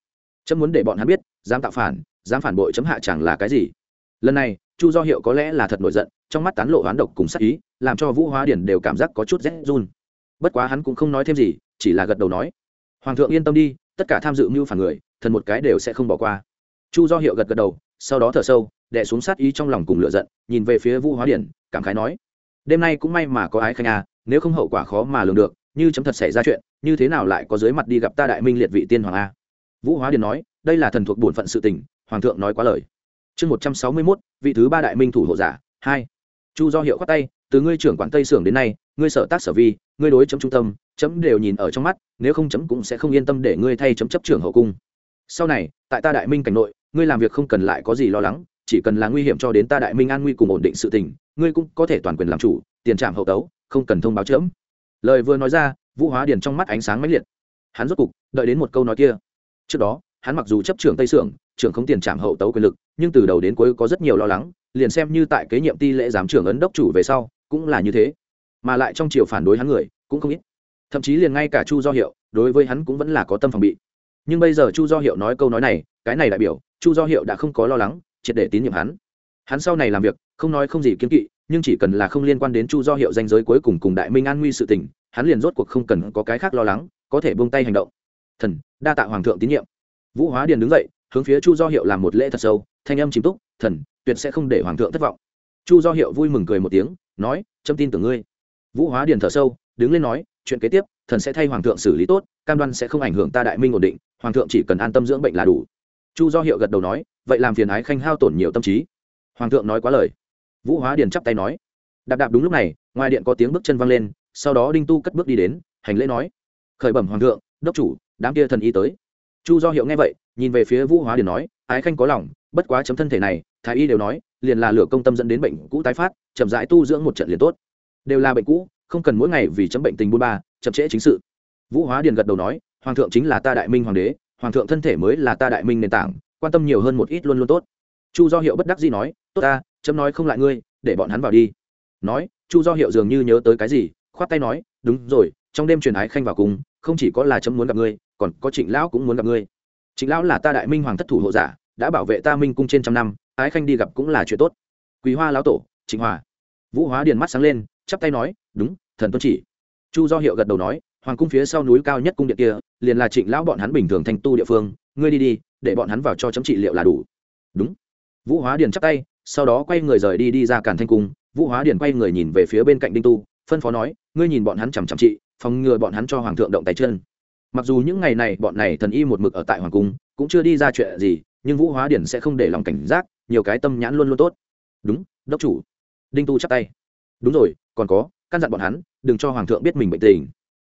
Chấm muốn để bọn hắn biết, dám tạo phản, dám phản bội chấm hạ chẳng là cái gì. Lần này, chu do hiệu có lẽ là thật nổi giận, trong mắt tán lộ hoán độc cùng sắc ý, làm cho vũ hóa điển đều cảm giác có chút rét run bất quá hắn cũng không nói thêm gì, chỉ là gật đầu nói. Hoàng thượng yên tâm đi, tất cả tham dự mưu phản người, thần một cái đều sẽ không bỏ qua. Chu do hiệu gật gật đầu, sau đó thở sâu đẻ xuống sát ý trong lòng cùng lựa giận, nhìn về phía vũ hóa điển, cảm khái nói. Đêm nay cũng may mà có ái khanh à nếu không hậu quả khó mà lường được, như chấm thật xảy ra chuyện, như thế nào lại có dưới mặt đi gặp ta đại minh liệt vị tiên hoàng a? Vũ hóa điền nói, đây là thần thuộc bổn phận sự tình, hoàng thượng nói quá lời. Chương một trăm sáu mươi mốt, vị thứ ba đại minh thủ hộ giả, hai. Chu do hiệu khoát tay, từ ngươi trưởng quản tây sưởng đến nay, ngươi sở tác sở vi ngươi đối chấm trung tâm, chấm đều nhìn ở trong mắt, nếu không chấm cũng sẽ không yên tâm để ngươi thay chấm chấp trưởng hậu cung. Sau này, tại ta đại minh cảnh nội, ngươi làm việc không cần lại có gì lo lắng, chỉ cần là nguy hiểm cho đến ta đại minh an nguy cùng ổn định sự tình, ngươi cũng có thể toàn quyền làm chủ, tiền trạm hậu tấu, không cần thông báo chấm. Lời vừa nói ra, vũ hóa điền trong mắt ánh sáng mãnh liệt. Hắn rốt cục đợi đến một câu nói kia. Trước đó, hắn mặc dù chấp trưởng tây sưởng, trưởng không tiền trạm hậu tấu quyền lực, nhưng từ đầu đến cuối có rất nhiều lo lắng, liền xem như tại kế nhiệm ti lễ giám trưởng ấn đốc chủ về sau, cũng là như thế mà lại trong chiều phản đối hắn người cũng không ít. Thậm chí liền ngay cả chu do hiệu, đối với hắn cũng vẫn là có tâm phòng bị. Nhưng bây giờ chu do hiệu nói câu nói này, cái này đại biểu, chu do hiệu đã không có lo lắng, triệt để tín nhiệm hắn. Hắn sau này làm việc, không nói không gì kiến kỵ, nhưng chỉ cần là không liên quan đến chu do hiệu danh giới cuối cùng cùng đại minh an nguy sự tình, hắn liền rốt cuộc không cần có cái khác lo lắng, có thể buông tay hành động. Thần, đa tạ hoàng thượng tín nhiệm. Vũ hóa điền đứng dậy, hướng phía chu do hiệu làm một lễ thật sâu, thanh âm chìm túc, thần, tuyệt sẽ không để hoàng thượng thất vọng. Chu do hiệu vui mừng cười một tiếng, nói châm tin tưởng ngươi vũ hóa điền thở sâu, đứng lên nói, chuyện kế tiếp, thần sẽ thay hoàng thượng xử lý tốt, cam đoan sẽ không ảnh hưởng ta đại minh ổn định, hoàng thượng chỉ cần an tâm dưỡng bệnh là đủ. Chu do hiệu gật đầu nói, vậy làm phiền ái khanh hao tổn nhiều tâm trí. Hoàng thượng nói quá lời. Vũ hóa điền chắp tay nói. Đạp đạp đúng lúc này, ngoài điện có tiếng bước chân văng lên, sau đó đinh tu cất bước đi đến, hành lễ nói, khởi bẩm hoàng thượng, đốc chủ, đám kia thần y tới. Chu do hiệu nghe vậy, nhìn về phía vũ hóa điền nói, ái khanh có lòng, bất quá chấm thân thể này, thái y đều nói, liền là lửa công tâm dẫn đến bệnh cũ tái phát, chậm rãi tu dưỡng một trận liền tốt đều là bệnh cũ, không cần mỗi ngày vì chấm bệnh tình buôn ba, chậm trễ chính sự. Vũ hóa điền gật đầu nói, hoàng thượng chính là ta đại minh hoàng đế, hoàng thượng thân thể mới là ta đại minh nền tảng, quan tâm nhiều hơn một ít luôn luôn tốt. Chu do hiệu bất đắc dĩ nói, tốt ta, chấm nói không lại ngươi, để bọn hắn vào đi. Nói, chu do hiệu dường như nhớ tới cái gì, khoát tay nói, đúng rồi, trong đêm truyền ái khanh vào cùng, không chỉ có là chấm muốn gặp ngươi, còn có trịnh lão cũng muốn gặp ngươi. Trịnh lão là ta đại minh hoàng thất thủ hộ giả, đã bảo vệ ta minh cung trên trăm năm, ái khanh đi gặp cũng là chuyện tốt. Quý hoa lão tổ, trịnh hòa. Vũ hóa điền mắt sáng lên chắp tay nói, đúng, thần tuân chỉ. Chu do hiệu gật đầu nói, hoàng cung phía sau núi cao nhất cung điện kia, liền là trịnh lão bọn hắn bình thường thanh tu địa phương, ngươi đi đi, để bọn hắn vào cho chấm trị liệu là đủ. Đúng. Vũ hóa điền chắp tay, sau đó quay người rời đi đi ra càn thanh cung. Vũ hóa điền quay người nhìn về phía bên cạnh đinh tu, phân phó nói, ngươi nhìn bọn hắn chằm chằm trị, phòng ngừa bọn hắn cho hoàng thượng động tay chân. Mặc dù những ngày này bọn này thần y một mực ở tại hoàng cung, cũng chưa đi ra chuyện gì, nhưng vũ hóa điển sẽ không để lòng cảnh giác, nhiều cái tâm nhãn luôn luôn tốt. Đúng, đốc chủ. Đinh tu chắp tay. Đúng rồi còn có, căn dặn bọn hắn, đừng cho hoàng thượng biết mình bệnh tình.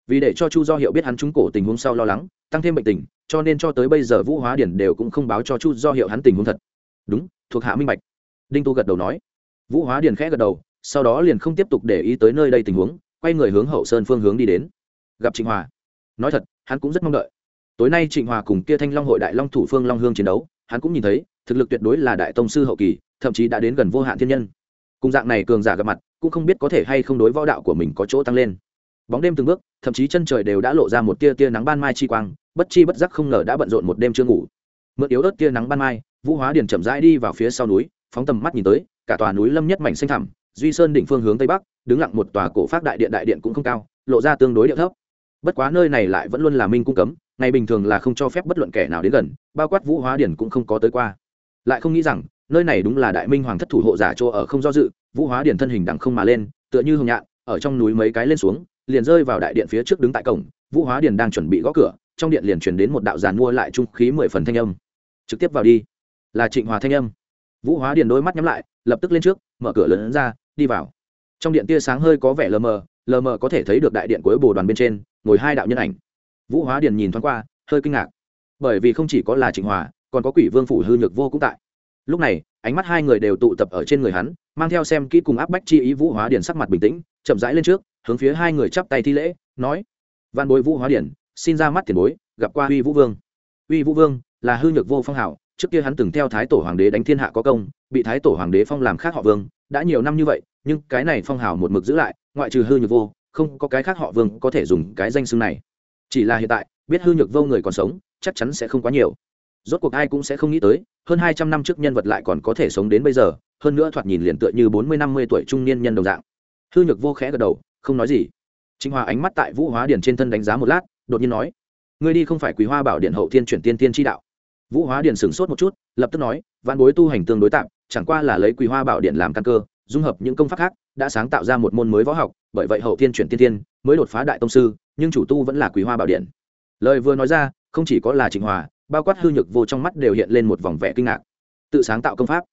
Vì để cho chu do hiệu biết hắn trúng cổ tình huống sau lo lắng, tăng thêm bệnh tình, cho nên cho tới bây giờ vũ hóa điển đều cũng không báo cho chu do hiệu hắn tình huống thật. Đúng, thuộc hạ minh bạch. Đinh tu gật đầu nói. Vũ hóa điển khẽ gật đầu, sau đó liền không tiếp tục để ý tới nơi đây tình huống, quay người hướng hậu sơn phương hướng đi đến. Gặp trịnh hòa. Nói thật, hắn cũng rất mong đợi. Tối nay trịnh hòa cùng kia thanh long hội đại long thủ phương long hương chiến đấu, hắn cũng nhìn thấy, thực lực tuyệt đối là đại tông sư hậu kỳ, thậm chí đã đến gần vô hạn thiên nhân cùng dạng này cường giả gặp mặt, cũng không biết có thể hay không đối võ đạo của mình có chỗ tăng lên. Bóng đêm từng bước, thậm chí chân trời đều đã lộ ra một tia tia nắng ban mai chi quang, bất chi bất giác không ngờ đã bận rộn một đêm chưa ngủ. Mượn yếu ớt tia nắng ban mai, vũ hóa điền chậm rãi đi vào phía sau núi, phóng tầm mắt nhìn tới, cả tòa núi lâm nhất mảnh xanh thẳm, duy sơn đỉnh phương hướng tây bắc, đứng lặng một tòa cổ pháp đại điện đại điện cũng không cao, lộ ra tương đối địa thấp. Bất quá nơi này lại vẫn luôn là minh cung cấm, ngày bình thường là không cho phép bất luận kẻ nào đến gần, bao quát vũ hóa điển cũng không có tới qua. Lại không nghĩ rằng nơi này đúng là đại minh hoàng thất thủ hộ giả chỗ ở không do dự, vũ hóa điển thân hình đằng không mà lên, tựa như hồng nhạn, ở trong núi mấy cái lên xuống, liền rơi vào đại điện phía trước đứng tại cổng, vũ hóa điển đang chuẩn bị gõ cửa, trong điện liền truyền đến một đạo giàn mua lại trung khí mười phần thanh âm. Trực tiếp vào đi. Là trịnh hòa thanh âm. Vũ hóa điển đôi mắt nhắm lại, lập tức lên trước, mở cửa lớn ra, đi vào. Trong điện tia sáng hơi có vẻ lờ mờ lờ mờ có thể thấy được đại điện cuối bồ đoàn bên trên, ngồi hai đạo nhân ảnh. Vũ hóa điện nhìn thoáng qua, hơi kinh ngạc. Bởi vì không chỉ có là trịnh hòa, còn có quỷ vương phủ hư nhược vô cũng tại lúc này, ánh mắt hai người đều tụ tập ở trên người hắn, mang theo xem kỹ cùng áp bách chi ý vũ hóa điển sắc mặt bình tĩnh, chậm rãi lên trước, hướng phía hai người chắp tay thi lễ, nói văn bối vũ hóa điển, xin ra mắt tiền bối, gặp qua uy vũ vương. Uy vũ vương là hư nhược vô phong hảo, trước kia hắn từng theo thái tổ hoàng đế đánh thiên hạ có công, bị thái tổ hoàng đế phong làm khác họ vương, đã nhiều năm như vậy, nhưng cái này phong hào một mực giữ lại, ngoại trừ hư nhược vô, không có cái khác họ vương có thể dùng cái danh xưng này. Chỉ là hiện tại, biết hư nhược vô người còn sống, chắc chắn sẽ không quá nhiều rốt cuộc ai cũng sẽ không nghĩ tới, hơn hai trăm năm trước nhân vật lại còn có thể sống đến bây giờ, hơn nữa thoạt nhìn liền tựa như bốn mươi, năm mươi tuổi trung niên nhân đồng dạng. Hư nhược vô khẽ gật đầu, không nói gì. Trịnh hòa ánh mắt tại vũ hóa điển trên thân đánh giá một lát, đột nhiên nói, ngươi đi không phải quý hoa bảo điện hậu thiên chuyển tiên tiên tri đạo. Vũ hóa điển sửng sốt một chút, lập tức nói văn bối tu hành tương đối tạm, chẳng qua là lấy quý hoa bảo điện làm căn cơ, dung hợp những công pháp khác, đã sáng tạo ra một môn mới võ học, bởi vậy hậu thiên chuyển tiên tiên mới đột phá đại tông sư, nhưng chủ tu vẫn là quý hoa bảo điện. Lời vừa nói ra, không chỉ có là trịnh hòa bao quát hư nhược vô trong mắt đều hiện lên một vòng vẻ kinh ngạc. Tự sáng tạo công pháp,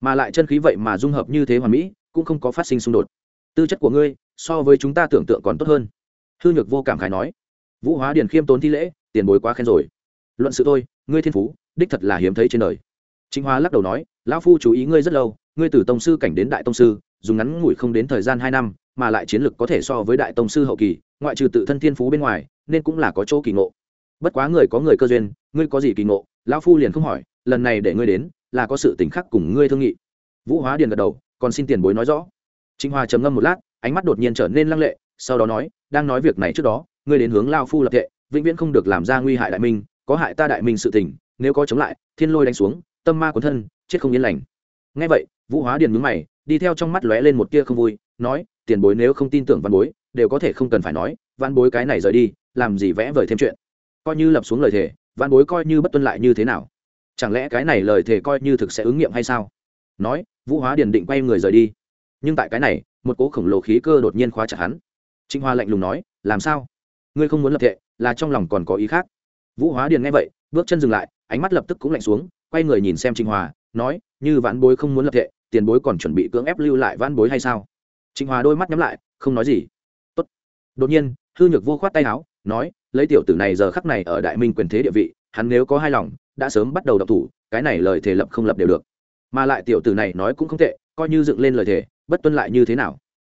mà lại chân khí vậy mà dung hợp như thế hoàn mỹ, cũng không có phát sinh xung đột. Tư chất của ngươi, so với chúng ta tưởng tượng còn tốt hơn. Hư nhược vô cảm khái nói, vũ hóa điền khiêm tốn thi lễ, tiền bối quá khen rồi. Luận sự thôi, ngươi thiên phú, đích thật là hiếm thấy trên đời. Chính hoa lắc đầu nói, lão phu chú ý ngươi rất lâu, ngươi từ tông sư cảnh đến đại tông sư, dùng ngắn ngủi không đến thời gian hai năm, mà lại chiến lực có thể so với đại tông sư hậu kỳ, ngoại trừ tự thân thiên phú bên ngoài, nên cũng là có chỗ kỳ ngộ bất quá người có người cơ duyên, ngươi có gì kỳ ngộ? Lão phu liền không hỏi, lần này để ngươi đến, là có sự tình khắc cùng ngươi thương nghị. Vũ hóa điền gật đầu, còn xin tiền bối nói rõ. Trịnh hoa trầm ngâm một lát, ánh mắt đột nhiên trở nên lăng lệ, sau đó nói, đang nói việc này trước đó, ngươi đến hướng lao phu lập tệ vĩnh viễn không được làm ra nguy hại đại minh, có hại ta đại minh sự tình, nếu có chống lại, thiên lôi đánh xuống, tâm ma cuốn thân, chết không yên lành. Ngay vậy, vũ hóa điền mướn mày, đi theo trong mắt lóe lên một tia không vui, nói, tiền bối nếu không tin tưởng văn bối, đều có thể không cần phải nói, văn bối cái này rời đi, làm gì vẽ vời thêm chuyện coi như lập xuống lời thề, văn bối coi như bất tuân lại như thế nào? Chẳng lẽ cái này lời thề coi như thực sẽ ứng nghiệm hay sao? Nói, vũ hóa điền định quay người rời đi. Nhưng tại cái này, một cỗ khổng lồ khí cơ đột nhiên khóa chặt hắn. Trịnh hoa lạnh lùng nói, làm sao? Ngươi không muốn lập thệ, là trong lòng còn có ý khác. Vũ hóa điền nghe vậy, bước chân dừng lại, ánh mắt lập tức cũng lạnh xuống, quay người nhìn xem trịnh hòa nói, như vãn bối không muốn lập thệ, tiền bối còn chuẩn bị cưỡng ép lưu lại vãn bối hay sao? Trịnh hòa đôi mắt nhắm lại, không nói gì. Tốt. đột nhiên, hư nhược vô khoát tay áo, nói lấy tiểu tử này giờ khắc này ở đại minh quyền thế địa vị, hắn nếu có hai lòng, đã sớm bắt đầu đọc thủ, cái này lời thề lập không lập đều được. Mà lại tiểu tử này nói cũng không tệ, coi như dựng lên lời thề, bất tuân lại như thế nào?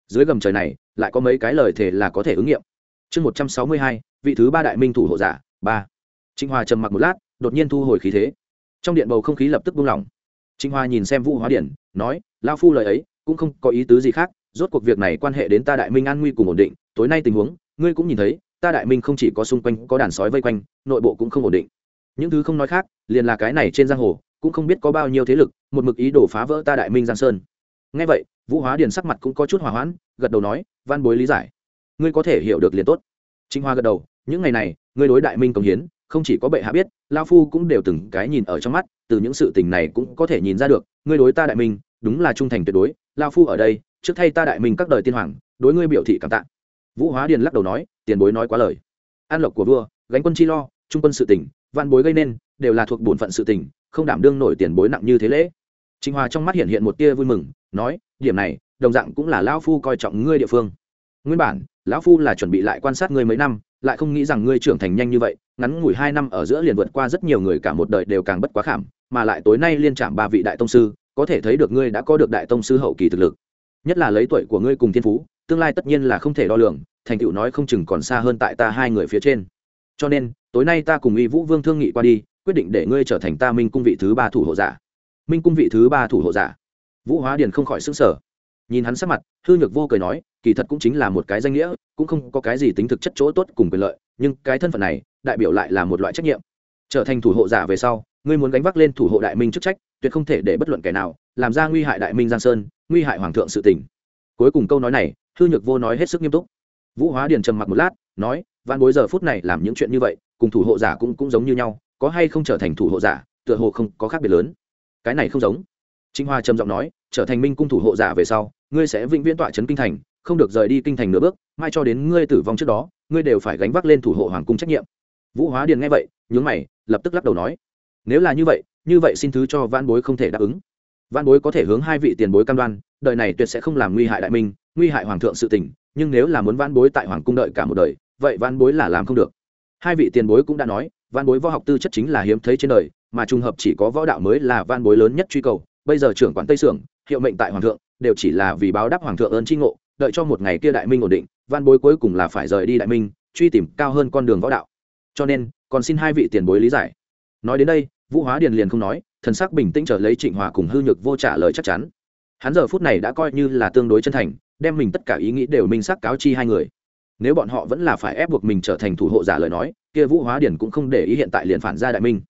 Dưới gầm trời này, lại có mấy cái lời thề là có thể ứng nghiệm. Chương một trăm sáu mươi hai, vị thứ ba đại minh thủ hộ giả, ba. Trịnh hòa trầm mặc một lát, đột nhiên thu hồi khí thế. Trong điện bầu không khí lập tức buông lỏng. Trịnh hòa nhìn xem vũ hóa điển, nói lao phu lời ấy, cũng không có ý tứ gì khác, rốt cuộc việc này quan hệ đến ta đại minh an nguy cùng ổn định, tối nay tình huống, ngươi cũng nhìn thấy ta đại minh không chỉ có xung quanh, có đàn sói vây quanh, nội bộ cũng không ổn định. Những thứ không nói khác, liền là cái này trên giang hồ, cũng không biết có bao nhiêu thế lực, một mực ý đồ phá vỡ ta đại minh giang sơn. Ngay vậy, vũ hóa điền sắc mặt cũng có chút hòa hoãn, gật đầu nói, văn bối lý giải. Ngươi có thể hiểu được liền tốt. Trinh hoa gật đầu, những ngày này, ngươi đối đại minh công hiến, không chỉ có bệ hạ biết lao phu cũng đều từng cái nhìn ở trong mắt, từ những sự tình này cũng có thể nhìn ra được, ngươi đối ta đại minh, đúng là trung thành tuyệt đối. Lao phu ở đây, trước thay ta đại minh các đời tiên hoàng, đối ngươi biểu thị cảm tạ vũ hóa điền lắc đầu nói, tiền bối nói quá lời. An lộc của vua, gánh quân chi lo, trung quân sự tỉnh văn bối gây nên, đều là thuộc bổn phận sự tỉnh không đảm đương nổi tiền bối nặng như thế lễ. Trịnh hoa trong mắt hiện hiện một tia vui mừng, nói, điểm này, đồng dạng cũng là lão phu coi trọng ngươi địa phương. Nguyên bản, lão phu là chuẩn bị lại quan sát ngươi mấy năm, lại không nghĩ rằng ngươi trưởng thành nhanh như vậy, ngắn ngủi hai năm ở giữa liền vượt qua rất nhiều người cả một đời đều càng bất quá khảm, mà lại tối nay liên trạm ba vị đại tông sư, có thể thấy được ngươi đã có được đại tông sư hậu kỳ thực lực. Nhất là lấy tuổi của ngươi cùng thiên phú tương lai tất nhiên là không thể đo lường, thành tựu nói không chừng còn xa hơn tại ta hai người phía trên. Cho nên, tối nay ta cùng y vũ vương thương nghị qua đi, quyết định để ngươi trở thành ta minh cung vị thứ ba thủ hộ giả. Minh cung vị thứ ba thủ hộ giả. Vũ hóa điền không khỏi xứng sở nhìn hắn sắc mặt, hư nhược vô cười nói, kỳ thật cũng chính là một cái danh nghĩa, cũng không có cái gì tính thực chất chỗ tốt cùng quyền lợi, nhưng cái thân phận này, đại biểu lại là một loại trách nhiệm. Trở thành thủ hộ giả về sau, ngươi muốn gánh vác lên thủ hộ đại minh chức trách, tuyệt không thể để bất luận kẻ nào làm ra nguy hại đại minh giang sơn, nguy hại hoàng thượng sự tỉnh cuối cùng câu nói này hư nhược vô nói hết sức nghiêm túc. Vũ hóa điền trầm mặc một lát, nói văn bối giờ phút này làm những chuyện như vậy, cùng thủ hộ giả cũng cũng giống như nhau, có hay không trở thành thủ hộ giả, tựa hồ không có khác biệt lớn. Cái này không giống. Trinh hoa trầm giọng nói, trở thành minh cung thủ hộ giả về sau, ngươi sẽ vĩnh viễn tọa trấn kinh thành, không được rời đi kinh thành nửa bước, mai cho đến ngươi tử vong trước đó, ngươi đều phải gánh vác lên thủ hộ hoàng cung trách nhiệm. Vũ hóa điền nghe vậy, nhướng mày, lập tức lắc đầu nói, nếu là như vậy như vậy xin thứ cho văn bối không thể đáp ứng. Văn bối có thể hướng hai vị tiền bối cam đoan đời này tuyệt sẽ không làm nguy hại đại minh, nguy hại hoàng thượng sự tình, nhưng nếu là muốn văn bối tại hoàng cung đợi cả một đời, vậy văn bối là làm không được. Hai vị tiền bối cũng đã nói văn bối võ học tư chất chính là hiếm thấy trên đời, mà trùng hợp chỉ có võ đạo mới là văn bối lớn nhất truy cầu, bây giờ trưởng quản tây sưởng, hiệu mệnh tại hoàng thượng, đều chỉ là vì báo đáp hoàng thượng ơn tri ngộ, đợi cho một ngày kia đại minh ổn định văn bối cuối cùng là phải rời đi đại minh, truy tìm cao hơn con đường võ đạo. Cho nên, còn xin hai vị tiền bối lý giải. Nói đến đây, vũ hóa điền liền không nói, thần sắc bình tĩnh trở lấy trịnh hòa cùng hư nhược vô trả lời chắc chắn hắn giờ phút này đã coi như là tương đối chân thành, đem mình tất cả ý nghĩ đều minh xác cáo chi hai người. Nếu bọn họ vẫn là phải ép buộc mình trở thành thủ hộ giả lời nói, kia vũ hóa điển cũng không để ý hiện tại liền phản ra đại minh.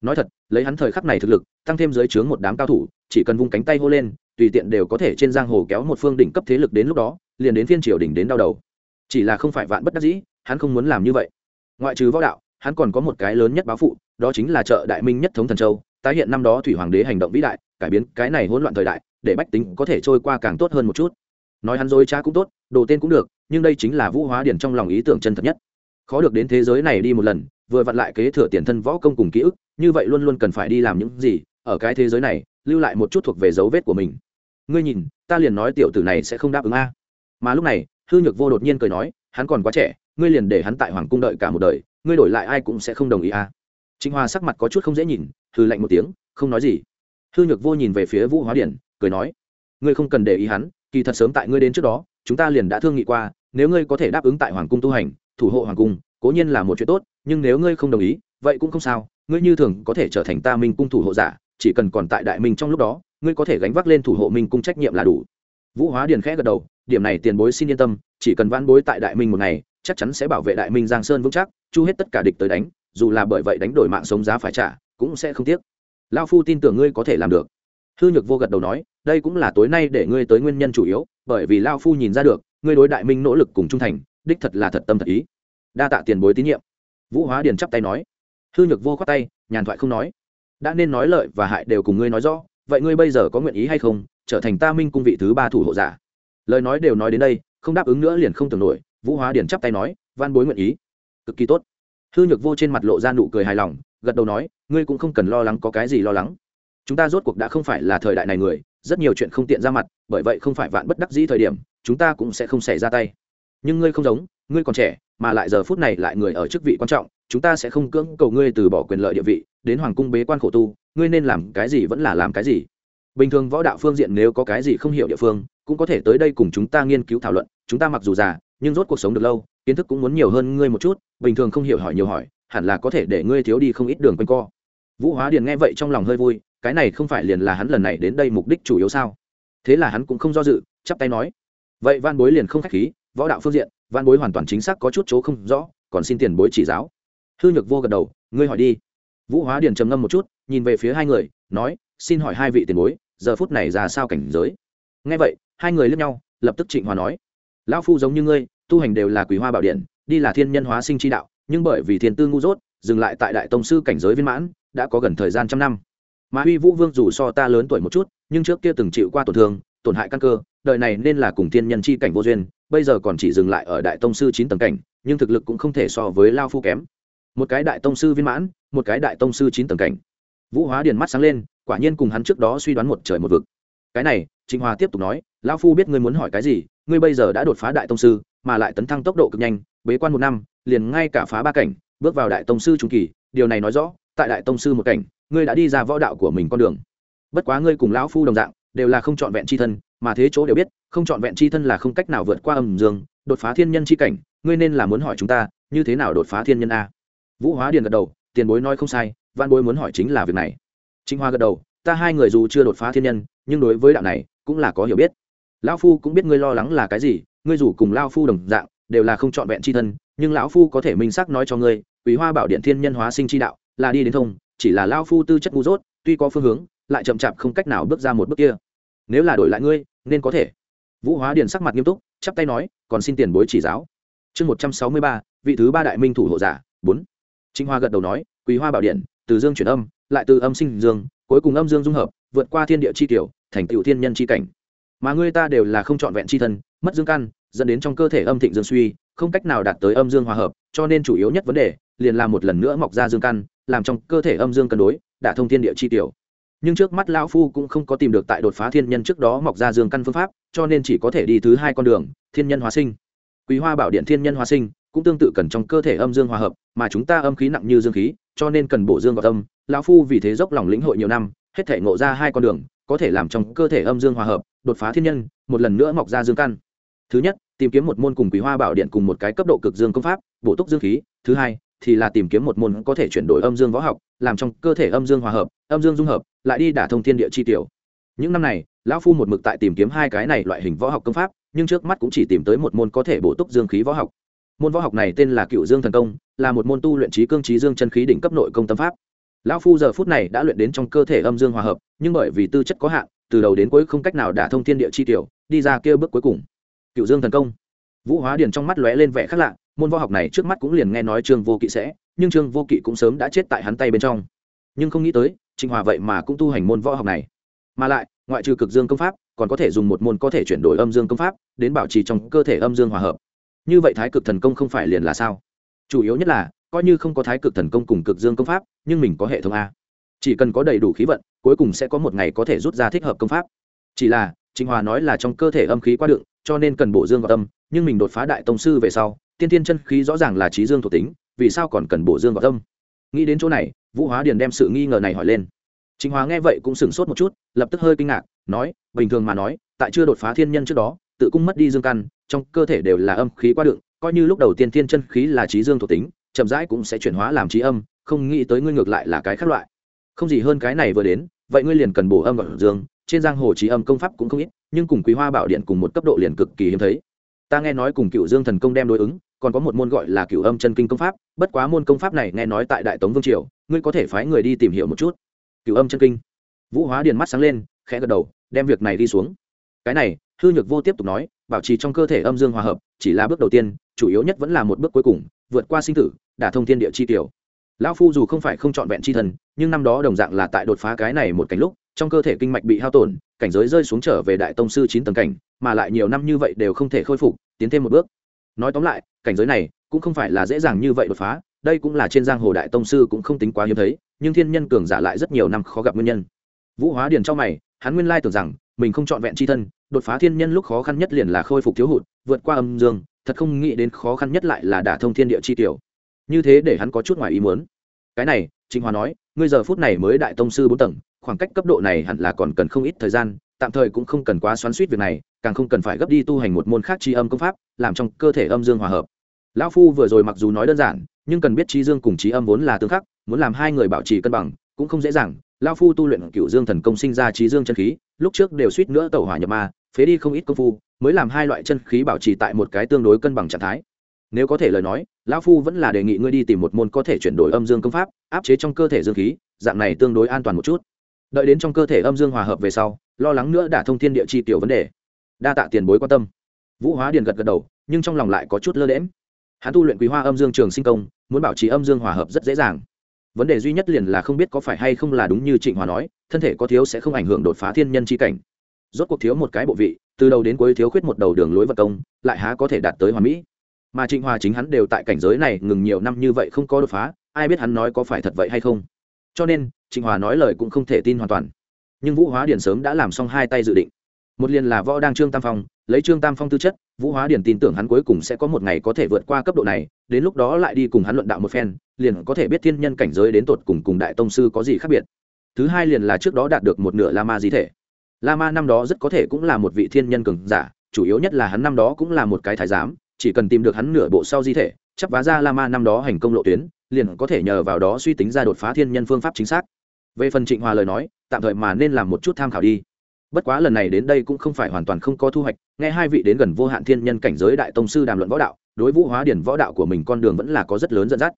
Nói thật, lấy hắn thời khắc này thực lực, tăng thêm dưới trướng một đám cao thủ, chỉ cần vung cánh tay hô lên, tùy tiện đều có thể trên giang hồ kéo một phương đỉnh cấp thế lực đến lúc đó, liền đến phiên triều đỉnh đến đau đầu. Chỉ là không phải vạn bất đắc dĩ, hắn không muốn làm như vậy. Ngoại trừ võ đạo, hắn còn có một cái lớn nhất báo phụ, đó chính là chợ đại minh nhất thống thần châu, tái hiện năm đó thủy hoàng đế hành động vĩ đại, cải biến cái này hỗn loạn thời đại để bách tính có thể trôi qua càng tốt hơn một chút. Nói hắn dối trá cũng tốt, đồ tên cũng được, nhưng đây chính là vũ hóa điển trong lòng ý tưởng chân thật nhất. Khó được đến thế giới này đi một lần, vừa vặn lại kế thừa tiền thân võ công cùng ký ức, như vậy luôn luôn cần phải đi làm những gì, ở cái thế giới này, lưu lại một chút thuộc về dấu vết của mình. Ngươi nhìn, ta liền nói tiểu tử này sẽ không đáp ứng a. Mà lúc này, hư nhược vô đột nhiên cười nói, hắn còn quá trẻ, ngươi liền để hắn tại hoàng cung đợi cả một đời, ngươi đổi lại ai cũng sẽ không đồng ý a. Chính hoa sắc mặt có chút không dễ nhìn hư lạnh một tiếng, không nói gì. Hư nhược vô nhìn về phía vũ hóa điển cười nói, ngươi không cần để ý hắn, kỳ thật sớm tại ngươi đến trước đó, chúng ta liền đã thương nghị qua, nếu ngươi có thể đáp ứng tại hoàng cung tu hành, thủ hộ hoàng cung, cố nhiên là một chuyện tốt, nhưng nếu ngươi không đồng ý, vậy cũng không sao, ngươi như thường có thể trở thành ta minh cung thủ hộ giả, chỉ cần còn tại đại minh trong lúc đó, ngươi có thể gánh vác lên thủ hộ minh cung trách nhiệm là đủ. Vũ hóa điền khẽ gật đầu, điểm này tiền bối xin yên tâm, chỉ cần van bối tại đại minh một ngày, chắc chắn sẽ bảo vệ đại minh giang sơn vững chắc, chu hết tất cả địch tới đánh, dù là bởi vậy đánh đổi mạng sống giá phải trả, cũng sẽ không tiếc. Lao phu tin tưởng ngươi có thể làm được. Hư nhược vô gật đầu nói đây cũng là tối nay để ngươi tới nguyên nhân chủ yếu, bởi vì lao phu nhìn ra được, ngươi đối đại minh nỗ lực cùng trung thành, đích thật là thật tâm thật ý. Đa tạ tiền bối tín nhiệm. Vũ hóa điền chắp tay nói. Hư nhược vô khoát tay, nhàn thoại không nói. Đã nên nói lợi và hại đều cùng ngươi nói rõ, vậy ngươi bây giờ có nguyện ý hay không, trở thành ta minh cung vị thứ ba thủ hộ giả? Lời nói đều nói đến đây, không đáp ứng nữa liền không tưởng nổi, vũ hóa điền chắp tay nói van bối nguyện ý. Cực kỳ tốt. Hư nhược vô trên mặt lộ ra nụ cười hài lòng, gật đầu nói, ngươi cũng không cần lo lắng có cái gì lo lắng. Chúng ta rốt cuộc đã không phải là thời đại này người rất nhiều chuyện không tiện ra mặt, bởi vậy không phải vạn bất đắc dĩ thời điểm, chúng ta cũng sẽ không xảy ra tay. Nhưng ngươi không giống, ngươi còn trẻ, mà lại giờ phút này lại người ở chức vị quan trọng, chúng ta sẽ không cưỡng cầu ngươi từ bỏ quyền lợi địa vị, đến hoàng cung bế quan khổ tu, ngươi nên làm cái gì vẫn là làm cái gì. Bình thường võ đạo phương diện nếu có cái gì không hiểu địa phương, cũng có thể tới đây cùng chúng ta nghiên cứu thảo luận, chúng ta mặc dù già, nhưng rốt cuộc sống được lâu, kiến thức cũng muốn nhiều hơn ngươi một chút, bình thường không hiểu hỏi nhiều hỏi, hẳn là có thể để ngươi thiếu đi không ít đường quanh co. Vũ hóa điền nghe vậy trong lòng hơi vui cái này không phải liền là hắn lần này đến đây mục đích chủ yếu sao? Thế là hắn cũng không do dự, chắp tay nói. Vậy van bối liền không k h á c h khí, võ đạo phương diện van bối hoàn toàn chính xác có chút chỗ không rõ, còn xin tiền bối chỉ giáo. Hư nhược vô gật đầu, ngươi hỏi đi. Vũ hóa điền trầm ngâm một chút, nhìn về phía hai người, nói, xin hỏi hai vị tiền bối, giờ phút này ra sao cảnh giới? Nghe vậy, hai người lướt nhau, lập tức trịnh hòa nói. Lão phu giống như ngươi, tu hành đều là quý hoa bảo điện, đi là thiên nhân hóa sinh chi đạo, nhưng bởi vì thiên tư ngu dốt, dừng lại tại đại tông sư cảnh giới viên mãn, đã có gần thời gian trăm năm mà huy vũ vương dù so ta lớn tuổi một chút, nhưng trước kia từng chịu qua tổn thương, tổn hại căn cơ, đời này nên là cùng thiên nhân chi cảnh vô duyên, bây giờ còn chỉ dừng lại ở đại tông sư chín tầng cảnh, nhưng thực lực cũng không thể so với lao phu kém. Một cái đại tông sư viên mãn, một cái đại tông sư chín tầng cảnh. Vũ hóa điền mắt sáng lên, quả nhiên cùng hắn trước đó suy đoán một trời một vực. Cái này, trịnh hòa tiếp tục nói, lao phu biết ngươi muốn hỏi cái gì, ngươi bây giờ đã đột phá đại tông sư, mà lại tấn thăng tốc độ cực nhanh, bế quan một năm, liền ngay cả phá ba cảnh, bước vào đại tông sư trung kỳ, điều này nói rõ, tại đại tông sư một cảnh ngươi đã đi ra võ đạo của mình con đường. Bất quá ngươi cùng lão phu đồng dạng, đều là không trọn vẹn c h i thân, mà thế chỗ đều biết, không trọn vẹn c h i thân là không cách nào vượt qua âm dương, đột phá thiên nhân c h i cảnh, ngươi nên là muốn hỏi chúng ta, như thế nào đột phá thiên nhân a? Vũ hóa điền gật đầu, tiền bối nói không sai văn bối muốn hỏi chính là việc này. Chính hoa gật đầu, ta hai người dù chưa đột phá thiên nhân, nhưng đối với đạo này, cũng là có hiểu biết. Lão phu cũng biết ngươi lo lắng là cái gì, ngươi dù cùng lao phu đồng dạng, đều là không trọn vẹn c h i thân, nhưng lão phu có thể minh xác nói cho ngươi quý hoa bảo điện thiên nhân hóa sinh chi đạo, là đi đến thông chỉ là lao phu tư chất ngu dốt, tuy có phương hướng, lại chậm chạp không cách nào bước ra một bước kia. Nếu là đổi lại ngươi, nên có thể. Vũ hóa điền sắc mặt nghiêm túc, chắp tay nói, còn xin tiền bối chỉ giáo. Chương một trăm sáu mươi ba, vị thứ ba đại minh thủ hộ giả, bốn. Trinh hoa gật đầu nói, quý hoa bảo điện, từ dương chuyển âm, lại từ âm sinh dương, cuối cùng âm dương dung hợp, vượt qua thiên địa chi tiểu, thành tựu thiên nhân chi cảnh. Mà ngươi ta đều là không trọn vẹn chi thân, mất dương căn, dẫn đến trong cơ thể âm thịnh dương suy, không cách nào đạt tới âm dương hòa hợp, cho nên chủ yếu nhất vấn đề, liền là một lần nữa mọc ra dương căn làm trong cơ thể âm dương cân đối đã thông thiên địa chi tiểu. Nhưng trước mắt lão phu cũng không có tìm được tại đột phá thiên nhân trước đó mọc ra dương căn phương pháp, cho nên chỉ có thể đi thứ hai con đường, thiên nhân hóa sinh. Quý hoa bảo điện thiên nhân hóa sinh, cũng tương tự cần trong cơ thể âm dương hòa hợp, mà chúng ta âm khí nặng như dương khí, cho nên cần bổ dương vào tâm. Lão phu vì thế dốc lòng lĩnh hội nhiều năm, hết thể ngộ ra hai con đường, có thể làm trong cơ thể âm dương hòa hợp, đột phá thiên nhân, một lần nữa mọc ra dương căn. Thứ nhất, tìm kiếm một môn cùng quý hoa bảo điện cùng một cái cấp độ cực dương công pháp, bổ túc dương khí. Thứ hai thì là tìm kiếm một môn có thể chuyển đổi âm dương võ học, làm trong cơ thể âm dương hòa hợp, âm dương dung hợp, lại đi đả thông thiên địa chi tiểu. Những năm này, lão phu một mực tại tìm kiếm hai cái này loại hình võ học công pháp, nhưng trước mắt cũng chỉ tìm tới một môn có thể bổ túc dương khí võ học. Môn võ học này tên là cựu dương thần công, là một môn tu luyện trí cương trí dương chân khí đỉnh cấp nội công tâm pháp. Lão phu giờ phút này đã luyện đến trong cơ thể âm dương hòa hợp, nhưng bởi vì tư chất có hạn, từ đầu đến cuối không cách nào đả thông thiên địa chi tiểu, đi ra kia bước cuối cùng. Cựu dương thần công. Vũ hóa điền trong mắt lóe lên vẻ khác lạ môn võ học này trước mắt cũng liền nghe nói trương vô kỵ sẽ, nhưng trương vô kỵ cũng sớm đã chết tại hắn tay bên trong. Nhưng không nghĩ tới, trịnh hòa vậy mà cũng tu hành môn võ học này. Mà lại, ngoại trừ cực dương công pháp, còn có thể dùng một môn có thể chuyển đổi âm dương công pháp, đến bảo trì trong cơ thể âm dương hòa hợp. Như vậy thái cực thần công không phải liền là sao? Chủ yếu nhất là, coi như không có thái cực thần công cùng cực dương công pháp, nhưng mình có hệ thống a. Chỉ cần có đầy đủ khí vận, cuối cùng sẽ có một ngày có thể rút ra thích hợp công pháp. Chỉ là, trịnh hòa nói là trong cơ thể âm khí quá đựng, cho nên cần bổ dương vào tâm, nhưng mình đột phá đại tông sư về sau tiên tiên chân khí rõ ràng là trí dương thuộc tính, vì sao còn cần bổ dương vào tâm? Nghĩ đến chỗ này, vũ hóa điền đem sự nghi ngờ này hỏi lên. Chính hóa nghe vậy cũng sửng sốt một chút, lập tức hơi kinh ngạc, nói, bình thường mà nói, tại chưa đột phá thiên nhân trước đó, tự cung mất đi dương căn, trong cơ thể đều là âm khí qua đựng, coi như lúc đầu tiên thiên chân khí là trí dương thuộc tính, chậm rãi cũng sẽ chuyển hóa làm trí âm, không nghĩ tới ngươi ngược lại là cái khác loại. Không gì hơn cái này vừa đến, vậy ngươi liền cần bổ âm vào dương, trên giang hồ trí âm công pháp cũng không ít, nhưng cùng quý hoa bảo điện cùng một cấp độ liền cực kỳ hiếm thấy. Ta nghe nói cùng cựu dương thần công đem đối ứng còn có một môn gọi là cửu âm chân kinh công pháp, bất quá môn công pháp này nghe nói tại đại tống vương triều, ngươi có thể phái người đi tìm hiểu một chút. Cửu âm chân kinh. Vũ hóa điền mắt sáng lên, khẽ gật đầu, đem việc này đi xuống. Cái này, hư nhược vô tiếp tục nói, bảo trì trong cơ thể âm dương hòa hợp, chỉ là bước đầu tiên, chủ yếu nhất vẫn là một bước cuối cùng, vượt qua sinh tử, đả thông thiên địa chi tiểu. Lão phu dù không phải không trọn vẹn chi thần, nhưng năm đó đồng dạng là tại đột phá cái này một cảnh lúc, trong cơ thể kinh mạch bị hao tổn, cảnh giới rơi xuống trở về đại tông sư chín tầng cảnh, mà lại nhiều năm như vậy đều không thể khôi phục, tiến thêm một bước nói tóm lại, cảnh giới này cũng không phải là dễ dàng như vậy đột phá, đây cũng là trên giang hồ đại tông sư cũng không tính quá hiếm thấy, nhưng thiên nhân cường giả lại rất nhiều năm khó gặp nguyên nhân. Vũ hóa điền trong mày, hắn nguyên lai tưởng rằng mình không trọn vẹn c h i thân, đột phá thiên nhân lúc khó khăn nhất liền là khôi phục thiếu hụt, vượt qua âm dương, thật không nghĩ đến khó khăn nhất lại là đả thông thiên địa chi tiểu. Như thế để hắn có chút ngoài ý muốn. Cái này, trịnh hòa nói, ngươi giờ phút này mới đại tông sư bốn tầng, khoảng cách cấp độ này hẳn là còn cần không ít thời gian tạm thời cũng không cần quá xoắn suýt việc này, càng không cần phải gấp đi tu hành một môn khác tri âm công pháp, làm trong cơ thể âm dương hòa hợp. Lão phu vừa rồi mặc dù nói đơn giản, nhưng cần biết trí dương cùng trí âm vốn là tương khắc, muốn làm hai người bảo trì cân bằng, cũng không dễ dàng. Lão phu tu luyện cựu dương thần công sinh ra trí dương chân khí, lúc trước đều suýt nữa tẩu hỏa nhập ma, phế đi không ít công phu, mới làm hai loại chân khí bảo trì tại một cái tương đối cân bằng trạng thái. Nếu có thể lời nói, lão phu vẫn là đề nghị ngươi đi tìm một môn có thể chuyển đổi âm dương công pháp, áp chế trong cơ thể dương khí, dạng này tương đối an toàn một chút đợi đến trong cơ thể âm dương hòa hợp về sau, lo lắng nữa đã thông thiên địa chi tiểu vấn đề. Đa tạ tiền bối quan tâm. Vũ hóa điền gật gật đầu, nhưng trong lòng lại có chút lơ lẽm hắn tu luyện quý hoa âm dương trường sinh công, muốn bảo trì âm dương hòa hợp rất dễ dàng. Vấn đề duy nhất liền là không biết có phải hay không là đúng như trịnh hòa nói, thân thể có thiếu sẽ không ảnh hưởng đột phá thiên nhân c h i cảnh. Rốt cuộc thiếu một cái bộ vị, từ đầu đến cuối thiếu khuyết một đầu đường lối vật công, lại há có thể đạt tới hoàn mỹ. Mà trịnh hòa chính hắn đều tại cảnh giới này ngừng nhiều năm như vậy không có đột phá, ai biết hắn nói có phải thật vậy hay không. Cho nên trịnh hòa nói lời cũng không thể tin hoàn toàn. Nhưng vũ hóa điển sớm đã làm xong hai tay dự định. Một liền là võ đang trương tam phong, lấy trương tam phong tư chất, vũ hóa điển tin tưởng hắn cuối cùng sẽ có một ngày có thể vượt qua cấp độ này, đến lúc đó lại đi cùng hắn luận đạo một phen, liền có thể biết thiên nhân cảnh giới đến tột cùng cùng đại tông sư có gì khác biệt. Thứ hai liền là trước đó đạt được một nửa la ma di thể. La ma năm đó rất có thể cũng là một vị thiên nhân cường giả, chủ yếu nhất là hắn năm đó cũng là một cái thái giám, chỉ cần tìm được hắn nửa bộ sau di thể, chắc vá ra la ma năm đó hành công lộ tuyến, liền có thể nhờ vào đó suy tính ra đột phá thiên nhân phương pháp chính xác về phần trịnh hòa lời nói, tạm thời mà nên làm một chút tham khảo đi. Bất quá lần này đến đây cũng không phải hoàn toàn không có thu hoạch, nghe hai vị đến gần vô hạn thiên nhân cảnh giới đại tông sư đàm luận võ đạo, đối vũ hóa điển võ đạo của mình con đường vẫn là có rất lớn dẫn dắt.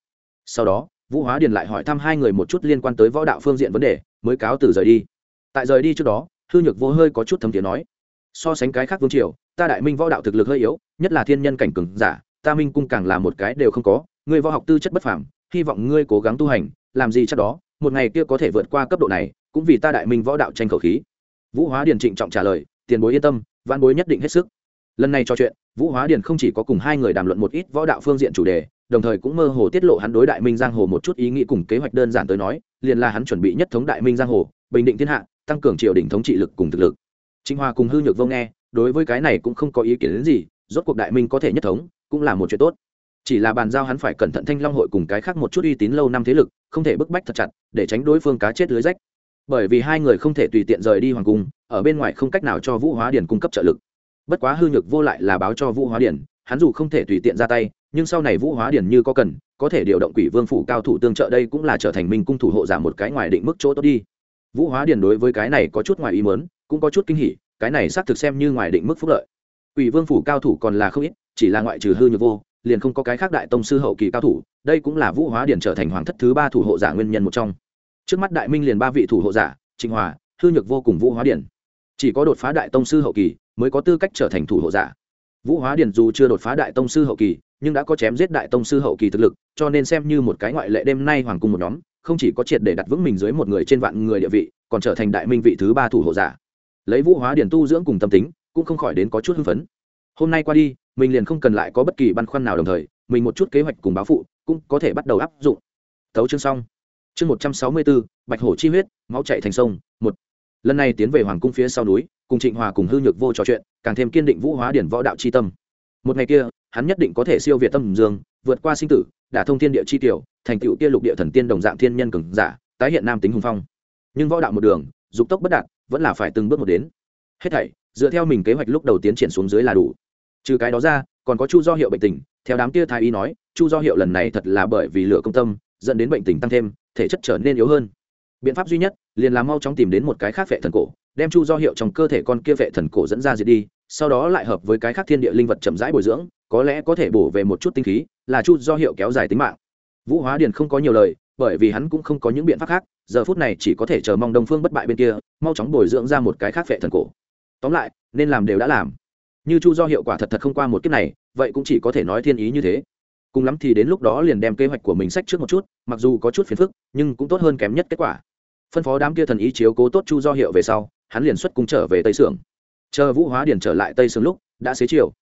Sau đó, vũ hóa điển lại hỏi thăm hai người một chút liên quan tới võ đạo phương diện vấn đề, mới cáo từ rời đi. Tại rời đi trước đó, hư nhược vô hơi có chút thấm tiếng nói, so sánh cái khác vương triều, ta đại minh võ đạo thực lực hơi yếu, nhất là thiên nhân cảnh cừng giả, ta minh cung càng là một cái đều không có người võ học tư chất bất phẳng hy vọng ngươi cố gắng tu hành, làm gì chắc đó một ngày kia có thể vượt qua cấp độ này, cũng vì ta đại minh võ đạo tranh khẩu khí. Vũ hóa điền trịnh trọng trả lời, tiền bối yên tâm văn bối nhất định hết sức. Lần này trò chuyện, vũ hóa điền không chỉ có cùng hai người đàm luận một ít võ đạo phương diện chủ đề, đồng thời cũng mơ hồ tiết lộ hắn đối đại minh giang hồ một chút ý nghĩ cùng kế hoạch đơn giản tới nói, liền là hắn chuẩn bị nhất thống đại minh giang hồ, bình định thiên hạ, tăng cường triều đình thống trị lực cùng thực lực. Trinh hoa cùng hư nhược vô nghe, đối với cái này cũng không có ý kiến đến gì, rốt cuộc đại minh có thể nhất thống, cũng là một chuyện tốt chỉ là bàn giao hắn phải cẩn thận thanh long hội cùng cái khác một chút uy tín lâu năm thế lực, không thể bức bách thật chặt, để tránh đối phương cá chết lưới rách. Bởi vì hai người không thể tùy tiện rời đi hoàng cung, ở bên ngoài không cách nào cho vũ hóa điển cung cấp trợ lực. Bất quá hư nhược vô lại là báo cho vũ hóa điển hắn dù không thể tùy tiện ra tay, nhưng sau này vũ hóa điển như có cần, có thể điều động quỷ vương phủ cao thủ tương trợ đây cũng là trở thành minh cung thủ hộ giả một cái ngoài định mức chỗ tốt đi. Vũ hóa điển đối với cái này có chút ngoài ý mớn cũng có chút kinh hỉ, cái này xác thực xem như ngoài định mức phúc lợi. Quỷ vương phủ cao thủ còn là không ít, chỉ là ngoại trừ hư nhược vô liền không có cái khác đại tông sư hậu kỳ cao thủ, đây cũng là vũ hóa điển trở thành hoàng thất thứ ba thủ hộ giả nguyên nhân một trong. Trước mắt đại minh liền ba vị thủ hộ giả, trịnh hòa, hư nhược vô cùng vũ hóa điển. Chỉ có đột phá đại tông sư hậu kỳ mới có tư cách trở thành thủ hộ giả. Vũ hóa điển dù chưa đột phá đại tông sư hậu kỳ, nhưng đã có chém giết đại tông sư hậu kỳ thực lực, cho nên xem như một cái ngoại lệ đêm nay hoàng cung một nhóm, không chỉ có triệt để đặt vững mình dưới một người trên vạn người địa vị, còn trở thành đại minh vị thứ ba thủ hộ giả. Lấy vũ hóa điển tu dưỡng cùng tâm tính, cũng không khỏi đến có chút hưng phấn. Hôm nay qua đi mình liền không cần lại có bất kỳ băn khoăn nào đồng thời, mình một chút kế hoạch cùng báo phụ cũng có thể bắt đầu áp dụng. Thấu chương xong. Chương một trăm sáu mươi bốn, bạch hổ chi huyết, máu chạy thành sông, một. Lần này tiến về hoàng cung phía sau núi, cùng trịnh hòa cùng hư nhược vô trò chuyện, càng thêm kiên định vũ hóa điển võ đạo c h i tâm. Một ngày kia, hắn nhất định có thể siêu việt tâm dương, vượt qua sinh tử, đả thông thiên địa chi tiểu, thành tựu kia lục địa thần tiên đồng dạng thiên nhân cường giả, tái hiện nam tính hùng phong. Nhưng võ đạo một đường, dục tốc bất đạt, vẫn là phải từng bước một đến. Hết thảy, dựa theo mình kế hoạch lúc đầu tiến triển xuống dưới là đủ trừ cái đó ra, còn có chu do hiệu bệnh tình, theo đám kia thái y nói, chu do hiệu lần này thật là bởi vì lửa công tâm, dẫn đến bệnh tình tăng thêm, thể chất trở nên yếu hơn. Biện pháp duy nhất, liền là mau chóng tìm đến một cái khác vệ thần cổ, đem chu do hiệu trong cơ thể con kia vệ thần cổ dẫn ra diệt đi, sau đó lại hợp với cái khác thiên địa linh vật chậm rãi bồi dưỡng, có lẽ có thể bổ về một chút tinh khí, là chu do hiệu kéo dài tính mạng. Vũ hóa điền không có nhiều lời, bởi vì hắn cũng không có những biện pháp khác, giờ phút này chỉ có thể chờ mong đông phương bất bại bên kia, mau chóng bồi dưỡng ra một cái khác vệ thần cổ. Tóm lại, nên làm đều đã làm như chu do hiệu quả thật thật không qua một kiếp này, vậy cũng chỉ có thể nói thiên ý như thế. Cùng lắm thì đến lúc đó liền đem kế hoạch của mình sách trước một chút, mặc dù có chút phiền phức, nhưng cũng tốt hơn kém nhất kết quả. Phân phó đám kia thần ý chiếu cố tốt chu do hiệu về sau, hắn liền xuất cung trở về tây sưởng. Chờ vũ hóa điển trở lại tây sưởng lúc, đã xế chiều.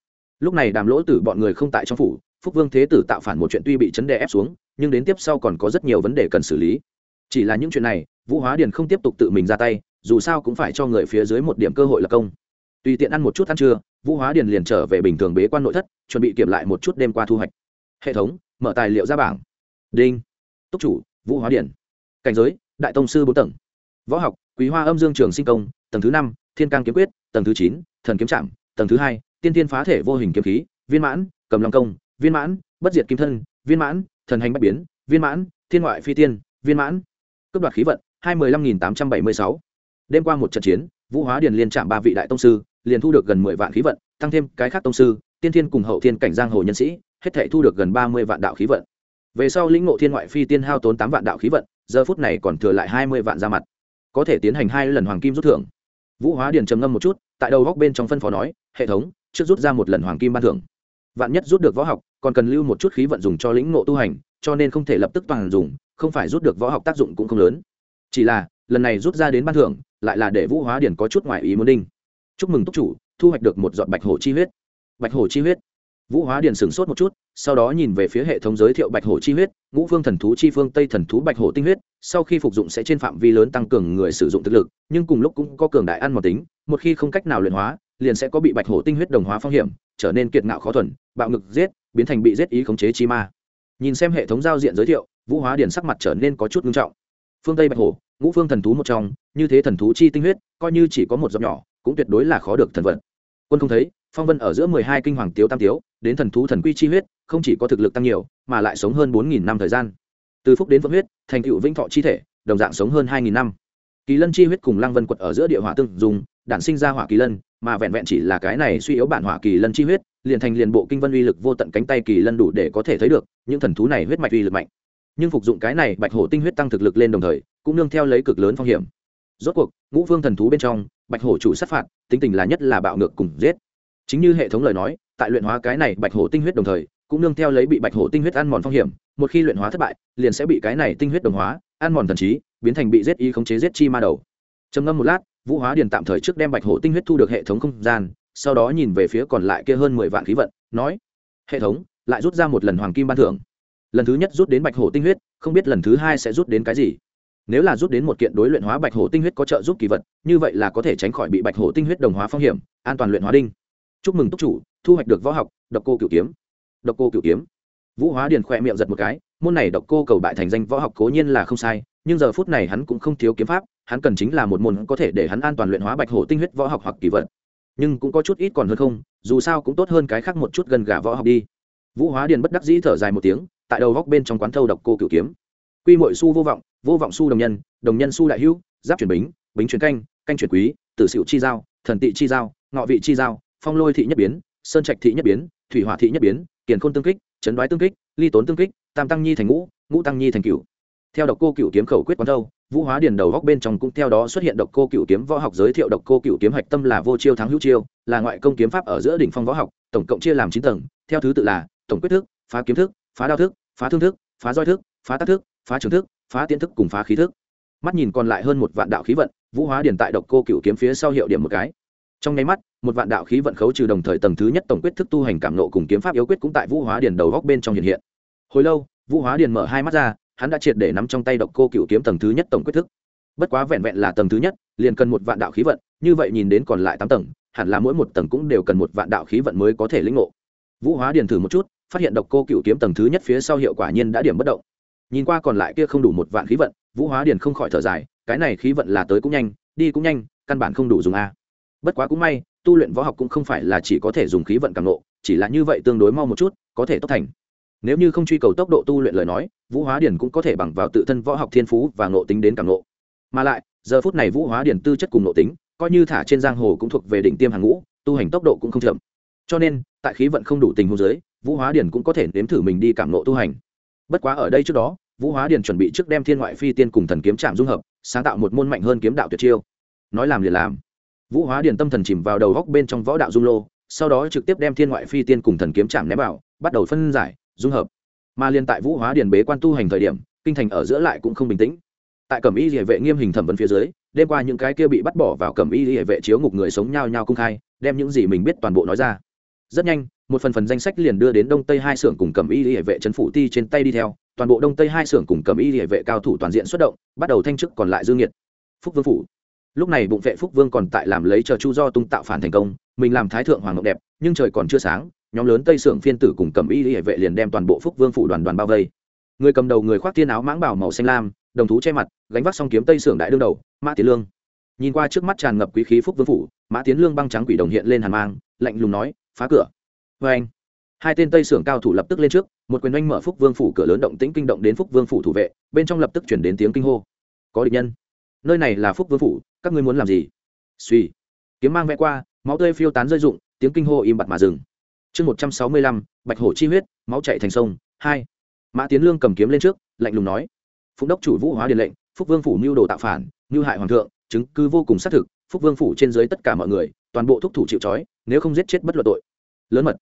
Lúc này đàm lỗ tử bọn người không tại trong phủ, phúc vương thế tử tạo phản một chuyện tuy bị chấn đè ép xuống, nhưng đến tiếp sau còn có rất nhiều vấn đề cần xử lý. Chỉ là những chuyện này, vũ hóa Điền không tiếp tục tự mình ra tay, dù sao cũng phải cho người phía dưới một điểm cơ hội là công. Tùy tiện ăn một chút ăn trưa vũ hóa điền liền trở về bình thường bế quan nội thất chuẩn bị kiểm lại một chút đêm qua thu hoạch. Hệ thống mở tài liệu ra bảng. Đinh. Túc chủ vũ hóa Điền, cảnh giới đại tông sư bốn tầng. Võ học quý hoa âm dương trường sinh công tầng thứ năm thiên cang kiếm quyết tầng thứ chín thần kiếm trạm tầng thứ hai tiên tiên phá thể vô hình kiếm khí viên mãn cầm long công viên mãn bất diệt kim thân viên mãn thần hành bạch biến viên mãn thiên ngoại phi tiên viên mãn. Cấp đoạt khí vận hai mươi lăm nghìn tám trăm bảy mươi sáu. Đêm qua một trận chiến vũ hóa điền liên chạm ba vị đại tông sư liền thu được gần mười vạn khí vận, tăng thêm cái khác tông sư, tiên thiên cùng hậu thiên cảnh giang hồ nhân sĩ, hết thể thu được gần ba mươi vạn đạo khí vận. Về sau lĩnh ngộ thiên ngoại phi tiên hao tốn tám vạn đạo khí vận, giờ phút này còn thừa lại hai mươi vạn ra mặt. Có thể tiến hành hai lần hoàng kim rút thưởng. Vũ hóa điền trầm ngâm một chút, tại đầu góc bên trong phân phó nói, hệ thống, trước rút ra một lần hoàng kim ban thưởng. Vạn nhất rút được võ học, còn cần lưu một chút khí vận dùng cho lĩnh ngộ tu hành, cho nên không thể lập tức toàn dùng, không phải rút được võ học tác dụng cũng không lớn. Chỉ là, lần này rút ra đến ban thưởng, lại là để vũ hóa điển có chút ngoài ý muốn đinh chúc mừng túc chủ, thu hoạch được một giọt bạch hổ chi huyết. Bạch hổ chi huyết. Vũ hóa điền sửng sốt một chút, sau đó nhìn về phía hệ thống giới thiệu bạch hổ chi huyết, ngũ phương thần thú chi phương, tây thần thú bạch hổ tinh huyết. Sau khi phục dụng sẽ trên phạm vi lớn tăng cường người sử dụng thực lực, nhưng cùng lúc cũng có cường đại ăn một tính, một khi không cách nào luyện hóa, liền sẽ có bị bạch hổ tinh huyết đồng hóa phong hiểm, trở nên kiệt ngạo khó thuần, bạo ngực giết, biến thành bị giết ý khống chế chi ma. Nhìn xem hệ thống giao diện giới thiệu, vũ hóa điền sắc mặt trở nên có chút nghiêm trọng. Phương tây bạch hổ, ngũ phương thần thú một trong, như thế thần thú chi tinh huyết, coi như chỉ có một giọt nhỏ cũng tuyệt đối là khó được thần vật. Quân không thấy, phong vân ở giữa mười hai kinh hoàng tiếu tam tiếu, đến thần thú thần quy chi huyết, không chỉ có thực lực tăng nhiều, mà lại sống hơn bốn nghìn năm thời gian. Từ phúc đến vượng huyết, thành cựu vĩnh thọ chi thể, đồng dạng sống hơn hai nghìn năm. Kỳ lân chi huyết cùng lăng vân quật ở giữa địa hỏa tương dùng, đản sinh ra hỏa kỳ lân, mà vẹn vẹn chỉ là cái này suy yếu bản hỏa kỳ lân chi huyết, liền thành liền bộ kinh vân uy lực vô tận cánh tay kỳ lân đủ để có thể thấy được, những thần thú này huyết mạch uy lực mạnh. Nhưng phục dụng cái này bạch hổ tinh huyết tăng thực lực lên đồng thời, cũng nương theo lấy cực lớn phong hiểm. Rốt cuộc, ngũ phương thần thú bên trong bạch hổ chủ sát phạt, tính tình là nhất là bạo ngược cùng giết. Chính như hệ thống lời nói, tại luyện hóa cái này bạch hổ tinh huyết đồng thời, cũng nương theo lấy bị bạch hổ tinh huyết ăn mòn phong hiểm, một khi luyện hóa thất bại, liền sẽ bị cái này tinh huyết đồng hóa, ăn mòn thần trí, biến thành bị giết y khống chế giết chi ma đầu. Trầm ngâm một lát, vũ hóa điền tạm thời trước đem bạch hổ tinh huyết thu được hệ thống không gian, sau đó nhìn về phía còn lại kia hơn mười vạn khí vận, nói, hệ thống, lại rút ra một lần hoàng kim ban thưởng. Lần thứ nhất rút đến bạch hổ tinh huyết, không biết lần thứ hai sẽ rút đến cái gì nếu là rút đến một kiện đối luyện hóa bạch hổ tinh huyết có trợ giúp kỳ vật, như vậy là có thể tránh khỏi bị bạch hổ tinh huyết đồng hóa phong hiểm, an toàn luyện hóa đinh. Chúc mừng túc chủ, thu hoạch được võ học, độc cô cửu kiếm. Độc cô cửu kiếm. Vũ hóa điền khỏe miệng giật một cái, môn này độc cô cầu bại thành danh võ học cố nhiên là không sai, nhưng giờ phút này hắn cũng không thiếu kiếm pháp, hắn cần chính là một môn có thể để hắn an toàn luyện hóa bạch hổ tinh huyết võ học hoặc kỳ vật. Nhưng cũng có chút ít còn hơn không, dù sao cũng tốt hơn cái khác một chút gần gà võ học đi. Vũ hóa điền bất đắc dĩ thở dài một tiếng, tại đầu góc bên trong quán thâu độc cô cửu kiếm. Quy mội su vô vọng vô vọng su đồng nhân đồng nhân su đại hữu, giáp chuyển bính bính chuyển canh canh chuyển quý, tử xịu chi giao, thần tị chi giao, ngọ vị chi giao, phong lôi thị nhất biến, sơn trạch thị nhất biến, thủy hỏa thị nhất biến, kiền khôn tương kích, chấn đoái tương kích, ly tốn tương kích, tam tăng nhi thành ngũ ngũ tăng nhi thành cửu. Theo độc cô cửu kiếm khẩu quyết quán thâu vũ hóa điền đầu góc bên trong cũng theo đó xuất hiện độc cô cửu kiếm võ học giới thiệu độc cô cửu kiếm hạch tâm là vô chiêu thắng hữu chiêu, là ngoại công kiếm pháp ở giữa đỉnh phong võ học, tổng cộng chia làm chín tầng, theo thứ tự là tổng quyết thức, phá kiếm thức, phá đao thức, phá thương thức, phá roi thức, phá tác thức, phá trường thức phá tiến thức cùng phá khí thức. Mắt nhìn còn lại hơn một vạn đạo khí vận, vũ hóa điền tại độc cô cửu kiếm phía sau hiệu điểm một cái. Trong nháy mắt, một vạn đạo khí vận khấu trừ đồng thời tầng thứ nhất tổng quyết thức tu hành cảm nộ cùng kiếm pháp yếu quyết cũng tại vũ hóa điền đầu góc bên trong hiện hiện. Hồi lâu, vũ hóa điền mở hai mắt ra, hắn đã triệt để nắm trong tay độc cô cửu kiếm tầng thứ nhất tổng quyết thức. Bất quá vẹn vẹn là tầng thứ nhất, liền cần một vạn đạo khí vận, như vậy nhìn đến còn lại tám tầng, hẳn là mỗi một tầng cũng đều cần một vạn đạo khí vận mới có thể lĩnh ngộ. Vũ hóa điền thử một chút, phát hiện độc cô cửu kiếm tầng thứ nhất phía sau hiệu quả nhiên đã điểm bất động nhìn qua còn lại kia không đủ một vạn khí vận, vũ hóa điền không khỏi thở dài, cái này khí vận là tới cũng nhanh, đi cũng nhanh, căn bản không đủ dùng a. Bất quá cũng may, tu luyện võ học cũng không phải là chỉ có thể dùng khí vận càng nộ chỉ là như vậy tương đối mau một chút, có thể tốc thành. Nếu như không truy cầu tốc độ tu luyện lời nói, vũ hóa điển cũng có thể bằng vào tự thân võ học thiên phú và ngộ tính đến càng ngộ. Mà lại, giờ phút này vũ hóa điển tư chất cùng ngộ tính, coi như thả trên giang hồ cũng thuộc về đỉnh tiêm hàng ngũ, tu hành tốc độ cũng không chậm. Cho nên, tại khí vận không đủ tình huống giới vũ hóa điển cũng có thể nếm thử mình đi cảm ngộ tu hành bất quá ở đây trước đó, vũ hóa điền chuẩn bị trước đem thiên ngoại phi tiên cùng thần kiếm trạm dung hợp, sáng tạo một môn mạnh hơn kiếm đạo tuyệt chiêu. Nói làm liền làm. Vũ hóa điền tâm thần chìm vào đầu góc bên trong võ đạo dung lô, sau đó trực tiếp đem thiên ngoại phi tiên cùng thần kiếm trạm ném vào, bắt đầu phân giải, dung hợp. Mà liên tại vũ hóa điền bế quan tu hành thời điểm, kinh thành ở giữa lại cũng không bình tĩnh. Tại cẩm y địa vệ nghiêm hình thẩm vấn phía dưới, đêm qua những cái kia bị bắt bỏ vào cẩm y địa vệ chiếu ngục người sống nhao nhao công khai, đem những gì mình biết toàn bộ nói ra rất nhanh, một phần phần danh sách liền đưa đến đông tây hai xưởng cùng cẩm y địa vệ trấn phủ ti trên tay đi theo. Toàn bộ đông tây hai xưởng cùng cẩm y địa vệ cao thủ toàn diện xuất động, bắt đầu thanh chức còn lại dương nhiệt phúc vương phủ. Lúc này bụng vệ phúc vương còn tại làm lấy chờ chu do tung tạo phản thành công, mình làm thái thượng hoàng ngọc đẹp, nhưng trời còn chưa sáng, nhóm lớn tây sưởng phiên tử cùng cầm y hệ vệ liền đem toàn bộ phúc vương phủ đoàn đoàn bao vây. Người cầm đầu người khoác tiên áo mãng bảo màu xanh lam, đồng thú che mặt, gánh vác song kiếm tây sưởng đại đương đầu, mã tiến lương. Nhìn qua trước mắt tràn ngập quý khí phúc vương phủ, mã tiến lương băng trắng quỷ đồng hiện lên hàn mang, lạnh lùng nói phá cửa. Vê anh, hai tên tây sưởng cao thủ lập tức lên trước, một quyền oanh mở phúc vương phủ cửa lớn động tĩnh kinh động đến phúc vương phủ thủ vệ, bên trong lập tức chuyển đến tiếng kinh hô. Có địch nhân. Nơi này là phúc vương phủ, các ngươi muốn làm gì? Suy kiếm mang vẽ qua, máu tươi phiêu tán rơi rụng, tiếng kinh hô im bặt mà dừng. Chương một trăm sáu mươi lăm, bạch hổ chi huyết, máu chạy thành sông, hai. Mã tiến lương cầm kiếm lên trước, lạnh lùng nói. Phúc đốc chủ vũ hóa điện lệnh, phúc vương phủ mưu đồ tạo phản, mưu hại hoàng thượng, chứng cứ vô cùng xác thực, phúc vương phủ trên dưới tất cả mọi người, toàn bộ thúc thủ chịu trói nếu không giết chết bất luận tội. Lớn mật.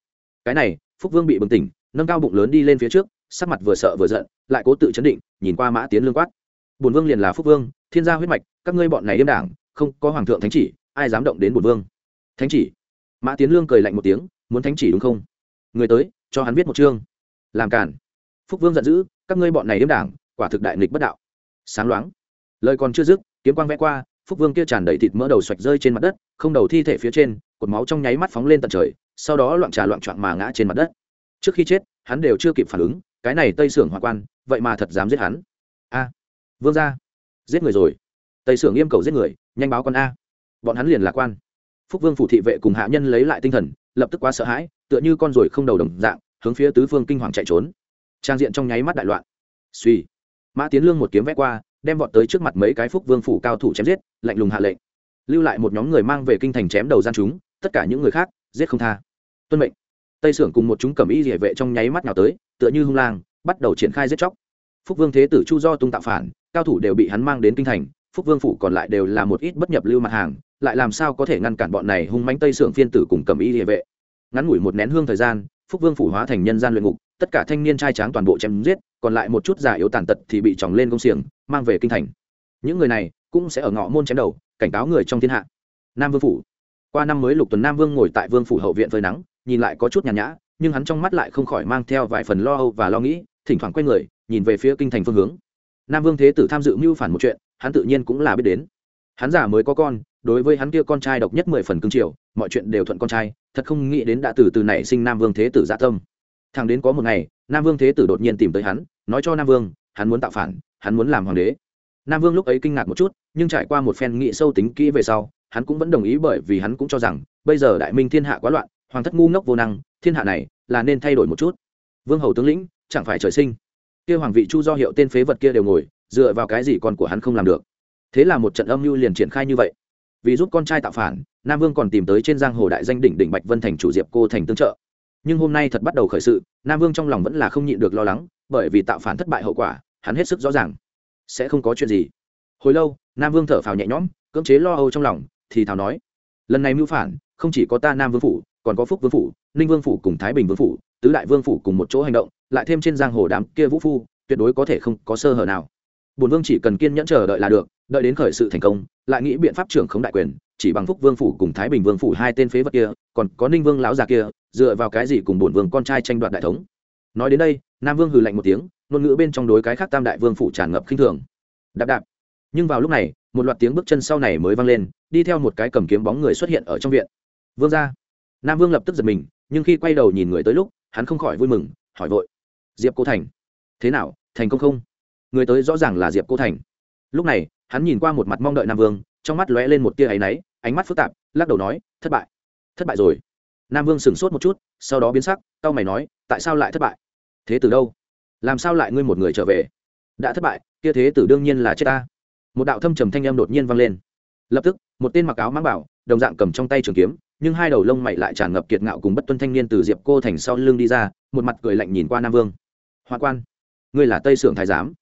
Cái này, phúc vương bị bừng tỉnh, nâng cao bụng lớn đi lên phía trước, sắc mặt vừa sợ vừa giận, lại cố tự chấn định, nhìn qua mã tiến lương quát. Bùn vương liền là phúc vương, thiên gia huyết mạch, các ngươi bọn này đêm đảng, không có hoàng thượng thánh chỉ, ai dám động đến bùn vương? Thánh chỉ? Mã tiến lương cười lạnh một tiếng, muốn thánh chỉ đúng không? Người tới, cho hắn viết một chương. Làm cản phúc vương giận dữ, các ngươi bọn này đêm đảng, quả thực đại nghịch bất đạo. Sáng loáng. Lời còn chưa dứt, kiếm quang vẽ qua, phúc vương kia tràn đầy thịt mỡ đầu xoạch rơi trên mặt đất, không đầu thi thể phía trên cột máu trong nháy mắt phóng lên tận trời, sau đó loạn trà loạn trọn mà ngã trên mặt đất. Trước khi chết, hắn đều chưa kịp phản ứng, cái này tây sưởng hoa quan, vậy mà thật dám giết hắn. A, vương ra giết người rồi. Tây sưởng nghiêm cầu giết người, nhanh báo con a. Bọn hắn liền lạc quan. Phúc vương phủ thị vệ cùng hạ nhân lấy lại tinh thần, lập tức quá sợ hãi, tựa như con ruồi không đầu đồng dạng, hướng phía tứ phương kinh hoàng chạy trốn. Trang diện trong nháy mắt đại loạn. Suy mã tiến lương một kiếm vẽ qua, đem vọt tới trước mặt mấy cái phúc vương phủ cao thủ chém giết, lạnh lùng hạ lệnh. Lưu lại một nhóm người mang về kinh thành chém đầu gian chúng tất cả những người khác, giết không tha. Tuân mệnh. Tây sưởng cùng một chúng cầm y địa vệ trong nháy mắt nào tới, tựa như hung lang, bắt đầu triển khai giết chóc. Phúc vương thế tử chu do tung tạo phản, cao thủ đều bị hắn mang đến kinh thành, phúc vương phủ còn lại đều là một ít bất nhập lưu mặt hàng, lại làm sao có thể ngăn cản bọn này hung mánh tây sưởng phiên tử cùng cầm y địa vệ? Ngắn ngủi một nén hương thời gian, phúc vương phủ hóa thành nhân gian luyện ngục, tất cả thanh niên trai tráng toàn bộ chém giết, còn lại một chút già yếu tàn tật thì bị tròng lên công xiềng, mang về kinh thành. Những người này cũng sẽ ở ngõ môn chém đầu, cảnh cáo người trong thiên hạ. Nam vương phủ qua năm mới lục tuần nam vương ngồi tại vương phủ hậu viện phơi nắng, nhìn lại có chút nhàn nhã, nhưng hắn trong mắt lại không khỏi mang theo vài phần lo âu và lo nghĩ, thỉnh thoảng quay người, nhìn về phía kinh thành phương hướng. Nam vương thế tử tham dự mưu phản một chuyện, hắn tự nhiên cũng là biết đến. Hắn giả mới có con, đối với hắn kia con trai độc nhất mười phần cương triều mọi chuyện đều thuận con trai, thật không nghĩ đến đã từ từ nảy sinh nam vương thế tử dạ tâm. Thằng đến có một ngày, nam vương thế tử đột nhiên tìm tới hắn, nói cho nam vương, hắn muốn tạo phản, hắn muốn làm hoàng đế. Nam vương lúc ấy kinh ngạc một chút, nhưng trải qua một phen nghị sâu tính kỹ về sau hắn cũng vẫn đồng ý bởi vì hắn cũng cho rằng, bây giờ đại minh thiên hạ quá loạn, hoàng thất ngu ngốc vô năng, thiên hạ này là nên thay đổi một chút. Vương hầu tướng lĩnh, chẳng phải trời sinh. Kia hoàng vị chu do hiệu tên phế vật kia đều ngồi, dựa vào cái gì con của hắn không làm được? Thế là một trận âm mưu liền triển khai như vậy. Vì giúp con trai tạo phản, nam vương còn tìm tới trên giang hồ đại danh đỉnh đỉnh bạch vân thành chủ diệp cô thành tương trợ. Nhưng hôm nay thật bắt đầu khởi sự, nam vương trong lòng vẫn là không nhịn được lo lắng, bởi vì tạo phản thất bại hậu quả, hắn hết sức rõ ràng. Sẽ không có chuyện gì. Hồi lâu, nam vương thở phào nhẹ nhõm, cưỡng chế lo âu trong lòng thì thào nói, lần này mưu phản, không chỉ có ta nam vương phủ, còn có phúc vương phủ, ninh vương phủ cùng thái bình vương phủ, tứ đại vương phủ cùng một chỗ hành động, lại thêm trên giang hồ đám kia vũ phu, tuyệt đối có thể không có sơ hở nào. Bùn vương chỉ cần kiên nhẫn chờ đợi là được, đợi đến khởi sự thành công, lại nghĩ biện pháp trưởng khống đại quyền, chỉ bằng phúc vương phủ cùng thái bình vương phủ hai tên phế vật kia, còn có ninh vương lão già kia, dựa vào cái gì cùng bổn vương con trai tranh đoạt đại thống? Nói đến đây, nam vương hừ lạnh một tiếng, ngôn ngữ bên trong đối cái khác tam đại vương phủ tràn ngập khinh thường. Đạp đạp. Nhưng vào lúc này một loạt tiếng bước chân sau này mới vang lên, đi theo một cái cầm kiếm bóng người xuất hiện ở trong viện. Vương ra nam vương lập tức giật mình, nhưng khi quay đầu nhìn người tới lúc, hắn không khỏi vui mừng, hỏi vội. Diệp cô thành. Thế nào, thành công không? Người tới rõ ràng là diệp cô thành. Lúc này, hắn nhìn qua một mặt mong đợi nam vương, trong mắt lóe lên một tia áy náy, ánh mắt phức tạp, lắc đầu nói, thất bại. Thất bại rồi. Nam vương sửng sốt một chút, sau đó biến sắc tao mày nói, tại sao lại thất bại? Thế từ đâu? Làm sao lại ngươi một người trở về? Đã thất bại, kia thế tử đương nhiên là chết ta một đạo thâm trầm thanh âm đột nhiên vang lên. Lập tức, một tên mặc áo mang bảo, đồng dạng cầm trong tay trường kiếm, nhưng hai đầu lông mày lại tràn ngập kiệt ngạo cùng bất tuân thanh niên từ diệp cô thành sau lưng đi ra, một mặt cười lạnh nhìn qua nam vương. Hoa quan, ngươi là tây sưởng thái giám.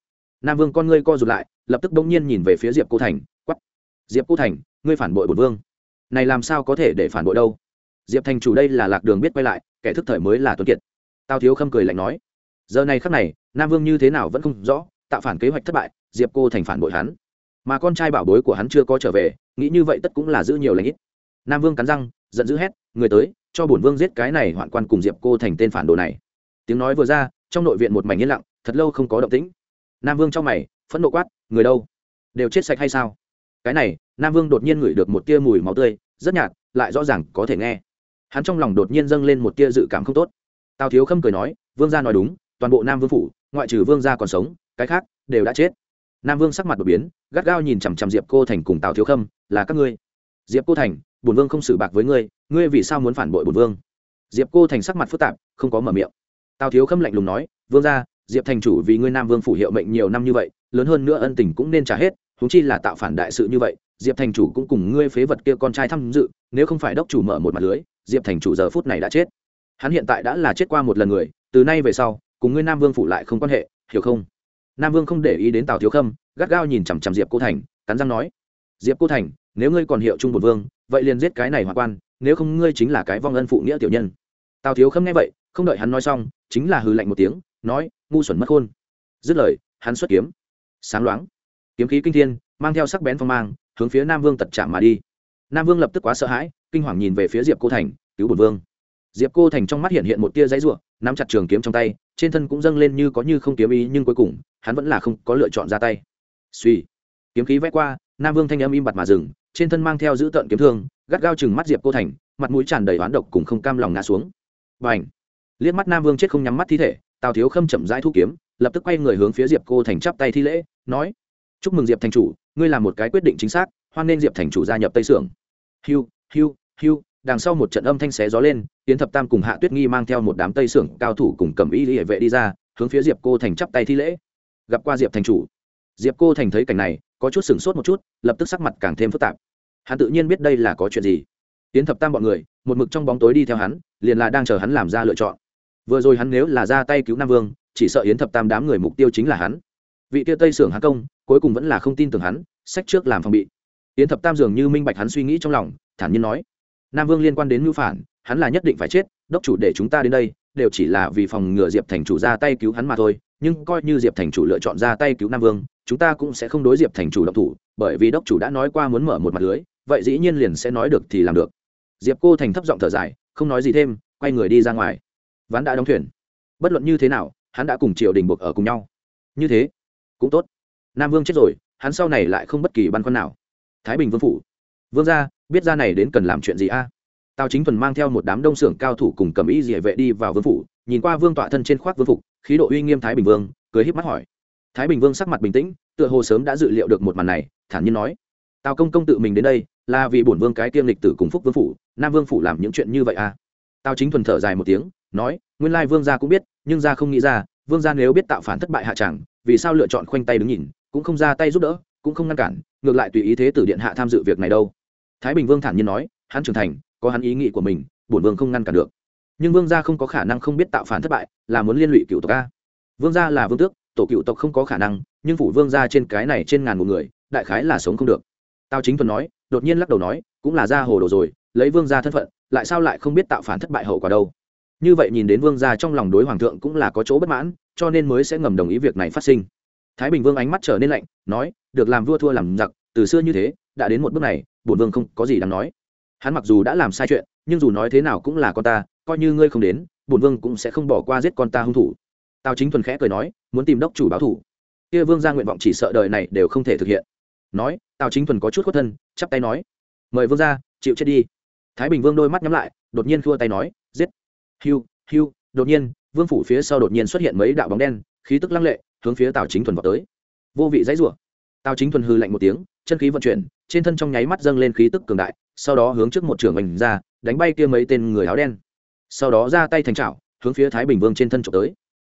Nam vương con ngươi co rụt lại, lập tức bỗng nhiên nhìn về phía diệp cô thành quắp diệp cô thành, ngươi phản bội bổn vương. Này làm sao có thể để phản bội đâu? Diệp thành chủ đây là lạc đường biết quay lại, kẻ thức thời mới là tuấn kiệt. Tao thiếu khâm cười lạnh nói, giờ này khắc này, nam vương như thế nào vẫn không rõ, tạo phản kế hoạch thất bại, diệp cô thành phản bội hắn mà con trai bảo bối của hắn chưa có trở về, nghĩ như vậy tất cũng là giữ nhiều lãnh ít. Nam vương cắn răng, giận dữ hét, người tới, cho bổn vương giết cái này hoạn quan cùng diệp cô thành tên phản đồ này. Tiếng nói vừa ra, trong nội viện một mảnh yên lặng, thật lâu không có động tĩnh. Nam vương trong mày, phẫn nộ quát, người đâu? Đều chết sạch hay sao? Cái này, nam vương đột nhiên ngửi được một tia mùi máu tươi, rất nhạt, lại rõ ràng có thể nghe. Hắn trong lòng đột nhiên dâng lên một tia dự cảm không tốt. Tào thiếu khâm cười nói, vương gia nói đúng, toàn bộ nam vương phủ, ngoại trừ vương gia còn sống, cái khác đều đã chết nam vương sắc mặt đột biến, gắt gao nhìn chằm chằm diệp cô thành cùng tào thiếu khâm, là các ngươi? Diệp cô thành, bổn vương không xử bạc với ngươi ngươi vì sao muốn phản bội bổn vương? Diệp cô thành sắc mặt phức tạp, không có mở miệng. Tào thiếu khâm lạnh lùng nói, vương gia, diệp thành chủ vì ngươi nam vương phủ hiệu mệnh nhiều năm như vậy, lớn hơn nữa ân tình cũng nên trả hết húng chi là tạo phản đại sự như vậy, diệp thành chủ cũng cùng ngươi phế vật kia con trai tham dự, nếu không phải đốc chủ mở một mặt lưới, diệp thành chủ giờ phút này đã chết. Hắn hiện tại đã là chết qua một lần người, từ nay về sau, cùng ngươi nam vương phủ lại không quan hệ, hiểu không? Nam vương không để ý đến tào thiếu khâm, gắt gao nhìn chằm chằm diệp cô thành, cắn răng nói, diệp cô thành, nếu ngươi còn hiệu trung bổn vương, vậy liền giết cái này hoạn quan, nếu không ngươi chính là cái vong ân phụ nghĩa tiểu nhân. Tào thiếu khâm nghe vậy, không đợi hắn nói xong, chính là hừ lạnh một tiếng, nói, ngu xuẩn mất khôn. Dứt lời, hắn xuất kiếm. Sáng loáng. Kiếm khí kinh thiên, mang theo sắc bén phong mang, hướng phía nam vương tật chạm mà đi. Nam vương lập tức quá sợ hãi, kinh hoàng nhìn về phía diệp cô thành, cứu bổn vương. Diệp cô thành trong mắt hiện hiện một tia giấy ruộng nắm chặt trường kiếm trong tay, trên thân cũng dâng lên như có như không kiếm ý, nhưng cuối cùng hắn vẫn là không có lựa chọn ra tay. Suy. Kiếm khí vét qua, nam vương thanh âm im bặt mà dừng, trên thân mang theo giữ tợn kiếm thương, gắt gao chừng mắt diệp cô thành, mặt mũi tràn đầy oán độc cùng không cam lòng ngã xuống. Và ảnh liếc mắt nam vương chết không nhắm mắt thi thể, tào thiếu khâm chậm rãi thu kiếm, lập tức quay người hướng phía diệp cô thành chắp tay thi lễ, nói chúc mừng diệp thành chủ, ngươi làm một cái quyết định chính xác, hoan nên diệp thành chủ gia nhập tây sưởng. Hiu hiu hiu, đằng sau một trận âm thanh xé gió lên tiến thập tam cùng hạ tuyết nghi mang theo một đám tây sưởng cao thủ cùng cầm y hệ vệ đi ra, hướng phía diệp cô thành chắp tay thi lễ gặp qua diệp thành chủ. Diệp cô thành thấy cảnh này, có chút sửng sốt một chút, lập tức sắc mặt càng thêm phức tạp. Hắn tự nhiên biết đây là có chuyện gì. Tiến thập tam bọn người, một mực trong bóng tối đi theo hắn, liền là đang chờ hắn làm ra lựa chọn. Vừa rồi hắn nếu là ra tay cứu nam vương, chỉ sợ yến thập tam đám người mục tiêu chính là hắn. Vị tiêu tây sưởng hắn công, cuối cùng vẫn là không tin tưởng hắn, sách trước làm phòng bị. Yến thập tam dường như minh bạch hắn suy nghĩ trong lòng, thản nhiên nói, nam vương liên quan đến mưu phản, hắn là nhất định phải chết, đốc chủ để chúng ta đến đây, đều chỉ là vì phòng ngừa diệp thành chủ ra tay cứu hắn mà thôi nhưng coi như diệp thành chủ lựa chọn ra tay cứu nam vương chúng ta cũng sẽ không đối diệp thành chủ động thủ bởi vì đốc chủ đã nói qua muốn mở một mặt lưới vậy dĩ nhiên liền sẽ nói được thì làm được diệp cô thành thấp giọng thở dài không nói gì thêm quay người đi ra ngoài ván đã đóng thuyền bất luận như thế nào hắn đã cùng triều đình buộc ở cùng nhau như thế cũng tốt nam vương chết rồi hắn sau này lại không bất kỳ băn khoăn nào thái bình vương phủ vương gia biết ra này đến cần làm chuyện gì a tào chính thuần mang theo một đám đông xưởng cao thủ cùng cầm ý địa vệ đi vào vương phủ nhìn qua vương tọa thân trên khoác vương phục khí độ uy nghiêm thái bình vương, cười híp mắt hỏi. Thái bình vương sắc mặt bình tĩnh, tựa hồ sớm đã dự liệu được một màn này, thản nhiên nói. Tào công công tự mình đến đây, là vì bổn vương cái Tiêm lịch tử cùng phúc vương phủ, nam vương phủ làm những chuyện như vậy à? Tào chính thuần thở dài một tiếng, nói, nguyên lai vương gia cũng biết, nhưng gia không nghĩ ra, vương gia nếu biết tạo phản thất bại hạ chẳng, vì sao lựa chọn khoanh tay đứng nhìn, cũng không ra tay giúp đỡ, cũng không ngăn cản, ngược lại tùy ý thế tử điện hạ tham dự việc này đâu. Thái bình vương thản nhiên nói, hắn trưởng thành, có hắn ý nghĩ của mình, bổn vương không ngăn cản được nhưng vương gia không có khả năng không biết tạo phản thất bại, là muốn liên lụy cựu tộc a. Vương gia là vương tước, tổ cựu tộc không có khả năng, nhưng phủ vương gia trên cái này trên ngàn một người, đại khái là sống không được. Tao chính thuần nói, đột nhiên lắc đầu nói, cũng là gia hồ đồ rồi, lấy vương gia thân phận, lại sao lại không biết tạo phản thất bại hậu quả đâu? Như vậy nhìn đến vương gia trong lòng đối hoàng thượng cũng là có chỗ bất mãn, cho nên mới sẽ ngầm đồng ý việc này phát sinh. Thái bình vương ánh mắt trở nên lạnh, nói, được làm vua thua làm giặc, từ xưa như thế, đã đến một bước này, bổn vương không có gì đáng nói. Hắn mặc dù đã làm sai chuyện, nhưng dù nói thế nào cũng là con ta coi như ngươi không đến, bổn vương cũng sẽ không bỏ qua giết con ta hung thủ. Tào chính thuần khẽ cười nói, muốn tìm đốc chủ báo thủ. Kia vương ra nguyện vọng chỉ sợ đời này đều không thể thực hiện. Nói, tào chính thuần có chút khuất thân, chắp tay nói, mời vương ra chịu chết đi. Thái bình vương đôi mắt nhắm lại, đột nhiên khua tay nói, giết. Hiu hiu, đột nhiên, vương phủ phía sau đột nhiên xuất hiện mấy đạo bóng đen, khí tức lăng lệ, hướng phía tào chính thuần vào tới. Vô vị dãy rủa. Tào chính thuần hư lạnh một tiếng, chân khí vận chuyển, trên thân trong nháy mắt dâng lên khí tức cường đại, sau đó hướng trước một trường mình ra, đánh bay kia mấy tên người áo đen sau đó ra tay thành trảo, hướng phía thái bình vương trên thân trộm tới.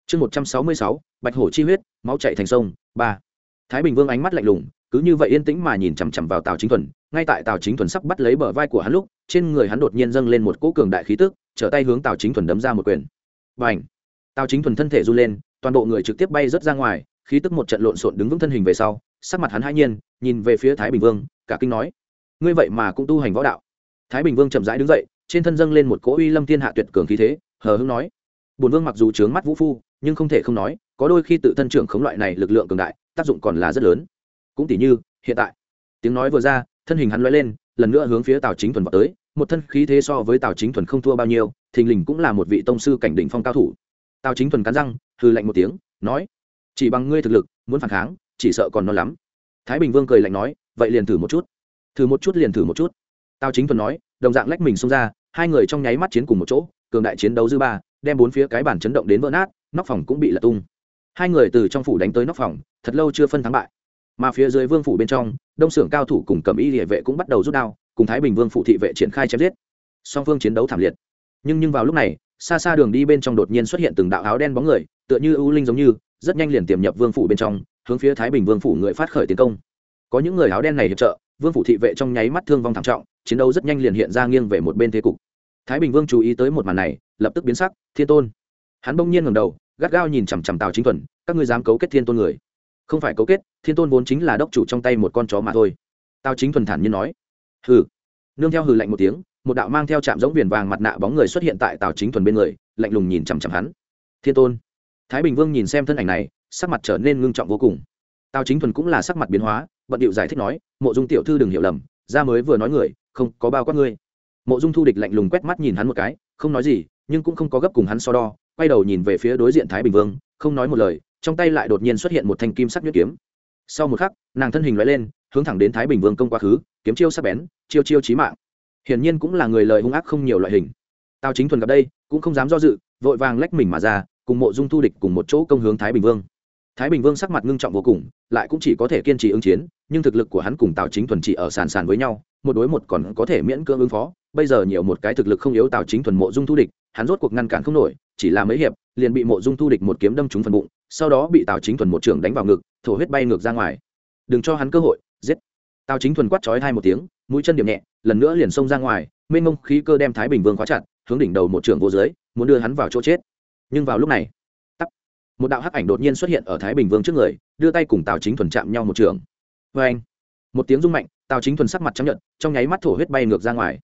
Chương một trăm sáu mươi sáu, bạch hổ chi huyết, máu chạy thành sông, ba. Thái bình vương ánh mắt lạnh lùng, cứ như vậy yên tĩnh mà nhìn chằm chằm vào tào chính thuần, ngay tại tào chính thuần sắp bắt lấy bờ vai của hắn lúc, trên người hắn đột nhiên dâng lên một cỗ cường đại khí tức, trở tay hướng tào chính thuần đấm ra một quyền. Và ảnh tào chính thuần thân thể run lên, toàn bộ người trực tiếp bay rớt ra ngoài, khí tức một trận lộn xộn đứng vững thân hình về sau, sắc mặt hắn hai nhiên, nhìn về phía thái bình vương, cả kinh nói, ngươi vậy mà cũng tu hành võ đạo. Thái bình vương chậm rãi đứng dậy trên thân dâng lên một cỗ uy lâm thiên hạ tuyệt cường khí thế, hờ hưng nói. Bùn vương mặc dù trướng mắt vũ phu, nhưng không thể không nói, có đôi khi tự thân trưởng khống loại này lực lượng cường đại, tác dụng còn là rất lớn. Cũng tỷ như, hiện tại, tiếng nói vừa ra, thân hình hắn loay lên, lần nữa hướng phía tào chính thuần vào tới, một thân khí thế so với tào chính thuần không thua bao nhiêu, thình lình cũng là một vị tông sư cảnh đỉnh phong cao thủ. Tào chính thuần cắn răng hư lạnh một tiếng, nói, chỉ bằng ngươi thực lực, muốn phản kháng, chỉ sợ còn non lắm. Thái bình vương cười lạnh nói, vậy liền thử một chút, thử một chút liền thử một chút. Tào chính thuần nói đồng dạng lách mình xông ra, hai người trong nháy mắt chiến cùng một chỗ, cường đại chiến đấu dư ba, đem bốn phía cái bản chấn động đến vỡ nát, nóc phòng cũng bị lật tung. Hai người từ trong phủ đánh tới nóc phòng, thật lâu chưa phân thắng bại. Mà phía dưới vương phủ bên trong, đông xưởng cao thủ cùng cầm y địa vệ cũng bắt đầu rút đao, cùng thái bình vương phủ thị vệ triển khai chém giết. Song phương chiến đấu thảm liệt. Nhưng nhưng vào lúc này, xa xa đường đi bên trong đột nhiên xuất hiện từng đạo áo đen bóng người, tựa như ưu linh giống như, rất nhanh liền tiềm nhập vương phủ bên trong, hướng phía thái bình vương phủ người phát khởi tiến công. Có những người áo đen này hiệp trợ vương phủ thị vệ trong nháy mắt thương vong thảm trọng chiến đấu rất nhanh liền hiện ra nghiêng về một bên thế cục thái bình vương chú ý tới một màn này lập tức biến sắc thiên tôn hắn bỗng nhiên ngầm đầu gắt gao nhìn chằm chằm tào chính thuần các ngươi dám cấu kết thiên tôn người không phải cấu kết thiên tôn vốn chính là đốc chủ trong tay một con chó mà thôi tào chính thuần thản nhiên nói hừ nương theo hừ lạnh một tiếng một đạo mang theo chạm giống viền vàng mặt nạ bóng người xuất hiện tại tào chính thuần bên người lạnh lùng nhìn chằm chằm hắn thiên tôn thái bình vương nhìn xem thân ảnh này sắc mặt trở nên ngưng trọng vô cùng tào chính thuần cũng là sắc mặt biến hóa bận điệu giải thích nói, mộ dung tiểu thư đừng hiểu lầm ra mới vừa nói người, không có bao quát ngươi. Mộ dung thu địch lạnh lùng quét mắt nhìn hắn một cái, không nói gì, nhưng cũng không có gấp cùng hắn so đo, quay đầu nhìn về phía đối diện thái bình vương, không nói một lời, trong tay lại đột nhiên xuất hiện một thanh kim sắc nhuyễn kiếm. Sau một khắc, nàng thân hình loại lên, hướng thẳng đến thái bình vương công quá khứ, kiếm chiêu sắc bén, chiêu chiêu chí mạng. Hiển nhiên cũng là người lời hung ác không nhiều loại hình. Tào chính thuần gặp đây, cũng không dám do dự, vội vàng lách mình mà ra, cùng mộ dung thu địch cùng một chỗ công hướng thái bình vương thái bình vương sắc mặt ngưng trọng vô cùng, lại cũng chỉ có thể kiên trì ứng chiến, nhưng thực lực của hắn cùng tào chính thuần chỉ ở sàn sàn với nhau, một đối một còn có thể miễn cưỡng ứng phó. Bây giờ nhiều một cái thực lực không yếu tào chính thuần mộ dung thu địch, hắn rốt cuộc ngăn cản không nổi, chỉ là mấy hiệp, liền bị mộ dung thu địch một kiếm đâm trúng phần bụng, sau đó bị tào chính thuần một trưởng đánh vào ngực, thổ huyết bay ngược ra ngoài. Đừng cho hắn cơ hội, giết. Tào chính thuần quát chói hai một tiếng, mũi chân điểm nhẹ, lần nữa liền xông ra ngoài, mênh mông khí cơ đem thái bình vương khóa chặt, hướng đỉnh đầu một trưởng vô dưới, muốn đưa hắn vào chỗ chết. Nhưng vào lúc này một đạo hắc ảnh đột nhiên xuất hiện ở thái bình vương trước người, đưa tay cùng tào chính thuần chạm nhau một trường. Vê anh, một tiếng rung mạnh, tào chính thuần sắc mặt chấp nhận trong nháy mắt thổ huyết bay ngược ra ngoài.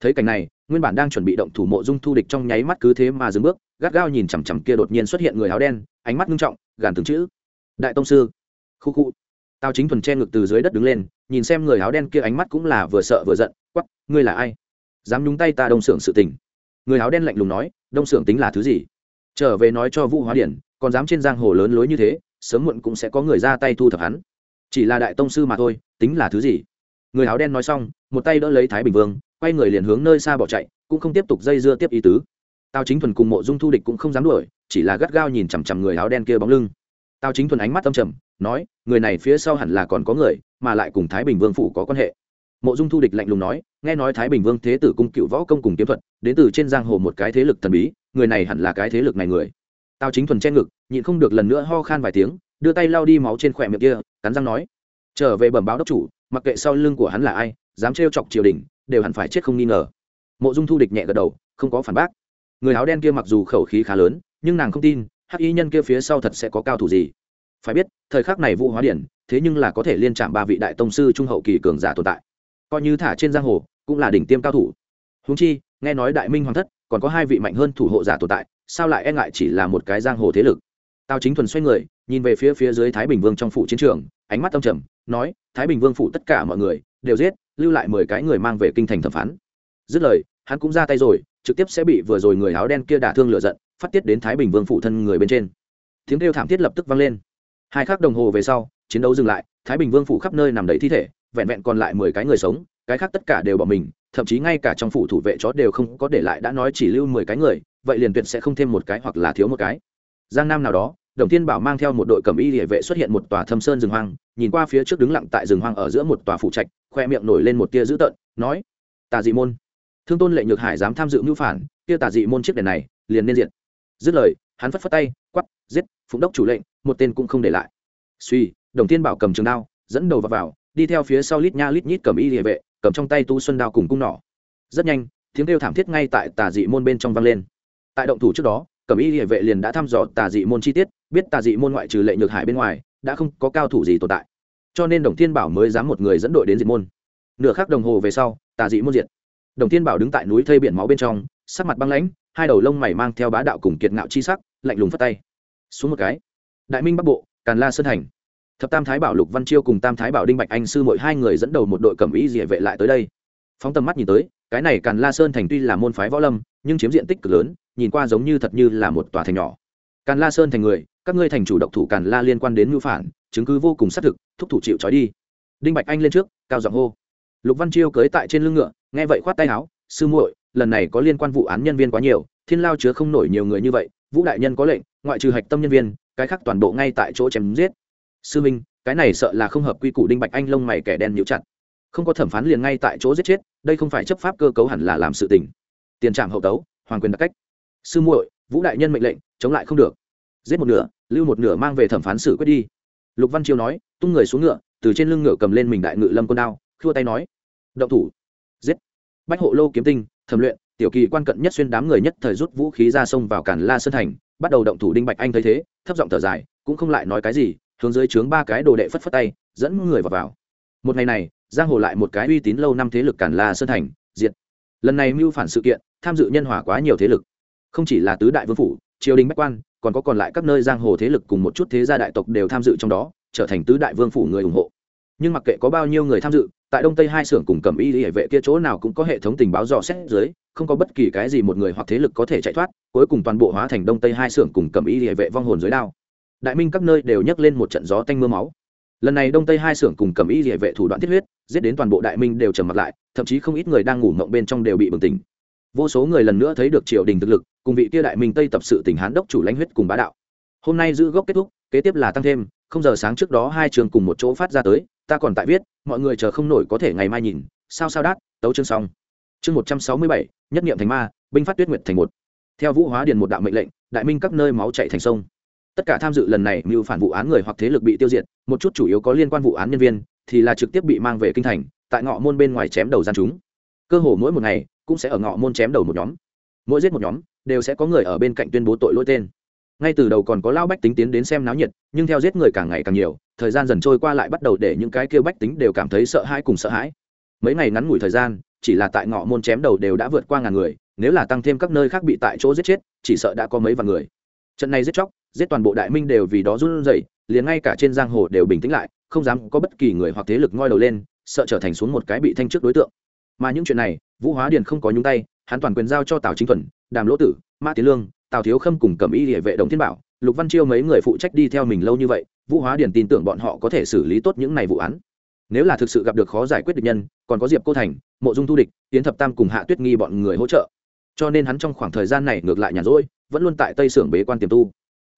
Thấy cảnh này, nguyên bản đang chuẩn bị động thủ mộ dung thu địch trong nháy mắt cứ thế mà dừng bước, gắt gao nhìn chằm chằm kia đột nhiên xuất hiện người áo đen, ánh mắt ngưng trọng, gàn từng chữ. Đại tông sư. Khu khu. Tào chính thuần che ngực từ dưới đất đứng lên, nhìn xem người áo đen kia ánh mắt cũng là vừa sợ vừa giận quắp ngươi là ai? Dám nhúng tay ta đông xưởng sự tình. Người áo đen lạnh lùng nói, đông xưởng tính là thứ gì? Trở về nói cho vũ hóa điển, còn dám trên giang hồ lớn lối như thế, sớm muộn cũng sẽ có người ra tay thu thập hắn. Chỉ là đại tông sư mà thôi, tính là thứ gì? Người áo đen nói xong, một tay đỡ lấy thái bình vương, quay người liền hướng nơi xa bỏ chạy, cũng không tiếp tục dây dưa tiếp ý tứ. Tào chính thuần cùng mộ dung thu địch cũng không dám đuổi, chỉ là gắt gao nhìn chằm chằm người áo đen kia bóng lưng. Tào chính thuần ánh mắt tâm trầm, nói, người này phía sau hẳn là còn có người, mà lại cùng thái bình vương phủ có quan hệ mộ dung thu địch lạnh lùng nói, nghe nói thái bình vương thế tử cung cựu võ công cùng kiếm thuật, đến từ trên giang hồ một cái thế lực thần bí, người này hẳn là cái thế lực này người. Tao chính thuần che ngực, nhịn không được lần nữa ho khan vài tiếng, đưa tay lau đi máu trên khỏe miệng kia, cắn răng nói, trở về bẩm báo đốc chủ, mặc kệ sau lưng của hắn là ai, dám trêu chọc triều đình, đều hẳn phải chết không nghi ngờ. Mộ dung thu địch nhẹ gật đầu, không có phản bác. Người áo đen kia mặc dù khẩu khí khá lớn, nhưng nàng không tin, hắc y nhân kia phía sau thật sẽ có cao thủ gì. Phải biết, thời khắc này vũ hóa điển, thế nhưng là có thể liên chạm ba vị đại tông sư trung hậu kỳ cường giả tồn tại coi như thả trên giang hồ, cũng là đỉnh tiêm cao thủ. Húng chi, nghe nói đại minh hoàng thất còn có hai vị mạnh hơn thủ hộ giả tồn tại, sao lại e ngại chỉ là một cái giang hồ thế lực? Tào chính thuần xoay người, nhìn về phía phía dưới thái bình vương trong phủ chiến trường, ánh mắt tâm trầm, nói, thái bình vương phủ tất cả mọi người đều giết, lưu lại mười cái người mang về kinh thành thẩm phán. Dứt lời, hắn cũng ra tay rồi, trực tiếp sẽ bị vừa rồi người áo đen kia đả thương lựa giận, phát tiết đến thái bình vương phủ thân người bên trên. Tiếng kêu thảm thiết lập tức vang lên. Hai khắc đồng hồ về sau, chiến đấu dừng lại, thái bình vương phủ khắp nơi nằm đầy thi thể vẹn vẹn còn lại mười cái người sống cái khác tất cả đều bỏ mình thậm chí ngay cả trong phủ thủ vệ chó đều không có để lại đã nói chỉ lưu mười cái người vậy liền tuyệt sẽ không thêm một cái hoặc là thiếu một cái. Giang nam nào đó đồng thiên bảo mang theo một đội cầm y địa vệ xuất hiện một tòa thâm sơn rừng hoang nhìn qua phía trước đứng lặng tại rừng hoang ở giữa một tòa phủ trạch khoe miệng nổi lên một tia dữ tợn nói tà dị môn thương tôn lệ nhược hải dám tham dự mưu phản tia tà dị môn chiếc đèn này liền nên diện dứt lời hắn phất phất tay quắp giết phụng đốc chủ lệnh một tên cũng không để lại. Suy đồng thiên bảo cầm trường đao dẫn đầu vào, vào đi theo phía sau lít nha lít nhít cầm y địa vệ, cầm trong tay tu xuân đao cùng cung nỏ. Rất nhanh, tiếng kêu thảm thiết ngay tại tà dị môn bên trong vang lên. Tại động thủ trước đó, cầm y địa vệ liền đã thăm dò tà dị môn chi tiết, biết tà dị môn ngoại trừ lệ nhược hải bên ngoài, đã không có cao thủ gì tồn tại. Cho nên đồng thiên bảo mới dám một người dẫn đội đến diệt môn. Nửa khắc đồng hồ về sau, tà dị môn diệt. Đồng thiên bảo đứng tại núi thây biển máu bên trong, sắc mặt băng lãnh, hai đầu lông mày mang theo bá đạo cùng kiệt ngạo chi sắc, lạnh lùng phất tay. Xuống một cái. Đại minh bắc bộ, càn la sơn hành thập tam thái bảo lục văn chiêu cùng tam thái bảo đinh bạch anh sư mỗi hai người dẫn đầu một đội cẩm ý địa vệ lại tới đây. Phóng tầm mắt nhìn tới, cái này càn la sơn thành tuy là môn phái võ lâm, nhưng chiếm diện tích cực lớn, nhìn qua giống như thật như là một tòa thành nhỏ. Càn la sơn thành người, các ngươi thành chủ độc thủ càn la liên quan đến mưu phản, chứng cứ vô cùng xác thực, thúc thủ chịu trói đi. Đinh bạch anh lên trước, cao giọng hô. Lục văn chiêu cưới tại trên lưng ngựa, nghe vậy khoát tay áo, sư muội, lần này có liên quan vụ án nhân viên quá nhiều, thiên lao chứa không nổi nhiều người như vậy, vũ đại nhân có lệnh, ngoại trừ hạch tâm nhân viên, cái khác toàn bộ ngay tại chỗ chém giết sư minh, cái này sợ là không hợp quy củ, đinh bạch anh lông mày kẻ đen nhíu chặt. Không có thẩm phán liền ngay tại chỗ giết chết, đây không phải chấp pháp cơ cấu hẳn là làm sự tình. Tiền trạm hậu tấu, hoàng quyền đặc cách. Sư muội, vũ đại nhân mệnh lệnh, chống lại không được. Giết một nửa, lưu một nửa mang về thẩm phán xử quyết đi. Lục văn chiêu nói, tung người xuống ngựa, từ trên lưng ngựa cầm lên mình đại ngự lâm côn đao, khua tay nói, động thủ. Giết. Bách hộ lô kiếm tinh, thẩm luyện, tiểu kỳ quan cận nhất xuyên đám người nhất thời rút vũ khí ra sông vào cản la sơn thành, bắt đầu động thủ đinh bạch anh thấy thế, thấp giọng thở dài, cũng không lại nói cái gì hướng dưới trướng ba cái đồ đệ phất phất tay, dẫn người vào vào. Một ngày này, giang hồ lại một cái uy tín lâu năm thế lực cản la sơn thành, diệt. Lần này mưu phản sự kiện, tham dự nhân hòa quá nhiều thế lực. Không chỉ là tứ đại vương phủ, triều đình bách quan, còn có còn lại các nơi giang hồ thế lực cùng một chút thế gia đại tộc đều tham dự trong đó, trở thành tứ đại vương phủ người ủng hộ. Nhưng mặc kệ có bao nhiêu người tham dự, tại đông tây hai xưởng cùng cầm y hệ vệ kia chỗ nào cũng có hệ thống tình báo dò xét dưới, không có bất kỳ cái gì một người hoặc thế lực có thể chạy thoát, cuối cùng toàn bộ hóa thành đông tây hai xưởng cùng cầm y hệ vệ vong hồn dưới đao đại minh các nơi đều nhấc lên một trận gió tanh mưa máu. Lần này đông tây hai xưởng cùng cầm y địa vệ thủ đoạn thiết huyết, giết đến toàn bộ đại minh đều trầm mặt lại, thậm chí không ít người đang ngủ mộng bên trong đều bị bừng tỉnh. Vô số người lần nữa thấy được triều đình thực lực, cùng vị kia đại minh tây tập sự tỉnh hán đốc chủ lãnh huyết cùng bá đạo. Hôm nay giữ gốc kết thúc, kế tiếp là tăng thêm, không giờ sáng trước đó hai trường cùng một chỗ phát ra tới, ta còn tại viết, mọi người chờ không nổi có thể ngày mai nhìn, sao sao đát, tấu chương xong. Chương một trăm sáu mươi bảy, nhất nghiệm thành ma, binh phát tuyết nguyệt thành một. Theo vũ hóa điền một đạo mệnh lệnh, đại minh các nơi máu chạy thành sông tất cả tham dự lần này mưu phản vụ án người hoặc thế lực bị tiêu diệt, một chút chủ yếu có liên quan vụ án nhân viên, thì là trực tiếp bị mang về kinh thành, tại ngõ môn bên ngoài chém đầu gian chúng. Cơ hồ mỗi một ngày, cũng sẽ ở ngõ môn chém đầu một nhóm. Mỗi giết một nhóm, đều sẽ có người ở bên cạnh tuyên bố tội lỗi tên. Ngay từ đầu còn có lao bách tính tiến đến xem náo nhiệt, nhưng theo giết người càng ngày càng nhiều, thời gian dần trôi qua lại bắt đầu để những cái kêu bách tính đều cảm thấy sợ hãi cùng sợ hãi. Mấy ngày ngắn ngủi thời gian, chỉ là tại ngõ môn chém đầu đều đã vượt qua ngàn người, nếu là tăng thêm các nơi khác bị tại chỗ giết chết, chỉ sợ đã có mấy vạn người. Trận này giết chóc giết toàn bộ đại minh đều vì đó run rẩy, liền ngay cả trên giang hồ đều bình tĩnh lại, không dám có bất kỳ người hoặc thế lực ngoi đầu lên, sợ trở thành xuống một cái bị thanh trước đối tượng. Mà những chuyện này, vũ hóa điền không có nhúng tay, hắn toàn quyền giao cho tào chính thuần, đàm lỗ tử, mã tiến lương, tào thiếu khâm cùng cầm y địa vệ đồng thiên bảo, lục văn chiêu mấy người phụ trách đi theo mình lâu như vậy, vũ hóa điền tin tưởng bọn họ có thể xử lý tốt những này vụ án. Nếu là thực sự gặp được khó giải quyết địch nhân, còn có diệp cô thành, mộ dung thu địch tiến thập tam cùng hạ tuyết nghi bọn người hỗ trợ. Cho nên hắn trong khoảng thời gian này ngược lại nhàn rỗi, vẫn luôn tại tây xưởng bế quan tiềm tu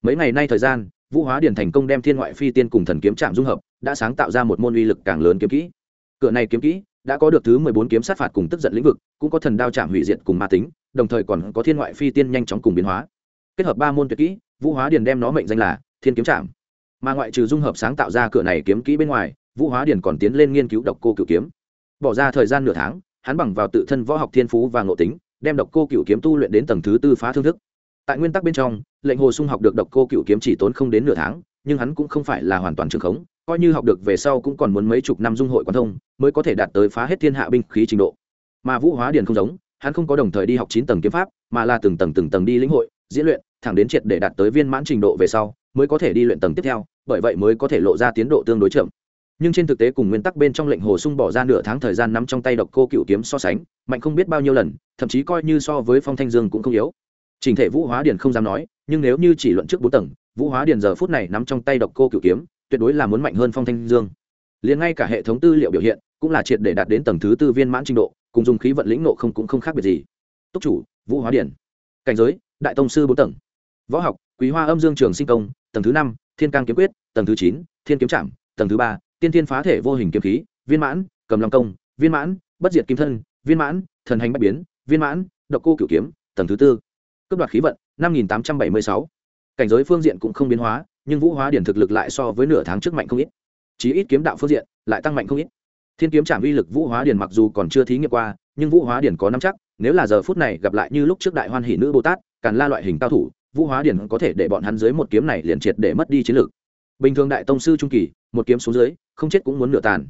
mấy ngày nay thời gian, vũ hóa điền thành công đem thiên ngoại phi tiên cùng thần kiếm trạm dung hợp, đã sáng tạo ra một môn uy lực càng lớn kiếm kỹ. Cửa này kiếm kỹ đã có được thứ mười bốn kiếm sát phạt cùng tức giận lĩnh vực, cũng có thần đao trạm hủy diệt cùng ma tính, đồng thời còn có thiên ngoại phi tiên nhanh chóng cùng biến hóa. Kết hợp ba môn tuyệt kỹ, vũ hóa điền đem nó mệnh danh là thiên kiếm trạm. Mà ngoại trừ dung hợp sáng tạo ra cửa này kiếm kỹ bên ngoài, vũ hóa điền còn tiến lên nghiên cứu độc cô cựu kiếm. Bỏ ra thời gian nửa tháng, hắn bằng vào tự thân võ học thiên phú và ngộ tính, đem độc cô cựu kiếm tu luyện đến tầng thứ tư phá thương thức. Tại nguyên tắc bên trong lệnh hồ sung học được độc cô cựu kiếm chỉ tốn không đến nửa tháng, nhưng hắn cũng không phải là hoàn toàn trường khống, coi như học được về sau cũng còn muốn mấy chục năm dung hội quan thông, mới có thể đạt tới phá hết thiên hạ binh khí trình độ. Mà vũ hóa điền không giống, hắn không có đồng thời đi học chín tầng kiếm pháp, mà là từng tầng từng tầng đi lĩnh hội, diễn luyện, thẳng đến triệt để đạt tới viên mãn trình độ về sau, mới có thể đi luyện tầng tiếp theo, bởi vậy mới có thể lộ ra tiến độ tương đối chậm. Nhưng trên thực tế cùng nguyên tắc bên trong lệnh hồ sung bỏ ra nửa tháng thời gian nắm trong tay độc cô cựu kiếm so sánh, mạnh không biết bao nhiêu lần, thậm chí coi như so với phong thanh dương cũng không yếu trình thể vũ hóa điền không dám nói, nhưng nếu như chỉ luận trước bốn tầng, vũ hóa điền giờ phút này nắm trong tay độc cô cựu kiếm, tuyệt đối là muốn mạnh hơn phong thanh dương. Liền ngay cả hệ thống tư liệu biểu hiện, cũng là triệt để đạt đến tầng thứ tư viên mãn trình độ, cùng dùng khí vận lĩnh nộ không cũng không khác biệt gì. Túc chủ, vũ hóa điển cảnh giới, đại tông sư bốn tầng. Võ học, quý hoa âm dương trường sinh công, tầng thứ năm, thiên cang kiếm quyết, tầng thứ chín, thiên kiếm trạm tầng thứ ba, tiên thiên phá thể vô hình kiếm khí, viên mãn, cầm long công, viên mãn, bất diệt kim thân, viên mãn, thần hành bạch biến, viên mãn, độc cô cửu kiếm, tầng thứ tư cấp đoạt khí vận, năm nghìn tám trăm bảy mươi sáu. Cảnh giới phương diện cũng không biến hóa, nhưng vũ hóa điển thực lực lại so với nửa tháng trước mạnh không ít. Chí ít kiếm đạo phương diện lại tăng mạnh không ít. Thiên kiếm trạm uy lực vũ hóa điển mặc dù còn chưa thí nghiệm qua, nhưng vũ hóa điển có năm chắc, nếu là giờ phút này gặp lại như lúc trước đại hoan hỷ nữ bồ tát, càn la loại hình cao thủ, vũ hóa điển có thể để bọn hắn dưới một kiếm này liền triệt để mất đi chiến lược. Bình thường đại tông sư trung kỳ, một kiếm xuống dưới, không chết cũng muốn nửa tàn.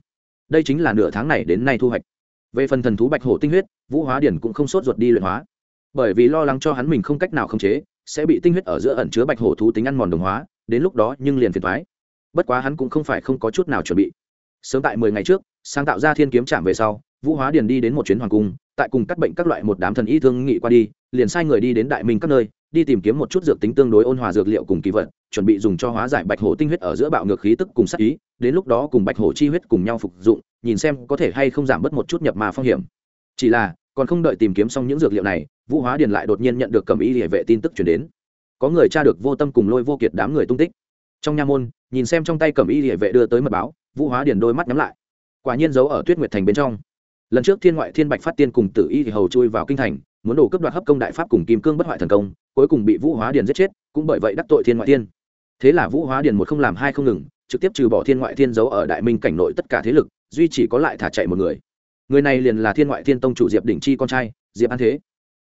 Đây chính là nửa tháng này đến nay thu hoạch. Về phần thần thú bạch hổ tinh huyết, vũ hóa điển cũng không sốt ruột đi luyện hóa bởi vì lo lắng cho hắn mình không cách nào khống chế, sẽ bị tinh huyết ở giữa ẩn chứa bạch hổ thú tính ăn mòn đồng hóa, đến lúc đó nhưng liền phiền thoái bất quá hắn cũng không phải không có chút nào chuẩn bị. Sớm tại mười ngày trước, sáng tạo ra thiên kiếm trạm về sau, vũ hóa điền đi đến một chuyến hoàng cung, tại cùng cắt bệnh các loại một đám thần y thương nghị qua đi, liền sai người đi đến đại minh các nơi, đi tìm kiếm một chút dược tính tương đối ôn hòa dược liệu cùng kỳ vật, chuẩn bị dùng cho hóa giải bạch hổ tinh huyết ở giữa bạo ngược khí tức cùng sắc ý, đến lúc đó cùng bạch hổ chi huyết cùng nhau phục dụng, nhìn xem có thể hay không giảm bớt một chút nhập mà phong hiểm. Chỉ là còn không đợi tìm kiếm xong những dược liệu này, vũ hóa điền lại đột nhiên nhận được cầm ý địa vệ tin tức chuyển đến. Có người tra được vô tâm cùng lôi vô kiệt đám người tung tích. Trong nha môn, nhìn xem trong tay cầm y địa vệ đưa tới mật báo, vũ hóa điền đôi mắt nhắm lại. Quả nhiên giấu ở tuyết nguyệt thành bên trong. Lần trước thiên ngoại thiên bạch phát tiên cùng tử y thì hầu chui vào kinh thành, muốn đổ cấp đoạt hấp công đại pháp cùng kim cương bất hoại thần công, cuối cùng bị vũ hóa điền giết chết, cũng bởi vậy đắc tội thiên ngoại thiên. Thế là vũ hóa điền một không làm hai không ngừng, trực tiếp trừ bỏ thiên ngoại thiên giấu ở đại minh cảnh nội tất cả thế lực, duy chỉ có lại thả chạy một người người này liền là thiên ngoại thiên tông chủ diệp đỉnh chi con trai, diệp an thế.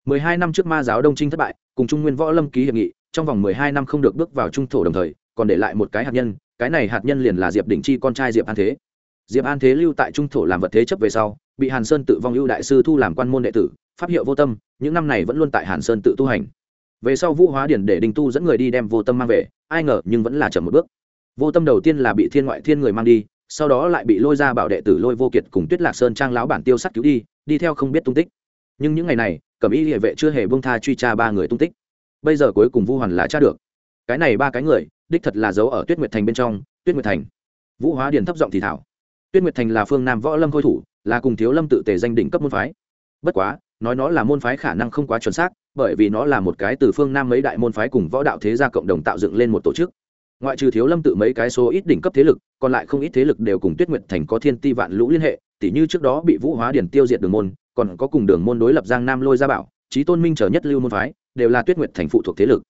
Mười hai năm trước ma giáo đông trinh thất bại, cùng trung nguyên võ lâm ký hiệp nghị, trong vòng mười hai năm không được bước vào trung thổ đồng thời, còn để lại một cái hạt nhân, cái này hạt nhân liền là diệp đỉnh chi con trai diệp an thế. Diệp an thế lưu tại trung thổ làm vật thế chấp về sau, bị hàn sơn tự vong ưu đại sư thu làm quan môn đệ tử, pháp hiệu vô tâm, những năm này vẫn luôn tại hàn sơn tự tu hành. Về sau vũ hóa điển để đình tu dẫn người đi đem vô tâm mang về, ai ngờ nhưng vẫn là chậm một bước. Vô tâm đầu tiên là bị thiên ngoại thiên người mang đi sau đó lại bị lôi ra bảo đệ tử lôi vô kiệt cùng tuyết lạc sơn trang lão bản tiêu sắt cứu đi đi theo không biết tung tích. Nhưng những ngày này, cẩm y địa vệ chưa hề bông tha truy tra ba người tung tích. Bây giờ cuối cùng vu hoàn là tra được. Cái này ba cái người, đích thật là giấu ở tuyết nguyệt thành bên trong, tuyết nguyệt thành. Vũ hóa điền thấp giọng thì thảo. Tuyết nguyệt thành là phương nam võ lâm khôi thủ, là cùng thiếu lâm tự tề danh đỉnh cấp môn phái. Bất quá, nói nó là môn phái khả năng không quá chuẩn xác, bởi vì nó là một cái từ phương nam mấy đại môn phái cùng võ đạo thế gia cộng đồng tạo dựng lên một tổ chức ngoại trừ thiếu lâm tự mấy cái số ít đỉnh cấp thế lực, còn lại không ít thế lực đều cùng tuyết nguyệt thành có thiên ti vạn lũ liên hệ, tỉ như trước đó bị vũ hóa điển tiêu diệt đường môn, còn có cùng đường môn đối lập giang nam lôi gia bảo trí tôn minh trở nhất lưu môn phái, đều là tuyết nguyệt thành phụ thuộc thế lực.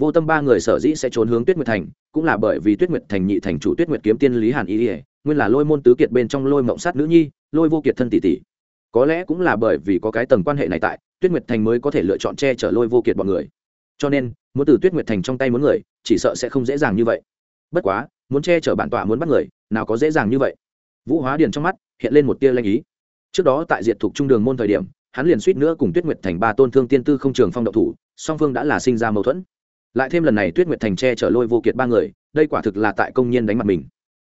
Vô tâm ba người sở dĩ sẽ trốn hướng tuyết nguyệt thành, cũng là bởi vì tuyết nguyệt thành nhị thành chủ tuyết nguyệt kiếm tiên lý hàn y ỉa nguyên là lôi môn tứ kiệt bên trong lôi mộng sát nữ nhi, lôi vô kiệt thân tỷ tỷ. Có lẽ cũng là bởi vì có cái tầng quan hệ này tại, tuyết nguyệt thành mới có thể lựa chọn che chở lôi vô kiệt bọn người cho nên, muốn từ tuyết nguyệt thành trong tay muốn người, chỉ sợ sẽ không dễ dàng như vậy. Bất quá, muốn che chở bản tọa muốn bắt người, nào có dễ dàng như vậy. Vũ hóa điền trong mắt hiện lên một tia lanh ý. Trước đó tại diệt thục trung đường môn thời điểm, hắn liền suýt nữa cùng tuyết nguyệt thành ba tôn thương tiên tư không trường phong độc thủ, song phương đã là sinh ra mâu thuẫn. Lại thêm lần này tuyết nguyệt thành che chở lôi vô kiệt ba người, đây quả thực là tại công nhiên đánh mặt mình.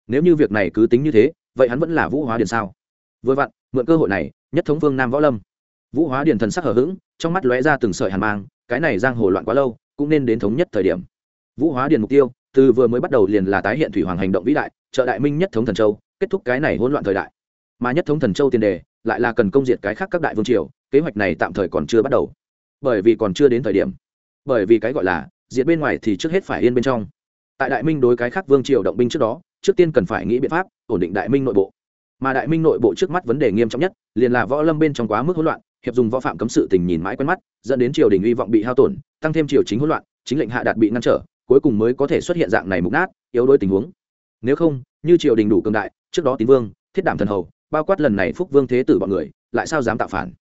Nếu như việc này cứ tính như thế, vậy hắn vẫn là vũ hóa điền sao? Vừa vặn, mượn cơ hội này, nhất thống vương nam võ lâm. Vũ hóa điền thần sắc hở h ữ g trong mắt lóe ra từng sợi hàn mang cái này giang hồ loạn quá lâu, cũng nên đến thống nhất thời điểm. Vũ hóa điền mục tiêu, từ vừa mới bắt đầu liền là tái hiện thủy hoàng hành động vĩ đại, trợ đại minh nhất thống thần châu, kết thúc cái này hỗn loạn thời đại. Mà nhất thống thần châu tiền đề, lại là cần công diệt cái khác các đại vương triều, kế hoạch này tạm thời còn chưa bắt đầu. Bởi vì còn chưa đến thời điểm. Bởi vì cái gọi là, diệt bên ngoài thì trước hết phải yên bên trong. Tại đại minh đối cái khác vương triều động binh trước đó, trước tiên cần phải nghĩ biện pháp, ổn định đại minh nội bộ. Mà đại minh nội bộ trước mắt vấn đề nghiêm trọng nhất, liền là võ lâm bên trong quá mức hỗn loạn, hiệp dùng võ phạm cấm sự tình nhìn mãi quen mắt dẫn đến triều đình hy vọng bị hao tổn, tăng thêm triều chính hỗn loạn, chính lệnh hạ đạt bị ngăn trở, cuối cùng mới có thể xuất hiện dạng này mục nát, yếu đuối tình huống. Nếu không, như triều đình đủ cường đại, trước đó tín vương, thiết đảm thần hầu, bao quát lần này phúc vương thế tử bọn người, lại sao dám tạo phản?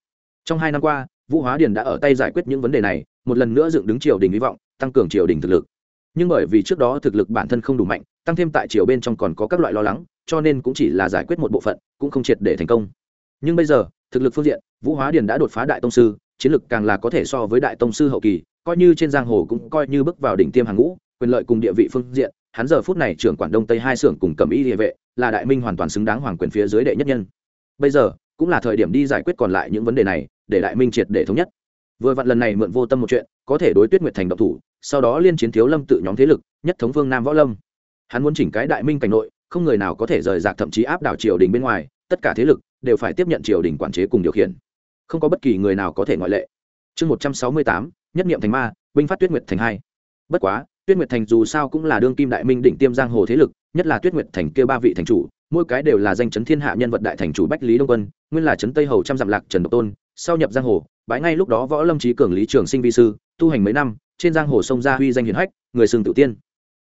Trong hai năm qua, vũ hóa điền đã ở tay giải quyết những vấn đề này, một lần nữa dựng đứng triều đình hy vọng, tăng cường triều đình thực lực. Nhưng bởi vì trước đó thực lực bản thân không đủ mạnh, tăng thêm tại triều bên trong còn có các loại lo lắng, cho nên cũng chỉ là giải quyết một bộ phận, cũng không triệt để thành công. Nhưng bây giờ, thực lực phương diện, vũ hóa điền đã đột phá đại tông sư chiến lực càng là có thể so với đại tông sư hậu kỳ, coi như trên giang hồ cũng coi như bước vào đỉnh tiêm hàng ngũ, quyền lợi cùng địa vị phương diện, hắn giờ phút này trưởng quản đông tây hai xưởng cùng cầm y địa vệ, là đại minh hoàn toàn xứng đáng hoàng quyền phía dưới đệ nhất nhân. Bây giờ, cũng là thời điểm đi giải quyết còn lại những vấn đề này, để đại minh triệt để thống nhất. Vừa vặn lần này mượn vô tâm một chuyện, có thể đối tuyết nguyệt thành độc thủ, sau đó liên chiến thiếu lâm tự nhóm thế lực, nhất thống vương nam võ lâm. Hắn muốn chỉnh cái đại minh cảnh nội, không người nào có thể rời rạc thậm chí áp đảo triều đình bên ngoài, tất cả thế lực đều phải tiếp nhận triều đình quản chế cùng điều khiển không có bất kỳ người nào có thể ngoại lệ. Chương một trăm sáu mươi tám, nhất nghiệm thành ma, binh phát tuyết nguyệt thành hai. Bất quá, tuyết nguyệt thành dù sao cũng là đương kim đại minh đỉnh tiêm giang hồ thế lực, nhất là tuyết nguyệt thành kêu ba vị thành chủ, mỗi cái đều là danh chấn thiên hạ nhân vật đại thành chủ bách lý đông quân, nguyên là chấn tây hầu trăm dặm lạc trần độc tôn, sau nhập giang hồ, bãi ngay lúc đó võ lâm trí cường lý trường sinh vi sư, tu hành mấy năm, trên giang hồ sông gia huy danh hiền hách, người sừng tự tiên.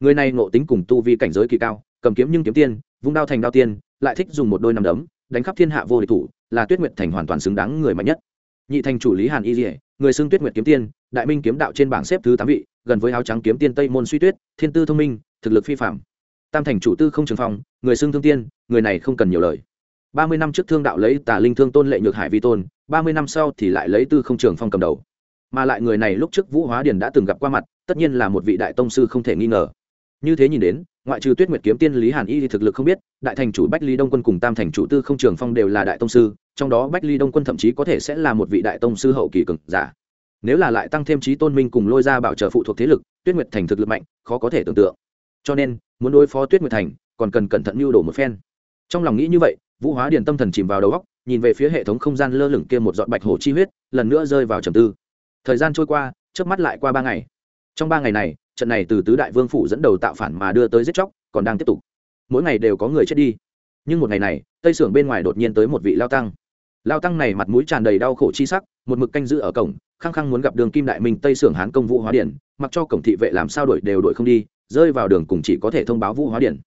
Người này ngộ tính cùng tu vi cảnh giới kỳ cao, cầm kiếm nhưng kiếm tiên, vung đao thành đao tiên, lại thích dùng một đôi nằm đấm, đánh khắp thiên hạ vô địch thủ là tuyết nguyệt thành hoàn toàn xứng đáng người mạnh nhất. Nhị thành chủ lý hàn y dỉa người xưng tuyết nguyệt kiếm tiên, đại minh kiếm đạo trên bảng xếp thứ tám vị, gần với áo trắng kiếm tiên tây môn suy tuyết, thiên tư thông minh, thực lực phi phạm tam thành chủ tư không trường phong, người xưng thương tiên, người này không cần nhiều lời. Ba mươi năm trước thương đạo lấy tà linh thương tôn lệ nhược hải vi tôn, ba mươi năm sau thì lại lấy tư không trường phong cầm đầu. Mà lại người này lúc trước vũ hóa điền đã từng gặp qua mặt, tất nhiên là một vị đại tông sư không thể nghi ngờ như thế nhìn đến, ngoại trừ tuyết nguyệt kiếm tiên lý hàn y thì thực lực không biết, đại thành chủ bách ly đông quân cùng tam thành chủ tư không trường phong đều là đại tông sư, trong đó bách ly đông quân thậm chí có thể sẽ là một vị đại tông sư hậu kỳ cực giả. Nếu là lại tăng thêm trí tôn minh cùng lôi ra bảo trợ phụ thuộc thế lực, tuyết nguyệt thành thực lực mạnh, khó có thể tưởng tượng. Cho nên, muốn đối phó tuyết nguyệt thành, còn cần cẩn thận mưu đồ một phen. Trong lòng nghĩ như vậy, vũ hóa điền tâm thần chìm vào đầu góc nhìn về phía hệ thống không gian lơ lửng kia một dọn bạch hổ chi huyết, lần nữa rơi vào trầm tư. Thời gian trôi qua trước mắt lại qua ba ngày. Trong ba ngày này trận này từ tứ đại vương phủ dẫn đầu tạo phản mà đưa tới giết chóc, còn đang tiếp tục. Mỗi ngày đều có người chết đi. Nhưng một ngày này, tây sưởng bên ngoài đột nhiên tới một vị lao tăng. Lao tăng này mặt mũi tràn đầy đau khổ chi sắc, một mực canh giữ ở cổng, khăng khăng muốn gặp đường kim đại minh tây sưởng hán công vũ hóa điển, mặc cho cổng thị vệ làm sao đổi đều đổi không đi, rơi vào đường cùng chỉ có thể thông báo vũ hóa điển.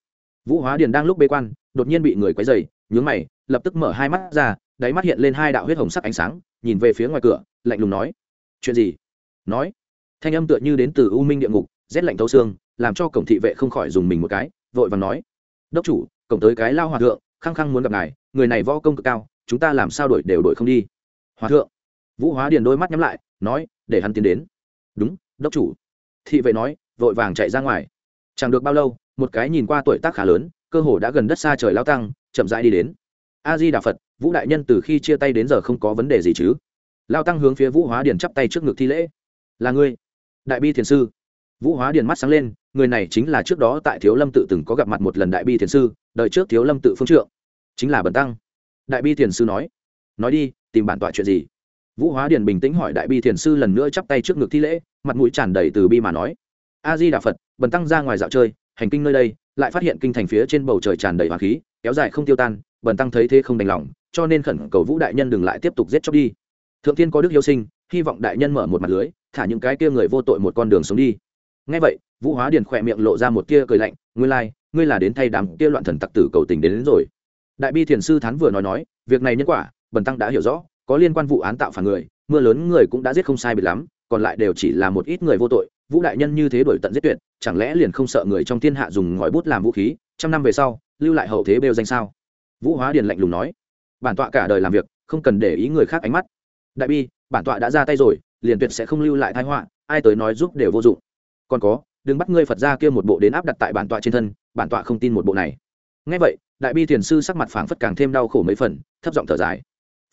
Vũ hóa điển đang lúc bế quan, đột nhiên bị người quấy dày nhướng mày, lập tức mở hai mắt ra, đáy mắt hiện lên hai đạo huyết hồng sắc ánh sáng, nhìn về phía ngoài cửa, lạnh lùng nói, chuyện gì? Nói, thanh âm tựa như đến từ u minh địa ngục rét lạnh thấu xương, làm cho cổng thị vệ không khỏi dùng mình một cái, vội và nói, đốc chủ, cổng tới cái lao hòa thượng, khăng khăng muốn gặp ngài, người này võ công cực cao, chúng ta làm sao đổi đều đổi không đi. Hòa thượng, vũ hóa điền đôi mắt nhắm lại, nói, để hắn tiến đến. Đúng, đốc chủ. Thị vệ nói, vội vàng chạy ra ngoài. Chẳng được bao lâu, một cái nhìn qua tuổi tác khá lớn, cơ hồ đã gần đất xa trời lao tăng, chậm rãi đi đến. A di đà phật, vũ đại nhân từ khi chia tay đến giờ không có vấn đề gì chứ? Lao tăng hướng phía vũ hóa điền chắp tay trước ngực thi lễ. Là ngươi, đại bi thiền sư vũ hóa điền mắt sáng lên, người này chính là trước đó tại thiếu lâm tự từng có gặp mặt một lần đại bi thiền sư đợi trước thiếu lâm tự phương trượng. Chính là bần tăng. Đại bi thiền sư nói nói đi, tìm bản tọa chuyện gì? Vũ hóa điền bình tĩnh hỏi đại bi thiền sư lần nữa chắp tay trước ngực thi lễ, mặt mũi tràn đầy từ bi mà nói, a di đà phật, bần tăng ra ngoài dạo chơi, hành kinh nơi đây, lại phát hiện kinh thành phía trên bầu trời tràn đầy hoàng khí, kéo dài không tiêu tan, bần tăng thấy thế không đành lòng, cho nên khẩn cầu vũ đại nhân đừng lại tiếp tục giết chóc đi. Thượng Thiên có đức yêu sinh, hy vọng đại nhân mở một mặt lưới, thả những cái kia người vô tội một con đường sống đi ngay vậy vũ hóa điền khỏe miệng lộ ra một tia cười lạnh ngươi lai、like, ngươi là đến thay đám kia loạn thần tặc tử cầu tình đến, đến rồi. Đại bi thiền sư thán vừa nói nói việc này nhân quả bần tăng đã hiểu rõ có liên quan vụ án tạo phản người mưa lớn người cũng đã giết không sai bị lắm còn lại đều chỉ là một ít người vô tội. Vũ đại nhân như thế đổi tận giết tuyệt chẳng lẽ liền không sợ người trong thiên hạ dùng ngòi bút làm vũ khí trăm năm về sau lưu lại hậu thế bêu danh sao? Vũ hóa điền lạnh lùng nói bản tọa cả đời làm việc không cần để ý người khác ánh mắt. Đại bi bản tọa đã ra tay rồi liền tuyệt sẽ không lưu lại thái họa ai tới nói giúp đều vô dụng còn có, đừng bắt ngươi phật ra kia một bộ đến áp đặt tại bản tọa trên thân, bản tọa không tin một bộ này. Ngay vậy, đại bi thiền sư sắc mặt phảng phất càng thêm đau khổ mấy phần, thấp giọng thở dài.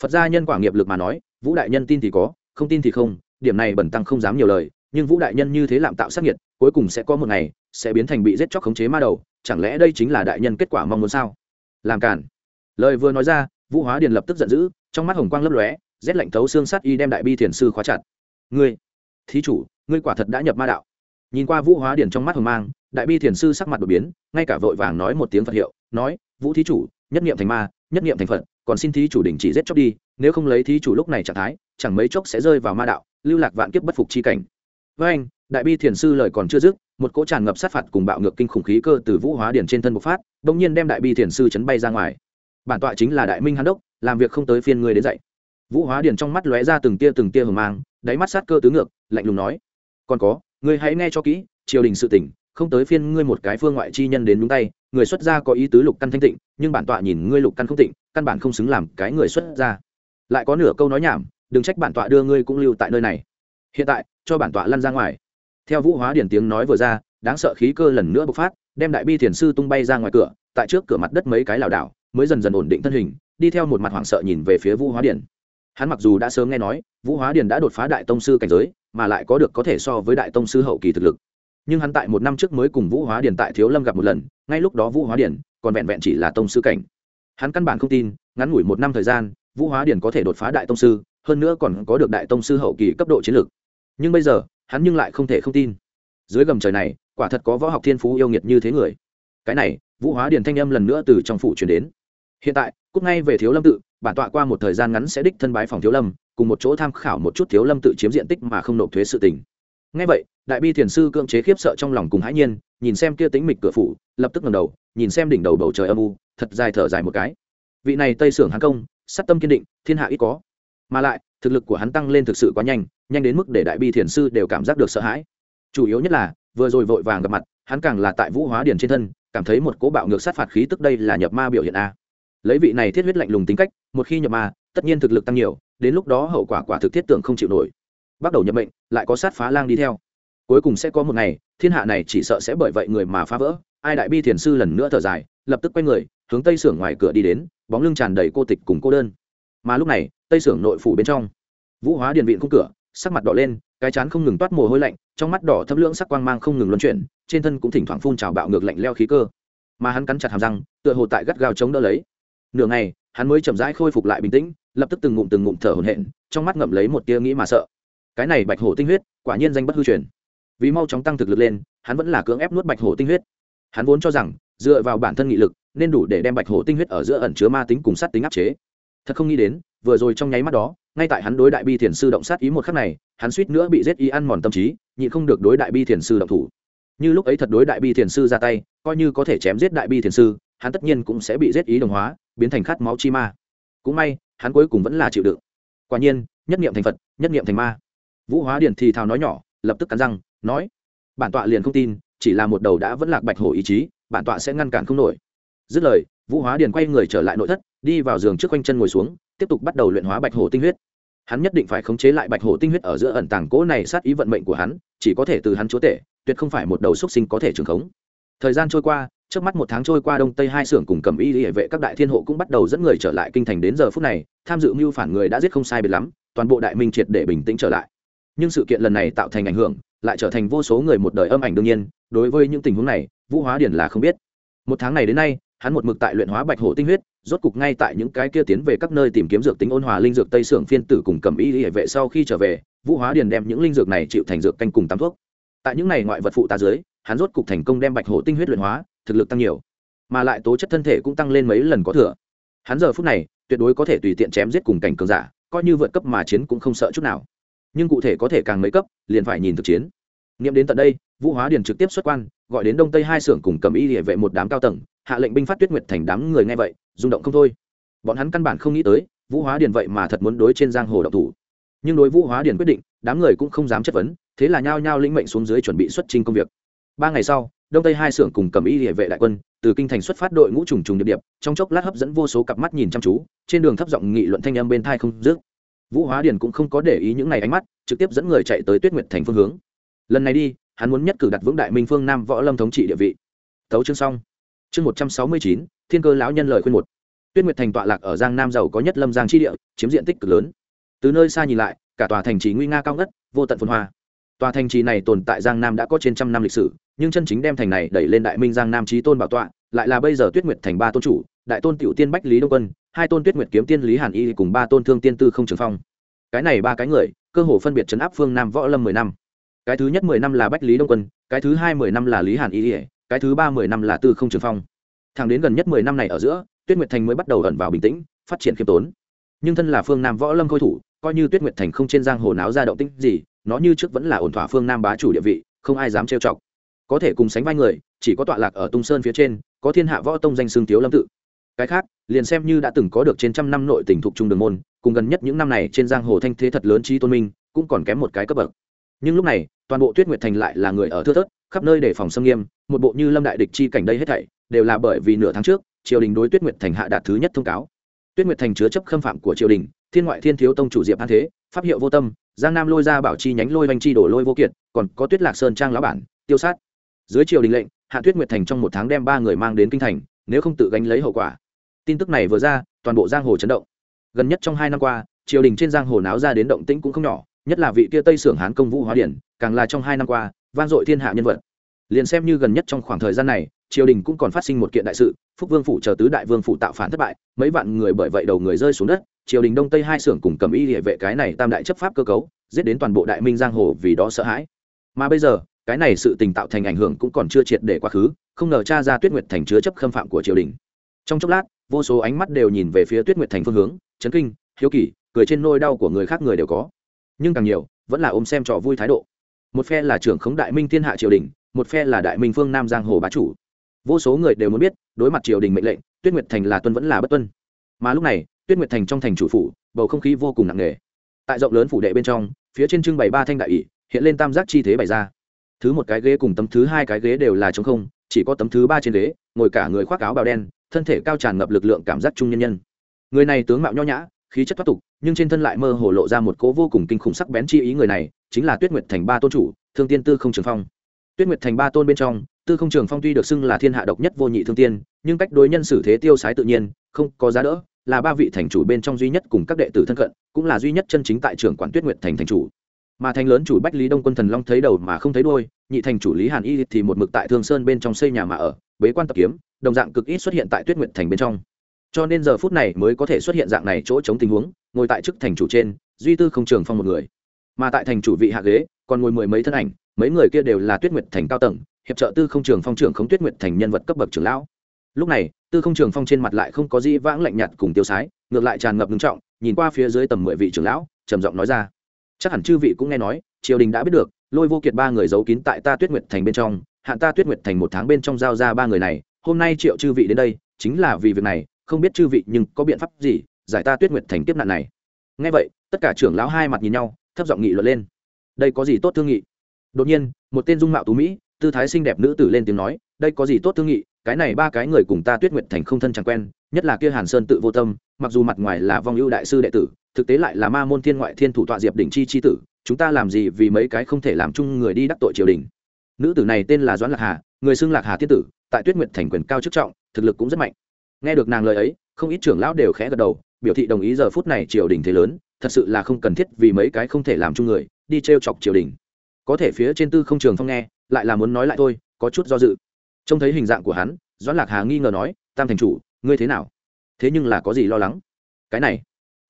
Phật gia nhân quả nghiệp lực mà nói, vũ đại nhân tin thì có, không tin thì không, điểm này bẩn tăng không dám nhiều lời, nhưng vũ đại nhân như thế làm tạo sát nhiệt cuối cùng sẽ có một ngày, sẽ biến thành bị giết chóc khống chế ma đầu, chẳng lẽ đây chính là đại nhân kết quả mong muốn sao? Làm cản lời vừa nói ra, vũ hóa điền lập tức giận dữ, trong mắt hồng quang lấp lóe, rét lạnh thấu xương sắt y đem đại bi thiền sư khóa chặt. Ngươi, thí chủ, ngươi quả thật đã nhập ma đạo nhìn qua vũ hóa điển trong mắt hồng mang, đại bi thiền sư sắc mặt đột biến, ngay cả vội vàng nói một tiếng phật hiệu, nói, vũ thí chủ, nhất nghiệm thành ma, nhất nghiệm thành phật, còn xin thí chủ đình chỉ giết chóc đi, nếu không lấy thí chủ lúc này trạng thái, chẳng mấy chốc sẽ rơi vào ma đạo, lưu lạc vạn kiếp bất phục chi cảnh. Với anh, đại bi thiền sư lời còn chưa dứt, một cỗ tràn ngập sát phạt cùng bạo ngược kinh khủng khí cơ từ vũ hóa điển trên thân bộc phát bỗng nhiên đem đại bi thiền sư chấn bay ra ngoài. Bản tọa chính là đại minh hán đốc, làm việc không tới phiên người đến dậy vũ hóa điển trong mắt lóe ra từng tia từng tia hờ mang, đáy mắt sát cơ tứ ngược, lạnh lùng nói, còn có ngươi hãy nghe cho kỹ, triều đình sự tỉnh không tới phiên ngươi một cái phương ngoại chi nhân đến đúng tay, người xuất gia có ý tứ lục căn thanh tịnh, nhưng bản tọa nhìn ngươi lục căn không tịnh, căn bản không xứng làm cái người xuất gia. Lại có nửa câu nói nhảm, đừng trách bản tọa đưa ngươi cũng lưu tại nơi này. Hiện tại, cho bản tọa lăn ra ngoài. Theo vũ hóa điển tiếng nói vừa ra, đáng sợ khí cơ lần nữa bộc phát, đem đại bi thiền sư tung bay ra ngoài cửa, tại trước cửa mặt đất mấy cái lảo đảo, mới dần dần ổn định thân hình, đi theo một mặt hoảng sợ nhìn về phía vũ hóa điển. Hắn mặc dù đã sớm nghe nói, vũ hóa điển đã đột phá đại tông sư cảnh giới mà lại có được có thể so với đại tông sư hậu kỳ thực lực. Nhưng hắn tại một năm trước mới cùng vũ hóa điển tại thiếu lâm gặp một lần, ngay lúc đó vũ hóa điển còn vẹn vẹn chỉ là tông sư cảnh. Hắn căn bản không tin, ngắn ngủi một năm thời gian, vũ hóa điển có thể đột phá đại tông sư, hơn nữa còn có được đại tông sư hậu kỳ cấp độ chiến lược. Nhưng bây giờ, hắn nhưng lại không thể không tin. Dưới gầm trời này, quả thật có võ học thiên phú yêu nghiệt như thế người. Cái này, vũ hóa điển thanh âm lần nữa từ trong phủ truyền đến. Hiện tại cúc ngay về thiếu lâm tự bản tọa qua một thời gian ngắn sẽ đích thân bái phòng thiếu lâm, cùng một chỗ tham khảo một chút thiếu lâm tự chiếm diện tích mà không nộp thuế sự tình. Ngay vậy, đại bi thiền sư cưỡng chế khiếp sợ trong lòng cùng hãi nhiên, nhìn xem kia tính mịch cửa phủ, lập tức ngầm đầu, nhìn xem đỉnh đầu bầu trời âm u, thật dài thở dài một cái. Vị này tây sưởng hán công, sát tâm kiên định, thiên hạ ít có. Mà lại, thực lực của hắn tăng lên thực sự quá nhanh nhanh đến mức để đại bi thiền sư đều cảm giác được sợ hãi. Chủ yếu nhất là, vừa rồi vội vàng gặp mặt, hắn càng là tại vũ hóa điền trên thân, cảm thấy một cố bạo ngược sát phạt khí tức đây là nhập ma biểu hiện a. Lấy vị này thiết huyết lạnh lùng tính cách một khi nhập ma, tất nhiên thực lực tăng nhiều, đến lúc đó hậu quả quả thực thiết tưởng không chịu nổi. Bắt đầu nhập bệnh lại có sát phá lang đi theo. Cuối cùng sẽ có một ngày, thiên hạ này chỉ sợ sẽ bởi vậy người mà phá vỡ. Ai đại bi thiền sư lần nữa thở dài, lập tức quay người, hướng tây sưởng ngoài cửa đi đến, bóng lưng tràn đầy cô tịch cùng cô đơn. Mà lúc này, tây sưởng nội phủ bên trong, vũ hóa điện viện khung cửa, sắc mặt đỏ lên, cái chán không ngừng toát mồ hôi lạnh, trong mắt đỏ thâm lưỡng sắc quang mang không ngừng luân chuyển, trên thân cũng thỉnh thoảng phun trào bạo ngược lạnh leo khí cơ. Mà hắn cắn chặt hàm răng, tựa hồ tại gắt gao chống đỡ lấy. Nửa ngày hắn mới chậm rãi khôi phục lại bình tĩnh, lập tức từng ngụm từng ngụm thở hổn hển, trong mắt ngậm lấy một tia nghĩ mà sợ. Cái này bạch hổ tinh huyết, quả nhiên danh bất hư truyền. Vì mau chóng tăng thực lực lên, hắn vẫn là cưỡng ép nuốt bạch hổ tinh huyết. Hắn vốn cho rằng, dựa vào bản thân nghị lực, nên đủ để đem bạch hổ tinh huyết ở giữa ẩn chứa ma tính cùng sát tính áp chế. Thật không nghĩ đến, vừa rồi trong nháy mắt đó, ngay tại hắn đối đại bi thiền sư động sát ý một khắc này, hắn suýt nữa bị giết ý ăn mòn tâm trí, nhị không được đối đại bi thiền sư động thủ. Như lúc ấy thật đối đại bi thiền sư ra tay, coi như có thể chém giết đại bi thiền sư, hắn tất nhiên cũng sẽ bị giết ý đồng hóa biến thành khát máu chi ma. Cũng may, hắn cuối cùng vẫn là chịu đựng. Quả nhiên, nhất niệm thành phật, nhất niệm thành ma. Vũ hóa điển thì thào nói nhỏ, lập tức cắn răng, nói, bản tọa liền không tin, chỉ là một đầu đã vẫn lạc bạch hổ ý chí, bản tọa sẽ ngăn cản không nổi. Dứt lời, vũ hóa điền quay người trở lại nội thất, đi vào giường trước quanh chân ngồi xuống, tiếp tục bắt đầu luyện hóa bạch hổ tinh huyết. Hắn nhất định phải khống chế lại bạch hổ tinh huyết ở giữa ẩn tàng cỗ này sát ý vận mệnh của hắn, chỉ có thể từ hắn chúa tể, tuyệt không phải một đầu xúc sinh có thể trường khống. Thời gian trôi qua trước mắt một tháng trôi qua đông tây hai xưởng cùng cầm y hệ vệ các đại thiên hộ cũng bắt đầu dẫn người trở lại kinh thành đến giờ phút này, tham dự mưu phản người đã giết không sai biệt lắm, toàn bộ đại minh triệt để bình tĩnh trở lại. Nhưng sự kiện lần này tạo thành ảnh hưởng, lại trở thành vô số người một đời âm ảnh đương nhiên, đối với những tình huống này, vũ hóa điển là không biết. Một tháng này đến nay, hắn một mực tại luyện hóa bạch hổ tinh huyết, rốt cục ngay tại những cái kia tiến về các nơi tìm kiếm dược tính ôn hòa linh dược tây xưởng phiên tử cùng cầm y hệ vệ sau khi trở về, vũ hóa điền đem những linh dược này chịu thành dược canh cùng tắm thuốc. Tại những này ngoại vật phụ ta dưới, hắn rốt cục thành công đem bạch hổ tinh huyết luyện hóa thực lực tăng nhiều, mà lại tố chất thân thể cũng tăng lên mấy lần có thừa. Hắn giờ phút này, tuyệt đối có thể tùy tiện chém giết cùng cảnh cường giả, coi như vượt cấp mà chiến cũng không sợ chút nào. Nhưng cụ thể có thể càng mấy cấp, liền phải nhìn thực chiến. Nghiệm đến tận đây, vũ hóa điền trực tiếp xuất quan, gọi đến đông tây hai xưởng cùng cầm y địa vệ một đám cao tầng, hạ lệnh binh phát tuyết nguyệt thành đám người nghe vậy, rung động không thôi. Bọn hắn căn bản không nghĩ tới, vũ hóa điền vậy mà thật muốn đối trên giang hồ độc thủ. Nhưng đối vũ hóa điền quyết định, đám người cũng không dám chất vấn, thế là nhao nhao lĩnh mệnh xuống dưới chuẩn bị xuất trình công việc. Ba ngày sau đông tây hai xưởng cùng cầm y địa vệ đại quân, từ kinh thành xuất phát đội ngũ trùng trùng điệp điệp, trong chốc lát hấp dẫn vô số cặp mắt nhìn chăm chú, trên đường thấp giọng nghị luận thanh âm bên thai không dứt. Vũ hóa điền cũng không có để ý những ngày ánh mắt, trực tiếp dẫn người chạy tới tuyết nguyệt thành phương hướng. Lần này đi, hắn muốn nhất cử đặt vững đại minh phương nam võ lâm thống trị địa vị. Thấu chương xong. Chương một trăm sáu mươi chín, thiên cơ lão nhân lời khuyên một. Tuyết nguyệt thành tọa lạc ở giang nam giàu có nhất lâm giang chi địa, chiếm diện tích cực lớn. Từ nơi xa nhìn lại, cả tòa thành trì nguy nga cao ngất, vô tận phồn hoa tòa thành trì này tồn tại giang nam đã có trên trăm năm lịch sử, nhưng chân chính đem thành này đẩy lên đại minh giang nam trí tôn bảo tọa, lại là bây giờ tuyết nguyệt thành ba tôn chủ, đại tôn tiểu tiên bách lý đông quân, hai tôn tuyết nguyệt kiếm tiên lý hàn y cùng ba tôn thương tiên tư không trường phong. Cái này ba cái người, cơ hồ phân biệt chấn áp phương nam võ lâm mười năm. Cái thứ nhất mười năm là bách lý đông quân, cái thứ hai mười năm là lý hàn y cái thứ ba mười năm là tư không trường phong. Thẳng đến gần nhất mười năm này ở giữa, tuyết nguyệt thành mới bắt đầu ẩn vào bình tĩnh, phát triển khiêm tốn. Nhưng thân là phương nam võ lâm khôi thủ, coi như tuyết nguyệt thành không trên giang hồ náo ra động tĩnh gì nó như trước vẫn là ổn thỏa phương nam bá chủ địa vị, không ai dám trêu chọc. Có thể cùng sánh vai người, chỉ có tọa lạc ở tung sơn phía trên, có thiên hạ võ tông danh xương tiếu lâm tự. Cái khác, liền xem như đã từng có được trên trăm năm nội tỉnh thuộc trung đường môn, cùng gần nhất những năm này trên giang hồ thanh thế thật lớn trí tôn minh, cũng còn kém một cái cấp bậc. Nhưng lúc này, toàn bộ tuyết nguyệt thành lại là người ở thưa thớt, khắp nơi để phòng xâm nghiêm, một bộ như lâm đại địch chi cảnh đây hết thảy, đều là bởi vì nửa tháng trước, triều đình đối tuyết nguyệt thành hạ đạt thứ nhất thông cáo. Tuyết nguyệt thành chứa chấp khâm phạm của triều đình, thiên ngoại thiên thiếu tông chủ diệp an thế pháp hiệu vô tâm, giang nam lôi ra bảo chi nhánh lôi vanh chi đổ lôi vô kiệt, còn có tuyết lạc sơn trang lão bản, tiêu sát. Dưới triều đình lệnh, hạ tuyết nguyệt thành trong một tháng đem ba người mang đến kinh thành, nếu không tự gánh lấy hậu quả. Tin tức này vừa ra, toàn bộ giang hồ chấn động. Gần nhất trong hai năm qua, triều đình trên giang hồ náo ra đến động tĩnh cũng không nhỏ, nhất là vị kia tây sưởng hán công vũ hóa điển, càng là trong hai năm qua, vang dội thiên hạ nhân vật. Liền xem như gần nhất trong khoảng thời gian này, triều đình cũng còn phát sinh một kiện đại sự, phúc vương phủ chờ tứ đại vương phủ tạo phản thất bại, mấy vạn người bởi vậy đầu người rơi xuống đất triều đình đông tây hai xưởng cùng cầm y địa vệ cái này tam đại chấp pháp cơ cấu, giết đến toàn bộ đại minh giang hồ vì đó sợ hãi. Mà bây giờ, cái này sự tình tạo thành ảnh hưởng cũng còn chưa triệt để quá khứ, không ngờ cha ra tuyết nguyệt thành chứa chấp khâm phạm của triều đình. Trong chốc lát, vô số ánh mắt đều nhìn về phía tuyết nguyệt thành phương hướng, chấn kinh, hiếu kỳ, cười trên nôi đau của người khác người đều có. Nhưng càng nhiều, vẫn là ôm xem trò vui thái độ. Một phe là trưởng khống đại minh thiên hạ triều đình, một phe là đại minh phương nam giang hồ bá chủ. Vô số người đều muốn biết, đối mặt triều đình mệnh lệnh, tuyết nguyệt thành là tuân vẫn là bất tuân. Mà lúc này tuyết nguyệt thành trong thành chủ phủ, bầu không khí vô cùng nặng nề. Tại rộng lớn phủ đệ bên trong, phía trên trưng bày ba thanh đại ỷ, hiện lên tam giác chi thế bày ra. Thứ một cái ghế cùng tấm thứ hai cái ghế đều là trống không, chỉ có tấm thứ ba trên ghế, ngồi cả người khoác áo bào đen, thân thể cao tràn ngập lực lượng cảm giác trung nhân nhân. Người này tướng mạo nho nhã, khí chất thoát tục, nhưng trên thân lại mơ hồ lộ ra một cố vô cùng kinh khủng sắc bén chi ý người này, chính là tuyết nguyệt thành ba tôn chủ, thương tiên tư không trường phong. Tuyết nguyệt thành ba tôn bên trong, tư không trường phong tuy được xưng là thiên hạ độc nhất vô nhị thương tiên, nhưng cách đối nhân xử thế tiêu sái tự nhiên, không có giá đỡ là ba vị thành chủ bên trong duy nhất cùng các đệ tử thân cận, cũng là duy nhất chân chính tại trường quản tuyết nguyệt thành thành chủ. Mà thành lớn chủ bách lý đông quân thần long thấy đầu mà không thấy đôi nhị thành chủ lý hàn y thì một mực tại thương sơn bên trong xây nhà mà ở, bế quan tập kiếm, đồng dạng cực ít xuất hiện tại tuyết nguyệt thành bên trong. Cho nên giờ phút này mới có thể xuất hiện dạng này chỗ chống tình huống, ngồi tại chức thành chủ trên, duy tư không trường phong một người. Mà tại thành chủ vị hạ ghế, còn ngồi mười mấy thân ảnh, mấy người kia đều là tuyết nguyệt thành cao tầng, hiệp trợ tư không trường phong trưởng khống tuyết nguyệt thành nhân vật cấp bậc trưởng lão lúc này, tư không trường phong trên mặt lại không có gì vãng lạnh nhạt cùng tiêu sái, ngược lại tràn ngập ngưng trọng, nhìn qua phía dưới tầm mười vị trưởng lão, trầm giọng nói ra. Chắc hẳn chư vị cũng nghe nói, triều đình đã biết được, lôi vô kiệt ba người giấu kín tại ta tuyết nguyệt thành bên trong, hạn ta tuyết nguyệt thành một tháng bên trong giao ra ba người này, hôm nay triệu chư vị đến đây, chính là vì việc này, không biết chư vị nhưng có biện pháp gì, giải ta tuyết nguyệt thành tiếp nạn này. Ngay vậy, tất cả trưởng lão hai mặt nhìn nhau, thấp giọng nghị luận lên. Đây có gì tốt thương nghị? Đột nhiên, một tên dung mạo tú mỹ, tư thái xinh đẹp nữ tử lên tiếng nói, đây có gì tốt thương nghị? Cái này ba cái người cùng ta tuyết nguyệt thành không thân chẳng quen, nhất là kia hàn sơn tự vô tâm, mặc dù mặt ngoài là vong ưu đại sư đệ tử, thực tế lại là ma môn thiên ngoại thiên thủ tọa diệp đỉnh chi chi tử, chúng ta làm gì vì mấy cái không thể làm chung người đi đắc tội triều đình. Nữ tử này tên là doãn lạc hà, người xưng lạc hà tiên tử, tại tuyết nguyệt thành quyền cao chức trọng, thực lực cũng rất mạnh. Nghe được nàng lời ấy, không ít trưởng lão đều khẽ gật đầu, biểu thị đồng ý giờ phút này triều đình thế lớn, thật sự là không cần thiết vì mấy cái không thể làm chung người, đi t r e o chọc triều đình. Có thể phía trên tư không trường phong nghe, lại là muốn nói lại thôi, có chút do dự trông thấy hình dạng của hắn, doãn lạc hà nghi ngờ nói, tam thành chủ, ngươi thế nào? Thế nhưng là có gì lo lắng? Cái này.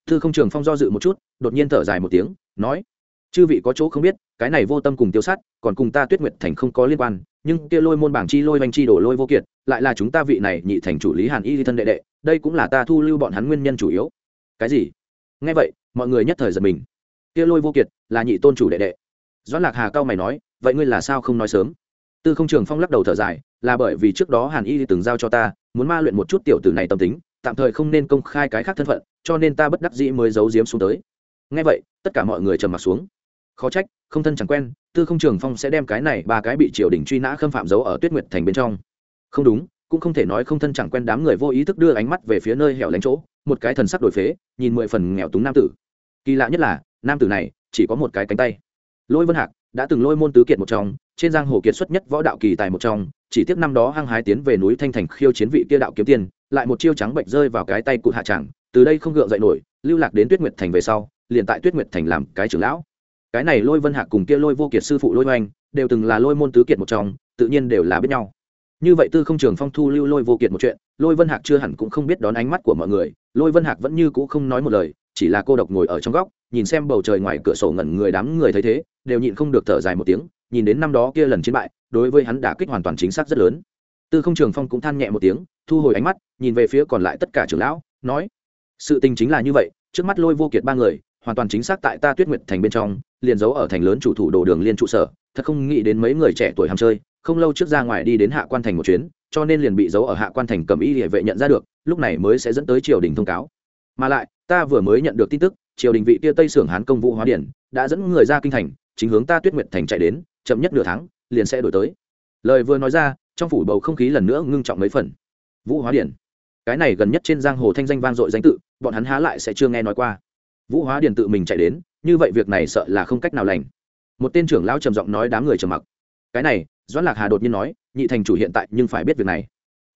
Thư không trường phong do dự một chút, đột nhiên thở dài một tiếng, nói, chư vị có chỗ không biết, cái này vô tâm cùng tiêu sát, còn cùng ta tuyết nguyệt thành không có liên quan, nhưng kia lôi môn bảng chi, lôi oanh chi đổ lôi vô kiệt, lại là chúng ta vị này nhị thành chủ lý hàn y thân đệ đệ, đây cũng là ta thu lưu bọn hắn nguyên nhân chủ yếu. Cái gì? Nghe vậy, mọi người nhất thời giật mình. Kia lôi vô kiệt là nhị tôn chủ đệ đệ. Doãn lạc hà cao mày nói, vậy ngươi là sao không nói sớm? Tư không trường phong lắc đầu thở dài, là bởi vì trước đó hàn y từng giao cho ta, muốn ma luyện một chút tiểu tử này tâm tính, tạm thời không nên công khai cái khác thân phận, cho nên ta bất đắc dĩ mới giấu giếm xuống tới. Ngay vậy, tất cả mọi người trầm mặt xuống. Khó trách, không thân chẳng quen, tư không trường phong sẽ đem cái này ba cái bị triều đình truy nã khâm phạm giấu ở tuyết nguyệt thành bên trong. Không đúng, cũng không thể nói không thân chẳng quen đám người vô ý thức đưa ánh mắt về phía nơi hẻo lánh chỗ, một cái thần sắc đổi phế, nhìn mười phần nghèo túng nam tử. Kỳ lạ nhất là, nam tử này chỉ có một cái cánh tay. Lôi vân hạc đã từng lôi môn tứ kiệt một trong trên giang hồ kiệt xuất nhất võ đạo kỳ tài một trong, chỉ tiếc năm đó hăng hái tiến về núi thanh thành khiêu chiến vị kia đạo kiếm tiên, lại một chiêu trắng bệnh rơi vào cái tay cụ hạ tràng, từ đây không gượng dậy nổi, lưu lạc đến tuyết nguyệt thành về sau, liền tại tuyết nguyệt thành làm cái trưởng lão. Cái này lôi vân hạc cùng kia lôi vô kiệt sư phụ lôi oanh đều từng là lôi môn tứ kiệt một trong, tự nhiên đều là biết nhau. Như vậy tư không trường phong thu lưu lôi vô kiệt một chuyện, lôi vân hạc chưa hẳn cũng không biết đón ánh mắt của mọi người, lôi vân hạc vẫn như cũ không nói một lời, chỉ là cô độc ngồi ở trong góc, nhìn xem bầu trời ngoài cửa sổ ngẩn người đám người thấy thế đều nhịn không được thở dài một tiếng, nhìn đến năm đó kia lần chiến bại, đối với hắn đả kích hoàn toàn chính xác rất lớn. Tư không trường phong cũng than nhẹ một tiếng, thu hồi ánh mắt, nhìn về phía còn lại tất cả trưởng lão, nói, sự tình chính là như vậy, trước mắt lôi vô kiệt ba người, hoàn toàn chính xác tại ta tuyết nguyệt thành bên trong, liền giấu ở thành lớn chủ thủ đồ đường liên trụ sở, thật không nghĩ đến mấy người trẻ tuổi ham chơi, không lâu trước ra ngoài đi đến hạ quan thành một chuyến, cho nên liền bị giấu ở hạ quan thành cầm y địa vệ nhận ra được, lúc này mới sẽ dẫn tới triều đình thông cáo. Mà lại, ta vừa mới nhận được tin tức, triều đình vị tia tây sưởng hán công vụ hóa điển, đã dẫn người ra kinh thành chính hướng ta tuyết nguyện thành chạy đến, chậm nhất nửa tháng, liền sẽ đổi tới. Lời vừa nói ra, trong phủ bầu không khí lần nữa ngưng trọng mấy phần. Vũ hóa điển. Cái này gần nhất trên giang hồ thanh danh vang dội danh tự, bọn hắn há lại sẽ chưa nghe nói qua. Vũ hóa điển tự mình chạy đến, như vậy việc này sợ là không cách nào lành. Một tên trưởng lão trầm giọng nói đám người trầm mặc. Cái này, doãn lạc hà đột nhiên nói, nhị thành chủ hiện tại nhưng phải biết việc này.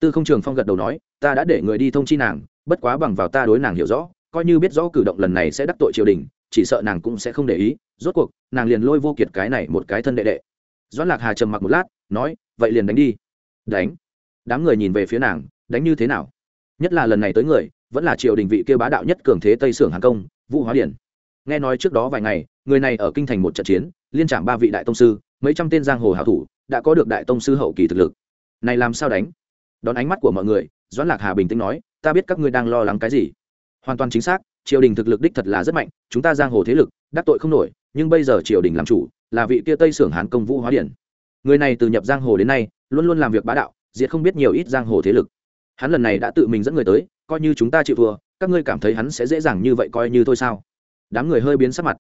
Tư không trường phong gật đầu nói, ta đã để người đi thông chi nàng, bất quá bằng vào ta đối nàng hiểu rõ, coi như biết rõ cử động lần này sẽ đắc tội triều đình chỉ sợ nàng cũng sẽ không để ý, rốt cuộc, nàng liền lôi vô kiệt cái này một cái thân đệ đệ. Doãn lạc hà trầm mặc một lát, nói, vậy liền đánh đi. Đánh? Đám người nhìn về phía nàng, đánh như thế nào? Nhất là lần này tới người, vẫn là triều đình vị kêu bá đạo nhất cường thế tây sưởng hàng công, vũ hóa điển. Nghe nói trước đó vài ngày, người này ở kinh thành một trận chiến, liên trạm ba vị đại tông sư, mấy trăm tên giang hồ hảo thủ, đã có được đại tông sư hậu kỳ thực lực. Này làm sao đánh? Đón ánh mắt của mọi người, doãn lạc hà bình tĩnh nói, ta biết các ngươi đang lo lắng cái gì. Hoàn toàn chính xác triều đình thực lực đích thật là rất mạnh, chúng ta giang hồ thế lực, đắc tội không nổi, nhưng bây giờ triều đình làm chủ, là vị kia tây sưởng hán công vũ hóa điển. Người này từ nhập giang hồ đến nay, luôn luôn làm việc bá đạo, diệt không biết nhiều ít giang hồ thế lực. Hắn lần này đã tự mình dẫn người tới, coi như chúng ta chịu thua, các ngươi cảm thấy hắn sẽ dễ dàng như vậy coi như thôi sao? Đám người hơi biến sắc mặt.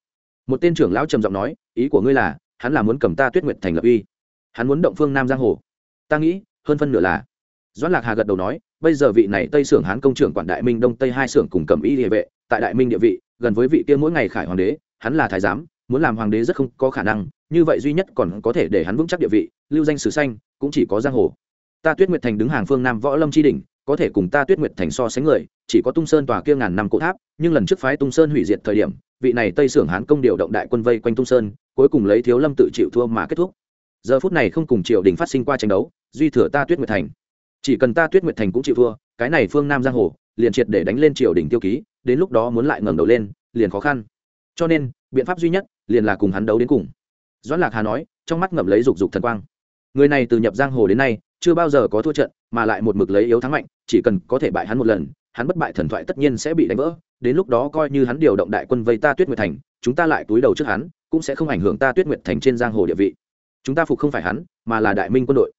Một tên trưởng lão trầm giọng nói, ý của ngươi là, hắn là muốn cầm ta tuyết nguyệt thành lập uy. Hắn muốn động phương nam giang hồ. Ta nghĩ, hơn phân nửa là. Doãn lạc hà gật đầu nói, bây giờ vị này tây sưởng hán công trưởng quản đại minh đông tây hai sưởng cùng cầm y địa vệ tại đại minh địa vị, gần với vị kia mỗi ngày khải hoàng đế, hắn là thái giám, muốn làm hoàng đế rất không có khả năng, như vậy duy nhất còn có thể để hắn vững chắc địa vị, lưu danh sử xanh cũng chỉ có giang hồ. Ta tuyết nguyệt thành đứng hàng phương nam võ lâm tri đình có thể cùng ta tuyết nguyệt thành so sánh người, chỉ có tung sơn tòa kia ngàn năm cỗ tháp, nhưng lần trước phái tung sơn hủy diệt thời điểm, vị này tây sưởng hán công điều động đại quân vây quanh tung sơn, cuối cùng lấy thiếu lâm tự chịu thua mà kết thúc. Giờ phút này không cùng triều đình phát sinh qua tranh đấu, duy thừa ta tuyết nguyệt thành. Chỉ cần ta tuyết nguyệt thành cũng chịu thua, cái này phương nam giang hồ liền triệt để đánh lên triều đình tiêu ký, đến lúc đó muốn lại ngẩng đầu lên, liền khó khăn. Cho nên, biện pháp duy nhất liền là cùng hắn đấu đến cùng. Doãn lạc hà nói, trong mắt ngậm lấy dục dục thần quang. Người này từ nhập giang hồ đến nay, chưa bao giờ có thua trận, mà lại một mực lấy yếu thắng mạnh, chỉ cần có thể bại hắn một lần, hắn bất bại thần thoại tất nhiên sẽ bị đánh vỡ. Đến lúc đó coi như hắn điều động đại quân vây ta tuyết nguyệt thành, chúng ta lại túi đầu trước hắn, cũng sẽ không ảnh hưởng ta tuyết nguyệt thành trên giang hồ địa vị. Chúng ta phục không phải hắn, mà là đại minh quân đội.